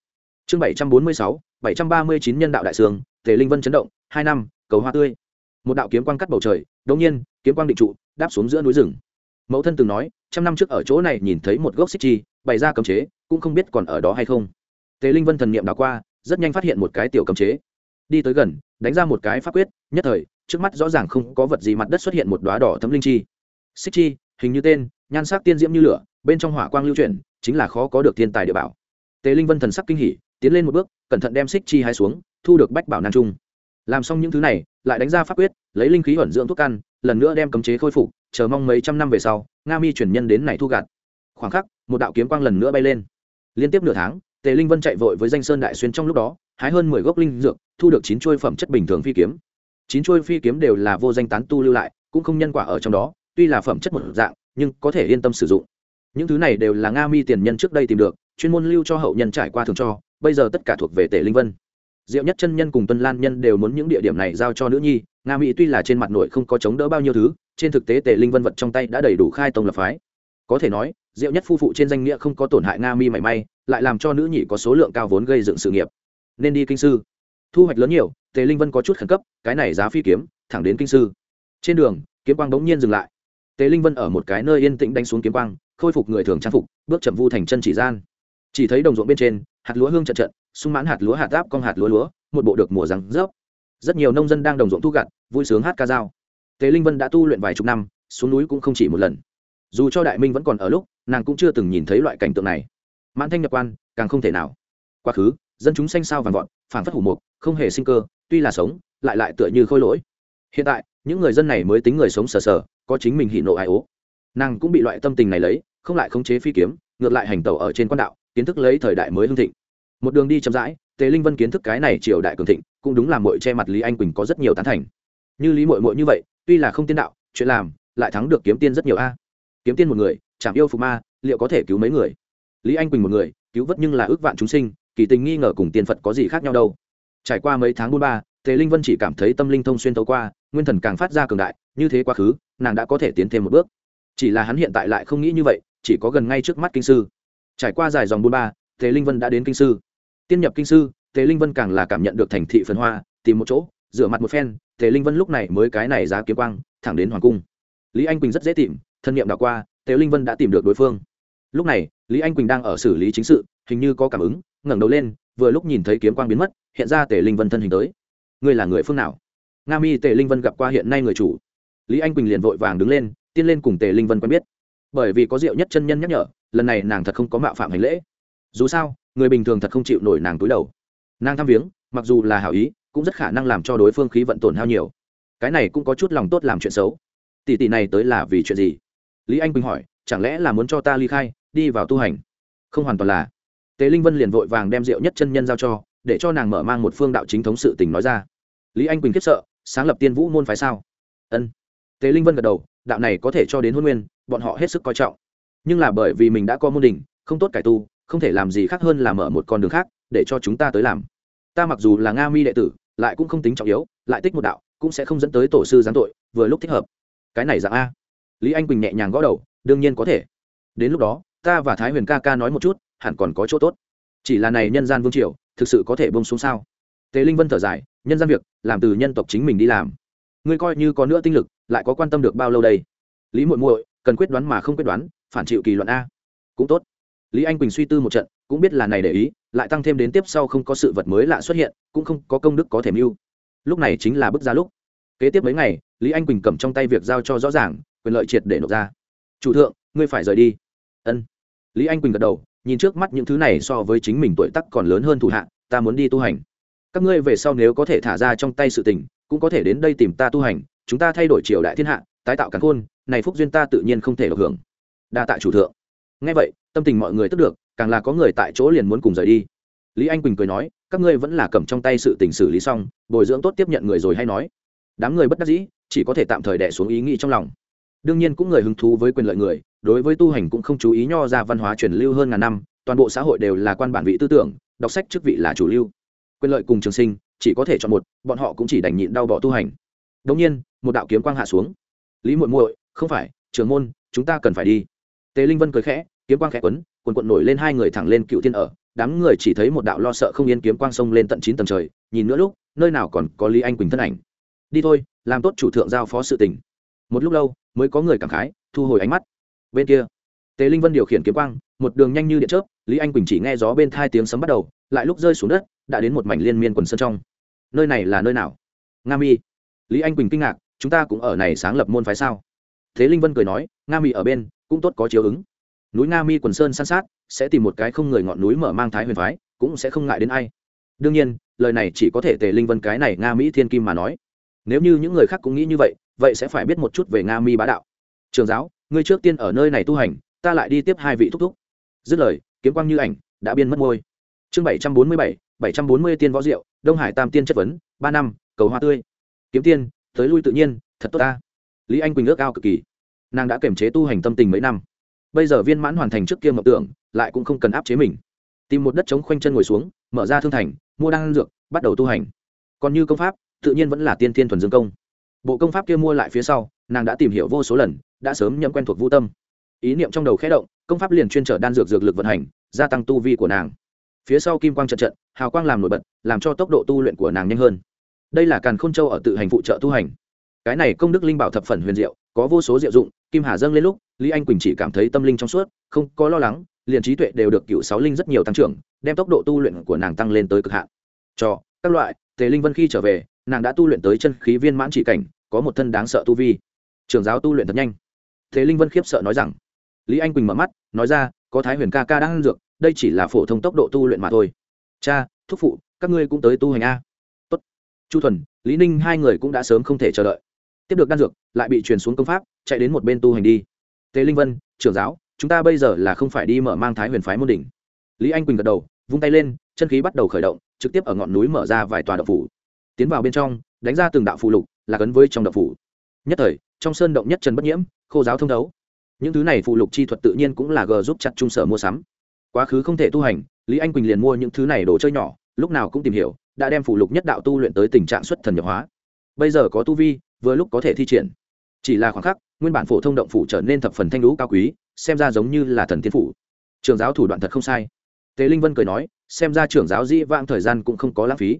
Chương bảy trăm bốn mươi sáu, bảy trăm ba mươi chín nhân đạo đại sương tề linh vân chấn động, hai năm, cầu hoa tươi. Một đạo kiếm quang cắt bầu trời đống nhiên, kiếm quang định trụ, đáp xuống giữa núi rừng. Mẫu thân từng nói, trăm năm trước ở chỗ này nhìn thấy một gốc xích chi, bày ra cấm chế, cũng không biết còn ở đó hay không. Tề linh vân thần niệm đảo qua, rất nhanh phát hiện một cái tiểu cấm chế. Đi tới gần, đánh ra một cái pháp quyết, nhất thời, trước mắt rõ ràng không có vật gì, mặt đất xuất hiện một đoá đỏ thấm linh chi. Xích chi, hình như tên nhan sắc tiên diễm như lửa, bên trong hỏa quang lưu chuyển, chính là khó có được thiên tài địa bảo. Tề linh vân thần sắc kinh hỉ, tiến lên một bước, cẩn thận đem xích chi hai xuống, thu được bách bảo nan trung. Làm xong những thứ này, lại đánh ra pháp quyết, lấy linh khí ẩn dưỡng thuốc căn lần nữa đem cấm chế khôi phục, chờ mong mấy trăm năm về sau, nga mi chuyển nhân đến này thu gạt. Khoảng khắc, một đạo kiếm quang lần nữa bay lên. Liên tiếp nửa tháng, tề linh vân chạy vội với danh sơn đại xuyên trong lúc đó, hái hơn mười gốc linh dược, thu được chín chuôi phẩm chất bình thường phi kiếm. Chín chuôi phi kiếm đều là vô danh tán tu lưu lại, cũng không nhân quả ở trong đó, tuy là phẩm chất một dạng nhưng có thể yên tâm sử dụng. Những thứ này đều là nga mi tiền nhân trước đây tìm được, chuyên môn lưu cho hậu nhân trải qua thường cho, bây giờ tất cả thuộc về tề linh vân. Diệu nhất chân nhân cùng tuân lan nhân đều muốn những địa điểm này giao cho nữ nhi, nga mỹ tuy là trên mặt nội không có chống đỡ bao nhiêu thứ, trên thực tế tề linh vân vật trong tay đã đầy đủ khai tông lập phái. Có thể nói, diệu nhất phu phụ trên danh nghĩa không có tổn hại nga mi mảy may, lại làm cho nữ nhị có số lượng cao vốn gây dựng sự nghiệp. Nên đi kinh sư. Thu hoạch lớn nhiều, tề linh vân có chút khẩn cấp, cái này giá phi kiếm, thẳng đến kinh sư. Trên đường, kiếm quang bỗng nhiên dừng lại. Tế linh vân ở một cái nơi yên tĩnh đánh xuống kiếm quang, khôi phục người thường trang phục, bước chậm vu thành chân chỉ gian. Chỉ thấy đồng ruộng bên trên, hạt lúa hương trận trận, sung mãn hạt lúa hạt áp con hạt lúa lúa, một bộ được mùa rắn rớp. Rất nhiều nông dân đang đồng ruộng thu gặt, vui sướng hát ca dao. Tế linh vân đã tu luyện vài chục năm, xuống núi cũng không chỉ một lần. Dù cho đại minh vẫn còn ở lúc, nàng cũng chưa từng nhìn thấy loại cảnh tượng này. Mãn thanh nhập quan, càng không thể nào. Quá khứ, dân chúng xanh sao vàng vọt phản phất hủ mục, không hề sinh cơ, tuy là sống, lại lại tựa như khôi lỗi. Hiện tại, những người dân này mới tính người sống sờ sờ có chính mình hỉ nộ ai ố. Nàng cũng bị loại tâm tình này lấy, không lại khống chế phi kiếm, ngược lại hành tẩu ở trên quan đạo, kiến thức lấy thời đại mới hưng thịnh. Một đường đi chậm rãi, tề linh vân kiến thức cái này triều đại cường thịnh, cũng đúng là mội che mặt lý anh quỳnh có rất nhiều tán thành. Như lý mội mội như vậy, tuy là không tiên đạo, chuyện làm, lại thắng được kiếm tiên rất nhiều a. Kiếm tiên một người chạm yêu phục ma, liệu có thể cứu mấy người? Lý anh quỳnh một người, cứu vớt nhưng là ước vạn chúng sinh, kỳ tình nghi ngờ cùng tiền phật có gì khác nhau đâu. Trải qua mấy tháng buôn ba, tề linh vân chỉ cảm thấy tâm linh thông xuyên tấu qua nguyên thần càng phát ra cường đại, như thế quá khứ, nàng đã có thể tiến thêm một bước. Chỉ là hắn hiện tại lại không nghĩ như vậy, chỉ có gần ngay trước mắt kinh sư. Trải qua dài dòng buôn ba, tề linh vân đã đến kinh sư. Tiên nhập kinh sư, tề linh vân càng là cảm nhận được thành thị phần hoa, tìm một chỗ, rửa mặt một phen, tề linh vân lúc này mới cái này giá kiếm quang, thẳng đến hoàng cung. Lý anh quỳnh rất dễ tìm, thân nhiệm đảo qua, tề linh vân đã tìm được đối phương. Lúc này, lý anh quỳnh đang ở xử lý chính sự, hình như có cảm ứng, ngẩng đầu lên, vừa lúc nhìn thấy kiếm quang biến mất, hiện ra tề linh vân thân hình tới. Ngươi là người phương nào? Nga mi tề linh vân gặp qua hiện nay người chủ lý anh quỳnh liền vội vàng đứng lên tiên lên cùng tề linh vân quen biết bởi vì có rượu nhất chân nhân nhắc nhở lần này nàng thật không có mạo phạm hành lễ dù sao người bình thường thật không chịu nổi nàng túi đầu nàng thăm viếng mặc dù là hảo ý cũng rất khả năng làm cho đối phương khí vận tổn hao nhiều cái này cũng có chút lòng tốt làm chuyện xấu tỷ tỷ này tới là vì chuyện gì lý anh quỳnh hỏi chẳng lẽ là muốn cho ta ly khai đi vào tu hành không hoàn toàn là tế linh vân liền vội vàng đem rượu nhất chân nhân giao cho để cho nàng mở mang một phương đạo chính thống sự tình nói ra lý anh quỳnh khiếp sợ sáng lập tiên vũ môn phái sao? Ân. Tế linh vân gật đầu, đạo này có thể cho đến hôn nguyên, bọn họ hết sức coi trọng. Nhưng là bởi vì mình đã có môn đình, không tốt cải tu, không thể làm gì khác hơn là mở một con đường khác để cho chúng ta tới làm. Ta mặc dù là nga mi đệ tử, lại cũng không tính trọng yếu, lại tích một đạo, cũng sẽ không dẫn tới tổ sư giáng tội, vừa lúc thích hợp. Cái này dạng a. Lý anh quỳnh nhẹ nhàng gõ đầu, đương nhiên có thể. Đến lúc đó, ta và thái huyền ca ca nói một chút, hẳn còn có chỗ tốt. Chỉ là này nhân gian vương triều, thực sự có thể bông xuống sao? Tề linh vân thở dài nhân gian việc, làm từ nhân tộc chính mình đi làm. Ngươi coi như có nữa tinh lực, lại có quan tâm được bao lâu đây? Lý muội muội, cần quyết đoán mà không quyết đoán, phản chịu kỳ luận a. Cũng tốt. Lý anh quỳnh suy tư một trận, cũng biết là này để ý, lại tăng thêm đến tiếp sau không có sự vật mới lạ xuất hiện, cũng không có công đức có thể mưu. Lúc này chính là bước ra lúc. Kế tiếp mấy ngày, lý anh quỳnh cầm trong tay việc giao cho rõ ràng, quyền lợi triệt để nộp ra. Chủ thượng, ngươi phải rời đi. Ân. Lý anh quỳnh gật đầu, nhìn trước mắt những thứ này so với chính mình tuổi tắc còn lớn hơn thủ hạ, ta muốn đi tu hành các ngươi về sau nếu có thể thả ra trong tay sự tình, cũng có thể đến đây tìm ta tu hành, chúng ta thay đổi triều đại thiên hạ, tái tạo cắn khôn, này phúc duyên ta tự nhiên không thể được hưởng. Đa tạ chủ thượng. Ngay vậy, tâm tình mọi người tức được, càng là có người tại chỗ liền muốn cùng rời đi. Lý anh quỳnh cười nói, các ngươi vẫn là cầm trong tay sự tình xử lý xong, bồi dưỡng tốt tiếp nhận người rồi hay nói. Đám người bất đắc dĩ, chỉ có thể tạm thời đẻ xuống ý nghĩ trong lòng. Đương nhiên cũng người hứng thú với quyền lợi người, đối với tu hành cũng không chú ý nho ra văn hóa truyền lưu hơn ngàn năm, toàn bộ xã hội đều là quan bản vị tư tưởng, đọc sách chức vị là chủ lưu quyền lợi cùng trường sinh, chỉ có thể chọn một, bọn họ cũng chỉ đành nhịn đau bỏ tu hành. Đống nhiên, một đạo kiếm quang hạ xuống. Lý muội muội, không phải trường môn, chúng ta cần phải đi. Tề linh vân cười khẽ, kiếm quang khẽ quấn, quần quận nổi lên hai người thẳng lên cựu thiên ở. Đám người chỉ thấy một đạo lo sợ không yên kiếm quang sông lên tận chín tầng trời, nhìn nữa lúc, nơi nào còn có lý anh quỳnh thân ảnh. Đi thôi, làm tốt chủ thượng giao phó sự tình. Một lúc lâu, mới có người cảm khái, thu hồi ánh mắt. Bên kia, tề linh vân điều khiển kiếm quang, một đường nhanh như điện chớp, lý anh quỳnh chỉ nghe gió bên thai tiếng sấm bắt đầu, lại lúc rơi xuống đất đã đến một mảnh liên miên quần sơn trong. Nơi này là nơi nào? Nga mi. Lý anh quỳnh kinh ngạc, chúng ta cũng ở này sáng lập môn phái sao? Thế linh vân cười nói, nga mi ở bên, cũng tốt có chiếu ứng. Núi nga mi quần sơn san sát, sẽ tìm một cái không người ngọn núi mở mang thái huyền phái, cũng sẽ không ngại đến ai. Đương nhiên, lời này chỉ có thể tề linh vân cái này nga mỹ thiên kim mà nói. Nếu như những người khác cũng nghĩ như vậy vậy sẽ phải biết một chút về nga mi bá đạo. Trường giáo, ngươi trước tiên ở nơi này tu hành, ta lại đi tiếp hai vị thúc thúc. Dứt lời, kiếm quang như ảnh, đã biên mất môi chương bảy trăm bốn mươi bảy bảy trăm bốn mươi tiên võ diệu, đông hải tam tiên chất vấn, ba năm, cầu hoa tươi. Kiếm tiên, tới lui tự nhiên, thật tốt ta. Lý anh quỳnh ước ao cực kỳ. Nàng đã kiềm chế tu hành tâm tình mấy năm. Bây giờ viên mãn hoàn thành trước kia mộng tưởng, lại cũng không cần áp chế mình. Tìm một đất chống khoanh chân ngồi xuống, mở ra thương thành, mua đan dược, bắt đầu tu hành. Còn như công pháp, tự nhiên vẫn là tiên thiên thuần dương công. Bộ công pháp kia mua lại phía sau, nàng đã tìm hiểu vô số lần, đã sớm nhậm quen thuộc vũ tâm. Ý niệm trong đầu khẽ động, công pháp liền chuyên trở đan dược dược lực vận hành, gia tăng tu vi của nàng phía sau kim quang trận trận, hào quang làm nổi bật, làm cho tốc độ tu luyện của nàng nhanh hơn. Đây là càn khôn châu ở tự hành phụ trợ tu hành. Cái này công đức linh bảo thập phần huyền diệu, có vô số diệu dụng, kim hà dâng lên lúc, lý anh quỳnh chỉ cảm thấy tâm linh trong suốt, không có lo lắng, liền trí tuệ đều được cựu sáu linh rất nhiều tăng trưởng, đem tốc độ tu luyện của nàng tăng lên tới cực hạn. Cho các loại, tề linh vân khi trở về, nàng đã tu luyện tới chân khí viên mãn chỉ cảnh, có một thân đáng sợ tu vi. Trường giáo tu luyện thật nhanh. Thế linh vân khiếp sợ nói rằng, lý anh quỳnh mở mắt, nói ra, có thái huyền ca ca đang ăn dược đây chỉ là phổ thông tốc độ tu luyện mà thôi. Cha, thúc phụ, các ngươi cũng tới tu hành a. Tốt. Chu thuần, lý ninh hai người cũng đã sớm không thể chờ đợi. Tiếp được đan dược, lại bị truyền xuống công pháp, chạy đến một bên tu hành đi. Tề linh vân, trưởng giáo, chúng ta bây giờ là không phải đi mở mang thái huyền phái môn đỉnh. Lý anh quỳnh gật đầu, vung tay lên, chân khí bắt đầu khởi động, trực tiếp ở ngọn núi mở ra vài tòa đậu phủ. Tiến vào bên trong, đánh ra từng đạo phụ lục, là gắn với trong đậu phủ. Nhất thời, trong sơn động nhất trần bất nhiễm, khô giáo thông đấu. những thứ này phụ lục chi thuật tự nhiên cũng là g giúp chặt trung sở mua sắm quá khứ không thể tu hành, lý anh quỳnh liền mua những thứ này đồ chơi nhỏ, lúc nào cũng tìm hiểu, đã đem phụ lục nhất đạo tu luyện tới tình trạng xuất thần nhập hóa. Bây giờ có tu vi, vừa lúc có thể thi triển. Chỉ là khoảng khắc, nguyên bản phổ thông động phủ trở nên thập phần thanh lũ cao quý, xem ra giống như là thần tiên phủ. Trường giáo thủ đoạn thật không sai. Tề linh vân cười nói, xem ra trưởng giáo dĩ vãng thời gian cũng không có lãng phí.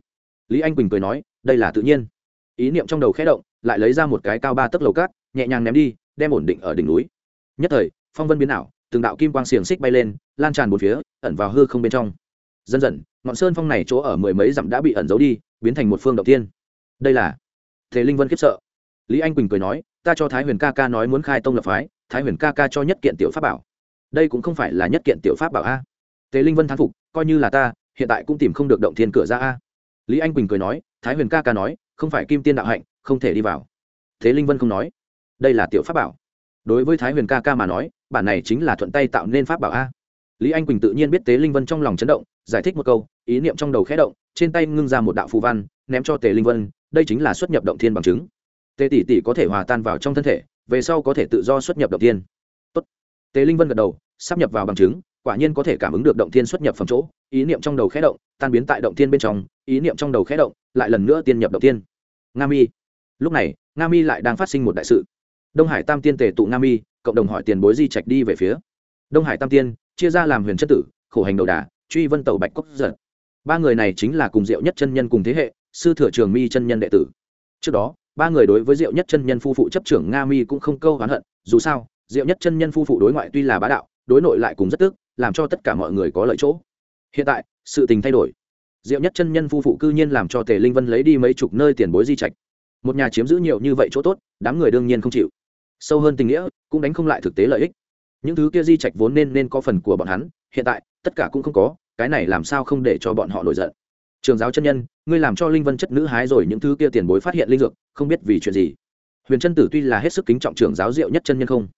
Lý anh quỳnh cười nói, đây là tự nhiên. Ý niệm trong đầu khẽ động, lại lấy ra một cái cao ba tấc lầu cát, nhẹ nhàng ném đi, đem ổn định ở đỉnh núi. Nhất thời, phong vân biến ảo từng đạo kim quang xiềng xích bay lên, lan tràn một phía, ẩn vào hư không bên trong. Dần dần, ngọn sơn phong này chỗ ở mười mấy dặm đã bị ẩn giấu đi, biến thành một phương động tiên đây là thế linh vân khiếp sợ. Lý anh quỳnh cười nói, ta cho thái huyền ca ca nói muốn khai tông lập phái, thái huyền ca ca cho nhất kiện tiểu pháp bảo. Đây cũng không phải là nhất kiện tiểu pháp bảo a. Tề linh vân thán phục, coi như là ta, hiện tại cũng tìm không được động thiên cửa ra a. Lý anh quỳnh cười nói, thái huyền ca ca nói, không phải kim tiên đạo hạnh, không thể đi vào. Thế linh vân không nói, đây là tiểu pháp bảo. Đối với thái huyền ca ca mà nói bản này chính là thuận tay tạo nên pháp bảo a. Lý anh quỳnh tự nhiên biết tế linh vân trong lòng chấn động, giải thích một câu, ý niệm trong đầu khẽ động, trên tay ngưng ra một đạo phù văn, ném cho tề linh vân, đây chính là xuất nhập động thiên bằng chứng. Tề tỷ tỷ có thể hòa tan vào trong thân thể, về sau có thể tự do xuất nhập động thiên. Tốt. tề linh vân gật đầu, sắp nhập vào bằng chứng, quả nhiên có thể cảm ứng được động thiên xuất nhập phẩm chỗ, ý niệm trong đầu khẽ động, tan biến tại động thiên bên trong, ý niệm trong đầu khẽ động, lại lần nữa tiên nhập động thiên. Nga mi. Lúc này, nga mi lại đang phát sinh một đại sự. Đông hải tam tiên tề tụ nga mi cộng đồng hỏi tiền bối di trạch đi về phía. Đông hải tam tiên, chia ra làm huyền chất tử, khổ hành đầu đà, truy vân tẩu bạch cốc giật. Ba người này chính là cùng diệu nhất chân nhân cùng thế hệ, sư thừa trường mi chân nhân đệ tử. Trước đó, ba người đối với diệu nhất chân nhân phu phụ chấp trưởng nga mi cũng không câu oán hận, dù sao, diệu nhất chân nhân phu phụ đối ngoại tuy là bá đạo, đối nội lại cùng rất tức, làm cho tất cả mọi người có lợi chỗ. Hiện tại, sự tình thay đổi. Diệu nhất chân nhân phu phụ cư nhiên làm cho tề linh vân lấy đi mấy chục nơi tiền bối di trạch. Một nhà chiếm giữ nhiều như vậy chỗ tốt, đám người đương nhiên không chịu sâu hơn tình nghĩa, cũng đánh không lại thực tế lợi ích. Những thứ kia di trạch vốn nên nên có phần của bọn hắn, hiện tại, tất cả cũng không có, cái này làm sao không để cho bọn họ nổi giận. Trường giáo chân nhân, ngươi làm cho linh vân chất nữ hái rồi những thứ kia tiền bối phát hiện linh dược, không biết vì chuyện gì. Huyền chân tử tuy là hết sức kính trọng trưởng giáo diệu nhất chân nhân không,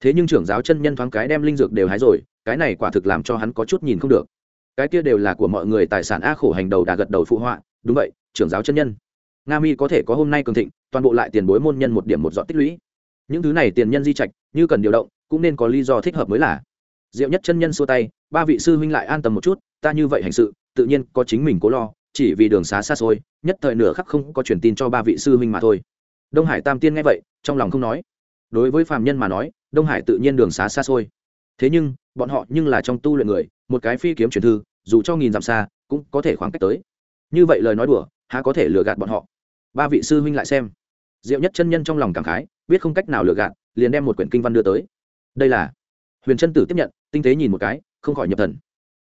thế nhưng trưởng giáo chân nhân thoáng cái đem linh dược đều hái rồi, cái này quả thực làm cho hắn có chút nhìn không được. Cái kia đều là của mọi người tài sản a khổ hành đầu đà gật đầu phụ họa, đúng vậy, trưởng giáo chân nhân. Nga mi có thể có hôm nay cường thịnh, toàn bộ lại tiền bối môn nhân một điểm một dọn tích lũy những thứ này tiền nhân di trạch, như cần điều động, cũng nên có lý do thích hợp mới là. Diệu nhất chân nhân xua tay, ba vị sư huynh lại an tâm một chút, ta như vậy hành sự, tự nhiên có chính mình cố lo, chỉ vì đường xá xa xôi, nhất thời nửa khắc không có truyền tin cho ba vị sư huynh mà thôi. Đông hải tam tiên nghe vậy, trong lòng không nói. Đối với phàm nhân mà nói, đông hải tự nhiên đường xá xa xôi. Thế nhưng, bọn họ nhưng là trong tu luyện người, một cái phi kiếm truyền thư, dù cho nghìn dặm xa, cũng có thể khoảng cách tới. Như vậy lời nói đùa, há có thể lừa gạt bọn họ? Ba vị sư huynh lại xem diệu nhất chân nhân trong lòng cảm khái, biết không cách nào lừa gạt, liền đem một quyển kinh văn đưa tới. Đây là, huyền chân tử tiếp nhận, tinh tế nhìn một cái, không khỏi nhập thần.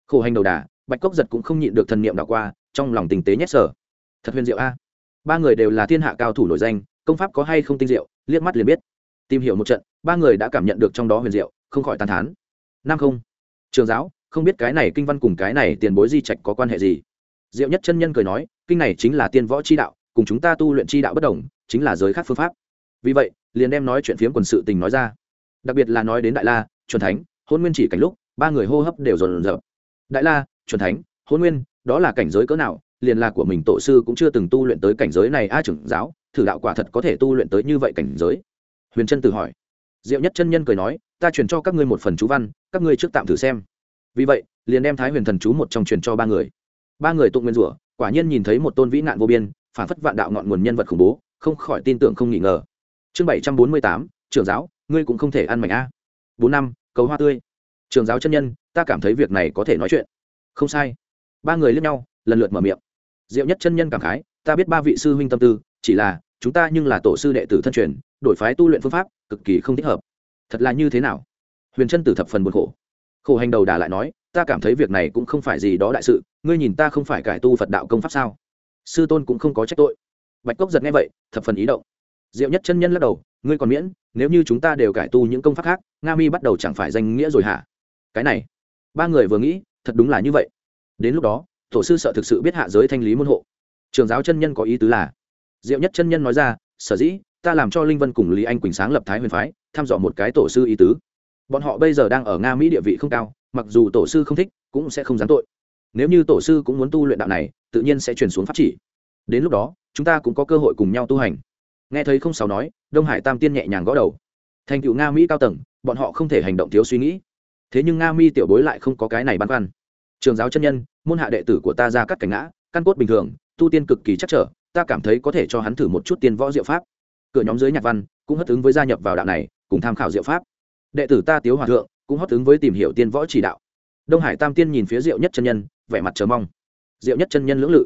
Khổ hành đầu đà, bạch cốc giật cũng không nhịn được thần niệm đảo qua, trong lòng tình tế nhét sở. Thật huyền diệu a. Ba người đều là thiên hạ cao thủ nổi danh, công pháp có hay không tinh diệu, liếc mắt liền biết. Tìm hiểu một trận, ba người đã cảm nhận được trong đó huyền diệu, không khỏi tàn thán. Năm không? Trường giáo, không biết cái này kinh văn cùng cái này tiền bối di trạch có quan hệ gì? Diệu nhất chân nhân cười nói, kinh này chính là tiên võ chi đạo, cùng chúng ta tu luyện chi đạo bất đồng chính là giới khác phương pháp. Vì vậy, liền đem nói chuyện phiếm quần sự tình nói ra. Đặc biệt là nói đến đại la, chuẩn thánh, hôn nguyên chỉ cảnh lúc, ba người hô hấp đều rồn rợp đại la, chuẩn thánh, hôn nguyên, đó là cảnh giới cỡ nào, liền là của mình tổ sư cũng chưa từng tu luyện tới cảnh giới này a trưởng giáo, thử đạo quả thật có thể tu luyện tới như vậy cảnh giới. Huyền trân tự hỏi. Diệu nhất chân nhân cười nói, ta truyền cho các ngươi một phần chú văn, các ngươi trước tạm thử xem. Vì vậy, liền đem thái huyền thần chú một trong truyền cho ba người. Ba người tụng nguyên rủa, quả nhiên nhìn thấy một tôn vĩ nạn vô biên, phản phất vạn đạo ngọn nguồn nhân vật khủng bố không khỏi tin tưởng không nghi ngờ. Chương bảy trăm bốn mươi tám, trưởng giáo, ngươi cũng không thể ăn mảnh a. Bốn năm, cầu hoa tươi. Trường giáo chân nhân, ta cảm thấy việc này có thể nói chuyện. Không sai. Ba người lướt nhau, lần lượt mở miệng. Diệu nhất chân nhân cảm khái, ta biết ba vị sư huynh tâm tư, chỉ là, chúng ta nhưng là tổ sư đệ tử thân truyền, đổi phái tu luyện phương pháp, cực kỳ không thích hợp. Thật là như thế nào? Huyền chân tử thập phần buồn khổ. Khổ hành đầu đà lại nói, ta cảm thấy việc này cũng không phải gì đó đại sự, ngươi nhìn ta không phải cải tu phật đạo công pháp sao? Sư tôn cũng không có trách tội bạch cốc giật nghe vậy, thập phần ý động. Diệu nhất chân nhân lắc đầu, ngươi còn miễn, nếu như chúng ta đều cải tu những công pháp khác, nga mi bắt đầu chẳng phải danh nghĩa rồi hả? Cái này, ba người vừa nghĩ, thật đúng là như vậy. Đến lúc đó, tổ sư sợ thực sự biết hạ giới thanh lý môn hộ. Trường giáo chân nhân có ý tứ là, diệu nhất chân nhân nói ra, sở dĩ, ta làm cho linh vân cùng lý anh quỳnh sáng lập thái huyền phái thăm dò một cái tổ sư ý tứ. Bọn họ bây giờ đang ở nga mỹ địa vị không cao, mặc dù tổ sư không thích, cũng sẽ không dám tội. Nếu như tổ sư cũng muốn tu luyện đạo này, tự nhiên sẽ truyền xuống pháp chỉ. Đến lúc đó chúng ta cũng có cơ hội cùng nhau tu hành. Nghe thấy không sáu nói, đông hải tam tiên nhẹ nhàng gõ đầu. Thành cựu nga mỹ cao tầng, bọn họ không thể hành động thiếu suy nghĩ. Thế nhưng nga mi tiểu bối lại không có cái này băn khoăn. Trường giáo chân nhân, môn hạ đệ tử của ta ra cắt cảnh ngã, căn cốt bình thường, tu tiên cực kỳ chắc trở, ta cảm thấy có thể cho hắn thử một chút tiên võ diệu pháp. Cửa nhóm dưới nhạc văn cũng hất ứng với gia nhập vào đạo này, cùng tham khảo diệu pháp. Đệ tử ta tiếu hòa thượng cũng hót ứng với tìm hiểu tiên võ chỉ đạo. Đông hải tam tiên nhìn phía diệu nhất chân nhân, vẻ mặt chờ mong. Diệu nhất chân nhân lưỡng lự.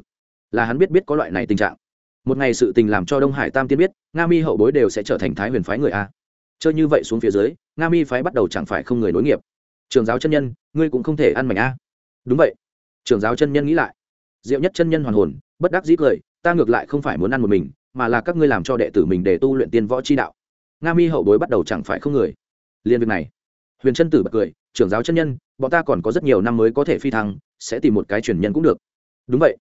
Là hắn biết biết có loại này tình trạng một ngày sự tình làm cho đông hải tam tiên biết, nga mi hậu bối đều sẽ trở thành thái huyền phái người a. Chơi như vậy xuống phía dưới, nga mi phái bắt đầu chẳng phải không người nối nghiệp. Trường giáo chân nhân, ngươi cũng không thể ăn mảnh a. Đúng vậy. Trường giáo chân nhân nghĩ lại. Diệu nhất chân nhân hoàn hồn, bất đắc dĩ cười, ta ngược lại không phải muốn ăn một mình, mà là các ngươi làm cho đệ tử mình để tu luyện tiên võ chi đạo. Nga mi hậu bối bắt đầu chẳng phải không người. Liên việc này. Huyền chân tử bật cười trưởng giáo chân nhân, bọn ta còn có rất nhiều năm mới có thể phi thăng, sẽ tìm một cái truyền nhân cũng được. Đúng vậy.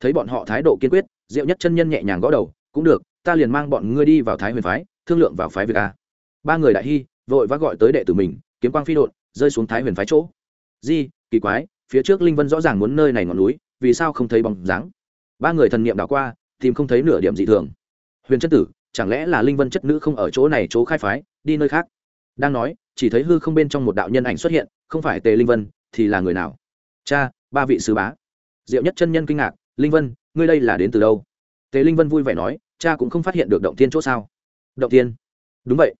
Thấy bọn họ thái độ kiên quyết diệu nhất chân nhân nhẹ nhàng gõ đầu, cũng được, ta liền mang bọn ngươi đi vào thái huyền phái, thương lượng vào phái việc a. Ba người đại hy vội vã gọi tới đệ tử mình, kiếm quang phi đột rơi xuống thái huyền phái chỗ. Di, kỳ quái, phía trước linh vân rõ ràng muốn nơi này ngọn núi, vì sao không thấy bóng dáng? Ba người thần niệm đảo qua, tìm không thấy nửa điểm dị thường. Huyền chất tử, chẳng lẽ là linh vân chất nữ không ở chỗ này chỗ khai phái, đi nơi khác? Đang nói, chỉ thấy hư không bên trong một đạo nhân ảnh xuất hiện, không phải tề linh vân, thì là người nào? Cha, ba vị sứ bá. Diệu nhất chân nhân kinh ngạc, linh vân ngươi đây là đến từ đâu? Tề linh vân vui vẻ nói, cha cũng không phát hiện được động tiên chỗ sao? Động tiên đúng vậy.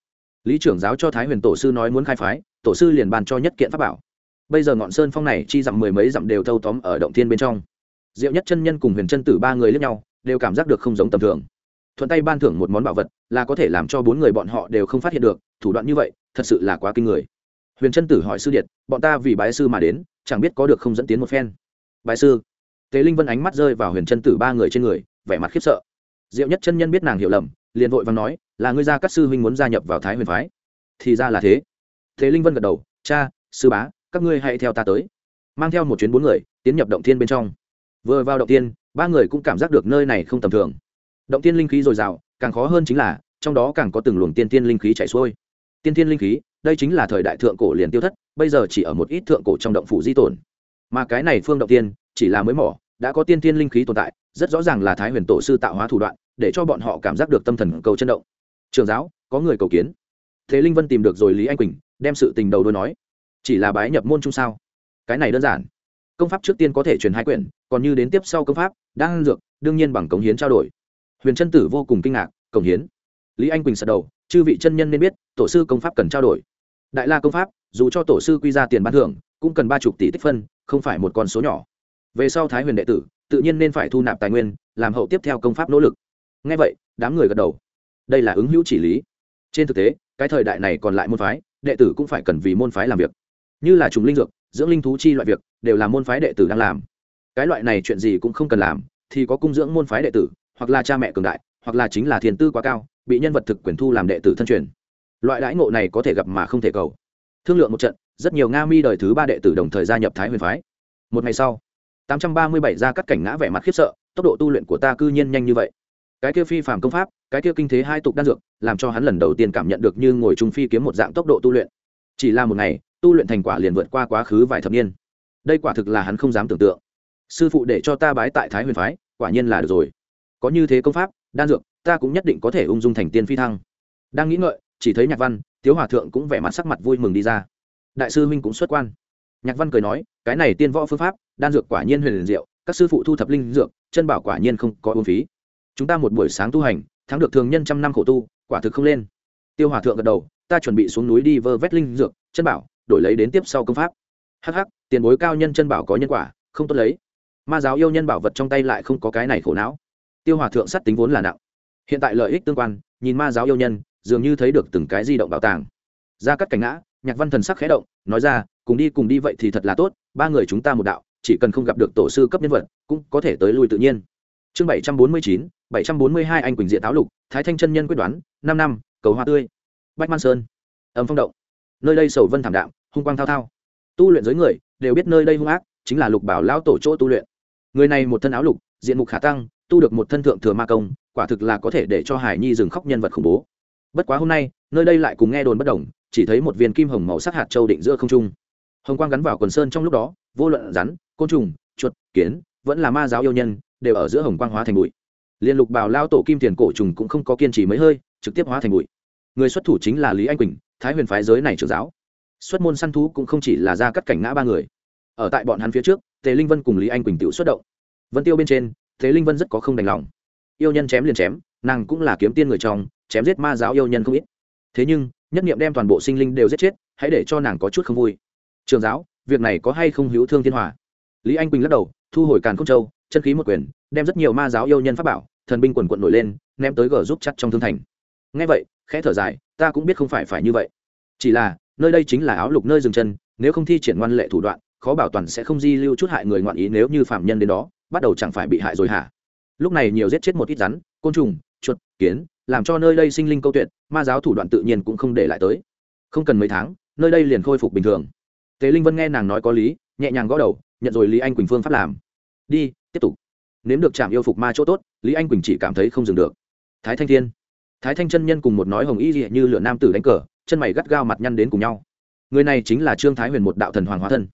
Lý trưởng giáo cho thái huyền tổ sư nói muốn khai phái, tổ sư liền bàn cho nhất kiện pháp bảo. Bây giờ ngọn sơn phong này chi dặm mười mấy dặm đều thâu tóm ở động thiên bên trong. Diệu nhất chân nhân cùng huyền chân tử ba người lẫn nhau, đều cảm giác được không giống tầm thường. Thuận tay ban thưởng một món bảo vật, là có thể làm cho bốn người bọn họ đều không phát hiện được, thủ đoạn như vậy, thật sự là quá kinh người. Huyền chân tử hỏi sư điện bọn ta vì bái sư mà đến, chẳng biết có được không dẫn tiến một phen. Bái sư? Tế linh vân ánh mắt rơi vào huyền chân tử ba người trên người vẻ mặt khiếp sợ. Diệu nhất chân nhân biết nàng hiểu lầm liền vội vàng nói là ngươi gia các sư huynh muốn gia nhập vào thái huyền phái. Thì ra là thế. Thế linh vân gật đầu cha sư bá các ngươi hãy theo ta tới. Mang theo một chuyến bốn người tiến nhập động thiên bên trong. Vừa vào động thiên, ba người cũng cảm giác được nơi này không tầm thường. Động thiên linh khí dồi dào càng khó hơn chính là trong đó càng có từng luồng tiên tiên linh khí chảy xuôi. Tiên tiên linh khí đây chính là thời đại thượng cổ liền tiêu thất bây giờ chỉ ở một ít thượng cổ trong động phủ di tồn. Mà cái này phương động tiên chỉ là mới mỏ, đã có tiên tiên linh khí tồn tại, rất rõ ràng là thái huyền tổ sư tạo hóa thủ đoạn, để cho bọn họ cảm giác được tâm thần cầu chân động. Trường giáo, có người cầu kiến. Thế linh vân tìm được rồi lý anh quỳnh, đem sự tình đầu đôi nói. Chỉ là bái nhập môn chung sao? Cái này đơn giản. Công pháp trước tiên có thể truyền hai quyển, còn như đến tiếp sau công pháp đang dược, đương nhiên bằng cống hiến trao đổi. Huyền trân tử vô cùng kinh ngạc, cống hiến. Lý anh quỳnh sật đầu, chư vị chân nhân nên biết, tổ sư công pháp cần trao đổi. Đại la công pháp, dù cho tổ sư quy ra tiền bán thưởng, cũng cần ba chục tỷ tích phân, không phải một con số nhỏ về sau thái huyền đệ tử, tự nhiên nên phải thu nạp tài nguyên, làm hậu tiếp theo công pháp nỗ lực. Ngay vậy, đám người gật đầu. Đây là ứng hữu chỉ lý. Trên thực tế, cái thời đại này còn lại môn phái, đệ tử cũng phải cần vì môn phái làm việc. Như là trùng linh dược, dưỡng linh thú chi loại việc, đều là môn phái đệ tử đang làm. Cái loại này chuyện gì cũng không cần làm, thì có cung dưỡng môn phái đệ tử, hoặc là cha mẹ cường đại, hoặc là chính là thiền tư quá cao, bị nhân vật thực quyền thu làm đệ tử thân truyền. Loại đãi ngộ này có thể gặp mà không thể cầu. Thương lượng một trận, rất nhiều nga mi đời thứ ba đệ tử đồng thời gia nhập thái huyền phái. Một ngày sau tám trăm ba mươi bảy ra cắt cảnh ngã vẻ mặt khiếp sợ, tốc độ tu luyện của ta cư nhiên nhanh như vậy. Cái kia phi phàm công pháp, cái kia kinh thế hai tục đan dược, làm cho hắn lần đầu tiên cảm nhận được như ngồi trung phi kiếm một dạng tốc độ tu luyện. Chỉ là một ngày, tu luyện thành quả liền vượt qua quá khứ vài thập niên. Đây quả thực là hắn không dám tưởng tượng. Sư phụ để cho ta bái tại thái huyền phái, quả nhiên là được rồi. Có như thế công pháp, đan dược, ta cũng nhất định có thể ung dung thành tiên phi thăng. Đang nghĩ ngợi, chỉ thấy nhạc văn, tiếu hòa thượng cũng vẻ mặt sắc mặt vui mừng đi ra. Đại sư huynh cũng xuất quan nhạc văn cười nói cái này tiên võ phương pháp đan dược quả nhiên huyền liền diệu các sư phụ thu thập linh dược chân bảo quả nhiên không có uống phí. Chúng ta một buổi sáng tu hành thắng được thường nhân trăm năm khổ tu quả thực không lên. Tiêu hòa thượng gật đầu ta chuẩn bị xuống núi đi vơ vét linh dược chân bảo đổi lấy đến tiếp sau công pháp. Hắc hắc, tiền bối cao nhân chân bảo có nhân quả không tốt lấy. Ma giáo yêu nhân bảo vật trong tay lại không có cái này khổ não. Tiêu hòa thượng sắt tính vốn là nặng. Hiện tại lợi ích tương quan nhìn ma giáo yêu nhân dường như thấy được từng cái di động bảo tàng. Ra cắt cảnh ngã nhạc văn thần sắc khẽ động, nói ra, cùng đi cùng đi vậy thì thật là tốt, ba người chúng ta một đạo, chỉ cần không gặp được tổ sư cấp nhân vật, cũng có thể tới lui tự nhiên. Chương bảy trăm bốn mươi chín, bảy trăm bốn mươi hai anh quỳnh diện táo lục, thái thanh chân nhân quyết đoán, năm năm, cầu hoa tươi. Bách man sơn. Ấm phong động. Nơi đây sầu vân thảm đạm, hung quang thao thao. Tu luyện giới người, đều biết nơi đây hung ác, chính là lục bảo lão tổ chỗ tu luyện. Người này một thân áo lục, diện mục khả tăng, tu được một thân thượng thừa ma công, quả thực là có thể để cho hải nhi dừng khóc nhân vật khủng bố. Bất quá hôm nay, nơi đây lại cùng nghe đồn bất đồng chỉ thấy một viên kim hồng màu sắc hạt châu định giữa không trung. Hồng quang gắn vào quần sơn trong lúc đó, vô luận rắn, côn trùng, chuột, kiến, vẫn là ma giáo yêu nhân, đều ở giữa hồng quang hóa thành bụi. Liên lục bào lao tổ kim tiền cổ trùng cũng không có kiên trì mấy hơi, trực tiếp hóa thành bụi. Người xuất thủ chính là lý anh quỳnh, thái huyền phái giới này trưởng giáo. Xuất môn săn thú cũng không chỉ là ra cắt cảnh ngã ba người. Ở tại bọn hắn phía trước, tề linh vân cùng lý anh quỳnh tự xuất động. Vân tiêu bên trên thế linh vân rất có không đành lòng. Yêu nhân chém liền chém, nàng cũng là kiếm tiên người trong, chém giết ma giáo yêu nhân không ít. Thế nhưng nhất nghiệm đem toàn bộ sinh linh đều giết chết, hãy để cho nàng có chút không vui. Trường giáo, việc này có hay không hữu thương thiên hòa? Lý anh quỳnh lắc đầu, thu hồi càn công châu, chân khí một quyền, đem rất nhiều ma giáo yêu nhân pháp bảo, thần binh quần quận nổi lên, ném tới gờ giúp chặt trong thương thành. Ngay vậy, khẽ thở dài, ta cũng biết không phải phải như vậy. Chỉ là, nơi đây chính là áo lục nơi dừng chân, nếu không thi triển ngoan lệ thủ đoạn, khó bảo toàn sẽ không di lưu chút hại người ngoạn ý nếu như phạm nhân đến đó, bắt đầu chẳng phải bị hại rồi hả? Lúc này nhiều giết chết một ít rắn, côn trùng, chuột, kiến làm cho nơi đây sinh linh câu tuyệt, ma giáo thủ đoạn tự nhiên cũng không để lại tới. Không cần mấy tháng, nơi đây liền khôi phục bình thường. Tề linh vân nghe nàng nói có lý, nhẹ nhàng gõ đầu, nhận rồi lý anh quỳnh phương pháp làm. Đi, tiếp tục. Nếm được chạm yêu phục ma chỗ tốt, lý anh quỳnh chỉ cảm thấy không dừng được. Thái thanh thiên. Thái thanh chân nhân cùng một nói hồng y dị như lửa nam tử đánh cờ, chân mày gắt gao mặt nhăn đến cùng nhau. Người này chính là trương thái huyền một đạo thần hoàng hóa thân.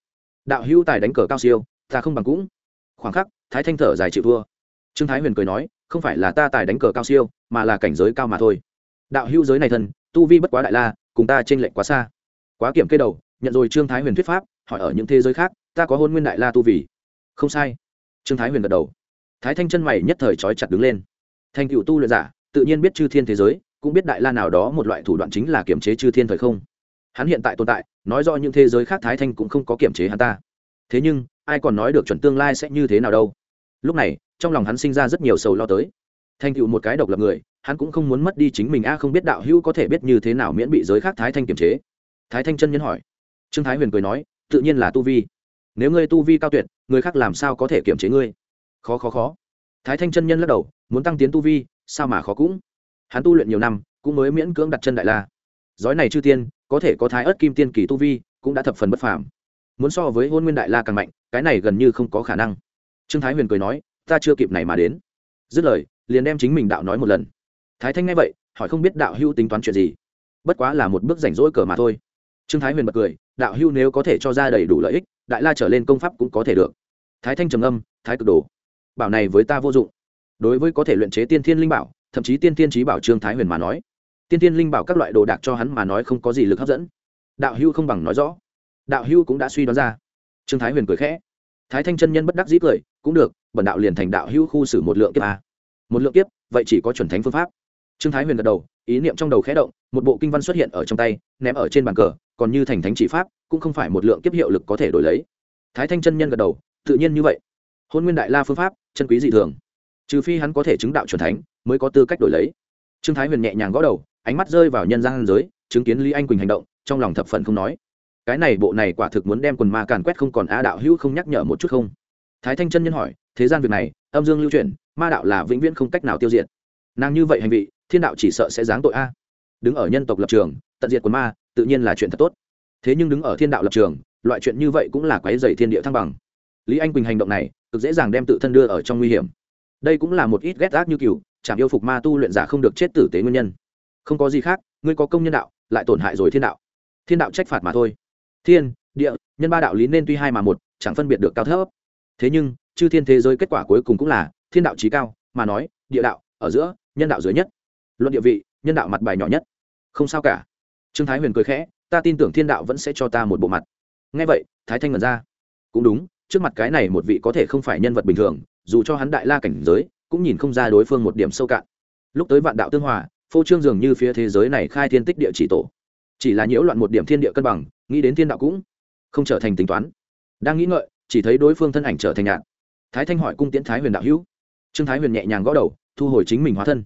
Đạo hữu tài đánh cờ cao siêu, ta không bằng cũng. Khoảng khắc, thái thanh thở dài chịu thua. Trương thái huyền cười nói không phải là ta tài đánh cờ cao siêu, mà là cảnh giới cao mà thôi. Đạo hữu giới này thân tu vi bất quá đại la, cùng ta t r ê n lệch quá xa. Quá kiểm kê đầu, nhận rồi trương thái huyền thuyết pháp, hỏi ở những thế giới khác, ta có hôn nguyên đại la tu vì không sai. Trương thái huyền gật đầu. Thái thanh chân mày nhất thời trói chặt đứng lên. Thành cựu tu luyện giả, tự nhiên biết chư thiên thế giới, cũng biết đại la nào đó một loại thủ đoạn chính là kiểm chế chư thiên thời không. Hắn hiện tại tồn tại, nói rõ những thế giới khác thái thanh cũng không có kiểm chế hắn ta. Thế nhưng, ai còn nói được chuẩn tương lai sẽ như thế nào đâu? Lúc này trong lòng hắn sinh ra rất nhiều sầu lo tới. Thành tựu một cái độc lập người, hắn cũng không muốn mất đi chính mình, a, không biết đạo hữu có thể biết như thế nào miễn bị giới khác thái thanh kiểm chế. Thái thanh chân nhân hỏi. Trương thái huyền cười nói, tự nhiên là tu vi. Nếu ngươi tu vi cao tuyệt, người khác làm sao có thể kiểm chế ngươi? Khó khó khó. Thái thanh chân nhân lắc đầu, muốn tăng tiến tu vi, sao mà khó cũng. Hắn tu luyện nhiều năm, cũng mới miễn cưỡng đặt chân đại la. Giói này chư tiên, có thể có thái ớt kim tiên kỳ tu vi, cũng đã thập phần bất phàm. Muốn so với hôn nguyên đại la càng mạnh, cái này gần như không có khả năng. Trương thái huyền cười nói ta chưa kịp này mà đến. Dứt lời, liền đem chính mình đạo nói một lần. Thái thanh nghe vậy, hỏi không biết đạo hưu tính toán chuyện gì. Bất quá là một bước rảnh rỗi cờ mà thôi. Trương thái huyền bật cười, đạo hưu nếu có thể cho ra đầy đủ lợi ích, đại la trở lên công pháp cũng có thể được. Thái thanh trầm âm thái cực đồ. Bảo này với ta vô dụng. Đối với có thể luyện chế tiên thiên linh bảo, thậm chí tiên thiên trí bảo trương thái huyền mà nói, tiên thiên linh bảo các loại đồ đạc cho hắn mà nói không có gì lực hấp dẫn. Đạo hưu không bằng nói rõ. Đạo hưu cũng đã suy đoán ra. Trương thái huyền cười khẽ. Thái thanh chân nhân bất đắc dĩ cười, cũng được bẩn đạo liền thành đạo hưu khu xử một lượng kiếp a. Một lượng kiếp, vậy chỉ có chuẩn thánh phương pháp. Trương thái huyền gật đầu, ý niệm trong đầu khẽ động, một bộ kinh văn xuất hiện ở trong tay, ném ở trên bàn cờ, còn như thành thánh chỉ pháp, cũng không phải một lượng kiếp hiệu lực có thể đổi lấy. Thái thanh chân nhân gật đầu, tự nhiên như vậy. Hôn nguyên đại la phương pháp, chân quý dị thường. Trừ phi hắn có thể chứng đạo c thánh, mới có tư cách đổi lấy. Trương thái huyền nhẹ nhàng gõ đầu, ánh mắt rơi vào nhân gian giới, chứng kiến lý anh quỳnh hành động, trong lòng thập phần không nói. Cái này bộ này quả thực muốn đem quần ma càn quét không còn a đạo hữu không nhắc nhở một chút không? Thái thanh chân nhân hỏi thế gian việc này âm dương lưu chuyển ma đạo là vĩnh viễn không cách nào tiêu diệt. Nàng như vậy hành vị, thiên đạo chỉ sợ sẽ giáng tội a. Đứng ở nhân tộc lập trường tận diệt quần ma tự nhiên là chuyện thật tốt. Thế nhưng đứng ở thiên đạo lập trường loại chuyện như vậy cũng là quái dày thiên địa thăng bằng. Lý anh quỳnh hành động này cực dễ dàng đem tự thân đưa ở trong nguy hiểm. Đây cũng là một ít ghét ác như cừu chạm yêu phục ma tu luyện giả không được chết tử tế nguyên nhân. Không có gì khác ngươi có công nhân đạo lại tổn hại rồi thiên đạo. Thiên đạo trách phạt mà thôi. Thiên địa nhân ba đạo lý nên tuy hai mà một chẳng phân biệt được cao thấp. Thế nhưng chư thiên thế giới kết quả cuối cùng cũng là thiên đạo trí cao, mà nói, địa đạo ở giữa, nhân đạo dưới nhất. Luận địa vị, nhân đạo mặt bài nhỏ nhất. Không sao cả. Trương thái huyền cười khẽ, ta tin tưởng thiên đạo vẫn sẽ cho ta một bộ mặt. Ngay vậy, thái thanh ngẩn ra. Cũng đúng, trước mặt cái này một vị có thể không phải nhân vật bình thường, dù cho hắn đại la cảnh giới, cũng nhìn không ra đối phương một điểm sâu cạn. Lúc tới vạn đạo tương hòa, phô trương dường như phía thế giới này khai thiên tích địa chỉ tổ. Chỉ là nhiễu loạn một điểm thiên địa cân bằng, nghĩ đến thiên đạo cũng không trở thành tính toán. Đang nghĩ ngợi, chỉ thấy đối phương thân ảnh trở thành nhạn thái thanh hỏi cung tiễn thái huyền đạo hữu. Trương thái huyền nhẹ nhàng gõ đầu, thu hồi chính mình hóa thân.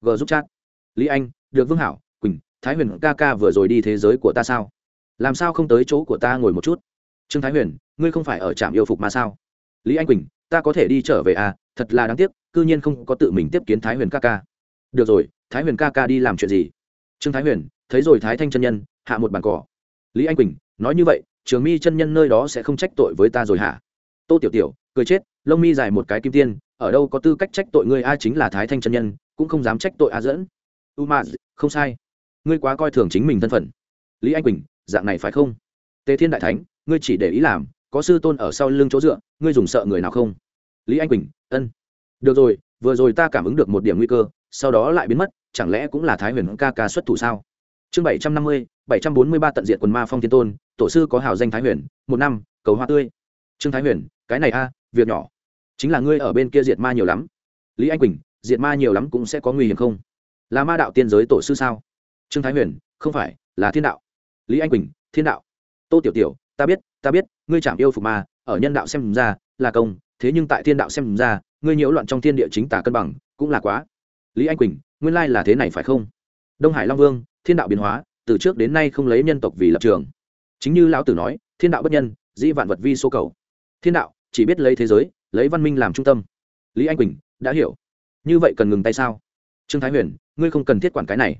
G giúp chat. Lý anh, được vương hảo, quỳnh, thái huyền ca ca vừa rồi đi thế giới của ta sao? Làm sao không tới chỗ của ta ngồi một chút? Trương thái huyền, ngươi không phải ở trạm yêu phục mà sao? Lý anh quỳnh, ta có thể đi trở về à? Thật là đáng tiếc c ư nhiên không có tự mình tiếp kiến thái huyền ca ca. Được rồi, thái huyền ca ca đi làm chuyện gì? Trương thái huyền, thấy rồi thái thanh chân nhân, hạ một bàn cỏ. Lý anh quỳnh, nói như vậy, trường mi chân nhân nơi đó sẽ không trách tội với ta rồi hả? Tô tiểu tiểu, cười chết lông mi dài một cái kim tiên, ở đâu có tư cách trách tội ngươi a chính là thái thanh chân nhân, cũng không dám trách tội a dẫn. U ma không sai. Ngươi quá coi thường chính mình thân phận. Lý anh quỳnh, dạng này phải không? Tề thiên đại thánh, ngươi chỉ để ý làm, có sư tôn ở sau lưng chỗ dựa, ngươi dùng sợ người nào không? Lý anh quỳnh, ân. Được rồi, vừa rồi ta cảm ứng được một điểm nguy cơ, sau đó lại biến mất, chẳng lẽ cũng là thái huyền ca ca xuất thủ sao? Chương bảy trăm năm mươi, bảy trăm bốn mươi ba tận diện quần ma phong thiên tôn, tổ sư có hào danh thái huyền, một năm, cầu hoa tươi. Trương thái huyền, cái này a, việc nhỏ chính là ngươi ở bên kia diệt ma nhiều lắm. Lý anh quỳnh, diệt ma nhiều lắm cũng sẽ có nguy hiểm không? Là ma đạo tiên giới tổ sư sao? Trương thái huyền, không phải, là thiên đạo. Lý anh quỳnh, thiên đạo. Tô tiểu tiểu, ta biết ta biết, ngươi chạm yêu phục ma, ở nhân đạo xem ra, là công, thế nhưng tại thiên đạo xem ra, ngươi nhiễu loạn trong thiên địa chính tả cân bằng, cũng là quá. Lý anh quỳnh, nguyên lai là thế này phải không? Đông hải long vương, thiên đạo biến hóa, từ trước đến nay không lấy nhân tộc vì lập trường. Chính như lão tử nói, thiên đạo bất nhân, dĩ vạn vật vi số cầu. Thiên đạo, chỉ biết lấy thế giới lấy văn minh làm trung tâm. Lý anh quỳnh, đã hiểu. Như vậy cần ngừng tay sao? Trương thái huyền, ngươi không cần thiết quản cái này.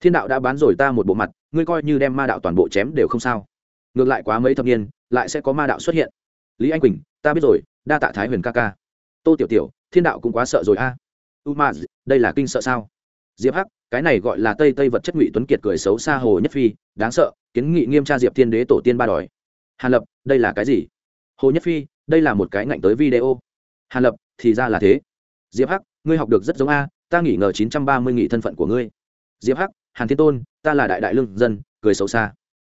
Thiên đạo đã bán rồi ta một bộ mặt, ngươi coi như đem ma đạo toàn bộ chém đều không sao. Ngược lại quá mấy thập niên, lại sẽ có ma đạo xuất hiện. Lý anh quỳnh, ta biết rồi, đa tạ thái huyền ca ca. Tô tiểu tiểu, thiên đạo cũng quá sợ rồi a. À. u đây là kinh sợ sao? Diệp hắc, cái này gọi là tây tây vật chất ngụy tuấn kiệt cười xấu xa hồ nhất phi, đáng sợ, kiến nghị nghiêm tra diệp thiên đế tổ tiên ba đòi. Hàn lập, đây là cái gì? Hồ nhất phi đây là một cái ngạnh tới video. Hàn lập, thì ra là thế. Diệp hắc, ngươi học được rất giống a, ta nghỉ ngờ chín trăm ba mươi nghỉ thân phận của ngươi. Diệp hắc, hàn thiên tôn, ta là đại đại lương dân, cười xấu xa.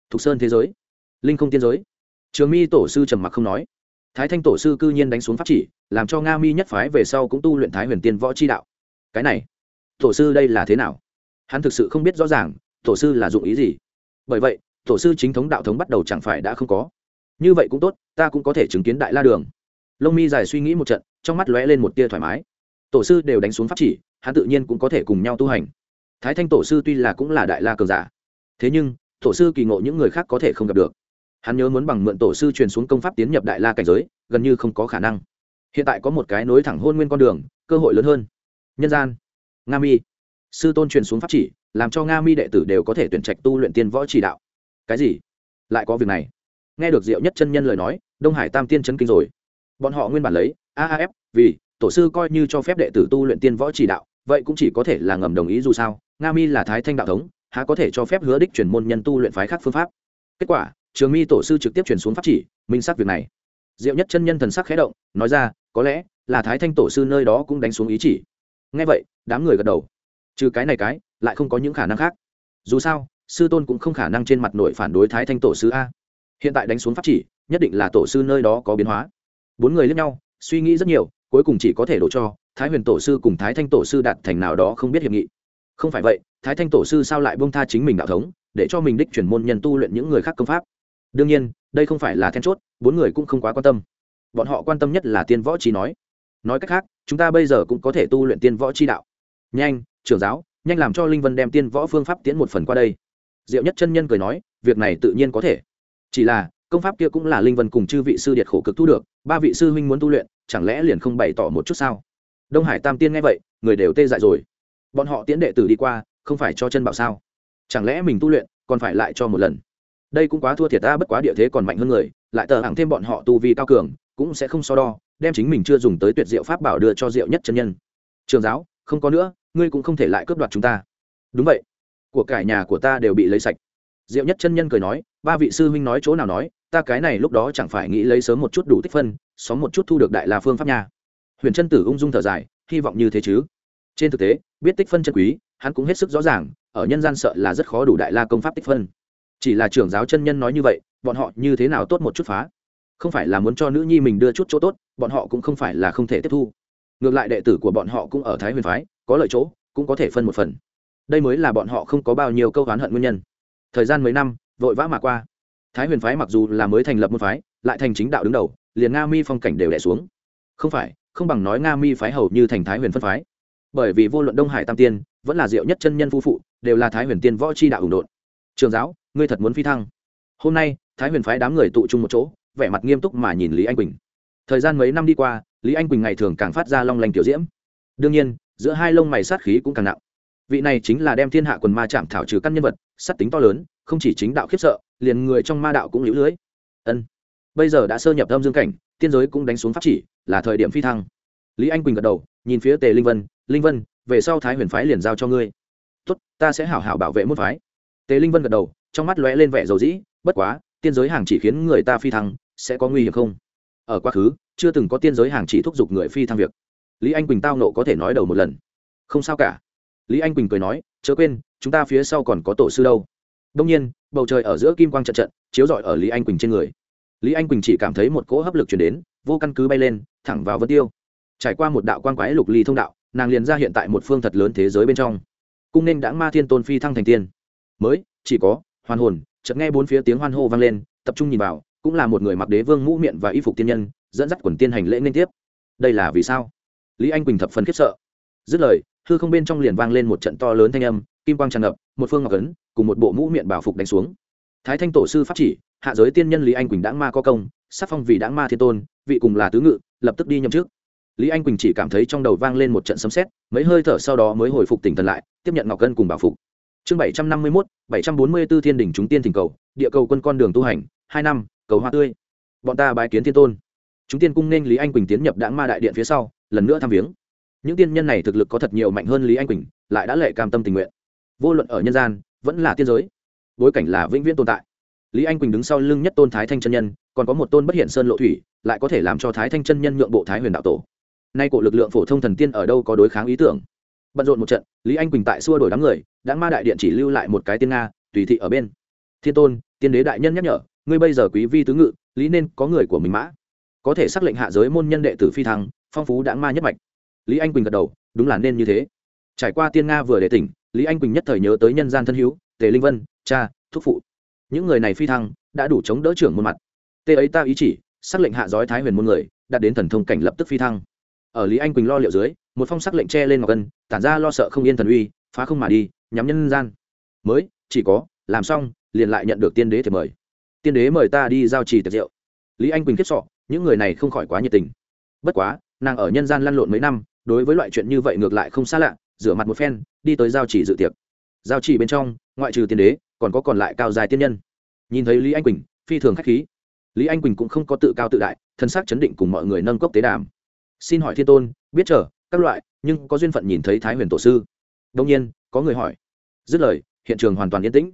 Thục sơn thế giới. Linh không tiên giới. Trường mi tổ sư trầm mặc không nói. Thái thanh tổ sư cư nhiên đánh xuống pháp chỉ, làm cho nga mi nhất phái về sau cũng tu luyện thái huyền tiên võ chi đạo. Cái này, tổ sư đây là thế nào? Hắn thực sự không biết rõ ràng, tổ sư là dụng ý gì. Bởi vậy, tổ sư chính thống đạo thống bắt đầu chẳng phải đã không có như vậy cũng tốt, ta cũng có thể chứng kiến đại la đường. Lông mi dài suy nghĩ một trận, trong mắt lóe lên một tia thoải mái. Tổ sư đều đánh xuống pháp chỉ, hắn tự nhiên cũng có thể cùng nhau tu hành. Thái thanh tổ sư tuy là cũng là đại la cường giả, thế nhưng, tổ sư kỳ ngộ những người khác có thể không gặp được. Hắn nhớ muốn bằng mượn tổ sư truyền xuống công pháp tiến nhập đại la cảnh giới, gần như không có khả năng. Hiện tại có một cái nối thẳng hôn nguyên con đường, cơ hội lớn hơn. Nhân gian. Nga mi. Sư tôn truyền xuống pháp chỉ, làm cho nga mi đệ tử đều có thể tuyển trạch tu luyện tiên võ chỉ đạo. Cái gì? Lại có việc này nghe được diệu nhất chân nhân lời nói, đông hải tam tiên chấn kinh rồi. Bọn họ nguyên bản lấy aaf vì, tổ sư coi như cho phép đệ tử tu luyện tiên võ chỉ đạo, vậy cũng chỉ có thể là ngầm đồng ý dù sao, nga mi là thái thanh đạo thống, há có thể cho phép hứa đích chuyển môn nhân tu luyện phái khác phương pháp. Kết quả, trường mi tổ sư trực tiếp truyền xuống pháp chỉ, minh xác việc này. Diệu nhất chân nhân thần sắc khẽ động, nói ra, có lẽ là thái thanh tổ sư nơi đó cũng đánh xuống ý chỉ. Ngay vậy, đám người gật đầu. Trừ cái này cái, lại không có những khả năng khác. Dù sao, sư tôn cũng không khả năng trên mặt nội phản đối thái thanh tổ sư a hiện tại đánh xuống pháp chỉ, nhất định là tổ sư nơi đó có biến hóa. Bốn người lẫn nhau, suy nghĩ rất nhiều, cuối cùng chỉ có thể đổ cho, thái huyền tổ sư cùng thái thanh tổ sư đạt thành nào đó không biết hiệp nghị. Không phải vậy, thái thanh tổ sư sao lại bông tha chính mình đạo thống, để cho mình đích chuyển môn nhân tu luyện những người khác công pháp? Đương nhiên, đây không phải là then chốt, bốn người cũng không quá quan tâm. Bọn họ quan tâm nhất là tiên võ trí nói. Nói cách khác, chúng ta bây giờ cũng có thể tu luyện tiên võ chi đạo. Nhanh, trưởng giáo, nhanh làm cho linh vân đem tiên võ phương pháp tiến một phần qua đây. Diệu nhất chân nhân cười nói, việc này tự nhiên có thể chỉ là, công pháp kia cũng là linh vân cùng chư vị sư điệt khổ cực thu được, ba vị sư huynh muốn tu luyện, chẳng lẽ liền không bày tỏ một chút sao? Đông hải tam tiên nghe vậy, người đều tê dại rồi. Bọn họ tiễn đệ tử đi qua, không phải cho chân bảo sao? Chẳng lẽ mình tu luyện, còn phải lại cho một lần? Đây cũng quá thua thiệt ta, bất quá địa thế còn mạnh hơn người, lại tờ hẳn thêm bọn họ tu vi cao cường, cũng sẽ không so đo, đem chính mình chưa dùng tới tuyệt diệu pháp bảo đưa cho diệu nhất chân nhân. Trường giáo, không có nữa, ngươi cũng không thể lại cướp đoạt chúng ta. Đúng vậy. Của cải nhà của ta đều bị lấy sạch diệu nhất chân nhân cười nói, ba vị sư huynh nói chỗ nào nói, ta cái này lúc đó chẳng phải nghĩ lấy sớm một chút đủ tích phân, xóm một chút thu được đại la phương pháp nha. Huyền chân tử ung dung thở dài, hy vọng như thế chứ. Trên thực tế, biết tích phân chân quý, hắn cũng hết sức rõ ràng, ở nhân gian sợ là rất khó đủ đại la công pháp tích phân. Chỉ là trưởng giáo chân nhân nói như vậy, bọn họ như thế nào tốt một chút phá? Không phải là muốn cho nữ nhi mình đưa chút chỗ tốt, bọn họ cũng không phải là không thể tiếp thu. Ngược lại đệ tử của bọn họ cũng ở thái huyền phái, có lợi chỗ, cũng có thể phân một phần. Đây mới là bọn họ không có bao nhiêu câu oán hận nguyên nhân thời gian mấy năm, vội vã mà qua. Thái huyền phái mặc dù là mới thành lập một phái, lại thành chính đạo đứng đầu, liền nga mi phong cảnh đều đẻ xuống. Không phải, không bằng nói nga mi phái hầu như thành thái huyền phân phái. Bởi vì vô luận đông hải tam tiên, vẫn là diệu nhất chân nhân phu phụ, đều là thái huyền tiên võ c h i đạo ủng đột trường giáo, ngươi thật muốn phi thăng. Hôm nay, thái huyền phái đám người tụ chung một chỗ, vẻ mặt nghiêm túc mà nhìn lý anh quỳnh. Thời gian mấy năm đi qua, lý anh quỳnh ngày thường càng phát ra long lanh kiểu diễm. Đương nhiên, giữa hai lông mày sát khí cũng càng nặng vị này chính là đem thiên hạ quần ma chạm thảo trừ căn nhân vật sát tính to lớn, không chỉ chính đạo khiếp sợ, liền người trong ma đạo cũng lũ lưới. Ân. Bây giờ đã sơ nhập âm dương cảnh, tiên giới cũng đánh xuống pháp chỉ, là thời điểm phi thăng. Lý anh quỳnh gật đầu, nhìn phía tề linh vân linh vân, về sau thái huyền phái liền giao cho ngươi. Tốt, ta sẽ hảo hảo bảo vệ môn phái. Tề linh vân gật đầu, trong mắt lóe lên vẻ dầu dĩ, bất quá, tiên giới hàng chỉ khiến người ta phi thăng, sẽ có nguy hiểm không? Ở quá khứ, chưa từng có tiên giới hàng chỉ thúc giục người phi thăng việc. Lý anh quỳnh tao nộ có thể nói đầu một lần. Không sao cả lý anh quỳnh cười nói, chớ quên, chúng ta phía sau còn có tổ sư đâu. Đông nhiên, bầu trời ở giữa kim quang trận trận, chiếu rọi ở lý anh quỳnh trên người. Lý anh quỳnh chỉ cảm thấy một cỗ hấp lực chuyển đến, vô căn cứ bay lên, thẳng vào vân tiêu. Trải qua một đạo quan quái lục ly thông đạo, nàng liền ra hiện tại một phương thật lớn thế giới bên trong. Cung nên đã ma thiên tôn phi thăng thành tiên. Mới, chỉ có, hoàn hồn, chợt nghe bốn phía tiếng hoan hô vang lên, tập trung nhìn vào, cũng là một người mặc đế vương mũ miệng và y phục tiên nhân, dẫn dắt quần tiên hành lễ liên tiếp. Đây là vì sao? Lý anh quỳnh thập phần khiếp sợ. Dứt lời hư không bên trong liền vang lên một trận to lớn thanh âm, kim quang tràn ngập, một phương ngọc ấn, cùng một bộ mũ miệng bảo phục đánh xuống. Thái thanh tổ sư pháp chỉ, hạ giới tiên nhân lý anh quỳnh đãng ma có công, sắc phong vì đãng ma thiên tôn, vị cùng là tứ ngự, lập tức đi nhậm trước lý anh quỳnh chỉ cảm thấy trong đầu vang lên một trận sấm sét, mấy hơi thở sau đó mới hồi phục tỉnh thần lại, tiếp nhận ngọc cân cùng bảo phục. Chương bảy trăm năm mươi mốt, bảy trăm bốn mươi b ố thiên đỉnh chúng tiên thỉnh cầu, địa cầu quân con đường tu hành, hai năm, cầu hoa tươi. Bọn ta bái kiến thiên tôn. Chúng tiên cung nên lý anh quỳnh tiến nhập đãng ma đại điện phía sau, lần nữa thăm viếng những tiên nhân này thực lực có thật nhiều mạnh hơn lý anh quỳnh, lại đã lệ cam tâm tình nguyện. Vô luận ở nhân gian, vẫn là tiên giới, bối cảnh là vĩnh viễn tồn tại. Lý anh quỳnh đứng sau lưng nhất tôn thái thanh chân nhân, còn có một tôn bất hiện sơn lộ thủy, lại có thể làm cho thái thanh chân nhân nhượng bộ thái huyền đạo tổ. Nay cổ lực lượng phổ thông thần tiên ở đâu có đối kháng ý tưởng. Bận rộn một trận, lý anh quỳnh tại xua đổi đám người, đã ma đại điện chỉ lưu lại một cái tiên nga, tùy thị ở bên. Thiên tôn, tiên đế đại nhân nhắc nhở, ngươi bây giờ quý vi tứ ngự, lý nên có người của mình mã. Có thể xác lệnh hạ giới môn nhân đệ tử phi thăng, phong phú đã ma nhất mạch lý anh quỳnh gật đầu, đúng là nên như thế. Trải qua tiên nga vừa để tỉnh, lý anh quỳnh nhất thời nhớ tới nhân gian thân hữu, tề linh vân, cha, thúc phụ. Những người này phi thăng, đã đủ chống đỡ trưởng môn mặt. Tê ấy ta ý chỉ, xác lệnh hạ giói thái huyền môn người, đã đến thần thông cảnh lập tức phi thăng. Ở lý anh quỳnh lo liệu dưới, một phong sắc lệnh che lên ngọc cân tản ra lo sợ không yên thần uy, phá không mà đi, nhắm nhân gian. Mới, chỉ có, làm xong, liền lại nhận được tiên đế thì mời. Tiên đế mời ta đi giao trì tiệc rượu. Lý anh quỳnh kiếp sọ, những người này không khỏi quá nhiệt tình. Bất quá nàng ở nhân gian lăn lộn mấy năm, đối với loại chuyện như vậy ngược lại không xa lạ, rửa mặt một phen, đi tới giao chỉ dự tiệc. Giao chỉ bên trong, ngoại trừ tiên đế, còn có còn lại cao dài tiên nhân. Nhìn thấy lý anh quỳnh, phi thường k h á c h khí. Lý anh quỳnh cũng không có tự cao tự đại, thân xác chấn định cùng mọi người nâng cốc tế đàm. Xin hỏi thiên tôn, biết chờ, các loại, nhưng có duyên phận nhìn thấy thái huyền tổ sư? Đông nhiên, có người hỏi. Dứt lời, hiện trường hoàn toàn yên tĩnh.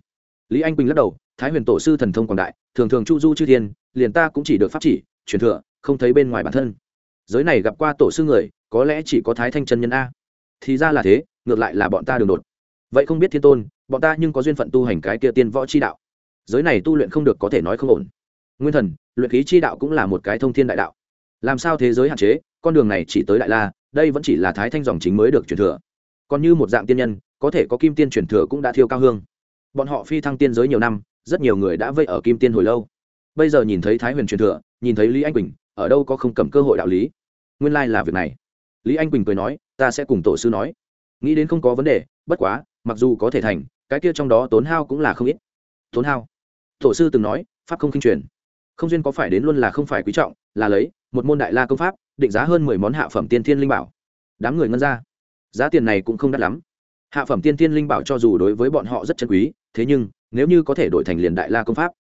Lý anh quỳnh lắc đầu, thái huyền tổ sư thần thông quảng đại, thường thường chu du chư thiên, liền ta cũng chỉ được pháp chỉ, truyền thừa, không thấy bên ngoài bản thân giới này gặp qua tổ sư người, có lẽ chỉ có thái thanh chân nhân a. Thì ra là thế, ngược lại là bọn ta đường đột. Vậy không biết thiên tôn, bọn ta nhưng có duyên phận tu hành cái kia tiên võ chi đạo. Giới này tu luyện không được có thể nói không ổn. Nguyên thần, luyện khí chi đạo cũng là một cái thông thiên đại đạo. Làm sao thế giới hạn chế, con đường này chỉ tới đại la, đây vẫn chỉ là thái thanh dòng chính mới được truyền thừa. Còn như một dạng tiên nhân, có thể có kim tiên truyền thừa cũng đã thiêu cao hương. Bọn họ phi thăng tiên giới nhiều năm, rất nhiều người đã vây ở kim tiên hồi lâu. Bây giờ nhìn thấy thái huyền truyền thừa, nhìn thấy lý anh quỳnh ở đâu có không cầm cơ hội đạo lý? Nguyên lai、like、là việc này. Lý anh quỳnh cười nói, ta sẽ cùng tổ sư nói. Nghĩ đến không có vấn đề, bất quá, mặc dù có thể thành, cái kia trong đó tốn hao cũng là không ít. Tốn hao? Tổ sư từng nói, pháp không kinh truyền. Không duyên có phải đến luôn là không phải quý trọng, là lấy, một môn đại la công pháp, định giá hơn mười món hạ phẩm tiên thiên linh bảo. Đám người ngân ra. Giá tiền này cũng không đắt lắm. Hạ phẩm tiên thiên linh bảo cho dù đối với bọn họ rất chân quý, thế nhưng, nếu như có thể đổi thành liền đại la công pháp,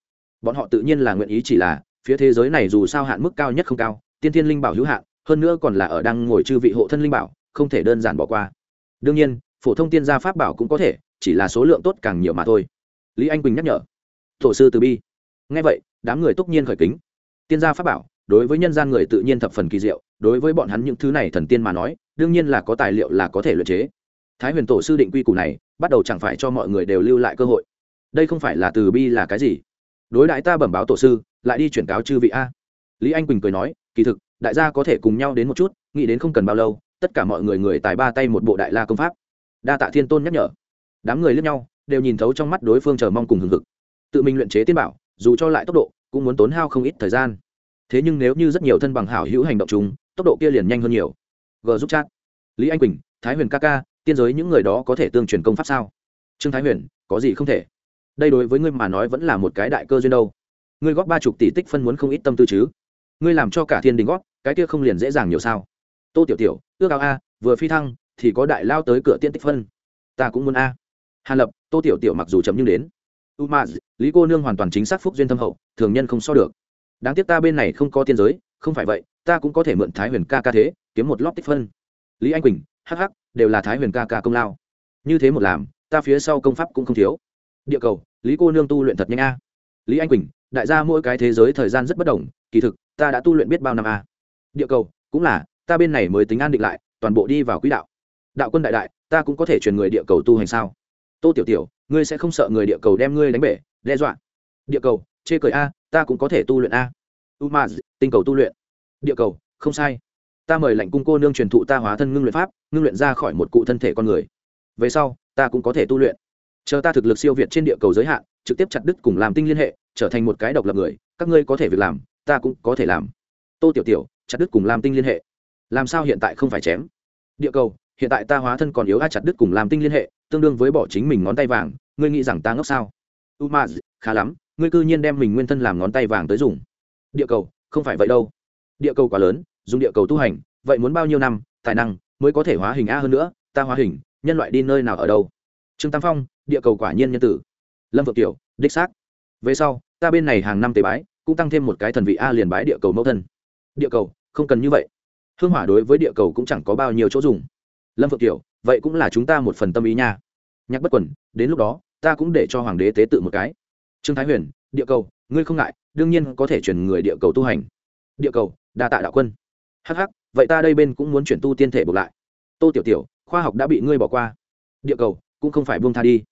bọn họ tự nhiên là nguyện ý chỉ là phía thế giới này dù sao hạn mức cao nhất không cao, tiên thiên linh bảo hữu hạn, hơn nữa còn là ở đang ngồi chư vị hộ thân linh bảo, không thể đơn giản bỏ qua. Đương nhiên, phổ thông tiên gia pháp bảo cũng có thể, chỉ là số lượng tốt càng nhiều mà thôi. Lý anh quỳnh nhắc nhở. Tổ sư từ bi. Ngay vậy, đám người tất nhiên khởi kính. Tiên gia pháp bảo, đối với nhân gian người tự nhiên thập phần kỳ diệu, đối với bọn hắn những thứ này thần tiên mà nói, đương nhiên là có tài liệu là có thể luyện chế. Thái huyền tổ sư định quy củ này, bắt đầu chẳng phải cho mọi người đều lưu lại cơ hội. Đây không phải là từ bi là cái gì? Đối đại ta bẩm báo tổ sư lại đi chuyển cáo chư vị a. Lý anh quỳnh cười nói, kỳ thực, đại gia có thể cùng nhau đến một chút, nghĩ đến không cần bao lâu, tất cả mọi người người tài ba tay một bộ đại la công pháp. Đa tạ thiên tôn nhắc nhở. Đám người lướt nhau, đều nhìn thấu trong mắt đối phương chờ mong cùng hừng hực. Tự mình luyện chế tiên bảo, dù cho lại tốc độ, cũng muốn tốn hao không ít thời gian. Thế nhưng nếu như rất nhiều thân bằng hảo hữu hành động chúng tốc độ kia liền nhanh hơn nhiều. G giúp chat. Lý anh quỳnh, thái huyền ca ca, tiên giới những người đó có thể tương truyền công pháp sao? Trương thái huyền, có gì không thể? Đây đối với ngươi mà nói vẫn là một cái đại cơ duyên đâu ngươi góp ba chục tỷ tích phân muốn không ít tâm tư chứ? Ngươi làm cho cả thiên đình góp, cái kia không liền dễ dàng nhiều sao? Tô tiểu tiểu, ước ao a, vừa phi thăng, thì có đại lao tới cửa tiên tích phân. Ta cũng muốn a. Hàn lập, tô tiểu tiểu mặc dù chậm nhưng đến. U ma lý cô nương hoàn toàn chính xác phúc duyên thâm hậu, thường nhân không so được. Đáng tiếc ta bên này không có tiên giới, không phải vậy, ta cũng có thể mượn thái huyền ca ca thế, kiếm một lót tích phân. Lý anh quỳnh hh đều là thái huyền ca ca công lao. Như thế một làm, ta phía sau công pháp cũng không thiếu. Địa cầu, lý cô nương tu luyện thật nhanh a. Lý anh quỳnh đại gia mỗi cái thế giới thời gian rất bất đồng, kỳ thực, ta đã tu luyện biết bao năm a. Địa cầu, cũng là, ta bên này mới tính an định lại, toàn bộ đi vào quỹ đạo. Đạo quân đại đại, ta cũng có thể truyền người địa cầu tu hành sao? Tô tiểu tiểu, ngươi sẽ không sợ người địa cầu đem ngươi đánh bể, đe dọa. Địa cầu, chê cười a, ta cũng có thể tu luyện a. U ma tinh cầu tu luyện. Địa cầu, không sai. Ta mời lệnh cung cô nương truyền thụ ta hóa thân ngưng luyện pháp, ngưng luyện ra khỏi một cụ thân thể con người. Về sau, ta cũng có thể tu luyện. Chờ ta thực lực siêu việt trên địa cầu giới hạn, trực tiếp chặt đứt cùng làm tinh liên hệ trở thành một cái độc lập người, các ngươi có thể việc làm, ta cũng có thể làm. Tô tiểu tiểu, chặt đứt cùng làm tinh liên hệ. Làm sao hiện tại không phải chém? Địa cầu, hiện tại ta hóa thân còn yếu ai chặt đứt cùng làm tinh liên hệ, tương đương với bỏ chính mình ngón tay vàng, ngươi nghĩ rằng ta ngốc sao? U ma khá lắm, ngươi cư nhiên đem mình nguyên thân làm ngón tay vàng tới dùng. Địa cầu, không phải vậy đâu. Địa cầu quá lớn, dùng địa cầu tu hành, vậy muốn bao nhiêu năm, tài năng mới có thể hóa hình a hơn nữa, ta hóa hình, nhân loại đi nơi nào ở đâu? Trương tam phong, địa cầu quả nhiên nhân tử. Lâm vượng tiểu, đích xác. Về sau ta bên này hàng năm tế bái, cũng tăng thêm một cái thần vị a liền bái địa cầu mẫu thân. Địa cầu, không cần như vậy. Hương hỏa đối với địa cầu cũng chẳng có bao nhiêu chỗ dùng. Lâm Phượng tiểu vậy cũng là chúng ta một phần tâm ý nha. Nhắc bất quần đến lúc đó, ta cũng để cho hoàng đế tế tự một cái. Trương thái huyền, địa cầu, ngươi không ngại, đương nhiên có thể chuyển người địa cầu tu hành. Địa cầu, đa tạ đạo quân. Hh vậy ta đây bên cũng muốn chuyển tu tiên thể bục lại. Tô tiểu tiểu, khoa học đã bị ngươi bỏ qua. Địa cầu, cũng không phải buông tha đi.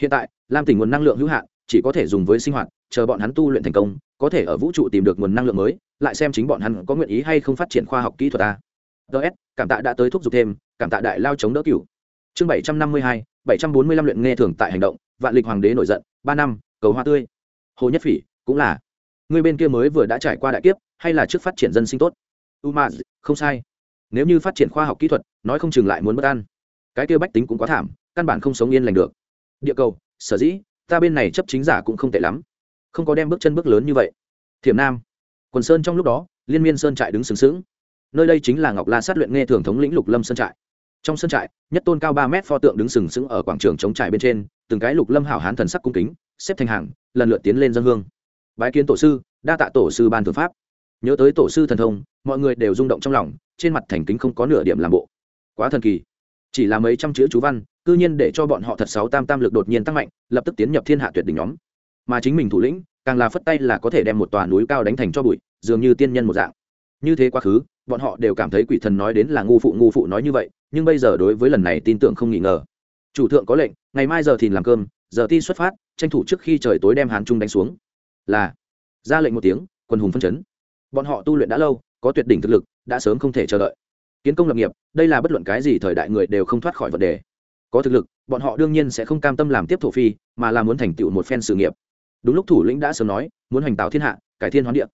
Hiện tại, lam tỉnh nguồn năng lượng hữu hạn chỉ có thể dùng với sinh hoạt, chờ bọn hắn tu luyện thành công, có thể ở vũ trụ tìm được nguồn năng lượng mới, lại xem chính bọn hắn có nguyện ý hay không phát triển khoa học kỹ thuật ta. Ts cảm tạ đã tới thúc giục thêm, cảm tạ đại lao chống đỡ cửu. Chương bảy trăm năm mươi hai, bảy trăm bốn mươi lăm luyện nghe thường tại hành động, vạn lịch hoàng đế nổi giận, ba năm, cầu hoa tươi. Hồ nhất phỉ, cũng là. Người bên kia mới vừa đã trải qua đại kiếp, hay là trước phát triển dân sinh tốt? Umaz, không sai. Nếu như phát triển khoa học kỹ thuật, nói không chừng lại muốn bất an. Cái kia bách tính cũng quá thảm, căn bản không sống yên lành được. Địa cầu, sở dĩ ta bên này chấp chính giả cũng không tệ lắm. Không có đem bước chân bước lớn như vậy. Thiểm nam, quần sơn trong lúc đó, liên miên sơn trại đứng sừng sững. Nơi đây chính là ngọc la sát luyện nghe thường thống lĩnh lục lâm sơn trại. Trong sơn trại, nhất tôn cao ba mét pho tượng đứng sừng sững ở quảng trường chống trại bên trên, từng cái lục lâm hảo hán thần sắc cung kính, xếp thành hàng, lần lượt tiến lên dân hương. Bái kiến tổ sư, đa tạ tổ sư ban thượng pháp. Nhớ tới tổ sư thần thông, mọi người đều rung động trong lòng, trên mặt thành kính không có nửa điểm làm bộ. Quá thần kỳ chỉ là mấy trăm chữ chú văn, cư nhiên để cho bọn họ thật sáu tam tam lực đột nhiên tăng mạnh, lập tức tiến nhập thiên hạ tuyệt đỉnh nhóm. Mà chính mình thủ lĩnh, càng là phất tay là có thể đem một tòa núi cao đánh thành cho bụi, dường như tiên nhân một dạng. Như thế quá khứ, bọn họ đều cảm thấy quỷ thần nói đến là ngu phụ ngu phụ nói như vậy, nhưng bây giờ đối với lần này tin tưởng không nghi ngờ. Chủ thượng có lệnh, ngày mai giờ thìn làm cơm, giờ ti xuất phát, tranh thủ trước khi trời tối đem hán trung đánh xuống. Là, ra lệnh một tiếng, quân hùng phân chấn. Bọn họ tu luyện đã lâu, có tuyệt đỉnh thực lực, đã sớm không thể chờ đợi kiến công lập nghiệp, đây là bất luận cái gì thời đại người đều không thoát khỏi vấn đề. Có thực lực, bọn họ đương nhiên sẽ không cam tâm làm tiếp thổ phi, mà là muốn thành tựu một phen sự nghiệp. Đúng lúc thủ lĩnh đã sớm nói, muốn hành tạo thiên hạ, cải thiên hoán địa.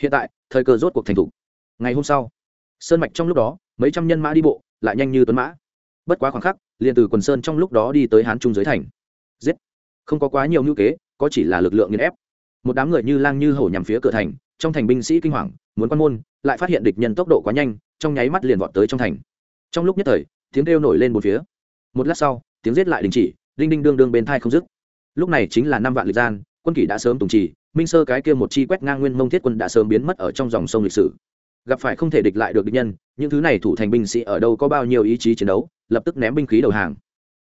Hiện tại, thời cơ rốt cuộc thành thủ ngày hôm sau, sơn mạch trong lúc đó, mấy trăm nhân mã đi bộ, lại nhanh như tuấn mã. Bất quá khoảng khắc, liền từ quần sơn trong lúc đó đi tới hán trung giới thành. Giết! Không có quá nhiều ngữ kế, có chỉ là lực lượng nghiền ép. Một đám người như lang như hổ nhằm phía cửa thành, trong thành binh sĩ kinh hoàng, muốn quan môn, lại phát hiện địch nhân tốc độ quá nhanh trong nháy mắt liền vọt tới trong thành. Trong lúc nhất thời, tiếng kêu nổi lên một phía. Một lát sau, tiếng giết lại đình chỉ, đinh đinh đương đương bên thai không dứt. Lúc này chính là năm vạn lịch gian, quân kỷ đã sớm tùng trì, minh sơ cái kia một chi quét ngang nguyên mông thiết quân đã sớm biến mất ở trong dòng sông lịch sử. Gặp phải không thể địch lại được địch nhân, những thứ này thủ thành binh sĩ ở đâu có bao nhiêu ý chí chiến đấu, lập tức ném binh khí đầu hàng.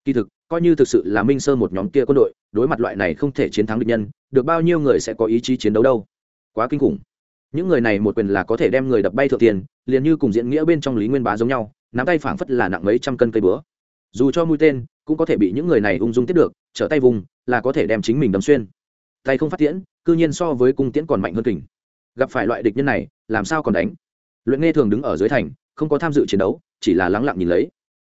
Kỳ thực, coi như thực sự là minh sơ một nhóm kia quân đội, đối mặt loại này không thể chiến thắng địch nhân, được bao nhiêu người sẽ có ý chí chiến đấu đâu? Quá kinh khủng những người này một quyền là có thể đem người đập bay thượng tiền, liền như cùng diễn nghĩa bên trong lý nguyên bá giống nhau, nắm tay phảng phất là nặng mấy trăm cân cây búa. Dù cho mũi tên, cũng có thể bị những người này ung dung tiếp được, trở tay vùng, là có thể đem chính mình đấm xuyên. Tay không phát tiễn, cư nhiên so với cung tiễn còn mạnh hơn kình. Gặp phải loại địch nhân này, làm sao còn đánh? Luyện nghe thường đứng ở dưới thành, không có tham dự chiến đấu, chỉ là lắng lặng nhìn lấy.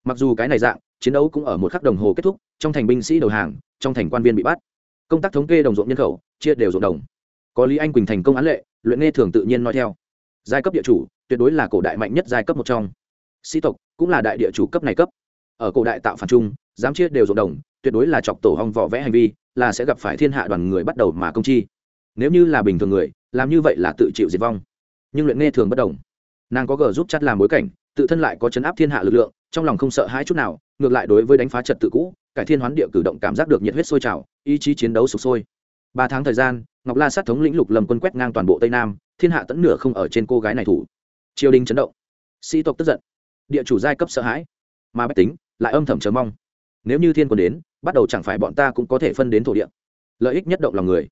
Mặc dù cái này dạng, chiến đấu cũng ở một khắc đồng hồ kết thúc, trong thành binh sĩ đầu hàng, trong thành quan viên bị bắt. Công tác thống kê đồng ruộng nhân khẩu, chia đều ruộng đồng. Có lý anh quỳnh thành công án lệ luyện nghe thường tự nhiên nói theo. Giai cấp địa chủ, tuyệt đối là cổ đại mạnh nhất giai cấp một trong. Sĩ tộc, cũng là đại địa chủ cấp này cấp. Ở cổ đại tạo phản trung dám chia đều rộng đồng, tuyệt đối là chọc tổ hong vỏ vẽ hành vi, là sẽ gặp phải thiên hạ đoàn người bắt đầu mà công chi. Nếu như là bình thường người, làm như vậy là tự chịu diệt vong. Nhưng luyện nghe thường bất đồng. Nàng có gờ giúp chắt làm bối cảnh, tự thân lại có chấn áp thiên hạ lực lượng, trong lòng không sợ hãi chút nào, ngược lại đối với đánh phá trật tự cũ, cải thiên hoán địa cử động cảm giác được nhiệt huyết sôi trào, ý chí chiến đấu sụp sôi ba tháng thời gian, ngọc la sát thống lĩnh lục lầm quân quét ngang toàn bộ tây nam, thiên hạ tẫn nửa không ở trên cô gái này thủ. Triều đình chấn động. Sĩ tộc tức giận. Địa chủ giai cấp sợ hãi. Mà bách tính, lại âm thầm chờ mong. Nếu như thiên quân đến, bắt đầu chẳng phải bọn ta cũng có thể phân đến thổ địa. Lợi ích nhất động lòng người.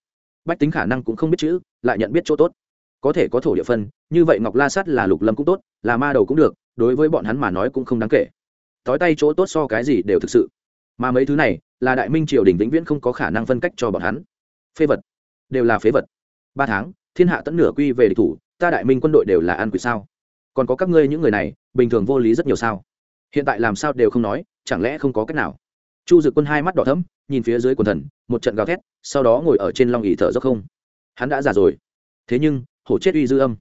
Bách tính khả năng cũng không biết chữ, lại nhận biết chỗ tốt. Có thể có thổ địa phân, như vậy ngọc la sắt là lục lâm cũng tốt, là ma đầu cũng được, đối với bọn hắn mà nói cũng không đáng kể. Tói tay chỗ tốt so cái gì đều thực sự. Mà mấy thứ này, là đại minh triều đình vĩnh viễn không có khả năng phân cách cho bọn hắn phế vật. Đều là phế vật. Ba tháng, thiên hạ tẫn nửa quy về địch thủ, ta đại minh quân đội đều là an quỷ sao? Còn có các ngươi những người này, bình thường vô lý rất nhiều sao? Hiện tại làm sao đều không nói, chẳng lẽ không có cách nào? Chu dự quân hai mắt đỏ thấm nhìn phía dưới quần thần, một trận gào thét, sau đó ngồi ở trên long ỉ thở dốc không. Hắn đã già rồi. Thế nhưng, hổ chết uy dư âm.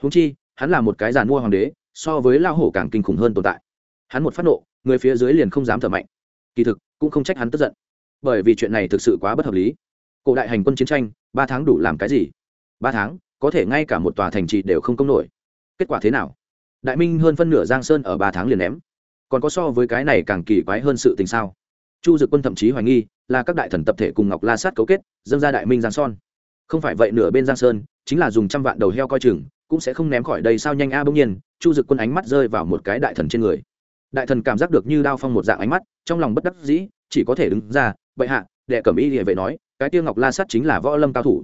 Húng chi, hắn là một cái giàn mua hoàng đế, so với lao hổ càng kinh khủng hơn tồn tại. Hắn một phát nộ, người phía dưới liền không dám thở mạnh. Kỳ thực, cũng không trách hắn tức giận. Bởi vì chuyện này thực sự quá bất hợp lý cổ đại hành quân chiến tranh, ba tháng đủ làm cái gì? Ba tháng, có thể ngay cả một tòa thành trì đều không công nổi. Kết quả thế nào? Đại minh hơn phân nửa giang sơn ở ba tháng liền ném. Còn có so với cái này càng kỳ quái hơn sự tình sao? Chu dực quân thậm chí hoài nghi là các đại thần tập thể cùng ngọc la sát cấu kết, dâng ra đại minh giang son không phải vậy nửa bên giang sơn chính là dùng trăm vạn đầu heo coi chừng, cũng sẽ không ném khỏi đây sao nhanh a bỗng nhiên, chu dực quân ánh mắt rơi vào một cái đại thần trên người. Đại thần cảm giác được như đao phong một dạng ánh mắt, trong lòng bất đắc dĩ, chỉ có thể đứng ra, bệ hạ, đệ cẩm y địa vệ nói cái tiêu ngọc la sát chính là võ lâm cao thủ.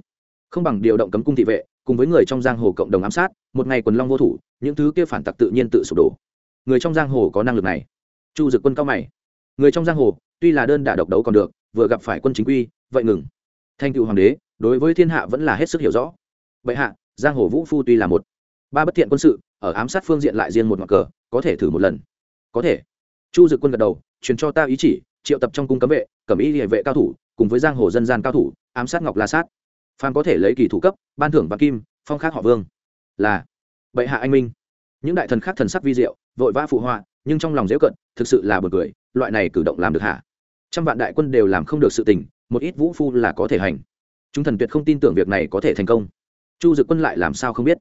Không bằng điều động cấm cung thị vệ, cùng với người trong giang hồ cộng đồng ám sát, một ngày quần long vô thủ, những thứ kia phản tặc tự nhiên tự sụp đổ. Người trong giang hồ có năng lực này. Chu dực quân cao mày. Người trong giang hồ, tuy là đơn đả độc đấu còn được, vừa gặp phải quân chính quy, vậy ngừng. Thanh cựu hoàng đế, đối với thiên hạ vẫn là hết sức hiểu rõ. Bệ hạ, giang hồ vũ phu tuy là một, ba bất thiện quân sự, ở ám sát phương diện lại riêng một ngọn cờ, có thể thử một lần. Có thể. Chu dực quân gật đầu, truyền cho ta ý chỉ, triệu tập trong cung cấm vệ, cẩm y địa vệ cao thủ cùng với giang hồ dân gian cao thủ, ám sát ngọc la sát. Phan có thể lấy kỳ thủ cấp, ban thưởng và kim, phong khác họ vương. Là, bệ hạ anh minh. Những đại thần khác thần sắc vi diệu, vội vã phụ họa, nhưng trong lòng dễ cận, thực sự là buồn cười, loại này cử động làm được hả? Trăm vạn đại quân đều làm không được sự tình, một ít vũ phu là có thể hành. Chúng thần tuyệt không tin tưởng việc này có thể thành công. Chu dự quân lại làm sao không biết?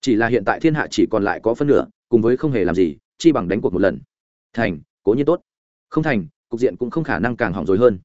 Chỉ là hiện tại thiên hạ chỉ còn lại có phân nửa, cùng với không hề làm gì, chi bằng đánh cuộc một lần. Thành, cố nhiên tốt. Không thành, cục diện cũng không khả năng càng hỏng rồi hơn.